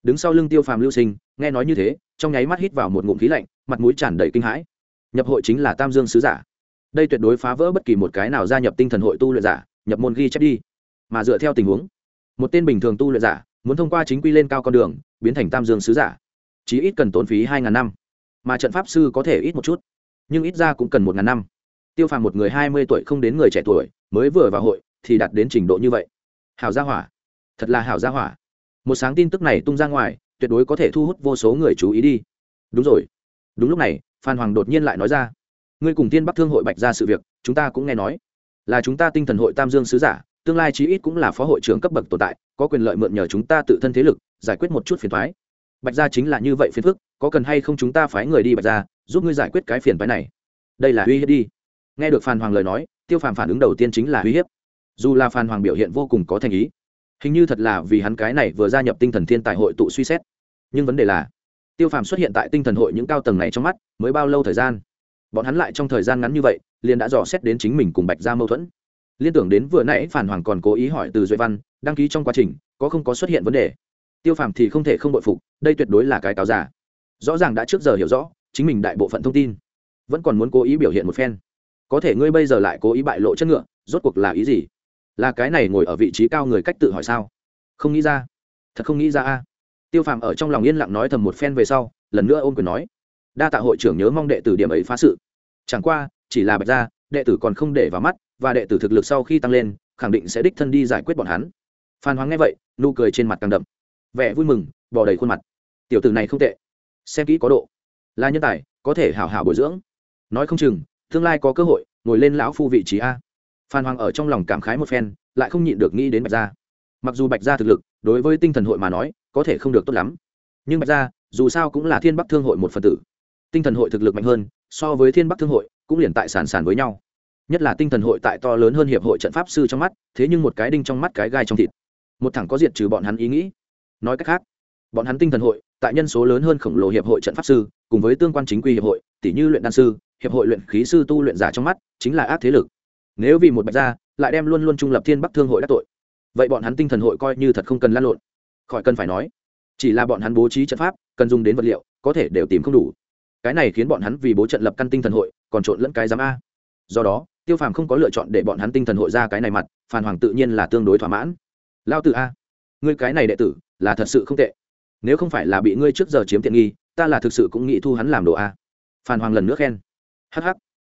đứng sau lưng tiêu phàm lưu sinh, nghe nói như thế, trong nháy mắt hít vào một ngụm khí lạnh, mặt mũi tràn đầy kinh hãi. Nhập hội chính là tam dương sứ giả. Đây tuyệt đối phá vỡ bất kỳ một cái nào gia nhập tinh thần hội tu luyện giả, nhập môn ghi chép đi. Mà dựa theo tình huống, một tên bình thường tu luyện giả muốn thông qua chính quy lên cao con đường, biến thành tam dương sứ giả. Chí ít cần tốn phí hai ngàn năm. Mà trận pháp sư có thể ít một chút, nhưng ít ra cũng cần một ngàn năm. Tiêu phàm một người hai mươi tuổi không đến người trẻ tuổi, mới vừa vào hội, thì đạt đến trình độ như vậy. Hảo gia hỏa. Thật là hảo gia hỏa một sáng tin tức này tung ra ngoài, tuyệt đối có thể thu hút vô số người chú ý đi. Đúng rồi. Đúng lúc này, phan hoàng đột nhiên lại nói ra. Ngươi cùng tiên bắc thương hội bạch ra sự việc, chúng ta cũng nghe nói. Là chúng ta tinh thần hội tam dương sứ giả, tương lai chí ít cũng là phó hội trưởng cấp bậc tồn tại, có quyền lợi mượn nhờ chúng ta tự thân thế lực, giải quyết một chút phiền thoái bạch gia chính là như vậy phiền phức, có cần hay không chúng ta phái người đi bạch gia, giúp ngươi giải quyết cái phiền phái này. Đây là uy hiếp đi. Nghe được phan hoàng lời nói, tiêu phàm phản ứng đầu tiên chính là uy hiếp. Dù là phan hoàng biểu hiện vô cùng có thành ý hình như thật là vì hắn cái này vừa gia nhập tinh thần thiên tài hội tụ suy xét. Nhưng vấn đề là, tiêu phàm xuất hiện tại tinh thần hội những cao tầng này trong mắt, mới bao lâu thời gian? Bọn hắn lại trong thời gian ngắn như vậy, liền đã dò xét đến chính mình cùng bạch ra mâu thuẫn. Liên tưởng đến vừa nãy phản hoàng còn cố ý hỏi từ duệ văn, đăng ký trong quá trình, có không có xuất hiện vấn đề? Tiêu phàm thì không thể không bội phục, đây tuyệt đối là cái cáo giả. Rõ ràng đã trước giờ hiểu rõ, chính mình đại bộ phận thông tin, vẫn còn muốn cố ý biểu hiện một phen. Có thể ngươi bây giờ lại cố ý bại lộ chất ngựa, rốt cuộc là ý gì? Là cái này ngồi ở vị trí cao người cách tự hỏi sao? Không nghĩ ra. Thật không nghĩ ra a. Tiêu phàm ở trong lòng yên lặng nói thầm một phen về sau, lần nữa ôm quyền nói. Đa tạ hội trưởng nhớ mong đệ tử điểm ấy phá sự. Chẳng qua, chỉ là bạch gia, đệ tử còn không để vào mắt, và đệ tử thực lực sau khi tăng lên, khẳng định sẽ đích thân đi giải quyết bọn hắn. Phan hoàng nghe vậy, nụ cười trên mặt càng đậm. Vẻ vui mừng, bỏ đầy khuôn mặt. Tiểu tử này không tệ. Xem kỹ có độ. Là nhân tài, có thể hảo hảo bồi dưỡng. Nói không chừng, tương lai có cơ hội, ngồi lên lão phu vị trí a phan hoàng ở trong lòng cảm khái một phen, lại không nhịn được nghĩ đến bạch gia. Mặc dù bạch gia thực lực, đối với tinh thần hội mà nói, có thể không được tốt lắm. Nhưng bạch gia, dù sao cũng là thiên bắc thương hội một phần tử. Tinh thần hội thực lực mạnh hơn, so với thiên bắc thương hội, cũng liền tại sản sản với nhau. Nhất là tinh thần hội tại to lớn hơn hiệp hội trận pháp sư trong mắt, thế nhưng một cái đinh trong mắt cái gai trong thịt. Một thẳng có diệt trừ bọn hắn ý nghĩ. Nói cách khác, bọn hắn tinh thần hội, tại nhân số lớn hơn khổng lồ hiệp hội trận pháp sư, cùng với tương quan chính quy hiệp hội tỷ như luyện đan sư, hiệp hội luyện khí sư tu luyện giả trong mắt, chính là ác thế lực nếu vì một bạch gia, lại đem luôn luôn trung lập thiên bắc thương hội đắc tội. Vậy bọn hắn tinh thần hội coi như thật không cần lan lộn. Khỏi cần phải nói, chỉ là bọn hắn bố trí trận pháp, cần dùng đến vật liệu, có thể đều tìm không đủ. Cái này khiến bọn hắn vì bố trận lập căn tinh thần hội, còn trộn lẫn cái giám a. Do đó, tiêu phàm không có lựa chọn để bọn hắn tinh thần hội ra cái này mặt phản hoàng tự nhiên là tương đối thỏa mãn. Lao tự a, ngươi cái này đệ tử, là thật sự không tệ. Nếu không phải là bị ngươi trước giờ chiếm tiện nghi, ta là thực sự cũng nghĩ thu hắn làm đồ a. Phan hoàng lần nữa khen. Hh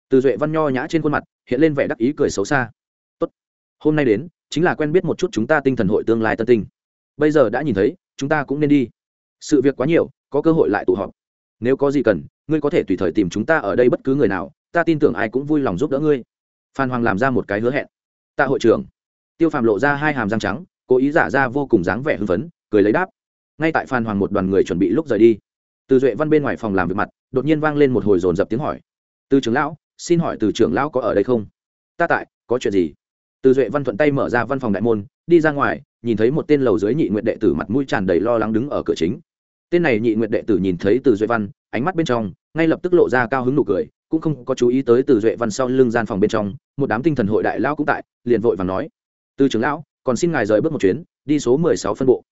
từ duệ văn nho nhã trên khuôn mặt hiện lên vẻ đắc ý cười xấu xa. Tốt, hôm nay đến, chính là quen biết một chút chúng ta tinh thần hội tương lai tân tinh. Bây giờ đã nhìn thấy, chúng ta cũng nên đi. Sự việc quá nhiều, có cơ hội lại tụ họp. Nếu có gì cần, ngươi có thể tùy thời tìm chúng ta ở đây bất cứ người nào, ta tin tưởng ai cũng vui lòng giúp đỡ ngươi. Phan hoàng làm ra một cái hứa hẹn. Tạ hội trưởng. Tiêu phàm lộ ra hai hàm răng trắng, cố ý giả ra vô cùng dáng vẻ hưng phấn, cười lấy đáp. Ngay tại phan hoàng một đoàn người chuẩn bị lúc rời đi, từ duệ văn bên ngoài phòng làm việc mặt, đột nhiên vang lên một hồi dồn dập tiếng hỏi. Từ trưởng lão xin hỏi từ trưởng lão có ở đây không? Ta tại, có chuyện gì? Từ duệ văn thuận tay mở ra văn phòng đại môn, đi ra ngoài, nhìn thấy một tên lầu dưới nhị nguyện đệ tử mặt mũi tràn đầy lo lắng đứng ở cửa chính. Tên này nhị nguyện đệ tử nhìn thấy từ duệ văn, ánh mắt bên trong, ngay lập tức lộ ra cao hứng nụ cười, cũng không có chú ý tới từ duệ văn sau lưng gian phòng bên trong, một đám tinh thần hội đại lão cũng tại, liền vội và nói, từ trưởng lão, còn xin ngài rời bước một chuyến, đi số mười sáu phân bộ.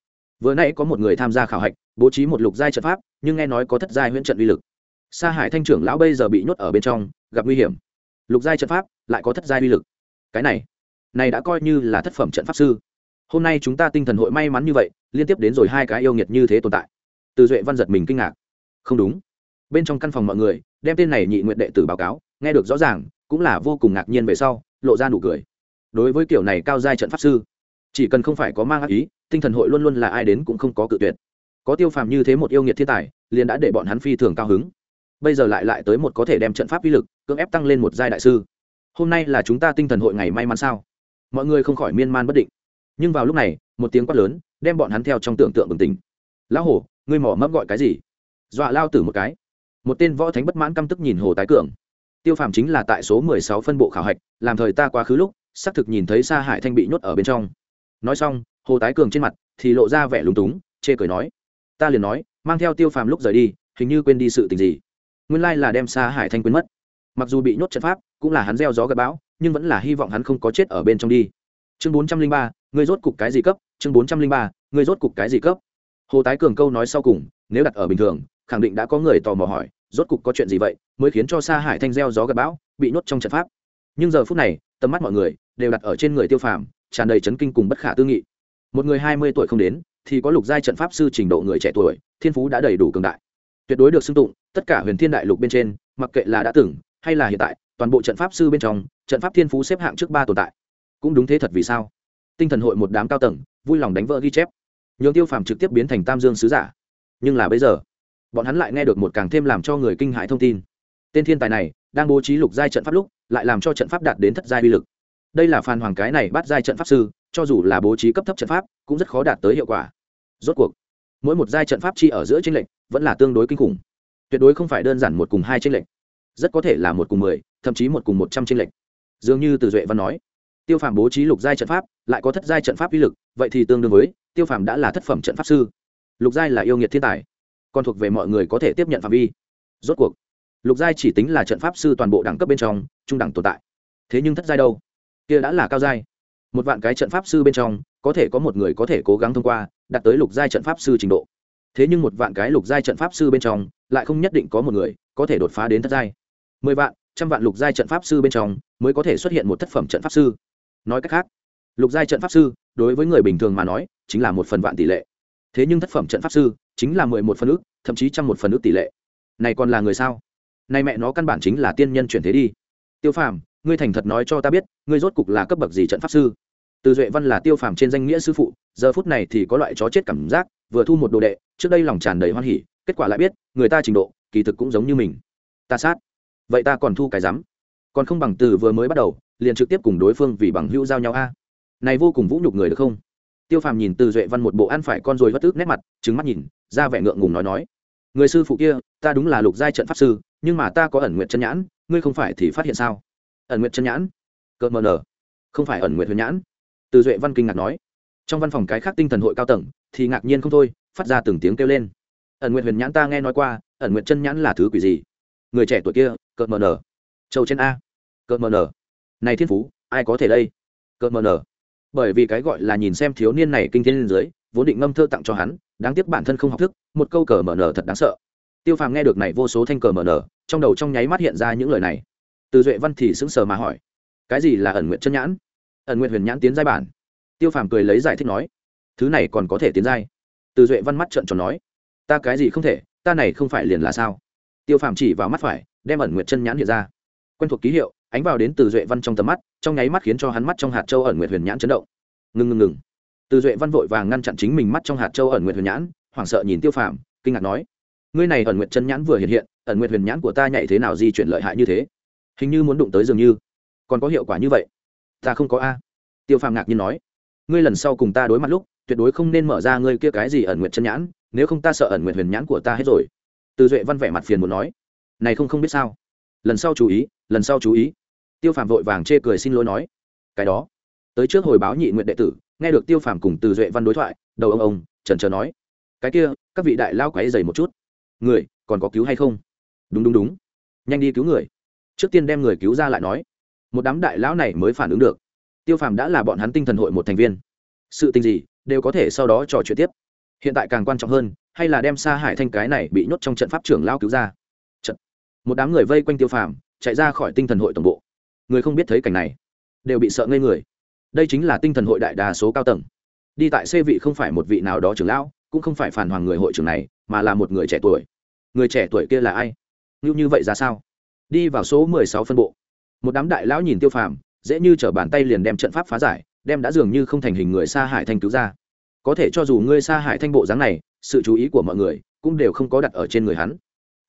Vừa nãy có một người tham gia khảo hạch, bố trí một lục giai trận pháp, nhưng nghe nói có thất giai huyễn trận uy lực. Sa hải thanh trưởng lão bây giờ bị nhốt ở bên trong gặp nguy hiểm. Lục giai trận pháp lại có thất giai uy lực. Cái này này đã coi như là thất phẩm trận pháp sư. Hôm nay chúng ta tinh thần hội may mắn như vậy, liên tiếp đến rồi hai cái yêu nghiệt như thế tồn tại. Từ duệ văn giật mình kinh ngạc. Không đúng. Bên trong căn phòng mọi người, đem tên này nhị nguyện đệ tử báo cáo, nghe được rõ ràng, cũng là vô cùng ngạc nhiên về sau, lộ ra nụ cười. Đối với kiểu này cao giai trận pháp sư, chỉ cần không phải có mang ác ý, tinh thần hội luôn luôn là ai đến cũng không có cự tuyệt. Có tiêu phàm như thế một yêu nghiệt thiên tài, liền đã để bọn hắn phi thường cao hứng. Bây giờ lại lại tới một có thể đem trận pháp uy lực cưỡng ép tăng lên một giai đại sư. Hôm nay là chúng ta tinh thần hội ngày may mắn sao? Mọi người không khỏi miên man bất định. Nhưng vào lúc này, một tiếng quát lớn, đem bọn hắn theo trong tưởng tượng bừng tỉnh. Lão hổ, ngươi mỏ mấp gọi cái gì? Dọa lao tử một cái. Một tên võ thánh bất mãn căm tức nhìn hồ tái cường. Tiêu phàm chính là tại số mười sáu phân bộ khảo hạch, làm thời ta quá khứ lúc, xác thực nhìn thấy sa hải thanh bị nhốt ở bên trong. Nói xong, hồ tái cường trên mặt thì lộ ra vẻ lúng túng, chê cười nói, ta liền nói, mang theo tiêu phàm lúc rời đi, hình như quên đi sự tình gì. Nguyên lai là đem sa hải thanh quên mất mặc dù bị nhốt trận pháp, cũng là hắn gieo gió gặp bão, nhưng vẫn là hy vọng hắn không có chết ở bên trong đi. Chương bốn trăm linh ba người rốt cục cái gì cấp? Chương bốn trăm linh ba người rốt cục cái gì cấp? Hồ tái cường câu nói sau cùng, nếu đặt ở bình thường, khẳng định đã có người tò mò hỏi, rốt cục có chuyện gì vậy, mới khiến cho sa hải thanh gieo gió gặp bão, bị nhốt trong trận pháp. Nhưng giờ phút này, tầm mắt mọi người đều đặt ở trên người tiêu phàm, tràn đầy chấn kinh cùng bất khả tư nghị. Một người hai mươi tuổi không đến, thì có lục giai trận pháp sư trình độ người trẻ tuổi, thiên phú đã đầy đủ cường đại. Tuyệt đối được xưng tụng, tất cả huyền thiên đại lục bên trên, mặc kệ là đã từng hay là hiện tại, toàn bộ trận pháp sư bên trong, trận pháp thiên phú xếp hạng trước ba tồn tại. Cũng đúng thế thật vì sao? Tinh thần hội một đám cao tầng, vui lòng đánh vỡ ghi chép. Nhường tiêu phàm trực tiếp biến thành tam dương sứ giả. Nhưng là bây giờ, bọn hắn lại nghe được một càng thêm làm cho người kinh hãi thông tin. Tên thiên tài này, đang bố trí lục giai trận pháp lúc, lại làm cho trận pháp đạt đến thất giai uy lực. Đây là phàn hoàng cái này bắt giai trận pháp sư, cho dù là bố trí cấp thấp trận pháp, cũng rất khó đạt tới hiệu quả. Rốt cuộc, mỗi một giai trận pháp chi ở giữa tranh lệnh vẫn là tương đối kinh khủng. Tuyệt đối không phải đơn giản một cùng hai tranh lệnh rất có thể là một cùng mười, thậm chí một cùng một trăm tranh lệch. dường như từ duệ văn nói, tiêu phàm bố trí lục giai trận pháp, lại có thất giai trận pháp uy lực, vậy thì tương đương với, tiêu phàm đã là thất phẩm trận pháp sư. Lục giai là yêu nghiệt thiên tài, còn thuộc về mọi người có thể tiếp nhận phạm vi. Rốt cuộc, lục giai chỉ tính là trận pháp sư toàn bộ đẳng cấp bên trong, trung đẳng tồn tại. Thế nhưng thất giai đâu? Kia đã là cao giai. Một vạn cái trận pháp sư bên trong, có thể có một người có thể cố gắng thông qua, đạt tới lục giai trận pháp sư trình độ. Thế nhưng một vạn cái lục giai trận pháp sư bên trong, lại không nhất định có một người có thể đột phá đến thất giai mười vạn, trăm vạn lục giai trận pháp sư bên trong mới có thể xuất hiện một thất phẩm trận pháp sư. Nói cách khác, lục giai trận pháp sư, đối với người bình thường mà nói, chính là một phần vạn tỷ lệ. Thế nhưng thất phẩm trận pháp sư chính là mười một phần ước thậm chí trăm một phần ước tỷ lệ. Này còn là người sao? Này mẹ nó căn bản chính là tiên nhân chuyển thế đi. Tiêu phàm, ngươi thành thật nói cho ta biết, ngươi rốt cục là cấp bậc gì trận pháp sư? Từ duệ văn là tiêu phàm trên danh nghĩa sư phụ, giờ phút này thì có loại chó chết cảm giác, vừa thu một đồ đệ, trước đây lòng tràn đầy hoan hỉ, kết quả lại biết, người ta trình độ, kỳ thực cũng giống như mình. Ta sát vậy ta còn thu cái rắm. Còn không bằng từ vừa mới bắt đầu, liền trực tiếp cùng đối phương vì bằng hữu giao nhau a. Này vô cùng vũ nhục người được không? Tiêu phàm nhìn từ duệ văn một bộ ăn phải con rồi vất ức nét mặt trứng mắt nhìn, ra vẻ ngượng ngùng nói nói. Người sư phụ kia, ta đúng là lục giai trận pháp sư, nhưng mà ta có ẩn nguyện chân nhãn, ngươi không phải thì phát hiện sao? Ẩn nguyện chân nhãn? Cợt mờ nở không phải ẩn nguyện huyền nhãn. Từ duệ văn kinh ngạc nói. Trong văn phòng cái khác tinh thần hội cao tầng, thì ngạc nhiên không thôi, phát ra từng tiếng kêu lên. Ẩn nguyện huyền nhãn ta nghe nói qua, ẩn nguyện chân nhãn là thứ quỷ gì? Người trẻ tuổi kia cợt mờ nở. Châu trên a. Cợt mờ nở. Này thiên phú, ai có thể đây? Cợt mờ nở. Bởi vì cái gọi là nhìn xem thiếu niên này kinh thiên lên dưới, vốn định ngâm thơ tặng cho hắn, đáng tiếc bản thân không học thức, một câu cờ mờ nở thật đáng sợ. Tiêu phàm nghe được này vô số thanh cờ mờ nở, trong đầu trong nháy mắt hiện ra những lời này. Từ duệ văn thì sững sờ mà hỏi, cái gì là ẩn nguyện chân nhãn? Ẩn nguyện huyền nhãn tiến giai bản? Tiêu phàm cười lấy giải thích nói, thứ này còn có thể tiến giai. Từ duệ văn mắt trợn tròn nói, ta cái gì không thể, ta này không phải liền là sao? Tiêu phàm chỉ vào mắt phải đem ẩn nguyệt chân nhãn hiện ra. Quen thuộc ký hiệu, ánh vào đến từ duệ văn trong tầm mắt, trong nháy mắt khiến cho hắn mắt trong hạt châu ẩn nguyệt huyền nhãn chấn động. Ngừng ngừng ngừng. Từ duệ văn vội vàng ngăn chặn chính mình mắt trong hạt châu ẩn nguyệt huyền nhãn, hoảng sợ nhìn tiêu phàm, kinh ngạc nói, ngươi này ẩn nguyệt chân nhãn vừa hiện hiện, ẩn nguyệt huyền nhãn của ta nhảy thế nào di chuyển lợi hại như thế? Hình như muốn đụng tới dường như. Còn có hiệu quả như vậy? Ta không có a. Tiêu phàm ngạc nhiên nói, ngươi lần sau cùng ta đối mặt lúc, tuyệt đối không nên mở ra ngươi kia cái gì ẩn nguyệt chân nhãn, nếu không ta sợ ẩn nguyệt huyền nhãn của ta hết rồi. Từ duệ văn vẻ mặt phiền muốn nói này không không biết sao. Lần sau chú ý, lần sau chú ý. Tiêu phàm vội vàng chê cười xin lỗi nói, cái đó. Tới trước hồi báo nhị nguyện đệ tử, nghe được tiêu phàm cùng từ duệ văn đối thoại, đầu ông ông trần trờ nói, cái kia, các vị đại lao quáy dày một chút. Người, còn có cứu hay không? Đúng đúng đúng. Nhanh đi cứu người. Trước tiên đem người cứu ra lại nói, một đám đại lão này mới phản ứng được. Tiêu phàm đã là bọn hắn tinh thần hội một thành viên. Sự tình gì, đều có thể sau đó trò chuyện tiếp. Hiện tại càng quan trọng hơn, hay là đem xa hải thanh cái này bị nhốt trong trận pháp trưởng lao cứu ra một đám người vây quanh tiêu phàm, chạy ra khỏi tinh thần hội tổng bộ. Người không biết thấy cảnh này, đều bị sợ ngây người. Đây chính là tinh thần hội đại đa số cao tầng. Đi tại xê vị không phải một vị nào đó trưởng lão, cũng không phải phản hoàng người hội trưởng này, mà là một người trẻ tuổi. Người trẻ tuổi kia là ai? Như như vậy ra sao? Đi vào số mười sáu phân bộ. Một đám đại lão nhìn tiêu phàm, dễ như t r ở bàn tay liền đem trận pháp phá giải, đem đã dường như không thành hình người xa hải thanh cứu ra. Có thể cho dù ngươi xa hải thanh bộ dáng này, sự chú ý của mọi người cũng đều không có đặt ở trên người hắn.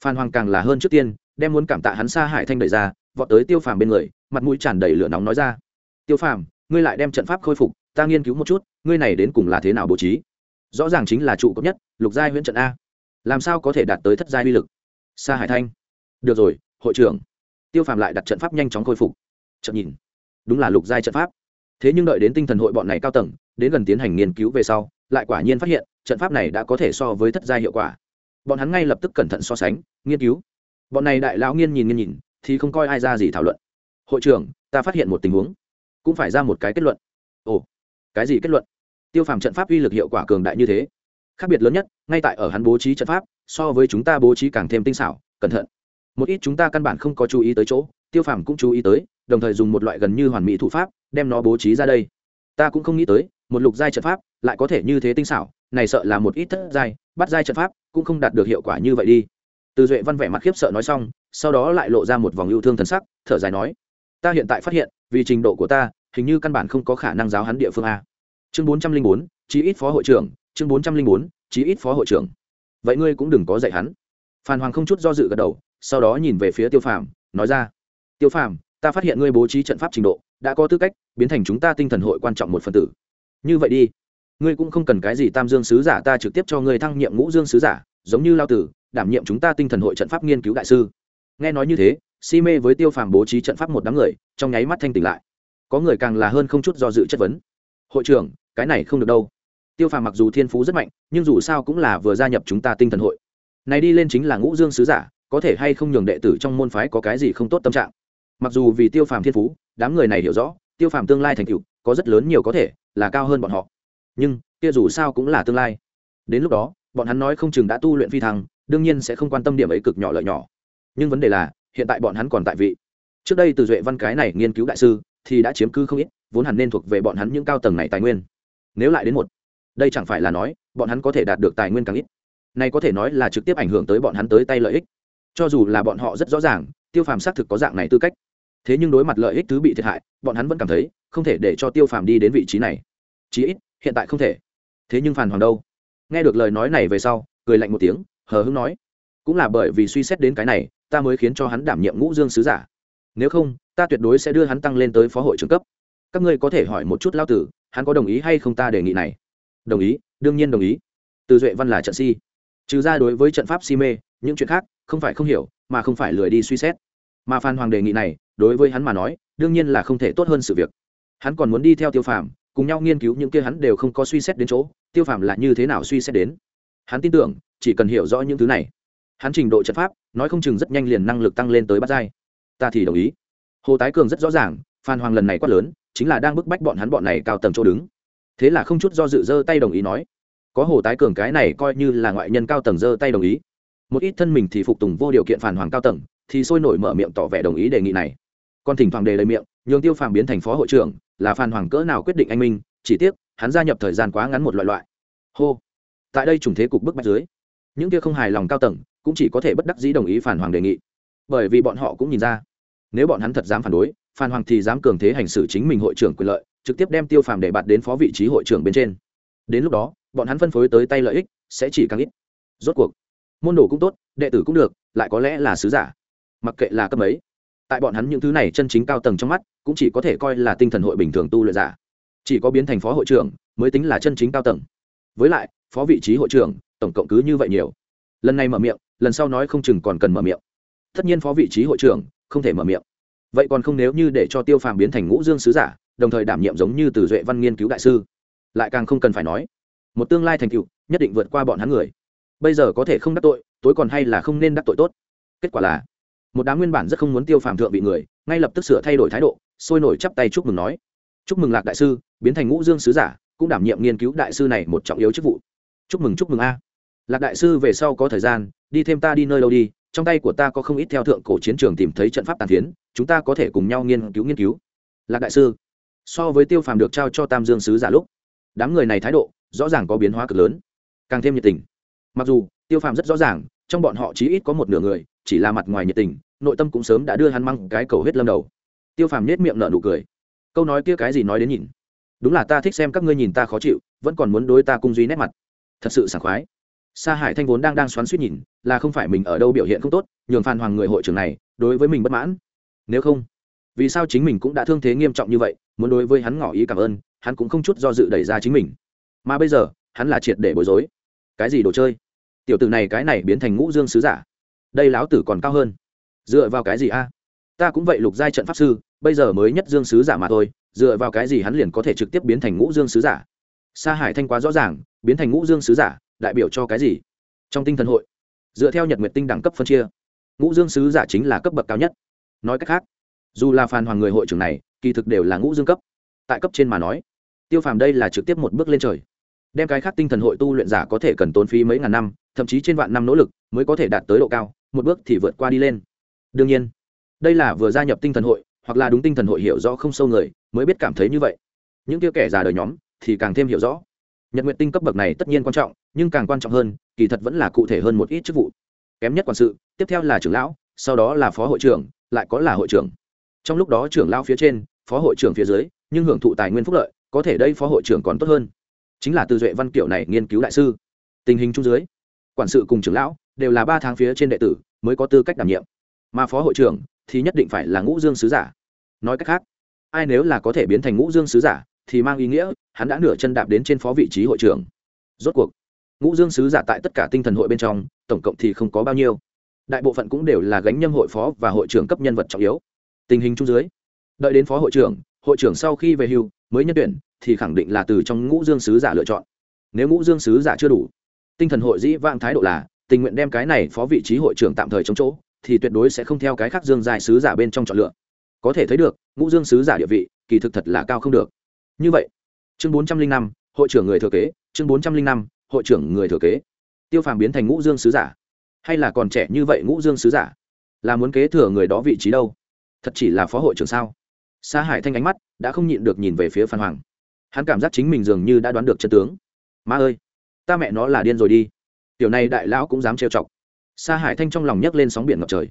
Phan hoàng càng là hơn trước tiên đem muốn cảm tạ hắn xa hải thanh đẩy ra, vọt tới tiêu phàm bên người, mặt mũi tràn đầy lửa nóng nói ra. Tiêu phàm, ngươi lại đem trận pháp khôi phục, ta nghiên cứu một chút, ngươi này đến cùng là thế nào bố trí? Rõ ràng chính là trụ cấp nhất, lục giai huyễn trận a. Làm sao có thể đạt tới thất giai uy lực? Sa hải thanh. Được rồi, hội trưởng. Tiêu phàm lại đặt trận pháp nhanh chóng khôi phục. Trận nhìn, đúng là lục giai trận pháp. Thế nhưng đợi đến tinh thần hội bọn này cao tầng, đến gần tiến hành nghiên cứu về sau, lại quả nhiên phát hiện, trận pháp này đã có thể so với thất giai hiệu quả. Bọn hắn ngay lập tức cẩn thận so sánh, nghiên cứu bọn này đại lão nghiên nhìn nghiên nhìn, thì không coi ai ra gì thảo luận. Hội trưởng, ta phát hiện một tình huống, cũng phải ra một cái kết luận. Ồ, cái gì kết luận? Tiêu phàm trận pháp uy lực hiệu quả cường đại như thế. Khác biệt lớn nhất, ngay tại ở hắn bố trí trận pháp, so với chúng ta bố trí càng thêm tinh xảo, cẩn thận. Một ít chúng ta căn bản không có chú ý tới chỗ, tiêu phàm cũng chú ý tới, đồng thời dùng một loại gần như hoàn mỹ thủ pháp, đem nó bố trí ra đây. Ta cũng không nghĩ tới, một lục giai trận pháp lại có thể như thế tinh xảo, này sợ là một ít thất giai, bắt giai trận pháp cũng không đạt được hiệu quả như vậy đi từ duệ văn vẻ mặt khiếp sợ nói xong, sau đó lại lộ ra một vòng yêu thương thần sắc, thở dài nói, ta hiện tại phát hiện, vì trình độ của ta, hình như căn bản không có khả năng giáo hắn địa phương a. Chương bốn trăm linh bốn, chí ít phó hội trưởng, chương bốn trăm linh bốn, chí ít phó hội trưởng. Vậy ngươi cũng đừng có dạy hắn. Phan hoàng không chút do dự gật đầu, sau đó nhìn về phía tiêu phàm, nói ra, tiêu phàm, ta phát hiện ngươi bố trí trận pháp trình độ, đã có tư cách biến thành chúng ta tinh thần hội quan trọng một phần tử. Như vậy đi, ngươi cũng không cần cái gì tam dương sứ giả ta trực tiếp cho ngươi thăng nhiệm ngũ dương sứ giả giống như lao tử, đảm nhiệm chúng ta tinh thần hội trận pháp nghiên cứu đại sư. Nghe nói như thế, si mê với tiêu phàm bố trí trận pháp một đám người, trong nháy mắt thanh tỉnh lại. Có người càng là hơn không chút do dự chất vấn. Hội trưởng, cái này không được đâu. Tiêu phàm mặc dù thiên phú rất mạnh, nhưng dù sao cũng là vừa gia nhập chúng ta tinh thần hội. Này đi lên chính là ngũ dương sứ giả, có thể hay không nhường đệ tử trong môn phái có cái gì không tốt tâm trạng. Mặc dù vì tiêu phàm thiên phú, đám người này hiểu rõ, tiêu phàm tương lai thành tựu, có rất lớn nhiều có thể là cao hơn bọn họ. Nhưng, kia dù sao cũng là tương lai. Đến lúc đó bọn hắn nói không chừng đã tu luyện phi thăng, đương nhiên sẽ không quan tâm điểm ấy cực nhỏ lợi nhỏ. Nhưng vấn đề là, hiện tại bọn hắn còn tại vị. Trước đây từ duệ văn cái này nghiên cứu đại sư, thì đã chiếm cứ không ít, vốn hẳn nên thuộc về bọn hắn những cao tầng này tài nguyên. Nếu lại đến một, đây chẳng phải là nói, bọn hắn có thể đạt được tài nguyên càng ít. Này có thể nói là trực tiếp ảnh hưởng tới bọn hắn tới tay lợi ích. Cho dù là bọn họ rất rõ ràng, tiêu phàm xác thực có dạng này tư cách. Thế nhưng đối mặt lợi ích thứ bị thiệt hại, bọn hắn vẫn cảm thấy không thể để cho tiêu phàm đi đến vị trí này. Chí ít, hiện tại không thể. Thế nhưng phản hoàng đâu? Nghe được lời nói này về sau, cười lạnh một tiếng, hờ hưng nói, cũng là bởi vì suy xét đến cái này, ta mới khiến cho hắn đảm nhiệm ngũ dương sứ giả. Nếu không, ta tuyệt đối sẽ đưa hắn tăng lên tới phó hội trưởng cấp. Các ngươi có thể hỏi một chút lao tử, hắn có đồng ý hay không ta đề nghị này? Đồng ý, đương nhiên đồng ý. Từ duệ văn là trận si. Trừ ra đối với trận pháp si mê, những chuyện khác, không phải không hiểu, mà không phải lười đi suy xét. Mà phan hoàng đề nghị này, đối với hắn mà nói, đương nhiên là không thể tốt hơn sự việc. Hắn còn muốn đi theo tiêu phàm, cùng nhau nghiên cứu những kia hắn đều không có suy xét đến chỗ tiêu phàm là như thế nào suy xét đến? Hắn tin tưởng, chỉ cần hiểu rõ những thứ này. Hắn trình độ trận pháp, nói không chừng rất nhanh liền năng lực tăng lên tới bắt giai. Ta thì đồng ý. Hồ tái cường rất rõ ràng, phan hoàng lần này quát lớn, chính là đang bức bách bọn hắn bọn này cao tầng chỗ đứng. Thế là không chút do dự dơ tay đồng ý nói, có hồ tái cường cái này coi như là ngoại nhân cao tầng dơ tay đồng ý. Một ít thân mình thì phục tùng vô điều kiện phản hoàng cao tầng, thì sôi nổi mở miệng tỏ vẻ đồng ý đề nghị này. Còn thỉnh thoảng đề lời miệng, nhường tiêu phàm biến thành phó hội trưởng, là phan hoàng cỡ nào quyết định anh minh chỉ tiếc, hắn gia nhập thời gian quá ngắn một loại loại. Hô. Tại đây trùng thế cục bức bách dưới, những kia không hài lòng cao tầng cũng chỉ có thể bất đắc dĩ đồng ý phản hoàng đề nghị. Bởi vì bọn họ cũng nhìn ra, nếu bọn hắn thật dám phản đối, phan hoàng thì dám cường thế hành xử chính mình hội trưởng quyền lợi, trực tiếp đem tiêu phàm để bạt đến phó vị trí hội trưởng bên trên. Đến lúc đó, bọn hắn phân phối tới tay lợi ích sẽ chỉ càng ít. Rốt cuộc, môn đồ cũng tốt, đệ tử cũng được, lại có lẽ là sứ giả. Mặc kệ là cấp ấy tại bọn hắn những thứ này chân chính cao tầng trong mắt, cũng chỉ có thể coi là tinh thần hội bình thường tu luyện giả chỉ có biến thành phó hội trưởng mới tính là chân chính cao tầng. Với lại, phó vị trí hội trưởng, tổng cộng cứ như vậy nhiều. Lần này mở miệng, lần sau nói không chừng còn cần mở miệng. Tất nhiên phó vị trí hội trưởng không thể mở miệng. Vậy còn không nếu như để cho tiêu phàm biến thành ngũ dương sứ giả, đồng thời đảm nhiệm giống như từ duệ văn nghiên cứu đại sư. Lại càng không cần phải nói. Một tương lai thành tựu, nhất định vượt qua bọn hắn người. Bây giờ có thể không đắc tội, tối còn hay là không nên đắc tội tốt. Kết quả là, một đám nguyên bản rất không muốn tiêu phàm thượng vị người, ngay lập tức sửa thay đổi thái độ, sôi nổi chắp tay chúc mừng nói chúc mừng lạc đại sư, biến thành ngũ dương sứ giả, cũng đảm nhiệm nghiên cứu đại sư này một trọng yếu chức vụ. Chúc mừng chúc mừng a. Lạc đại sư về sau có thời gian, đi thêm ta đi nơi đâu đi, trong tay của ta có không ít theo thượng cổ chiến trường tìm thấy trận pháp tàn phiến, chúng ta có thể cùng nhau nghiên cứu nghiên cứu. Lạc đại sư, so với tiêu phàm được trao cho tam dương sứ giả lúc, đám người này thái độ, rõ ràng có biến hóa cực lớn. Càng thêm nhiệt tình. Mặc dù, tiêu phàm rất rõ ràng, trong bọn họ chí ít có một nửa người, chỉ là mặt ngoài nhiệt tình, nội tâm cũng sớm đã đưa hắn măng cái cầu hết lâm đầu. Tiêu phàm nết miệng nở nụ cười câu nói kia cái gì nói đến nhìn. Đúng là ta thích xem các ngươi nhìn ta khó chịu, vẫn còn muốn đối ta cung duy nét mặt. Thật sự sảng khoái. Sa hải thanh vốn đang đang xoắn suýt nhìn, là không phải mình ở đâu biểu hiện không tốt, nhường phan hoàng người hội trưởng này, đối với mình bất mãn. Nếu không, vì sao chính mình cũng đã thương thế nghiêm trọng như vậy, muốn đối với hắn ngỏ ý cảm ơn, hắn cũng không chút do dự đẩy ra chính mình. Mà bây giờ, hắn là triệt để bối rối. Cái gì đồ chơi? Tiểu tử này cái này biến thành ngũ dương sứ giả. Đây láo tử còn cao hơn. Dựa vào cái gì a? Ta cũng vậy lục giai trận pháp sư bây giờ mới nhất dương sứ giả mà thôi, dựa vào cái gì hắn liền có thể trực tiếp biến thành ngũ dương sứ giả? Sa hải thanh quá rõ ràng, biến thành ngũ dương sứ giả, đại biểu cho cái gì? Trong tinh thần hội, dựa theo nhật nguyệt tinh đẳng cấp phân chia, ngũ dương sứ giả chính là cấp bậc cao nhất. Nói cách khác, dù là phàn hoàng người hội trưởng này, kỳ thực đều là ngũ dương cấp. Tại cấp trên mà nói, tiêu phàm đây là trực tiếp một bước lên trời. Đem cái khác tinh thần hội tu luyện giả có thể cần tốn phí mấy ngàn năm, thậm chí trên vạn năm nỗ lực mới có thể đạt tới độ cao, một bước thì vượt qua đi lên. Đương nhiên, đây là vừa gia nhập tinh thần hội hoặc là đúng tinh thần hội hiểu rõ không sâu người mới biết cảm thấy như vậy. Những kia kẻ già đời nhóm thì càng thêm hiểu rõ. Nhật nguyện tinh cấp bậc này tất nhiên quan trọng, nhưng càng quan trọng hơn, kỳ thật vẫn là cụ thể hơn một ít chức vụ. Kém nhất quản sự, tiếp theo là trưởng lão, sau đó là phó hội trưởng, lại có là hội trưởng. Trong lúc đó trưởng lão phía trên, phó hội trưởng phía dưới, nhưng hưởng thụ tài nguyên phúc lợi, có thể đây phó hội trưởng còn tốt hơn. Chính là từ duệ văn kiểu này nghiên cứu đại sư. Tình hình chung dưới, quản sự cùng trưởng lão đều là ba tháng phía trên đệ tử, mới có tư cách đảm nhiệm. Mà phó hội trưởng thì nhất định phải là ngũ dương sứ giả. Nói cách khác, ai nếu là có thể biến thành ngũ dương sứ giả, thì mang ý nghĩa, hắn đã nửa chân đạp đến trên phó vị trí hội trưởng. Rốt cuộc, ngũ dương sứ giả tại tất cả tinh thần hội bên trong, tổng cộng thì không có bao nhiêu. Đại bộ phận cũng đều là gánh nhâm hội phó và hội trưởng cấp nhân vật trọng yếu. Tình hình chung dưới, đợi đến phó hội trưởng hội trưởng sau khi về hưu, mới nhân tuyển, thì khẳng định là từ trong ngũ dương sứ giả lựa chọn. Nếu ngũ dương sứ giả chưa đủ, tinh thần hội dĩ vang thái độ là, tình nguyện đem cái này phó vị trí hội trưởng tạm thời chống chỗ thì tuyệt đối sẽ không theo cái khác dương dài sứ giả bên trong chọn lựa. Có thể thấy được, ngũ dương sứ giả địa vị, kỳ thực thật là cao không được. Như vậy, chương bốn trăm linh năm, hội trưởng người thừa kế, chương bốn trăm linh năm, hội trưởng người thừa kế. Tiêu phàm biến thành ngũ dương sứ giả. Hay là còn trẻ như vậy ngũ dương sứ giả? Là muốn kế thừa người đó vị trí đâu? Thật chỉ là phó hội trưởng sao? Sa hải thanh ánh mắt đã không nhịn được nhìn về phía phan hoàng. Hắn cảm giác chính mình dường như đã đoán được chân tướng. Ma ơi, ta mẹ nó là điên rồi đi. Tiểu này đại lão cũng dám trêu chọc sa hải thanh trong lòng nhấc lên sóng biển ngập trời.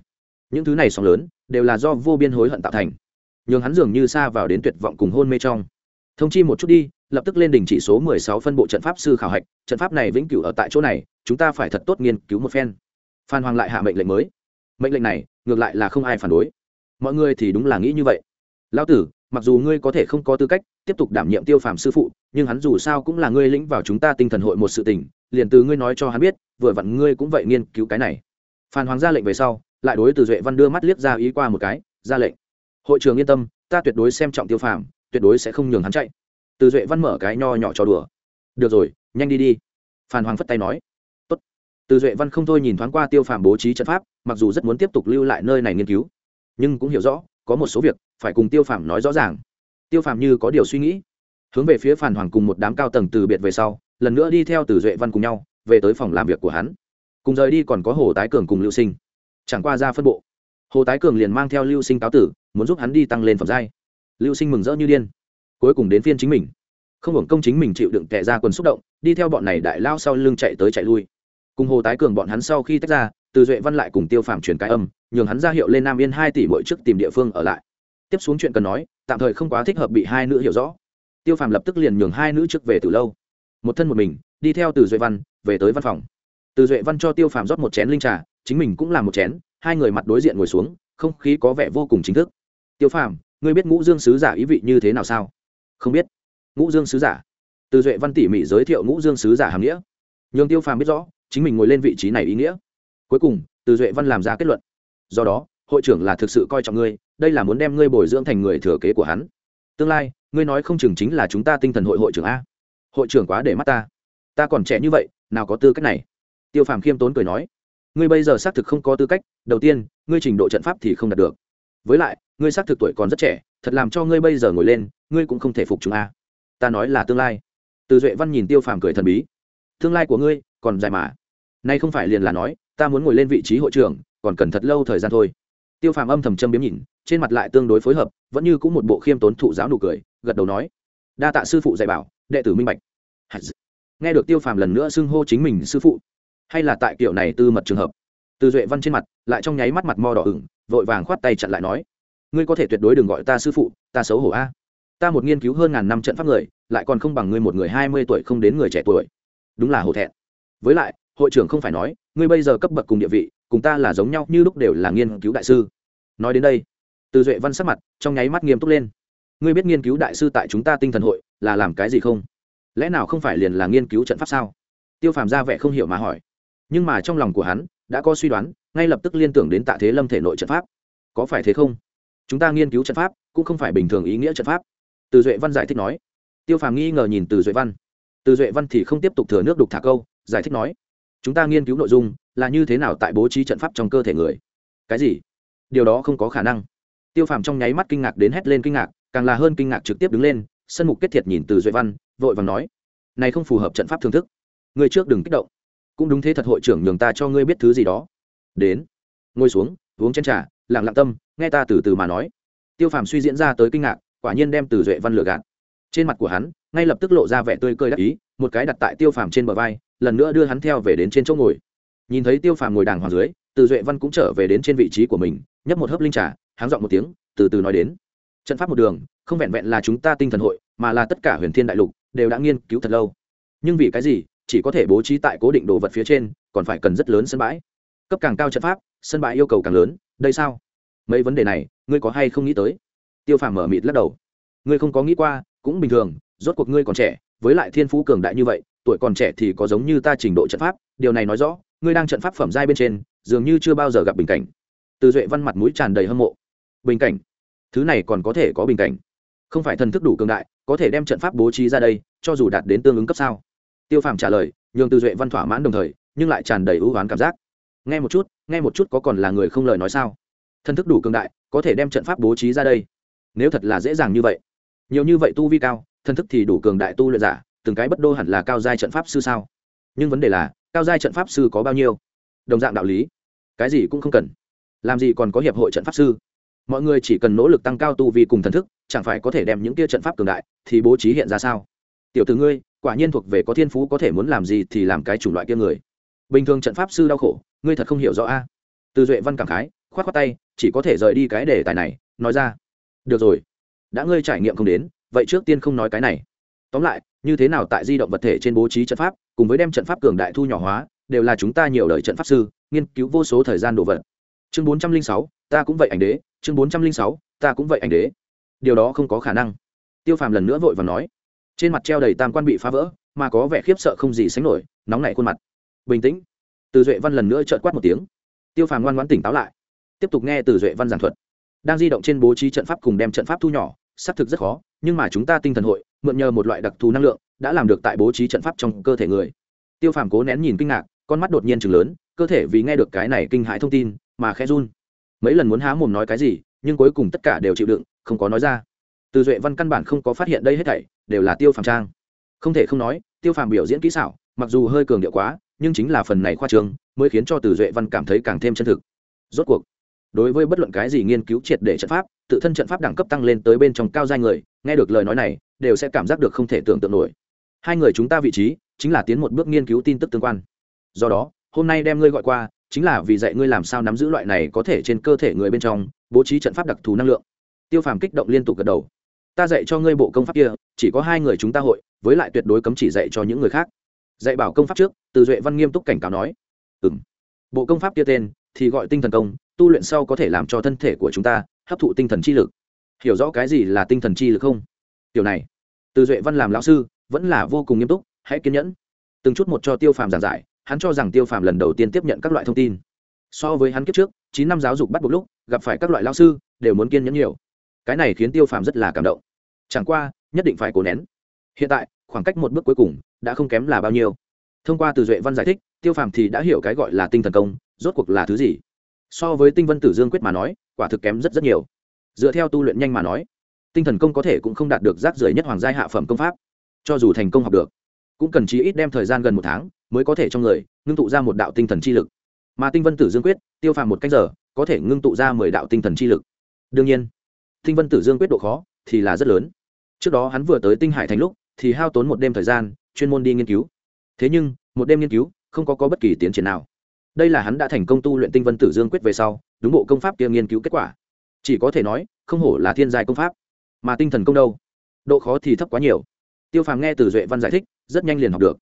Những thứ này sóng lớn, đều là do vô biên hối hận tạo thành. Nhường hắn dường như xa vào đến tuyệt vọng cùng hôn mê trong. Thông chi một chút đi, lập tức lên đỉnh chỉ số mười sáu phân bộ trận pháp sư khảo hạch, trận pháp này vĩnh cửu ở tại chỗ này, chúng ta phải thật tốt nghiên cứu một phen. Phan hoàng lại hạ mệnh lệnh mới. Mệnh lệnh này, ngược lại là không ai phản đối. Mọi người thì đúng là nghĩ như vậy. Lão tử, mặc dù ngươi có thể không có tư cách tiếp tục đảm nhiệm tiêu phàm sư phụ, nhưng hắn dù sao cũng là ngươi lĩnh vào chúng ta tinh thần hội một sự tình liền từ ngươi nói cho hắn biết, vừa vặn ngươi cũng vậy nghiên cứu cái này. Phan hoàng ra lệnh về sau, lại đối từ duệ văn đưa mắt liếc ra ý qua một cái, ra lệnh. Hội trường yên tâm, ta tuyệt đối xem trọng tiêu phàm, tuyệt đối sẽ không nhường hắn chạy. Từ duệ văn mở cái nho nhỏ cho đùa. Được rồi, nhanh đi đi. Phan hoàng phất tay nói. Tốt. từ duệ văn không thôi nhìn thoáng qua tiêu phàm bố trí trận pháp, mặc dù rất muốn tiếp tục lưu lại nơi này nghiên cứu, nhưng cũng hiểu rõ, có một số việc phải cùng tiêu phàm nói rõ ràng. Tiêu phàm như có điều suy nghĩ. Hướng về phía phản hoàng cùng một đám cao tầng từ biệt về sau lần nữa đi theo từ duệ văn cùng nhau, về tới phòng làm việc của hắn. Cùng rời đi còn có hồ tái cường cùng lưu sinh. Chẳng qua ra phân bộ. Hồ tái cường liền mang theo lưu sinh cáo tử, muốn giúp hắn đi tăng lên phẩm giai. Lưu sinh mừng rỡ như điên. Cuối cùng đến phiên chính mình. Không hưởng công chính mình chịu đựng tệ ra quần xúc động, đi theo bọn này đại lao sau lưng chạy tới chạy lui. Cùng hồ tái cường bọn hắn sau khi tách ra, từ duệ văn lại cùng tiêu phàm truyền cái âm, nhường hắn ra hiệu lên nam yên hai tỷ mỗi trước tìm địa phương ở lại. Tiếp xuống chuyện cần nói, tạm thời không quá thích hợp bị hai nữ hiểu rõ. Tiêu phàm lập tức liền nhường hai nữ trước về từ lâu một thân một mình, đi theo từ duệ văn, về tới văn phòng. Từ duệ văn cho tiêu phàm rót một chén linh trà, chính mình cũng làm một chén, hai người mặt đối diện ngồi xuống, không khí có vẻ vô cùng chính thức. Tiêu phàm, ngươi biết ngũ dương sứ giả ý vị như thế nào sao? Không biết. Ngũ dương sứ giả? Từ duệ văn tỉ mỉ giới thiệu ngũ dương sứ giả hàm nghĩa. Nhường tiêu phàm biết rõ, chính mình ngồi lên vị trí này ý nghĩa. Cuối cùng, từ duệ văn làm ra kết luận. Do đó, hội trưởng là thực sự coi trọng ngươi, đây là muốn đem ngươi bồi dưỡng thành người thừa kế của hắn. Tương lai, ngươi nói không chừng chính là chúng ta tinh thần hội hội trưởng a hội trưởng quá để mắt ta. Ta còn trẻ như vậy, nào có tư cách này. Tiêu phàm khiêm tốn cười nói, ngươi bây giờ xác thực không có tư cách, đầu tiên, ngươi trình độ trận pháp thì không đạt được. Với lại, ngươi xác thực tuổi còn rất trẻ, thật làm cho ngươi bây giờ ngồi lên, ngươi cũng không thể phục chúng a. Ta nói là tương lai. Từ duệ văn nhìn tiêu phàm cười thần bí. Tương lai của ngươi, còn dài mà. Nay không phải liền là nói, ta muốn ngồi lên vị trí hội trưởng, còn cần thật lâu thời gian thôi. Tiêu phàm âm thầm châm biếm nhìn, trên mặt lại tương đối phối hợp, vẫn như cũng một bộ khiêm tốn thụ giáo nụ cười, gật đầu nói đa tạ sư phụ dạy bảo, đệ tử minh bạch. Nghe được tiêu phàm lần nữa xưng hô chính mình sư phụ, hay là tại kiểu này tư mật trường hợp? Từ duệ văn trên mặt, lại trong nháy mắt mặt mo đỏ ửng, vội vàng khoát tay chặn lại nói, ngươi có thể tuyệt đối đừng gọi ta sư phụ, ta xấu hổ a. Ta một nghiên cứu hơn ngàn năm trận pháp người, lại còn không bằng ngươi một người hai mươi tuổi không đến người trẻ tuổi. Đúng là hổ thẹn. Với lại, hội trưởng không phải nói, ngươi bây giờ cấp bậc cùng địa vị, cùng ta là giống nhau như lúc đều là nghiên cứu đại sư. Nói đến đây, từ duệ văn sắc mặt trong nháy mắt nghiêm túc lên ngươi biết nghiên cứu đại sư tại chúng ta tinh thần hội là làm cái gì không? Lẽ nào không phải liền là nghiên cứu trận pháp sao? Tiêu phàm ra vẻ không hiểu mà hỏi. Nhưng mà trong lòng của hắn đã có suy đoán, ngay lập tức liên tưởng đến tạ thế lâm thể nội trận pháp. Có phải thế không? Chúng ta nghiên cứu trận pháp cũng không phải bình thường ý nghĩa trận pháp. Từ duệ văn giải thích nói. Tiêu phàm nghi ngờ nhìn từ duệ văn. Từ duệ văn thì không tiếp tục thừa nước đục thả câu, giải thích nói. Chúng ta nghiên cứu nội dung là như thế nào tại bố trí trận pháp trong cơ thể người? Cái gì? Điều đó không có khả năng. Tiêu phàm trong nháy mắt kinh ngạc đến hét lên kinh ngạc càng là hơn kinh ngạc trực tiếp đứng lên, sân mục kết thiệt nhìn từ duệ văn, vội vàng nói, này không phù hợp trận pháp thưởng thức. Người trước đừng kích động. Cũng đúng thế thật hội trưởng nhường ta cho ngươi biết thứ gì đó. Đến, ngồi xuống, uống chén trà, lặng lặng tâm, nghe ta từ từ mà nói. Tiêu phàm suy diễn ra tới kinh ngạc, quả nhiên đem từ duệ văn lừa gạt. Trên mặt của hắn, ngay lập tức lộ ra vẻ tươi cười đắc ý, một cái đặt tại tiêu phàm trên bờ vai, lần nữa đưa hắn theo về đến trên chỗ ngồi. Nhìn thấy tiêu phàm ngồi đàng hoàng dưới, từ duệ văn cũng trở về đến trên vị trí của mình, nhấp một hớp linh trà, háng dọn một tiếng, từ từ nói đến trận pháp một đường, không vẹn vẹn là chúng ta tinh thần hội, mà là tất cả huyền thiên đại lục, đều đã nghiên cứu thật lâu. Nhưng vì cái gì, chỉ có thể bố trí tại cố định đồ vật phía trên, còn phải cần rất lớn sân bãi. Cấp càng cao trận pháp, sân bãi yêu cầu càng lớn, đây sao? Mấy vấn đề này, ngươi có hay không nghĩ tới? Tiêu phàm mở mịt lắc đầu. Ngươi không có nghĩ qua, cũng bình thường, rốt cuộc ngươi còn trẻ, với lại thiên phú cường đại như vậy, tuổi còn trẻ thì có giống như ta trình độ trận pháp, điều này nói rõ, ngươi đang trận pháp phẩm giai bên trên, dường như chưa bao giờ gặp bình cảnh. Từ duệ văn mặt mũi tràn đầy hâm mộ. Bình cảnh? Thứ này còn có thể có bình cảnh. Không phải thần thức đủ cường đại, có thể đem trận pháp bố trí ra đây, cho dù đạt đến tương ứng cấp sao? Tiêu phàm trả lời, nhường từ duệ văn thỏa mãn đồng thời, nhưng lại tràn đầy ưu oán cảm giác. Nghe một chút, nghe một chút có còn là người không lời nói sao? Thần thức đủ cường đại, có thể đem trận pháp bố trí ra đây. Nếu thật là dễ dàng như vậy. Nhiều như vậy tu vi cao thân thức thì đủ cường đại tu luyện giả, từng cái bất đô hẳn là cao giai trận pháp sư sao? Nhưng vấn đề là, cao giai trận pháp sư có bao nhiêu? Đồng dạng đạo lý. Cái gì cũng không cần. Làm gì còn có hiệp hội trận pháp sư? Mọi người chỉ cần nỗ lực tăng cao tu vi cùng thần thức, chẳng phải có thể đem những kia trận pháp cường đại thì bố trí hiện ra sao? Tiểu từ ngươi, quả nhiên thuộc về có thiên phú có thể muốn làm gì thì làm cái chủng loại kia người. Bình thường trận pháp sư đau khổ, ngươi thật không hiểu rõ a. Từ duệ văn cảm khái k h o á t k tay, chỉ có thể rời đi cái đề tài này, nói ra. Được rồi, đã ngươi trải nghiệm không đến, vậy trước tiên không nói cái này. Tóm lại, như thế nào tại di động vật thể trên bố trí trận pháp, cùng với đem trận pháp cường đại thu nhỏ hóa, đều là chúng ta nhiều đời trận pháp sư, nghiên cứu vô số thời gian đồ vật. Chương bốn trăm linh sáu, ta cũng vậy ảnh đế chương bốn trăm linh sáu, ta cũng vậy anh đế. Điều đó không có khả năng. Tiêu phàm lần nữa vội và nói. Trên mặt treo đầy tam quan bị phá vỡ, mà có vẻ khiếp sợ không gì sánh nổi, nóng nảy khuôn mặt. Bình tĩnh. Từ duệ văn lần nữa trợn quát một tiếng. Tiêu phàm ngoan ngoãn tỉnh táo lại. Tiếp tục nghe từ duệ văn giảng thuật. Đang di động trên bố trí trận pháp cùng đem trận pháp thu nhỏ, xác thực rất khó, nhưng mà chúng ta tinh thần hội, mượn nhờ một loại đặc thù năng lượng, đã làm được tại bố trí trận pháp trong cơ thể người. Tiêu phàm cố nén nhìn kinh ngạc, con mắt đột nhiên chừng lớn, cơ thể vì nghe được cái này kinh hãi thông tin, mà khẽ run mấy lần muốn há mồm nói cái gì, nhưng cuối cùng tất cả đều chịu đựng, không có nói ra. Từ duệ văn căn bản không có phát hiện đây hết thảy, đều là tiêu phàm trang. Không thể không nói, tiêu phàm biểu diễn kỹ xảo, mặc dù hơi cường điệu quá, nhưng chính là phần này khoa trương mới khiến cho từ duệ văn cảm thấy càng thêm chân thực. Rốt cuộc, đối với bất luận cái gì nghiên cứu triệt để trận pháp, tự thân trận pháp đẳng cấp tăng lên tới bên trong cao giai người, nghe được lời nói này, đều sẽ cảm giác được không thể tưởng tượng nổi. Hai người chúng ta vị trí, chính là tiến một bước nghiên cứu tin tức tương quan. Do đó, hôm nay đem ngươi gọi qua chính là vì dạy ngươi làm sao nắm giữ loại này có thể trên cơ thể người bên trong, bố trí trận pháp đặc thù năng lượng. Tiêu phàm kích động liên tục gật đầu. Ta dạy cho ngươi bộ công pháp kia, chỉ có hai người chúng ta hội, với lại tuyệt đối cấm chỉ dạy cho những người khác. Dạy bảo công pháp trước, từ duệ văn nghiêm túc cảnh cáo nói. Ừ m bộ công pháp kia tên, thì gọi tinh thần công, tu luyện sau có thể làm cho thân thể của chúng ta hấp thụ tinh thần chi lực. Hiểu rõ cái gì là tinh thần chi lực không? Điều này, từ duệ văn làm lão sư, vẫn là vô cùng nghiêm túc, hãy kiên nhẫn. Từng chút một cho tiêu phàm giảng giải hắn cho rằng tiêu phàm lần đầu tiên tiếp nhận các loại thông tin. So với hắn kiếp trước, chín năm giáo dục bắt buộc lúc, gặp phải các loại lao sư, đều muốn kiên nhẫn nhiều. Cái này khiến tiêu phàm rất là cảm động. Chẳng qua, nhất định phải cố nén. Hiện tại, khoảng cách một bước cuối cùng đã không kém là bao nhiêu. Thông qua từ duệ văn giải thích, tiêu phàm thì đã hiểu cái gọi là tinh thần công, rốt cuộc là thứ gì. So với tinh vân tử dương quyết mà nói, quả thực kém rất rất nhiều. Dựa theo tu luyện nhanh mà nói, tinh thần công có thể cũng không đạt được rác rưởi nhất hoàng giai hạ phẩm công pháp. Cho dù thành công học được, cũng cần chí ít đem thời gian gần một tháng mới có thể trong người ngưng tụ ra một đạo tinh thần chi lực. Mà tinh vân tử dương quyết tiêu phàm một cách giờ có thể ngưng tụ ra mười đạo tinh thần chi lực. Đương nhiên tinh vân tử dương quyết độ khó thì là rất lớn. Trước đó hắn vừa tới tinh hải thành lúc thì hao tốn một đêm thời gian chuyên môn đi nghiên cứu. Thế nhưng một đêm nghiên cứu không có, có bất kỳ tiến triển nào. Đây là hắn đã thành công tu luyện tinh vân tử dương quyết về sau đúng bộ công pháp kia nghiên cứu kết quả. Chỉ có thể nói không hổ là thiên giai công pháp. Mà tinh thần công đâu? Độ khó thì thấp quá nhiều. Tiêu phàm nghe từ duệ văn giải thích rất nhanh liền học được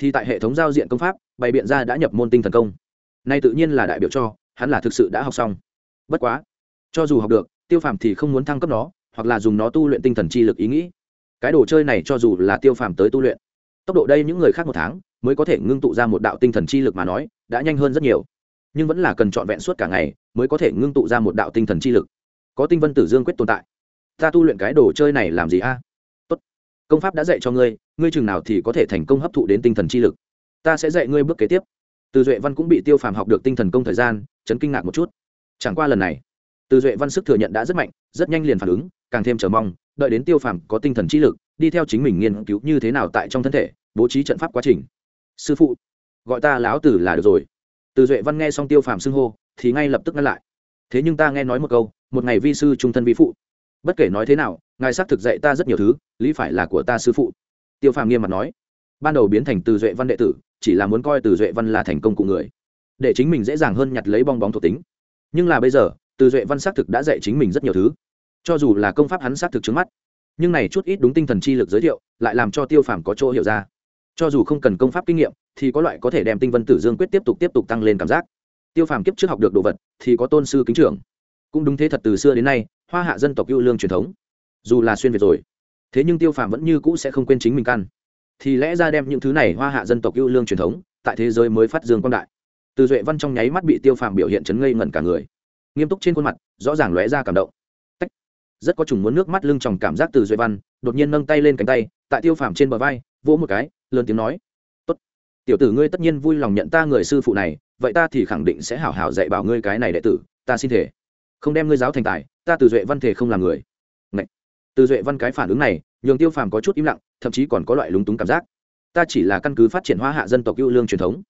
thì tại hệ thống giao diện công pháp, bày biện ra đã nhập môn tinh thần công. Nay tự nhiên là đại biểu cho, hắn là thực sự đã học xong. Bất quá, cho dù học được, tiêu phàm thì không muốn thăng cấp nó, hoặc là dùng nó tu luyện tinh thần chi lực ý nghĩ. Cái đồ chơi này cho dù là tiêu phàm tới tu luyện, tốc độ đây những người khác một tháng mới có thể ngưng tụ ra một đạo tinh thần chi lực mà nói, đã nhanh hơn rất nhiều. Nhưng vẫn là cần trọn vẹn suốt cả ngày mới có thể ngưng tụ ra một đạo tinh thần chi lực. Có tinh vân tử dương quyết tồn tại. Ta tu luyện cái đồ chơi này làm gì a? Tốt. Công pháp đã dạy cho ngươi ngươi chừng nào thì có thể thành công hấp thụ đến tinh thần chi lực. Ta sẽ dạy ngươi bước kế tiếp. Từ duệ văn cũng bị tiêu phàm học được tinh thần công thời gian, chấn kinh ngạc một chút. Chẳng qua lần này, từ duệ văn sức thừa nhận đã rất mạnh, rất nhanh liền phản ứng, càng thêm chờ mong, đợi đến tiêu phàm có tinh thần trí lực, đi theo chính mình nghiên cứu như thế nào tại trong thân thể, bố trí trận pháp quá trình. Sư phụ, gọi ta lão tử là được rồi. Từ duệ văn nghe xong tiêu phàm xưng hô, thì ngay lập tức ngăn lại. Thế nhưng ta nghe nói một câu, một ngày vi sư trung thân vi phụ. Bất kể nói thế nào, ngài xác thực dạy ta rất nhiều thứ, lý phải là của ta sư phụ tiêu phàm nghiêm mặt nói, ban đầu biến thành từ duệ văn đệ tử, chỉ là muốn coi từ duệ văn là thành công của người, để chính mình dễ dàng hơn nhặt lấy bong bóng thuộc tính. Nhưng là bây giờ, từ duệ văn xác thực đã dạy chính mình rất nhiều thứ. Cho dù là công pháp hắn xác thực trước mắt, nhưng này chút ít đúng tinh thần chi lực giới thiệu, lại làm cho tiêu phàm có chỗ hiểu ra. Cho dù không cần công pháp kinh nghiệm, thì có loại có thể đem tinh vân tử dương quyết tiếp tục tiếp tục tăng lên cảm giác. Tiêu phàm kiếp trước học được đồ vật, thì có tôn sư kính trưởng. Cũng đúng thế thật từ xưa đến nay, hoa hạ dân tộc yêu lương truyền thống. Dù là xuyên việt rồi thế nhưng tiêu phàm vẫn như cũ sẽ không quên chính mình căn. Thì lẽ ra đem những thứ này hoa hạ dân tộc yêu lương truyền thống, tại thế giới mới phát dương quang đại. Từ duệ văn trong nháy mắt bị tiêu phàm biểu hiện chấn ngây ngẩn cả người. Nghiêm túc trên khuôn mặt, rõ ràng lóe ra cảm động. Tách. rất có trùng muốn nước mắt lưng tròng cảm giác từ duệ văn, đột nhiên nâng tay lên cánh tay, tại tiêu phàm trên bờ vai, vỗ một cái, lớn tiếng nói. Tốt. Tiểu tử ngươi tất nhiên vui lòng nhận ta người sư phụ này, vậy ta thì khẳng định sẽ hảo hảo dạy bảo ngươi cái này đệ tử, ta xin thể không đem ngươi giáo thành tài, ta từ duệ văn thể không làm người từ duệ văn cái phản ứng này, nhường tiêu phàm có chút im lặng, thậm chí còn có loại lúng túng cảm giác. Ta chỉ là căn cứ phát triển hoa hạ dân tộc ưu lương truyền thống.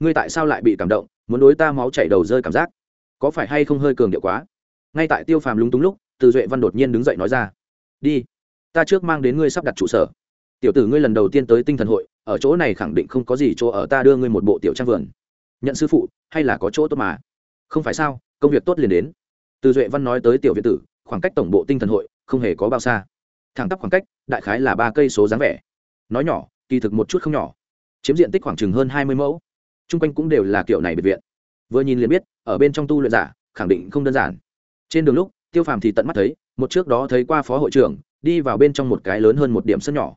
Ngươi tại sao lại bị cảm động, muốn đối ta máu chảy đầu rơi cảm giác? Có phải hay không hơi cường điệu quá? Ngay tại tiêu phàm lúng túng lúc, từ duệ văn đột nhiên đứng dậy nói ra. Đi, ta trước mang đến ngươi sắp đặt trụ sở. Tiểu tử ngươi lần đầu tiên tới tinh thần hội, ở chỗ này khẳng định không có gì chỗ ở ta đưa ngươi một bộ tiểu trang vườn. Nhận sư phụ, hay là có chỗ tốt mà? Không phải sao, công việc tốt liền đến. Từ duệ văn nói tới tiểu viện tử, khoảng cách tổng bộ tinh thần hội không hề có bao xa. Thẳng tắp khoảng cách, đại khái là ba cây số dáng vẻ. Nói nhỏ, kỳ thực một chút không nhỏ. Chiếm diện tích khoảng chừng hơn hai mươi mẫu. T r u n g quanh cũng đều là kiểu này biệt viện. Vừa nhìn liền biết, ở bên trong tu luyện giả, khẳng định không đơn giản. Trên đường lúc, tiêu phàm thì tận mắt thấy, một trước đó thấy qua phó hội trưởng, đi vào bên trong một cái lớn hơn một điểm sân nhỏ.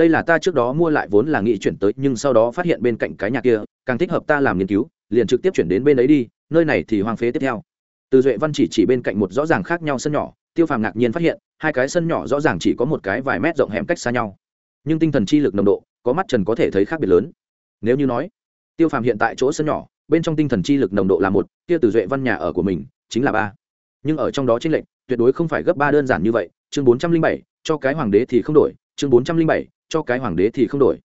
Đây là ta trước đó mua lại vốn là nghị chuyển tới, nhưng sau đó phát hiện bên cạnh cái nhà kia, càng thích hợp ta làm nghiên cứu, liền trực tiếp chuyển đến bên ấy đi, nơi này thì hoang phế tiếp theo. Từ duệ văn chỉ chỉ bên cạnh một rõ ràng khác nhau sân nhỏ tiêu phàm ngạc nhiên phát hiện, hai cái sân nhỏ rõ ràng chỉ có một cái vài mét rộng hẻm cách xa nhau. Nhưng tinh thần chi lực nồng độ, có mắt trần có thể thấy khác biệt lớn. Nếu như nói, tiêu phàm hiện tại chỗ sân nhỏ, bên trong tinh thần chi lực nồng độ là một, kia từ duệ văn nhà ở của mình chính là ba. Nhưng ở trong đó trên lệnh tuyệt đối không phải gấp ba đơn giản như vậy, chương bốn trăm linh bảy, cho cái hoàng đế thì không đổi, chương bốn trăm linh bảy, cho cái hoàng đế thì không đổi.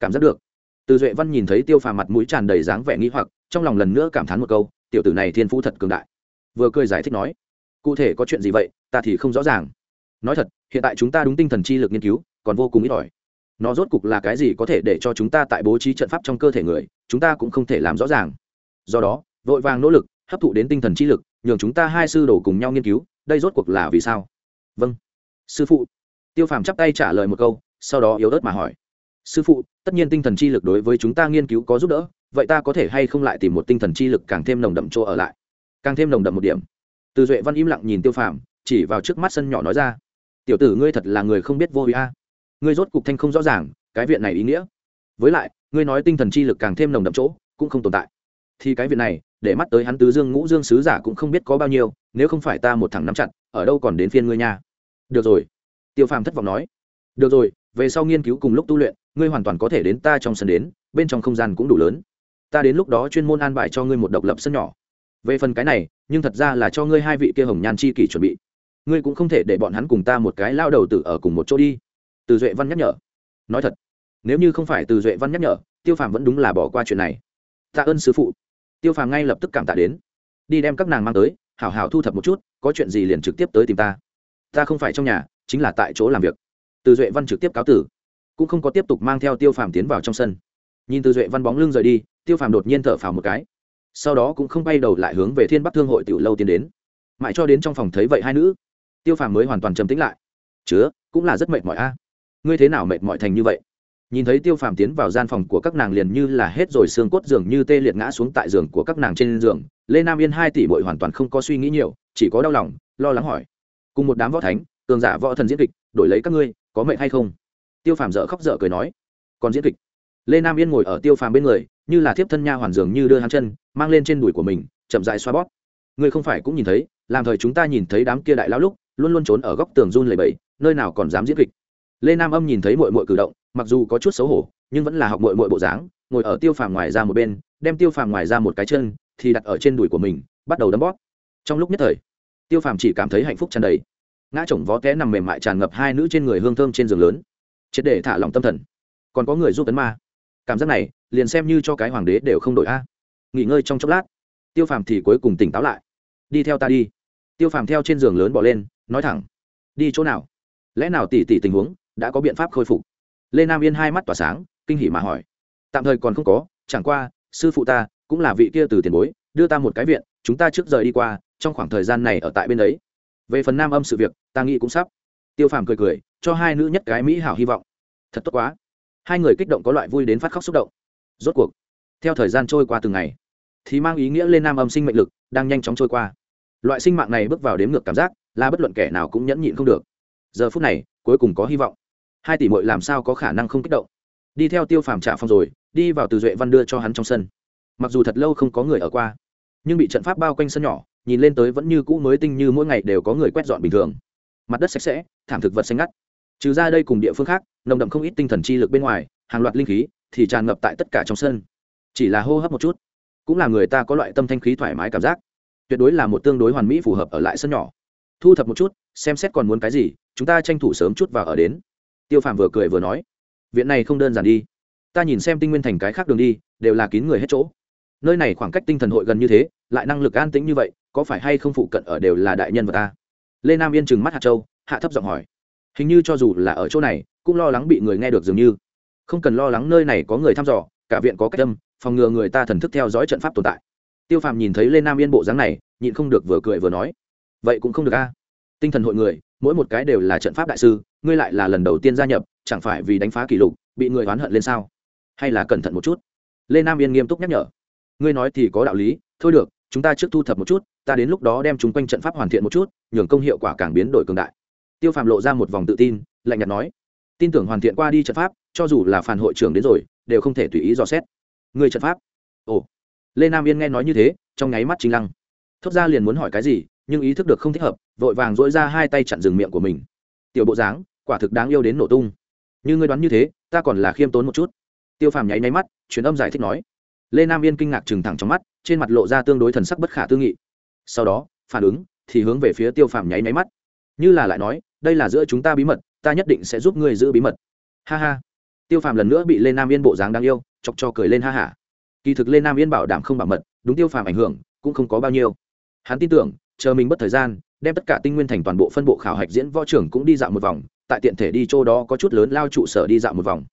Cảm giác được. Từ duệ văn nhìn thấy tiêu phàm mặt mũi tràn đầy dáng vẻ nghi hoặc, trong lòng lần nữa cảm thán một câu, tiểu tử này thiên phú thật cường đại. Vừa cười giải thích nói cụ thể có chuyện gì vậy, ta thì không rõ ràng. Nói thật, hiện tại chúng ta đúng tinh thần chi lực nghiên cứu, còn vô cùng ít ỏi. Nó rốt cục là cái gì có thể để cho chúng ta tại bố trí trận pháp trong cơ thể người, chúng ta cũng không thể làm rõ ràng. Do đó, vội vàng nỗ lực, hấp thụ đến tinh thần chi lực, nhường chúng ta hai sư đồ cùng nhau nghiên cứu, đây rốt cuộc là vì sao? Vâng. Sư phụ. Tiêu phàm chắp tay trả lời một câu, sau đó yếu ớt mà hỏi. Sư phụ, tất nhiên tinh thần chi lực đối với chúng ta nghiên cứu có giúp đỡ, vậy ta có thể hay không lại tìm một tinh thần chi lực càng thêm nồng đậm chỗ ở lại? Càng thêm nồng đậm một điểm từ duệ văn im lặng nhìn tiêu phàm, chỉ vào trước mắt sân nhỏ nói ra, tiểu tử ngươi thật là người không biết vô ý a. Ngươi rốt cục thanh không rõ ràng, cái viện này ý nghĩa. Với lại, ngươi nói tinh thần chi lực càng thêm nồng đậm chỗ, cũng không tồn tại. Thì cái viện này, để mắt tới hắn tứ dương ngũ dương sứ giả cũng không biết có bao nhiêu, nếu không phải ta một thằng nắm chặt, ở đâu còn đến phiên ngươi nha. Được rồi. Tiêu phàm thất vọng nói. Được rồi, về sau nghiên cứu cùng lúc tu luyện, ngươi hoàn toàn có thể đến ta trong sân đến, bên trong không gian cũng đủ lớn. Ta đến lúc đó chuyên môn an bài cho ngươi một độc lập sân nhỏ về phần cái này, nhưng thật ra là cho ngươi hai vị kia hồng nhan chi kỷ chuẩn bị. Ngươi cũng không thể để bọn hắn cùng ta một cái lao đầu tử ở cùng một chỗ đi. Từ duệ văn nhắc nhở. Nói thật, nếu như không phải từ duệ văn nhắc nhở, tiêu phàm vẫn đúng là bỏ qua chuyện này. Tạ ơn sứ phụ. Tiêu phàm ngay lập tức cảm tạ đến. Đi đem các nàng mang tới, hảo hảo thu thập một chút, có chuyện gì liền trực tiếp tới tìm ta. Ta không phải trong nhà, chính là tại chỗ làm việc. Từ duệ văn trực tiếp cáo tử. Cũng không có tiếp tục mang theo tiêu phàm tiến vào trong sân. Nhìn từ duệ văn bóng lưng rời đi, tiêu phàm đột nhiên thở phào một cái sau đó cũng không bay đầu lại hướng về thiên bắc thương hội tiểu lâu tiến đến. Mãi cho đến trong phòng thấy vậy hai nữ, tiêu phàm mới hoàn toàn trầm tĩnh lại. Chứa, cũng là rất mệt mỏi a. Ngươi thế nào mệt mỏi thành như vậy? Nhìn thấy tiêu phàm tiến vào gian phòng của các nàng liền như là hết rồi xương cốt giường như tê liệt ngã xuống tại giường của các nàng trên giường. Lê nam yên hai tỷ bội hoàn toàn không có suy nghĩ nhiều, chỉ có đau lòng, lo lắng hỏi. Cùng một đám võ thánh tường giả võ thần diễn kịch, đổi lấy các ngươi, có mệnh hay không? Tiêu phàm dở khóc dở cười nói. Còn diễn kịch? Lê nam yên ngồi ở tiêu phàm bên người như là thiếp thân nha hoàn dường như đưa hắn chân, mang lên trên đùi của mình, chậm dại xoa bóp. Ngươi không phải cũng nhìn thấy, làm thời chúng ta nhìn thấy đám kia đại lao lúc, luôn luôn trốn ở góc tường run lầy bẫy nơi nào còn dám diễn kịch. Lê nam âm nhìn thấy mội mội cử động, mặc dù có chút xấu hổ, nhưng vẫn là học mội mội bộ dáng, ngồi ở tiêu phàm ngoài ra một bên, đem tiêu phàm ngoài ra một cái chân, thì đặt ở trên đùi của mình, bắt đầu đấm bóp. Trong lúc nhất thời, tiêu phàm chỉ cảm thấy hạnh phúc tràn đầy. Ngã chồng vó té nằm mềm mại tràn ngập hai nữ trên người hương thơm trên giường lớn. Triệt để thả lòng tâm thần. Còn có người giúp tấn ma. Cảm giác này liền xem như cho cái hoàng đế đều không đổi a. Nghỉ ngơi trong chốc lát. Tiêu phàm thì cuối cùng tỉnh táo lại. Đi theo ta đi. Tiêu phàm theo trên giường lớn bỏ lên, nói thẳng. Đi chỗ nào? Lẽ nào tỉ tỉ tình huống đã có biện pháp khôi phục? Lê nam yên hai mắt tỏa sáng, kinh hỉ mà hỏi. Tạm thời còn không có, chẳng qua, sư phụ ta cũng là vị kia từ tiền bối, đưa ta một cái viện, chúng ta trước rời đi qua, trong khoảng thời gian này ở tại bên đấy. Về phần nam âm sự việc, ta nghĩ cũng sắp. Tiêu phàm cười cười, cho hai nữ nhất cái mỹ hảo hy vọng. Thật tốt quá. Hai người kích động có loại vui đến phát khóc xúc động rốt cuộc, theo thời gian trôi qua từng ngày, thì mang ý nghĩa lên nam âm sinh mệnh lực đang nhanh chóng trôi qua. Loại sinh mạng này bước vào đếm ngược cảm giác là bất luận kẻ nào cũng nhẫn nhịn không được. Giờ phút này, cuối cùng có hy vọng. Hai tỷ mội làm sao có khả năng không kích động? Đi theo tiêu phàm trả phòng rồi, đi vào từ duệ văn đưa cho hắn trong sân. Mặc dù thật lâu không có người ở qua, nhưng bị trận pháp bao quanh sân nhỏ, nhìn lên tới vẫn như cũ mới tinh như mỗi ngày đều có người quét dọn bình thường. Mặt đất sạch sẽ, thảm thực vật xanh ngắt. Trừ ra đây cùng địa phương khác, nồng đậm không ít tinh thần chi lực bên ngoài, hàng loạt linh khí thì tràn ngập tại tất cả trong sân. Chỉ là hô hấp một chút, cũng là người ta có loại tâm thanh khí thoải mái cảm giác. Tuyệt đối là một tương đối hoàn mỹ phù hợp ở lại sân nhỏ. Thu thập một chút, xem xét còn muốn cái gì, chúng ta tranh thủ sớm chút vào ở đến. Tiêu phàm vừa cười vừa nói, viện này không đơn giản đi. Ta nhìn xem tinh nguyên thành cái khác đường đi, đều là kín người hết chỗ. Nơi này khoảng cách tinh thần hội gần như thế, lại năng lực an tĩnh như vậy, có phải hay không phụ cận ở đều là đại nhân vật ta? Lê nam yên trừng mắt hạt châu, hạ thấp giọng hỏi, hình như cho dù là ở chỗ này, cũng lo lắng bị người nghe được dường như không cần lo lắng nơi này có người thăm dò, cả viện có cách tâm phòng ngừa người ta thần thức theo dõi trận pháp tồn tại. Tiêu phàm nhìn thấy lê nam yên bộ dáng này, nhịn không được vừa cười vừa nói, vậy cũng không được a. Tinh thần hội người, mỗi một cái đều là trận pháp đại sư, ngươi lại là lần đầu tiên gia nhập, chẳng phải vì đánh phá kỷ lục, bị người oán hận lên sao? Hay là cẩn thận một chút? Lê nam yên nghiêm túc nhắc nhở, ngươi nói thì có đạo lý, thôi được, chúng ta trước thu thập một chút, ta đến lúc đó đem chúng quanh trận pháp hoàn thiện một chút, nhường công hiệu quả càng biến đổi cường đại. Tiêu phàm lộ ra một vòng tự tin, lạnh nhạt nói tin tưởng hoàn thiện qua đi trận pháp, cho dù là phản hội trưởng đến rồi, đều không thể tùy ý dò xét. Người trận pháp? Ồ. Lê nam yên nghe nói như thế, trong nháy mắt chính lăng. Thốt ra liền muốn hỏi cái gì, nhưng ý thức được không thích hợp, vội vàng dỗi ra hai tay chặn rừng miệng của mình. Tiểu bộ dáng, quả thực đáng yêu đến nổ tung. Như ngươi đoán như thế, ta còn là khiêm tốn một chút. Tiêu phàm nháy nháy mắt, truyền âm giải thích nói. Lê nam yên kinh ngạc trừng thẳng trong mắt, trên mặt lộ ra tương đối thần sắc bất khả tư nghị. Sau đó, phản ứng, thì hướng về phía tiêu phàm nháy nháy mắt. Như là lại nói, đây là giữa chúng ta bí mật ta nhất định sẽ giúp ngươi giữ bí mật. Ha ha. Tiêu phàm lần nữa bị lê nam yên bộ dáng đáng yêu, chọc cho cười lên ha hả kỳ thực lê nam yên bảo đảm không bảo mật, đúng tiêu phàm ảnh hưởng, cũng không có bao nhiêu. Hắn tin tưởng, chờ mình mất thời gian, đem tất cả tinh nguyên thành toàn bộ phân bộ khảo hạch diễn võ trưởng cũng đi dạo một vòng, tại tiện thể đi chỗ đó có chút lớn lao trụ sở đi dạo một vòng.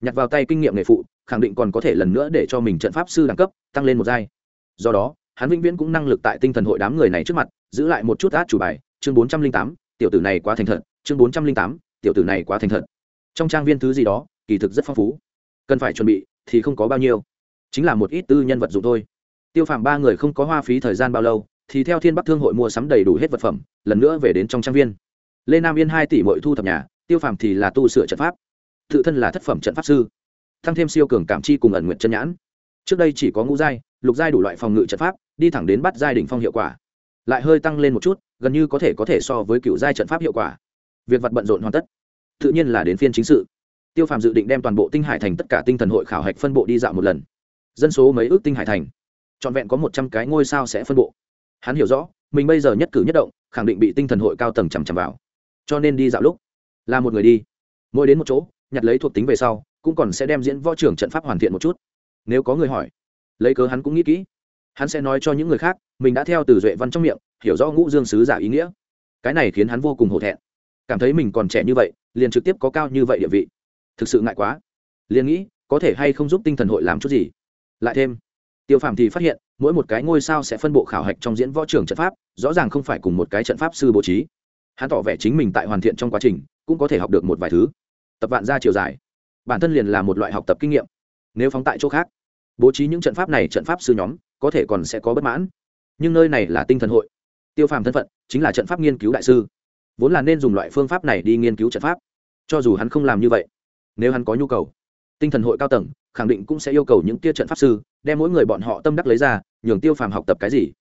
Nhặt vào tay kinh nghiệm nghề phụ, khẳng định còn có thể lần nữa để cho mình trận pháp sư đẳng cấp, tăng lên một giai. Do đó, hắn vĩnh viễn cũng năng lực tại tinh thần hội đám người này trước mặt, giữ lại một chút át chủ bài. Chương bốn trăm linh tám, tiểu tử này quá thành thật. Chương bốn trăm linh tám tiểu tử này quá thành thật. Trong trang viên thứ gì đó, kỳ thực rất phong phú. Cần phải chuẩn bị thì không có bao nhiêu. Chính là một ít tư nhân vật dụng thôi. Tiêu phàm ba người không có hoa phí thời gian bao lâu, thì theo thiên bắc thương hội mua sắm đầy đủ hết vật phẩm, lần nữa về đến trong trang viên. Lê nam yên hai tỷ mỗi thu thập nhà, tiêu phàm thì là tu sửa trận pháp. Tự thân là thất phẩm trận pháp sư. Tăng thêm siêu cường cảm chi cùng ẩn nguyện chân nhãn. Trước đây chỉ có ngũ giai, lục giai đủ loại phòng ngự trận pháp, đi thẳng đến bắt giai đỉnh phong hiệu quả. Lại hơi tăng lên một chút, gần như có thể có thể so với cựu giai trận pháp hiệu quả việc vật bận rộn hoàn tất. Tự nhiên là đến phiên chính sự. Tiêu phàm dự định đem toàn bộ tinh hải thành tất cả tinh thần hội khảo hạch phân bộ đi dạo một lần. Dân số mấy ước tinh hải thành. Trọn vẹn có một trăm cái ngôi sao sẽ phân bộ. Hắn hiểu rõ, mình bây giờ nhất cử nhất động, khẳng định bị tinh thần hội cao tầng chằm chằm vào. Cho nên đi dạo lúc, là một người đi. Mỗi đến một chỗ, nhặt lấy thuộc tính về sau, cũng còn sẽ đem diễn võ trưởng trận pháp hoàn thiện một chút. Nếu có người hỏi, lấy cớ hắn cũng nghĩ kỹ. Hắn sẽ nói cho những người khác, mình đã theo từ duệ văn trong miệng, hiểu rõ ngũ dương sứ giả ý nghĩa. Cái này khiến hắn vô cùng hổ thẹn cảm thấy mình còn trẻ như vậy, liền trực tiếp có cao như vậy địa vị. Thực sự ngại quá. Liền nghĩ, có thể hay không giúp tinh thần hội làm chút gì? Lại thêm, tiêu phàm thì phát hiện, mỗi một cái ngôi sao sẽ phân bộ khảo hạch trong diễn võ trường trận pháp, rõ ràng không phải cùng một cái trận pháp sư bố trí. Hắn tỏ vẻ chính mình tại hoàn thiện trong quá trình, cũng có thể học được một vài thứ. Tập vạn ra chiều dài. Bản thân liền là một loại học tập kinh nghiệm. Nếu phóng tại chỗ khác, bố trí những trận pháp này trận pháp sư nhóm, có thể còn sẽ có bất mãn. Nhưng nơi này là tinh thần hội. Tiêu phàm thân phận chính là trận pháp nghiên cứu đại sư vốn là nên dùng loại phương pháp này đi nghiên cứu trận pháp. Cho dù hắn không làm như vậy, nếu hắn có nhu cầu, tinh thần hội cao tầng khẳng định cũng sẽ yêu cầu những tia trận pháp sư đem mỗi người bọn họ tâm đắc lấy ra, nhường tiêu phàm học tập cái gì.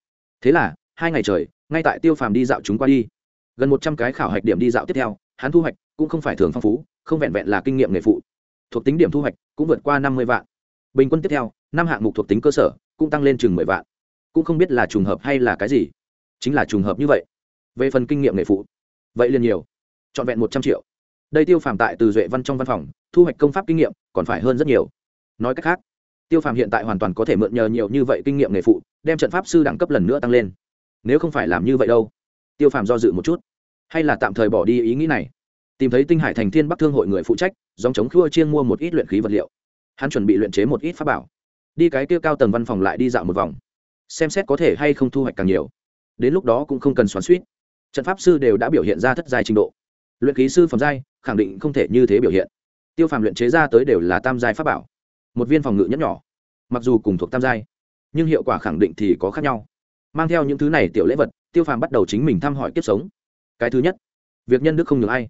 Thế là, hai ngày trời, ngay tại tiêu phàm đi dạo chúng qua đi. Gần một trăm cái khảo hạch điểm đi dạo tiếp theo, hắn thu hoạch cũng không phải thường phong phú, không vẹn vẹn là kinh nghiệm nghề phụ. Thuộc tính điểm thu hoạch cũng vượt qua năm mươi vạn. Bình quân tiếp theo, năm hạng mục thuộc tính cơ sở cũng tăng lên chừng mười vạn. Cũng không biết là trùng hợp hay là cái gì, chính là trùng hợp như vậy. Về phần kinh nghiệm nghề phụ vậy liền nhiều. Trọn vẹn một trăm triệu. Đây tiêu phàm tại từ duệ văn trong văn phòng, thu hoạch công pháp kinh nghiệm còn phải hơn rất nhiều. Nói cách khác, tiêu phàm hiện tại hoàn toàn có thể mượn nhờ nhiều như vậy kinh nghiệm nghề phụ, đem trận pháp sư đẳng cấp lần nữa tăng lên. Nếu không phải làm như vậy đâu. Tiêu phàm do dự một chút. Hay là tạm thời bỏ đi ý nghĩ này. Tìm thấy tinh hải thành thiên bắc thương hội người phụ trách dòng chống khua chiên mua một ít luyện khí vật liệu. Hắn chuẩn bị luyện chế một ít pháp bảo. Đi cái kia cao tầng văn phòng lại đi dạo một vòng. Xem xét có thể hay không thu hoạch càng nhiều. Đến lúc đó cũng không cần xoắn suýt trận pháp sư đều đã biểu hiện ra thất giai trình độ. Luyện khí sư phẩm giai, khẳng định không thể như thế biểu hiện. Tiêu phàm luyện chế ra tới đều là tam giai pháp bảo. Một viên phòng ngự nhất nhỏ, mặc dù cùng thuộc tam giai, nhưng hiệu quả khẳng định thì có khác nhau. Mang theo những thứ này tiểu lễ vật, tiêu phàm bắt đầu chính mình thăm hỏi kiếp sống. Cái thứ nhất, việc nhân đức không ngừng ai,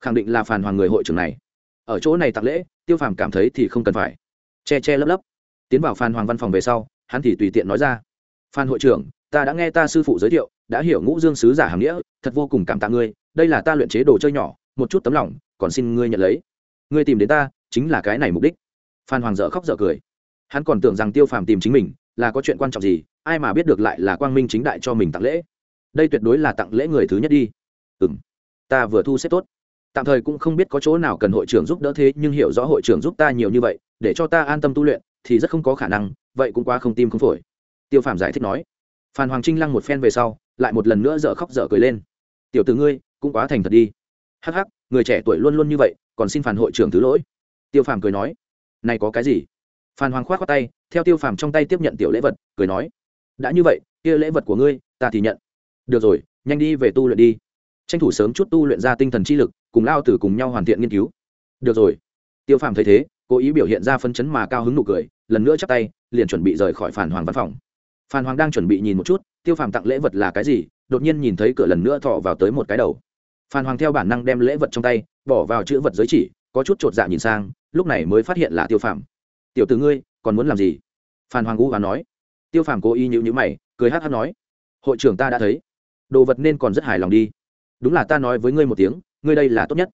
khẳng định là phản hoàng người hội trưởng này. Ở chỗ này tặng lễ, tiêu phàm cảm thấy thì không cần phải. Che che lấp lấp. Tiến vào phan hoàng văn phòng về sau, hắn thì tùy tiện nói ra. Phan hội trưởng, ta đã nghe ta sư phụ giới thiệu đã hiểu ngũ dương sứ giả hàm nghĩa, thật vô cùng cảm tạ ngươi, đây là ta luyện chế đồ chơi nhỏ, một chút tấm lòng, còn xin ngươi nhận lấy. Ngươi tìm đến ta, chính là cái này mục đích. Phan hoàng dợ khóc dợ cười. Hắn còn tưởng rằng tiêu phàm tìm chính mình, là có chuyện quan trọng gì, ai mà biết được lại là quang minh chính đại cho mình tặng lễ. Đây tuyệt đối là tặng lễ người thứ nhất đi. Ừ m ta vừa thu xếp tốt. Tạm thời cũng không biết có chỗ nào cần hội trưởng giúp đỡ thế, nhưng hiểu rõ hội trưởng giúp ta nhiều như vậy, để cho ta an tâm tu luyện, thì rất không có khả năng, vậy cũng quá không tim không phổi. Tiêu phàm giải thích nói. Phan hoàng trinh lăng một phen về sau lại một lần nữa dở khóc dở cười lên. Tiểu từ ngươi, cũng quá thành thật đi. Hắc hắc, người trẻ tuổi luôn luôn như vậy, còn xin phản hội trưởng thứ lỗi. Tiêu phàm cười nói. Này có cái gì? Phan hoàng khoát qua tay, theo tiêu phàm trong tay tiếp nhận tiểu lễ vật, cười nói. Đã như vậy, kia lễ vật của ngươi, ta thì nhận. Được rồi, nhanh đi về tu luyện đi. Tranh thủ sớm chút tu luyện ra tinh thần chi lực, cùng lao tử cùng nhau hoàn thiện nghiên cứu. Được rồi. Tiêu phàm thấy thế, cố ý biểu hiện ra phân chấn mà cao hứng nụ cười, lần nữa chắp tay, liền chuẩn bị rời khỏi phản hoàng văn phòng phan hoàng đang chuẩn bị nhìn một chút, tiêu phàm tặng lễ vật là cái gì, đột nhiên nhìn thấy cửa lần nữa thọ vào tới một cái đầu. Phan hoàng theo bản năng đem lễ vật trong tay, bỏ vào chữ vật giới chỉ, có chút chột dạ nhìn sang, lúc này mới phát hiện là tiêu phàm. Tiểu từ ngươi, còn muốn làm gì? Phan hoàng ngũ và nói. Tiêu phàm cố ý nhịu nhữ mày, cười hát hát nói. Hội trưởng ta đã thấy. Đồ vật nên còn rất hài lòng đi. Đúng là ta nói với ngươi một tiếng, ngươi đây là tốt nhất.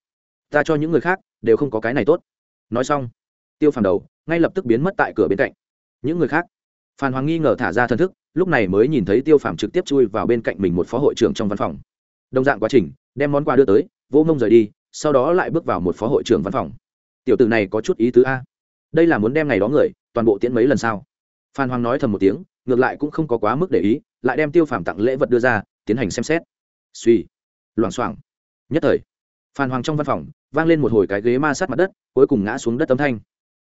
Ta cho những người khác, đều không có cái này tốt. Nói xong, tiêu phàm đầu, ngay lập tức biến mất tại cửa bên cạnh. Những người khác phan hoàng nghi ngờ thả ra thân thức, lúc này mới nhìn thấy tiêu phàm trực tiếp chui vào bên cạnh mình một phó hội trưởng trong văn phòng. Đồng dạng quá trình, đem món quà đưa tới vô mông rời đi, sau đó lại bước vào một phó hội trưởng văn phòng. Tiểu tử này có chút ý tứ a. Đây là muốn đem ngày đó người, toàn bộ tiễn mấy lần sau phan hoàng nói thầm một tiếng, ngược lại cũng không có quá mức để ý, lại đem tiêu phàm tặng lễ vật đưa ra, tiến hành xem xét. Suy. Loảng xoảng. Nhất thời, phan hoàng trong văn phòng, vang lên một hồi cái ghế ma sát mặt đất, cuối cùng ngã xuống đất âm thanh.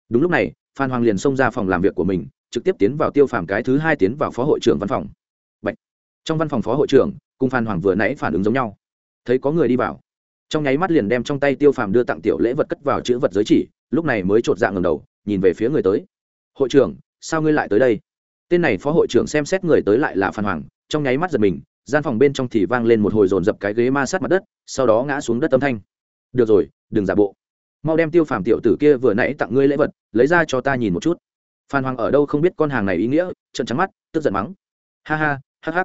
Đúng lúc này, phan hoàng liền xông ra phòng làm việc của mình trực tiếp tiến vào tiêu phàm cái thứ hai tiến vào phó hội trưởng văn phòng. Bạch. trong văn phòng phó hội trưởng, cùng phan hoàng vừa nãy phản ứng giống nhau. Thấy có người đi vào. Trong nháy mắt liền đem trong tay tiêu phàm đưa tặng tiểu lễ vật cất vào chữ vật giới chỉ, lúc này mới chột dạng ngầm đầu, nhìn về phía người tới. Hội trưởng, sao ngươi lại tới đây? Tên này phó hội trưởng xem xét người tới lại là phan hoàng, trong nháy mắt giật mình, gian phòng bên trong thì vang lên một hồi dồn dập cái ghế ma sát mặt đất, sau đó ngã xuống đất âm thanh. Được rồi, đừng giả bộ. Mau đem tiêu phàm tiểu tử kia vừa nãy tặng ngươi lễ vật, lấy ra cho ta nhìn một chút phan hoàng ở đâu không biết con hàng này ý nghĩa trận trắng mắt, tức giận mắng. Ha ha ha ha.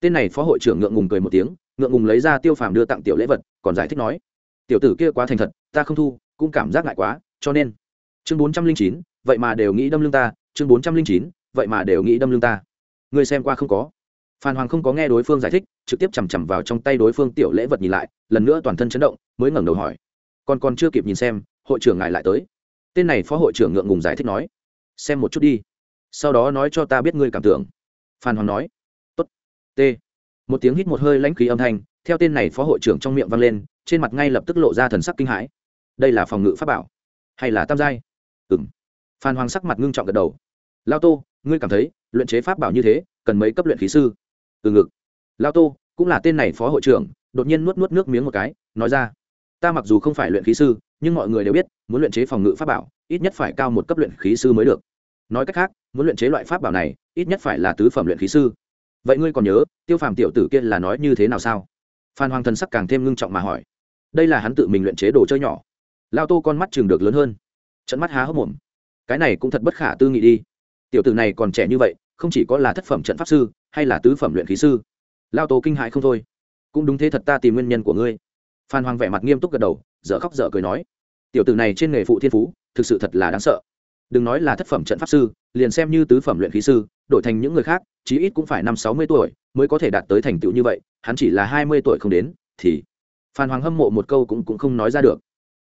Tên này phó hội trưởng ngượng ngùng cười một tiếng, ngượng ngùng lấy ra tiêu phàm đưa tặng tiểu lễ vật, còn giải thích nói, tiểu tử kia quá thành thật, ta không thu, cũng cảm giác ngại quá, cho nên. Chương bốn trăm linh chín, vậy mà đều nghĩ đâm lưng ta, chương bốn trăm linh chín, vậy mà đều nghĩ đâm lưng ta. Người xem qua không có. Phan hoàng không có nghe đối phương giải thích, trực tiếp chằm chằm vào trong tay đối phương tiểu lễ vật nhìn lại, lần nữa toàn thân chấn động, mới ngẩng đầu hỏi. Còn còn chưa kịp nhìn xem, hội trưởng ngài lại tới. Tên này phó hội trưởng ngượng ngùng giải thích nói xem một chút đi. Sau đó nói cho ta biết ngươi cảm tưởng. Phan hoàng nói. Tốt. T. Một tiếng hít một hơi lãnh khí âm thanh, theo tên này phó hội trưởng trong miệng vang lên, trên mặt ngay lập tức lộ ra thần sắc kinh hãi. Đây là phòng ngự pháp bảo, hay là tam giai? Ừng phan hoàng sắc mặt ngưng trọng gật đầu. Lao tô, ngươi cảm thấy, luyện chế pháp bảo như thế, cần mấy cấp luyện khí sư? Từ ngực. Lao tô, cũng là tên này phó hội trưởng, đột nhiên nuốt nuốt nước miếng một cái, nói ra. Ta mặc dù không phải luyện khí sư, nhưng mọi người đều biết, muốn luyện chế phòng ngự pháp bảo ít nhất phải cao một cấp luyện khí sư mới được. Nói cách khác, muốn luyện chế loại pháp bảo này, ít nhất phải là tứ phẩm luyện khí sư. Vậy ngươi còn nhớ, tiêu phàm tiểu tử kia là nói như thế nào sao? Phan hoàng thần sắc càng thêm ngưng trọng mà hỏi. Đây là hắn tự mình luyện chế đồ chơi nhỏ. Lao tô con mắt chừng được lớn hơn. Trận mắt há hốc mồm. Cái này cũng thật bất khả tư nghị đi. Tiểu tử này còn trẻ như vậy, không chỉ có là thất phẩm trận pháp sư, hay là tứ phẩm luyện khí sư. Lao tô kinh hại không thôi. Cũng đúng thế thật ta tìm nguyên nhân của ngươi. Phan hoàng vẻ mặt nghiêm túc gật đầu, dở khóc dở cười nói. Tiểu tử này trên nghề phụ thiên phú thực sự thật là đáng sợ. Đừng nói là thất phẩm trận pháp sư liền xem như tứ phẩm luyện khí sư đổi thành những người khác chí ít cũng phải năm sáu mươi tuổi mới có thể đạt tới thành tựu như vậy hắn chỉ là hai mươi tuổi không đến thì phan hoàng hâm mộ một câu cũng, cũng không nói ra được.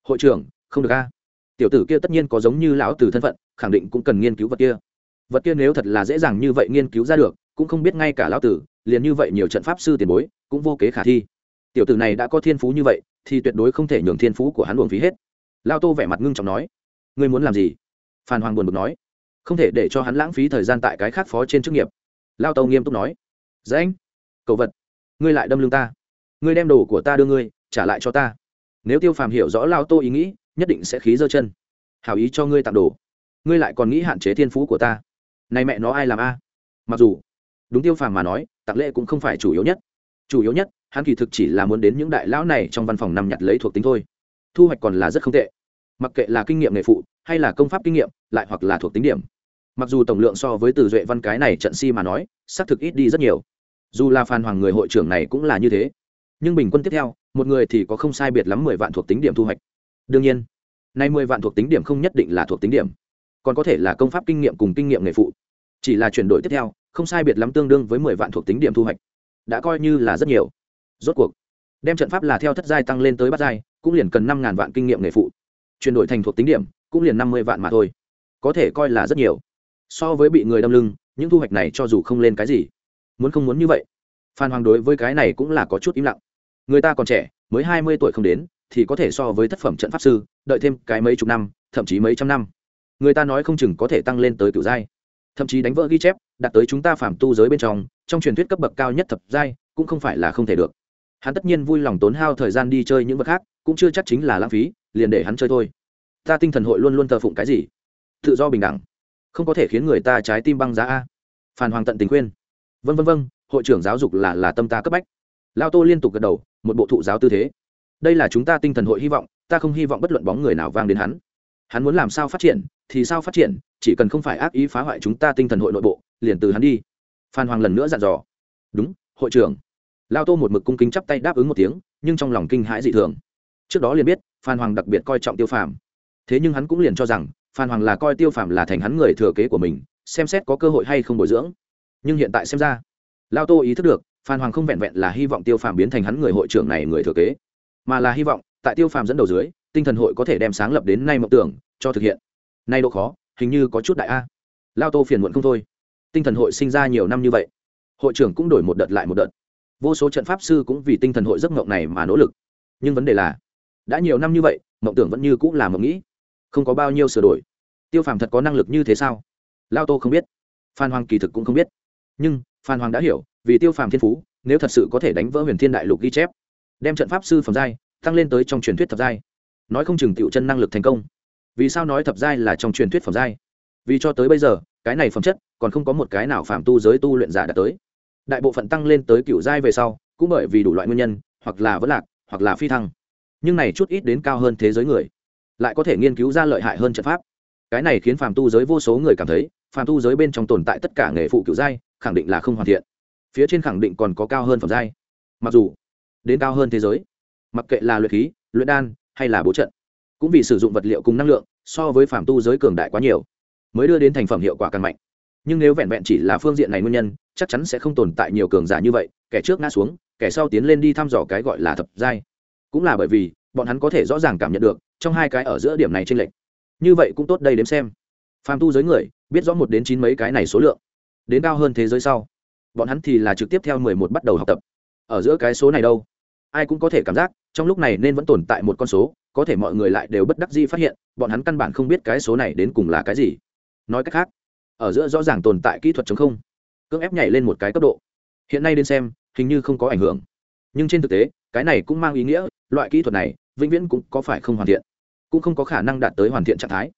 Hội trưởng không được a. Tiểu tử kia tất nhiên có giống như lão tử thân phận khẳng định cũng cần nghiên cứu vật kia. Vật kia nếu thật là dễ dàng như vậy nghiên cứu ra được cũng không biết ngay cả lão tử liền như vậy nhiều trận pháp sư tiền bối cũng vô kế khả thi. Tiểu tử này đã có thiên phú như vậy thì tuyệt đối không thể nhường thiên phú của hắn luồng phí hết. Lao tô vẻ mặt ngưng trọng nói ngươi muốn làm gì? Phan hoàng buồn bực nói. Không thể để cho hắn lãng phí thời gian tại cái khác phó trên chức nghiệp. Lao tàu nghiêm túc nói. Dễ anh cậu vật, ngươi lại đâm lưng ta. Ngươi đem đồ của ta đưa ngươi, trả lại cho ta. Nếu tiêu phàm hiểu rõ lao tô ý nghĩ, nhất định sẽ khí dơ chân. Hảo ý cho ngươi tặng đồ. Ngươi lại còn nghĩ hạn chế thiên phú của ta. Này mẹ nó ai làm a? Mặc dù, đúng tiêu phàm mà nói, tặng lễ cũng không phải chủ yếu nhất. Chủ yếu nhất, hắn kỳ thực chỉ là muốn đến những đại lão này trong văn phòng nằm nhặt lấy thuộc tính thôi. Thu hoạch còn là rất không tệ mặc kệ là kinh nghiệm nghề phụ hay là công pháp kinh nghiệm, lại hoặc là thuộc tính điểm. Mặc dù tổng lượng so với từ duệ văn cái này trận si mà nói, xác thực ít đi rất nhiều. Dù là phan hoàng người hội trưởng này cũng là như thế. Nhưng bình quân tiếp theo, một người thì có không sai biệt lắm mười vạn thuộc tính điểm thu hoạch. Đương nhiên, nay mười vạn thuộc tính điểm không nhất định là thuộc tính điểm. Còn có thể là công pháp kinh nghiệm cùng kinh nghiệm nghề phụ. Chỉ là chuyển đổi tiếp theo, không sai biệt lắm tương đương với mười vạn thuộc tính điểm thu hoạch. Đã coi như là rất nhiều. Rốt cuộc, đem trận pháp là theo thất giai tăng lên tới bát giai, cũng liền cần năm ngàn vạn kinh nghiệm nghề phụ chuyển đổi thành thuộc tính điểm, cũng liền năm mươi vạn mà thôi. Có thể coi là rất nhiều. So với bị người đâm lưng, những thu hoạch này cho dù không lên cái gì, muốn không muốn như vậy. Phan hoàng đối với cái này cũng là có chút im lặng. Người ta còn trẻ, mới hai mươi tuổi không đến, thì có thể so với thất phẩm trận pháp sư, đợi thêm cái mấy chục năm, thậm chí mấy trăm năm. Người ta nói không chừng có thể tăng lên tới cửu giai. Thậm chí đánh vỡ ghi chép đạt tới chúng ta phạm tu giới bên trong trong truyền thuyết cấp bậc cao nhất thập giai, cũng không phải là không thể được. Hắn tất nhiên vui lòng tốn hao thời gian đi chơi những vật khác cũng chưa chắc chính là lãng phí, liền để hắn chơi thôi. Ta tinh thần hội luôn luôn thờ phụng cái gì? Tự do bình đẳng. Không có thể khiến người ta trái tim băng giá a. Phan hoàng tận tình khuyên. Vân vân vân hội trưởng giáo dục là là tâm ta cấp bách. Lao tô liên tục gật đầu, một bộ thụ giáo tư thế. Đây là chúng ta tinh thần hội hy vọng, ta không hy vọng bất luận bóng người nào vang đến hắn. Hắn muốn làm sao phát triển, thì sao phát triển, chỉ cần không phải ác ý phá hoại chúng ta tinh thần hội nội bộ, liền từ hắn đi. Phan hoàng lần nữa dặn dò. Đúng, hội trưởng. Lao tô một mực cung kính chắp tay đáp ứng một tiếng, nhưng trong lòng kinh hãi dị thường trước đó liền biết, phan hoàng đặc biệt coi trọng tiêu phàm. Thế nhưng hắn cũng liền cho rằng, phan hoàng là coi tiêu phàm là thành hắn người thừa kế của mình, xem xét có cơ hội hay không bồi dưỡng. Nhưng hiện tại xem ra lao tô ý thức được, phan hoàng không vẹn vẹn là hy vọng tiêu phàm biến thành hắn người hội trưởng này người thừa kế, mà là hy vọng, tại tiêu phàm dẫn đầu dưới, tinh thần hội có thể đem sáng lập đến nay mộng tưởng, cho thực hiện. Nay độ khó, hình như có chút đại a. Lao tô phiền muộn không thôi. Tinh thần hội sinh ra nhiều năm như vậy, hội trưởng cũng đổi một đợt lại một đợt. Vô số trận pháp sư cũng vì tinh thần hội giấc mộng này mà nỗ lực. Nhưng vấn đề là đã nhiều năm như vậy, mộng tưởng vẫn như cũng là mộng nghĩ. Không có bao nhiêu sửa đổi. Tiêu phàm thật có năng lực như thế sao? Lao tô không biết. Phan hoàng kỳ thực cũng không biết. Nhưng, phan hoàng đã hiểu, vì tiêu phàm thiên phú, nếu thật sự có thể đánh vỡ huyền thiên đại lục ghi chép, đem trận pháp sư phẩm giai tăng lên tới trong truyền thuyết thập giai. Nói không chừng tiểu chân năng lực thành công. Vì sao nói thập giai là trong truyền thuyết phẩm giai? Vì cho tới bây giờ, cái này phẩm chất còn không có một cái nào phạm tu giới tu luyện giả đã tới. Đại bộ phận tăng lên tới cựu giai về sau, cũng bởi vì đủ loại nguyên nhân, hoặc là vẫn lạc, hoặc là phi thăng nhưng này chút ít đến cao hơn thế giới người, lại có thể nghiên cứu ra lợi hại hơn trận pháp. Cái này khiến phàm tu giới vô số người cảm thấy, phàm tu giới bên trong tồn tại tất cả nghề phụ cựu giai, khẳng định là không hoàn thiện. Phía trên khẳng định còn có cao hơn phẩm giai. Mặc dù, đến cao hơn thế giới, mặc kệ là luyện khí, luyện đan, hay là bố trận, cũng vì sử dụng vật liệu cùng năng lượng, so với phàm tu giới cường đại quá nhiều, mới đưa đến thành phẩm hiệu quả càng mạnh. Nhưng nếu vẹn vẹn chỉ là phương diện này nguyên nhân, chắc chắn sẽ không tồn tại nhiều cường giả như vậy, kẻ trước ngã xuống, kẻ sau tiến lên đi thăm dò cái gọi là thập giai cũng là bởi vì, bọn hắn có thể rõ ràng cảm nhận được, trong hai cái ở giữa điểm này trên lệch. Như vậy cũng tốt đây đếm xem. Phàm tu giới người, biết rõ một đến chín mấy cái này số lượng. Đến cao hơn thế giới sau, bọn hắn thì là trực tiếp theo mười một bắt đầu học tập. Ở giữa cái số này đâu? Ai cũng có thể cảm giác, trong lúc này nên vẫn tồn tại một con số, có thể mọi người lại đều bất đắc dĩ phát hiện, bọn hắn căn bản không biết cái số này đến cùng là cái gì. Nói cách khác, ở giữa rõ ràng tồn tại kỹ thuật chống không, cưỡng ép nhảy lên một cái cấp độ. Hiện nay đến xem, hình như không có ảnh hưởng. Nhưng trên thực tế, cái này cũng mang ý nghĩa loại kỹ thuật này, vĩnh viễn cũng có phải không hoàn thiện, cũng không có khả năng đạt tới hoàn thiện trạng thái.